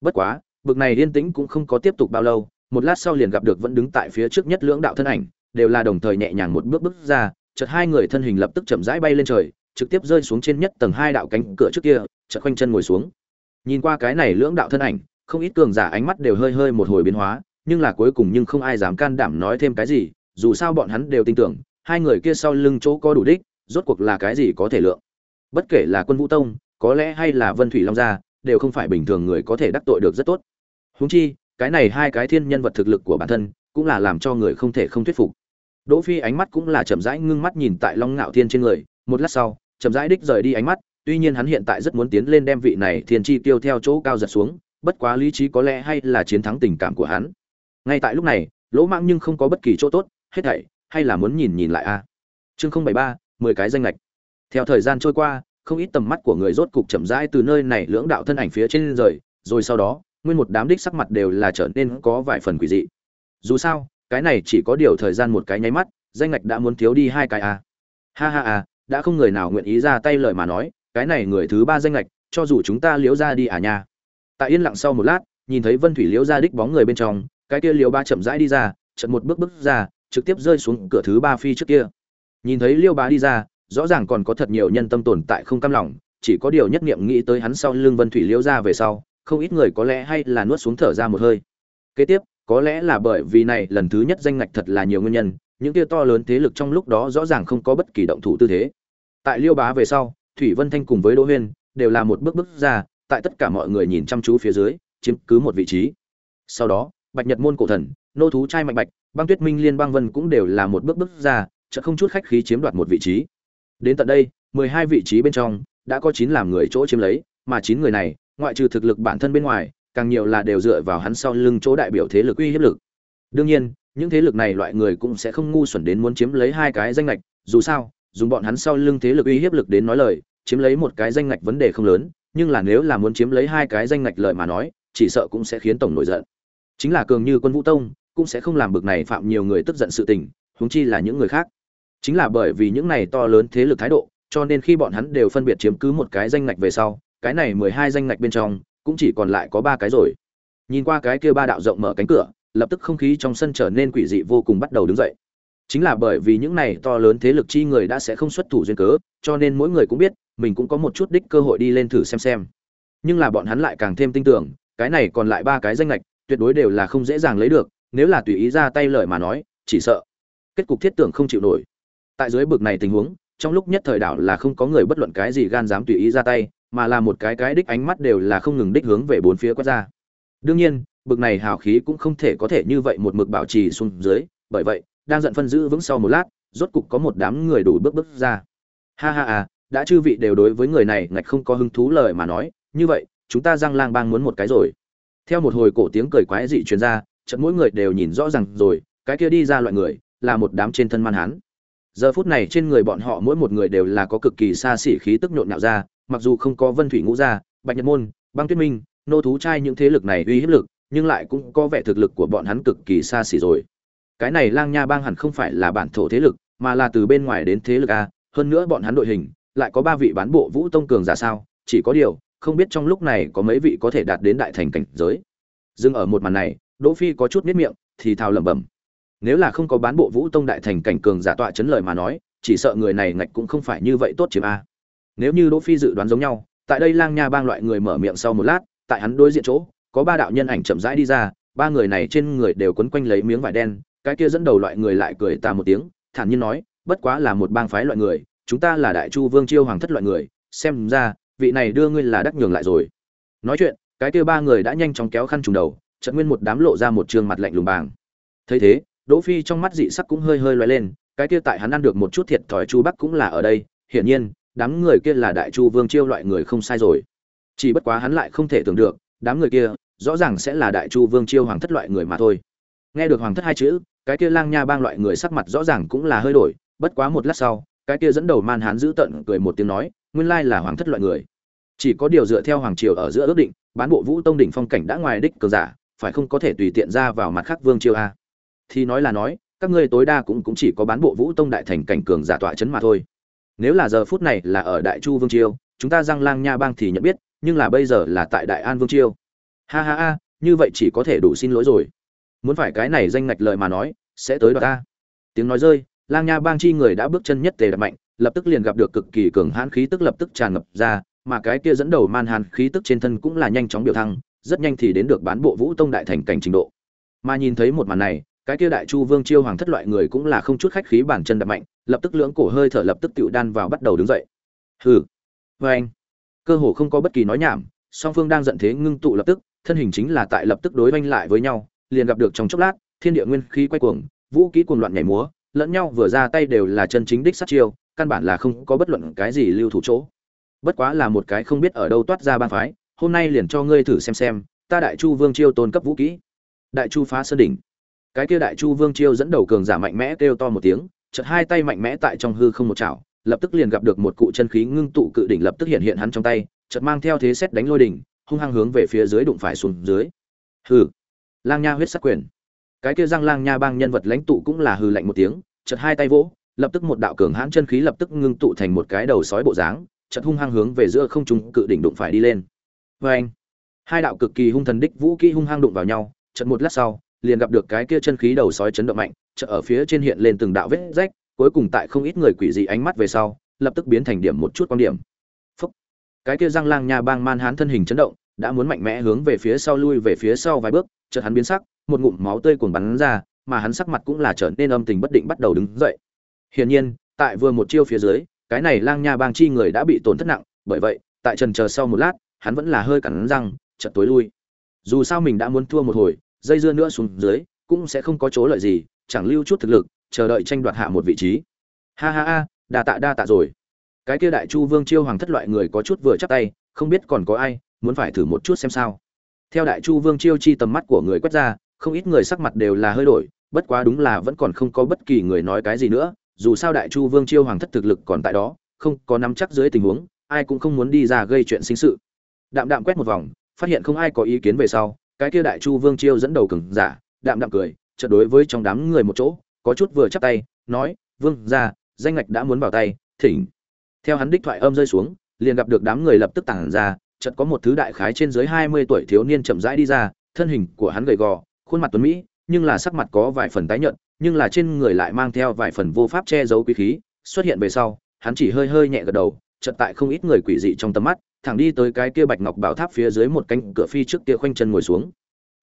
Bất quá, bực này yên tĩnh cũng không có tiếp tục bao lâu, một lát sau liền gặp được vẫn đứng tại phía trước nhất lưỡng đạo thân ảnh, đều là đồng thời nhẹ nhàng một bước bước ra, chợt hai người thân hình lập tức chậm rãi bay lên trời, trực tiếp rơi xuống trên nhất tầng hai đạo cánh cửa trước kia, chợt khoanh chân ngồi xuống. Nhìn qua cái này lưỡng đạo thân ảnh, không ít cường giả ánh mắt đều hơi hơi một hồi biến hóa, nhưng là cuối cùng nhưng không ai dám can đảm nói thêm cái gì, dù sao bọn hắn đều tin tưởng, hai người kia sau lưng chỗ có đủ đích rốt cuộc là cái gì có thể lượng? Bất kể là quân vũ tông, có lẽ hay là vân thủy long gia, đều không phải bình thường người có thể đắc tội được rất tốt. Huống chi, cái này hai cái thiên nhân vật thực lực của bản thân, cũng là làm cho người không thể không thuyết phục. Đỗ phi ánh mắt cũng là chậm rãi ngưng mắt nhìn tại long ngạo thiên trên người, một lát sau, chậm rãi đích rời đi ánh mắt, tuy nhiên hắn hiện tại rất muốn tiến lên đem vị này thiên chi tiêu theo chỗ cao giật xuống, bất quá lý trí có lẽ hay là chiến thắng tình cảm của hắn. Ngay tại lúc này, lỗ mạng nhưng không có bất kỳ chỗ tốt, hết thảy, hay là muốn nhìn nhìn lại a. Chương không bảy ba mười cái danh lệch theo thời gian trôi qua không ít tầm mắt của người rốt cục chậm rãi từ nơi này lưỡng đạo thân ảnh phía trên rời rồi sau đó nguyên một đám đích sắc mặt đều là trở nên có vài phần quỷ dị. Dù sao cái này chỉ có điều thời gian một cái nháy mắt danh ngạch đã muốn thiếu đi hai cái à? ha ha à, đã không người nào nguyện ý ra tay lời mà nói cái này người thứ ba danh ngạch cho dù chúng ta liếu ra đi à nha. Tại yên lặng sau một lát nhìn thấy vân thủy liễu ra đích bóng người bên trong cái kia liễu ba chậm rãi đi ra chợt một bước bước ra trực tiếp rơi xuống cửa thứ ba phi trước kia nhìn thấy liêu bá đi ra, rõ ràng còn có thật nhiều nhân tâm tồn tại không cam lòng, chỉ có điều nhất niệm nghĩ tới hắn sau lưng vân thủy liêu ra về sau, không ít người có lẽ hay là nuốt xuống thở ra một hơi. Kế tiếp, có lẽ là bởi vì này lần thứ nhất danh ngạch thật là nhiều nguyên nhân, những kia to lớn thế lực trong lúc đó rõ ràng không có bất kỳ động thủ tư thế. Tại liêu bá về sau, thủy vân thanh cùng với đỗ huyên đều là một bước bước ra, tại tất cả mọi người nhìn chăm chú phía dưới, chiếm cứ một vị trí. Sau đó, bạch nhật môn cổ thần, nô thú trai mạnh bạch, băng tuyết minh liên băng vân cũng đều là một bước bước ra chợ không chút khách khí chiếm đoạt một vị trí. Đến tận đây, mười hai vị trí bên trong, đã có chín làm người chỗ chiếm lấy, mà chín người này, ngoại trừ thực lực bản thân bên ngoài, càng nhiều là đều dựa vào hắn sau lưng chỗ đại biểu thế lực uy hiếp lực. Đương nhiên, những thế lực này loại người cũng sẽ không ngu xuẩn đến muốn chiếm lấy hai cái danh lệch dù sao, dùng bọn hắn sau lưng thế lực uy hiếp lực đến nói lời, chiếm lấy một cái danh ngạch vấn đề không lớn, nhưng là nếu là muốn chiếm lấy hai cái danh ngạch lợi mà nói, chỉ sợ cũng sẽ khiến tổng nổi giận. Chính là cường như quân vũ tông, cũng sẽ không làm bực này phạm nhiều người tức giận sự tình, huống chi là những người khác chính là bởi vì những này to lớn thế lực thái độ, cho nên khi bọn hắn đều phân biệt chiếm cứ một cái danh ngạch về sau, cái này mười hai danh ngạch bên trong, cũng chỉ còn lại có ba cái rồi. Nhìn qua cái kia ba đạo rộng mở cánh cửa, lập tức không khí trong sân trở nên quỷ dị vô cùng bắt đầu đứng dậy. Chính là bởi vì những này to lớn thế lực chi người đã sẽ không xuất thủ duyên cớ, cho nên mỗi người cũng biết, mình cũng có một chút đích cơ hội đi lên thử xem xem. Nhưng là bọn hắn lại càng thêm tin tưởng, cái này còn lại ba cái danh lệch tuyệt đối đều là không dễ dàng lấy được, nếu là tùy ý ra tay lời mà nói, chỉ sợ. Kết cục thiết tưởng không chịu nổi tại dưới bực này tình huống, trong lúc nhất thời đảo là không có người bất luận cái gì gan dám tùy ý ra tay, mà là một cái cái đích ánh mắt đều là không ngừng đích hướng về bốn phía quét ra. Đương nhiên, bực này hào khí cũng không thể có thể như vậy một mực bảo trì xuống dưới, bởi vậy, đang giận phân giữ vững sau một lát, rốt cục có một đám người đủ bước bước ra. Ha ha à đã chư vị đều đối với người này ngạch không có hứng thú lời mà nói, như vậy, chúng ta răng lang bang muốn một cái rồi. Theo một hồi cổ tiếng cười quái dị truyền ra trận mỗi người đều nhìn rõ ràng rồi, cái kia đi ra loại người, là một đám trên thân man hán giờ phút này trên người bọn họ mỗi một người đều là có cực kỳ xa xỉ khí tức nhộn nhạo ra, mặc dù không có vân thủy ngũ gia, bạch nhật môn, băng tuyết minh, nô thú trai những thế lực này uy hiếp lực, nhưng lại cũng có vẻ thực lực của bọn hắn cực kỳ xa xỉ rồi. Cái này lang nha bang hẳn không phải là bản thổ thế lực, mà là từ bên ngoài đến thế lực a, hơn nữa bọn hắn đội hình, lại có ba vị bán bộ vũ tông cường giả sao, chỉ có điều, không biết trong lúc này có mấy vị có thể đạt đến đại thành cảnh giới. Dừng ở một màn này, đỗ phi có chút miết miệng, thì thào lẩm bẩm nếu là không có bán bộ vũ tông đại thành cảnh cường giả tọa chấn lời mà nói, chỉ sợ người này ngạch cũng không phải như vậy tốt chiếm a nếu như đỗ phi dự đoán giống nhau, tại đây lang nha bang loại người mở miệng sau một lát, tại hắn đối diện chỗ, có ba đạo nhân ảnh chậm rãi đi ra, ba người này trên người đều quấn quanh lấy miếng vải đen, cái kia dẫn đầu loại người lại cười ta một tiếng, thản nhiên nói, bất quá là một bang phái loại người, chúng ta là đại chu vương chiêu hoàng thất loại người, xem ra, vị này đưa ngươi là đắc nhường lại rồi. Nói chuyện, cái kia ba người đã nhanh chóng kéo khăn trùng đầu trận nguyên một đám lộ ra một trường mặt lạnh lùng bàng. Thấy thế đỗ phi trong mắt dị sắc cũng hơi hơi lóe lên, cái kia tại hắn ăn được một chút thiệt thòi chu bắc cũng là ở đây, hiển nhiên, đám người kia là đại chu vương chiêu loại người không sai rồi. Chỉ bất quá hắn lại không thể tưởng được, đám người kia, rõ ràng sẽ là đại chu vương chiêu hoàng thất loại người mà thôi. Nghe được hoàng thất hai chữ, cái kia lang nha bang loại người sắc mặt rõ ràng cũng là hơi đổi, bất quá một lát sau, cái kia dẫn đầu man hán giữ tận cười một tiếng nói, nguyên lai là hoàng thất loại người. Chỉ có điều dựa theo hoàng triều ở giữa ước định, bán bộ vũ tông đỉnh phong cảnh đã ngoài đích cường giả, phải không có thể tùy tiện ra vào mặt khác vương triều a? Thì nói là nói, các ngươi tối đa cũng cũng chỉ có bán bộ vũ tông đại thành cảnh cường giả tọa chấn mà thôi. Nếu là giờ phút này là ở đại chu vương triều, chúng ta giang lang nha bang thì nhận biết, nhưng là bây giờ là tại đại an vương triều. Ha ha ha, như vậy chỉ có thể đủ xin lỗi rồi. Muốn phải cái này danh ngạch lời mà nói, sẽ tới đoạt ta. Tiếng nói rơi, lang nha bang chi người đã bước chân nhất tề đập mạnh, lập tức liền gặp được cực kỳ cường hãn khí tức lập tức tràn ngập ra, mà cái kia dẫn đầu man hàn khí tức trên thân cũng là nhanh chóng biểu thăng, rất nhanh thì đến được bán bộ vũ tông đại thành cảnh trình độ. Mà nhìn thấy một màn này cái kia đại chu vương chiêu hoàng thất loại người cũng là không chút khách khí bản chân đập mạnh, lập tức lưỡng cổ hơi thở lập tức tựu đan vào bắt đầu đứng dậy. Hừ. Vê anh. Cơ hồ không có bất kỳ nói nhảm, song phương đang giận thế ngưng tụ lập tức, thân hình chính là tại lập tức đối oanh lại với nhau, liền gặp được trong chốc lát, thiên địa nguyên khí quay cuồng, vũ kỹ cuồng loạn nhảy múa, lẫn nhau vừa ra tay đều là chân chính đích sát chiêu, căn bản là không có bất luận cái gì lưu thủ chỗ. Bất quá là một cái không biết ở đâu toát ra ban phái, hôm nay liền cho ngươi thử xem xem, ta đại chu vương chiêu tôn cấp vũ kỹ đại chu phá sơn đỉnh cái kia đại chu vương chiêu dẫn đầu cường giả mạnh mẽ kêu to một tiếng, chợt hai tay mạnh mẽ tại trong hư không một chảo, lập tức liền gặp được một cụ chân khí ngưng tụ cự đỉnh lập tức hiện hiện hắn trong tay, chợt mang theo thế xét đánh lôi đỉnh, hung hăng hướng về phía dưới đụng phải xuống dưới. Hừ, lang nha huyết sắc quyền. Cái kia răng lang nha bang nhân vật lãnh tụ cũng là hừ lạnh một tiếng, chợt hai tay vỗ, lập tức một đạo cường hãn chân khí lập tức ngưng tụ thành một cái đầu sói bộ dáng, chợt hung hăng hướng về giữa không trung cự đỉnh đụng phải đi lên. Vê anh hai đạo cực kỳ hung thần đích vũ kỹ hung hăng đụng vào nhau chật một lát sau liền gặp được cái kia chân khí đầu sói chấn động mạnh, chợ ở phía trên hiện lên từng đạo vết rách, cuối cùng tại không ít người quỷ dị ánh mắt về sau, lập tức biến thành điểm một chút quan điểm. Phúc. cái kia răng lang nha bang man hán thân hình chấn động, đã muốn mạnh mẽ hướng về phía sau lui về phía sau vài bước, chợt hắn biến sắc, một ngụm máu tươi cuồng bắn ra, mà hắn sắc mặt cũng là trở nên âm tình bất định bắt đầu đứng dậy. Hiển nhiên, tại vừa một chiêu phía dưới, cái này lang nha bang chi người đã bị tổn thất nặng, bởi vậy, tại trần chờ sau một lát, hắn vẫn là hơi cắn răng, chợt tối lui. Dù sao mình đã muốn thua một hồi dây dưa nữa xuống dưới, cũng sẽ không có chỗ lợi gì, chẳng lưu chút thực lực, chờ đợi tranh đoạt hạ một vị trí. Ha ha ha, đa tạ đa tạ rồi. Cái kia đại chu vương chiêu hoàng thất loại người có chút vừa chắc tay, không biết còn có ai, muốn phải thử một chút xem sao. Theo đại chu vương chiêu chi tầm mắt của người quét ra, không ít người sắc mặt đều là hơi đổi, bất quá đúng là vẫn còn không có bất kỳ người nói cái gì nữa, dù sao đại chu vương chiêu hoàng thất thực lực còn tại đó, không có nắm chắc dưới tình huống, ai cũng không muốn đi ra gây chuyện sinh sự. Đạm đạm quét một vòng, phát hiện không ai có ý kiến về sau cái kia đại chu vương chiêu dẫn đầu cường giả, đạm đạm cười, chợt đối với trong đám người một chỗ, có chút vừa chắp tay, nói, vương ra danh ngạch đã muốn vào tay, thỉnh. Theo hắn đích thoại âm rơi xuống, liền gặp được đám người lập tức tản ra, chợt có một thứ đại khái trên dưới hai mươi tuổi thiếu niên chậm rãi đi ra, thân hình của hắn gầy gò, khuôn mặt tuấn mỹ, nhưng là sắc mặt có vài phần tái nhợt, nhưng là trên người lại mang theo vài phần vô pháp che giấu quý khí. Xuất hiện về sau, hắn chỉ hơi hơi nhẹ gật đầu, chợt tại không ít người quỷ dị trong tầm mắt thẳng đi tới cái kia bạch ngọc bảo tháp phía dưới một cánh cửa phi trước kia khoanh chân ngồi xuống.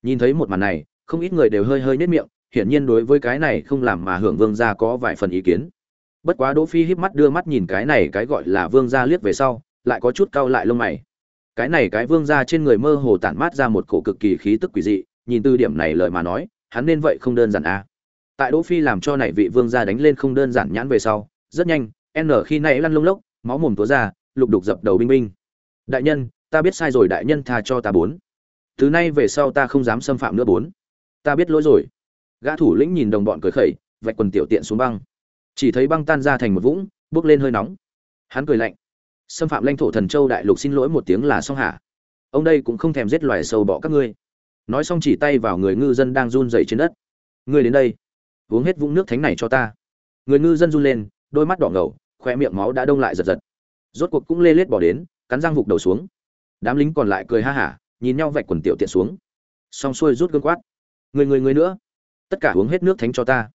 Nhìn thấy một màn này, không ít người đều hơi hơi nhếch miệng, hiển nhiên đối với cái này không làm mà hưởng vương gia có vài phần ý kiến. Bất quá đỗ phi híp mắt đưa mắt nhìn cái này cái gọi là vương gia liếc về sau, lại có chút cau lại lông mày. Cái này cái vương gia trên người mơ hồ tản mát ra một cổ cực kỳ khí tức quỷ dị, nhìn từ điểm này lời mà nói, hắn nên vậy không đơn giản à. Tại đỗ phi làm cho này vị vương gia đánh lên không đơn giản nhãn về sau, rất nhanh, n khi nãy lăn lông lốc, máu mồm túa ra, lục đục dập đầu binh binh đại nhân, ta biết sai rồi, đại nhân tha cho ta bốn. Từ nay về sau ta không dám xâm phạm nữa bốn. Ta biết lỗi rồi. Gã thủ lĩnh nhìn đồng bọn cười khẩy, vạch quần tiểu tiện xuống băng. Chỉ thấy băng tan ra thành một vũng, bước lên hơi nóng. Hắn cười lạnh. Xâm phạm lãnh thổ thần châu đại lục xin lỗi một tiếng là xong hả? Ông đây cũng không thèm giết loài sâu bọ các ngươi. Nói xong chỉ tay vào người ngư dân đang run rẩy trên đất. Ngươi đến đây. Uống hết vũng nước thánh này cho ta. Người ngư dân run lên, đôi mắt đỏ ngầu khoe miệng máu đã đông lại giật giật. Rốt cuộc cũng lê lết bỏ đến cắn răng vụt đầu xuống. Đám lính còn lại cười ha hả, nhìn nhau vạch quần tiểu tiện xuống. Xong xuôi rút gương quát. Người người người nữa. Tất cả uống hết nước thánh cho ta.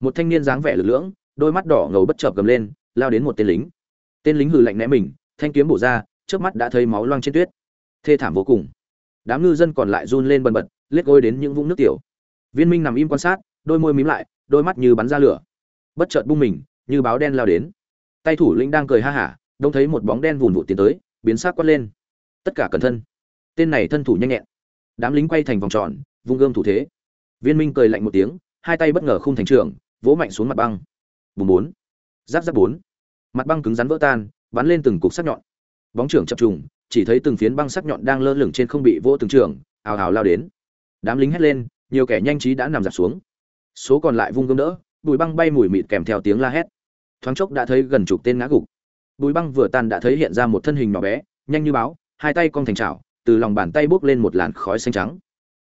Một thanh niên dáng vẻ lực lưỡng, đôi mắt đỏ ngầu bất chợp gầm lên, lao đến một tên lính. Tên lính hừ lạnh né mình, thanh kiếm bổ ra trước mắt đã thấy máu loang trên tuyết. Thê thảm vô cùng. Đám ngư dân còn lại run lên bần bật, liếc gối đến những vũng nước tiểu. Viên minh nằm im quan sát, đôi môi mím lại, đôi mắt như bắn ra lửa. Bất chợt bung mình, như báo đen lao đến. Tay thủ lĩnh đang cười ha hả, đông thấy một bóng đen vùn vụt tiến tới biến sát quát lên. Tất cả cẩn thân. Tên này thân thủ nhanh nhẹn. Đám lính quay thành vòng tròn, vung gươm thủ thế. Viên minh cười lạnh một tiếng, hai tay bất ngờ không thành trường, vỗ mạnh xuống mặt băng. Bùng bốn. Giáp giáp bốn. Mặt băng cứng rắn vỡ tan, bắn lên từng cục sắc nhọn. Bóng trưởng chập trùng, chỉ thấy từng phiến băng sắc nhọn đang lơ lửng trên không bị vỗ từng trường, ào ào lao đến. Đám lính hét lên, nhiều kẻ nhanh trí đã nằm giặt xuống. Số còn lại vung gươm đỡ, bụi băng bay mùi mịt kèm theo tiếng la hét. Thoáng chốc đã thấy gần chục tên ngã gục bùi băng vừa tan đã thấy hiện ra một thân hình nhỏ bé nhanh như báo hai tay cong thành chảo từ lòng bàn tay bốc lên một làn khói xanh trắng.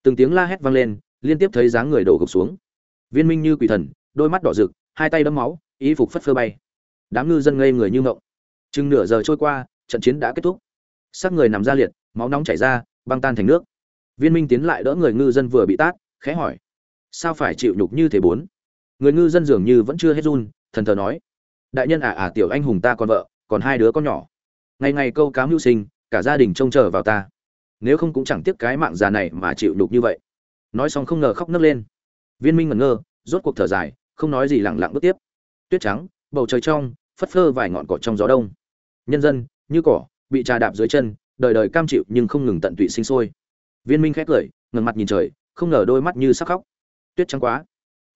Từng tiếng la hét vang lên liên tiếp thấy dáng người đổ gục xuống. Viên minh như quỷ thần đôi mắt đỏ rực hai tay đẫm máu y phục phất phơ bay. Đám ngư dân ngây người như ngộng. Chừng nửa giờ trôi qua trận chiến đã kết thúc. Xác người nằm ra liệt máu nóng chảy ra băng tan thành nước. Viên minh tiến lại đỡ người ngư dân vừa bị tát khẽ hỏi sao phải chịu nhục như thế bốn? Người ngư dân dường như vẫn chưa hết run thần thờ nói đại nhân ả à ả à, tiểu anh hùng ta còn vợ còn hai đứa con nhỏ. Ngày ngày câu cá mưu sinh, cả gia đình trông chờ vào ta. Nếu không cũng chẳng tiếc cái mạng già này mà chịu đục như vậy. Nói xong không ngờ khóc nấc lên. Viên minh ngẩn ngơ, rốt cuộc thở dài, không nói gì lẳng lặng bước tiếp. Tuyết trắng, bầu trời trong, phất phơ vài ngọn cỏ trong gió đông. Nhân dân, như cỏ, bị trà đạp dưới chân, đời đời cam chịu nhưng không ngừng tận tụy sinh sôi. Viên minh khét cười, ngẩng mặt nhìn trời, không ngờ đôi mắt như sắc khóc. Tuyết trắng quá.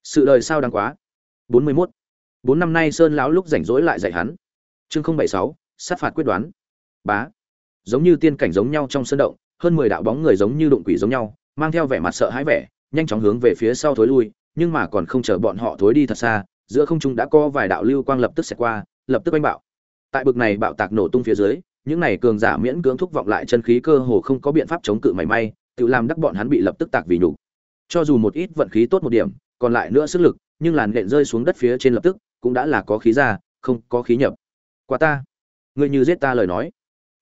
Sự đời sao đáng quá. Bốn mươi 41. bốn năm nay sơn lão lúc rảnh rỗi lại dạy hắn chương không bảy sáu, sát phạt quyết đoán. Bá. Giống như tiên cảnh giống nhau trong sân động, hơn mười đạo bóng người giống như đụng quỷ giống nhau, mang theo vẻ mặt sợ hãi vẻ, nhanh chóng hướng về phía sau thối lui, nhưng mà còn không chờ bọn họ thối đi thật xa, giữa không trung đã có vài đạo lưu quang lập tức xẹt qua, lập tức oanh bạo. Tại bực này bạo tạc nổ tung phía dưới, những này cường giả miễn cưỡng thúc vọng lại chân khí cơ hồ không có biện pháp chống cự mảy may, tự làm đắc bọn hắn bị lập tức tạc vì nhục. Cho dù một ít vận khí tốt một điểm, còn lại nữa sức lực, nhưng làn nện rơi xuống đất phía trên lập tức, cũng đã là có khí ra, không có khí nhập quá ta. Ngươi như giết ta lời nói.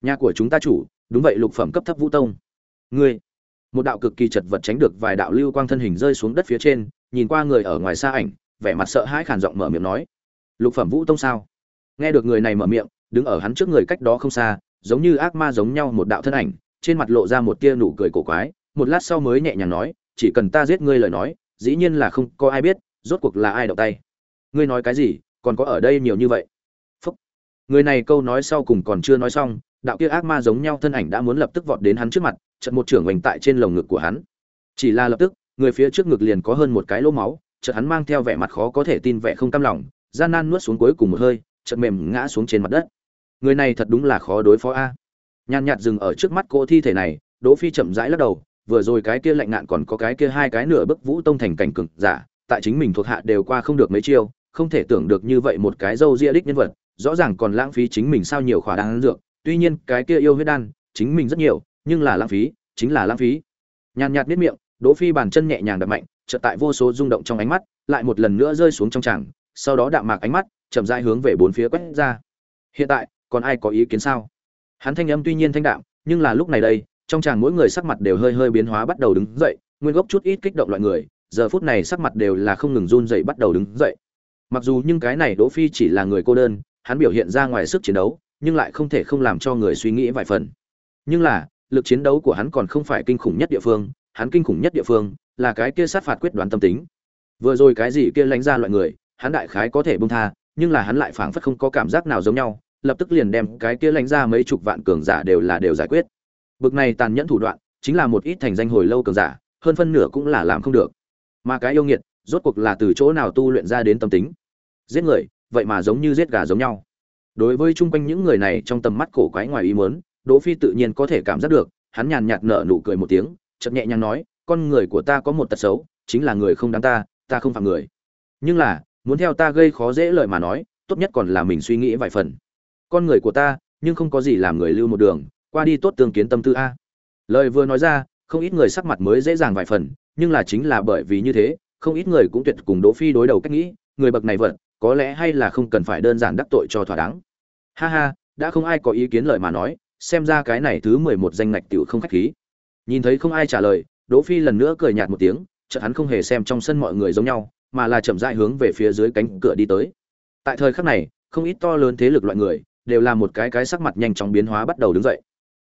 Nhà của chúng ta chủ, đúng vậy, lục phẩm cấp thấp vũ tông. Ngươi. Một đạo cực kỳ chật vật tránh được vài đạo lưu quang thân hình rơi xuống đất phía trên, nhìn qua người ở ngoài xa ảnh, vẻ mặt sợ hãi khàn giọng mở miệng nói. Lục phẩm vũ tông sao? Nghe được người này mở miệng, đứng ở hắn trước người cách đó không xa, giống như ác ma giống nhau một đạo thân ảnh, trên mặt lộ ra một tia nụ cười cổ quái, một lát sau mới nhẹ nhàng nói, chỉ cần ta giết ngươi lời nói, dĩ nhiên là không có ai biết, rốt cuộc là ai động tay. Ngươi nói cái gì, còn có ở đây nhiều như vậy? Người này câu nói sau cùng còn chưa nói xong, đạo kia ác ma giống nhau thân ảnh đã muốn lập tức vọt đến hắn trước mặt chật một trưởng hoành tại trên lồng ngực của hắn. Chỉ là lập tức, người phía trước ngực liền có hơn một cái lỗ máu, chợt hắn mang theo vẻ mặt khó có thể tin vẻ không cam lòng, gian nan nuốt xuống cuối cùng một hơi, chợt mềm ngã xuống trên mặt đất. Người này thật đúng là khó đối phó a. Nhàn nhạt dừng ở trước mắt cô thi thể này, đỗ phi chậm rãi lắc đầu, vừa rồi cái kia lạnh ngạn còn có cái kia hai cái nửa bức vũ tông thành cảnh cực giả, tại chính mình thuộc hạ đều qua không được mấy chiêu, không thể tưởng được như vậy một cái dâu ria đích nhân vật rõ ràng còn lãng phí chính mình sao nhiều khỏa đan dược, tuy nhiên cái kia yêu huyết đan, chính mình rất nhiều, nhưng là lãng phí, chính là lãng phí. Nhàn nhạt biết miệng, đỗ phi bàn chân nhẹ nhàng đập mạnh, chợt tại vô số rung động trong ánh mắt, lại một lần nữa rơi xuống trong tràng, sau đó đạm mạc ánh mắt, chậm rãi hướng về bốn phía quét ra. Hiện tại, còn ai có ý kiến sao? Hắn thanh âm tuy nhiên thanh đạm, nhưng là lúc này đây, trong chàng mỗi người sắc mặt đều hơi hơi biến hóa bắt đầu đứng dậy, nguyên gốc chút ít kích động loại người, giờ phút này sắc mặt đều là không ngừng run dậy bắt đầu đứng dậy. Mặc dù nhưng cái này đỗ phi chỉ là người cô đơn hắn biểu hiện ra ngoài sức chiến đấu, nhưng lại không thể không làm cho người suy nghĩ vài phần. Nhưng là, lực chiến đấu của hắn còn không phải kinh khủng nhất địa phương, hắn kinh khủng nhất địa phương là cái kia sát phạt quyết đoán tâm tính. Vừa rồi cái gì kia lánh ra loại người, hắn đại khái có thể buông tha, nhưng là hắn lại phảng phất không có cảm giác nào giống nhau, lập tức liền đem cái kia lánh ra mấy chục vạn cường giả đều là đều giải quyết. Bực này tàn nhẫn thủ đoạn, chính là một ít thành danh hồi lâu cường giả, hơn phân nửa cũng là làm không được. Mà cái yêu nghiệt, rốt cuộc là từ chỗ nào tu luyện ra đến tâm tính? Giết người vậy mà giống như giết gà giống nhau. Đối với chung quanh những người này trong tầm mắt cổ quái ngoài ý muốn, đỗ phi tự nhiên có thể cảm giác được, hắn nhàn nhạt nở nụ cười một tiếng, chợt nhẹ nhàng nói, con người của ta có một tật xấu, chính là người không đáng ta ta không phạm người. Nhưng là, muốn theo ta gây khó dễ lời mà nói, tốt nhất còn là mình suy nghĩ vài phần. Con người của ta, nhưng không có gì làm người lưu một đường, qua đi tốt tương kiến tâm tư a. Lời vừa nói ra, không ít người sắc mặt mới dễ dàng vài phần, nhưng là chính là bởi vì như thế, không ít người cũng tuyệt cùng đỗ phi đối đầu cách nghĩ, người bậc này vật có lẽ hay là không cần phải đơn giản đắc tội cho thỏa đáng. Ha ha, đã không ai có ý kiến lời mà nói, xem ra cái này thứ mười một danh ngạch tiểu không khách khí. Nhìn thấy không ai trả lời, đỗ phi lần nữa cười nhạt một tiếng, chợt hắn không hề xem trong sân mọi người giống nhau, mà là chậm rãi hướng về phía dưới cánh cửa đi tới. Tại thời khắc này, không ít to lớn thế lực loại người, đều là một cái cái sắc mặt nhanh chóng biến hóa bắt đầu đứng dậy.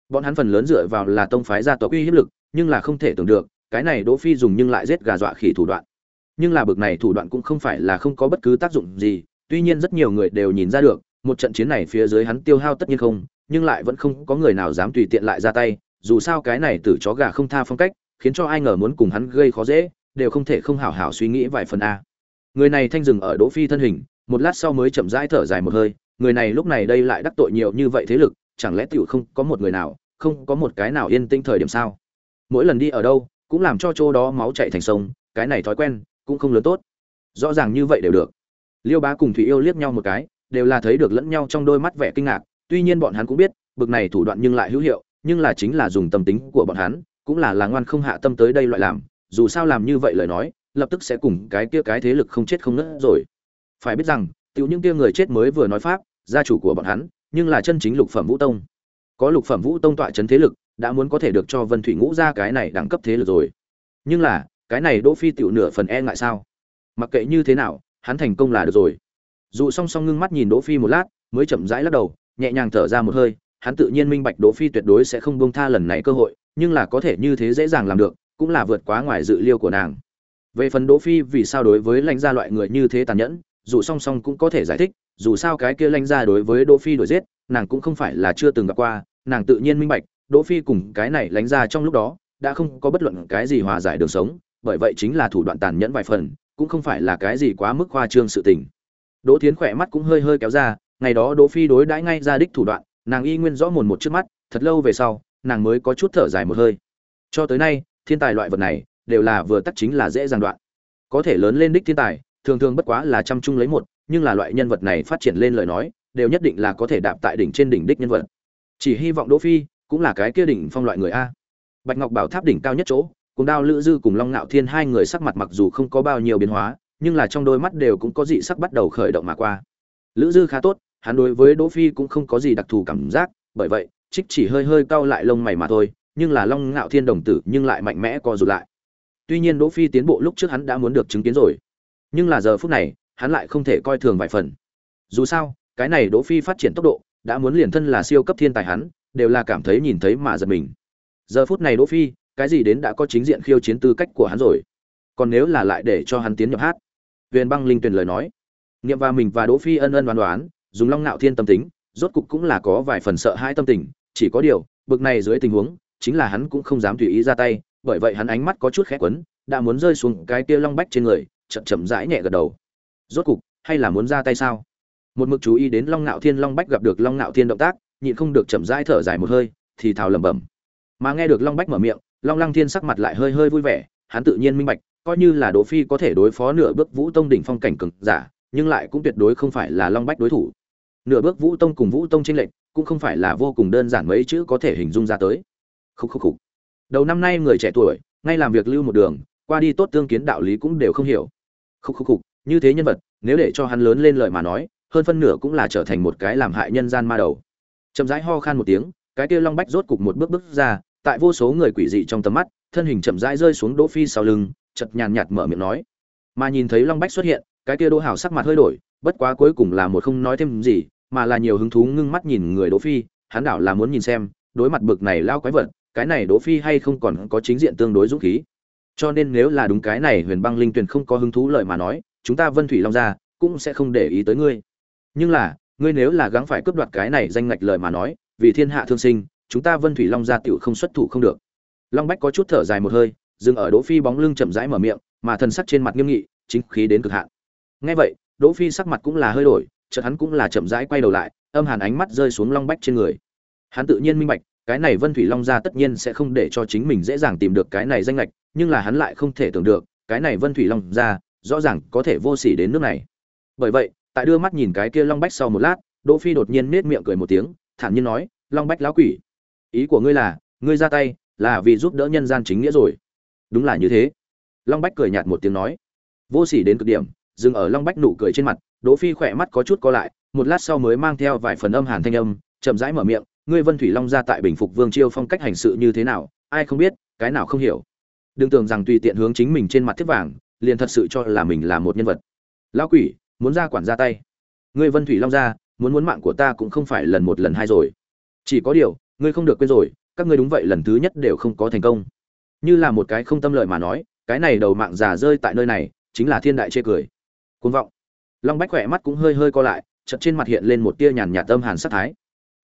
Bọn hắn phần lớn dựa vào là tông phái gia tộc uy hiếp lực, nhưng là không thể tưởng được, cái này đỗ phi dùng nhưng lại giết gà dọa khỉ thủ đoạn nhưng là bực này thủ đoạn cũng không phải là không có bất cứ tác dụng gì, tuy nhiên rất nhiều người đều nhìn ra được, một trận chiến này phía dưới hắn tiêu hao tất nhiên không, nhưng lại vẫn không có người nào dám tùy tiện lại ra tay, dù sao cái này tử chó gà không tha phong cách, khiến cho ai ngờ muốn cùng hắn gây khó dễ, đều không thể không hảo hảo suy nghĩ vài phần a. Người này thanh dừng ở đỗ phi thân hình, một lát sau mới chậm rãi thở dài một hơi, người này lúc này đây lại đắc tội nhiều như vậy thế lực, chẳng lẽ tiểu không có một người nào, không có một cái nào yên tĩnh thời điểm sao? Mỗi lần đi ở đâu, cũng làm cho chỗ đó máu chảy thành sông, cái này thói quen cũng không lớn tốt. Rõ ràng như vậy đều được. Liêu bá cùng thủy yêu liếc nhau một cái, đều là thấy được lẫn nhau trong đôi mắt vẻ kinh ngạc, tuy nhiên bọn hắn cũng biết, bực này thủ đoạn nhưng lại hữu hiệu, nhưng là chính là dùng tâm tính của bọn hắn, cũng là là ngoan không hạ tâm tới đây loại làm, dù sao làm như vậy lời nói, lập tức sẽ cùng cái kia cái thế lực không chết không nứt rồi. Phải biết rằng, tiểu những kia người chết mới vừa nói pháp, gia chủ của bọn hắn, nhưng là chân chính lục phẩm vũ tông. Có lục phẩm vũ tông tọa chấn thế lực, đã muốn có thể được cho vân thủy ngũ ra cái này đẳng cấp thế lực rồi. Nhưng là cái này đỗ phi tiểu nửa phần e ngại sao? Mặc kệ như thế nào, hắn thành công là được rồi. Dù song song ngưng mắt nhìn đỗ phi một lát, mới chậm rãi lắc đầu, nhẹ nhàng thở ra một hơi, hắn tự nhiên minh bạch đỗ phi tuyệt đối sẽ không buông tha lần này cơ hội, nhưng là có thể như thế dễ dàng làm được, cũng là vượt quá ngoài dự liệu của nàng. Về phần đỗ phi vì sao đối với lãnh gia loại người như thế tàn nhẫn, dù song song cũng có thể giải thích, dù sao cái kia lãnh gia đối với đỗ phi đuổi giết, nàng cũng không phải là chưa từng gặp qua, nàng tự nhiên minh bạch, đỗ phi cùng cái này lãnh gia trong lúc đó, đã không có bất luận cái gì hòa giải đường sống bởi vậy chính là thủ đoạn tàn nhẫn vài phần, cũng không phải là cái gì quá mức khoa trương sự tình. Đỗ thiến khỏe mắt cũng hơi hơi kéo ra, ngày đó đỗ phi đối đãi ngay ra đích thủ đoạn, nàng y nguyên rõ mồn một trước mắt, thật lâu về sau, nàng mới có chút thở dài một hơi. Cho tới nay, thiên tài loại vật này, đều là vừa tắc chính là dễ dàng đoạn. Có thể lớn lên đích thiên tài, thường thường bất quá là chăm chung lấy một, nhưng là loại nhân vật này phát triển lên lời nói, đều nhất định là có thể đạp tại đỉnh trên đỉnh đích nhân vật. Chỉ hy vọng đỗ phi cũng là cái kia đỉnh phong loại người a. Bạch ngọc bảo tháp đỉnh cao nhất chỗ cùng đao lữ dư cùng long Ngạo thiên hai người sắc mặt mặc dù không có bao nhiêu biến hóa, nhưng là trong đôi mắt đều cũng có dị sắc bắt đầu khởi động mà qua. Lữ dư khá tốt, hắn đối với đỗ phi cũng không có gì đặc thù cảm giác, bởi vậy, trích chỉ hơi hơi cau lại lông mày mà thôi, nhưng là long ngạo thiên đồng tử nhưng lại mạnh mẽ co rụt lại. Tuy nhiên đỗ phi tiến bộ lúc trước hắn đã muốn được chứng kiến rồi, nhưng là giờ phút này, hắn lại không thể coi thường vài phần. Dù sao, cái này đỗ phi phát triển tốc độ, đã muốn liền thân là siêu cấp thiên tài hắn, đều là cảm thấy nhìn thấy mà giật mình. Giờ phút này đỗ phi cái gì đến đã có chính diện khiêu chiến tư cách của hắn rồi. Còn nếu là lại để cho hắn tiến nhập hát? Huyền băng linh tuyền lời nói. Nghiệm và mình và đỗ phi ân ân đoán đoán dùng long nạo thiên tâm tính, rốt cục cũng là có vài phần sợ hãi tâm tình, chỉ có điều, bực này dưới tình huống, chính là hắn cũng không dám tùy ý ra tay, bởi vậy hắn ánh mắt có chút khẽ quấn, đã muốn rơi xuống cái kia long bách trên người, chậm chậm rãi nhẹ gật đầu. Rốt cục, hay là muốn ra tay sao? Một mực chú ý đến long nạo thiên long bách gặp được long nạo thiên động tác, nhịn không được chậm rãi thở dài một hơi, thì thào lẩm bẩm. Mà nghe được long bách mở miệng long lăng thiên sắc mặt lại hơi hơi vui vẻ, hắn tự nhiên minh bạch, coi như là đỗ phi có thể đối phó nửa bước vũ tông đỉnh phong cảnh cường giả, nhưng lại cũng tuyệt đối không phải là long bách đối thủ nửa bước vũ tông cùng vũ tông trên lệnh cũng không phải là vô cùng đơn giản mấy chữ có thể hình dung ra tới khúc khúc khục. đầu năm nay người trẻ tuổi, ngay làm việc lưu một đường, qua đi tốt tương kiến đạo lý cũng đều không hiểu khúc khúc khục. như thế nhân vật, nếu để cho hắn lớn lên lời mà nói, hơn phân nửa cũng là trở thành một cái làm hại nhân gian ma đầu chậm rãi ho khan một tiếng, cái kia long bách rốt cục một bước bước ra tại vô số người quỷ dị trong tầm mắt, thân hình chậm rãi rơi xuống đỗ phi sau lưng chật nhàn nhạt mở miệng nói. Mà nhìn thấy long bách xuất hiện, cái kia đỗ hào sắc mặt hơi đổi, bất quá cuối cùng là một không nói thêm gì, mà là nhiều hứng thú ngưng mắt nhìn người đỗ phi, hắn đảo là muốn nhìn xem, đối mặt bực này lao quái vật, cái này đỗ phi hay không còn có chính diện tương đối dũng khí. Cho nên nếu là đúng cái này huyền băng linh tuyển không có hứng thú lời mà nói, chúng ta vân thủy long gia cũng sẽ không để ý tới ngươi. Nhưng là, ngươi nếu là gắng phải cướp đoạt cái này danh ngạch lời mà nói, vì thiên hạ thương sinh chúng ta vân thủy long gia tiểu không xuất thủ không được. Long bách có chút thở dài một hơi, dừng ở đỗ phi bóng lưng chậm rãi mở miệng, mà thần sắc trên mặt nghiêm nghị, chính khí đến cực hạn. Nghe vậy, đỗ phi sắc mặt cũng là hơi đổi, chợt hắn cũng là chậm rãi quay đầu lại, âm hàn ánh mắt rơi xuống long bách trên người. Hắn tự nhiên minh bạch, cái này vân thủy long gia tất nhiên sẽ không để cho chính mình dễ dàng tìm được cái này danh lệch nhưng là hắn lại không thể tưởng được, cái này vân thủy long gia rõ ràng có thể vô sỉ đến nước này. Bởi vậy, tại đưa mắt nhìn cái kia long bách sau một lát, đỗ phi đột nhiên nét miệng cười một tiếng, thản nhiên nói, long bách lão quỷ ý của ngươi là, ngươi ra tay, là vì giúp đỡ nhân gian chính nghĩa rồi. Đúng là như thế. Long bách cười nhạt một tiếng nói. Vô sỉ đến cực điểm, dừng ở long bách nụ cười trên mặt, đỗ phi khỏe mắt có chút co lại, một lát sau mới mang theo vài phần âm hàn thanh âm, chậm rãi mở miệng, ngươi vân thủy long ra tại bình phục vương chiêu phong cách hành sự như thế nào, ai không biết, cái nào không hiểu. Đừng tưởng rằng tùy tiện hướng chính mình trên mặt thiết vàng, liền thật sự cho là mình là một nhân vật. Lão quỷ, muốn ra quản ra tay. Ngươi vân thủy long ra, muốn muốn mạng của ta cũng không phải lần một lần hai rồi. Chỉ có điều ngươi không được quên rồi, các ngươi đúng vậy, lần thứ nhất đều không có thành công. Như là một cái không tâm lợi mà nói, cái này đầu mạng già rơi tại nơi này, chính là thiên đại chê cười. Côn vọng. Long bách khỏe mắt cũng hơi hơi co lại, chợt trên mặt hiện lên một tia nhàn nhạt tâm hàn sát thái.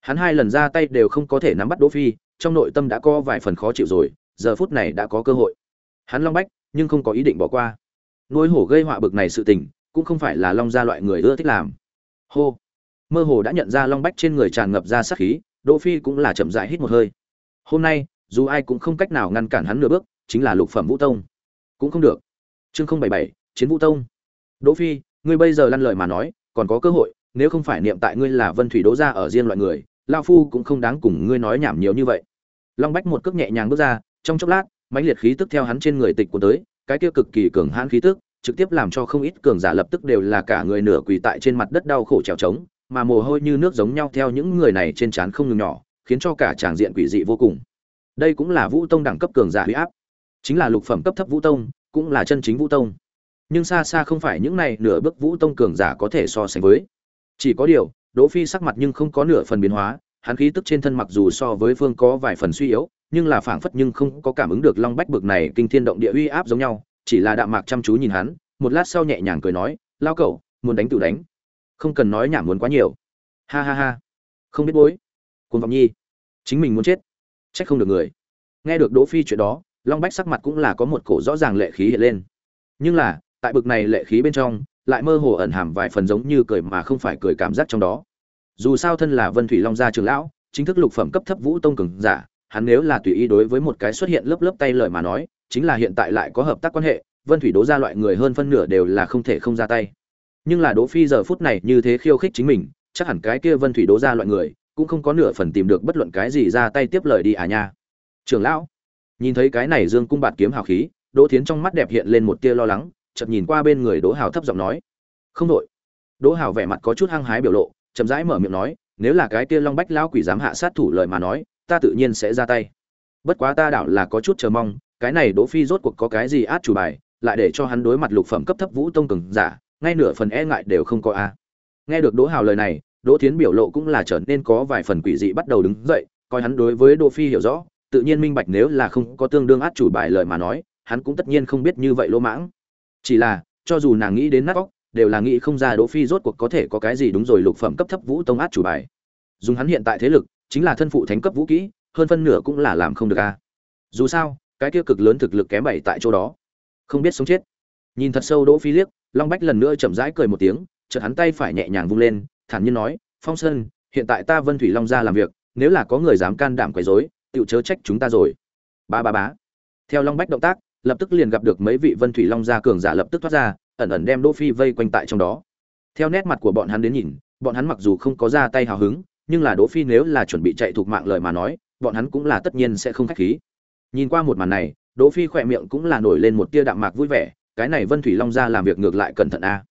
Hắn hai lần ra tay đều không có thể nắm bắt đỗ phi, trong nội tâm đã có vài phần khó chịu rồi, giờ phút này đã có cơ hội. Hắn long bách, nhưng không có ý định bỏ qua. Nuôi hổ gây họa bực này sự tình, cũng không phải là long gia loại người ưa thích làm. Hô. Mơ hồ đã nhận ra long bách trên người tràn ngập ra sát khí đỗ phi cũng là chậm rãi hít một hơi. Hôm nay, dù ai cũng không cách nào ngăn cản hắn nửa bước, chính là lục phẩm vũ tông. Cũng không được. Chương không bảy bảy, chiến vũ tông. Đỗ phi, ngươi bây giờ lăn lời mà nói, còn có cơ hội, nếu không phải niệm tại ngươi là vân thủy đỗ gia ở riêng loại người, Lão phu cũng không đáng cùng ngươi nói nhảm nhiều như vậy. Long bách một cước nhẹ nhàng bước ra, trong chốc lát, mãnh liệt khí tức theo hắn trên người tịch của tới, cái kia cực kỳ cường hãn khí tức, trực tiếp làm cho không ít cường giả lập tức đều là cả người nửa quỳ tại trên mặt đất đau khổ trèo trống mà mồ hôi như nước giống nhau theo những người này trên trán không ngừng nhỏ, khiến cho cả tràng diện quỷ dị vô cùng. Đây cũng là vũ tông đẳng cấp cường giả huy áp. Chính là lục phẩm cấp thấp vũ tông, cũng là chân chính vũ tông. Nhưng xa xa không phải những này nửa bước vũ tông cường giả có thể so sánh với. Chỉ có điều, đỗ phi sắc mặt nhưng không có nửa phần biến hóa, hắn khí tức trên thân mặc dù so với phương có vài phần suy yếu, nhưng là phảng phất nhưng không có cảm ứng được long bách bực này kinh thiên động địa uy áp giống nhau, chỉ là đạm mạc chăm chú nhìn hắn, một lát sau nhẹ nhàng cười nói, lao cậu muốn đánh tự đánh không cần nói nhảm muốn quá nhiều. Ha ha ha. Không biết bối. Cuồng vọng nhi. Chính mình muốn chết. Trách không được người. Nghe được đỗ phi chuyện đó, long bách sắc mặt cũng là có một cổ rõ ràng lệ khí hiện lên. Nhưng là, tại bực này lệ khí bên trong, lại mơ hồ ẩn hàm vài phần giống như cười mà không phải cười cảm giác trong đó. Dù sao thân là vân thủy long gia trường lão, chính thức lục phẩm cấp thấp vũ tông cường giả, hắn nếu là tùy ý đối với một cái xuất hiện lớp lớp tay lời mà nói, chính là hiện tại lại có hợp tác quan hệ, vân thủy đố ra loại người hơn phân nửa đều là không thể không ra tay nhưng là đỗ phi giờ phút này như thế khiêu khích chính mình, chắc hẳn cái kia vân thủy đố ra loại người, cũng không có nửa phần tìm được bất luận cái gì ra tay tiếp lời đi à nha. Trưởng lão, nhìn thấy cái này dương cung bạt kiếm hào khí, đỗ thiến trong mắt đẹp hiện lên một tia lo lắng, chợt nhìn qua bên người đỗ hào thấp giọng nói, không đội. Đỗ hào vẻ mặt có chút hăng hái biểu lộ, chậm rãi mở miệng nói, nếu là cái kia long bách lão quỷ dám hạ sát thủ lời mà nói, ta tự nhiên sẽ ra tay. Bất quá ta đảo là có chút chờ mong, cái này đỗ phi rốt cuộc có cái gì át chủ bài, lại để cho hắn đối mặt lục phẩm cấp thấp vũ tông cường giả ngay nửa phần e ngại đều không có a. Nghe được đỗ hào lời này, đỗ thiến biểu lộ cũng là trở nên có vài phần quỷ dị bắt đầu đứng dậy, coi hắn đối với đỗ phi hiểu rõ, tự nhiên minh bạch nếu là không có tương đương át chủ bài lời mà nói, hắn cũng tất nhiên không biết như vậy lỗ mãng. Chỉ là, cho dù nàng nghĩ đến nát óc, đều là nghĩ không ra đỗ phi rốt cuộc có thể có cái gì đúng rồi lục phẩm cấp thấp vũ tông át chủ bài. Dùng hắn hiện tại thế lực, chính là thân phụ thánh cấp vũ kỹ, hơn phân nửa cũng là làm không được a. Dù sao, cái kia cực lớn thực lực kém bảy tại chỗ đó. Không biết sống chết nhìn thật sâu đỗ phi liếc long bách lần nữa chậm rãi cười một tiếng, chợt hắn tay phải nhẹ nhàng vung lên, thản nhiên nói, phong sơn, hiện tại ta vân thủy long ra làm việc, nếu là có người dám can đảm quấy rối tự chớ trách chúng ta rồi. Ba ba bá theo long bách động tác, lập tức liền gặp được mấy vị vân thủy long gia cường giả lập tức thoát ra, ẩn ẩn đem đỗ phi vây quanh tại trong đó. Theo nét mặt của bọn hắn đến nhìn, bọn hắn mặc dù không có ra tay hào hứng, nhưng là đỗ phi nếu là chuẩn bị chạy thuộc mạng lời mà nói, bọn hắn cũng là tất nhiên sẽ không khách khí. Nhìn qua một màn này, đỗ phi khỏe miệng cũng là nổi lên một tia đạm mạc vui vẻ cái này vân thủy long gia làm việc ngược lại cẩn thận a.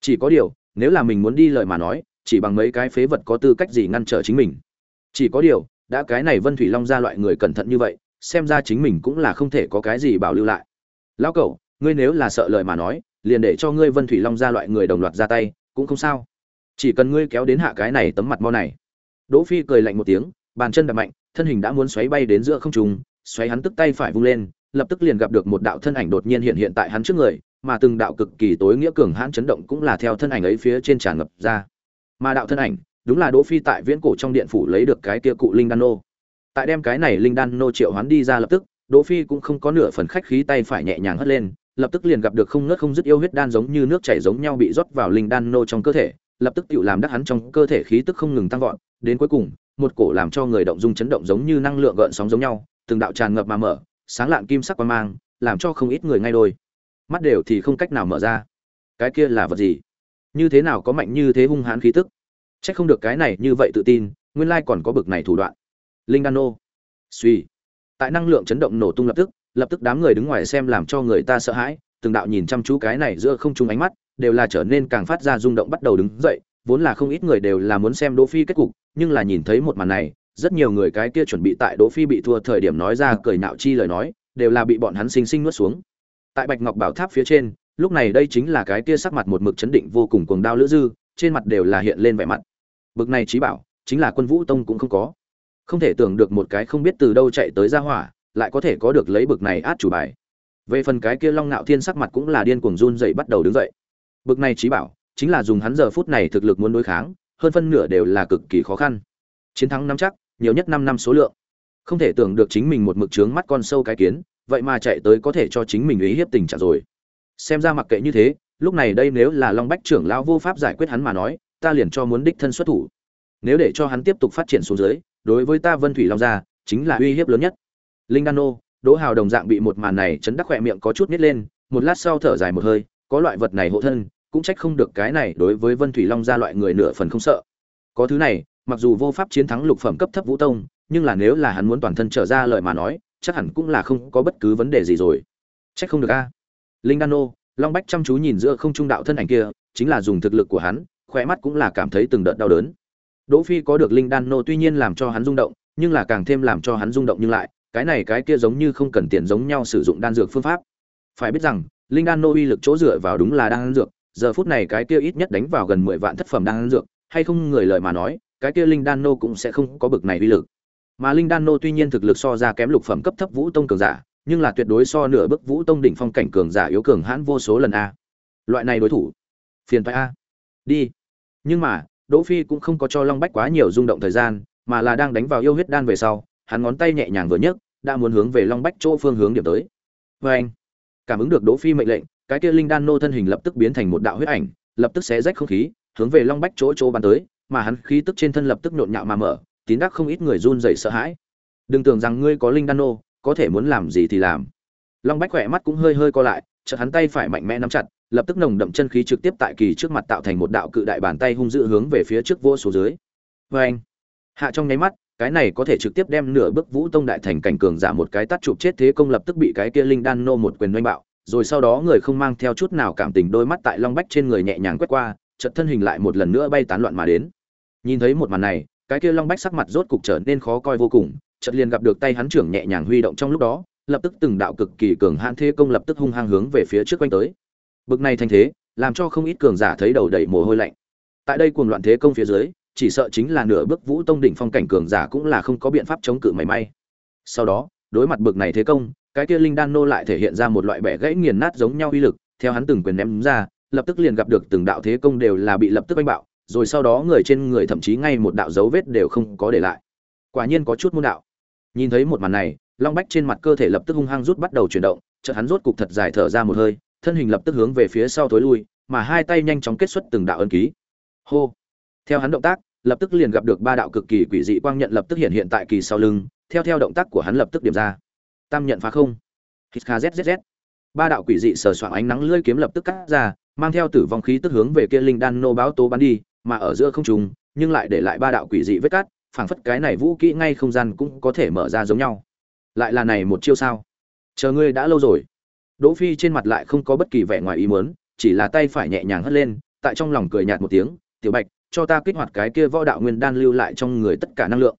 Chỉ có điều, nếu là mình muốn đi lời mà nói, chỉ bằng mấy cái phế vật có tư cách gì ngăn trở chính mình. Chỉ có điều, đã cái này vân thủy long gia loại người cẩn thận như vậy, xem ra chính mình cũng là không thể có cái gì bảo lưu lại. Lão cẩu, ngươi nếu là sợ lời mà nói, liền để cho ngươi vân thủy long gia loại người đồng loạt ra tay, cũng không sao. Chỉ cần ngươi kéo đến hạ cái này tấm mặt mo này. Đỗ phi cười lạnh một tiếng, bàn chân đập mạnh, thân hình đã muốn xoáy bay đến giữa không trung, xoáy hắn tức tay phải vung lên lập tức liền gặp được một đạo thân ảnh đột nhiên hiện hiện tại hắn trước người, mà từng đạo cực kỳ tối nghĩa cường hãn chấn động cũng là theo thân ảnh ấy phía trên tràn ngập ra. Mà đạo thân ảnh, đúng là đỗ phi tại viễn cổ trong điện phủ lấy được cái kia cụ linh đan nô. Tại đem cái này linh đan nô triệu hoán đi ra lập tức, đỗ phi cũng không có nửa phần khách khí tay phải nhẹ nhàng hất lên, lập tức liền gặp được không ngớt không dứt yêu huyết đan giống như nước chảy giống nhau bị rót vào linh đan nô trong cơ thể, lập tức tựu làm đắc hắn trong cơ thể khí tức không ngừng tăng vọt, đến cuối cùng, một cổ làm cho người động dung chấn động giống như năng lượng gợn sóng giống nhau, từng đạo tràn ngập mà mở sáng lạn kim sắc qua mang làm cho không ít người ngay đôi mắt đều thì không cách nào mở ra cái kia là vật gì như thế nào có mạnh như thế hung hãn khí tức Chắc không được cái này như vậy tự tin, nguyên lai còn có bực này thủ đoạn. Linh Đan nô. Suy. Tại năng lượng chấn động nổ tung lập tức, lập tức đám người đứng ngoài xem làm cho người ta sợ hãi, từng đạo nhìn chăm chú cái này giữa không trung ánh mắt, đều là trở nên càng phát ra rung động bắt đầu đứng dậy, vốn là không ít người đều là muốn xem Đỗ Phi kết cục, nhưng là nhìn thấy một màn này, rất nhiều người cái kia chuẩn bị tại Đỗ Phi bị thua thời điểm nói ra cười nạo chi lời nói, đều là bị bọn hắn sinh sinh nuốt xuống. Tại Bạch Ngọc Bảo Tháp phía trên, lúc này đây chính là cái kia sắc mặt một mực chấn định vô cùng cuồng đao lữ dư, trên mặt đều là hiện lên vẻ mặt. Bực này trí bảo chính là quân vũ tông cũng không có. Không thể tưởng được một cái không biết từ đâu chạy tới ra hỏa lại có thể có được lấy bực này át chủ bài. Về phần cái kia long nạo thiên sắc mặt cũng là điên cuồng run rẩy bắt đầu đứng dậy. Bực này trí bảo chính là dùng hắn giờ phút này thực lực muốn đối kháng hơn phân nửa đều là cực kỳ khó khăn. Chiến thắng nắm chắc nhiều nhất năm năm số lượng. Không thể tưởng được chính mình một mực trướng mắt con sâu cái kiến, vậy mà chạy tới có thể cho chính mình ý hiếp tình trạng rồi. Xem ra mặc kệ như thế, lúc này đây nếu là long bách trưởng lão vô pháp giải quyết hắn mà nói, ta liền cho muốn đích thân xuất thủ. Nếu để cho hắn tiếp tục phát triển xuống dưới, đối với ta vân thủy long gia, chính là uy hiếp lớn nhất. Linh đan nô, đỗ hào đồng dạng bị một màn này chấn đắc khỏe miệng có chút nít lên, một lát sau thở dài một hơi, có loại vật này hộ thân, cũng trách không được cái này đối với vân thủy long gia loại người nửa phần không sợ. Có thứ này mặc dù vô pháp chiến thắng lục phẩm cấp thấp vũ tông, nhưng là nếu là hắn muốn toàn thân trở ra lời mà nói, chắc hẳn cũng là không có bất cứ vấn đề gì rồi. Trách không được a. Linh đan nô, long bách chăm chú nhìn giữa không trung đạo thân ảnh kia, chính là dùng thực lực của hắn khỏe mắt cũng là cảm thấy từng đợt đau đớn. Đỗ phi có được linh đan nô tuy nhiên làm cho hắn rung động, nhưng là càng thêm làm cho hắn rung động nhưng lại, cái này cái kia giống như không cần tiền giống nhau sử dụng đan dược phương pháp. Phải biết rằng, linh đan nô uy lực chỗ dựa vào đúng là đan dược, giờ phút này cái kia ít nhất đánh vào gần mười vạn thất phẩm đan dược, hay không người lời mà nói cái kia linh đan nô cũng sẽ không có bực này uy lực. Mà linh đan nô tuy nhiên thực lực so ra kém lục phẩm cấp thấp vũ tông cường giả, nhưng là tuyệt đối so nửa bức vũ tông đỉnh phong cảnh cường giả yếu cường hãn vô số lần a. Loại này đối thủ, phiền phải a. Đi. Nhưng mà, đỗ phi cũng không có cho long bách quá nhiều rung động thời gian, mà là đang đánh vào yêu huyết đan về sau, hắn ngón tay nhẹ nhàng vừa nhấc, đã muốn hướng về long bách chỗ phương hướng điểm tới. Với anh cảm ứng được đỗ phi mệnh lệnh, cái kia linh đan nô thân hình lập tức biến thành một đạo huyết ảnh, lập tức xé rách không khí, hướng về long bách chỗ chỗ bắn tới mà hắn khí tức trên thân lập tức nhộn nhạo mà mở tín đắc không ít người run rẩy sợ hãi đừng tưởng rằng ngươi có linh đan nô có thể muốn làm gì thì làm long bách khỏe mắt cũng hơi hơi co lại chợt hắn tay phải mạnh mẽ nắm chặt lập tức nồng đậm chân khí trực tiếp tại kỳ trước mặt tạo thành một đạo cự đại bàn tay hung dữ hướng về phía trước vô số dưới. Oeng. hạ trong nháy mắt, cái này có thể trực tiếp đem nửa bước Vũ Tông đại thành cảnh cường giả một cái tát chụp chết thế công lập tức bị cái kia linh đan nô một quyền đánh bạo, rồi sau đó người không mang theo chút nào cảm tình đôi mắt tại Long Bách trên người nhẹ nhàng quét qua, chợt thân hình lại một lần nữa bay tán loạn mà đến. Nhìn thấy một màn này, cái kia Long Bách sắc mặt rốt cục trở nên khó coi vô cùng, chợt liền gặp được tay hắn trưởng nhẹ nhàng huy động trong lúc đó lập tức từng đạo cực kỳ cường hãn thế công lập tức hung hăng hướng về phía trước quanh tới. Bực này thành thế làm cho không ít cường giả thấy đầu đầy mồ hôi lạnh. Tại đây cuồng loạn thế công phía dưới chỉ sợ chính là nửa bước vũ tông đỉnh phong cảnh cường giả cũng là không có biện pháp chống cự mảy may. Sau đó đối mặt bực này thế công cái kia linh đan nô lại thể hiện ra một loại bẻ gãy nghiền nát giống nhau uy lực theo hắn từng quyền ném ra lập tức liền gặp được từng đạo thế công đều là bị lập tức oanh bạo rồi sau đó người trên người thậm chí ngay một đạo dấu vết đều không có để lại. Quả nhiên có chút môn đạo. Nhìn thấy một màn này, long bách trên mặt cơ thể lập tức hung hăng rút bắt đầu chuyển động, chợt hắn rốt cục thật dài thở ra một hơi, thân hình lập tức hướng về phía sau tối lui, mà hai tay nhanh chóng kết xuất từng đạo ân ký. Hô! Theo hắn động tác, lập tức liền gặp được ba đạo cực kỳ quỷ dị quang nhận lập tức hiện hiện tại kỳ sau lưng, theo theo động tác của hắn lập tức điểm ra. Tam nhận phá không. Hít kha zzz ba đạo quỷ dị sờ soạng ánh nắng lưỡi kiếm lập tức cắt ra, mang theo tử vong khí tức hướng về kia linh đan nô báo tố bắn đi mà ở giữa không trung, nhưng lại để lại ba đạo quỷ dị vết cắt phảng phất cái này vũ kỹ ngay không gian cũng có thể mở ra giống nhau. Lại là này một chiêu sao? Chờ ngươi đã lâu rồi. Đỗ phi trên mặt lại không có bất kỳ vẻ ngoài ý muốn, chỉ là tay phải nhẹ nhàng hất lên, tại trong lòng cười nhạt một tiếng, tiểu bạch, cho ta kích hoạt cái kia võ đạo nguyên đan lưu lại trong người tất cả năng lượng.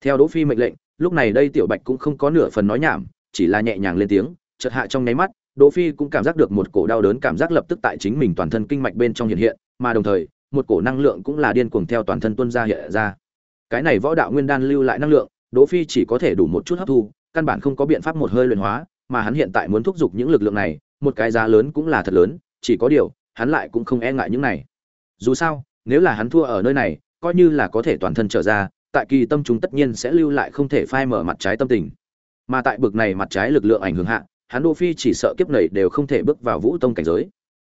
Theo đỗ phi mệnh lệnh, lúc này đây tiểu bạch cũng không có nửa phần nói nhảm, chỉ là nhẹ nhàng lên tiếng, chợt hạ trong nháy mắt, đỗ phi cũng cảm giác được một cổ đau đớn cảm giác lập tức tại chính mình toàn thân kinh mạch bên trong hiện hiện, mà đồng thời một cổ năng lượng cũng là điên cuồng theo toàn thân tuôn ra hiện ra. Cái này võ đạo nguyên đan lưu lại năng lượng, đỗ phi chỉ có thể đủ một chút hấp thu, căn bản không có biện pháp một hơi luyện hóa, mà hắn hiện tại muốn thúc giục những lực lượng này, một cái giá lớn cũng là thật lớn, chỉ có điều, hắn lại cũng không e ngại những này. Dù sao, nếu là hắn thua ở nơi này, coi như là có thể toàn thân trở ra, tại kỳ tâm chúng tất nhiên sẽ lưu lại không thể phai mở mặt trái tâm tình. Mà tại bực này mặt trái lực lượng ảnh hưởng hạ, hắn đỗ phi chỉ sợ kiếp này đều không thể bước vào vũ tông cảnh giới.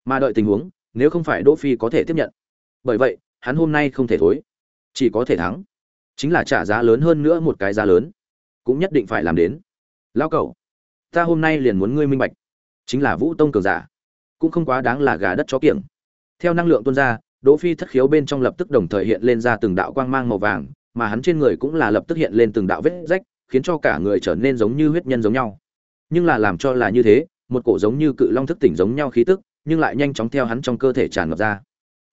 Mà đợi tình huống, nếu không phải đỗ phi có thể tiếp nhận bởi vậy, hắn hôm nay không thể thối. Chỉ có thể thắng. Chính là trả giá lớn hơn nữa một cái giá lớn. Cũng nhất định phải làm đến. Lao cẩu, ta hôm nay liền muốn ngươi minh bạch. Chính là vũ tông cường giả. Cũng không quá đáng là gà đất chó kiểng. Theo năng lượng tuôn ra, đỗ phi thất khiếu bên trong lập tức đồng thời hiện lên ra từng đạo quang mang màu vàng, mà hắn trên người cũng là lập tức hiện lên từng đạo vết rách, khiến cho cả người trở nên giống như huyết nhân giống nhau. Nhưng là làm cho là như thế, một cổ giống như cự long thức tỉnh giống nhau khí tức, nhưng lại nhanh chóng theo hắn trong cơ thể tràn ngập ra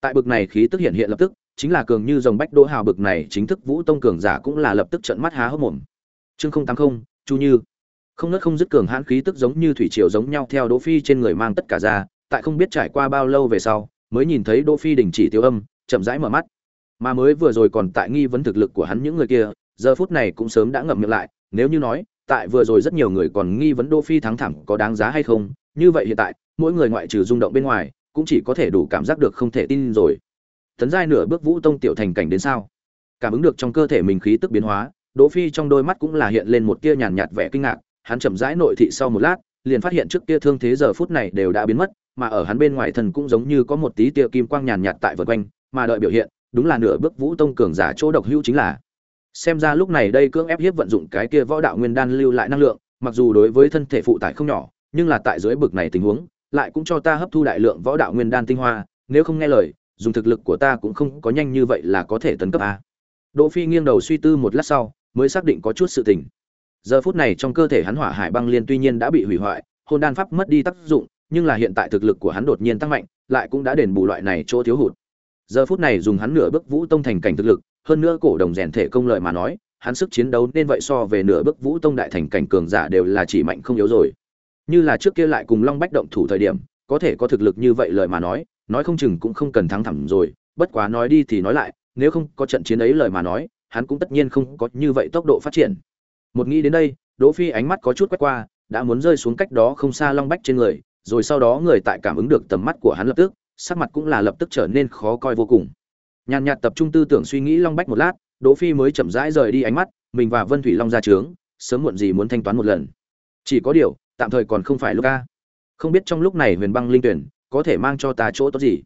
tại bực này khí tức hiện hiện lập tức, chính là cường như dòng bách đỗ hào bực này chính thức vũ tông cường giả cũng là lập tức trợn mắt há hốc mồm. Chương không tám không, chu như. Không nớt không dứt cường hãn khí tức giống như thủy triều giống nhau theo đỗ phi trên người mang tất cả ra, tại không biết trải qua bao lâu về sau, mới nhìn thấy đỗ phi đình chỉ tiêu âm, chậm rãi mở mắt. Mà mới vừa rồi còn tại nghi vấn thực lực của hắn những người kia, giờ phút này cũng sớm đã ngậm miệng lại, nếu như nói, tại vừa rồi rất nhiều người còn nghi vấn đỗ phi thắng thẳng có đáng giá hay không, như vậy hiện tại, mỗi người ngoại trừ rung động bên ngoài cũng chỉ có thể đủ cảm giác được không thể tin rồi. Tấn giai nửa bước vũ tông tiểu thành cảnh đến sao? Cảm ứng được trong cơ thể mình khí tức biến hóa, đỗ phi trong đôi mắt cũng là hiện lên một tia nhàn nhạt vẻ kinh ngạc, hắn chậm rãi nội thị sau một lát, liền phát hiện trước kia thương thế giờ phút này đều đã biến mất, mà ở hắn bên ngoài thân cũng giống như có một tí tia kim quang nhàn nhạt tại vượt quanh, mà đợi biểu hiện, đúng là nửa bước vũ tông cường giả chỗ độc hữu chính là. Xem ra lúc này đây cưỡng ép hiếp vận dụng cái kia võ đạo nguyên đan lưu lại năng lượng, mặc dù đối với thân thể phụ tải không nhỏ, nhưng là tại dưới bực này tình huống lại cũng cho ta hấp thu đại lượng võ đạo nguyên đan tinh hoa, nếu không nghe lời, dùng thực lực của ta cũng không có nhanh như vậy là có thể tấn cấp a. Đỗ phi nghiêng đầu suy tư một lát sau, mới xác định có chút sự tình. Giờ phút này trong cơ thể hắn hỏa hải băng liên tuy nhiên đã bị hủy hoại, hồn đan pháp mất đi tác dụng, nhưng là hiện tại thực lực của hắn đột nhiên tăng mạnh, lại cũng đã đền bù loại này chỗ thiếu hụt. Giờ phút này dùng hắn nửa bước vũ tông thành cảnh thực lực, hơn nữa cổ đồng rèn thể công lợi mà nói, hắn sức chiến đấu nên vậy so về nửa bước vũ tông đại thành cảnh cường giả đều là chỉ mạnh không yếu rồi như là trước kia lại cùng long bách động thủ thời điểm, có thể có thực lực như vậy lời mà nói nói không chừng cũng không cần thắng thẳng rồi, bất quá nói đi thì nói lại, nếu không có trận chiến ấy lời mà nói, hắn cũng tất nhiên không có như vậy tốc độ phát triển. Một nghĩ đến đây, đỗ phi ánh mắt có chút quét qua, đã muốn rơi xuống cách đó không xa long bách trên người, rồi sau đó người tại cảm ứng được tầm mắt của hắn lập tức, sắc mặt cũng là lập tức trở nên khó coi vô cùng. Nhàn nhạt tập trung tư tưởng suy nghĩ long bách một lát, đỗ phi mới chậm rãi rời đi ánh mắt, mình và vân thủy long ra trướng, sớm muộn gì muốn thanh toán một lần. Chỉ có điều tạm thời còn không phải lúc a. không biết trong lúc này huyền băng linh tuyển có thể mang cho ta chỗ tốt gì?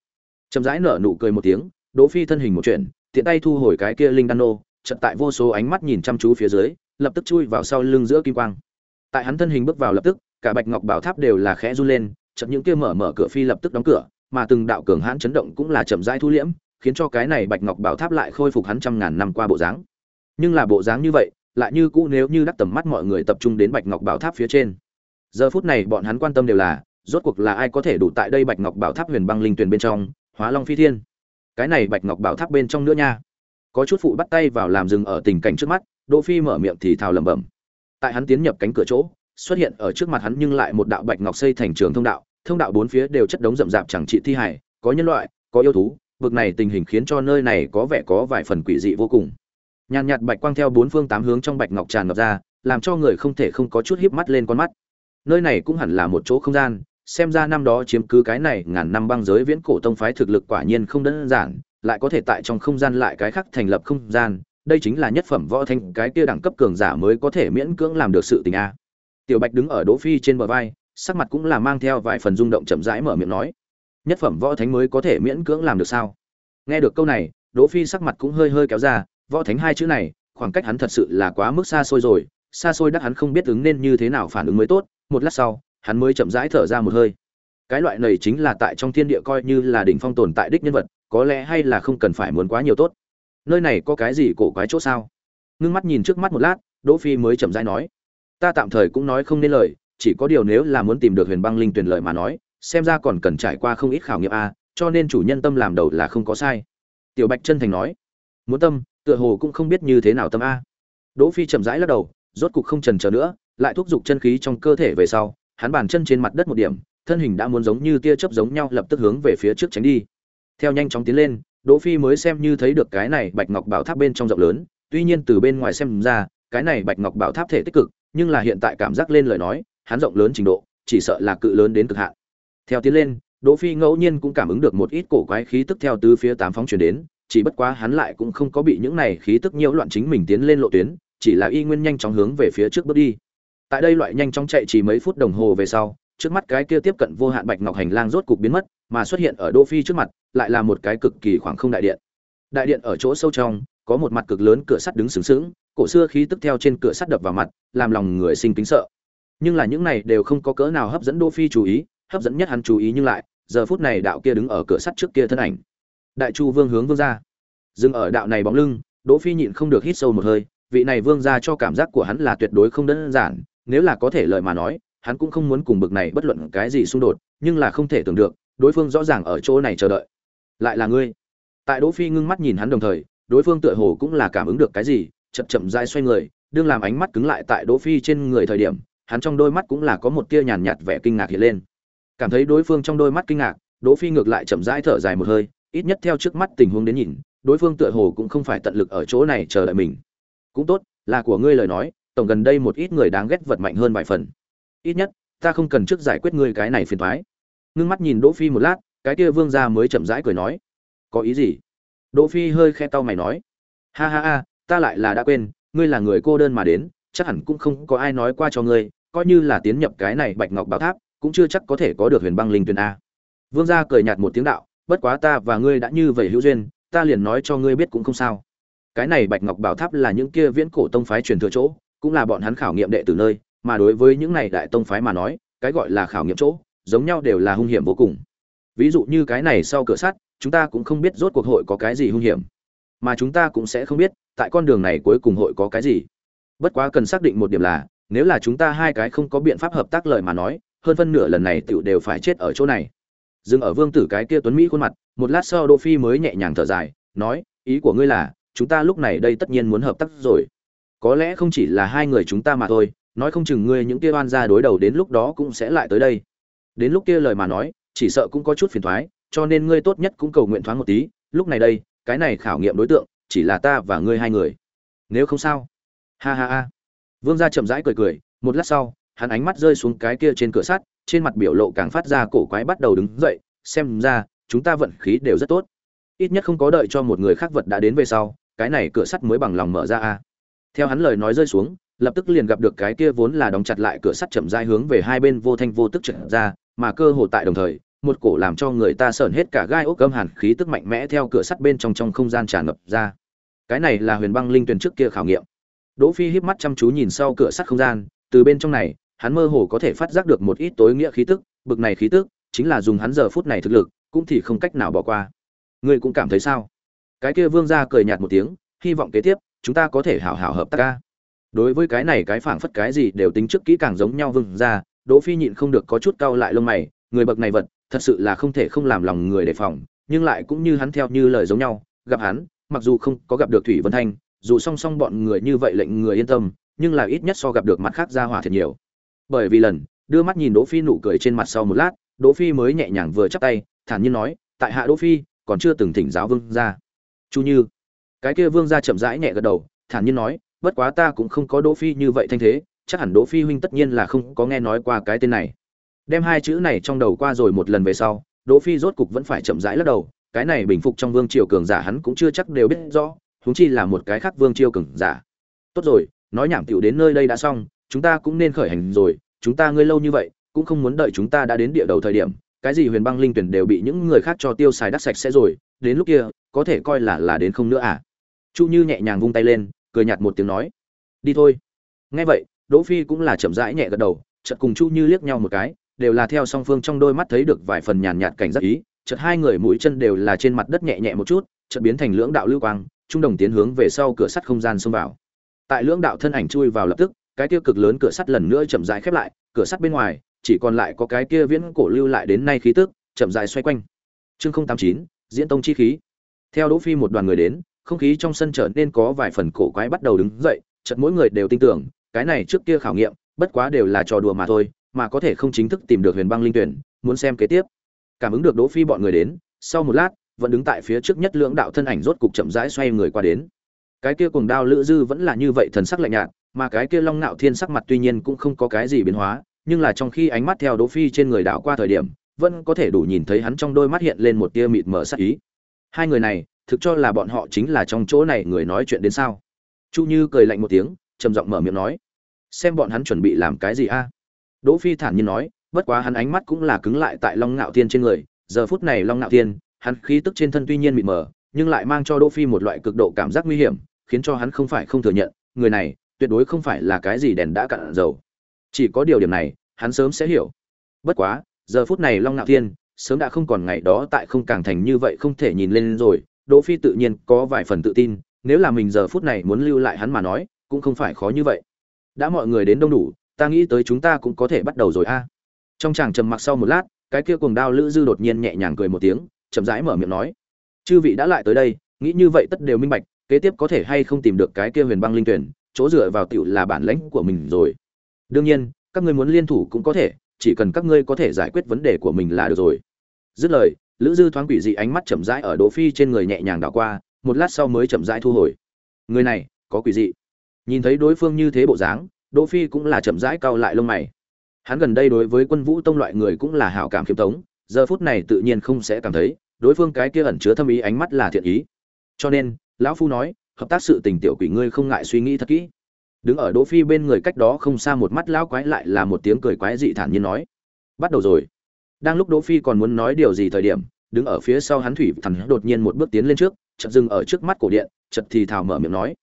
Chậm rãi nở nụ cười một tiếng, đỗ phi thân hình một chuyện, tiện tay thu hồi cái kia linh đan nô, chợt tại vô số ánh mắt nhìn chăm chú phía dưới, lập tức chui vào sau lưng giữa kim quang. Tại hắn thân hình bước vào lập tức, cả bạch ngọc bảo tháp đều là khẽ run lên, chợt những kia mở mở cửa phi lập tức đóng cửa, mà từng đạo cường hãn chấn động cũng là chậm rãi thu liễm, khiến cho cái này bạch ngọc bảo tháp lại khôi phục hắn trăm ngàn năm qua bộ dáng. Nhưng là bộ dáng như vậy, lại như cũ nếu như đắc tầm mắt mọi người tập trung đến bạch ngọc bảo tháp phía trên giờ phút này bọn hắn quan tâm đều là, rốt cuộc là ai có thể đủ tại đây bạch ngọc bảo tháp huyền băng linh tuyền bên trong, hóa long phi thiên. Cái này bạch ngọc bảo tháp bên trong nữa nha. Có chút phụ bắt tay vào làm dừng ở tình cảnh trước mắt, đỗ phi mở miệng thì thào lẩm bẩm. Tại hắn tiến nhập cánh cửa chỗ, xuất hiện ở trước mặt hắn nhưng lại một đạo bạch ngọc xây thành trường thông đạo thông đạo bốn phía đều chất đống rậm rạp chẳng trị thi hải có nhân loại, có yêu thú, vực này tình hình khiến cho nơi này có vẻ có vài phần quỷ dị vô cùng. Nhàn nhạt bạch quang theo bốn phương tám hướng trong bạch ngọc tràn ngập ra, làm cho người không thể không có chút híp mắt lên con mắt nơi này cũng hẳn là một chỗ không gian, xem ra năm đó chiếm cứ cái này ngàn năm băng giới viễn cổ tông phái thực lực quả nhiên không đơn giản, lại có thể tại trong không gian lại cái khác thành lập không gian, đây chính là nhất phẩm võ thanh cái kia đẳng cấp cường giả mới có thể miễn cưỡng làm được sự tình a. Tiểu bạch đứng ở đỗ phi trên bờ vai, sắc mặt cũng là mang theo vài phần rung động chậm rãi mở miệng nói, nhất phẩm võ thánh mới có thể miễn cưỡng làm được sao? Nghe được câu này, đỗ phi sắc mặt cũng hơi hơi kéo ra, võ thánh hai chữ này, khoảng cách hắn thật sự là quá mức xa xôi rồi, xa xôi đắc hắn không biết ứng nên như thế nào phản ứng mới tốt một lát sau, hắn mới chậm rãi thở ra một hơi. Cái loại này chính là tại trong thiên địa coi như là đỉnh phong tồn tại đích nhân vật, có lẽ hay là không cần phải muốn quá nhiều tốt. Nơi này có cái gì cổ quái chỗ sao? Ngưng mắt nhìn trước mắt một lát, đỗ phi mới chậm rãi nói. Ta tạm thời cũng nói không nên lời, chỉ có điều nếu là muốn tìm được huyền băng linh tuyển lợi mà nói, xem ra còn cần trải qua không ít khảo nghiệm a, cho nên chủ nhân tâm làm đầu là không có sai. Tiểu bạch chân thành nói. Muốn tâm, tựa hồ cũng không biết như thế nào tâm a. Đỗ phi chậm rãi lắc đầu, rốt cục không chần chờ nữa lại thúc giục chân khí trong cơ thể về sau, hắn bàn chân trên mặt đất một điểm, thân hình đã muốn giống như tia chớp giống nhau lập tức hướng về phía trước tránh đi. Theo nhanh chóng tiến lên, đỗ phi mới xem như thấy được cái này bạch ngọc bảo tháp bên trong rộng lớn, tuy nhiên từ bên ngoài xem ra, cái này bạch ngọc bảo tháp thể tích cực, nhưng là hiện tại cảm giác lên lời nói, hắn rộng lớn trình độ, chỉ sợ là cự lớn đến cực hạn. Theo tiến lên, đỗ phi ngẫu nhiên cũng cảm ứng được một ít cổ quái khí tức theo tứ phía tám phóng truyền đến, chỉ bất quá hắn lại cũng không có bị những này khí tức nhiễu loạn chính mình tiến lên lộ tuyến, chỉ là y nguyên nhanh chóng hướng về phía trước bước đi tại đây loại nhanh chóng chạy chỉ mấy phút đồng hồ về sau, trước mắt cái kia tiếp cận vô hạn bạch ngọc hành lang rốt cục biến mất, mà xuất hiện ở Đô phi trước mặt, lại là một cái cực kỳ khoảng không đại điện. Đại điện ở chỗ sâu trong, có một mặt cực lớn cửa sắt đứng sừng sững, cổ xưa khí tức theo trên cửa sắt đập vào mặt, làm lòng người sinh kính sợ. Nhưng là những này đều không có cỡ nào hấp dẫn Đô phi chú ý, hấp dẫn nhất hắn chú ý nhưng lại, giờ phút này đạo kia đứng ở cửa sắt trước kia thân ảnh. Đại chu vương hướng vương ra. Dừng ở đạo này bóng lưng, đỗ phi nhịn không được hít sâu một hơi, vị này vương ra cho cảm giác của hắn là tuyệt đối không đơn giản nếu là có thể lời mà nói, hắn cũng không muốn cùng bực này bất luận cái gì xung đột, nhưng là không thể tưởng được, đối phương rõ ràng ở chỗ này chờ đợi. Lại là ngươi. Tại đỗ phi ngưng mắt nhìn hắn đồng thời, đối phương tựa hồ cũng là cảm ứng được cái gì, chậm chậm rãi xoay người, đương làm ánh mắt cứng lại tại đỗ phi trên người thời điểm, hắn trong đôi mắt cũng là có một tia nhàn nhạt vẻ kinh ngạc hiện lên. Cảm thấy đối phương trong đôi mắt kinh ngạc, đỗ phi ngược lại chậm rãi thở dài một hơi, ít nhất theo trước mắt tình huống đến nhìn, đối phương tựa hồ cũng không phải tận lực ở chỗ này chờ đợi mình. Cũng tốt, là của ngươi lời nói tổng gần đây một ít người đáng ghét vật mạnh hơn vài phần. Ít nhất, ta không cần trước giải quyết ngươi cái này phiền toái. Ngưng mắt nhìn đỗ phi một lát, cái kia vương gia mới chậm rãi cười nói. Có ý gì? Đỗ phi hơi khe tao mày nói. Ha ha ha, ta lại là đã quên, ngươi là người cô đơn mà đến, chắc hẳn cũng không có ai nói qua cho ngươi, coi như là tiến nhập cái này bạch ngọc bảo tháp, cũng chưa chắc có thể có được huyền băng linh tuyền a. Vương gia cười nhạt một tiếng đạo, bất quá ta và ngươi đã như vậy hữu duyên, ta liền nói cho ngươi biết cũng không sao. Cái này bạch ngọc bảo tháp là những kia viễn cổ tông phái truyền thừa chỗ cũng là bọn hắn khảo nghiệm đệ tử nơi, mà đối với những này đại tông phái mà nói, cái gọi là khảo nghiệm chỗ, giống nhau đều là hung hiểm vô cùng. Ví dụ như cái này sau cửa sắt, chúng ta cũng không biết rốt cuộc hội có cái gì hung hiểm. Mà chúng ta cũng sẽ không biết, tại con đường này cuối cùng hội có cái gì. Bất quá cần xác định một điểm là, nếu là chúng ta hai cái không có biện pháp hợp tác lời mà nói, hơn phân nửa lần này tiểu đều phải chết ở chỗ này. Dừng ở vương tử cái kia tuấn mỹ khuôn mặt, một lát sau đỗ phi mới nhẹ nhàng thở dài, nói, ý của ngươi là, chúng ta lúc này đây tất nhiên muốn hợp tác rồi có lẽ không chỉ là hai người chúng ta mà thôi, nói không chừng ngươi những kia oan gia đối đầu đến lúc đó cũng sẽ lại tới đây. Đến lúc kia lời mà nói, chỉ sợ cũng có chút phiền toái cho nên ngươi tốt nhất cũng cầu nguyện thoáng một tí, lúc này đây, cái này khảo nghiệm đối tượng, chỉ là ta và ngươi hai người. Nếu không sao? Ha ha ha. Vương gia chậm rãi cười cười, một lát sau, hắn ánh mắt rơi xuống cái kia trên cửa sắt, trên mặt biểu lộ càng phát ra cổ quái bắt đầu đứng dậy, xem ra, chúng ta vận khí đều rất tốt. Ít nhất không có đợi cho một người khác vật đã đến về sau, cái này cửa sắt mới bằng lòng mở ra a theo hắn lời nói rơi xuống, lập tức liền gặp được cái kia vốn là đóng chặt lại cửa sắt chậm rãi hướng về hai bên vô thanh vô tức trở ra, mà cơ hồ tại đồng thời, một cổ làm cho người ta sởn hết cả gai ốc cơm hàn khí tức mạnh mẽ theo cửa sắt bên trong trong không gian tràn ngập ra. Cái này là huyền băng linh tuyền trước kia khảo nghiệm. Đỗ phi híp mắt chăm chú nhìn sau cửa sắt không gian, từ bên trong này, hắn mơ hồ có thể phát giác được một ít tối nghĩa khí tức, bực này khí tức, chính là dùng hắn giờ phút này thực lực, cũng thì không cách nào bỏ qua. Ngươi cũng cảm thấy sao? Cái kia vương gia cười nhạt một tiếng, hy vọng kế tiếp chúng ta có thể hảo hảo hợp tác ca. Đối với cái này cái phảng phất cái gì đều tính trước kỹ càng giống nhau vương gia đỗ phi nhịn không được có chút cau lại lông mày, người bậc này vật, thật sự là không thể không làm lòng người đề phòng, nhưng lại cũng như hắn theo như lời giống nhau, gặp hắn, mặc dù không có gặp được thủy vân thanh, dù song song bọn người như vậy lệnh người yên tâm, nhưng là ít nhất so gặp được mặt khác ra hỏa thiệt nhiều. Bởi vì lần, đưa mắt nhìn đỗ phi nụ cười trên mặt sau một lát, đỗ phi mới nhẹ nhàng vừa chắp tay, thản nhiên nói, tại hạ đỗ phi, còn chưa từng thỉnh giáo vương gia chu như cái kia vương gia chậm rãi nhẹ gật đầu, thản nhiên nói, bất quá ta cũng không có đỗ phi như vậy thanh thế, chắc hẳn đỗ phi huynh tất nhiên là không có nghe nói qua cái tên này. Đem hai chữ này trong đầu qua rồi một lần về sau, đỗ phi rốt cục vẫn phải chậm rãi lắc đầu, cái này bình phục trong vương triều cường giả hắn cũng chưa chắc đều biết rõ, huống chi là một cái khác vương triều cường giả. Tốt rồi, nói nhảm tiểu đến nơi đây đã xong, chúng ta cũng nên khởi hành rồi, chúng ta ngươi lâu như vậy, cũng không muốn đợi chúng ta đã đến địa đầu thời điểm, cái gì huyền băng linh tuyển đều bị những người khác cho tiêu xài đắt sạch sẽ rồi, đến lúc kia, có thể coi là là đến không nữa à? Chu như nhẹ nhàng vung tay lên, cười nhạt một tiếng nói, đi thôi. Nghe vậy, đỗ phi cũng là chậm rãi nhẹ gật đầu, chợt cùng chu như liếc nhau một cái, đều là theo song phương trong đôi mắt thấy được vài phần nhàn nhạt cảnh giác ý, chợt hai người mũi chân đều là trên mặt đất nhẹ nhẹ một chút, chợt biến thành lưỡng đạo lưu quang, trung đồng tiến hướng về sau cửa sắt không gian xông vào. Tại lưỡng đạo thân ảnh chui vào lập tức, cái kia cực lớn cửa sắt lần nữa chậm rãi khép lại, cửa sắt bên ngoài, chỉ còn lại có cái kia viễn cổ lưu lại đến nay khí tức, chậm rãi xoay quanh. Chương không tám chín, diễn tông chi khí. Theo đỗ phi một đoàn người đến không khí trong sân trở nên có vài phần cổ quái bắt đầu đứng dậy chật mỗi người đều tin tưởng, cái này trước kia khảo nghiệm, bất quá đều là trò đùa mà thôi, mà có thể không chính thức tìm được huyền băng linh tuyển, muốn xem kế tiếp. Cảm ứng được đỗ phi bọn người đến, sau một lát, vẫn đứng tại phía trước nhất lưỡng đạo thân ảnh rốt cục chậm rãi xoay người qua đến. Cái kia cuồng đao lữ dư vẫn là như vậy thần sắc lạnh nhạt, mà cái kia long nạo thiên sắc mặt tuy nhiên cũng không có cái gì biến hóa, nhưng là trong khi ánh mắt theo đỗ phi trên người đảo qua thời điểm, vẫn có thể đủ nhìn thấy hắn trong đôi mắt hiện lên một tia mịt mờ sắc ý. Hai người này thực cho là bọn họ chính là trong chỗ này người nói chuyện đến sao? Chu như cười lạnh một tiếng, trầm giọng mở miệng nói, xem bọn hắn chuẩn bị làm cái gì a? Đỗ phi thản nhiên nói, bất quá hắn ánh mắt cũng là cứng lại tại long ngạo thiên trên người, giờ phút này long ngạo thiên, hắn khí tức trên thân tuy nhiên mịt mờ, nhưng lại mang cho đỗ phi một loại cực độ cảm giác nguy hiểm, khiến cho hắn không phải không thừa nhận, người này tuyệt đối không phải là cái gì đèn đã cạn dầu. Chỉ có điều điểm này, hắn sớm sẽ hiểu. Bất quá, giờ phút này long ngạo thiên sớm đã không còn ngày đó tại không càng thành như vậy không thể nhìn lên rồi đỗ phi tự nhiên có vài phần tự tin, nếu là mình giờ phút này muốn lưu lại hắn mà nói, cũng không phải khó như vậy. Đã mọi người đến đông đủ, ta nghĩ tới chúng ta cũng có thể bắt đầu rồi a. Trong chàng trầm mặc sau một lát, cái kia cuồng đao lữ dư đột nhiên nhẹ nhàng cười một tiếng, chậm rãi mở miệng nói. Chư vị đã lại tới đây, nghĩ như vậy tất đều minh bạch, kế tiếp có thể hay không tìm được cái kia huyền băng linh tuyển, chỗ dựa vào tiểu là bản lãnh của mình rồi. Đương nhiên, các ngươi muốn liên thủ cũng có thể, chỉ cần các ngươi có thể giải quyết vấn đề của mình là được rồi. Dứt lời lữ dư thoáng quỷ dị ánh mắt chậm rãi ở đỗ phi trên người nhẹ nhàng đảo qua, một lát sau mới chậm rãi thu hồi. Người này, có quỷ dị. Nhìn thấy đối phương như thế bộ dáng, đỗ phi cũng là chậm rãi cau lại lông mày. Hắn gần đây đối với quân vũ tông loại người cũng là hảo cảm khiêm tống giờ phút này tự nhiên không sẽ cảm thấy đối phương cái kia ẩn chứa thâm ý ánh mắt là thiện ý. Cho nên, lão phu nói, hợp tác sự tình tiểu quỷ ngươi không ngại suy nghĩ thật kỹ. Đứng ở đỗ phi bên người cách đó không xa một mắt lão quái lại là một tiếng cười quái dị thản nhiên nói, bắt đầu rồi đang lúc đỗ phi còn muốn nói điều gì thời điểm, đứng ở phía sau hắn thủy thần đột nhiên một bước tiến lên trước, chợt dừng ở trước mắt cổ điện, chợt thì thào mở miệng nói.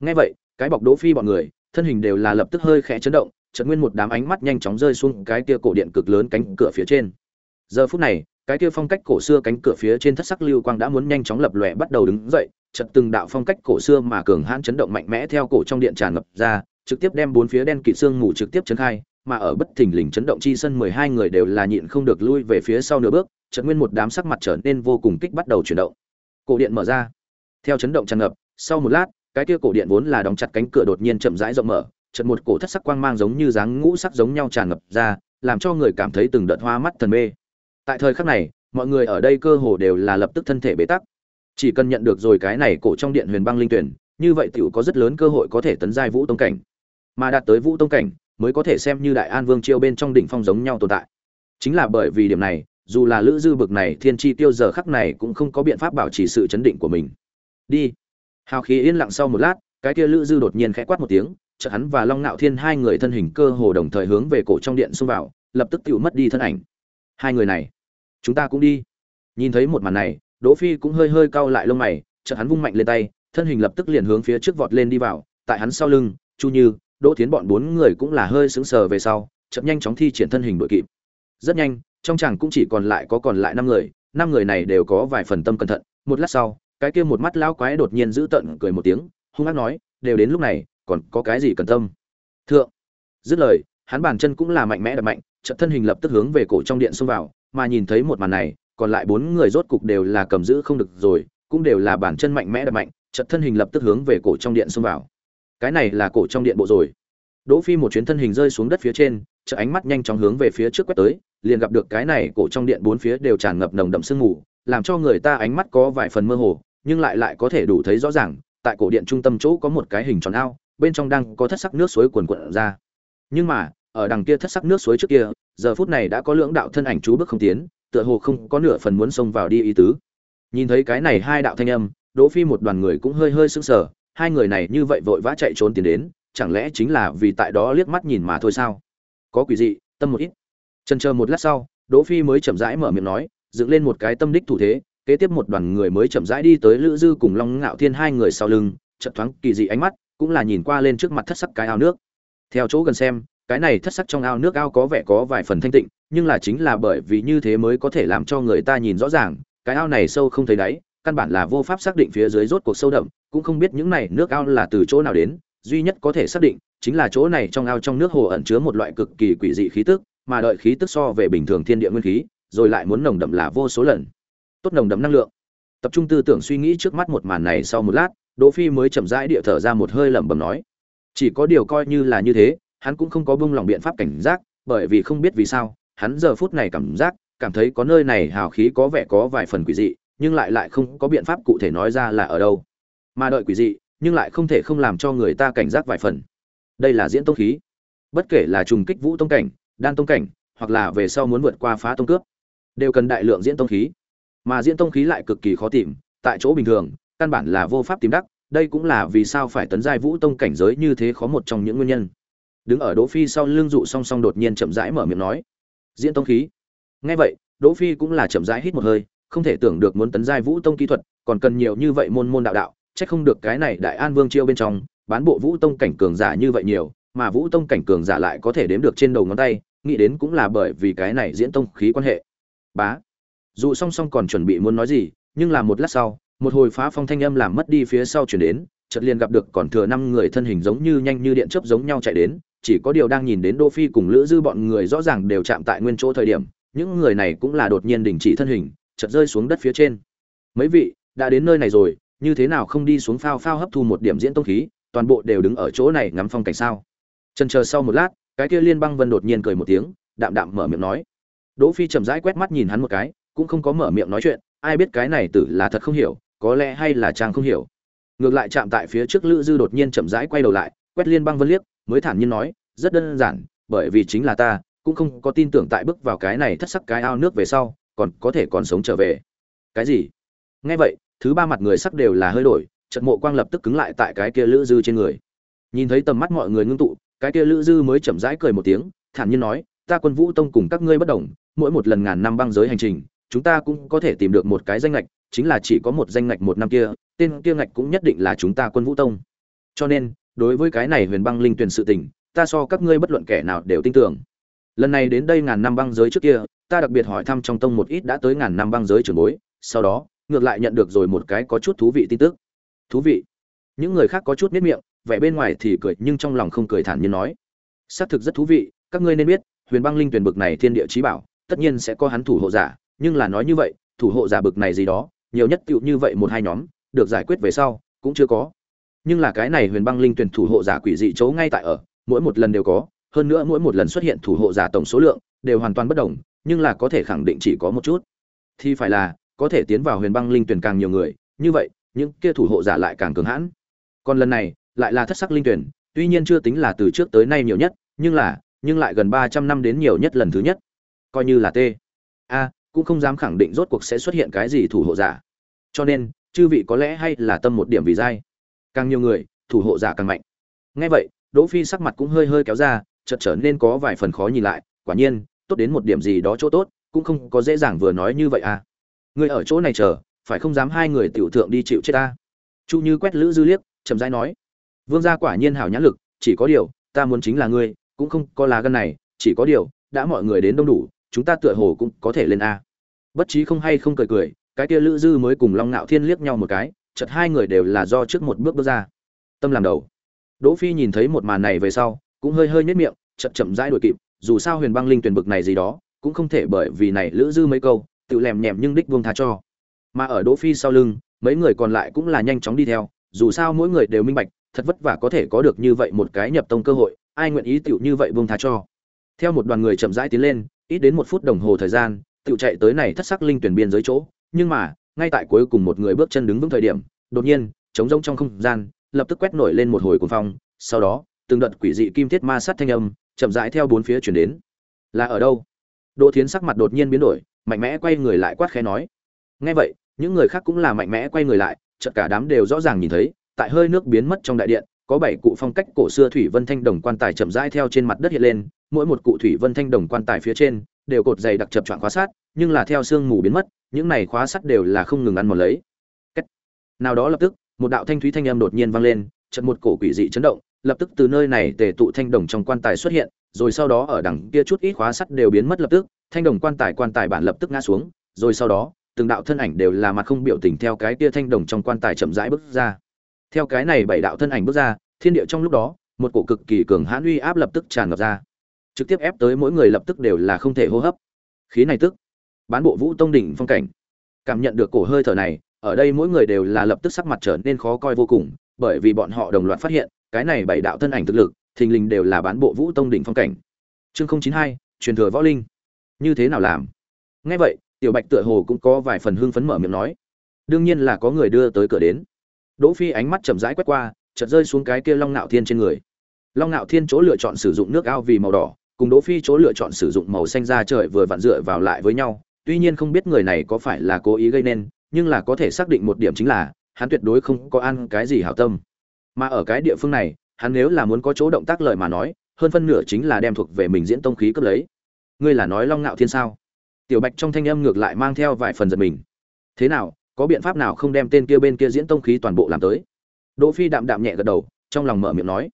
Nghe vậy, cái bọc đỗ phi bọn người, thân hình đều là lập tức hơi khẽ chấn động, chợt nguyên một đám ánh mắt nhanh chóng rơi xuống cái kia cổ điện cực lớn cánh cửa phía trên. Giờ phút này, cái kia phong cách cổ xưa cánh cửa phía trên thất sắc lưu quang đã muốn nhanh chóng lập lòe bắt đầu đứng dậy, chợt từng đạo phong cách cổ xưa mà cường hãn chấn động mạnh mẽ theo cổ trong điện tràn ngập ra, trực tiếp đem bốn phía đen kịt xương mù trực tiếp chấn khai mà ở bất thình lình chấn động chi sân mười hai người đều là nhịn không được lui về phía sau nửa bước, chợt nguyên một đám sắc mặt trở nên vô cùng kích bắt đầu chuyển động. Cổ điện mở ra. Theo chấn động tràn ngập, sau một lát, cái kia cổ điện vốn là đóng chặt cánh cửa đột nhiên chậm rãi rộng mở, chợt một cổ thất sắc quang mang giống như dáng ngũ sắc giống nhau tràn ngập ra, làm cho người cảm thấy từng đợt hoa mắt thần mê. Tại thời khắc này, mọi người ở đây cơ hồ đều là lập tức thân thể bế tắc. Chỉ cần nhận được rồi cái này cổ trong điện huyền băng linh tuyển, như vậy tiểu có rất lớn cơ hội có thể tấn giai vũ tông cảnh. Mà đạt tới vũ tông cảnh mới có thể xem như đại an vương chiêu bên trong đỉnh phong giống nhau tồn tại. Chính là bởi vì điểm này, dù là lữ dư bực này thiên chi tiêu giờ khắc này cũng không có biện pháp bảo trì sự chấn định của mình. Đi. Hào khí yên lặng sau một lát, cái kia lữ dư đột nhiên khẽ quát một tiếng, chợt hắn và long nạo thiên hai người thân hình cơ hồ đồng thời hướng về cổ trong điện xông vào, lập tức tự mất đi thân ảnh. Hai người này, chúng ta cũng đi. Nhìn thấy một màn này, đỗ phi cũng hơi hơi cau lại lông mày, chợt hắn vung mạnh lên tay, thân hình lập tức liền hướng phía trước vọt lên đi vào, tại hắn sau lưng, chu như đỗ Thiến bọn bốn người cũng là hơi sững sờ về sau, chậm nhanh chóng thi triển thân hình đội kịp. Rất nhanh, trong chàng cũng chỉ còn lại có còn lại năm người năm người này đều có vài phần tâm cẩn thận. Một lát sau, cái kia một mắt lão quái đột nhiên giữ tận cười một tiếng, hung ác nói, đều đến lúc này, còn có cái gì cần tâm? Thượng. Dứt lời, hắn bàn chân cũng là mạnh mẽ đập mạnh, chợt thân hình lập tức hướng về cổ trong điện xông vào, mà nhìn thấy một màn này, còn lại bốn người rốt cục đều là cầm giữ không được rồi, cũng đều là bàn chân mạnh mẽ đập mạnh, chợt thân hình lập tức hướng về cổ trong điện xông vào cái này là cổ trong điện bộ rồi. Đỗ phi một chuyến thân hình rơi xuống đất phía trên chợ ánh mắt nhanh chóng hướng về phía trước quét tới, liền gặp được cái này cổ trong điện bốn phía đều tràn ngập nồng đậm sương mù, làm cho người ta ánh mắt có vài phần mơ hồ, nhưng lại lại có thể đủ thấy rõ ràng, tại cổ điện trung tâm chỗ có một cái hình tròn ao, bên trong đang có thất sắc nước suối cuồn cuộn ra. Nhưng mà, ở đằng kia thất sắc nước suối trước kia, giờ phút này đã có lưỡng đạo thân ảnh chú bước không tiến, tựa hồ không có nửa phần muốn xông vào đi ý tứ. Nhìn thấy cái này hai đạo thanh âm, đỗ phi một đoàn người cũng hơi hơi sững sờ hai người này như vậy vội vã chạy trốn tiến đến, chẳng lẽ chính là vì tại đó liếc mắt nhìn mà thôi sao? Có quỷ dị, tâm một ít. Trần chờ một lát sau, đỗ phi mới chậm rãi mở miệng nói, dựng lên một cái tâm đích thủ thế, kế tiếp một đoàn người mới chậm rãi đi tới lữ dư cùng long ngạo thiên hai người sau lưng, chợt thoáng kỳ dị ánh mắt, cũng là nhìn qua lên trước mặt thất sắc cái ao nước. Theo chỗ gần xem, cái này thất sắc trong ao nước ao có vẻ có vài phần thanh tịnh, nhưng là chính là bởi vì như thế mới có thể làm cho người ta nhìn rõ ràng, cái ao này sâu không thấy đáy căn bản là vô pháp xác định phía dưới rốt cuộc sâu đậm, cũng không biết những này nước ao là từ chỗ nào đến, duy nhất có thể xác định chính là chỗ này trong ao trong nước hồ ẩn chứa một loại cực kỳ quỷ dị khí tức, mà đợi khí tức so về bình thường thiên địa nguyên khí, rồi lại muốn nồng đậm là vô số lần. Tốt nồng đậm năng lượng. Tập trung tư tưởng suy nghĩ trước mắt một màn này sau một lát, đỗ phi mới chậm rãi địa thở ra một hơi lẩm bẩm nói, chỉ có điều coi như là như thế, hắn cũng không có buông lòng biện pháp cảnh giác, bởi vì không biết vì sao, hắn giờ phút này cảm giác, cảm thấy có nơi này hào khí có vẻ có vài phần quỷ dị nhưng lại lại không có biện pháp cụ thể nói ra là ở đâu. Mà đợi quỷ dị, nhưng lại không thể không làm cho người ta cảnh giác vài phần. Đây là diễn tông khí. Bất kể là trùng kích vũ tông cảnh, đan tông cảnh, hoặc là về sau muốn vượt qua phá tông cướp, đều cần đại lượng diễn tông khí. Mà diễn tông khí lại cực kỳ khó tìm, tại chỗ bình thường, căn bản là vô pháp tìm đắc, đây cũng là vì sao phải tấn giai vũ tông cảnh giới như thế khó một trong những nguyên nhân. Đứng ở đỗ phi sau lưng dụ song song đột nhiên chậm rãi mở miệng nói, diễn tông khí. Nghe vậy, đỗ phi cũng là chậm rãi hít một hơi không thể tưởng được muốn tấn giai vũ tông kỹ thuật, còn cần nhiều như vậy môn môn đạo đạo, chắc không được cái này đại an vương chiêu bên trong, bán bộ vũ tông cảnh cường giả như vậy nhiều, mà vũ tông cảnh cường giả lại có thể đếm được trên đầu ngón tay, nghĩ đến cũng là bởi vì cái này diễn tông khí quan hệ. Bá. Dù song song còn chuẩn bị muốn nói gì, nhưng là một lát sau, một hồi phá phong thanh âm làm mất đi phía sau chuyển đến, chợt liền gặp được còn thừa năm người thân hình giống như nhanh như điện chớp giống nhau chạy đến, chỉ có điều đang nhìn đến đô phi cùng lữ dư bọn người rõ ràng đều chạm tại nguyên chỗ thời điểm, những người này cũng là đột nhiên đình chỉ thân hình chợt rơi xuống đất phía trên. Mấy vị, đã đến nơi này rồi, như thế nào không đi xuống phao phao hấp thu một điểm diễn tông khí, toàn bộ đều đứng ở chỗ này ngắm phong cảnh sao? Trần chờ sau một lát, cái kia liên băng vân đột nhiên cười một tiếng, đạm đạm mở miệng nói. Đỗ phi chậm rãi quét mắt nhìn hắn một cái, cũng không có mở miệng nói chuyện, ai biết cái này tử là thật không hiểu, có lẽ hay là trang không hiểu. Ngược lại chạm tại phía trước lữ dư đột nhiên chậm rãi quay đầu lại, quét liên băng vân liếc, mới thản nhiên nói, rất đơn giản, bởi vì chính là ta, cũng không có tin tưởng tại bước vào cái này thất sắc cái ao nước về sau còn có thể còn sống trở về. Cái gì? Nghe vậy, thứ ba mặt người sắc đều là hơi đổi, trận mộ quang lập tức cứng lại tại cái kia lữ dư trên người. Nhìn thấy tầm mắt mọi người ngưng tụ, cái kia lữ dư mới chậm rãi cười một tiếng, thản nhiên nói, ta quân vũ tông cùng các ngươi bất đồng, mỗi một lần ngàn năm băng giới hành trình, chúng ta cũng có thể tìm được một cái danh ngạch, chính là chỉ có một danh ngạch một năm kia, tên kia ngạch cũng nhất định là chúng ta quân vũ tông. Cho nên, đối với cái này huyền băng linh tuyển sự tình, ta so các ngươi bất luận kẻ nào đều tin tưởng. Lần này đến đây ngàn năm băng giới trước kia ta đặc biệt hỏi thăm trong tông một ít đã tới ngàn năm băng giới trường bối, sau đó, ngược lại nhận được rồi một cái có chút thú vị tin tức. Thú vị? Những người khác có chút miết miệng, vẻ bên ngoài thì cười, nhưng trong lòng không cười thản nhiên nói. Xác thực rất thú vị, các ngươi nên biết, huyền băng linh tuyển bực này thiên địa trí bảo, tất nhiên sẽ có hắn thủ hộ giả, nhưng là nói như vậy, thủ hộ giả bực này gì đó, nhiều nhất tựu như vậy một hai nhóm, được giải quyết về sau, cũng chưa có. Nhưng là cái này huyền băng linh tuyển thủ hộ giả quỷ dị chấu ngay tại ở, mỗi một lần đều có, hơn nữa mỗi một lần xuất hiện thủ hộ giả tổng số lượng, đều hoàn toàn bất đồng nhưng là có thể khẳng định chỉ có một chút. Thì phải là, có thể tiến vào huyền băng linh tuyển càng nhiều người, như vậy, những kia thủ hộ giả lại càng cường hãn. Còn lần này, lại là thất sắc linh tuyển, tuy nhiên chưa tính là từ trước tới nay nhiều nhất, nhưng là, nhưng lại gần ba trăm năm đến nhiều nhất lần thứ nhất. Coi như là t a, cũng không dám khẳng định rốt cuộc sẽ xuất hiện cái gì thủ hộ giả. Cho nên, chư vị có lẽ hay là tâm một điểm vì dai. Càng nhiều người, thủ hộ giả càng mạnh. Ngay vậy, đỗ phi sắc mặt cũng hơi hơi kéo ra, chợt trở nên có vài phần khó nhìn lại, quả nhiên tốt đến một điểm gì đó chỗ tốt, cũng không có dễ dàng vừa nói như vậy à. Người ở chỗ này chờ, phải không dám hai người tiểu thượng đi chịu chết ta? Chu như quét lữ dư liếc, chậm rãi nói. Vương gia quả nhiên hảo nhãn lực, chỉ có điều, ta muốn chính là ngươi, cũng không có lá gân này, chỉ có điều, đã mọi người đến đông đủ, chúng ta tựa hồ cũng có thể lên a. Bất trí không hay không cười cười, cái kia lữ dư mới cùng long ngạo thiên liếc nhau một cái, chợt hai người đều là do trước một bước bước ra. Tâm làm đầu. Đỗ phi nhìn thấy một màn này về sau, cũng hơi hơi nhếch miệng, chậm chậm rãi đuổi kịp dù sao huyền băng linh tuyển bực này gì đó, cũng không thể bởi vì này lữ dư mấy câu, tự lèm nhèm nhưng đích buông tha cho. Mà ở đỗ phi sau lưng, mấy người còn lại cũng là nhanh chóng đi theo, dù sao mỗi người đều minh bạch, thật vất vả có thể có được như vậy một cái nhập tông cơ hội, ai nguyện ý tiểu như vậy buông tha cho? Theo một đoàn người chậm rãi tiến lên, ít đến một phút đồng hồ thời gian, tiểu chạy tới này thất sắc linh tuyển biên giới chỗ, nhưng mà, ngay tại cuối cùng một người bước chân đứng vững thời điểm, đột nhiên, trống rỗng trong không gian, lập tức quét nổi lên một hồi cuồng phong, sau đó, từng đợt quỷ dị kim thiết ma sát thanh âm chậm rãi theo bốn phía chuyển đến. Là ở đâu? Đỗ thiến sắc mặt đột nhiên biến đổi, mạnh mẽ quay người lại quát khẽ nói. Nghe vậy, những người khác cũng là mạnh mẽ quay người lại, chợt cả đám đều rõ ràng nhìn thấy, tại hơi nước biến mất trong đại điện, có bảy cụ phong cách cổ xưa thủy vân thanh đồng quan tài chậm rãi theo trên mặt đất hiện lên, mỗi một cụ thủy vân thanh đồng quan tài phía trên đều cột dày đặc chập choạng khóa sát nhưng là theo sương mù biến mất, những này khóa sắt đều là không ngừng ăn một lấy. Cách. nào đó lập tức, một đạo thanh thúy thanh âm đột nhiên vang lên, chợt một cổ quỷ dị chấn động lập tức từ nơi này tề tụ thanh đồng trong quan tài xuất hiện, rồi sau đó ở đằng kia chút ít khóa sắt đều biến mất lập tức, thanh đồng quan tài quan tài bản lập tức ngã xuống, rồi sau đó, từng đạo thân ảnh đều là mặt không biểu tình theo cái kia thanh đồng trong quan tài chậm rãi bước ra. Theo cái này bảy đạo thân ảnh bước ra, thiên địa trong lúc đó, một cổ cực kỳ cường hãn uy áp lập tức tràn ngập ra. Trực tiếp ép tới mỗi người lập tức đều là không thể hô hấp. Khí này tức, bán bộ vũ tông đỉnh phong cảnh. Cảm nhận được cổ hơi thở này, ở đây mỗi người đều là lập tức sắc mặt trở nên khó coi vô cùng, bởi vì bọn họ đồng loạt phát hiện cái này bảy đạo thân ảnh thực lực, thình lình đều là bán bộ vũ tông đỉnh phong cảnh. Chương không chín hai, truyền thừa võ linh. Như thế nào làm? Nghe vậy, tiểu bạch tựa hồ cũng có vài phần hưng phấn mở miệng nói. Đương nhiên là có người đưa tới cửa đến. Đỗ phi ánh mắt chậm rãi quét qua, chợt rơi xuống cái kia long nạo thiên trên người. Long nạo thiên chỗ lựa chọn sử dụng nước ao vì màu đỏ, cùng đỗ phi chỗ lựa chọn sử dụng màu xanh da trời vừa vặn dựa vào lại với nhau. Tuy nhiên không biết người này có phải là cố ý gây nên, nhưng là có thể xác định một điểm chính là, hắn tuyệt đối không có ăn cái gì hảo tâm mà ở cái địa phương này, hắn nếu là muốn có chỗ động tác lợi mà nói, hơn phân nửa chính là đem thuộc về mình diễn tông khí cướp lấy. Ngươi là nói long ngạo thiên sao? Tiểu bạch trong thanh âm ngược lại mang theo vài phần giật mình. Thế nào, có biện pháp nào không đem tên kia bên kia diễn tông khí toàn bộ làm tới? Đỗ phi đạm đạm nhẹ gật đầu, trong lòng mở miệng nói.